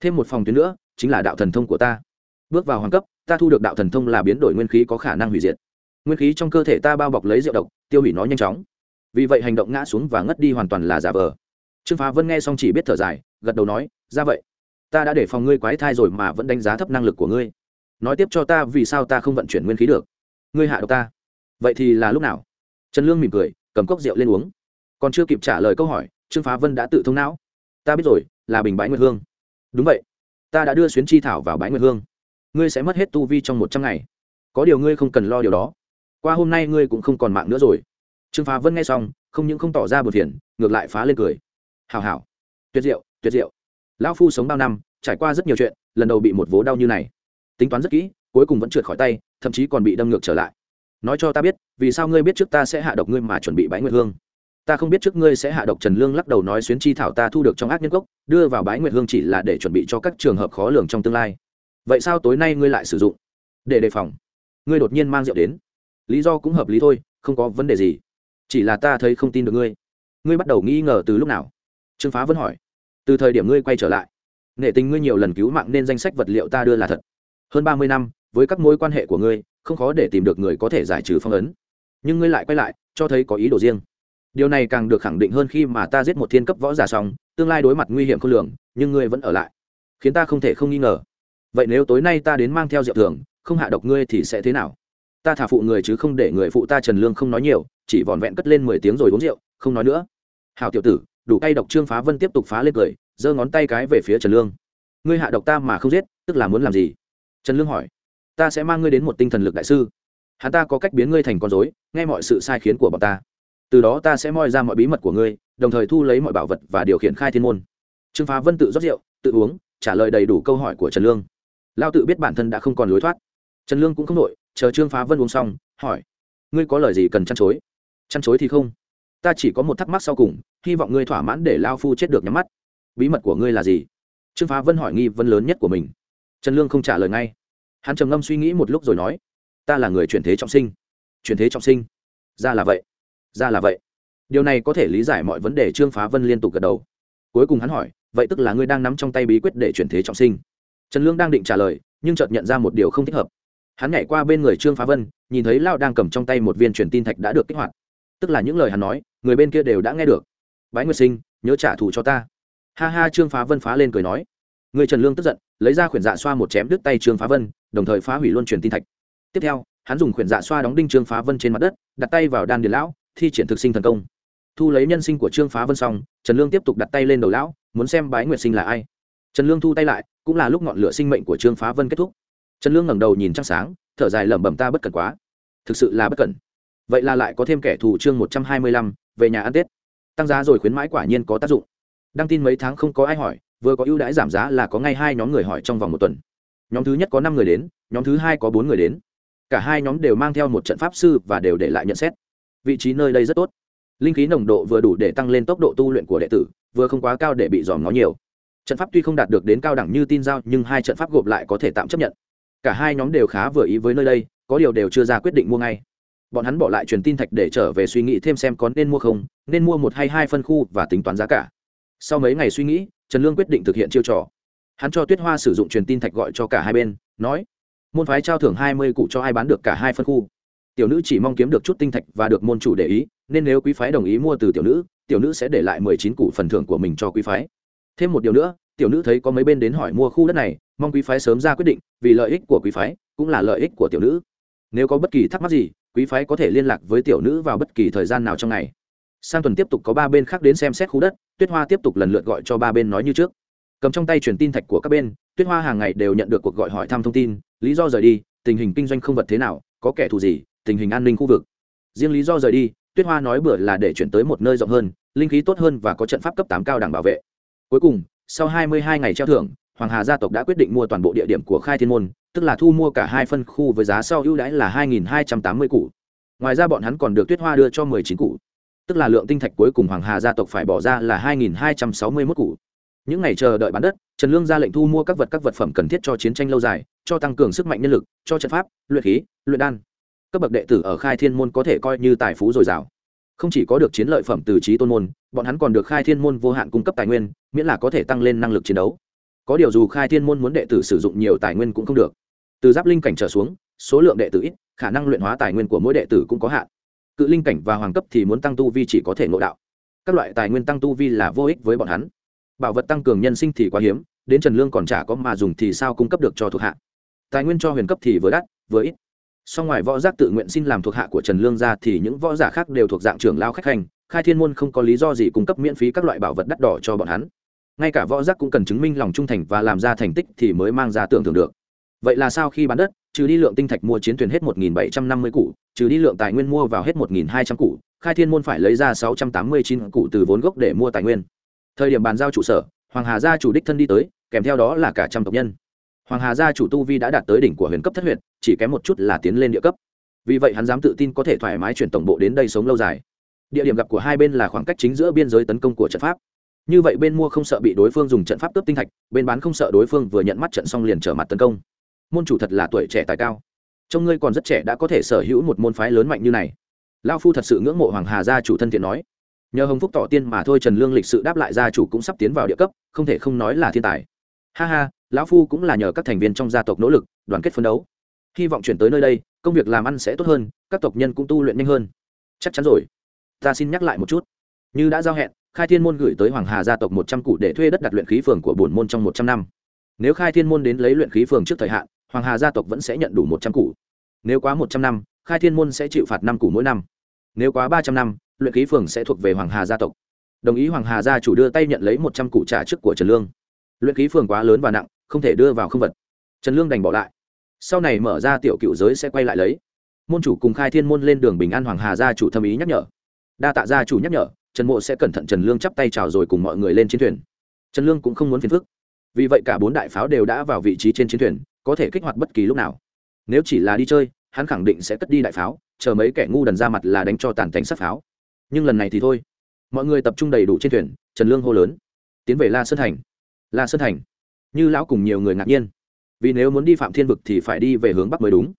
Thêm một phòng tuyến nữa, chính là đạo thần thông của ta. Bước vào hoàng cấp, ta thu được đạo thần thông là biến đổi nguyên khí có khả năng hủy diệt. Nguyên khí trong cơ thể ta bao bọc lấy rượu độc, tiêu hủy nó nhanh chóng. Vì vậy hành động ngã xuống và ngất đi hoàn toàn là giả vờ. Trương phá vân nghe xong chỉ biết thở dài, gật đầu nói, ra vậy, ta đã để phòng ngươi quái thai rồi mà vẫn đánh giá thấp năng lực của ngươi. Nói tiếp cho ta vì sao ta không vận chuyển nguyên khí được. Ngươi hạ độc ta. Vậy thì là lúc nào? Trần lương mỉm cười cầm cốc rượu lên uống. Còn chưa kịp trả lời câu hỏi, trương phá vân đã tự thông não. Ta biết rồi, là bình bãi nguyệt hương. Đúng vậy, ta đã đưa xuyến chi thảo vào bãi nguyệt hương. Ngươi sẽ mất hết tu vi trong một trăm ngày. Có điều ngươi không cần lo điều đó. Qua hôm nay ngươi cũng không còn mạng nữa rồi. Trương phá vân nghe xong, không những không tỏ ra buồn phiền, ngược lại phá lên cười. Hào hào tuyệt diệu tuyệt diệu. Lão phu sống bao năm, trải qua rất nhiều chuyện, lần đầu bị một vố đau như này. Tính toán rất kỹ, cuối cùng vẫn trượt khỏi tay, thậm chí còn bị đâm ngược trở lại nói cho ta biết, vì sao ngươi biết trước ta sẽ hạ độc ngươi mà chuẩn bị bãi nguyệt hương? Ta không biết trước ngươi sẽ hạ độc trần lương lắc đầu nói xuyến chi thảo ta thu được trong ác nhân cốc, đưa vào bãi nguyệt hương chỉ là để chuẩn bị cho các trường hợp khó lường trong tương lai. Vậy sao tối nay ngươi lại sử dụng? Để đề phòng. Ngươi đột nhiên mang rượu đến. Lý do cũng hợp lý thôi, không có vấn đề gì. Chỉ là ta thấy không tin được ngươi. Ngươi bắt đầu nghi ngờ từ lúc nào? Trương phá vẫn hỏi. Từ thời điểm ngươi quay trở lại. Nghệ tình ngươi nhiều lần cứu mạng nên danh sách vật liệu ta đưa là thật. Hơn ba mươi năm, với các mối quan hệ của ngươi không khó để tìm được người có thể giải trừ phong ấn. Nhưng ngươi lại quay lại, cho thấy có ý đồ riêng. Điều này càng được khẳng định hơn khi mà ta giết một thiên cấp võ giả xong, tương lai đối mặt nguy hiểm không lường, nhưng ngươi vẫn ở lại. Khiến ta không thể không nghi ngờ. Vậy nếu tối nay ta đến mang theo rượu thường, không hạ độc ngươi thì sẽ thế nào? Ta thả phụ người chứ không để người phụ ta trần lương không nói nhiều, chỉ vòn vẹn cất lên mười tiếng rồi uống rượu, không nói nữa. Hào tiểu tử, đủ cay độc trương phá vân tiếp tục phá lên cười, giơ ngón tay cái về phía trần lương. Ngươi hạ độc ta mà không giết, tức là muốn làm gì? Trần lương hỏi ta sẽ mang ngươi đến một tinh thần lực đại sư. Hắn ta có cách biến ngươi thành con dối nghe mọi sự sai khiến của bọn ta. Từ đó ta sẽ moi ra mọi bí mật của ngươi, đồng thời thu lấy mọi bảo vật và điều khiển khai thiên môn. Trương phá vân tự rót rượu, tự uống, trả lời đầy đủ câu hỏi của trần lương. Lao tự biết bản thân đã không còn lối thoát. Trần lương cũng không nội chờ trương phá vân uống xong, hỏi, ngươi có lời gì cần chăn chối? Chăn chối thì không. Ta chỉ có một thắc mắc sau cùng, hy vọng ngươi thỏa mãn để lao phu chết được nhắm mắt. Bí mật của ngươi là gì? Trương phá vân hỏi nghi vấn lớn nhất của mình. Trần lương không trả lời ngay hắn trầm ngâm suy nghĩ một lúc rồi nói, ta là người chuyển thế trọng sinh. Chuyển thế trọng sinh? Ra là vậy. Ra là vậy. Điều này có thể lý giải mọi vấn đề trương phá vân liên tục gật đầu. Cuối cùng hắn hỏi, vậy tức là ngươi đang nắm trong tay bí quyết để chuyển thế trọng sinh? Trần lương đang định trả lời, nhưng chợt nhận ra một điều không thích hợp. Hắn nhảy qua bên người trương phá vân, nhìn thấy lao đang cầm trong tay một viên truyền tin thạch đã được kích hoạt. Tức là những lời hắn nói, người bên kia đều đã nghe được. Bái nguyệt sinh, nhớ trả thù cho ta. Ha ha, trương phá vân phá lên cười nói. Người trần lương tức giận, lấy ra khuyển dạ xoa một chém đứt tay trương phá vân đồng thời phá hủy luôn truyền tin thạch. Tiếp theo, hắn dùng khuyển dạ xoa đóng đinh trương phá vân trên mặt đất, đặt tay vào đan điền lão, thi triển thực sinh thần công. Thu lấy nhân sinh của trương phá vân xong, trần lương tiếp tục đặt tay lên đầu lão, muốn xem bái nguyệt sinh là ai. Trần lương thu tay lại, cũng là lúc ngọn lửa sinh mệnh của trương phá vân kết thúc. Trần lương ngẩng đầu nhìn trăng sáng, thở dài lẩm bẩm ta bất cẩn quá. Thực sự là bất cẩn. Vậy là lại có thêm kẻ thù chương một trăm hai mươi lăm, về nhà ăn tết. Tăng giá rồi khuyến mãi quả nhiên có tác dụng. Đăng tin mấy tháng không có ai hỏi, vừa có ưu đãi giảm giá là có ngay hai nhóm người hỏi trong vòng một tuần nhóm thứ nhất có năm người đến, nhóm thứ hai có bốn người đến. Cả hai nhóm đều mang theo một trận pháp sư và đều để lại nhận xét. Vị trí nơi đây rất tốt. Linh khí nồng độ vừa đủ để tăng lên tốc độ tu luyện của đệ tử, vừa không quá cao để bị dòm ngó nhiều. Trận pháp tuy không đạt được đến cao đẳng như tin giao, nhưng hai trận pháp gộp lại có thể tạm chấp nhận. Cả hai nhóm đều khá vừa ý với nơi đây, có điều đều chưa ra quyết định mua ngay. Bọn hắn bỏ lại truyền tin thạch để trở về suy nghĩ thêm xem có nên mua không, nên mua một hay hai phân khu và tính toán giá cả. Sau mấy ngày suy nghĩ, trần lương quyết định thực hiện chiêu trò hắn cho tuyết hoa sử dụng truyền tin thạch gọi cho cả hai bên, nói, môn phái trao thưởng hai mươi cụ cho ai bán được cả hai phân khu. Tiểu nữ chỉ mong kiếm được chút tinh thạch và được môn chủ để ý, nên nếu quý phái đồng ý mua từ tiểu nữ tiểu nữ sẽ để lại mười chín cụ phần thưởng của mình cho quý phái. Thêm một điều nữa, tiểu nữ thấy có mấy bên đến hỏi mua khu đất này, mong quý phái sớm ra quyết định, vì lợi ích của quý phái, cũng là lợi ích của tiểu nữ. Nếu có bất kỳ thắc mắc gì, quý phái có thể liên lạc với tiểu nữ vào bất kỳ thời gian nào trong ngày. Sang tuần tiếp tục có ba bên khác đến xem xét khu đất, tuyết hoa tiếp tục lần lượt gọi cho ba bên nói như trước cầm trong tay truyền tin thạch của các bên tuyết hoa hàng ngày đều nhận được cuộc gọi hỏi thăm thông tin lý do rời đi tình hình kinh doanh không vật thế nào có kẻ thù gì tình hình an ninh khu vực riêng lý do rời đi tuyết hoa nói bữa là để chuyển tới một nơi rộng hơn linh khí tốt hơn và có trận pháp cấp tám cao đẳng bảo vệ cuối cùng sau 22 ngày treo thưởng hoàng hà gia tộc đã quyết định mua toàn bộ địa điểm của khai thiên môn tức là thu mua cả hai phân khu với giá sau ưu đãi là 2.280 củ. ngoài ra bọn hắn còn được tuyết hoa đưa cho 19 củ, tức là lượng tinh thạch cuối cùng hoàng hà gia tộc phải bỏ ra là 2.261 củ những ngày chờ đợi bán đất, trần lương ra lệnh thu mua các vật các vật phẩm cần thiết cho chiến tranh lâu dài, cho tăng cường sức mạnh nhân lực, cho trận pháp, luyện khí, luyện đan. Các bậc đệ tử ở khai thiên môn có thể coi như tài phú dồi dào. Không chỉ có được chiến lợi phẩm từ trí tôn môn, bọn hắn còn được khai thiên môn vô hạn cung cấp tài nguyên, miễn là có thể tăng lên năng lực chiến đấu. Có điều dù khai thiên môn muốn đệ tử sử dụng nhiều tài nguyên cũng không được. Từ giáp linh cảnh trở xuống, số lượng đệ tử ít, khả năng luyện hóa tài nguyên của mỗi đệ tử cũng có hạn. Cự linh cảnh và hoàng cấp thì muốn tăng tu vi chỉ có thể ngộ đạo. Các loại tài nguyên tăng tu vi là vô ích với bọn hắn bảo vật tăng cường nhân sinh thì quá hiếm, đến trần lương còn chả có mà dùng thì sao cung cấp được cho thuộc hạ. Tài nguyên cho huyền cấp thì vừa đắt, vừa ít. Sau ngoài võ giác tự nguyện xin làm thuộc hạ của trần lương ra thì những võ giả khác đều thuộc dạng trưởng lao khách hành, khai thiên môn không có lý do gì cung cấp miễn phí các loại bảo vật đắt đỏ cho bọn hắn. Ngay cả võ giác cũng cần chứng minh lòng trung thành và làm ra thành tích thì mới mang ra tưởng tượng được. Vậy là sao khi bán đất, trừ đi lượng tinh thạch mua chiến thuyền hết một nghìn bảy trăm năm mươi trừ đi lượng tài nguyên mua vào hết một nghìn hai trăm khai thiên môn phải lấy ra sáu trăm tám mươi chín từ vốn gốc để mua tài nguyên thời điểm bàn giao trụ sở, hoàng hà gia chủ đích thân đi tới, kèm theo đó là cả trăm tộc nhân. Hoàng hà gia chủ tu vi đã đạt tới đỉnh của huyền cấp thất huyện chỉ kém một chút là tiến lên địa cấp. Vì vậy hắn dám tự tin có thể thoải mái chuyển tổng bộ đến đây sống lâu dài. Địa điểm gặp của hai bên là khoảng cách chính giữa biên giới tấn công của trận pháp. Như vậy bên mua không sợ bị đối phương dùng trận pháp tước tinh thạch, bên bán không sợ đối phương vừa nhận mắt trận xong liền trở mặt tấn công. Môn chủ thật là tuổi trẻ tài cao. Trong ngươi còn rất trẻ đã có thể sở hữu một môn phái lớn mạnh như này. Lao phu thật sự ngưỡng mộ hoàng hà gia chủ thân thiện nói nhờ hồng phúc tỏ tiên mà thôi trần lương lịch sự đáp lại gia chủ cũng sắp tiến vào địa cấp, không thể không nói là thiên tài. Ha ha, lão phu cũng là nhờ các thành viên trong gia tộc nỗ lực, đoàn kết phấn đấu. Hy vọng chuyển tới nơi đây, công việc làm ăn sẽ tốt hơn, các tộc nhân cũng tu luyện nhanh hơn. Chắc chắn rồi. Ta xin nhắc lại một chút. Như đã giao hẹn, khai thiên môn gửi tới hoàng hà gia tộc một trăm cụ để thuê đất đặt luyện khí phường của bổn môn trong một trăm năm. Nếu khai thiên môn đến lấy luyện khí phường trước thời hạn, hoàng hà gia tộc vẫn sẽ nhận đủ một trăm cụ. Nếu quá một trăm năm, khai thiên môn sẽ chịu phạt năm cụ mỗi năm. Nếu quá ba trăm năm luyện khí phường sẽ thuộc về hoàng hà gia tộc. Đồng ý hoàng hà gia chủ đưa tay nhận lấy một trăm cụ trả trước của trần lương. Luyện khí phường quá lớn và nặng, không thể đưa vào không vật. Trần lương đành bỏ lại. Sau này mở ra tiểu cựu giới sẽ quay lại lấy. Môn chủ cùng khai thiên môn lên đường bình an hoàng hà gia chủ thâm ý nhắc nhở. Đa tạ gia chủ nhắc nhở, trần mộ sẽ cẩn thận trần lương chắp tay chào rồi cùng mọi người lên chiến thuyền. Trần lương cũng không muốn phiền phức. Vì vậy cả bốn đại pháo đều đã vào vị trí trên chiến thuyền, có thể kích hoạt bất kỳ lúc nào. Nếu chỉ là đi chơi, hắn khẳng định sẽ cất đi đại pháo, chờ mấy kẻ ngu đần ra mặt là đánh cho tàn cánh sát pháo nhưng lần này thì thôi. Mọi người tập trung đầy đủ trên thuyền, trần lương hô lớn. Tiến về la sơn thành. La sơn thành. Như lão cùng nhiều người ngạc nhiên. Vì nếu muốn đi phạm thiên vực thì phải đi về hướng bắc mới đúng.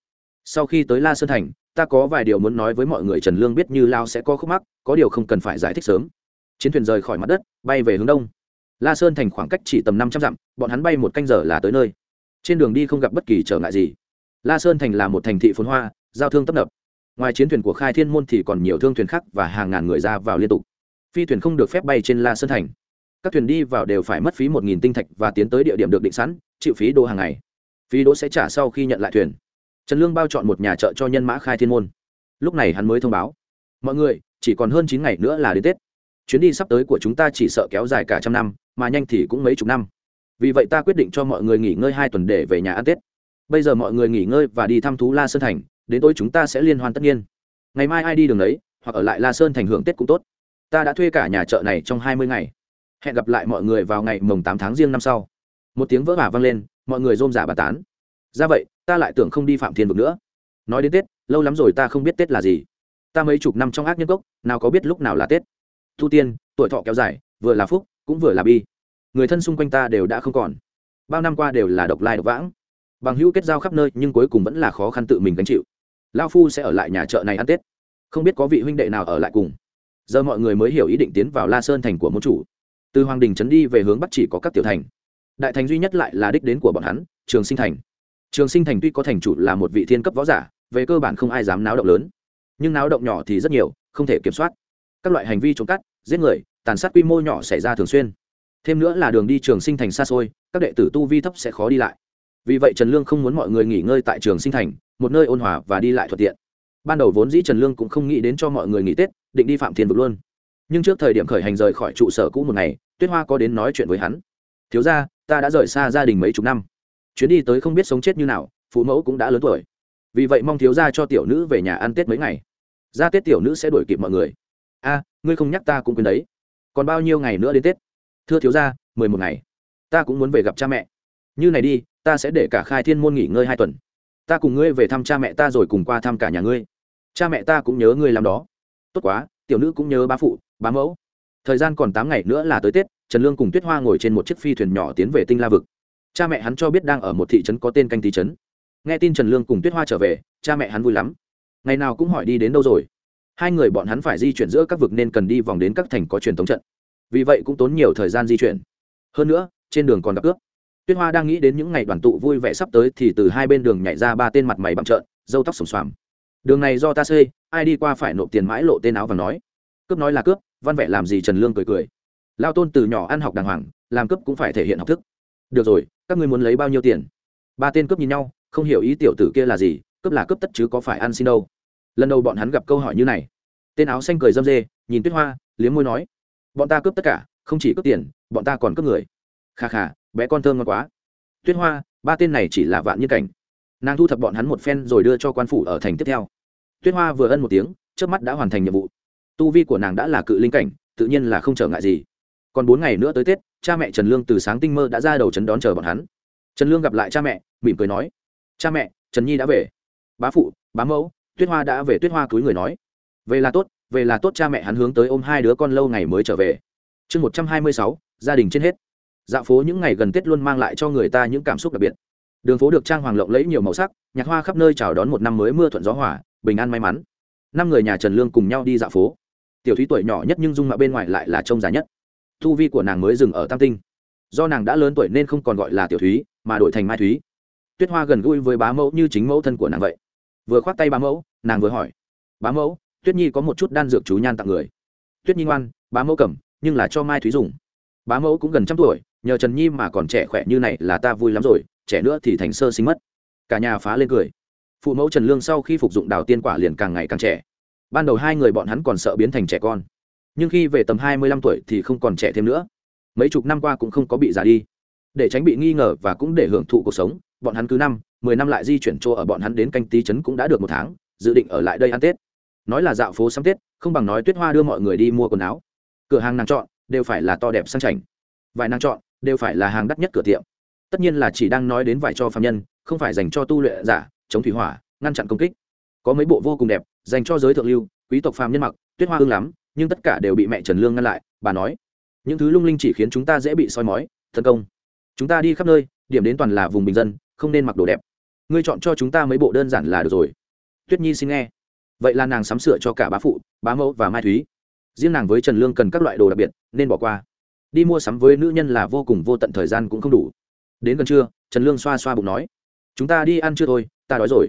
Sau khi tới la sơn thành, ta có vài điều muốn nói với mọi người, trần lương biết như lao sẽ có khúc mắc, có điều không cần phải giải thích sớm. Chiến thuyền rời khỏi mặt đất, bay về hướng đông. La sơn thành khoảng cách chỉ tầm năm trăm dặm, bọn hắn bay một canh giờ là tới nơi. Trên đường đi không gặp bất kỳ trở ngại gì. La sơn thành là một thành thị phồn hoa, giao thương tấp nập ngoài chiến thuyền của khai thiên môn thì còn nhiều thương thuyền khác và hàng ngàn người ra vào liên tục. Phi thuyền không được phép bay trên la sơn thành. Các thuyền đi vào đều phải mất phí một nghìn tinh thạch và tiến tới địa điểm được định sẵn, chịu phí đô hàng ngày. Phí đỗ sẽ trả sau khi nhận lại thuyền. Trần lương bao chọn một nhà chợ cho nhân mã khai thiên môn. Lúc này hắn mới thông báo. Mọi người, chỉ còn hơn chín ngày nữa là đến tết. Chuyến đi sắp tới của chúng ta chỉ sợ kéo dài cả trăm năm, mà nhanh thì cũng mấy chục năm. Vì vậy ta quyết định cho mọi người nghỉ ngơi hai tuần để về nhà ăn tết. Bây giờ mọi người nghỉ ngơi và đi thăm thú la sơn thành đến tối chúng ta sẽ liên hoan tất nhiên. Ngày mai ai đi đường đấy, hoặc ở lại la sơn thành hưởng tết cũng tốt. Ta đã thuê cả nhà chợ này trong hai mươi ngày. Hẹn gặp lại mọi người vào ngày mồng tám tháng riêng năm sau. Một tiếng vỡ vả vang lên, mọi người rôm giả bà tán. Ra vậy, ta lại tưởng không đi phạm thiên vực nữa. Nói đến tết, lâu lắm rồi ta không biết tết là gì. Ta mấy chục năm trong ác nhân cốc, nào có biết lúc nào là tết. Thu tiên, tuổi thọ kéo dài, vừa là phúc, cũng vừa là bi. Người thân xung quanh ta đều đã không còn. Bao năm qua đều là độc lai độc vãng. Bằng hữu kết giao khắp nơi nhưng cuối cùng vẫn là khó khăn tự mình gánh chịu lao phu sẽ ở lại nhà chợ này ăn tết. Không biết có vị huynh đệ nào ở lại cùng. Giờ mọi người mới hiểu ý định tiến vào la sơn thành của môn chủ. Từ hoàng đình trấn đi về hướng bắc chỉ có các tiểu thành. Đại thành duy nhất lại là đích đến của bọn hắn, trường sinh thành. Trường sinh thành tuy có thành chủ là một vị thiên cấp võ giả, về cơ bản không ai dám náo động lớn. Nhưng náo động nhỏ thì rất nhiều, không thể kiểm soát. Các loại hành vi trộm cắt giết người, tàn sát quy mô nhỏ xảy ra thường xuyên. Thêm nữa là đường đi trường sinh thành xa xôi, các đệ tử tu vi thấp sẽ khó đi lại. Vì vậy trần lương không muốn mọi người nghỉ ngơi tại trường sinh thành một nơi ôn hòa và đi lại thuận tiện. Ban đầu vốn dĩ trần lương cũng không nghĩ đến cho mọi người nghỉ tết, định đi phạm thiên vực luôn. Nhưng trước thời điểm khởi hành rời khỏi trụ sở cũ một ngày, tuyết hoa có đến nói chuyện với hắn. Thiếu ra ta đã rời xa gia đình mấy chục năm. Chuyến đi tới không biết sống chết như nào, phụ mẫu cũng đã lớn tuổi. Vì vậy mong thiếu gia cho tiểu nữ về nhà ăn tết mấy ngày. Ra tết tiểu nữ sẽ đuổi kịp mọi người. A, ngươi không nhắc ta cũng quên đấy. Còn bao nhiêu ngày nữa đến tết? Thưa thiếu gia, mười một ngày. Ta cũng muốn về gặp cha mẹ. Như này đi, ta sẽ để cả khai thiên môn nghỉ ngơi hai tuần ta cùng ngươi về thăm cha mẹ ta rồi cùng qua thăm cả nhà ngươi. Cha mẹ ta cũng nhớ ngươi làm đó. Tốt quá, tiểu nữ cũng nhớ bá phụ, bá mẫu. Thời gian còn tám ngày nữa là tới tết, trần lương cùng tuyết hoa ngồi trên một chiếc phi thuyền nhỏ tiến về tinh la vực. Cha mẹ hắn cho biết đang ở một thị trấn có tên canh tý trấn. Nghe tin trần lương cùng tuyết hoa trở về, cha mẹ hắn vui lắm. Ngày nào cũng hỏi đi đến đâu rồi. Hai người bọn hắn phải di chuyển giữa các vực nên cần đi vòng đến các thành có truyền thống trận. Vì vậy cũng tốn nhiều thời gian di chuyển. Hơn nữa, trên đường còn gặp cướp tuyết hoa đang nghĩ đến những ngày đoàn tụ vui vẻ sắp tới thì từ hai bên đường nhảy ra ba tên mặt mày bằng trợn dâu tóc sồm xoàm. Đường này do ta xây, ai đi qua phải nộp tiền mãi lộ tên áo và nói. Cướp nói là cướp, văn vẻ làm gì trần lương cười cười. Lao tôn từ nhỏ ăn học đàng hoàng, làm cướp cũng phải thể hiện học thức. Được rồi, các ngươi muốn lấy bao nhiêu tiền? Ba tên cướp nhìn nhau, không hiểu ý tiểu tử kia là gì, cướp là cướp tất chứ có phải ăn xin đâu. Lần đầu bọn hắn gặp câu hỏi như này. Tên áo xanh cười dâm dê, nhìn tuyết hoa, liếm môi nói. Bọn ta cướp tất cả, không chỉ cướp tiền, bọn ta còn cướp người. Kha kha bé con thơm ngon quá. Tuyết hoa, ba tên này chỉ là vạn nhân cảnh. Nàng thu thập bọn hắn một phen rồi đưa cho quan phủ ở thành tiếp theo. Tuyết hoa vừa ân một tiếng trước mắt đã hoàn thành nhiệm vụ. Tu vi của nàng đã là cự linh cảnh, tự nhiên là không trở ngại gì. Còn bốn ngày nữa tới tết, cha mẹ trần lương từ sáng tinh mơ đã ra đầu trấn đón chờ bọn hắn. Trần lương gặp lại cha mẹ, mỉm cười nói, cha mẹ, trần nhi đã về. Bá phụ, bá mẫu, tuyết hoa đã về. Tuyết hoa cúi người nói, về là tốt, về là tốt. Cha mẹ hắn hướng tới ôm hai đứa con lâu ngày mới trở về. Chương một trăm hai mươi sáu, gia đình trên hết dạo phố những ngày gần tết luôn mang lại cho người ta những cảm xúc đặc biệt. Đường phố được trang hoàng lộng lẫy nhiều màu sắc, nhạc hoa khắp nơi chào đón một năm mới mưa thuận gió hỏa bình an may mắn. Năm người nhà trần lương cùng nhau đi dạo phố. Tiểu thúy tuổi nhỏ nhất nhưng dung mạo bên ngoài lại là trông già nhất. Thu vi của nàng mới dừng ở tam tinh. Do nàng đã lớn tuổi nên không còn gọi là tiểu thúy, mà đổi thành mai thúy. Tuyết hoa gần gũi với bá mẫu như chính mẫu thân của nàng vậy. Vừa khoác tay bá mẫu, nàng vừa hỏi, bá mẫu, tuyết nhi có một chút đan dược chú nhan tặng người? Tuyết nhi ngoan, bá mẫu cầm, nhưng là cho mai thúy dùng. Bá mẫu cũng gần trăm tuổi nhờ trần nhi mà còn trẻ khỏe như này là ta vui lắm rồi, trẻ nữa thì thành sơ sinh mất. Cả nhà phá lên cười. Phụ mẫu trần lương sau khi phục dụng đào tiên quả liền càng ngày càng trẻ. Ban đầu hai người bọn hắn còn sợ biến thành trẻ con. Nhưng khi về tầm hai mươi lăm tuổi thì không còn trẻ thêm nữa. Mấy chục năm qua cũng không có bị già đi. Để tránh bị nghi ngờ và cũng để hưởng thụ cuộc sống, bọn hắn cứ năm, mười năm lại di chuyển chỗ ở bọn hắn đến canh tí trấn cũng đã được một tháng, dự định ở lại đây ăn tết. Nói là dạo phố sắm tết, không bằng nói tuyết hoa đưa mọi người đi mua quần áo. Cửa hàng nàng chọn đều phải là to đẹp sang chảnh. Vài nàng chọn đều phải là hàng đắt nhất cửa tiệm. Tất nhiên là chỉ đang nói đến vải cho phạm nhân, không phải dành cho tu luyện giả, chống thủy hỏa, ngăn chặn công kích. Có mấy bộ vô cùng đẹp, dành cho giới thượng lưu, quý tộc phàm nhân mặc, tuyết hoa hương lắm, nhưng tất cả đều bị mẹ trần lương ngăn lại, bà nói. Những thứ lung linh chỉ khiến chúng ta dễ bị soi mói thân công. Chúng ta đi khắp nơi, điểm đến toàn là vùng bình dân, không nên mặc đồ đẹp. Ngươi chọn cho chúng ta mấy bộ đơn giản là được rồi. Tuyết nhi xin nghe. Vậy là nàng sắm sửa cho cả bá phụ, bá mẫu và mai thúy. Riêng nàng với trần lương cần các loại đồ đặc biệt, nên bỏ qua đi mua sắm với nữ nhân là vô cùng vô tận thời gian cũng không đủ. Đến gần trưa, trần lương xoa xoa bụng nói, chúng ta đi ăn chưa thôi, ta đói rồi.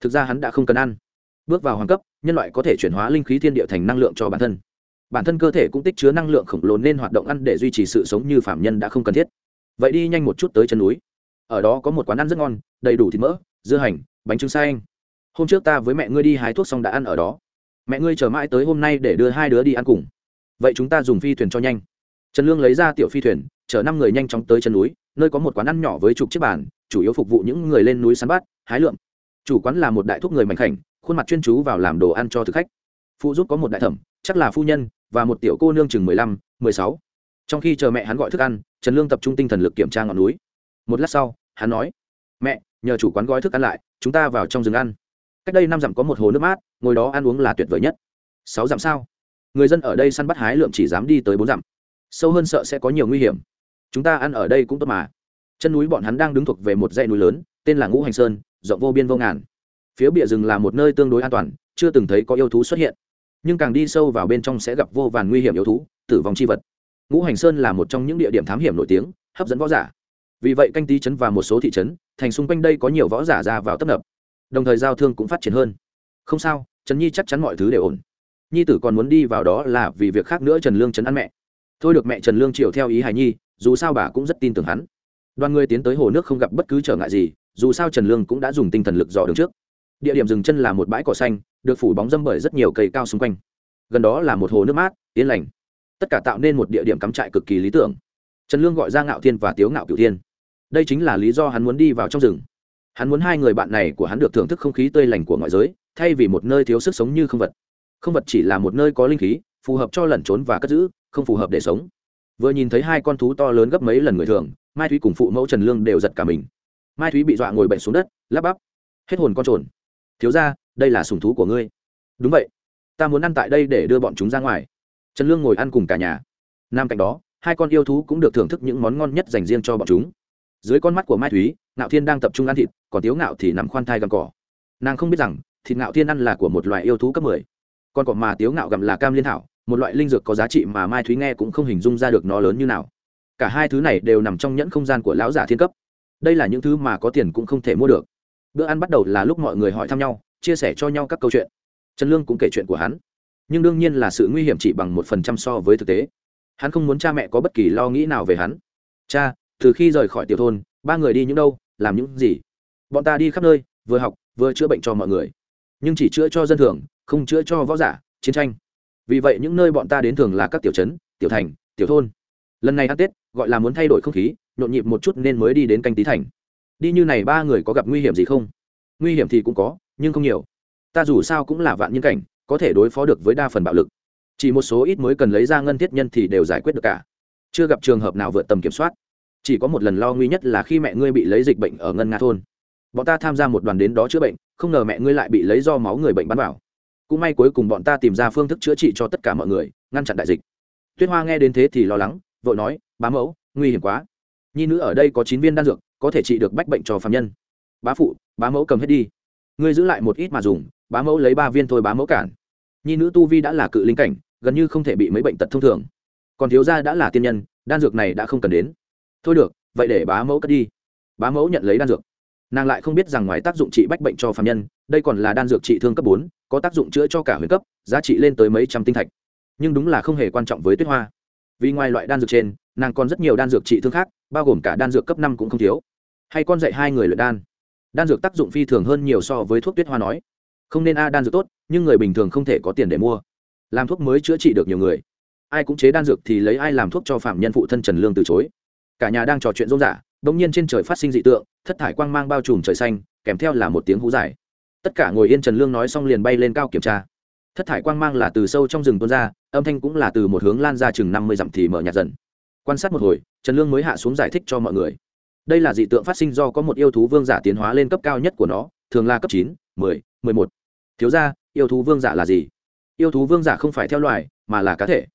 Thực ra hắn đã không cần ăn. Bước vào hoàng cấp, nhân loại có thể chuyển hóa linh khí thiên địa thành năng lượng cho bản thân. Bản thân cơ thể cũng tích chứa năng lượng khổng lồ nên hoạt động ăn để duy trì sự sống như phạm nhân đã không cần thiết. Vậy đi nhanh một chút tới chân núi. Ở đó có một quán ăn rất ngon, đầy đủ thịt mỡ, dưa hành, bánh trứng xay hôm trước ta với mẹ ngươi đi hái thuốc xong đã ăn ở đó. Mẹ ngươi chờ mãi tới hôm nay để đưa hai đứa đi ăn cùng. Vậy chúng ta dùng phi thuyền cho nhanh trần lương lấy ra tiểu phi thuyền, chở năm người nhanh chóng tới chân núi, nơi có một quán ăn nhỏ với chục chiếc bàn, chủ yếu phục vụ những người lên núi săn bắt, hái lượm. Chủ quán là một đại thúc người mạnh khảnh, khuôn mặt chuyên chú vào làm đồ ăn cho thực khách. Phụ giúp có một đại thẩm, chắc là phu nhân, và một tiểu cô nương chừng mười lăm, mười sáu. Trong khi chờ mẹ hắn gọi thức ăn, trần lương tập trung tinh thần lực kiểm tra ngọn núi. Một lát sau, hắn nói, mẹ, nhờ chủ quán gói thức ăn lại, chúng ta vào trong rừng ăn. Cách đây năm dặm có một hồ nước mát, ngồi đó ăn uống là tuyệt vời nhất. Sáu dặm sao? Người dân ở đây săn bắt hái lượm chỉ dám đi tới bốn dặm sâu hơn sợ sẽ có nhiều nguy hiểm. Chúng ta ăn ở đây cũng tốt mà. Chân núi bọn hắn đang đứng thuộc về một dãy núi lớn, tên là ngũ hành sơn, rộng vô biên vô ngàn. Phía bìa rừng là một nơi tương đối an toàn, chưa từng thấy có yêu thú xuất hiện. Nhưng càng đi sâu vào bên trong sẽ gặp vô vàn nguy hiểm yêu thú, tử vong chi vật. Ngũ hành sơn là một trong những địa điểm thám hiểm nổi tiếng, hấp dẫn võ giả. Vì vậy canh tý trấn và một số thị trấn, thành xung quanh đây có nhiều võ giả ra vào tấp nập. Đồng thời giao thương cũng phát triển hơn. Không sao, trần nhi chắc chắn mọi thứ đều ổn. Nhi tử còn muốn đi vào đó là vì việc khác nữa trần lương trấn ăn mẹ thôi được mẹ trần lương chiều theo ý hài nhi, dù sao bà cũng rất tin tưởng hắn. Đoàn người tiến tới hồ nước không gặp bất cứ trở ngại gì, dù sao trần lương cũng đã dùng tinh thần lực dò đường trước. Địa điểm dừng chân là một bãi cỏ xanh, được phủ bóng dâm bởi rất nhiều cây cao xung quanh. Gần đó là một hồ nước mát, yên lành. Tất cả tạo nên một địa điểm cắm trại cực kỳ lý tưởng. Trần lương gọi ra ngạo thiên và tiếu ngạo cựu thiên. Đây chính là lý do hắn muốn đi vào trong rừng. Hắn muốn hai người bạn này của hắn được thưởng thức không khí tươi lành của ngoại giới, thay vì một nơi thiếu sức sống như không vật. Không vật chỉ là một nơi có linh khí phù hợp cho lẩn trốn và cất giữ, không phù hợp để sống. Vừa nhìn thấy hai con thú to lớn gấp mấy lần người thường, mai thúy cùng phụ mẫu trần lương đều giật cả mình. Mai thúy bị dọa ngồi bệnh xuống đất, lắp bắp. Hết hồn con trồn. Thiếu ra đây là sùng thú của ngươi. Đúng vậy. Ta muốn ăn tại đây để đưa bọn chúng ra ngoài. Trần lương ngồi ăn cùng cả nhà. Nam cạnh đó, hai con yêu thú cũng được thưởng thức những món ngon nhất dành riêng cho bọn chúng. Dưới con mắt của mai thúy, ngạo thiên đang tập trung ăn thịt, còn tiếu ngạo thì nằm khoan thai gặm cỏ. Nàng không biết rằng, thịt ngạo thiên ăn là của một loài yêu thú cấp mười. Còn cỏ mà tiếu ngạo gặm là cam liên thảo một loại linh dược có giá trị mà mai thúy nghe cũng không hình dung ra được nó lớn như nào. Cả hai thứ này đều nằm trong nhẫn không gian của lão giả thiên cấp. Đây là những thứ mà có tiền cũng không thể mua được. Bữa ăn bắt đầu là lúc mọi người hỏi thăm nhau, chia sẻ cho nhau các câu chuyện. Trần lương cũng kể chuyện của hắn. Nhưng đương nhiên là sự nguy hiểm chỉ bằng một phần trăm so với thực tế. Hắn không muốn cha mẹ có bất kỳ lo nghĩ nào về hắn. Cha, từ khi rời khỏi tiểu thôn, ba người đi những đâu, làm những gì? Bọn ta đi khắp nơi, vừa học, vừa chữa bệnh cho mọi người. Nhưng chỉ chữa cho dân thường, không chữa cho võ giả, chiến tranh vì vậy những nơi bọn ta đến thường là các tiểu trấn, tiểu thành, tiểu thôn. Lần này ăn tết, gọi là muốn thay đổi không khí, nhộn nhịp một chút nên mới đi đến canh tý thành. Đi như này ba người có gặp nguy hiểm gì không? Nguy hiểm thì cũng có, nhưng không nhiều. Ta dù sao cũng là vạn nhân cảnh, có thể đối phó được với đa phần bạo lực. Chỉ một số ít mới cần lấy ra ngân thiết nhân thì đều giải quyết được cả. Chưa gặp trường hợp nào vượt tầm kiểm soát. Chỉ có một lần lo nguy nhất là khi mẹ ngươi bị lấy dịch bệnh ở ngân nga thôn. Bọn ta tham gia một đoàn đến đó chữa bệnh, không ngờ mẹ ngươi lại bị lấy do máu người bệnh bắn vào cũng may cuối cùng bọn ta tìm ra phương thức chữa trị cho tất cả mọi người, ngăn chặn đại dịch. Tuyết hoa nghe đến thế thì lo lắng, vội nói, bá mẫu, nguy hiểm quá. Nhi nữ ở đây có chín viên đan dược, có thể trị được bách bệnh cho phạm nhân. Bá phụ, bá mẫu cầm hết đi. Ngươi giữ lại một ít mà dùng, bá mẫu lấy ba viên thôi bá mẫu cản. Nhi nữ tu vi đã là cự linh cảnh, gần như không thể bị mấy bệnh tật thông thường. Còn thiếu gia đã là tiên nhân, đan dược này đã không cần đến. Thôi được, vậy để bá mẫu cất đi. Bá mẫu nhận lấy đan dược nàng lại không biết rằng ngoài tác dụng trị bách bệnh cho phạm nhân, đây còn là đan dược trị thương cấp bốn, có tác dụng chữa cho cả huyền cấp, giá trị lên tới mấy trăm tinh thạch. Nhưng đúng là không hề quan trọng với tuyết hoa. Vì ngoài loại đan dược trên, nàng còn rất nhiều đan dược trị thương khác, bao gồm cả đan dược cấp năm cũng không thiếu. Hay con dạy hai người luyện đan. Đan dược tác dụng phi thường hơn nhiều so với thuốc tuyết hoa nói. Không nên a, đan dược tốt, nhưng người bình thường không thể có tiền để mua. Làm thuốc mới chữa trị được nhiều người. Ai cũng chế đan dược thì lấy ai làm thuốc cho phạm nhân phụ thân trần lương từ chối. Cả nhà đang trò chuyện rôm rả đ nhiên trên trời phát sinh dị tượng, thất thải quang mang bao trùm trời xanh, kèm theo là một tiếng hú dài. Tất cả ngồi yên trần lương nói xong liền bay lên cao kiểm tra. Thất thải quang mang là từ sâu trong rừng tuôn ra, âm thanh cũng là từ một hướng lan ra chừng năm mươi dặm thì mở nhạt dần. Quan sát một hồi, trần lương mới hạ xuống giải thích cho mọi người. Đây là dị tượng phát sinh do có một yêu thú vương giả tiến hóa lên cấp cao nhất của nó, thường là cấp chín, mười mười một. Thiếu ra yêu thú vương giả là gì? Yêu thú vương giả không phải theo loài, mà là cá thể.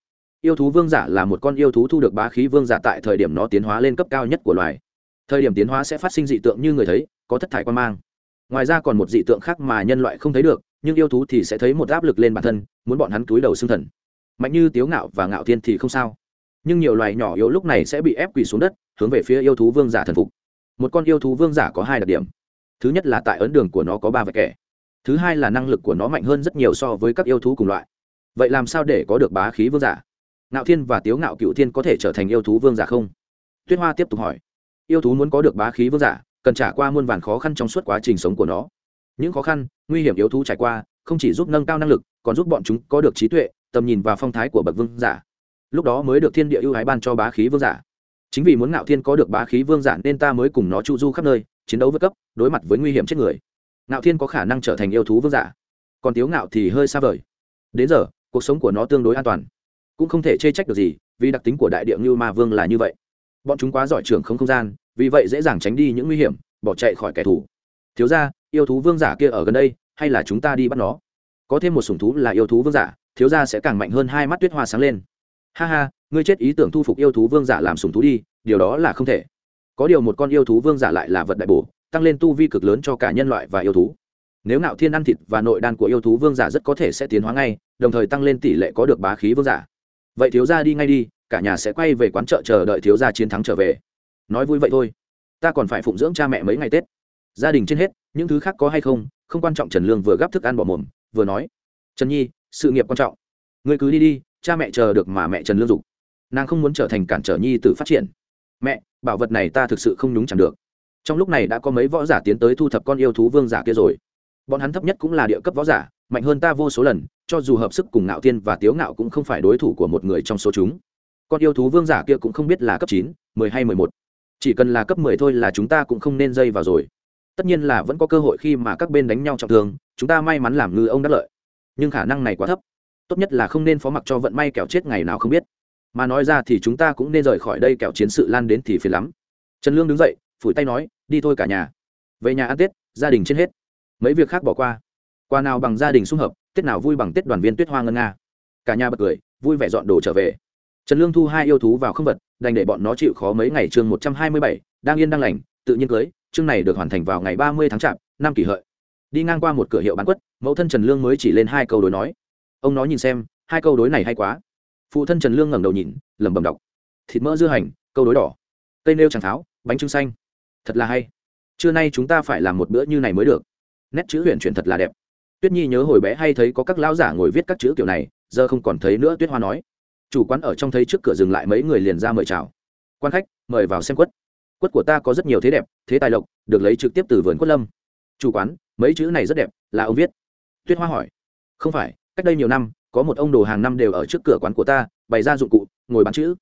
Yêu thú vương giả là một con yêu thú thu được bá khí vương giả tại thời điểm nó tiến hóa lên cấp cao nhất của loài thời điểm tiến hóa sẽ phát sinh dị tượng như người thấy, có thất thải quan mang. Ngoài ra còn một dị tượng khác mà nhân loại không thấy được, nhưng yêu thú thì sẽ thấy một áp lực lên bản thân, muốn bọn hắn túi đầu xương thần. Mạnh như tiếu ngạo và ngạo thiên thì không sao. Nhưng nhiều loài nhỏ yếu lúc này sẽ bị ép quỳ xuống đất, hướng về phía yêu thú vương giả thần phục. Một con yêu thú vương giả có hai đặc điểm. Thứ nhất là tại ấn đường của nó có ba vạch kẻ. Thứ hai là năng lực của nó mạnh hơn rất nhiều so với các yêu thú cùng loại. Vậy làm sao để có được bá khí vương giả? Ngạo thiên và tiếu ngạo cựu thiên có thể trở thành yêu thú vương giả không? Tuyết hoa tiếp tục hỏi yêu thú muốn có được bá khí vương giả, cần trả qua muôn vàn khó khăn trong suốt quá trình sống của nó. Những khó khăn, nguy hiểm yêu thú trải qua, không chỉ giúp nâng cao năng lực, còn giúp bọn chúng có được trí tuệ, tầm nhìn và phong thái của bậc vương giả. Lúc đó mới được thiên địa ưu ái ban cho bá khí vương giả. Chính vì muốn ngạo thiên có được bá khí vương giả nên ta mới cùng nó chu du khắp nơi, chiến đấu với cấp, đối mặt với nguy hiểm chết người. Ngạo thiên có khả năng trở thành yêu thú vương giả, còn tiếu ngạo thì hơi xa vời. Đến giờ, cuộc sống của nó tương đối an toàn. Cũng không thể chê trách được gì, vì đặc tính của đại địa ngưu ma vương là như vậy bọn chúng quá giỏi trưởng không không gian, vì vậy dễ dàng tránh đi những nguy hiểm, bỏ chạy khỏi kẻ thù. Thiếu ra yêu thú vương giả kia ở gần đây, hay là chúng ta đi bắt nó? Có thêm một sủng thú là yêu thú vương giả, thiếu ra sẽ càng mạnh hơn hai mắt tuyết hoa sáng lên. Ha ha, ngươi chết ý tưởng thu phục yêu thú vương giả làm sủng thú đi, điều đó là không thể. Có điều một con yêu thú vương giả lại là vật đại bổ, tăng lên tu vi cực lớn cho cả nhân loại và yêu thú. Nếu ngạo thiên ăn thịt và nội đan của yêu thú vương giả rất có thể sẽ tiến hóa ngay, đồng thời tăng lên tỷ lệ có được bá khí vương giả. Vậy thiếu gia đi ngay đi cả nhà sẽ quay về quán chợ chờ đợi thiếu gia chiến thắng trở về. Nói vui vậy thôi. Ta còn phải phụng dưỡng cha mẹ mấy ngày tết. Gia đình trên hết, những thứ khác có hay không không quan trọng trần lương vừa gắp thức ăn bỏ mồm, vừa nói. Trần nhi, sự nghiệp quan trọng. Ngươi cứ đi đi, cha mẹ chờ được mà mẹ trần lương dục. Nàng không muốn trở thành cản trở nhi từ phát triển. Mẹ, bảo vật này ta thực sự không nhúng chẳng được. Trong lúc này đã có mấy võ giả tiến tới thu thập con yêu thú vương giả kia rồi. Bọn hắn thấp nhất cũng là địa cấp võ giả, mạnh hơn ta vô số lần, cho dù hợp sức cùng ngạo tiên và tiếu ngạo cũng không phải đối thủ của một người trong số chúng con yêu thú vương giả kia cũng không biết là cấp chín, mười hay mười một. Chỉ cần là cấp mười thôi là chúng ta cũng không nên dây vào rồi. Tất nhiên là vẫn có cơ hội khi mà các bên đánh nhau trọng thương, chúng ta may mắn làm ngư ông đắc lợi. Nhưng khả năng này quá thấp. Tốt nhất là không nên phó mặc cho vận may kẻo chết ngày nào không biết. Mà nói ra thì chúng ta cũng nên rời khỏi đây kẻo chiến sự lan đến thì phiền lắm. Trần lương đứng dậy, phủi tay nói, đi thôi cả nhà. Về nhà ăn tết, gia đình trên hết. Mấy việc khác bỏ qua. Qua nào bằng gia đình xung hợp, tết nào vui bằng tết đoàn viên tuyết hoa ngân nga. Cả nhà bật cười, vui vẻ dọn đồ trở về trần lương thu hai yêu thú vào không vật, đành để bọn nó chịu khó mấy ngày chương một trăm hai mươi bảy, đang yên đang lành, tự nhiên cưới, chương này được hoàn thành vào ngày ba mươi tháng chạp năm kỷ hợi. Đi ngang qua một cửa hiệu bán quất, mẫu thân trần lương mới chỉ lên hai câu đối nói. Ông nói nhìn xem, hai câu đối này hay quá. Phụ thân trần lương ngẩng đầu nhìn, lẩm bẩm đọc. Thịt mỡ dưa hành, câu đối đỏ. Cây nêu tràng tháo, bánh trưng xanh. Thật là hay. Trưa nay chúng ta phải làm một bữa như này mới được. Nét chữ huyền chuyển thật là đẹp. Tuyết nhi nhớ hồi bé hay thấy có các lão giả ngồi viết các chữ kiểu này, giờ không còn thấy nữa tuyết hoa nói chủ quán ở trong thấy trước cửa dừng lại mấy người liền ra mời chào. Quan khách, mời vào xem quất. Quất của ta có rất nhiều thế đẹp, thế tài lộc, được lấy trực tiếp từ vườn quất lâm. Chủ quán, mấy chữ này rất đẹp, là ông viết. Tuyết hoa hỏi. Không phải, cách đây nhiều năm, có một ông đồ hàng năm đều ở trước cửa quán của ta, bày ra dụng cụ, ngồi bán chữ.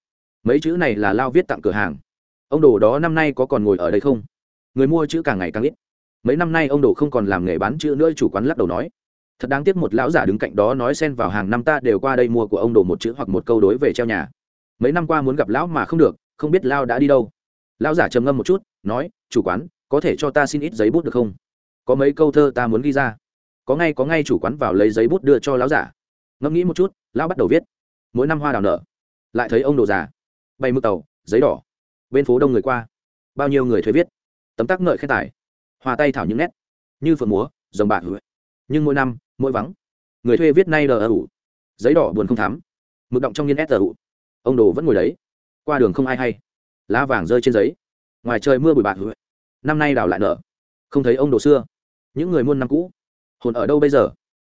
Mấy chữ này là lao viết tặng cửa hàng. Ông đồ đó năm nay có còn ngồi ở đây không? Người mua chữ càng ngày càng ít. Mấy năm nay ông đồ không còn làm nghề bán chữ nữa, chủ quán lắc đầu nói thật đáng tiếc một lão giả đứng cạnh đó nói xen vào hàng năm ta đều qua đây mua của ông đồ một chữ hoặc một câu đối về treo nhà. Mấy năm qua muốn gặp lão mà không được, không biết lao đã đi đâu. Lão giả trầm ngâm một chút, nói, chủ quán, có thể cho ta xin ít giấy bút được không? Có mấy câu thơ ta muốn ghi ra. Có ngay có ngay chủ quán vào lấy giấy bút đưa cho lão giả. Ngẫm nghĩ một chút, lão bắt đầu viết. Mỗi năm hoa đào nở. Lại thấy ông đồ già. Bay mực tàu, giấy đỏ. Bên phố đông người qua. Bao nhiêu người thuê viết. Tấm tắc ngợi khen tài. Hòa tay thảo những nét. Như phượng múa dòng bạc nhưng mỗi năm mỗi vắng. Người thuê viết nay đờ ủ. Giấy đỏ buồn không thắm. Mực động trong nhiên s ủ. Ông đồ vẫn ngồi đấy. Qua đường không ai hay. Lá vàng rơi trên giấy. Ngoài trời mưa bụi bạc. Năm nay đào lại nở. Không thấy ông đồ xưa. Những người muôn năm cũ. Hồn ở đâu bây giờ?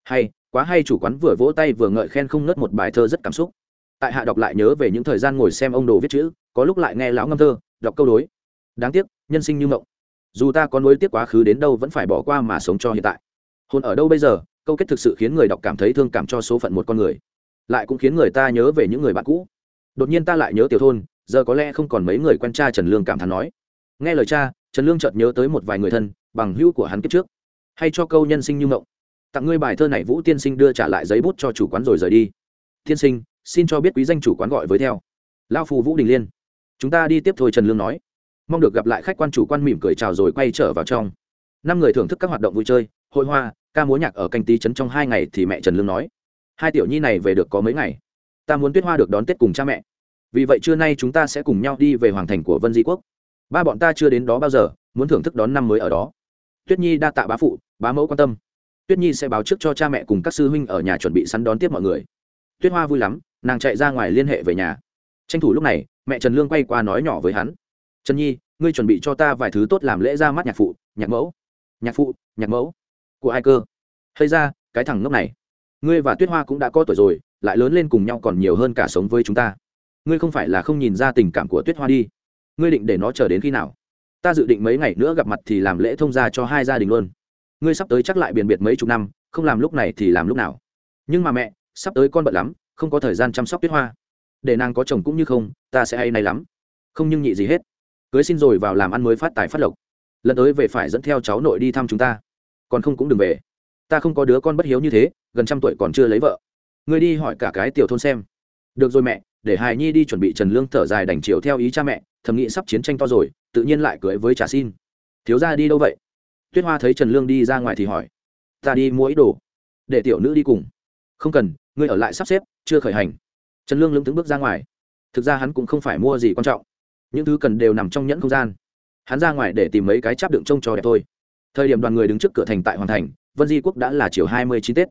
Hay, quá hay chủ quán vừa vỗ tay vừa ngợi khen không ngớt một bài thơ rất cảm xúc. Tại hạ đọc lại nhớ về những thời gian ngồi xem ông đồ viết chữ, có lúc lại nghe lão ngâm thơ, đọc câu đối. Đáng tiếc, nhân sinh như mộng. Dù ta có nối tiếc quá khứ đến đâu vẫn phải bỏ qua mà sống cho hiện tại. Hồn ở đâu bây giờ? Câu kết thực sự khiến người đọc cảm thấy thương cảm cho số phận một con người. Lại cũng khiến người ta nhớ về những người bạn cũ. Đột nhiên ta lại nhớ tiểu thôn, giờ có lẽ không còn mấy người quen cha trần lương cảm thán nói. Nghe lời cha, trần lương chợt nhớ tới một vài người thân, bằng hữu của hắn kiếp trước. Hay cho câu nhân sinh như mộng. Tặng ngươi bài thơ này vũ tiên sinh đưa trả lại giấy bút cho chủ quán rồi rời đi. Tiên sinh, xin cho biết quý danh chủ quán gọi với theo. Lao phù vũ đình liên. Chúng ta đi tiếp thôi, trần lương nói. Mong được gặp lại khách quan chủ quan mỉm cười chào rồi quay trở vào trong. Năm người thưởng thức các hoạt động vui chơi, hội hoa ca múa nhạc ở canh tí trấn trong hai ngày thì mẹ trần lương nói, hai tiểu nhi này về được có mấy ngày? Ta muốn tuyết hoa được đón tết cùng cha mẹ. Vì vậy trưa nay chúng ta sẽ cùng nhau đi về hoàng thành của vân di quốc. Ba bọn ta chưa đến đó bao giờ, muốn thưởng thức đón năm mới ở đó. Tuyết nhi đa tạ bá phụ, bá mẫu quan tâm. Tuyết nhi sẽ báo trước cho cha mẹ cùng các sư huynh ở nhà chuẩn bị sẵn đón tiếp mọi người. Tuyết hoa vui lắm, nàng chạy ra ngoài liên hệ về nhà. Tranh thủ lúc này, mẹ trần lương quay qua nói nhỏ với hắn, trần nhi, ngươi chuẩn bị cho ta vài thứ tốt làm lễ ra mắt nhạc phụ, nhạc mẫu. Nhạc phụ, nhạc mẫu của ai cơ? Hay ra, cái thằng ngốc này. Ngươi và tuyết hoa cũng đã có tuổi rồi, lại lớn lên cùng nhau còn nhiều hơn cả sống với chúng ta. Ngươi không phải là không nhìn ra tình cảm của tuyết hoa đi. Ngươi định để nó chờ đến khi nào? Ta dự định mấy ngày nữa gặp mặt thì làm lễ thông gia cho hai gia đình luôn. Ngươi sắp tới chắc lại biền biệt mấy chục năm, không làm lúc này thì làm lúc nào? Nhưng mà mẹ, sắp tới con bận lắm, không có thời gian chăm sóc tuyết hoa. Để nàng có chồng cũng như không, ta sẽ hay này lắm. Không nhưng nhị gì hết. Cưới xin rồi vào làm ăn mới phát tài phát lộc. Lần tới về phải dẫn theo cháu nội đi thăm chúng ta còn không cũng đừng về. Ta không có đứa con bất hiếu như thế, gần trăm tuổi còn chưa lấy vợ. Ngươi đi hỏi cả cái tiểu thôn xem. Được rồi mẹ, để hài nhi đi chuẩn bị trần lương thở dài đành chiều theo ý cha mẹ, thầm nghĩ sắp chiến tranh to rồi, tự nhiên lại cưới với trà xin. Thiếu ra đi đâu vậy? Tuyết hoa thấy trần lương đi ra ngoài thì hỏi. Ta đi mua ít đồ. Để tiểu nữ đi cùng. Không cần, ngươi ở lại sắp xếp, chưa khởi hành. Trần lương lững tướng bước ra ngoài. Thực ra hắn cũng không phải mua gì quan trọng. Những thứ cần đều nằm trong nhẫn không gian. Hắn ra ngoài để tìm mấy cái chắp đựng trông cho đẹp thôi thời điểm đoàn người đứng trước cửa thành tại hoàn thành, vân di quốc đã là chiều hai mươi chín tết.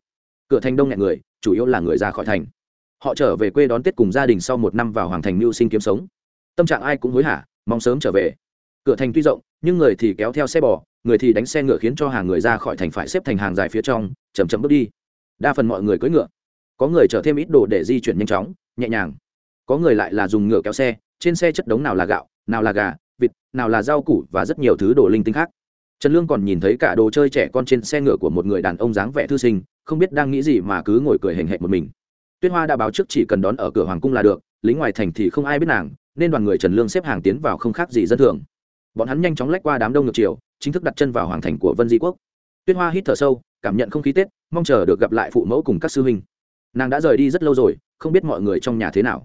Cửa thành đông nghẹn người, chủ yếu là người ra khỏi thành. Họ trở về quê đón tết cùng gia đình sau một năm vào hoàng thành mưu sinh kiếm sống. Tâm trạng ai cũng hối hả, mong sớm trở về. Cửa thành tuy rộng, nhưng người thì kéo theo xe bò, người thì đánh xe ngựa khiến cho hàng người ra khỏi thành phải xếp thành hàng dài phía trong chầm chậm bước đi. Đa phần mọi người cưỡi ngựa. Có người chở thêm ít đồ để di chuyển nhanh chóng, nhẹ nhàng. Có người lại là dùng ngựa kéo xe, trên xe chất đống nào là gạo, nào là gà, vịt, nào là rau củ và rất nhiều thứ đồ linh tinh khác trần lương còn nhìn thấy cả đồ chơi trẻ con trên xe ngựa của một người đàn ông dáng vẻ thư sinh, không biết đang nghĩ gì mà cứ ngồi cười hình hệt một mình. Tuyết hoa đã báo trước chỉ cần đón ở cửa hoàng cung là được, lính ngoài thành thì không ai biết nàng, nên đoàn người trần lương xếp hàng tiến vào không khác gì dân thường. Bọn hắn nhanh chóng lách qua đám đông ngược chiều, chính thức đặt chân vào hoàng thành của vân di quốc. Tuyết hoa hít thở sâu, cảm nhận không khí tết, mong chờ được gặp lại phụ mẫu cùng các sư huynh. Nàng đã rời đi rất lâu rồi, không biết mọi người trong nhà thế nào.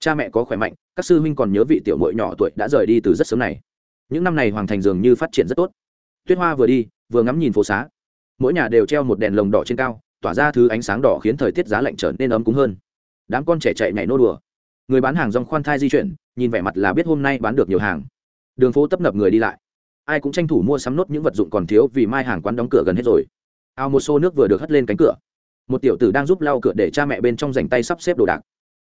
Cha mẹ có khỏe mạnh, các sư huynh còn nhớ vị tiểu mội nhỏ tuổi đã rời đi từ rất sớm này. Những năm này hoàng thành dường như phát triển rất tốt tuyết hoa vừa đi, vừa ngắm nhìn phố xá. Mỗi nhà đều treo một đèn lồng đỏ trên cao, tỏa ra thứ ánh sáng đỏ khiến thời tiết giá lạnh trở nên ấm cúng hơn. Đám con trẻ chạy nhảy nô đùa. Người bán hàng rong khoan thai di chuyển, nhìn vẻ mặt là biết hôm nay bán được nhiều hàng. Đường phố tấp nập người đi lại. Ai cũng tranh thủ mua sắm nốt những vật dụng còn thiếu vì mai hàng quán đóng cửa gần hết rồi. Ao một xô nước vừa được hất lên cánh cửa. Một tiểu tử đang giúp lau cửa để cha mẹ bên trong dành tay sắp xếp đồ đạc.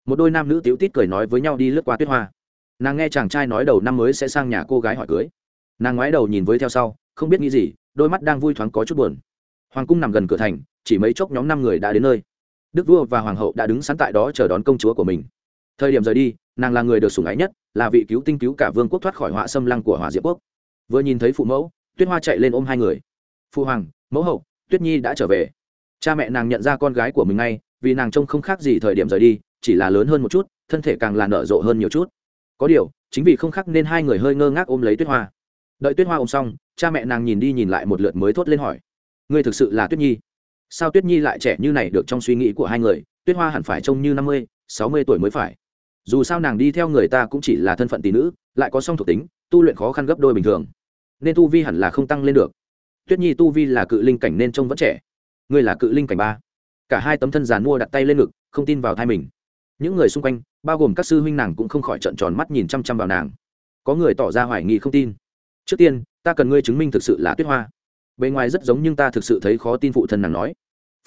Một đôi nam nữ tiếu tít cười nói với nhau đi lướt qua tuyết hoa. Nàng nghe chàng trai nói đầu năm mới sẽ sang nhà cô gái hỏi cưới. Nàng ngoái đầu nhìn với theo sau không biết nghĩ gì, đôi mắt đang vui thoáng có chút buồn. Hoàng cung nằm gần cửa thành, chỉ mấy chốc nhóm năm người đã đến nơi. Đức vua và hoàng hậu đã đứng sẵn tại đó chờ đón công chúa của mình. Thời điểm rời đi, nàng là người được sủng ái nhất, là vị cứu tinh cứu cả vương quốc thoát khỏi họa xâm lăng của hòa diệp quốc. Vừa nhìn thấy phụ mẫu, tuyết hoa chạy lên ôm hai người. Phụ hoàng, mẫu hậu, tuyết nhi đã trở về. Cha mẹ nàng nhận ra con gái của mình ngay, vì nàng trông không khác gì thời điểm rời đi, chỉ là lớn hơn một chút, thân thể càng là nở rộ hơn nhiều chút. Có điều, chính vì không khác nên hai người hơi ngơ ngác ôm lấy tuyết hoa. Đợi tuyết hoa ôm xong cha mẹ nàng nhìn đi nhìn lại một lượt mới thốt lên hỏi. Ngươi thực sự là tuyết nhi? Sao tuyết nhi lại trẻ như này được trong suy nghĩ của hai người? Tuyết hoa hẳn phải trông như năm mươi, sáu mươi tuổi mới phải. Dù sao nàng đi theo người ta cũng chỉ là thân phận tỷ nữ, lại có song thuộc tính, tu luyện khó khăn gấp đôi bình thường. Nên tu vi hẳn là không tăng lên được. Tuyết nhi tu vi là cự linh cảnh nên trông vẫn trẻ. Ngươi là cự linh cảnh ba. Cả hai tấm thân giàn mua đặt tay lên ngực, không tin vào thai mình. Những người xung quanh, bao gồm các sư huynh nàng cũng không khỏi trận tròn mắt nhìn chăm chăm vào nàng. Có người tỏ ra hoài nghi không tin. Trước tiên ta cần ngươi chứng minh thực sự là tuyết hoa. Bề ngoài rất giống nhưng ta thực sự thấy khó tin phụ thân nàng nói.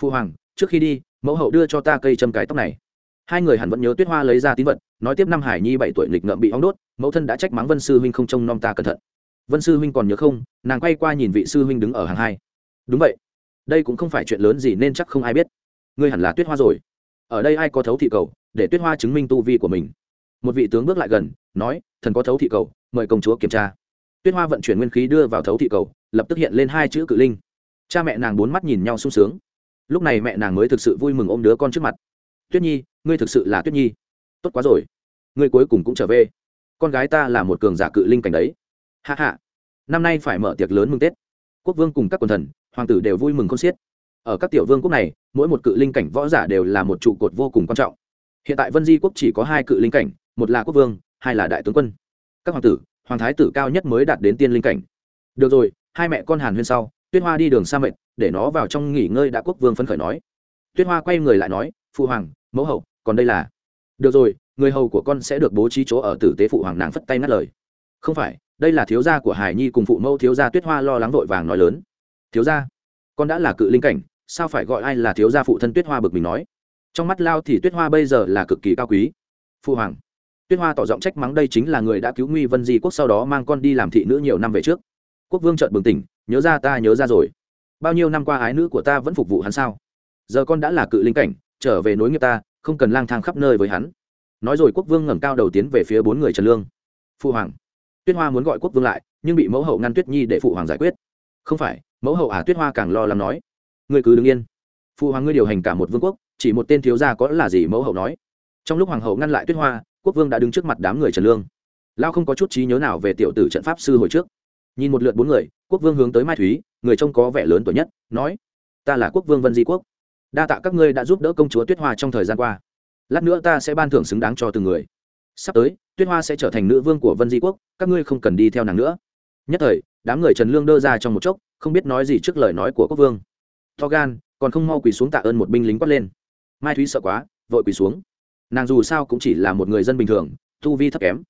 Phụ hoàng, trước khi đi, mẫu hậu đưa cho ta cây châm cái tóc này. Hai người hẳn vẫn nhớ tuyết hoa lấy ra tín vật, nói tiếp năm hải nhi bảy tuổi nghịch ngợm bị hóng đốt, mẫu thân đã trách mắng vân sư huynh không trông nom ta cẩn thận. Vân sư huynh còn nhớ không, nàng quay qua nhìn vị sư huynh đứng ở hàng hai. Đúng vậy. Đây cũng không phải chuyện lớn gì nên chắc không ai biết. Ngươi hẳn là tuyết hoa rồi. Ở đây ai có thấu thị cầu, để tuyết hoa chứng minh tu vi của mình. Một vị tướng bước lại gần, nói, thần có thấu thị cầu, mời công chúa kiểm tra tuyết hoa vận chuyển nguyên khí đưa vào thấu thị cầu, lập tức hiện lên hai chữ cự linh. Cha mẹ nàng bốn mắt nhìn nhau sung sướng. Lúc này mẹ nàng mới thực sự vui mừng ôm đứa con trước mặt. Tuyết nhi, ngươi thực sự là tuyết nhi. Tốt quá rồi. Ngươi cuối cùng cũng trở về. Con gái ta là một cường giả cự linh cảnh đấy. Hạ hạ năm nay phải mở tiệc lớn mừng tết. Quốc vương cùng các quần thần, hoàng tử đều vui mừng không xiết. Ở các tiểu vương quốc này, mỗi một cự linh cảnh võ giả đều là một trụ cột vô cùng quan trọng. Hiện tại vân di quốc chỉ có hai cự linh cảnh, một là quốc vương, hai là đại tướng quân. Các hoàng tử hoàng thái tử cao nhất mới đạt đến tiên linh cảnh. Được rồi, hai mẹ con hàn huyên sau, tuyết hoa đi đường xa mệnh để nó vào trong nghỉ ngơi đã quốc vương phấn khởi nói. Tuyết hoa quay người lại nói, phụ hoàng, mẫu hậu, còn đây là. Được rồi, người hầu của con sẽ được bố trí chỗ ở tử tế phụ hoàng nàng phất tay ngắt lời. Không phải, đây là thiếu gia của hải nhi cùng phụ mẫu thiếu gia. Tuyết hoa lo lắng vội vàng nói lớn. Thiếu gia, con đã là cự linh cảnh, sao phải gọi ai là thiếu gia phụ thân? Tuyết hoa bực mình nói. Trong mắt lao thì tuyết hoa bây giờ là cực kỳ cao quý. Phụ hoàng tuyết hoa tỏ giọng trách mắng đây chính là người đã cứu nguy vân di quốc sau đó mang con đi làm thị nữ nhiều năm về trước. Quốc vương trợn bừng tỉnh, nhớ ra ta nhớ ra rồi. Bao nhiêu năm qua ái nữ của ta vẫn phục vụ hắn sao? Giờ con đã là cự linh cảnh, trở về nối nghiệp ta, không cần lang thang khắp nơi với hắn. Nói rồi quốc vương ngẩng cao đầu tiến về phía bốn người trần lương. Phụ hoàng. Tuyết hoa muốn gọi quốc vương lại, nhưng bị mẫu hậu ngăn tuyết nhi để phụ hoàng giải quyết. Không phải, mẫu hậu à tuyết hoa càng lo lắng nói. Ngươi cứ đứng yên. Phụ hoàng ngươi điều hành cả một vương quốc, chỉ một tên thiếu gia có là gì mẫu hậu nói. Trong lúc hoàng hậu ngăn lại tuyết hoa quốc vương đã đứng trước mặt đám người trần lương lao không có chút trí nhớ nào về tiểu tử trận pháp sư hồi trước nhìn một lượt bốn người quốc vương hướng tới mai thúy người trông có vẻ lớn tuổi nhất nói ta là quốc vương vân di quốc đa tạ các ngươi đã giúp đỡ công chúa tuyết hoa trong thời gian qua lát nữa ta sẽ ban thưởng xứng đáng cho từng người sắp tới tuyết hoa sẽ trở thành nữ vương của vân di quốc các ngươi không cần đi theo nàng nữa nhất thời đám người trần lương đơ ra trong một chốc không biết nói gì trước lời nói của quốc vương to gan còn không mau quỳ xuống tạ ơn một binh lính quát lên mai thúy sợ quá vội quỳ xuống nàng dù sao cũng chỉ là một người dân bình thường, tu vi thấp kém.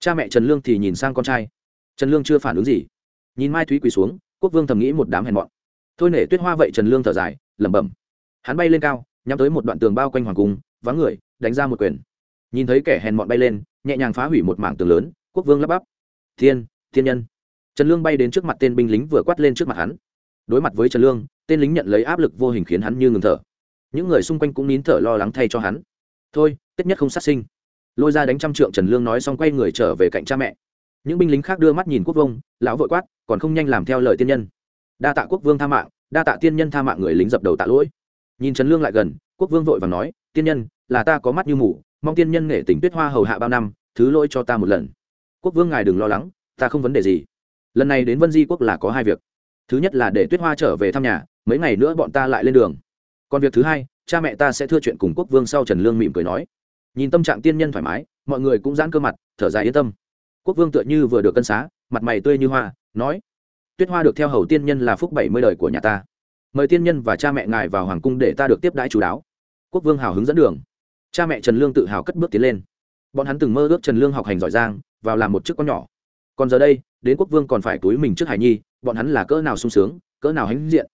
Cha mẹ trần lương thì nhìn sang con trai. Trần lương chưa phản ứng gì. Nhìn mai thúy quỳ xuống, quốc vương thầm nghĩ một đám hèn mọn. Thôi nể tuyết hoa vậy, trần lương thở dài, lẩm bẩm. Hắn bay lên cao, nhắm tới một đoạn tường bao quanh hoàng cung, vắng người, đánh ra một quyền. Nhìn thấy kẻ hèn mọn bay lên, nhẹ nhàng phá hủy một mảng tường lớn, quốc vương lắp bắp. Thiên thiên nhân. Trần lương bay đến trước mặt tên binh lính vừa quát lên trước mặt hắn. Đối mặt với trần lương, tên lính nhận lấy áp lực vô hình khiến hắn như ngừng thở. Những người xung quanh cũng nín thở lo lắng thay cho hắn thôi tết nhất không sát sinh. Lôi ra đánh trăm trượng trần lương nói xong quay người trở về cạnh cha mẹ. Những binh lính khác đưa mắt nhìn quốc vương, lão vội quát, còn không nhanh làm theo lời tiên nhân. Đa tạ quốc vương tha mạng, đa tạ tiên nhân tha mạng người lính dập đầu tạ lỗi. Nhìn trần lương lại gần, quốc vương vội và nói, tiên nhân, là ta có mắt như mù, mong tiên nhân nghệ tỉnh tuyết hoa hầu hạ bao năm, thứ lỗi cho ta một lần. Quốc vương ngài đừng lo lắng, ta không vấn đề gì. Lần này đến vân di quốc là có hai việc. Thứ nhất là để tuyết hoa trở về thăm nhà, mấy ngày nữa bọn ta lại lên đường. Còn việc thứ hai cha mẹ ta sẽ thưa chuyện cùng quốc vương sau trần lương mỉm cười nói. Nhìn tâm trạng tiên nhân thoải mái, mọi người cũng giãn cơ mặt, thở dài yên tâm. Quốc vương tựa như vừa được cân xá, mặt mày tươi như hoa, nói, tuyết hoa được theo hầu tiên nhân là phúc bảy mươi đời của nhà ta. Mời tiên nhân và cha mẹ ngài vào hoàng cung để ta được tiếp đãi chú đáo. Quốc vương hào hứng dẫn đường. Cha mẹ trần lương tự hào cất bước tiến lên. Bọn hắn từng mơ ước trần lương học hành giỏi giang, vào làm một chức con nhỏ. Còn giờ đây, đến quốc vương còn phải túi mình trước hải nhi, bọn hắn là cỡ nào sung sướng, cỡ nào hãnh diện.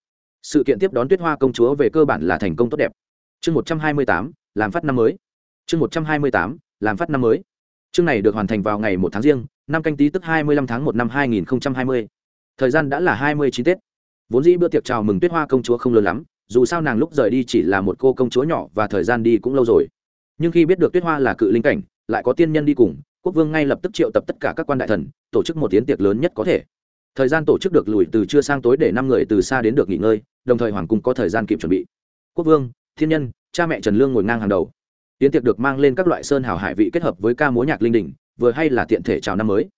Sự kiện tiếp đón tuyết hoa công chúa về cơ bản là thành công tốt đẹp chương một trăm hai mươi tám, làm phát năm mới. Chương một trăm hai mươi tám, làm phát năm mới. Chương này được hoàn thành vào ngày một tháng riêng, năm canh tí tức hai mươi lăm tháng một năm hai nghìn hai mươi. Thời gian đã là hai mươi chín tết. Vốn dĩ bữa tiệc chào mừng tuyết hoa công chúa không lớn lắm, dù sao nàng lúc rời đi chỉ là một cô công chúa nhỏ và thời gian đi cũng lâu rồi. Nhưng khi biết được tuyết hoa là cự linh cảnh, lại có tiên nhân đi cùng, quốc vương ngay lập tức triệu tập tất cả các quan đại thần, tổ chức một tiến tiệc lớn nhất có thể. Thời gian tổ chức được lùi từ trưa sang tối để năm người từ xa đến được nghỉ ngơi, đồng thời hoàng cung có thời gian kịp chuẩn bị. Quốc vương thiên nhân, cha mẹ trần lương ngồi ngang hàng đầu. Tiến tiệc được mang lên các loại sơn hào hải vị kết hợp với ca múa nhạc linh đình vừa hay là tiện thể chào năm mới.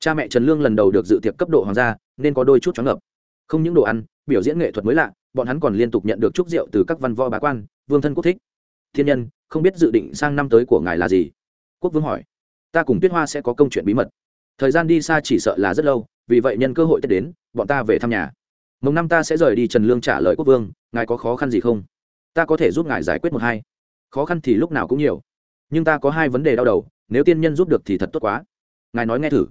Cha mẹ trần lương lần đầu được dự tiệc cấp độ hoàng gia, nên có đôi chút chóng ngập không những đồ ăn, biểu diễn nghệ thuật mới lạ, bọn hắn còn liên tục nhận được chúc rượu từ các văn võ bá quan, vương thân quốc thích. Thiên nhân, không biết dự định sang năm tới của ngài là gì? Quốc vương hỏi. Ta cùng tuyết hoa sẽ có công chuyện bí mật. Thời gian đi xa chỉ sợ là rất lâu, vì vậy nhân cơ hội tết đến, bọn ta về thăm nhà. Mồng năm ta sẽ rời đi trần lương trả lời quốc vương, ngài có khó khăn gì không? Ta có thể giúp ngài giải quyết một hai. Khó khăn thì lúc nào cũng nhiều. Nhưng ta có hai vấn đề đau đầu, nếu tiên nhân giúp được thì thật tốt quá. Ngài nói nghe thử.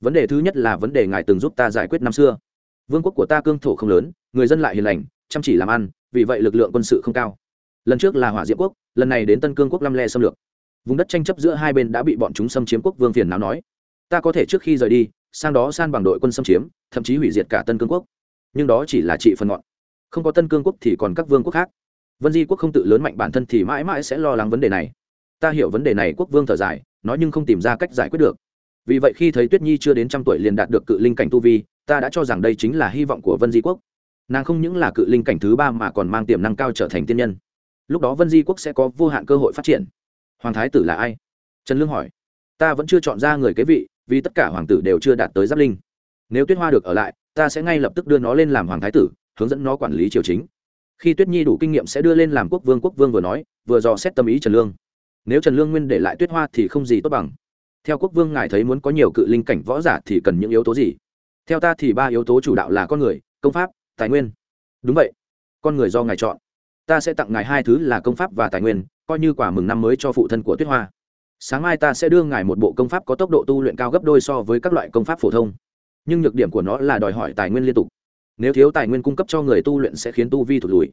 Vấn đề thứ nhất là vấn đề ngài từng giúp ta giải quyết năm xưa. Vương quốc của ta cương thổ không lớn, người dân lại hiền lành, chăm chỉ làm ăn, vì vậy lực lượng quân sự không cao. Lần trước là hỏa diễm quốc, lần này đến tân cương quốc lăm le xâm lược. Vùng đất tranh chấp giữa hai bên đã bị bọn chúng xâm chiếm quốc vương phiền nào nói. Ta có thể trước khi rời đi, sang đó san bằng đội quân xâm chiếm, thậm chí hủy diệt cả tân cương quốc. Nhưng đó chỉ là trị phần ngọn. Không có tân cương quốc thì còn các vương quốc khác vân di quốc không tự lớn mạnh bản thân thì mãi mãi sẽ lo lắng vấn đề này. Ta hiểu vấn đề này, quốc vương thở dài, nói nhưng không tìm ra cách giải quyết được. Vì vậy khi thấy tuyết nhi chưa đến trăm tuổi liền đạt được cự linh cảnh tu vi, ta đã cho rằng đây chính là hy vọng của vân di quốc. Nàng không những là cự linh cảnh thứ ba mà còn mang tiềm năng cao trở thành tiên nhân. Lúc đó vân di quốc sẽ có vô hạn cơ hội phát triển. Hoàng thái tử là ai? Trần lương hỏi. Ta vẫn chưa chọn ra người kế vị, vì tất cả hoàng tử đều chưa đạt tới giáp linh. Nếu tuyết hoa được ở lại, ta sẽ ngay lập tức đưa nó lên làm hoàng thái tử, hướng dẫn nó quản lý triều chính khi tuyết nhi đủ kinh nghiệm sẽ đưa lên làm quốc vương quốc vương vừa nói, vừa dò xét tâm ý trần lương. Nếu trần lương nguyên để lại tuyết hoa thì không gì tốt bằng. Theo quốc vương ngài thấy muốn có nhiều cự linh cảnh võ giả thì cần những yếu tố gì? Theo ta thì ba yếu tố chủ đạo là con người, công pháp, tài nguyên. Đúng vậy. Con người do ngài chọn. Ta sẽ tặng ngài hai thứ là công pháp và tài nguyên, coi như quả mừng năm mới cho phụ thân của tuyết hoa. Sáng mai ta sẽ đưa ngài một bộ công pháp có tốc độ tu luyện cao gấp đôi so với các loại công pháp phổ thông. Nhưng nhược điểm của nó là đòi hỏi tài nguyên liên tục nếu thiếu tài nguyên cung cấp cho người tu luyện sẽ khiến tu vi thụt lùi.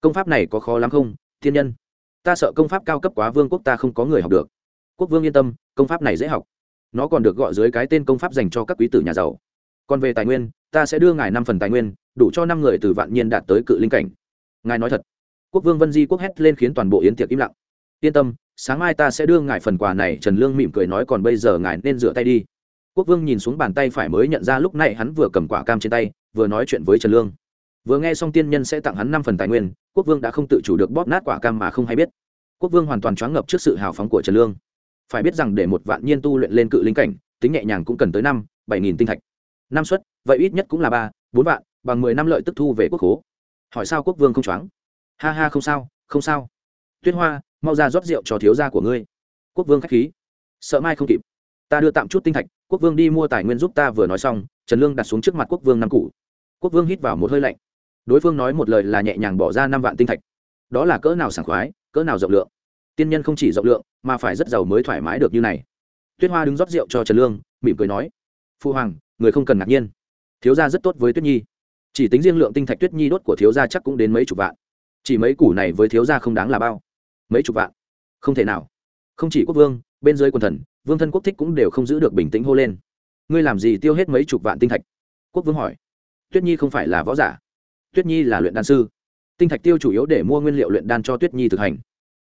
Công pháp này có khó lắm không, thiên nhân? Ta sợ công pháp cao cấp quá vương quốc ta không có người học được. Quốc vương yên tâm, công pháp này dễ học. Nó còn được gọi dưới cái tên công pháp dành cho các quý tử nhà giàu. Còn về tài nguyên, ta sẽ đưa ngài năm phần tài nguyên, đủ cho năm người từ vạn nhiên đạt tới cự linh cảnh. Ngài nói thật. Quốc vương vân di quốc hét lên khiến toàn bộ yến tiệc im lặng. Yên tâm, sáng mai ta sẽ đưa ngài phần quà này, trần lương mỉm cười nói còn bây giờ ngài nên rửa tay đi. Quốc vương nhìn xuống bàn tay phải mới nhận ra lúc này hắn vừa cầm quả cam trên tay vừa nói chuyện với trần lương. Vừa nghe xong tiên nhân sẽ tặng hắn năm phần tài nguyên, quốc vương đã không tự chủ được bóp nát quả cam mà không hay biết. Quốc vương hoàn toàn choáng ngập trước sự hào phóng của trần lương. Phải biết rằng để một vạn nhiên tu luyện lên cự linh cảnh, tính nhẹ nhàng cũng cần tới năm, bảy nghìn tinh thạch. Năm suất vậy ít nhất cũng là ba, bốn vạn, bằng mười năm lợi tức thu về quốc khố. Hỏi sao quốc vương không choáng? Ha ha, không sao không sao. Tuyết hoa, mau ra rót rượu cho thiếu gia của ngươi. Quốc vương k h á c h khí. Sợ mai không kịp. Ta đưa tạm chút tinh thạch, quốc vương đi mua tài nguyên giúp ta vừa nói xong, trần lương đặt xuống trước mặt quốc vương năm cụ quốc vương hít vào một hơi lạnh. Đối phương nói một lời là nhẹ nhàng bỏ ra năm vạn tinh thạch. Đó là cỡ nào sảng khoái, cỡ nào rộng lượng. Tiên nhân không chỉ rộng lượng, mà phải rất giàu mới thoải mái được như này. Tuyết hoa đứng rót rượu cho trần lương, mỉm cười nói, phu hoàng, người không cần ngạc nhiên. Thiếu gia rất tốt với tuyết nhi. Chỉ tính riêng lượng tinh thạch tuyết nhi đốt của thiếu gia chắc cũng đến mấy chục vạn. Chỉ mấy củ này với thiếu gia không đáng là bao. Mấy chục vạn? Không thể nào. Không chỉ quốc vương, bên dưới quần thần, vương thân quốc thích cũng đều không giữ được bình tĩnh hô lên. Ngươi làm gì tiêu hết mấy chục vạn tinh thạch? Quốc vương hỏi tuyết nhi không phải là võ giả. Tuyết nhi là luyện đan sư. Tinh thạch tiêu chủ yếu để mua nguyên liệu luyện đan cho tuyết nhi thực hành.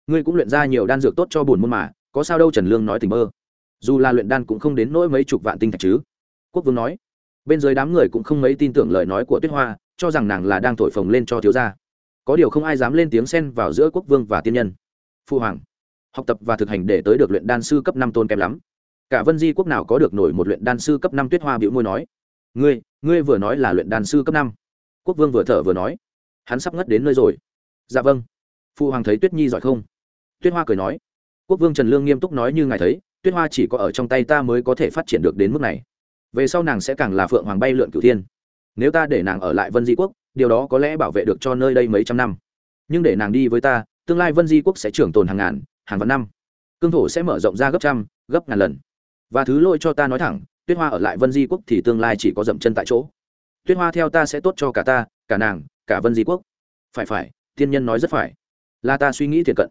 Ngươi cũng luyện ra nhiều đan dược tốt cho bổn môn mà, có sao đâu trần lương nói tình mơ. Dù là luyện đan cũng không đến nỗi mấy chục vạn tinh thạch chứ. Quốc vương nói. Bên dưới đám người cũng không mấy tin tưởng lời nói của tuyết hoa, cho rằng nàng là đang thổi phồng lên cho thiếu gia. Có điều không ai dám lên tiếng xen vào giữa quốc vương và tiên nhân. Phu hoàng, học tập và thực hành để tới được luyện đan sư cấp năm tôn kém lắm. Cả vân di quốc nào có được nổi một luyện đan sư cấp năm tuyết hoa biểu môi nói. Ngươi ngươi vừa nói là luyện đan sư cấp năm. Quốc vương vừa thở vừa nói. Hắn sắp ngất đến nơi rồi. Dạ vâng. Phụ hoàng thấy tuyết nhi giỏi không? Tuyết hoa cười nói. Quốc vương trần lương nghiêm túc nói như ngài thấy, tuyết hoa chỉ có ở trong tay ta mới có thể phát triển được đến mức này. Về sau nàng sẽ càng là phượng hoàng bay lượn cửu thiên. Nếu ta để nàng ở lại vân di quốc, điều đó có lẽ bảo vệ được cho nơi đây mấy trăm năm. Nhưng để nàng đi với ta, tương lai vân di quốc sẽ trưởng tồn hàng ngàn, hàng vạn năm. Cương thổ sẽ mở rộng ra gấp trăm, gấp ngàn lần. Và thứ lỗi cho ta nói thẳng tuyết hoa ở lại vân di quốc thì tương lai chỉ có dậm chân tại chỗ. Tuyết hoa theo ta sẽ tốt cho cả ta, cả nàng, cả vân di quốc. Phải phải, tiên nhân nói rất phải. Là ta suy nghĩ thiệt cận.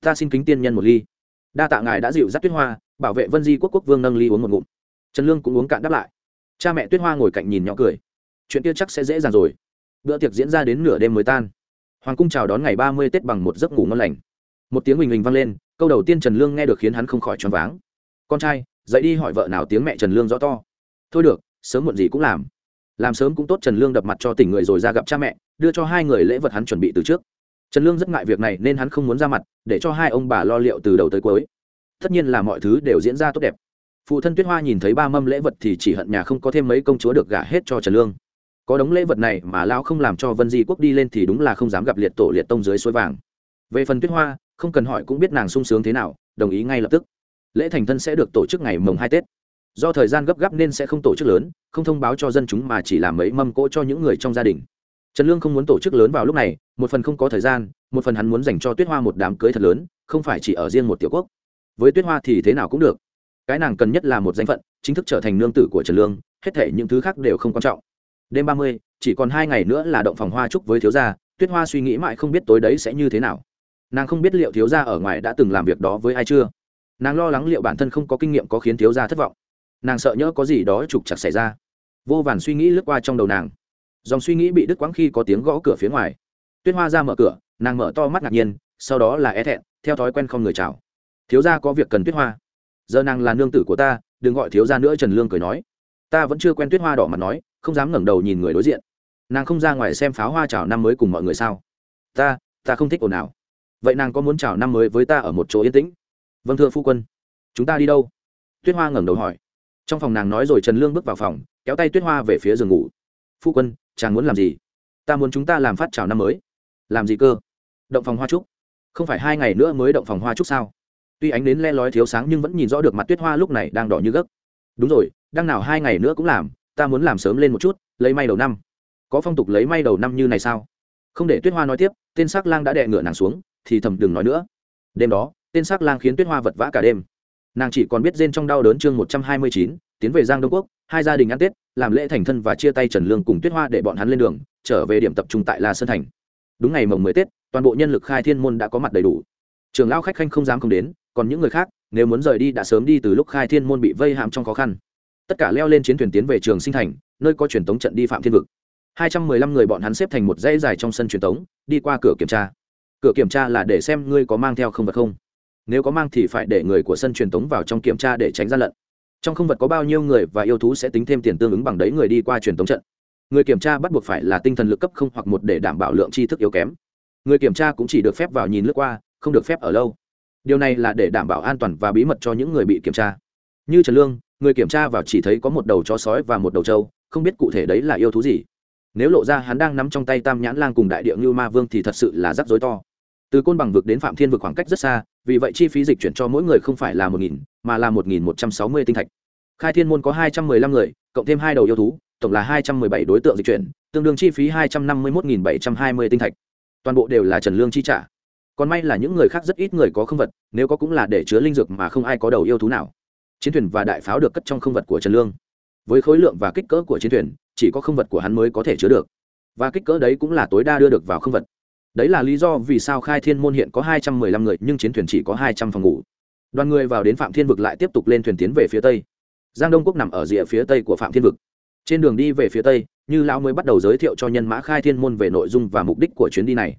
Ta xin kính tiên nhân một ly. Đa tạ ngài đã dịu dắt tuyết hoa, bảo vệ vân di quốc quốc vương nâng ly uống một ngụm. Trần lương cũng uống cạn đáp lại. Cha mẹ tuyết hoa ngồi cạnh nhìn nhỏ cười. Chuyện kia chắc sẽ dễ dàng rồi. Bữa tiệc diễn ra đến nửa đêm mới tan. Hoàng cung chào đón ngày ba mươi tết bằng một giấc ngủ ngon lành. Một tiếng huỳnh huỳnh vang lên, câu đầu tiên trần lương nghe được khiến hắn không khỏi choáng váng. Con trai dậy đi hỏi vợ nào tiếng mẹ trần lương rõ to. Thôi được, sớm muộn gì cũng làm. Làm sớm cũng tốt trần lương đập mặt cho tỉnh người rồi ra gặp cha mẹ, đưa cho hai người lễ vật hắn chuẩn bị từ trước. Trần lương rất ngại việc này nên hắn không muốn ra mặt, để cho hai ông bà lo liệu từ đầu tới cuối. Tất nhiên là mọi thứ đều diễn ra tốt đẹp. Phụ thân tuyết hoa nhìn thấy ba mâm lễ vật thì chỉ hận nhà không có thêm mấy công chúa được gả hết cho trần lương. Có đống lễ vật này mà lão không làm cho vân di quốc đi lên thì đúng là không dám gặp liệt tổ liệt tông dưới suối vàng. Về phần tuyết hoa, không cần hỏi cũng biết nàng sung sướng thế nào, đồng ý ngay lập tức lễ thành thân sẽ được tổ chức ngày mồng hai tết. Do thời gian gấp gáp nên sẽ không tổ chức lớn, không thông báo cho dân chúng mà chỉ làm mấy mâm cỗ cho những người trong gia đình. Trần lương không muốn tổ chức lớn vào lúc này, một phần không có thời gian, một phần hắn muốn dành cho tuyết hoa một đám cưới thật lớn, không phải chỉ ở riêng một tiểu quốc. Với tuyết hoa thì thế nào cũng được. Cái nàng cần nhất là một danh phận, chính thức trở thành nương tử của trần lương, hết thể những thứ khác đều không quan trọng. Đêm ba mươi, chỉ còn hai ngày nữa là động phòng hoa trúc với thiếu gia, tuyết hoa suy nghĩ mãi không biết tối đấy sẽ như thế nào. Nàng không biết liệu thiếu gia ở ngoài đã từng làm việc đó với ai chưa nàng lo lắng liệu bản thân không có kinh nghiệm có khiến thiếu gia thất vọng. Nàng sợ nhỡ có gì đó trục chặt xảy ra. Vô vàn suy nghĩ lướt qua trong đầu nàng. Dòng suy nghĩ bị đứt quãng khi có tiếng gõ cửa phía ngoài. Tuyết hoa ra mở cửa, nàng mở to mắt ngạc nhiên, sau đó là é thẹn, theo thói quen không người chào. Thiếu gia có việc cần tuyết hoa. Giờ nàng là nương tử của ta, đừng gọi thiếu gia nữa, trần lương cười nói. Ta vẫn chưa quen tuyết hoa đỏ mặt nói, không dám ngẩng đầu nhìn người đối diện. Nàng không ra ngoài xem pháo hoa chào năm mới cùng mọi người sao. Ta ta không thích ồn ào. Vậy nàng có muốn chào năm mới với ta ở một chỗ yên tĩnh? Vâng thưa phu quân. Chúng ta đi đâu? Tuyết hoa ngẩng đầu hỏi. Trong phòng nàng nói rồi trần lương bước vào phòng, kéo tay tuyết hoa về phía giường ngủ. Phu quân, chàng muốn làm gì? Ta muốn chúng ta làm phát chào năm mới. Làm gì cơ? Động phòng hoa trúc. Không phải hai ngày nữa mới động phòng hoa trúc sao? Tuy ánh đến le lói thiếu sáng nhưng vẫn nhìn rõ được mặt tuyết hoa lúc này đang đỏ như gấc. Đúng rồi đang nào hai ngày nữa cũng làm, ta muốn làm sớm lên một chút, lấy may đầu năm. Có phong tục lấy may đầu năm như này sao? Không để tuyết hoa nói tiếp, tên sắc lang đã đè ngựa nàng xuống, thì thầm đừng nói nữa. Đêm đó tên sắc lang khiến tuyết hoa vật vã cả đêm. Nàng chỉ còn biết rên trong đau đớn chương một trăm hai mươi chín, tiến về giang đông quốc, hai gia đình ăn tết, làm lễ thành thân và chia tay trần lương cùng tuyết hoa để bọn hắn lên đường, trở về điểm tập trung tại la sơn thành. Đúng ngày mồng mười tết, toàn bộ nhân lực khai thiên môn đã có mặt đầy đủ. Trường lao khách khanh không dám không đến, còn những người khác, nếu muốn rời đi đã sớm đi từ lúc khai thiên môn bị vây hãm trong khó khăn. Tất cả leo lên chiến thuyền tiến về trường sinh thành, nơi có truyền tống trận đi phạm thiên vực. hai trăm mười lăm người bọn hắn xếp thành một dãy dài trong sân truyền tống, đi qua cửa kiểm tra. Cửa kiểm tra là để xem ngươi có mang theo không vật không nếu có mang thì phải để người của sân truyền tống vào trong kiểm tra để tránh gian lận. Trong không vật có bao nhiêu người và yêu thú sẽ tính thêm tiền tương ứng bằng đấy người đi qua truyền tống trận. Người kiểm tra bắt buộc phải là tinh thần lực cấp không hoặc một để đảm bảo lượng tri thức yếu kém. Người kiểm tra cũng chỉ được phép vào nhìn lướt qua, không được phép ở lâu. Điều này là để đảm bảo an toàn và bí mật cho những người bị kiểm tra. Như trần lương, người kiểm tra vào chỉ thấy có một đầu chó sói và một đầu trâu, không biết cụ thể đấy là yêu thú gì. Nếu lộ ra hắn đang nắm trong tay tam nhãn lang cùng đại địa như ma vương thì thật sự là rắc rối to. Từ côn bằng vực đến phạm thiên vực khoảng cách rất xa vì vậy chi phí dịch chuyển cho mỗi người không phải là một nghìn, mà là một nghìn một trăm sáu mươi tinh thạch. Khai thiên môn có hai trăm mười lăm người, cộng thêm hai đầu yêu thú, tổng là hai trăm mười bảy đối tượng dịch chuyển, tương đương chi phí hai trăm năm mươi một nghìn bảy trăm hai mươi tinh thạch. Toàn bộ đều là trần lương chi trả. Còn may là những người khác rất ít người có không vật, nếu có cũng là để chứa linh dược mà không ai có đầu yêu thú nào. Chiến thuyền và đại pháo được cất trong không vật của trần lương. Với khối lượng và kích cỡ của chiến thuyền, chỉ có không vật của hắn mới có thể chứa được. Và kích cỡ đấy cũng là tối đa đưa được vào không vật đấy là lý do vì sao khai thiên môn hiện có hai trăm mười lăm người, nhưng chiến thuyền chỉ có hai trăm phòng ngủ. Đoàn người vào đến phạm thiên vực lại tiếp tục lên thuyền tiến về phía tây. Giang đông quốc nằm ở rìa phía tây của phạm thiên vực. Trên đường đi về phía tây, như lão mới bắt đầu giới thiệu cho nhân mã khai thiên môn về nội dung và mục đích của chuyến đi này.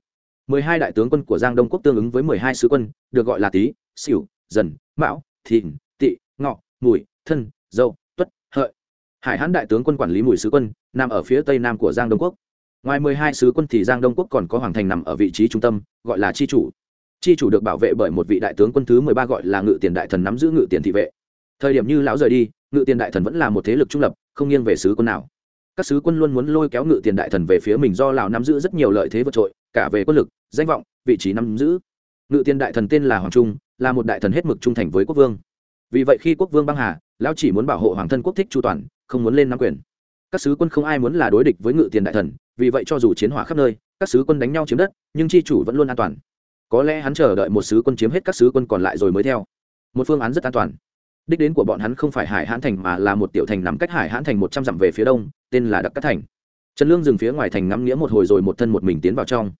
mười hai đại tướng quân của giang đông quốc tương ứng với mười hai sứ quân, được gọi là tý xỉu dần, mão, thìn tị ngọ, mùi, thân dâu tuất, hợi. Hải hãn đại tướng quân quản lý mùi sứ quân, nằm ở phía tây nam của giang đông quốc ngoài mười hai sứ quân thì giang đông quốc còn có hoàng thành nằm ở vị trí trung tâm, gọi là tri chủ. Chi chủ được bảo vệ bởi một vị đại tướng quân thứ mười ba gọi là ngự tiền đại thần nắm giữ ngự tiền thị vệ. Thời điểm như lão rời đi, ngự tiền đại thần vẫn là một thế lực trung lập, không nghiêng về sứ quân nào. Các sứ quân luôn muốn lôi kéo ngự tiền đại thần về phía mình do Lão nắm giữ rất nhiều lợi thế vượt trội, cả về quân lực, danh vọng, vị trí nắm giữ. Ngự tiền đại thần tên là hoàng trung, là một đại thần hết mực trung thành với quốc vương. Vì vậy khi quốc vương băng hà, lão chỉ muốn bảo hộ hoàng thân quốc thích chu toàn, không muốn lên nắm quyền. Các sứ quân không ai muốn là đối địch với ngự tiền đại thần vì vậy cho dù chiến hỏa khắp nơi, các sứ quân đánh nhau chiếm đất, nhưng chi chủ vẫn luôn an toàn. Có lẽ hắn chờ đợi một sứ quân chiếm hết các sứ quân còn lại rồi mới theo. Một phương án rất an toàn. Đích đến của bọn hắn không phải hải hãn thành mà là một tiểu thành nằm cách hải hãn thành một trăm dặm về phía đông, tên là đặc cát thành. Trần lương dừng phía ngoài thành ngắm nghĩa một hồi rồi một thân một mình tiến vào trong.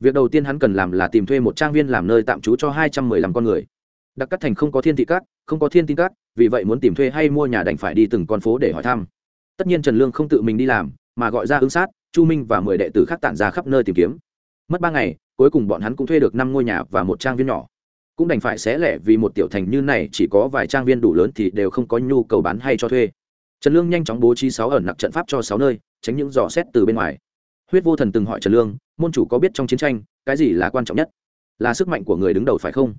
Việc đầu tiên hắn cần làm là tìm thuê một trang viên làm nơi tạm trú cho hai trăm mười lăm con người. Đặc cát thành không có thiên thị cát, không có thiên tin cát, vì vậy muốn tìm thuê hay mua nhà đành phải đi từng con phố để hỏi thăm. Tất nhiên trần lương không tự mình đi làm, mà gọi ra ứng sát chu minh và mười đệ tử khác tản ra khắp nơi tìm kiếm. Mất ba ngày, cuối cùng bọn hắn cũng thuê được năm ngôi nhà và một trang viên nhỏ. Cũng đành phải xé lẻ vì một tiểu thành như này, chỉ có vài trang viên đủ lớn thì đều không có nhu cầu bán hay cho thuê. Trần lương nhanh chóng bố trí sáu ẩn nặc trận pháp cho sáu nơi, tránh những dò xét từ bên ngoài. Huyết vô thần từng hỏi trần lương, môn chủ có biết trong chiến tranh, cái gì là quan trọng nhất? Là sức mạnh của người đứng đầu phải không?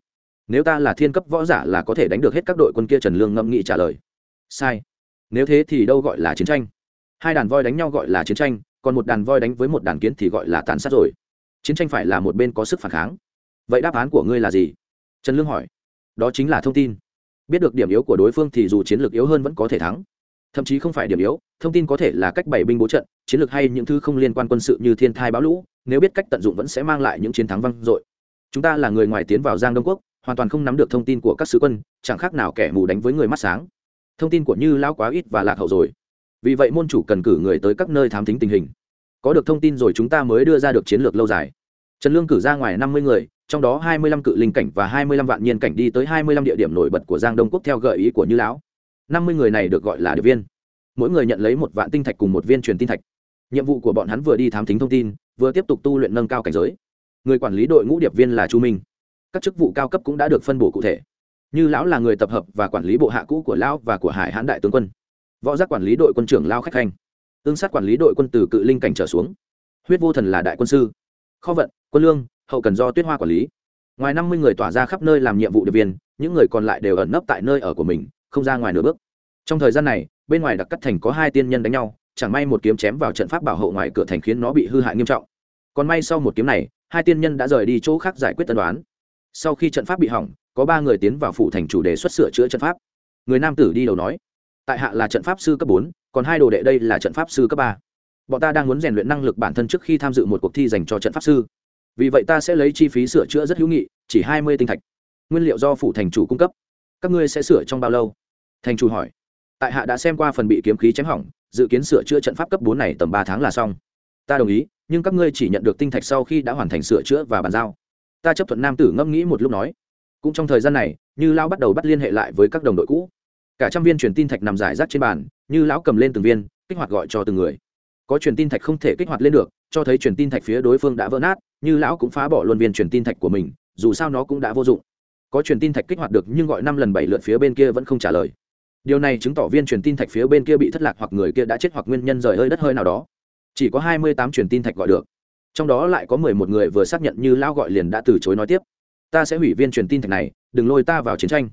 Nếu ta là thiên cấp võ giả là có thể đánh được hết các đội quân kia. Trần lương ngẫm nghị trả lời, sai. Nếu thế thì đâu gọi là chiến tranh? Hai đàn voi đánh nhau gọi là chiến tranh còn một đàn voi đánh với một đàn kiến thì gọi là tàn sát rồi. Chiến tranh phải là một bên có sức phản kháng. Vậy đáp án của ngươi là gì? Trần lương hỏi. Đó chính là thông tin. Biết được điểm yếu của đối phương thì dù chiến lược yếu hơn vẫn có thể thắng. Thậm chí không phải điểm yếu, thông tin có thể là cách bày binh bố trận, chiến lược hay những thứ không liên quan quân sự như thiên thai bão lũ, nếu biết cách tận dụng vẫn sẽ mang lại những chiến thắng vang dội. Chúng ta là người ngoài tiến vào giang đông quốc, hoàn toàn không nắm được thông tin của các sứ quân, chẳng khác nào kẻ mù đánh với người mắt sáng. Thông tin của như lão quá ít và lạc hậu rồi vì vậy môn chủ cần cử người tới các nơi thám thính tình hình. Có được thông tin rồi chúng ta mới đưa ra được chiến lược lâu dài. Trần lương cử ra ngoài năm mươi người, trong đó hai mươi lăm cự linh cảnh và hai mươi lăm vạn nhiên cảnh đi tới hai mươi lăm địa điểm nổi bật của giang đông quốc theo gợi ý của như lão. năm mươi người này được gọi là điệp viên. Mỗi người nhận lấy một vạn tinh thạch cùng một viên truyền tin thạch. Nhiệm vụ của bọn hắn vừa đi thám thính thông tin, vừa tiếp tục tu luyện nâng cao cảnh giới. Người quản lý đội ngũ điệp viên là chu minh. Các chức vụ cao cấp cũng đã được phân bổ cụ thể. Như lão là người tập hợp và quản lý bộ hạ cũ của lão và của hải hãn đại tướng quân võ giác quản lý đội quân trưởng lao khách khanh. Ương sát quản lý đội quân từ cự linh cảnh trở xuống. Huyết vô thần là đại quân sư. Kho vận, quân lương, hậu cần do tuyết hoa quản lý. Ngoài năm mươi người tỏa ra khắp nơi làm nhiệm vụ điệp viên, những người còn lại đều ẩn nấp tại nơi ở của mình, không ra ngoài nửa bước. Trong thời gian này, bên ngoài đặc cắt thành có hai tiên nhân đánh nhau, chẳng may một kiếm chém vào trận pháp bảo hộ ngoài cửa thành khiến nó bị hư hại nghiêm trọng. Còn may sau một kiếm này, hai tiên nhân đã rời đi chỗ khác giải quyết tân đoán. Sau khi trận pháp bị hỏng, có ba người tiến vào phủ thành chủ đề xuất sửa chữa trận pháp. Người nam tử đi đầu nói tại hạ là trận pháp sư cấp bốn, còn hai đồ đệ đây là trận pháp sư cấp ba. Bọn ta đang muốn rèn luyện năng lực bản thân trước khi tham dự một cuộc thi dành cho trận pháp sư. Vì vậy ta sẽ lấy chi phí sửa chữa rất hữu nghị, chỉ hai mươi tinh thạch. Nguyên liệu do phủ thành chủ cung cấp. Các ngươi sẽ sửa trong bao lâu? Thành chủ hỏi. Tại hạ đã xem qua phần bị kiếm khí chém hỏng, dự kiến sửa chữa trận pháp cấp bốn này tầm ba tháng là xong. Ta đồng ý, nhưng các ngươi chỉ nhận được tinh thạch sau khi đã hoàn thành sửa chữa và bàn giao. Ta chấp thuận nam tử ngẫm nghĩ một lúc nói. Cũng trong thời gian này, như lao bắt đầu bắt liên hệ lại với các đồng đội cũ cả trăm viên truyền tin thạch nằm rải rác trên bàn, như lão cầm lên từng viên, kích hoạt gọi cho từng người. Có truyền tin thạch không thể kích hoạt lên được, cho thấy truyền tin thạch phía đối phương đã vỡ nát, như lão cũng phá bỏ luôn viên truyền tin thạch của mình, dù sao nó cũng đã vô dụng. Có truyền tin thạch kích hoạt được nhưng gọi năm lần bảy lượt phía bên kia vẫn không trả lời. Điều này chứng tỏ viên truyền tin thạch phía bên kia bị thất lạc hoặc người kia đã chết hoặc nguyên nhân rời hơi đất hơi nào đó. Chỉ có hai mươi tám truyền tin thạch gọi được. Trong đó lại có mười một người vừa xác nhận như lão gọi liền đã từ chối nói tiếp. Ta sẽ hủy viên truyền tin thạch này, đừng lôi ta vào chiến tranh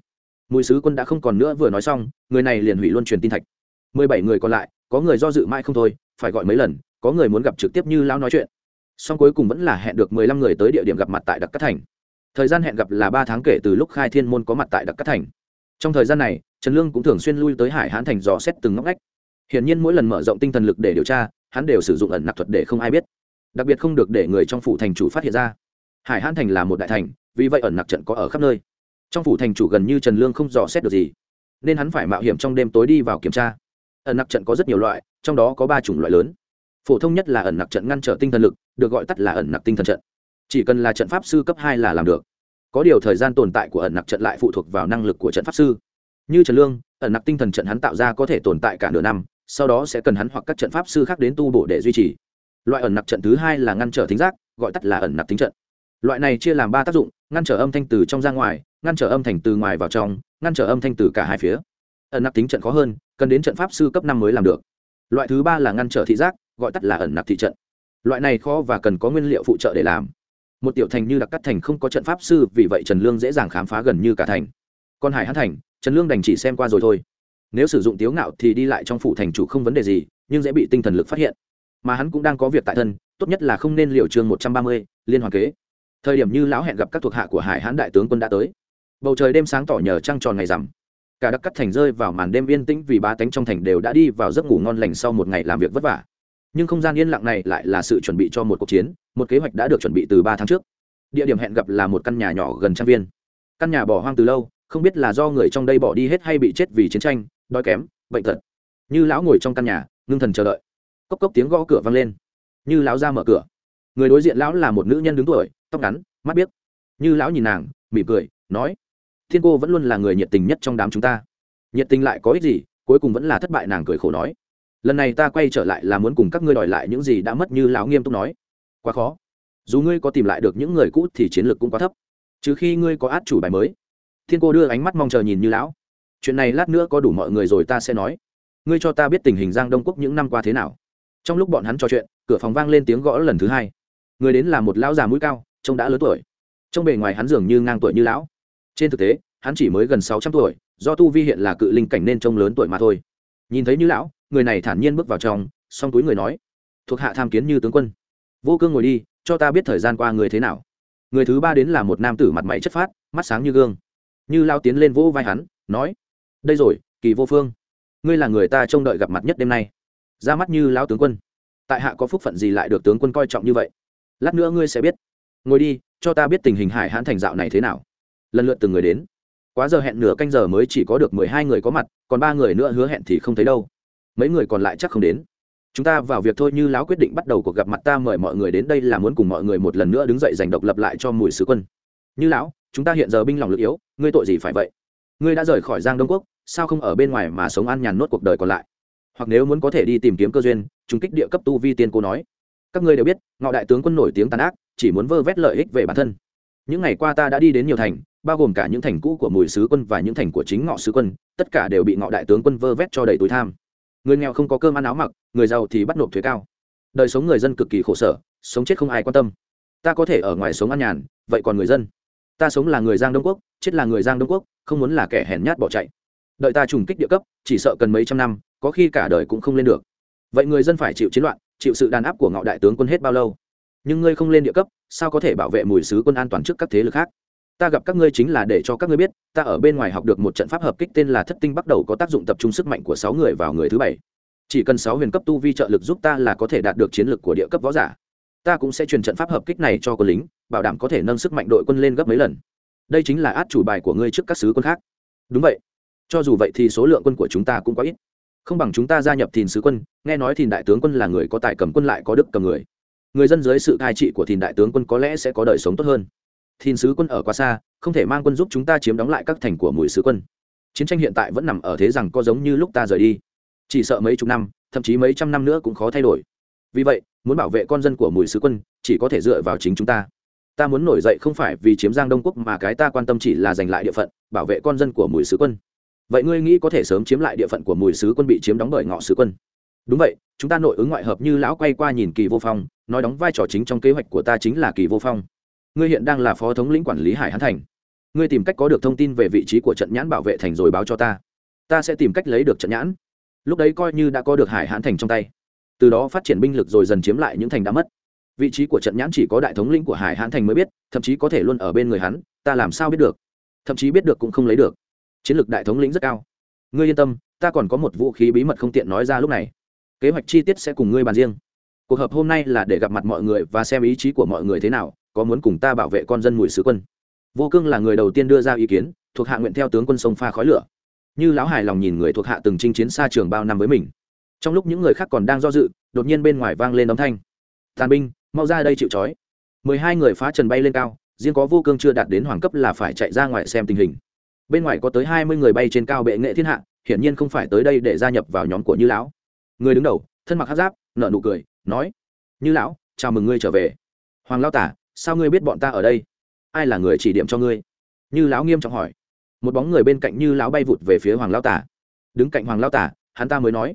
mùi sứ quân đã không còn nữa vừa nói xong, người này liền hủy luôn truyền tin thạch. Mười bảy người còn lại, có người do dự mãi không thôi, phải gọi mấy lần, có người muốn gặp trực tiếp như lão nói chuyện. Song cuối cùng vẫn là hẹn được mười lăm người tới địa điểm gặp mặt tại đặc cát thành. Thời gian hẹn gặp là ba tháng kể từ lúc khai thiên môn có mặt tại đặc cát thành. Trong thời gian này, trần lương cũng thường xuyên lui tới hải hãn thành dò xét từng ngóc ngách. Hiển nhiên mỗi lần mở rộng tinh thần lực để điều tra, hắn đều sử dụng ẩn nặc thuật để không ai biết. Đặc biệt không được để người trong phủ thành chủ phát hiện ra. Hải hãn thành là một đại thành, vì vậy ẩn nặc trận có ở khắp nơi trong phủ thành chủ gần như trần lương không dò xét được gì, nên hắn phải mạo hiểm trong đêm tối đi vào kiểm tra. Ẩn nặc trận có rất nhiều loại, trong đó có ba chủng loại lớn. Phổ thông nhất là ẩn nặc trận ngăn trở tinh thần lực, được gọi tắt là ẩn nặc tinh thần trận. Chỉ cần là trận pháp sư cấp hai là làm được. Có điều thời gian tồn tại của ẩn nặc trận lại phụ thuộc vào năng lực của trận pháp sư. Như trần lương, ẩn nặc tinh thần trận hắn tạo ra có thể tồn tại cả nửa năm, sau đó sẽ cần hắn hoặc các trận pháp sư khác đến tu bổ để duy trì. Loại ẩn nặc trận thứ hai là ngăn trở thính giác, gọi tắt là ẩn nặc tính trận. Loại này chia làm ba tác dụng ngăn trở âm thanh từ trong ra ngoài, ngăn trở âm thanh từ ngoài vào trong, ngăn trở âm thanh từ cả hai phía. Ẩn nặc tính trận khó hơn, cần đến trận pháp sư cấp năm mới làm được. Loại thứ ba là ngăn trở thị giác, gọi tắt là ẩn nặc thị trận. Loại này khó và cần có nguyên liệu phụ trợ để làm. Một tiểu thành như đặc cắt thành không có trận pháp sư, vì vậy trần lương dễ dàng khám phá gần như cả thành. Còn hải hán thành, trần lương đành chỉ xem qua rồi thôi. Nếu sử dụng tiếu ngạo thì đi lại trong phủ thành chủ không vấn đề gì, nhưng dễ bị tinh thần lực phát hiện. Mà hắn cũng đang có việc tại thân, tốt nhất là không nên liều chương một trăm ba mươi, liên hoàn kế thời điểm như lão hẹn gặp các thuộc hạ của hải hán đại tướng quân đã tới. Bầu trời đêm sáng tỏ nhờ trăng tròn ngày rằm. Cả đặc cắt thành rơi vào màn đêm yên tĩnh vì ba tánh trong thành đều đã đi vào giấc ngủ ngon lành sau một ngày làm việc vất vả. Nhưng không gian yên lặng này lại là sự chuẩn bị cho một cuộc chiến, một kế hoạch đã được chuẩn bị từ ba tháng trước. Địa điểm hẹn gặp là một căn nhà nhỏ gần trang viên. Căn nhà bỏ hoang từ lâu, không biết là do người trong đây bỏ đi hết hay bị chết vì chiến tranh, đói kém, bệnh tật. Như lão ngồi trong căn nhà, ngưng thần chờ đợi. Cốc cốc tiếng gõ cửa vang lên. Như lão ra mở cửa. Người đối diện lão là một nữ nhân đứng tuổi tóc ngắn, mắt biếc. Như lão nhìn nàng, mỉm cười, nói, thiên cô vẫn luôn là người nhiệt tình nhất trong đám chúng ta. Nhiệt tình lại có ích gì, cuối cùng vẫn là thất bại. Nàng cười khổ nói, lần này ta quay trở lại là muốn cùng các ngươi đòi lại những gì đã mất, như lão nghiêm túc nói. Quá khó. Dù ngươi có tìm lại được những người cũ thì chiến lược cũng quá thấp. Trừ khi ngươi có át chủ bài mới. Thiên cô đưa ánh mắt mong chờ nhìn như lão. Chuyện này lát nữa có đủ mọi người rồi ta sẽ nói. Ngươi cho ta biết tình hình giang đông quốc những năm qua thế nào. Trong lúc bọn hắn trò chuyện, cửa phòng vang lên tiếng gõ lần thứ hai. Người đến là một lão già mũi cao trông đã lớn tuổi. Trong bề ngoài hắn dường như ngang tuổi như lão. Trên thực tế, hắn chỉ mới gần sáu trăm tuổi, do tu vi hiện là cự linh cảnh nên trông lớn tuổi mà thôi. Nhìn thấy như lão, người này thản nhiên bước vào trong xong túi người nói, thuộc hạ tham kiến như tướng quân. Vô cương ngồi đi, cho ta biết thời gian qua người thế nào. Người thứ ba đến là một nam tử mặt mày chất phát, mắt sáng như gương. Như lao tiến lên vỗ vai hắn, nói, đây rồi, kỳ vô phương. Ngươi là người ta trông đợi gặp mặt nhất đêm nay. Ra mắt như lão tướng quân. Tại hạ có phúc phận gì lại được tướng quân coi trọng như vậy? Lát nữa ngươi sẽ biết ngồi đi, cho ta biết tình hình hải hãn thành dạo này thế nào. Lần lượt từng người đến. Quá giờ hẹn nửa canh giờ mới chỉ có được mười hai người có mặt, còn ba người nữa hứa hẹn thì không thấy đâu. Mấy người còn lại chắc không đến. Chúng ta vào việc thôi như lão quyết định bắt đầu cuộc gặp mặt ta mời mọi người đến đây là muốn cùng mọi người một lần nữa đứng dậy giành độc lập lại cho mùi sứ quân. Như lão, chúng ta hiện giờ binh lòng lực yếu, ngươi tội gì phải vậy? Ngươi đã rời khỏi giang đông quốc, sao không ở bên ngoài mà sống an nhàn nốt cuộc đời còn lại? Hoặc nếu muốn có thể đi tìm kiếm cơ duyên chúng kích địa cấp tu vi tiên cô nói. Các ngươi đều biết, ngọ đại tướng quân nổi tiếng tàn ác chỉ muốn vơ vét lợi ích về bản thân. Những ngày qua ta đã đi đến nhiều thành, bao gồm cả những thành cũ của mùi sứ quân và những thành của chính ngọ sứ quân, tất cả đều bị ngọ đại tướng quân vơ vét cho đầy túi tham. Người nghèo không có cơm ăn áo mặc, người giàu thì bắt nộp thuế cao. Đời sống người dân cực kỳ khổ sở, sống chết không ai quan tâm. Ta có thể ở ngoài sống an nhàn, vậy còn người dân? Ta sống là người giang đông quốc, chết là người giang đông quốc, không muốn là kẻ hèn nhát bỏ chạy. Đợi ta trùng kích địa cấp, chỉ sợ cần mấy trăm năm, có khi cả đời cũng không lên được. Vậy người dân phải chịu chiến loạn, chịu sự đàn áp của ngạo đại tướng quân hết bao lâu? Nhưng ngươi không lên địa cấp, sao có thể bảo vệ mùi sứ quân an toàn trước các thế lực khác? Ta gặp các ngươi chính là để cho các ngươi biết, ta ở bên ngoài học được một trận pháp hợp kích tên là thất tinh bắt đầu có tác dụng tập trung sức mạnh của sáu người vào người thứ bảy. Chỉ cần sáu huyền cấp tu vi trợ lực giúp ta là có thể đạt được chiến lực của địa cấp võ giả. Ta cũng sẽ truyền trận pháp hợp kích này cho quân lính, bảo đảm có thể nâng sức mạnh đội quân lên gấp mấy lần. Đây chính là át chủ bài của ngươi trước các sứ quân khác. Đúng vậy. Cho dù vậy thì số lượng quân của chúng ta cũng quá ít. Không bằng chúng ta gia nhập thìn sứ quân, nghe nói thìn đại tướng quân là người có tài cầm quân lại có đức cầm người người dân dưới sự cai trị của thìn đại tướng quân có lẽ sẽ có đời sống tốt hơn. Thìn sứ quân ở quá xa, không thể mang quân giúp chúng ta chiếm đóng lại các thành của mùi sứ quân. Chiến tranh hiện tại vẫn nằm ở thế rằng có giống như lúc ta rời đi. Chỉ sợ mấy chục năm, thậm chí mấy trăm năm nữa cũng khó thay đổi. Vì vậy, muốn bảo vệ con dân của mùi sứ quân, chỉ có thể dựa vào chính chúng ta. Ta muốn nổi dậy không phải vì chiếm giang đông quốc mà cái ta quan tâm chỉ là giành lại địa phận, bảo vệ con dân của mùi sứ quân. Vậy ngươi nghĩ có thể sớm chiếm lại địa phận của mùi sứ quân bị chiếm đóng bởi ngọ sứ quân? Đúng vậy, chúng ta nội ứng ngoại hợp như lão quay qua nhìn kỳ vô phong, nói đóng vai trò chính trong kế hoạch của ta chính là kỳ vô phong. Ngươi hiện đang là phó thống lĩnh quản lý hải hán thành. Ngươi tìm cách có được thông tin về vị trí của trận nhãn bảo vệ thành rồi báo cho ta. Ta sẽ tìm cách lấy được trận nhãn. Lúc đấy coi như đã có được hải hán thành trong tay. Từ đó phát triển binh lực rồi dần chiếm lại những thành đã mất. Vị trí của trận nhãn chỉ có đại thống lĩnh của hải hán thành mới biết, thậm chí có thể luôn ở bên người hắn, ta làm sao biết được? Thậm chí biết được cũng không lấy được. Chiến lược đại thống lĩnh rất cao. Ngươi yên tâm, ta còn có một vũ khí bí mật không tiện nói ra lúc này kế hoạch chi tiết sẽ cùng ngươi bàn riêng. Cuộc họp hôm nay là để gặp mặt mọi người và xem ý chí của mọi người thế nào, có muốn cùng ta bảo vệ con dân mùi sứ quân. Vô cương là người đầu tiên đưa ra ý kiến, thuộc hạ nguyện theo tướng quân sông pha khói lửa. Như lão hài lòng nhìn người thuộc hạ từng chinh chiến xa trường bao năm với mình. Trong lúc những người khác còn đang do dự, đột nhiên bên ngoài vang lên âm thanh. Tàn binh, mau ra đây chịu trói. Mười hai người phá trần bay lên cao, riêng có vô cương chưa đạt đến hoàng cấp là phải chạy ra ngoài xem tình hình. Bên ngoài có tới hai mươi người bay trên cao bệ nghệ thiên hạ, hiển nhiên không phải tới đây để gia nhập vào nhóm của như lão người đứng đầu, thân mặc hát giáp nợ nụ cười, nói, như lão, chào mừng ngươi trở về. Hoàng lao tả, sao ngươi biết bọn ta ở đây? Ai là người chỉ điểm cho ngươi? Như lão nghiêm trọng hỏi. Một bóng người bên cạnh như lão bay vụt về phía hoàng lao tả. Đứng cạnh hoàng lao tả, hắn ta mới nói,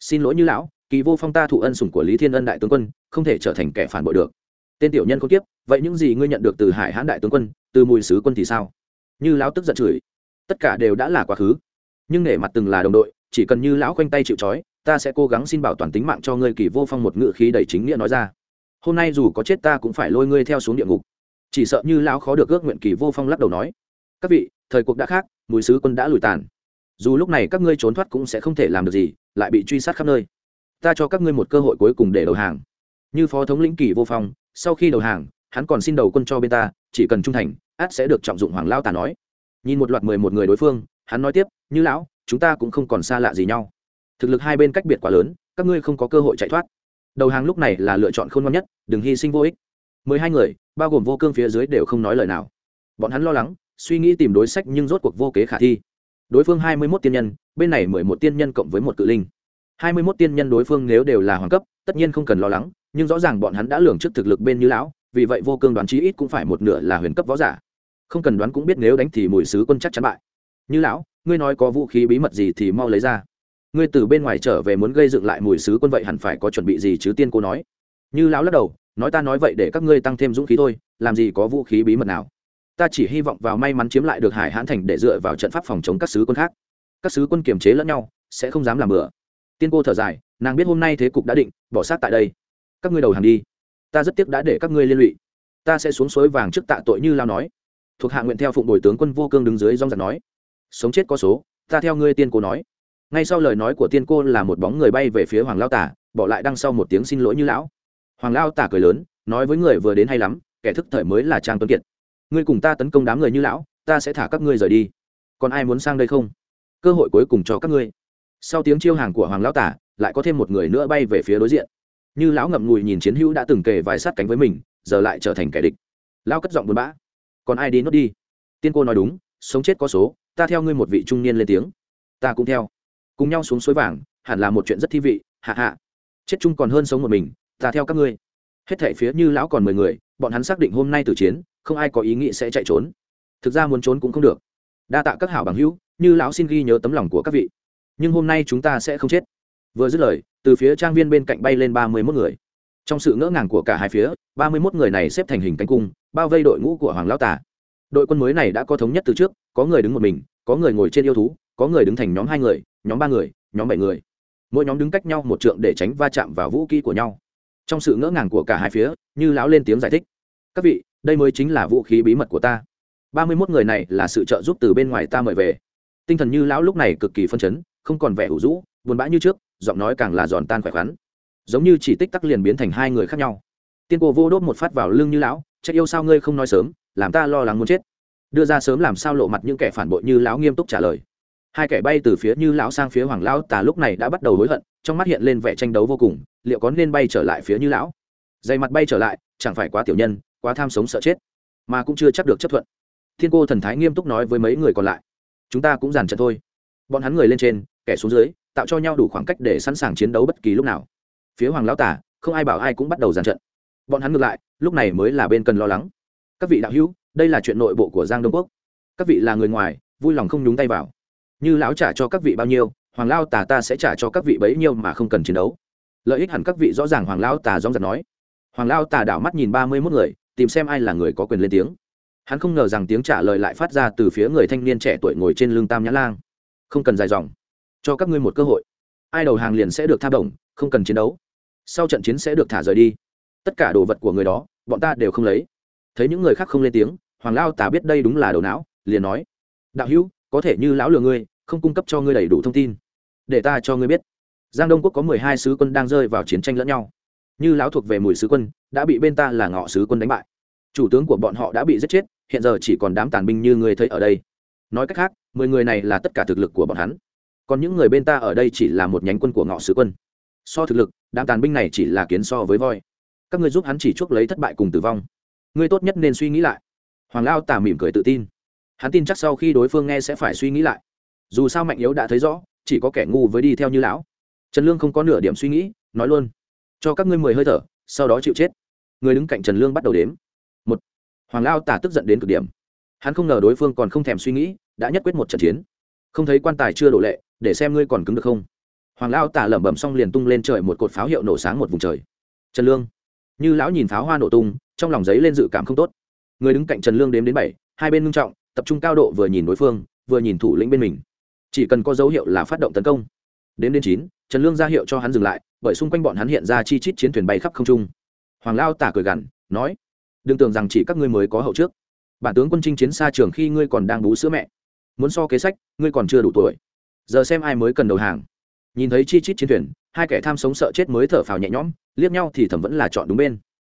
xin lỗi như lão, kỳ vô phong ta thụ ân sủng của lý thiên ân đại tướng quân, không thể trở thành kẻ phản bội được. Tên tiểu nhân không tiếp vậy những gì ngươi nhận được từ hải hãn đại tướng quân, từ mùi sứ quân thì sao? Như lão tức giận chửi. Tất cả đều đã là quá khứ, nhưng nể mặt từng là đồng đội, chỉ cần như lão khoanh tay chịu trói ta sẽ cố gắng xin bảo toàn tính mạng cho ngươi, kỳ vô phong một ngự khí đầy chính nghĩa nói ra. Hôm nay dù có chết ta cũng phải lôi ngươi theo xuống địa ngục. Chỉ sợ như lão khó được ước nguyện, kỳ vô phong lắc đầu nói. Các vị, thời cuộc đã khác, mùi sứ quân đã lùi tàn. Dù lúc này các ngươi trốn thoát cũng sẽ không thể làm được gì, lại bị truy sát khắp nơi. Ta cho các ngươi một cơ hội cuối cùng để đầu hàng. Như phó thống lĩnh kỳ vô phong, sau khi đầu hàng, hắn còn xin đầu quân cho bên ta, chỉ cần trung thành át sẽ được trọng dụng hoàng lao tà nói. Nhìn một loạt mười một người đối phương, hắn nói tiếp, như lão, chúng ta cũng không còn xa lạ gì nhau thực lực hai bên cách biệt quá lớn, các ngươi không có cơ hội chạy thoát. Đầu hàng lúc này là lựa chọn khôn ngoan nhất, đừng hy sinh vô ích. Mười hai người, bao gồm vô cương phía dưới đều không nói lời nào. Bọn hắn lo lắng, suy nghĩ tìm đối sách nhưng rốt cuộc vô kế khả thi. Đối phương hai mươi mốt tiên nhân, bên này mười một tiên nhân cộng với một cự linh. Hai mươi mốt tiên nhân đối phương nếu đều là hoàng cấp, tất nhiên không cần lo lắng, nhưng rõ ràng bọn hắn đã lường trước thực lực bên như lão, vì vậy vô cương đoán chí ít cũng phải một nửa là huyền cấp võ giả. Không cần đoán cũng biết nếu đánh thì mùi sứ quân chắc chắn bại. Như lão, ngươi nói có vũ khí bí mật gì thì mau lấy ra ngươi từ bên ngoài trở về muốn gây dựng lại mùi sứ quân vậy hẳn phải có chuẩn bị gì chứ tiên cô nói? Như lão lắc đầu, nói ta nói vậy để các ngươi tăng thêm dũng khí thôi, làm gì có vũ khí bí mật nào. Ta chỉ hy vọng vào may mắn chiếm lại được hải hãn thành để dựa vào trận pháp phòng chống các sứ quân khác. Các sứ quân kiềm chế lẫn nhau, sẽ không dám làm bừa. Tiên cô thở dài, nàng biết hôm nay thế cục đã định, bỏ sát tại đây. Các ngươi đầu hàng đi. Ta rất tiếc đã để các ngươi liên lụy. Ta sẽ xuống suối vàng trước tạ tội như lao nói. Thuộc hạ nguyện theo phụng bồi tướng quân vô cương đứng dưới dong giặc nói. Sống chết có số, ta theo ngươi tiên cô nói ngay sau lời nói của tiên cô là một bóng người bay về phía hoàng lao tả, bỏ lại đằng sau một tiếng xin lỗi như lão. Hoàng lao tả cười lớn, nói với người vừa đến hay lắm, kẻ thức thời mới là trang tuấn kiệt. Ngươi cùng ta tấn công đám người như lão, ta sẽ thả các ngươi rời đi. Còn ai muốn sang đây không? Cơ hội cuối cùng cho các ngươi. Sau tiếng chiêu hàng của hoàng lao tả, lại có thêm một người nữa bay về phía đối diện. Như lão ngậm ngùi nhìn chiến hữu đã từng kề vài sát cánh với mình, giờ lại trở thành kẻ địch. Lão cất giọng buồn bã. Còn ai đi nốt đi? Tiên cô nói đúng, sống chết có số, ta theo ngươi một vị trung niên lên tiếng. Ta cũng theo cùng nhau xuống suối vàng, hẳn là một chuyện rất thi vị, hạ hạ. Chết chung còn hơn sống một mình, ta theo các ngươi. Hết thảy phía như lão còn mười người, bọn hắn xác định hôm nay tử chiến, không ai có ý nghĩ sẽ chạy trốn. Thực ra muốn trốn cũng không được. Đa tạ các hảo bằng hữu, như lão xin ghi nhớ tấm lòng của các vị. Nhưng hôm nay chúng ta sẽ không chết. Vừa dứt lời, từ phía trang viên bên cạnh bay lên ba mươi mốt người. Trong sự ngỡ ngàng của cả hai phía, ba mươi mốt người này xếp thành hình cánh cung, bao vây đội ngũ của hoàng lão tả đội quân mới này đã có thống nhất từ trước, có người đứng một mình, có người ngồi trên yêu thú, có người đứng thành nhóm hai người nhóm ba người, nhóm bảy người. Mỗi nhóm đứng cách nhau một trượng để tránh va chạm vào vũ khí của nhau. Trong sự ngỡ ngàng của cả hai phía, như lão lên tiếng giải thích. Các vị, đây mới chính là vũ khí bí mật của ta. Ba mươi mốt người này là sự trợ giúp từ bên ngoài ta mời về. Tinh thần như lão lúc này cực kỳ phân chấn, không còn vẻ ủ rũ, buồn bã như trước, giọng nói càng là giòn tan khỏe khoắn. Giống như chỉ tích tắc liền biến thành hai người khác nhau. Tiên cô vô đốt một phát vào lưng như lão trách yêu sao ngươi không nói sớm, làm ta lo lắng muốn chết. Đưa ra sớm làm sao lộ mặt những kẻ phản bội như lão nghiêm túc trả lời hai kẻ bay từ phía như lão sang phía hoàng lão tà lúc này đã bắt đầu hối hận, trong mắt hiện lên vẻ tranh đấu vô cùng, liệu có nên bay trở lại phía như lão? Dày mặt bay trở lại, chẳng phải quá tiểu nhân, quá tham sống sợ chết, mà cũng chưa chắc được chấp thuận. Thiên cô thần thái nghiêm túc nói với mấy người còn lại. Chúng ta cũng giàn trận thôi. Bọn hắn người lên trên, kẻ xuống dưới, tạo cho nhau đủ khoảng cách để sẵn sàng chiến đấu bất kỳ lúc nào. Phía hoàng lão tả không ai bảo ai cũng bắt đầu giàn trận. Bọn hắn ngược lại, lúc này mới là bên cần lo lắng. Các vị đạo hữu, đây là chuyện nội bộ của giang đông quốc. Các vị là người ngoài, vui lòng không nhúng tay vào như lão trả cho các vị bao nhiêu, hoàng lao tà ta sẽ trả cho các vị bấy nhiêu mà không cần chiến đấu. Lợi ích hẳn các vị rõ ràng, hoàng lao tà dong giật nói. Hoàng lao tà đảo mắt nhìn ba mươi mốt người, tìm xem ai là người có quyền lên tiếng. Hắn không ngờ rằng tiếng trả lời lại phát ra từ phía người thanh niên trẻ tuổi ngồi trên lưng tam nhã lang. Không cần dài dòng. Cho các ngươi một cơ hội. Ai đầu hàng liền sẽ được tha đồng, không cần chiến đấu. Sau trận chiến sẽ được thả rời đi. Tất cả đồ vật của người đó, bọn ta đều không lấy. Thấy những người khác không lên tiếng, hoàng lao tà biết đây đúng là đầu não, liền nói. Đạo hữu có thể như lão lừa ngươi, không cung cấp cho ngươi đầy đủ thông tin. Để ta cho ngươi biết. Giang đông quốc có mười hai sứ quân đang rơi vào chiến tranh lẫn nhau. Như lão thuộc về mùi sứ quân, đã bị bên ta là ngọ sứ quân đánh bại. Chủ tướng của bọn họ đã bị giết chết, hiện giờ chỉ còn đám tàn binh như ngươi thấy ở đây. Nói cách khác, mười người này là tất cả thực lực của bọn hắn. Còn những người bên ta ở đây chỉ là một nhánh quân của ngọ sứ quân. So thực lực, đám tàn binh này chỉ là kiến so với voi. Các ngươi giúp hắn chỉ chuốc lấy thất bại cùng tử vong. Ngươi tốt nhất nên suy nghĩ lại. Hoàng lao tà mỉm cười tự tin hắn tin chắc sau khi đối phương nghe sẽ phải suy nghĩ lại. Dù sao mạnh yếu đã thấy rõ, chỉ có kẻ ngu với đi theo như lão. Trần lương không có nửa điểm suy nghĩ, nói luôn. Cho các ngươi mười hơi thở, sau đó chịu chết. Người đứng cạnh trần lương bắt đầu đếm. Một. Hoàng lao tả tức giận đến cực điểm. Hắn không ngờ đối phương còn không thèm suy nghĩ, đã nhất quyết một trận chiến. Không thấy quan tài chưa đổ lệ, để xem ngươi còn cứng được không. Hoàng lao tả lẩm bẩm xong liền tung lên trời một cột pháo hiệu nổ sáng một vùng trời. Trần lương. Như lão nhìn pháo hoa nổ tung, trong lòng giấy lên dự cảm không tốt. Người đứng cạnh trần lương đếm đến bảy, hai bên ngưng trọng tập trung cao độ vừa nhìn đối phương, vừa nhìn thủ lĩnh bên mình. Chỉ cần có dấu hiệu là phát động tấn công. Đến đến chín, trần lương ra hiệu cho hắn dừng lại, bởi xung quanh bọn hắn hiện ra chi chít chiến thuyền bay khắp không trung. Hoàng lao tả cười gằn, nói, đừng tưởng rằng chỉ các ngươi mới có hậu trước. Bản tướng quân chinh chiến xa trường khi ngươi còn đang bú sữa mẹ. Muốn so kế sách, ngươi còn chưa đủ tuổi. Giờ xem ai mới cần đầu hàng. Nhìn thấy chi chít chiến thuyền, hai kẻ tham sống sợ chết mới thở phào nhẹ nhõm, liếc nhau thì thẩm vẫn là chọn đúng bên.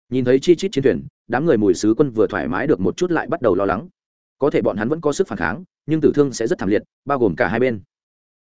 Nhìn thấy chi chít chiến thuyền, đám người mùi sứ quân vừa thoải mái được một chút lại bắt đầu lo lắng có thể bọn hắn vẫn có sức phản kháng, nhưng tử thương sẽ rất thảm liệt, bao gồm cả hai bên.